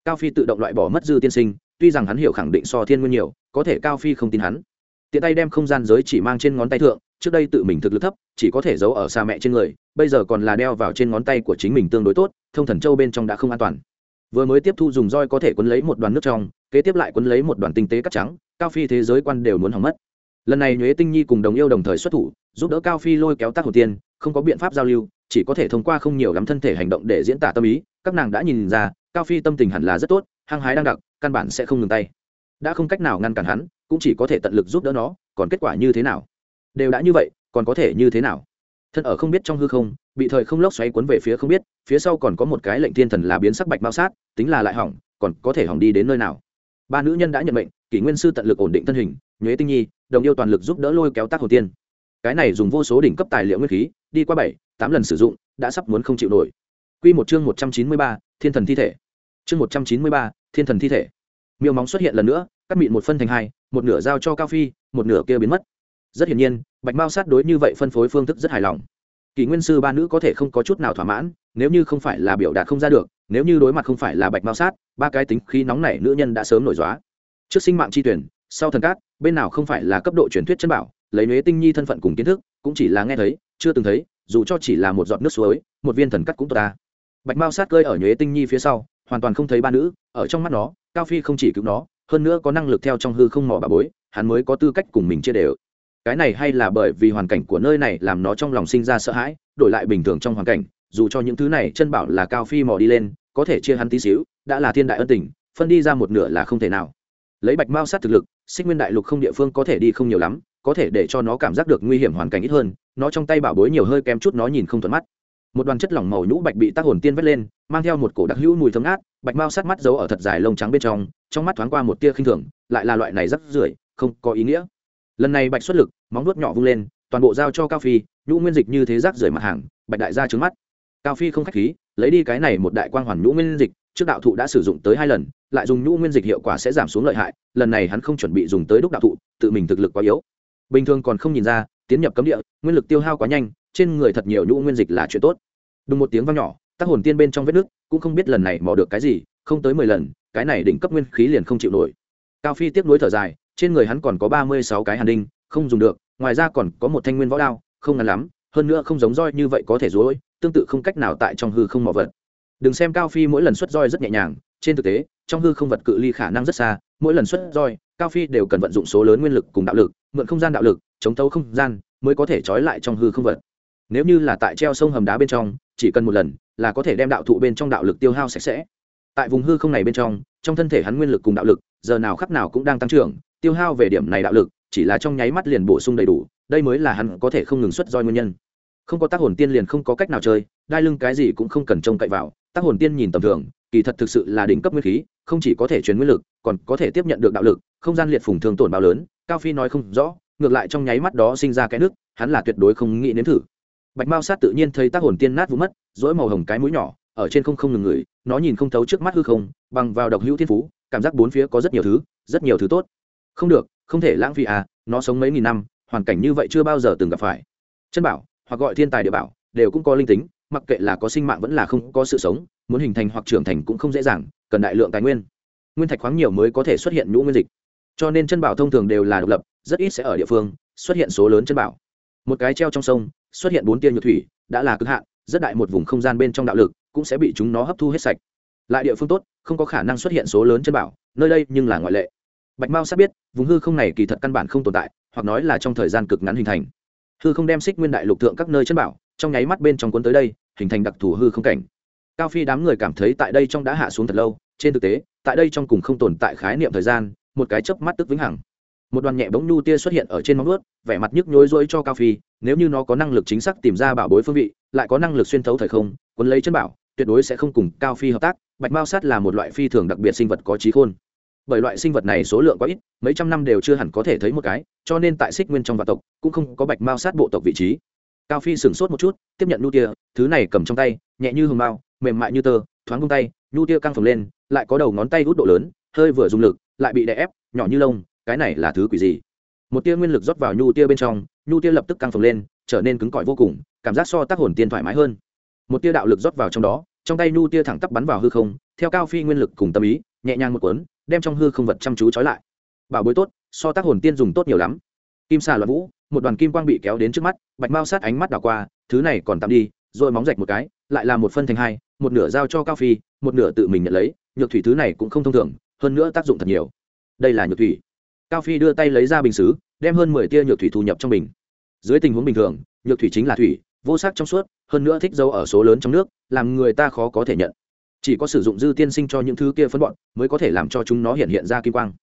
A: Cao phi tự động loại bỏ mất dư tiên sinh, tuy rằng hắn hiểu khẳng định so thiên nguyên nhiều, có thể cao phi không tin hắn. Tiện tay đem không gian giới chỉ mang trên ngón tay thượng, trước đây tự mình thực lực thấp, chỉ có thể giấu ở xa mẹ trên người, bây giờ còn là đeo vào trên ngón tay của chính mình tương đối tốt, thông thần châu bên trong đã không an toàn vừa mới tiếp thu dùng roi có thể quấn lấy một đoàn nước trong, kế tiếp lại quấn lấy một đoàn tinh tế cắt trắng, cao phi thế giới quan đều muốn hỏng mất. Lần này nhuế tinh nhi cùng đồng yêu đồng thời xuất thủ, giúp đỡ cao phi lôi kéo tác hồ tiên, không có biện pháp giao lưu, chỉ có thể thông qua không nhiều lắm thân thể hành động để diễn tả tâm ý. Các nàng đã nhìn ra, cao phi tâm tình hẳn là rất tốt, hăng hái đang đặc, căn bản sẽ không ngừng tay. Đã không cách nào ngăn cản hắn, cũng chỉ có thể tận lực giúp đỡ nó, còn kết quả như thế nào? Đều đã như vậy, còn có thể như thế nào? Thân ở không biết trong hư không, bị thời không lốc xoáy cuốn về phía không biết, phía sau còn có một cái lệnh thiên thần là biến sắc bạch bao sát, tính là lại hỏng, còn có thể hỏng đi đến nơi nào? Ba nữ nhân đã nhận mệnh, kỷ nguyên sư tận lực ổn định thân hình, nhuế tinh nhi, đồng yêu toàn lực giúp đỡ lôi kéo tác hồ tiên. Cái này dùng vô số đỉnh cấp tài liệu nguyên khí, đi qua bảy, tám lần sử dụng, đã sắp muốn không chịu nổi. Q một chương một trăm chín mươi ba, thiên thần thi thể. Chương một trăm chín mươi ba, thiên thần thi thể. Miêu móng xuất hiện lần nữa, cắt mịn một phân thành hai, một nửa giao cho cao phi, một nửa kia biến mất rất hiển nhiên, bạch mao sát đối như vậy phân phối phương thức rất hài lòng. Kỷ nguyên sư ba nữ có thể không có chút nào thỏa mãn, nếu như không phải là biểu đạt không ra được, nếu như đối mặt không phải là bạch mao sát, ba cái tính khí nóng này nữ nhân đã sớm nổi dóa trước sinh mạng tri tuyển, sau thần cát, bên nào không phải là cấp độ truyền thuyết chân bảo, lấy nhuế tinh nhi thân phận cùng kiến thức, cũng chỉ là nghe thấy, chưa từng thấy, dù cho chỉ là một giọt nước suối, một viên thần cắt cũng tốt ta. Bạch mao sát cơi ở nhuế tinh nhi phía sau, hoàn toàn không thấy ba nữ, ở trong mắt nó, cao phi không chỉ cứu nó, hơn nữa có năng lực theo trong hư không mỏ bà bối, hắn mới có tư cách cùng mình chia đều cái này hay là bởi vì hoàn cảnh của nơi này làm nó trong lòng sinh ra sợ hãi, đổi lại bình thường trong hoàn cảnh, dù cho những thứ này chân bảo là cao phi mò đi lên, có thể chia hắn tí xíu, đã là thiên đại ân tình, phân đi ra một nửa là không thể nào. Lấy bạch mao sát thực lực, xích nguyên đại lục không địa phương có thể đi không nhiều lắm, có thể để cho nó cảm giác được nguy hiểm hoàn cảnh ít hơn, nó trong tay bảo bối nhiều hơi kém chút nó nhìn không thuận mắt. Một đoàn chất lỏng màu nhũ bạch bị tác hồn tiên vét lên, mang theo một cổ đặc hữu mùi thơm ngát, bạch mao sát mắt giấu ở thật dài lông trắng bên trong trong mắt thoáng qua một tia khinh thường, lại là loại này rất rưởi, không có ý nghĩa lần này bạch xuất lực, móng nuốt nhỏ vung lên, toàn bộ giao cho cao phi, nhũ nguyên dịch như thế rác rưởi mặt hàng, bạch đại ra trứng mắt. Cao phi không khách khí, lấy đi cái này một đại quang hoàn nhũ nguyên dịch, trước đạo thụ đã sử dụng tới hai lần, lại dùng nhũ nguyên dịch hiệu quả sẽ giảm xuống lợi hại, lần này hắn không chuẩn bị dùng tới đúc đạo thụ, tự mình thực lực quá yếu. Bình thường còn không nhìn ra, tiến nhập cấm địa, nguyên lực tiêu hao quá nhanh, trên người thật nhiều nhũ nguyên dịch là chuyện tốt. Đúng một tiếng vang nhỏ tác hồn tiên bên trong vết nước cũng không biết lần này mò được cái gì, không tới mười lần, cái này đỉnh cấp nguyên khí liền không chịu nổi. Cao phi tiếp nối thở dài trên người hắn còn có ba mươi sáu cái hàn đinh, không dùng được, ngoài ra còn có một thanh nguyên võ đao, không ngắn lắm, hơn nữa không giống roi như vậy có thể dối tương tự không cách nào tại trong hư không mỏ vật. Đừng xem cao phi mỗi lần xuất roi rất nhẹ nhàng, trên thực tế, trong hư không vật cự ly khả năng rất xa, mỗi lần xuất roi, cao phi đều cần vận dụng số lớn nguyên lực cùng đạo lực, mượn không gian đạo lực, chống thấu không gian, mới có thể trói lại trong hư không vật. Nếu như là tại treo sông hầm đá bên trong, chỉ cần một lần là có thể đem đạo thụ bên trong đạo lực tiêu hao sạch sẽ. Tại vùng hư không này bên trong trong thân thể hắn nguyên lực cùng đạo lực, giờ nào khắc nào cũng đang tăng trưởng tiêu hao về điểm này đạo lực, chỉ là trong nháy mắt liền bổ sung đầy đủ, đây mới là hắn có thể không ngừng xuất roi nguyên nhân. Không có tác hồn tiên liền không có cách nào chơi, đai lưng cái gì cũng không cần trông cậy vào, tác hồn tiên nhìn tầm thường, kỳ thật thực sự là đỉnh cấp nguyên khí, không chỉ có thể truyền nguyên lực, còn có thể tiếp nhận được đạo lực, không gian liệt phùng thường tổn bao lớn, cao phi nói không rõ, ngược lại trong nháy mắt đó sinh ra cái nước, hắn là tuyệt đối không nghĩ nếm thử. Bạch mao sát tự nhiên thấy tác hồn tiên nát vú mất dỗi màu hồng cái mũi nhỏ, ở trên không không ngừng ngửi, nó nhìn không thấu trước mắt hư không, bằng vào độc hữu thiên phú, cảm giác bốn phía có rất nhiều thứ, rất nhiều thứ tốt không được, không thể lãng phí à nó sống mấy nghìn năm, hoàn cảnh như vậy chưa bao giờ từng gặp phải. Chân bảo, hoặc gọi thiên tài địa bảo, đều cũng có linh tính, mặc kệ là có sinh mạng vẫn là không có sự sống, muốn hình thành hoặc trưởng thành cũng không dễ dàng, cần đại lượng tài nguyên. Nguyên thạch khoáng nhiều mới có thể xuất hiện nhũ nguyên dịch. Cho nên chân bảo thông thường đều là độc lập, rất ít sẽ ở địa phương xuất hiện số lớn chân bảo. Một cái treo trong sông, xuất hiện bốn tia nhược thủy, đã là cực hạn, rất đại một vùng không gian bên trong đạo lực cũng sẽ bị chúng nó hấp thu hết sạch. Lại địa phương tốt, không có khả năng xuất hiện số lớn chân bảo, nơi đây nhưng là ngoại lệ bạch mao sắp biết, vùng hư không này kỳ thật căn bản không tồn tại, hoặc nói là trong thời gian cực ngắn hình thành. Hư không đem xích nguyên đại lục thượng các nơi chân bảo, trong nháy mắt bên trong cuốn tới đây, hình thành đặc thù hư không cảnh. Cao phi đám người cảm thấy tại đây trong đã hạ xuống thật lâu, trên thực tế, tại đây trong cùng không tồn tại khái niệm thời gian, một cái chớp mắt tức vĩnh hằng. Một đoàn nhẹ bóng nhu tia xuất hiện ở trên móng ướt vẻ mặt nhức nhối rối cho cao phi, nếu như nó có năng lực chính xác tìm ra bảo bối phương vị, lại có năng lực xuyên thấu thời không quấn lấy chân bảo, tuyệt đối sẽ không cùng cao phi hợp tác. Bạch mao sát là một loại phi thường đặc biệt sinh vật có trí khôn bởi loại sinh vật này số lượng quá ít, mấy trăm năm đều chưa hẳn có thể thấy một cái, cho nên tại xích nguyên trong vạn tộc, cũng không có bạch mao sát bộ tộc vị trí. Cao phi sửng sốt một chút, tiếp nhận nhu tia, thứ này cầm trong tay, nhẹ như hồng mao, mềm mại như tơ, thoáng vung tay, nhu tia căng phồng lên, lại có đầu ngón tay hút độ lớn, hơi vừa dùng lực, lại bị đè ép, nhỏ như lông, cái này là thứ quỷ gì? Một tia nguyên lực rót vào nhu tia bên trong, nhu tia lập tức căng phồng lên, trở nên cứng cỏi vô cùng, cảm giác so tác hồn tiên thoải mái hơn. Một tia đạo lực rót vào trong đó, trong tay nhu tia thẳng tắp bắn vào hư không, theo cao phi nguyên lực cùng tâm ý, nhẹ nhàng một cuốn đem trong hư không vật chăm chú trói lại. Bảo bối tốt, so tác hồn tiên dùng tốt nhiều lắm. Kim xà loạn vũ, một đoàn kim quang bị kéo đến trước mắt, bạch mao sát ánh mắt đảo qua, thứ này còn tạm đi, rồi móng rạch một cái, lại là một phân thành hai, một nửa giao cho cao phi, một nửa tự mình nhận lấy, nhược thủy thứ này cũng không thông thường, hơn nữa tác dụng thật nhiều. Đây là nhược thủy. Cao phi đưa tay lấy ra bình xứ, đem hơn mười tia nhược thủy thu nhập trong bình. Dưới tình huống bình thường, nhược thủy chính là thủy, vô sắc trong suốt, hơn nữa thích dấu ở số lớn trong nước, làm người ta khó có thể nhận chỉ có sử dụng dư tiên sinh cho những thứ kia phân bọn, mới có thể làm cho chúng nó hiện hiện ra kim quang.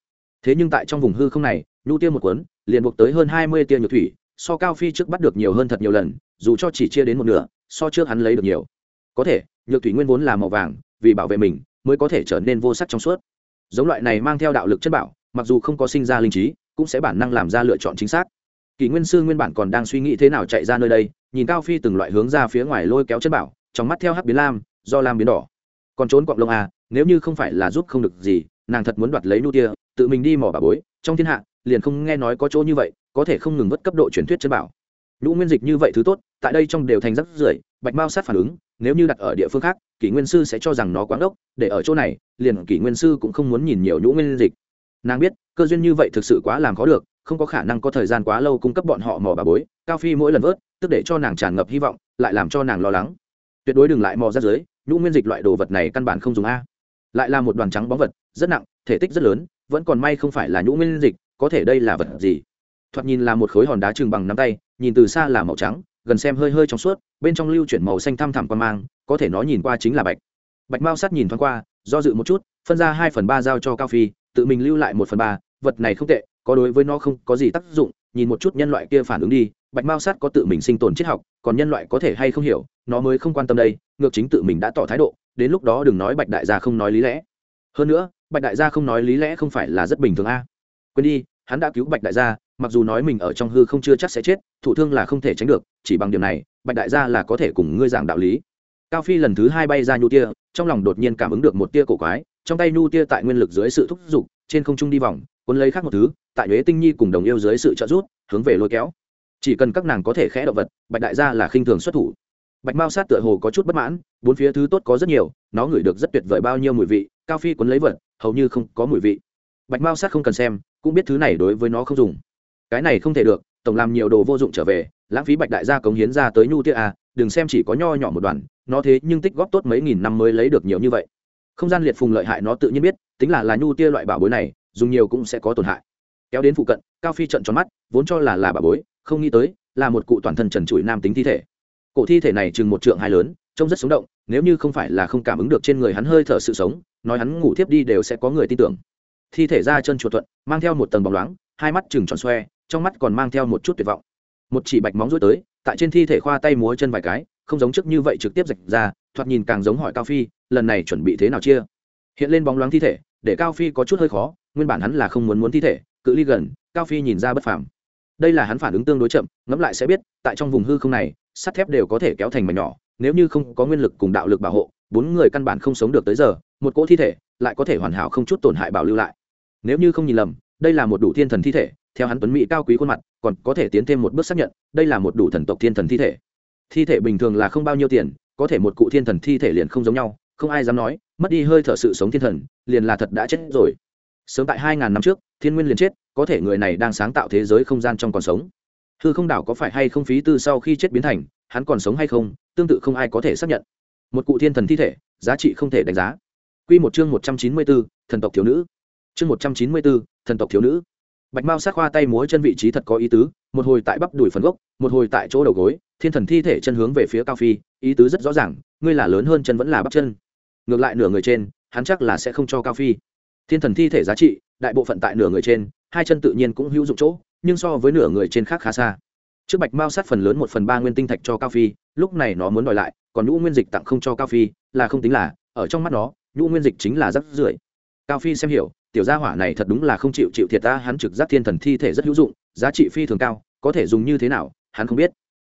A: Thế nhưng tại trong vùng hư không này, nhu tiêu một cuốn, liền buộc tới hơn hai mươi tia nhược thủy, so cao phi trước bắt được nhiều hơn thật nhiều lần, dù cho chỉ chia đến một nửa, so trước hắn lấy được nhiều. Có thể, nhược thủy nguyên vốn là màu vàng, vì bảo vệ mình, mới có thể trở nên vô sắc trong suốt. Giống loại này mang theo đạo lực chất bảo, mặc dù không có sinh ra linh trí, cũng sẽ bản năng làm ra lựa chọn chính xác. Kỷ nguyên sư nguyên bản còn đang suy nghĩ thế nào chạy ra nơi đây, nhìn cao phi từng loại hướng ra phía ngoài lôi kéo chất bảo, trong mắt theo hắc biến lam, do lam biến đỏ còn trốn quặng lông à nếu như không phải là giúp không được gì, nàng thật muốn đoạt lấy nu tia, tự mình đi mỏ bà bối. Trong thiên hạ, liền không nghe nói có chỗ như vậy, có thể không ngừng vất cấp độ truyền thuyết chân bảo. Nhũ nguyên dịch như vậy thứ tốt, tại đây trong đều thành rất rưởi, bạch mao sát phản ứng, nếu như đặt ở địa phương khác, kỷ nguyên sư sẽ cho rằng nó quán ốc để ở chỗ này, liền kỷ nguyên sư cũng không muốn nhìn nhiều nhũ nguyên dịch. Nàng biết, cơ duyên như vậy thực sự quá làm khó được, không có khả năng có thời gian quá lâu cung cấp bọn họ mò bà bối, cao phi mỗi lần vớt, tức để cho nàng tràn ngập hy vọng, lại làm cho nàng lo lắng tuyệt đối đừng lại mò ra dưới, nhũ nguyên dịch loại đồ vật này căn bản không dùng a. Lại là một đoàn trắng bóng vật, rất nặng, thể tích rất lớn, vẫn còn may không phải là nhũ nguyên dịch, có thể đây là vật gì? Thoạt nhìn là một khối hòn đá trừng bằng nắm tay, nhìn từ xa là màu trắng, gần xem hơi hơi trong suốt, bên trong lưu chuyển màu xanh thăm thẳm quan mang, có thể nó nhìn qua chính là bạch. Bạch mao sắt nhìn thoáng qua, do dự một chút, phân ra hai phần ba giao cho cao phi, tự mình lưu lại một phần ba, vật này không tệ, có đối với nó không có gì tác dụng nhìn một chút nhân loại kia phản ứng đi, bạch mao sát có tự mình sinh tồn triết học, còn nhân loại có thể hay không hiểu, nó mới không quan tâm đây, ngược chính tự mình đã tỏ thái độ, đến lúc đó đừng nói bạch đại gia không nói lý lẽ. Hơn nữa, bạch đại gia không nói lý lẽ không phải là rất bình thường a. Quên đi, hắn đã cứu bạch đại gia, mặc dù nói mình ở trong hư không chưa chắc sẽ chết thủ thương là không thể tránh được, chỉ bằng điều này, bạch đại gia là có thể cùng ngươi giảng đạo lý. Cao phi lần thứ hai bay ra nhu tia, trong lòng đột nhiên cảm ứng được một tia cổ quái, trong tay nhu tia tại nguyên lực dưới sự thúc giục, trên không trung đi vòng, cuốn lấy khác một thứ tại nhuế tinh nhi cùng đồng yêu dưới sự trợ giúp, hướng về lôi kéo. Chỉ cần các nàng có thể khẽ động vật, bạch đại gia là khinh thường xuất thủ. Bạch mao sát tựa hồ có chút bất mãn, bốn phía thứ tốt có rất nhiều, nó ngửi được rất tuyệt vời bao nhiêu mùi vị, cao phi cuốn lấy vật, hầu như không có mùi vị. Bạch mao sát không cần xem, cũng biết thứ này đối với nó không dùng. Cái này không thể được, tổng làm nhiều đồ vô dụng trở về, lãng phí bạch đại gia cống hiến ra tới nhu tia à đừng xem chỉ có nho nhỏ một đoàn nó thế nhưng tích góp tốt mấy nghìn năm mới lấy được nhiều như vậy. Không gian liệt phùng lợi hại nó tự nhiên biết, tính là là nhu tia loại bảo bối này, dùng nhiều cũng sẽ có tổn hại kéo đến phụ cận, cao phi trận tròn mắt, vốn cho là là bà bối, không nghĩ tới, là một cụ toàn thân trần trụi nam tính thi thể. Cổ thi thể này chừng một trượng hai lớn, trông rất sống động, nếu như không phải là không cảm ứng được trên người hắn hơi thở sự sống, nói hắn ngủ thiếp đi đều sẽ có người tin tưởng. Thi thể ra chân chuột thuận, mang theo một tầng bóng loáng, hai mắt chừng tròn xoe, trong mắt còn mang theo một chút tuyệt vọng. Một chỉ bạch móng rối tới, tại trên thi thể khoa tay múa chân vài cái, không giống trước như vậy trực tiếp rạch ra, thoạt nhìn càng giống hỏi cao phi, lần này chuẩn bị thế nào chia? Hiện lên bóng loáng thi thể, để cao phi có chút hơi khó, nguyên bản hắn là không muốn muốn thi thể cự ly gần, cao phi nhìn ra bất phàm. Đây là hắn phản ứng tương đối chậm, ngẫm lại sẽ biết, tại trong vùng hư không này, sắt thép đều có thể kéo thành mảnh nhỏ, nếu như không có nguyên lực cùng đạo lực bảo hộ, bốn người căn bản không sống được tới giờ, một cỗ thi thể lại có thể hoàn hảo không chút tổn hại bảo lưu lại. Nếu như không nhìn lầm, đây là một đủ thiên thần thi thể, theo hắn tuấn mỹ cao quý khuôn mặt, còn có thể tiến thêm một bước xác nhận, đây là một đủ thần tộc thiên thần thi thể. Thi thể bình thường là không bao nhiêu tiền, có thể một cụ thiên thần thi thể liền không giống nhau, không ai dám nói, mất đi hơi thở sự sống thiên thần, liền là thật đã chết rồi sớm tại hai ngàn năm trước, thiên nguyên liền chết, có thể người này đang sáng tạo thế giới không gian trong còn sống. Hư không đảo có phải hay không phí tư sau khi chết biến thành, hắn còn sống hay không, tương tự không ai có thể xác nhận. Một cụ thiên thần thi thể, giá trị không thể đánh giá. Q một chương một trăm chín mươi bốn, thần tộc thiếu nữ. Chương một trăm chín mươi bốn, thần tộc thiếu nữ. Bạch mao sát khoa tay múa chân vị trí thật có ý tứ, một hồi tại bắp đùi phần gốc, một hồi tại chỗ đầu gối, thiên thần thi thể chân hướng về phía cao phi, ý tứ rất rõ ràng, ngươi là lớn hơn chân vẫn là bắp chân. Ngược lại nửa người trên, hắn chắc là sẽ không cho cao phi thiên thần thi thể giá trị, đại bộ phận tại nửa người trên, hai chân tự nhiên cũng hữu dụng chỗ, nhưng so với nửa người trên khác khá xa. Trước bạch mao sát phần lớn một phần ba nguyên tinh thạch cho cao phi, lúc này nó muốn đòi lại, còn nhũ nguyên dịch tặng không cho cao phi, là không tính là, ở trong mắt nó, nhũ nguyên dịch chính là rắc rưởi. Cao phi xem hiểu, tiểu gia hỏa này thật đúng là không chịu chịu thiệt ta, hắn trực giác thiên thần thi thể rất hữu dụng, giá trị phi thường cao, có thể dùng như thế nào, hắn không biết.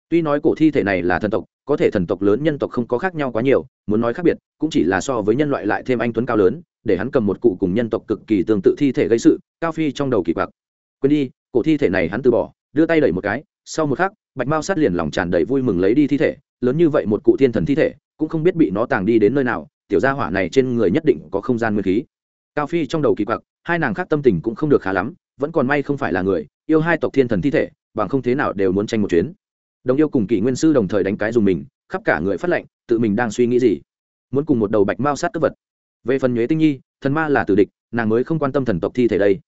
A: Tuy nói cổ thi thể này là thần tộc, có thể thần tộc lớn nhân tộc không có khác nhau quá nhiều, muốn nói khác biệt, cũng chỉ là so với nhân loại lại thêm anh tuấn cao lớn để hắn cầm một cụ cùng nhân tộc cực kỳ tương tự thi thể gây sự, cao phi trong đầu kỳ quặc. Quên đi, cổ thi thể này hắn từ bỏ, đưa tay đẩy một cái, sau một khắc, bạch mao sát liền lòng tràn đầy vui mừng lấy đi thi thể, lớn như vậy một cụ thiên thần thi thể, cũng không biết bị nó tàng đi đến nơi nào, tiểu gia hỏa này trên người nhất định có không gian nguyên khí. Cao phi trong đầu kỳ quặc, hai nàng khác tâm tình cũng không được khá lắm, vẫn còn may không phải là người, yêu hai tộc thiên thần thi thể, bằng không thế nào đều muốn tranh một chuyến. Đồng yêu cùng kỷ nguyên sư đồng thời đánh cái dùng mình, khắp cả người phát lệnh, tự mình đang suy nghĩ gì? Muốn cùng một đầu bạch mao sát cướp vật về phần nhuế tinh nhi, thần ma là tử địch, nàng mới không quan tâm thần tộc thi thể đây.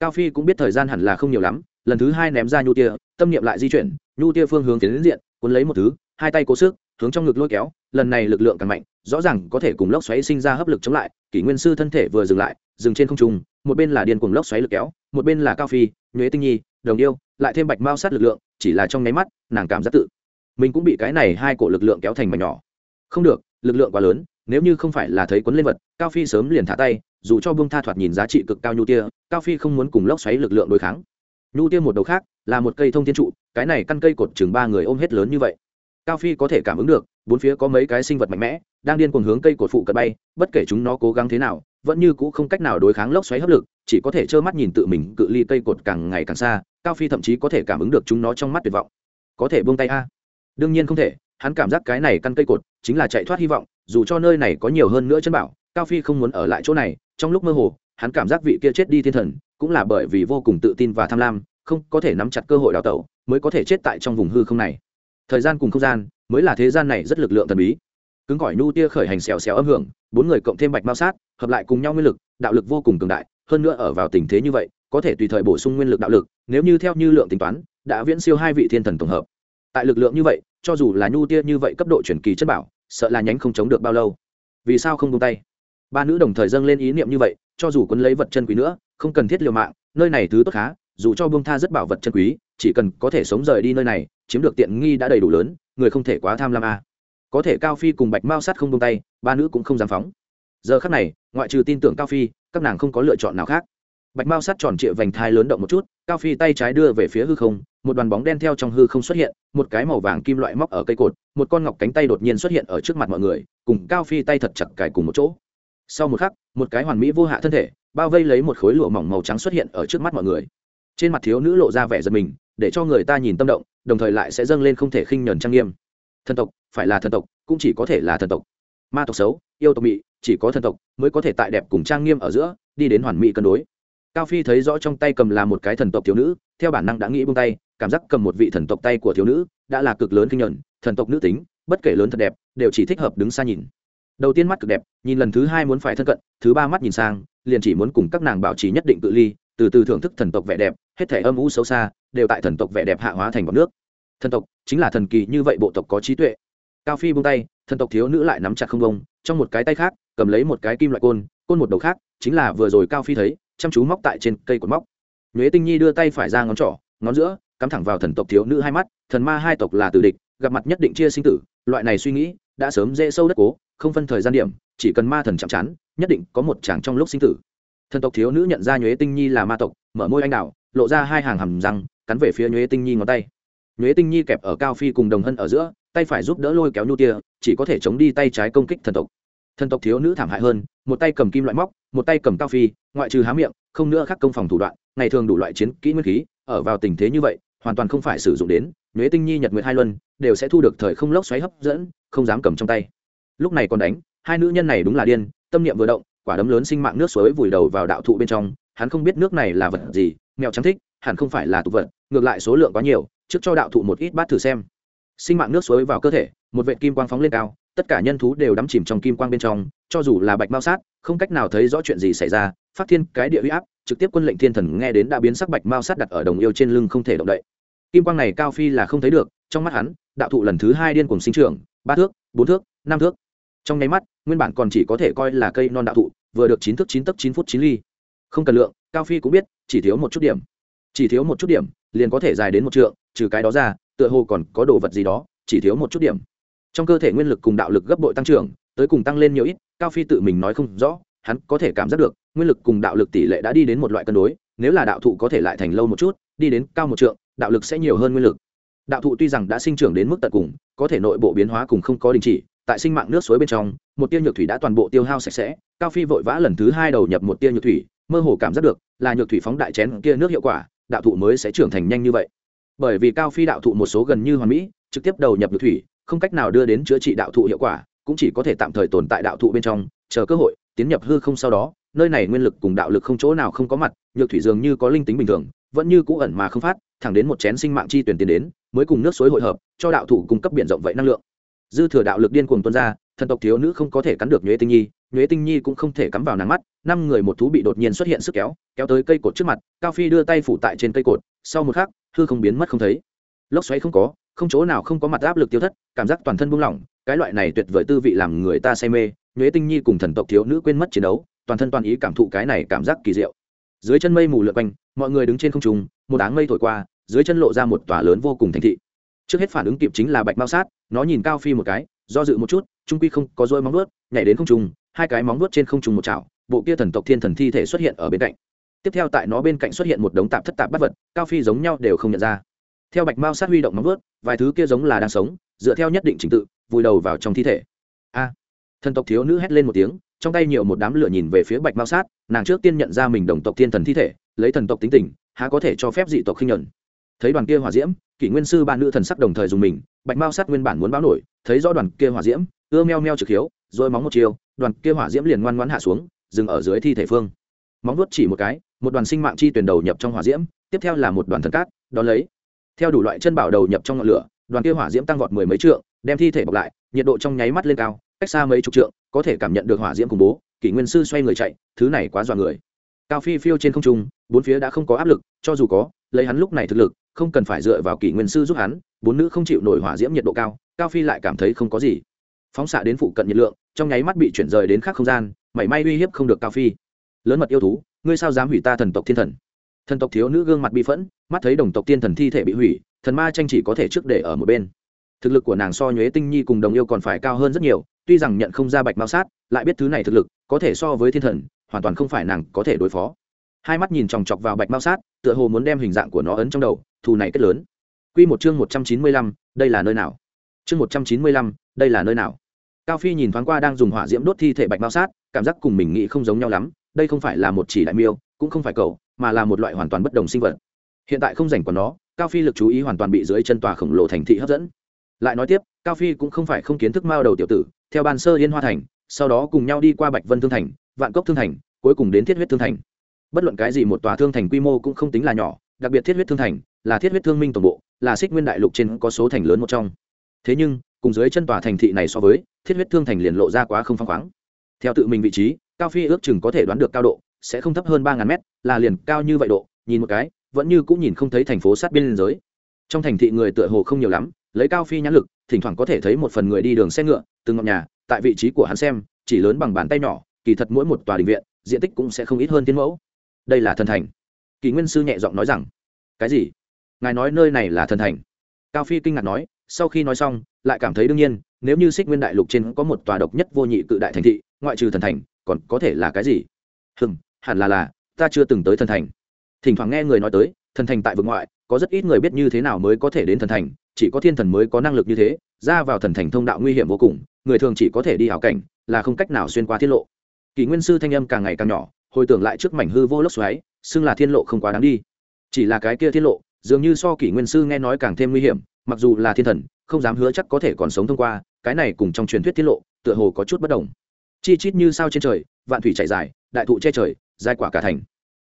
A: Cao phi cũng biết thời gian hẳn là không nhiều lắm, lần thứ hai ném ra nhu tia, tâm niệm lại di chuyển, nhu tia phương hướng tiến đến diện, cuốn lấy một thứ, hai tay cố sức, hướng trong ngực lôi kéo, lần này lực lượng càng mạnh, rõ ràng có thể cùng lốc xoáy sinh ra hấp lực chống lại, kỷ nguyên sư thân thể vừa dừng lại, dừng trên không trung, một bên là điên cuồng lốc xoáy lực kéo, một bên là cao phi, nhuế tinh nhi, đồng yêu, lại thêm bạch mao sát lực lượng, chỉ là trong nháy mắt, nàng cảm giác tự mình cũng bị cái này hai cổ lực lượng kéo thành mảnh nhỏ. Không được, lực lượng quá lớn nếu như không phải là thấy quấn lên vật, cao phi sớm liền thả tay, dù cho bông tha thoạt nhìn giá trị cực cao nhu tia, cao phi không muốn cùng lốc xoáy lực lượng đối kháng. Nhu tia một đầu khác, là một cây thông thiên trụ, cái này căn cây cột chừng ba người ôm hết lớn như vậy. Cao phi có thể cảm ứng được, bốn phía có mấy cái sinh vật mạnh mẽ, đang điên cuồng hướng cây cột phụ cận bay, bất kể chúng nó cố gắng thế nào, vẫn như cũ không cách nào đối kháng lốc xoáy hấp lực, chỉ có thể trơ mắt nhìn tự mình cự ly cây cột càng ngày càng xa, cao phi thậm chí có thể cảm ứng được chúng nó trong mắt tuyệt vọng. Có thể buông tay a? Đương nhiên không thể hắn cảm giác cái này căn cây cột chính là chạy thoát hy vọng, dù cho nơi này có nhiều hơn nữa chân bảo, cao phi không muốn ở lại chỗ này. Trong lúc mơ hồ, hắn cảm giác vị kia chết đi thiên thần, cũng là bởi vì vô cùng tự tin và tham lam, không có thể nắm chặt cơ hội đào tẩu, mới có thể chết tại trong vùng hư không này. Thời gian cùng không gian, mới là thế gian này rất lực lượng thần bí. Cứng gọi nu tia khởi hành xèo xèo âm hưởng, bốn người cộng thêm bạch mao sát, hợp lại cùng nhau nguyên lực, đạo lực vô cùng cường đại, hơn nữa ở vào tình thế như vậy, có thể tùy thời bổ sung nguyên lực đạo lực, nếu như theo như lượng tính toán, đã viễn siêu hai vị thiên thần tổng hợp. Tại lực lượng như vậy cho dù là nhu tia như vậy cấp độ chuyển kỳ chất bảo, sợ là nhánh không chống được bao lâu. Vì sao không tung tay? Ba nữ đồng thời dâng lên ý niệm như vậy, cho dù quấn lấy vật chân quý nữa, không cần thiết liều mạng, nơi này thứ tốt khá, dù cho bông tha rất bảo vật chân quý, chỉ cần có thể sống rời đi nơi này, chiếm được tiện nghi đã đầy đủ lớn, người không thể quá tham lam a. À. có thể cao phi cùng bạch mao sát không tung tay, ba nữ cũng không dám phóng. Giờ khác này, ngoại trừ tin tưởng cao phi, các nàng không có lựa chọn nào khác bạch mao sát tròn trịa vành thai lớn động một chút, cao phi tay trái đưa về phía hư không, một đoàn bóng đen theo trong hư không xuất hiện, một cái màu vàng kim loại móc ở cây cột, một con ngọc cánh tay đột nhiên xuất hiện ở trước mặt mọi người, cùng cao phi tay thật chặt cài cùng một chỗ. Sau một khắc, một cái hoàn mỹ vô hạ thân thể, bao vây lấy một khối lụa mỏng màu trắng xuất hiện ở trước mắt mọi người. Trên mặt thiếu nữ lộ ra vẻ giật mình, để cho người ta nhìn tâm động, đồng thời lại sẽ dâng lên không thể khinh nhờn trang nghiêm. Thần tộc, phải là thần tộc, cũng chỉ có thể là thần tộc. Ma tộc xấu, yêu tộc mị, chỉ có thần tộc mới có thể tại đẹp cùng trang nghiêm ở giữa, đi đến hoàn mỹ cân đối cao phi thấy rõ trong tay cầm là một cái thần tộc thiếu nữ, theo bản năng đã nghĩ buông tay, cảm giác cầm một vị thần tộc tay của thiếu nữ đã là cực lớn kinh nhuận, thần tộc nữ tính, bất kể lớn thật đẹp, đều chỉ thích hợp đứng xa nhìn. Đầu tiên mắt cực đẹp, nhìn lần thứ hai muốn phải thân cận, thứ ba mắt nhìn sang, liền chỉ muốn cùng các nàng bảo trì nhất định cự ly, từ từ thưởng thức thần tộc vẻ đẹp, hết thể âm u xấu xa, đều tại thần tộc vẻ đẹp hạ hóa thành bọc nước. Thần tộc chính là thần kỳ như vậy bộ tộc có trí tuệ. Cao phi buông tay, thần tộc thiếu nữ lại nắm chặt không bông trong một cái tay khác, cầm lấy một cái kim loại côn côn một đầu khác, chính là vừa rồi cao phi thấy chăm chú móc tại trên cây cột móc. Nhuế tinh nhi đưa tay phải ra ngón trỏ, ngón giữa, cắm thẳng vào thần tộc thiếu nữ hai mắt, thần ma hai tộc là tử địch, gặp mặt nhất định chia sinh tử, loại này suy nghĩ đã sớm dễ sâu đất cố, không phân thời gian điểm, chỉ cần ma thần chạm chán, nhất định có một chàng trong lúc sinh tử. Thần tộc thiếu nữ nhận ra nhuế tinh nhi là ma tộc, mở môi anh đào, lộ ra hai hàng hầm răng, cắn về phía nhuế tinh nhi ngón tay. Nhuế tinh nhi kẹp ở cao phi cùng đồng hân ở giữa, tay phải giúp đỡ lôi kéo nhu tia, chỉ có thể chống đi tay trái công kích thần tộc. Thần tộc thiếu nữ thảm hại hơn, một tay cầm kim loại móc, một tay cầm cao phi ngoại trừ há miệng, không nữa khắc công phòng thủ đoạn, ngày thường đủ loại chiến kỹ nguyên khí, ở vào tình thế như vậy, hoàn toàn không phải sử dụng đến, nhuế tinh nhi, nhật nguyệt hai luân, đều sẽ thu được thời không lốc xoáy hấp dẫn, không dám cầm trong tay. Lúc này còn đánh, hai nữ nhân này đúng là điên, tâm niệm vừa động, quả đấm lớn sinh mạng nước suối vùi đầu vào đạo thụ bên trong, hắn không biết nước này là vật gì, mèo trắng thích, hẳn không phải là tục vật, ngược lại số lượng quá nhiều, trước cho đạo thụ một ít bát thử xem. Sinh mạng nước suối vào cơ thể, một vệ kim quang phóng lên cao tất cả nhân thú đều đắm chìm trong kim quang bên trong, cho dù là bạch mao sát, không cách nào thấy rõ chuyện gì xảy ra phát thiên, cái địa huy áp, trực tiếp quân lệnh thiên thần nghe đến đã biến sắc bạch mao sát đặt ở đồng yêu trên lưng không thể động đậy. Kim quang này cao phi là không thấy được, trong mắt hắn, đạo thụ lần thứ hai điên cùng sinh trưởng, ba thước, bốn thước, năm thước. Trong nháy mắt, nguyên bản còn chỉ có thể coi là cây non đạo thụ, vừa được chín thước chín tấc chín phút chín ly. Không cần lượng, cao phi cũng biết, chỉ thiếu một chút điểm. Chỉ thiếu một chút điểm, liền có thể dài đến một trượng, trừ cái đó ra, tựa hồ còn có đồ vật gì đó, chỉ thiếu một chút điểm trong cơ thể nguyên lực cùng đạo lực gấp bội tăng trưởng, tới cùng tăng lên nhiều ít, cao phi tự mình nói không rõ, hắn có thể cảm giác được, nguyên lực cùng đạo lực tỷ lệ đã đi đến một loại cân đối, nếu là đạo thụ có thể lại thành lâu một chút, đi đến cao một trượng, đạo lực sẽ nhiều hơn nguyên lực. Đạo thụ tuy rằng đã sinh trưởng đến mức tận cùng, có thể nội bộ biến hóa cùng không có đình chỉ, tại sinh mạng nước suối bên trong, một tia nhược thủy đã toàn bộ tiêu hao sạch sẽ, cao phi vội vã lần thứ hai đầu nhập một tia nhược thủy, mơ hồ cảm giác được, là nhược thủy phóng đại chén kia nước hiệu quả, đạo thụ mới sẽ trưởng thành nhanh như vậy. Bởi vì cao phi đạo thụ một số gần như hoàn mỹ, trực tiếp đầu nhập nhược thủy không cách nào đưa đến chữa trị đạo thụ hiệu quả, cũng chỉ có thể tạm thời tồn tại đạo thụ bên trong, chờ cơ hội, tiến nhập hư không sau đó, nơi này nguyên lực cùng đạo lực không chỗ nào không có mặt, nhược thủy dường như có linh tính bình thường, vẫn như cũ ẩn mà không phát, thẳng đến một chén sinh mạng chi tuyển tiến đến, mới cùng nước suối hội hợp, cho đạo thụ cung cấp biển rộng vậy năng lượng. Dư thừa đạo lực điên cuồng tuôn ra, thần tộc thiếu nữ không có thể cắn được nhuế tinh nhi, nhuế tinh nhi cũng không thể cắm vào nắng mắt, năm người một thú bị đột nhiên xuất hiện sức kéo kéo tới cây cột trước mặt, cao phi đưa tay phủ tại trên cây cột, sau một khắc, hư không biến mất không thấy. Lốc xoáy không có không chỗ nào không có mặt áp lực tiêu thất, cảm giác toàn thân buông lỏng, cái loại này tuyệt vời tư vị làm người ta say mê, nhuế tinh nhi cùng thần tộc thiếu nữ quên mất chiến đấu, toàn thân toàn ý cảm thụ cái này cảm giác kỳ diệu. Dưới chân mây mù lượn quanh, mọi người đứng trên không trung, một áng mây thổi qua, dưới chân lộ ra một tòa lớn vô cùng thành thị. Trước hết phản ứng kịp chính là bạch mao sát, nó nhìn cao phi một cái, do dự một chút, trung quy không có dôi móng vuốt, nhảy đến không trung, hai cái móng vuốt trên không trung một chảo, bộ kia thần tộc thiên thần thi thể xuất hiện ở bên cạnh. Tiếp theo tại nó bên cạnh xuất hiện một đống tạp thất tạp bắt vật, cao phi giống nhau đều không nhận ra theo bạch mao sát huy động móng vuốt, vài thứ kia giống là đang sống, dựa theo nhất định trình tự, vùi đầu vào trong thi thể. A! Thần tộc thiếu nữ hét lên một tiếng, trong tay nhiều một đám lửa nhìn về phía bạch mao sát, nàng trước tiên nhận ra mình đồng tộc thiên thần thi thể, lấy thần tộc tính tình, há có thể cho phép dị tộc khinh nhuận. Thấy đoàn kia hỏa diễm, kỷ nguyên sư ba nữ thần sắc đồng thời dùng mình, bạch mao sát nguyên bản muốn báo nổi, thấy rõ đoàn kia hỏa diễm, ưa meo meo trực hiếu rồi móng một chiều, đoàn kia hỏa diễm liền ngoan ngoãn hạ xuống, dừng ở dưới thi thể phương. Móng vuốt chỉ một cái, một đoàn sinh mạng chi tuyển đầu nhập trong hỏa diễm, tiếp theo là một đoàn thần cát đó lấy theo đủ loại chân bảo đầu nhập trong ngọn lửa, đoàn kia hỏa diễm tăng vọt mười mấy trượng, đem thi thể bọc lại, nhiệt độ trong nháy mắt lên cao, cách xa mấy chục trượng, có thể cảm nhận được hỏa diễm khủng bố, kỷ nguyên sư xoay người chạy, thứ này quá dọa người. Cao phi phiêu trên không trung, bốn phía đã không có áp lực, cho dù có, lấy hắn lúc này thực lực, không cần phải dựa vào kỷ nguyên sư giúp hắn, bốn nữ không chịu nổi hỏa diễm nhiệt độ cao cao phi lại cảm thấy không có gì. Phóng xạ đến phụ cận nhiệt lượng, trong nháy mắt bị chuyển rời đến khác không gian, mảy may uy hiếp không được cao phi. Lớn mật yêu thú, ngươi sao dám hủy ta thần tộc thiên thần? Thần tộc thiếu nữ gương mặt bi phẫn, mắt thấy đồng tộc tiên thần thi thể bị hủy, thần ma tranh chỉ có thể trước để ở một bên. Thực lực của nàng so nhuế tinh nhi cùng đồng yêu còn phải cao hơn rất nhiều, tuy rằng nhận không ra bạch mao sát, lại biết thứ này thực lực, có thể so với thiên thần, hoàn toàn không phải nàng có thể đối phó. Hai mắt nhìn chòng chọc vào bạch mao sát, tựa hồ muốn đem hình dạng của nó ấn trong đầu, thù này kết lớn. Q một chương một trăm chín mươi lăm, đây là nơi nào? Chương một trăm chín mươi lăm, đây là nơi nào? Cao phi nhìn thoáng qua đang dùng hỏa diễm đốt thi thể bạch mao sát, cảm giác cùng mình nghĩ không giống nhau lắm, đây không phải là một chỉ đại miêu, cũng không phải cầu mà là một loại hoàn toàn bất đồng sinh vật. Hiện tại không rảnh của nó, cao phi lực chú ý hoàn toàn bị dưới chân tòa khổng lồ thành thị hấp dẫn. Lại nói tiếp, cao phi cũng không phải không kiến thức mao đầu tiểu tử, theo ban sơ yên hoa thành, sau đó cùng nhau đi qua bạch vân thương thành, vạn cốc thương thành, cuối cùng đến thiết huyết thương thành. Bất luận cái gì một tòa thương thành quy mô cũng không tính là nhỏ, đặc biệt thiết huyết thương thành, là thiết huyết thương minh tổng bộ, là xích nguyên đại lục trên có số thành lớn một trong. Thế nhưng, cùng dưới chân tòa thành thị này so với, thiết huyết thương thành liền lộ ra quá không phăng khoáng. Theo tự mình vị trí, cao phi ước chừng có thể đoán được cao độ sẽ không thấp hơn ba ngàn mét, là liền cao như vậy độ, nhìn một cái, vẫn như cũng nhìn không thấy thành phố sát biên giới. Trong thành thị người tựa hồ không nhiều lắm, lấy cao phi nhãn lực, thỉnh thoảng có thể thấy một phần người đi đường xe ngựa từng ngọn nhà, tại vị trí của hắn xem, chỉ lớn bằng bàn tay nhỏ, kỳ thật mỗi một tòa định viện, diện tích cũng sẽ không ít hơn tiến mẫu. Đây là thần thành. Kỳ nguyên sư nhẹ giọng nói rằng, cái gì? Ngài nói nơi này là thần thành? Cao phi kinh ngạc nói, sau khi nói xong, lại cảm thấy đương nhiên, nếu như xích nguyên đại lục trên có một tòa độc nhất vô nhị cự đại thành thị, ngoại trừ thần thành, còn có thể là cái gì? Hừm hẳn là là, ta chưa từng tới thần thành. Thỉnh thoảng nghe người nói tới, thần thành tại vực ngoại, có rất ít người biết như thế nào mới có thể đến thần thành, chỉ có thiên thần mới có năng lực như thế, ra vào thần thành thông đạo nguy hiểm vô cùng, người thường chỉ có thể đi hảo cảnh, là không cách nào xuyên qua tiết lộ. Kỷ nguyên sư thanh âm càng ngày càng nhỏ, hồi tưởng lại trước mảnh hư vô lốc xoáy, xưng là thiên lộ không quá đáng đi. Chỉ là cái kia thiên lộ, dường như so kỷ nguyên sư nghe nói càng thêm nguy hiểm, mặc dù là thiên thần, không dám hứa chắc có thể còn sống thông qua, cái này cùng trong truyền thuyết tiết lộ, tựa hồ có chút bất đồng. Chi chít như sao trên trời, vạn thủy chạy dài, đại thụ che trời giai quả cả thành.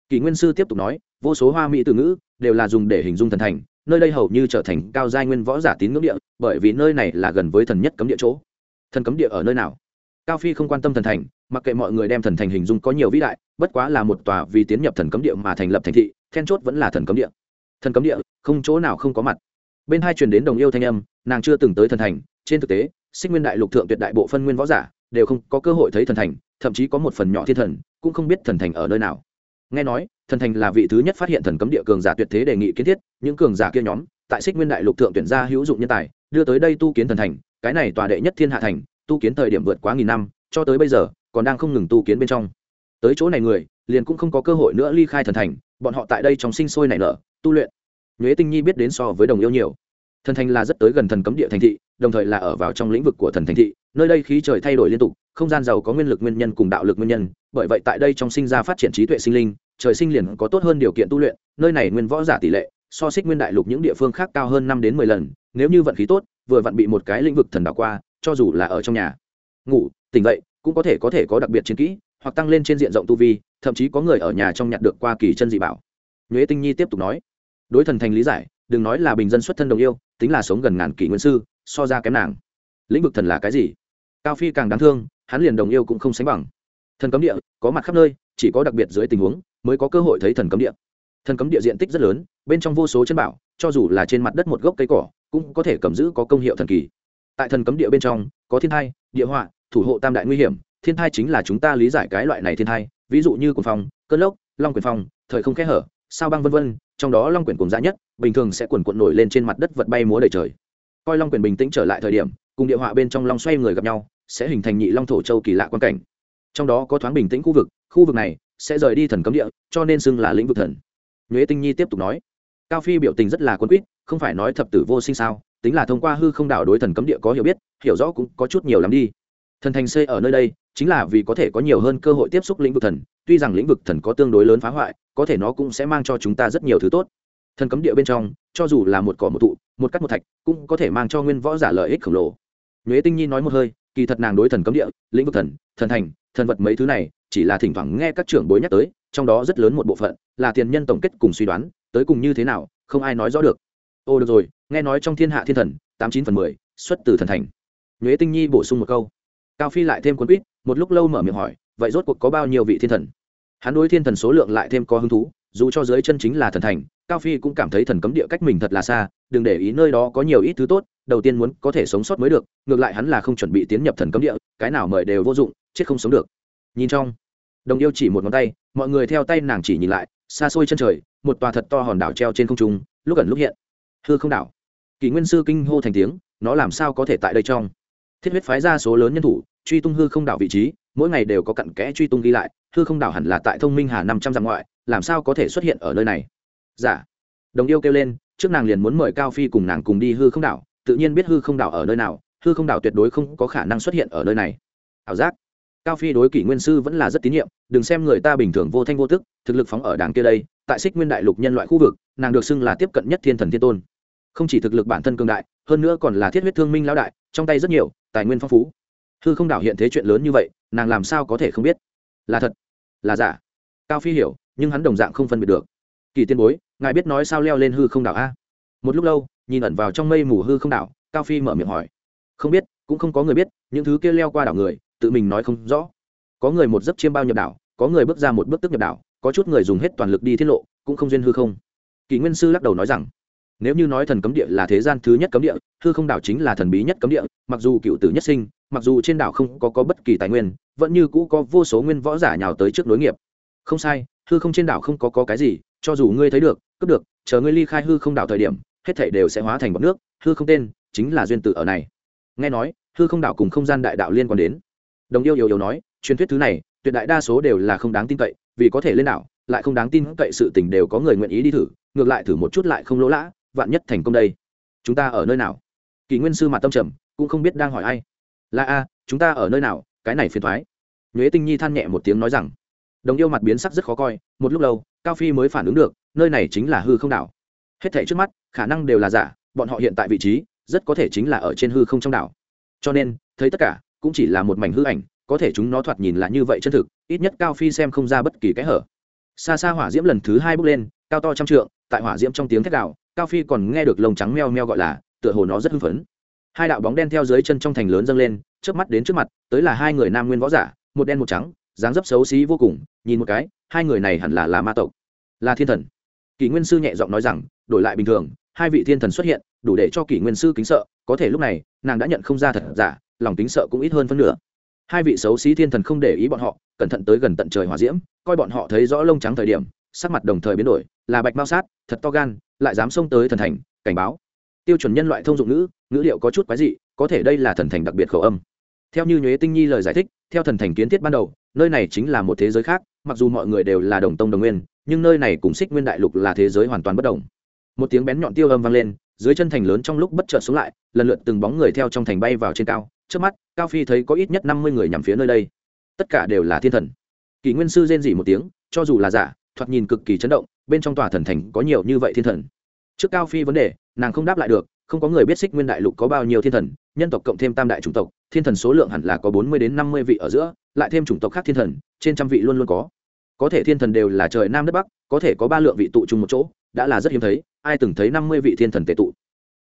A: Kỷ nguyên sư tiếp tục nói, vô số hoa mỹ từ ngữ đều là dùng để hình dung thần thành, nơi đây hầu như trở thành cao giai nguyên võ giả tín ngưỡng địa, bởi vì nơi này là gần với thần nhất cấm địa chỗ. Thần cấm địa ở nơi nào? Cao phi không quan tâm thần thành, mặc kệ mọi người đem thần thành hình dung có nhiều vĩ đại, bất quá là một tòa vì tiến nhập thần cấm địa mà thành lập thành thị, then chốt vẫn là thần cấm địa. Thần cấm địa, không chỗ nào không có mặt. Bên hai truyền đến đồng yêu thanh âm, nàng chưa từng tới thần thành, trên thực tế sinh nguyên đại lục thượng tuyệt đại bộ phân nguyên võ giả đều không có cơ hội thấy thần thành, thậm chí có một phần nhỏ thiên thần cũng không biết thần thành ở nơi nào. Nghe nói, thần thành là vị thứ nhất phát hiện thần cấm địa cường giả tuyệt thế đề nghị kiến thiết, những cường giả kia nhóm, tại xích nguyên đại lục thượng tuyển gia hữu dụng nhân tài, đưa tới đây tu kiến thần thành, cái này tòa đệ nhất thiên hạ thành, tu kiến thời điểm vượt quá nghìn năm, cho tới bây giờ, còn đang không ngừng tu kiến bên trong. Tới chỗ này người, liền cũng không có cơ hội nữa ly khai thần thành, bọn họ tại đây trong sinh sôi nảy nở, tu luyện. Nhuế tinh nhi biết đến so với đồng yêu nhiều. Thần thành là rất tới gần thần cấm địa thành thị, đồng thời là ở vào trong lĩnh vực của thần thành thị, nơi đây khí trời thay đổi liên tục, không gian giàu có nguyên lực nguyên nhân cùng đạo lực nguyên nhân bởi vậy tại đây trong sinh ra phát triển trí tuệ sinh linh, trời sinh liền có tốt hơn điều kiện tu luyện, nơi này nguyên võ giả tỷ lệ, so sánh nguyên đại lục những địa phương khác cao hơn năm đến mười lần, nếu như vận khí tốt, vừa vặn bị một cái lĩnh vực thần đạo qua, cho dù là ở trong nhà, ngủ, tỉnh dậy, cũng có thể có thể có đặc biệt chiến kỹ, hoặc tăng lên trên diện rộng tu vi, thậm chí có người ở nhà trong nhặt được qua kỳ chân dị bảo. Nhuế tinh nhi tiếp tục nói, đối thần thành lý giải, đừng nói là bình dân xuất thân đồng yêu, tính là sống gần ngàn kỷ nguyên sư, so ra kém nàng. Lĩnh vực thần là cái gì? Cao phi càng đáng thương, hắn liền đồng yêu cũng không sánh bằng thần cấm địa có mặt khắp nơi chỉ có đặc biệt dưới tình huống mới có cơ hội thấy thần cấm địa. Thần cấm địa diện tích rất lớn bên trong vô số chân bảo cho dù là trên mặt đất một gốc cây cỏ cũng có thể cầm giữ có công hiệu thần kỳ. Tại thần cấm địa bên trong có thiên thai địa họa thủ hộ tam đại nguy hiểm thiên thai chính là chúng ta lý giải cái loại này thiên thai ví dụ như quần phòng, cơn lốc long quyền phòng, thời không kẽ hở sao băng vân vân trong đó long quyền cùng dã nhất bình thường sẽ quần cuộn nổi lên trên mặt đất vật bay múa đầy trời. Coi long quyền bình tĩnh trở lại thời điểm cùng địa họa bên trong long xoay người gặp nhau sẽ hình thành nhị long thổ châu kỳ lạ quan cảnh trong đó có thoáng bình tĩnh khu vực khu vực này sẽ rời đi thần cấm địa, cho nên xưng là lĩnh vực thần. Nhuế tinh nhi tiếp tục nói, cao phi biểu tình rất là quân quýt, không phải nói thập tử vô sinh sao, tính là thông qua hư không đảo đối thần cấm địa có hiểu biết, hiểu rõ cũng có chút nhiều lắm đi. Thần thành xây ở nơi đây, chính là vì có thể có nhiều hơn cơ hội tiếp xúc lĩnh vực thần, tuy rằng lĩnh vực thần có tương đối lớn phá hoại, có thể nó cũng sẽ mang cho chúng ta rất nhiều thứ tốt. Thần cấm địa bên trong, cho dù là một cỏ một thụ, một cắt một thạch, cũng có thể mang cho nguyên võ giả lợi ích khổng lồ. Nhuế tinh nhi nói một hơi, kỳ thật nàng đối thần cấm địa, lĩnh vực thần thần thành thần vật mấy thứ này, chỉ là thỉnh thoảng nghe các trưởng bối nhắc tới, trong đó rất lớn một bộ phận là tiền nhân tổng kết cùng suy đoán, tới cùng như thế nào, không ai nói rõ được. Ô, được rồi, nghe nói trong thiên hạ thiên thần, tám chín phần mười, xuất từ thần thành. Nhuế tinh nhi bổ sung một câu. Cao phi lại thêm cuốn quýt, một lúc lâu mở miệng hỏi, vậy rốt cuộc có bao nhiêu vị thiên thần? Hắn đối thiên thần số lượng lại thêm có hứng thú, dù cho dưới chân chính là thần thành, cao phi cũng cảm thấy thần cấm địa cách mình thật là xa, đừng để ý nơi đó có nhiều ít thứ tốt, đầu tiên muốn có thể sống sót mới được, ngược lại hắn là không chuẩn bị tiến nhập thần cấm địa, cái nào mời đều vô dụng chết không sống được. Nhìn trong, đồng yêu chỉ một ngón tay, mọi người theo tay nàng chỉ nhìn lại, xa xôi chân trời, một tòa thật to hòn đảo treo trên không trung, lúc ẩn lúc hiện. Hư không đảo. Kỷ nguyên sư kinh hô thành tiếng, nó làm sao có thể tại đây trong? Thiết huyết phái ra số lớn nhân thủ, truy tung hư không đảo vị trí, mỗi ngày đều có cặn kẽ truy tung ghi lại, hư không đảo hẳn là tại thông minh hà năm trăm dặm ngoại, làm sao có thể xuất hiện ở nơi này? Giả dạ. đồng yêu kêu lên, trước nàng liền muốn mời cao phi cùng nàng cùng đi hư không đảo, tự nhiên biết hư không đảo ở nơi nào, hư không đảo tuyệt đối không có khả năng xuất hiện ở nơi này. Ảo giác cao phi đối kỷ nguyên sư vẫn là rất tín nhiệm, đừng xem người ta bình thường vô thanh vô tức, thực lực phóng ở đảng kia đây, tại xích nguyên đại lục nhân loại khu vực, nàng được xưng là tiếp cận nhất thiên thần thiên tôn. Không chỉ thực lực bản thân cường đại, hơn nữa còn là thiết huyết thương minh lão đại, trong tay rất nhiều, tài nguyên phong phú. Hư không đảo hiện thế chuyện lớn như vậy, nàng làm sao có thể không biết? Là thật, là giả. Cao phi hiểu, nhưng hắn đồng dạng không phân biệt được. Kỳ tiên bối, ngài biết nói sao leo lên hư không đảo a? Một lúc lâu, nhìn ẩn vào trong mây mù hư không đảo, cao phi mở miệng hỏi. Không biết, cũng không có người biết, những thứ kia leo qua đảo người tự mình nói không rõ. Có người một giấc chiêm bao nhập đảo có người bước ra một bước tức nhập đảo có chút người dùng hết toàn lực đi tiết lộ cũng không duyên hư không. Kỷ nguyên sư lắc đầu nói rằng nếu như nói thần cấm địa là thế gian thứ nhất cấm địa hư không đảo chính là thần bí nhất cấm địa mặc dù cựu tử nhất sinh mặc dù trên đảo không có, có bất kỳ tài nguyên vẫn như cũ có vô số nguyên võ giả nhào tới trước nối nghiệp. Không sai hư không trên đảo không có, có cái gì cho dù ngươi thấy được cướp được chờ ngươi ly khai hư không đảo thời điểm hết thảy đều sẽ hóa thành bọt nước hư không tên chính là duyên tử ở này. Nghe nói hư không đảo cùng không gian đại đạo liên quan đến đồng yêu yếu yếu nói, truyền thuyết thứ này, tuyệt đại đa số đều là không đáng tin cậy, vì có thể lên đảo, lại không đáng tin cậy sự tình đều có người nguyện ý đi thử, ngược lại thử một chút lại không lỗ lã, vạn nhất thành công đây. Chúng ta ở nơi nào? Kỳ nguyên sư mặt tâm trầm, cũng không biết đang hỏi ai. Là a, chúng ta ở nơi nào? Cái này phiền thoái. Nhuế tinh nhi than nhẹ một tiếng nói rằng, đồng yêu mặt biến sắc rất khó coi, một lúc lâu, cao phi mới phản ứng được, nơi này chính là hư không đảo. Hết thể trước mắt, khả năng đều là giả, bọn họ hiện tại vị trí, rất có thể chính là ở trên hư không trong đảo. Cho nên, thấy tất cả cũng chỉ là một mảnh hư ảnh, có thể chúng nó thoạt nhìn là như vậy chân thực, ít nhất cao phi xem không ra bất kỳ cái hở. Xa xa hỏa diễm lần thứ hai bước lên, cao to trăm trượng, tại hỏa diễm trong tiếng thét đạo cao phi còn nghe được lồng trắng meo meo gọi là, tựa hồ nó rất hưng phấn. Hai đạo bóng đen theo dưới chân trong thành lớn dâng lên trước mắt đến trước mặt, tới là hai người nam nguyên võ giả, một đen một trắng, dáng dấp xấu xí vô cùng, nhìn một cái, hai người này hẳn là là ma tộc. Là thiên thần. Kỷ nguyên sư nhẹ giọng nói rằng, đổi lại bình thường, hai vị thiên thần xuất hiện, đủ để cho kỷ nguyên sư kính sợ, có thể lúc này, nàng đã nhận không ra thật giả lòng tính sợ cũng ít hơn phân nửa. Hai vị xấu xí thiên thần không để ý bọn họ, cẩn thận tới gần tận trời hỏa diễm, coi bọn họ thấy rõ lông trắng thời điểm, sắc mặt đồng thời biến đổi, là bạch mao sát, thật to gan, lại dám xông tới thần thành, cảnh báo. Tiêu chuẩn nhân loại thông dụng ngữ ngữ liệu có chút quái dị, có thể đây là thần thành đặc biệt khẩu âm. Theo như nhuế tinh nhi lời giải thích, theo thần thành kiến thiết ban đầu, nơi này chính là một thế giới khác, mặc dù mọi người đều là đồng tông đồng nguyên, nhưng nơi này cùng xích nguyên đại lục là thế giới hoàn toàn bất đồng. Một tiếng bén nhọn tiêu âm vang lên, dưới chân thành lớn trong lúc bất chợt xuống lại, lần lượt từng bóng người theo trong thành bay vào trên cao trước mắt, cao phi thấy có ít nhất năm mươi người nhằm phía nơi đây. Tất cả đều là thiên thần. Kỷ nguyên sư rên dỉ một tiếng, cho dù là giả, thoạt nhìn cực kỳ chấn động, bên trong tòa thần thành có nhiều như vậy thiên thần. Trước cao phi vấn đề, nàng không đáp lại được, không có người biết xích nguyên đại lục có bao nhiêu thiên thần, nhân tộc cộng thêm tam đại chủng tộc, thiên thần số lượng hẳn là có bốn mươi đến năm mươi vị ở giữa, lại thêm chủng tộc khác thiên thần, trên trăm vị luôn luôn có. Có thể thiên thần đều là trời nam đất bắc, có thể có ba lượng vị tụ chung một chỗ, đã là rất hiếm thấy, ai từng thấy năm mươi vị thiên thần tệ tụ.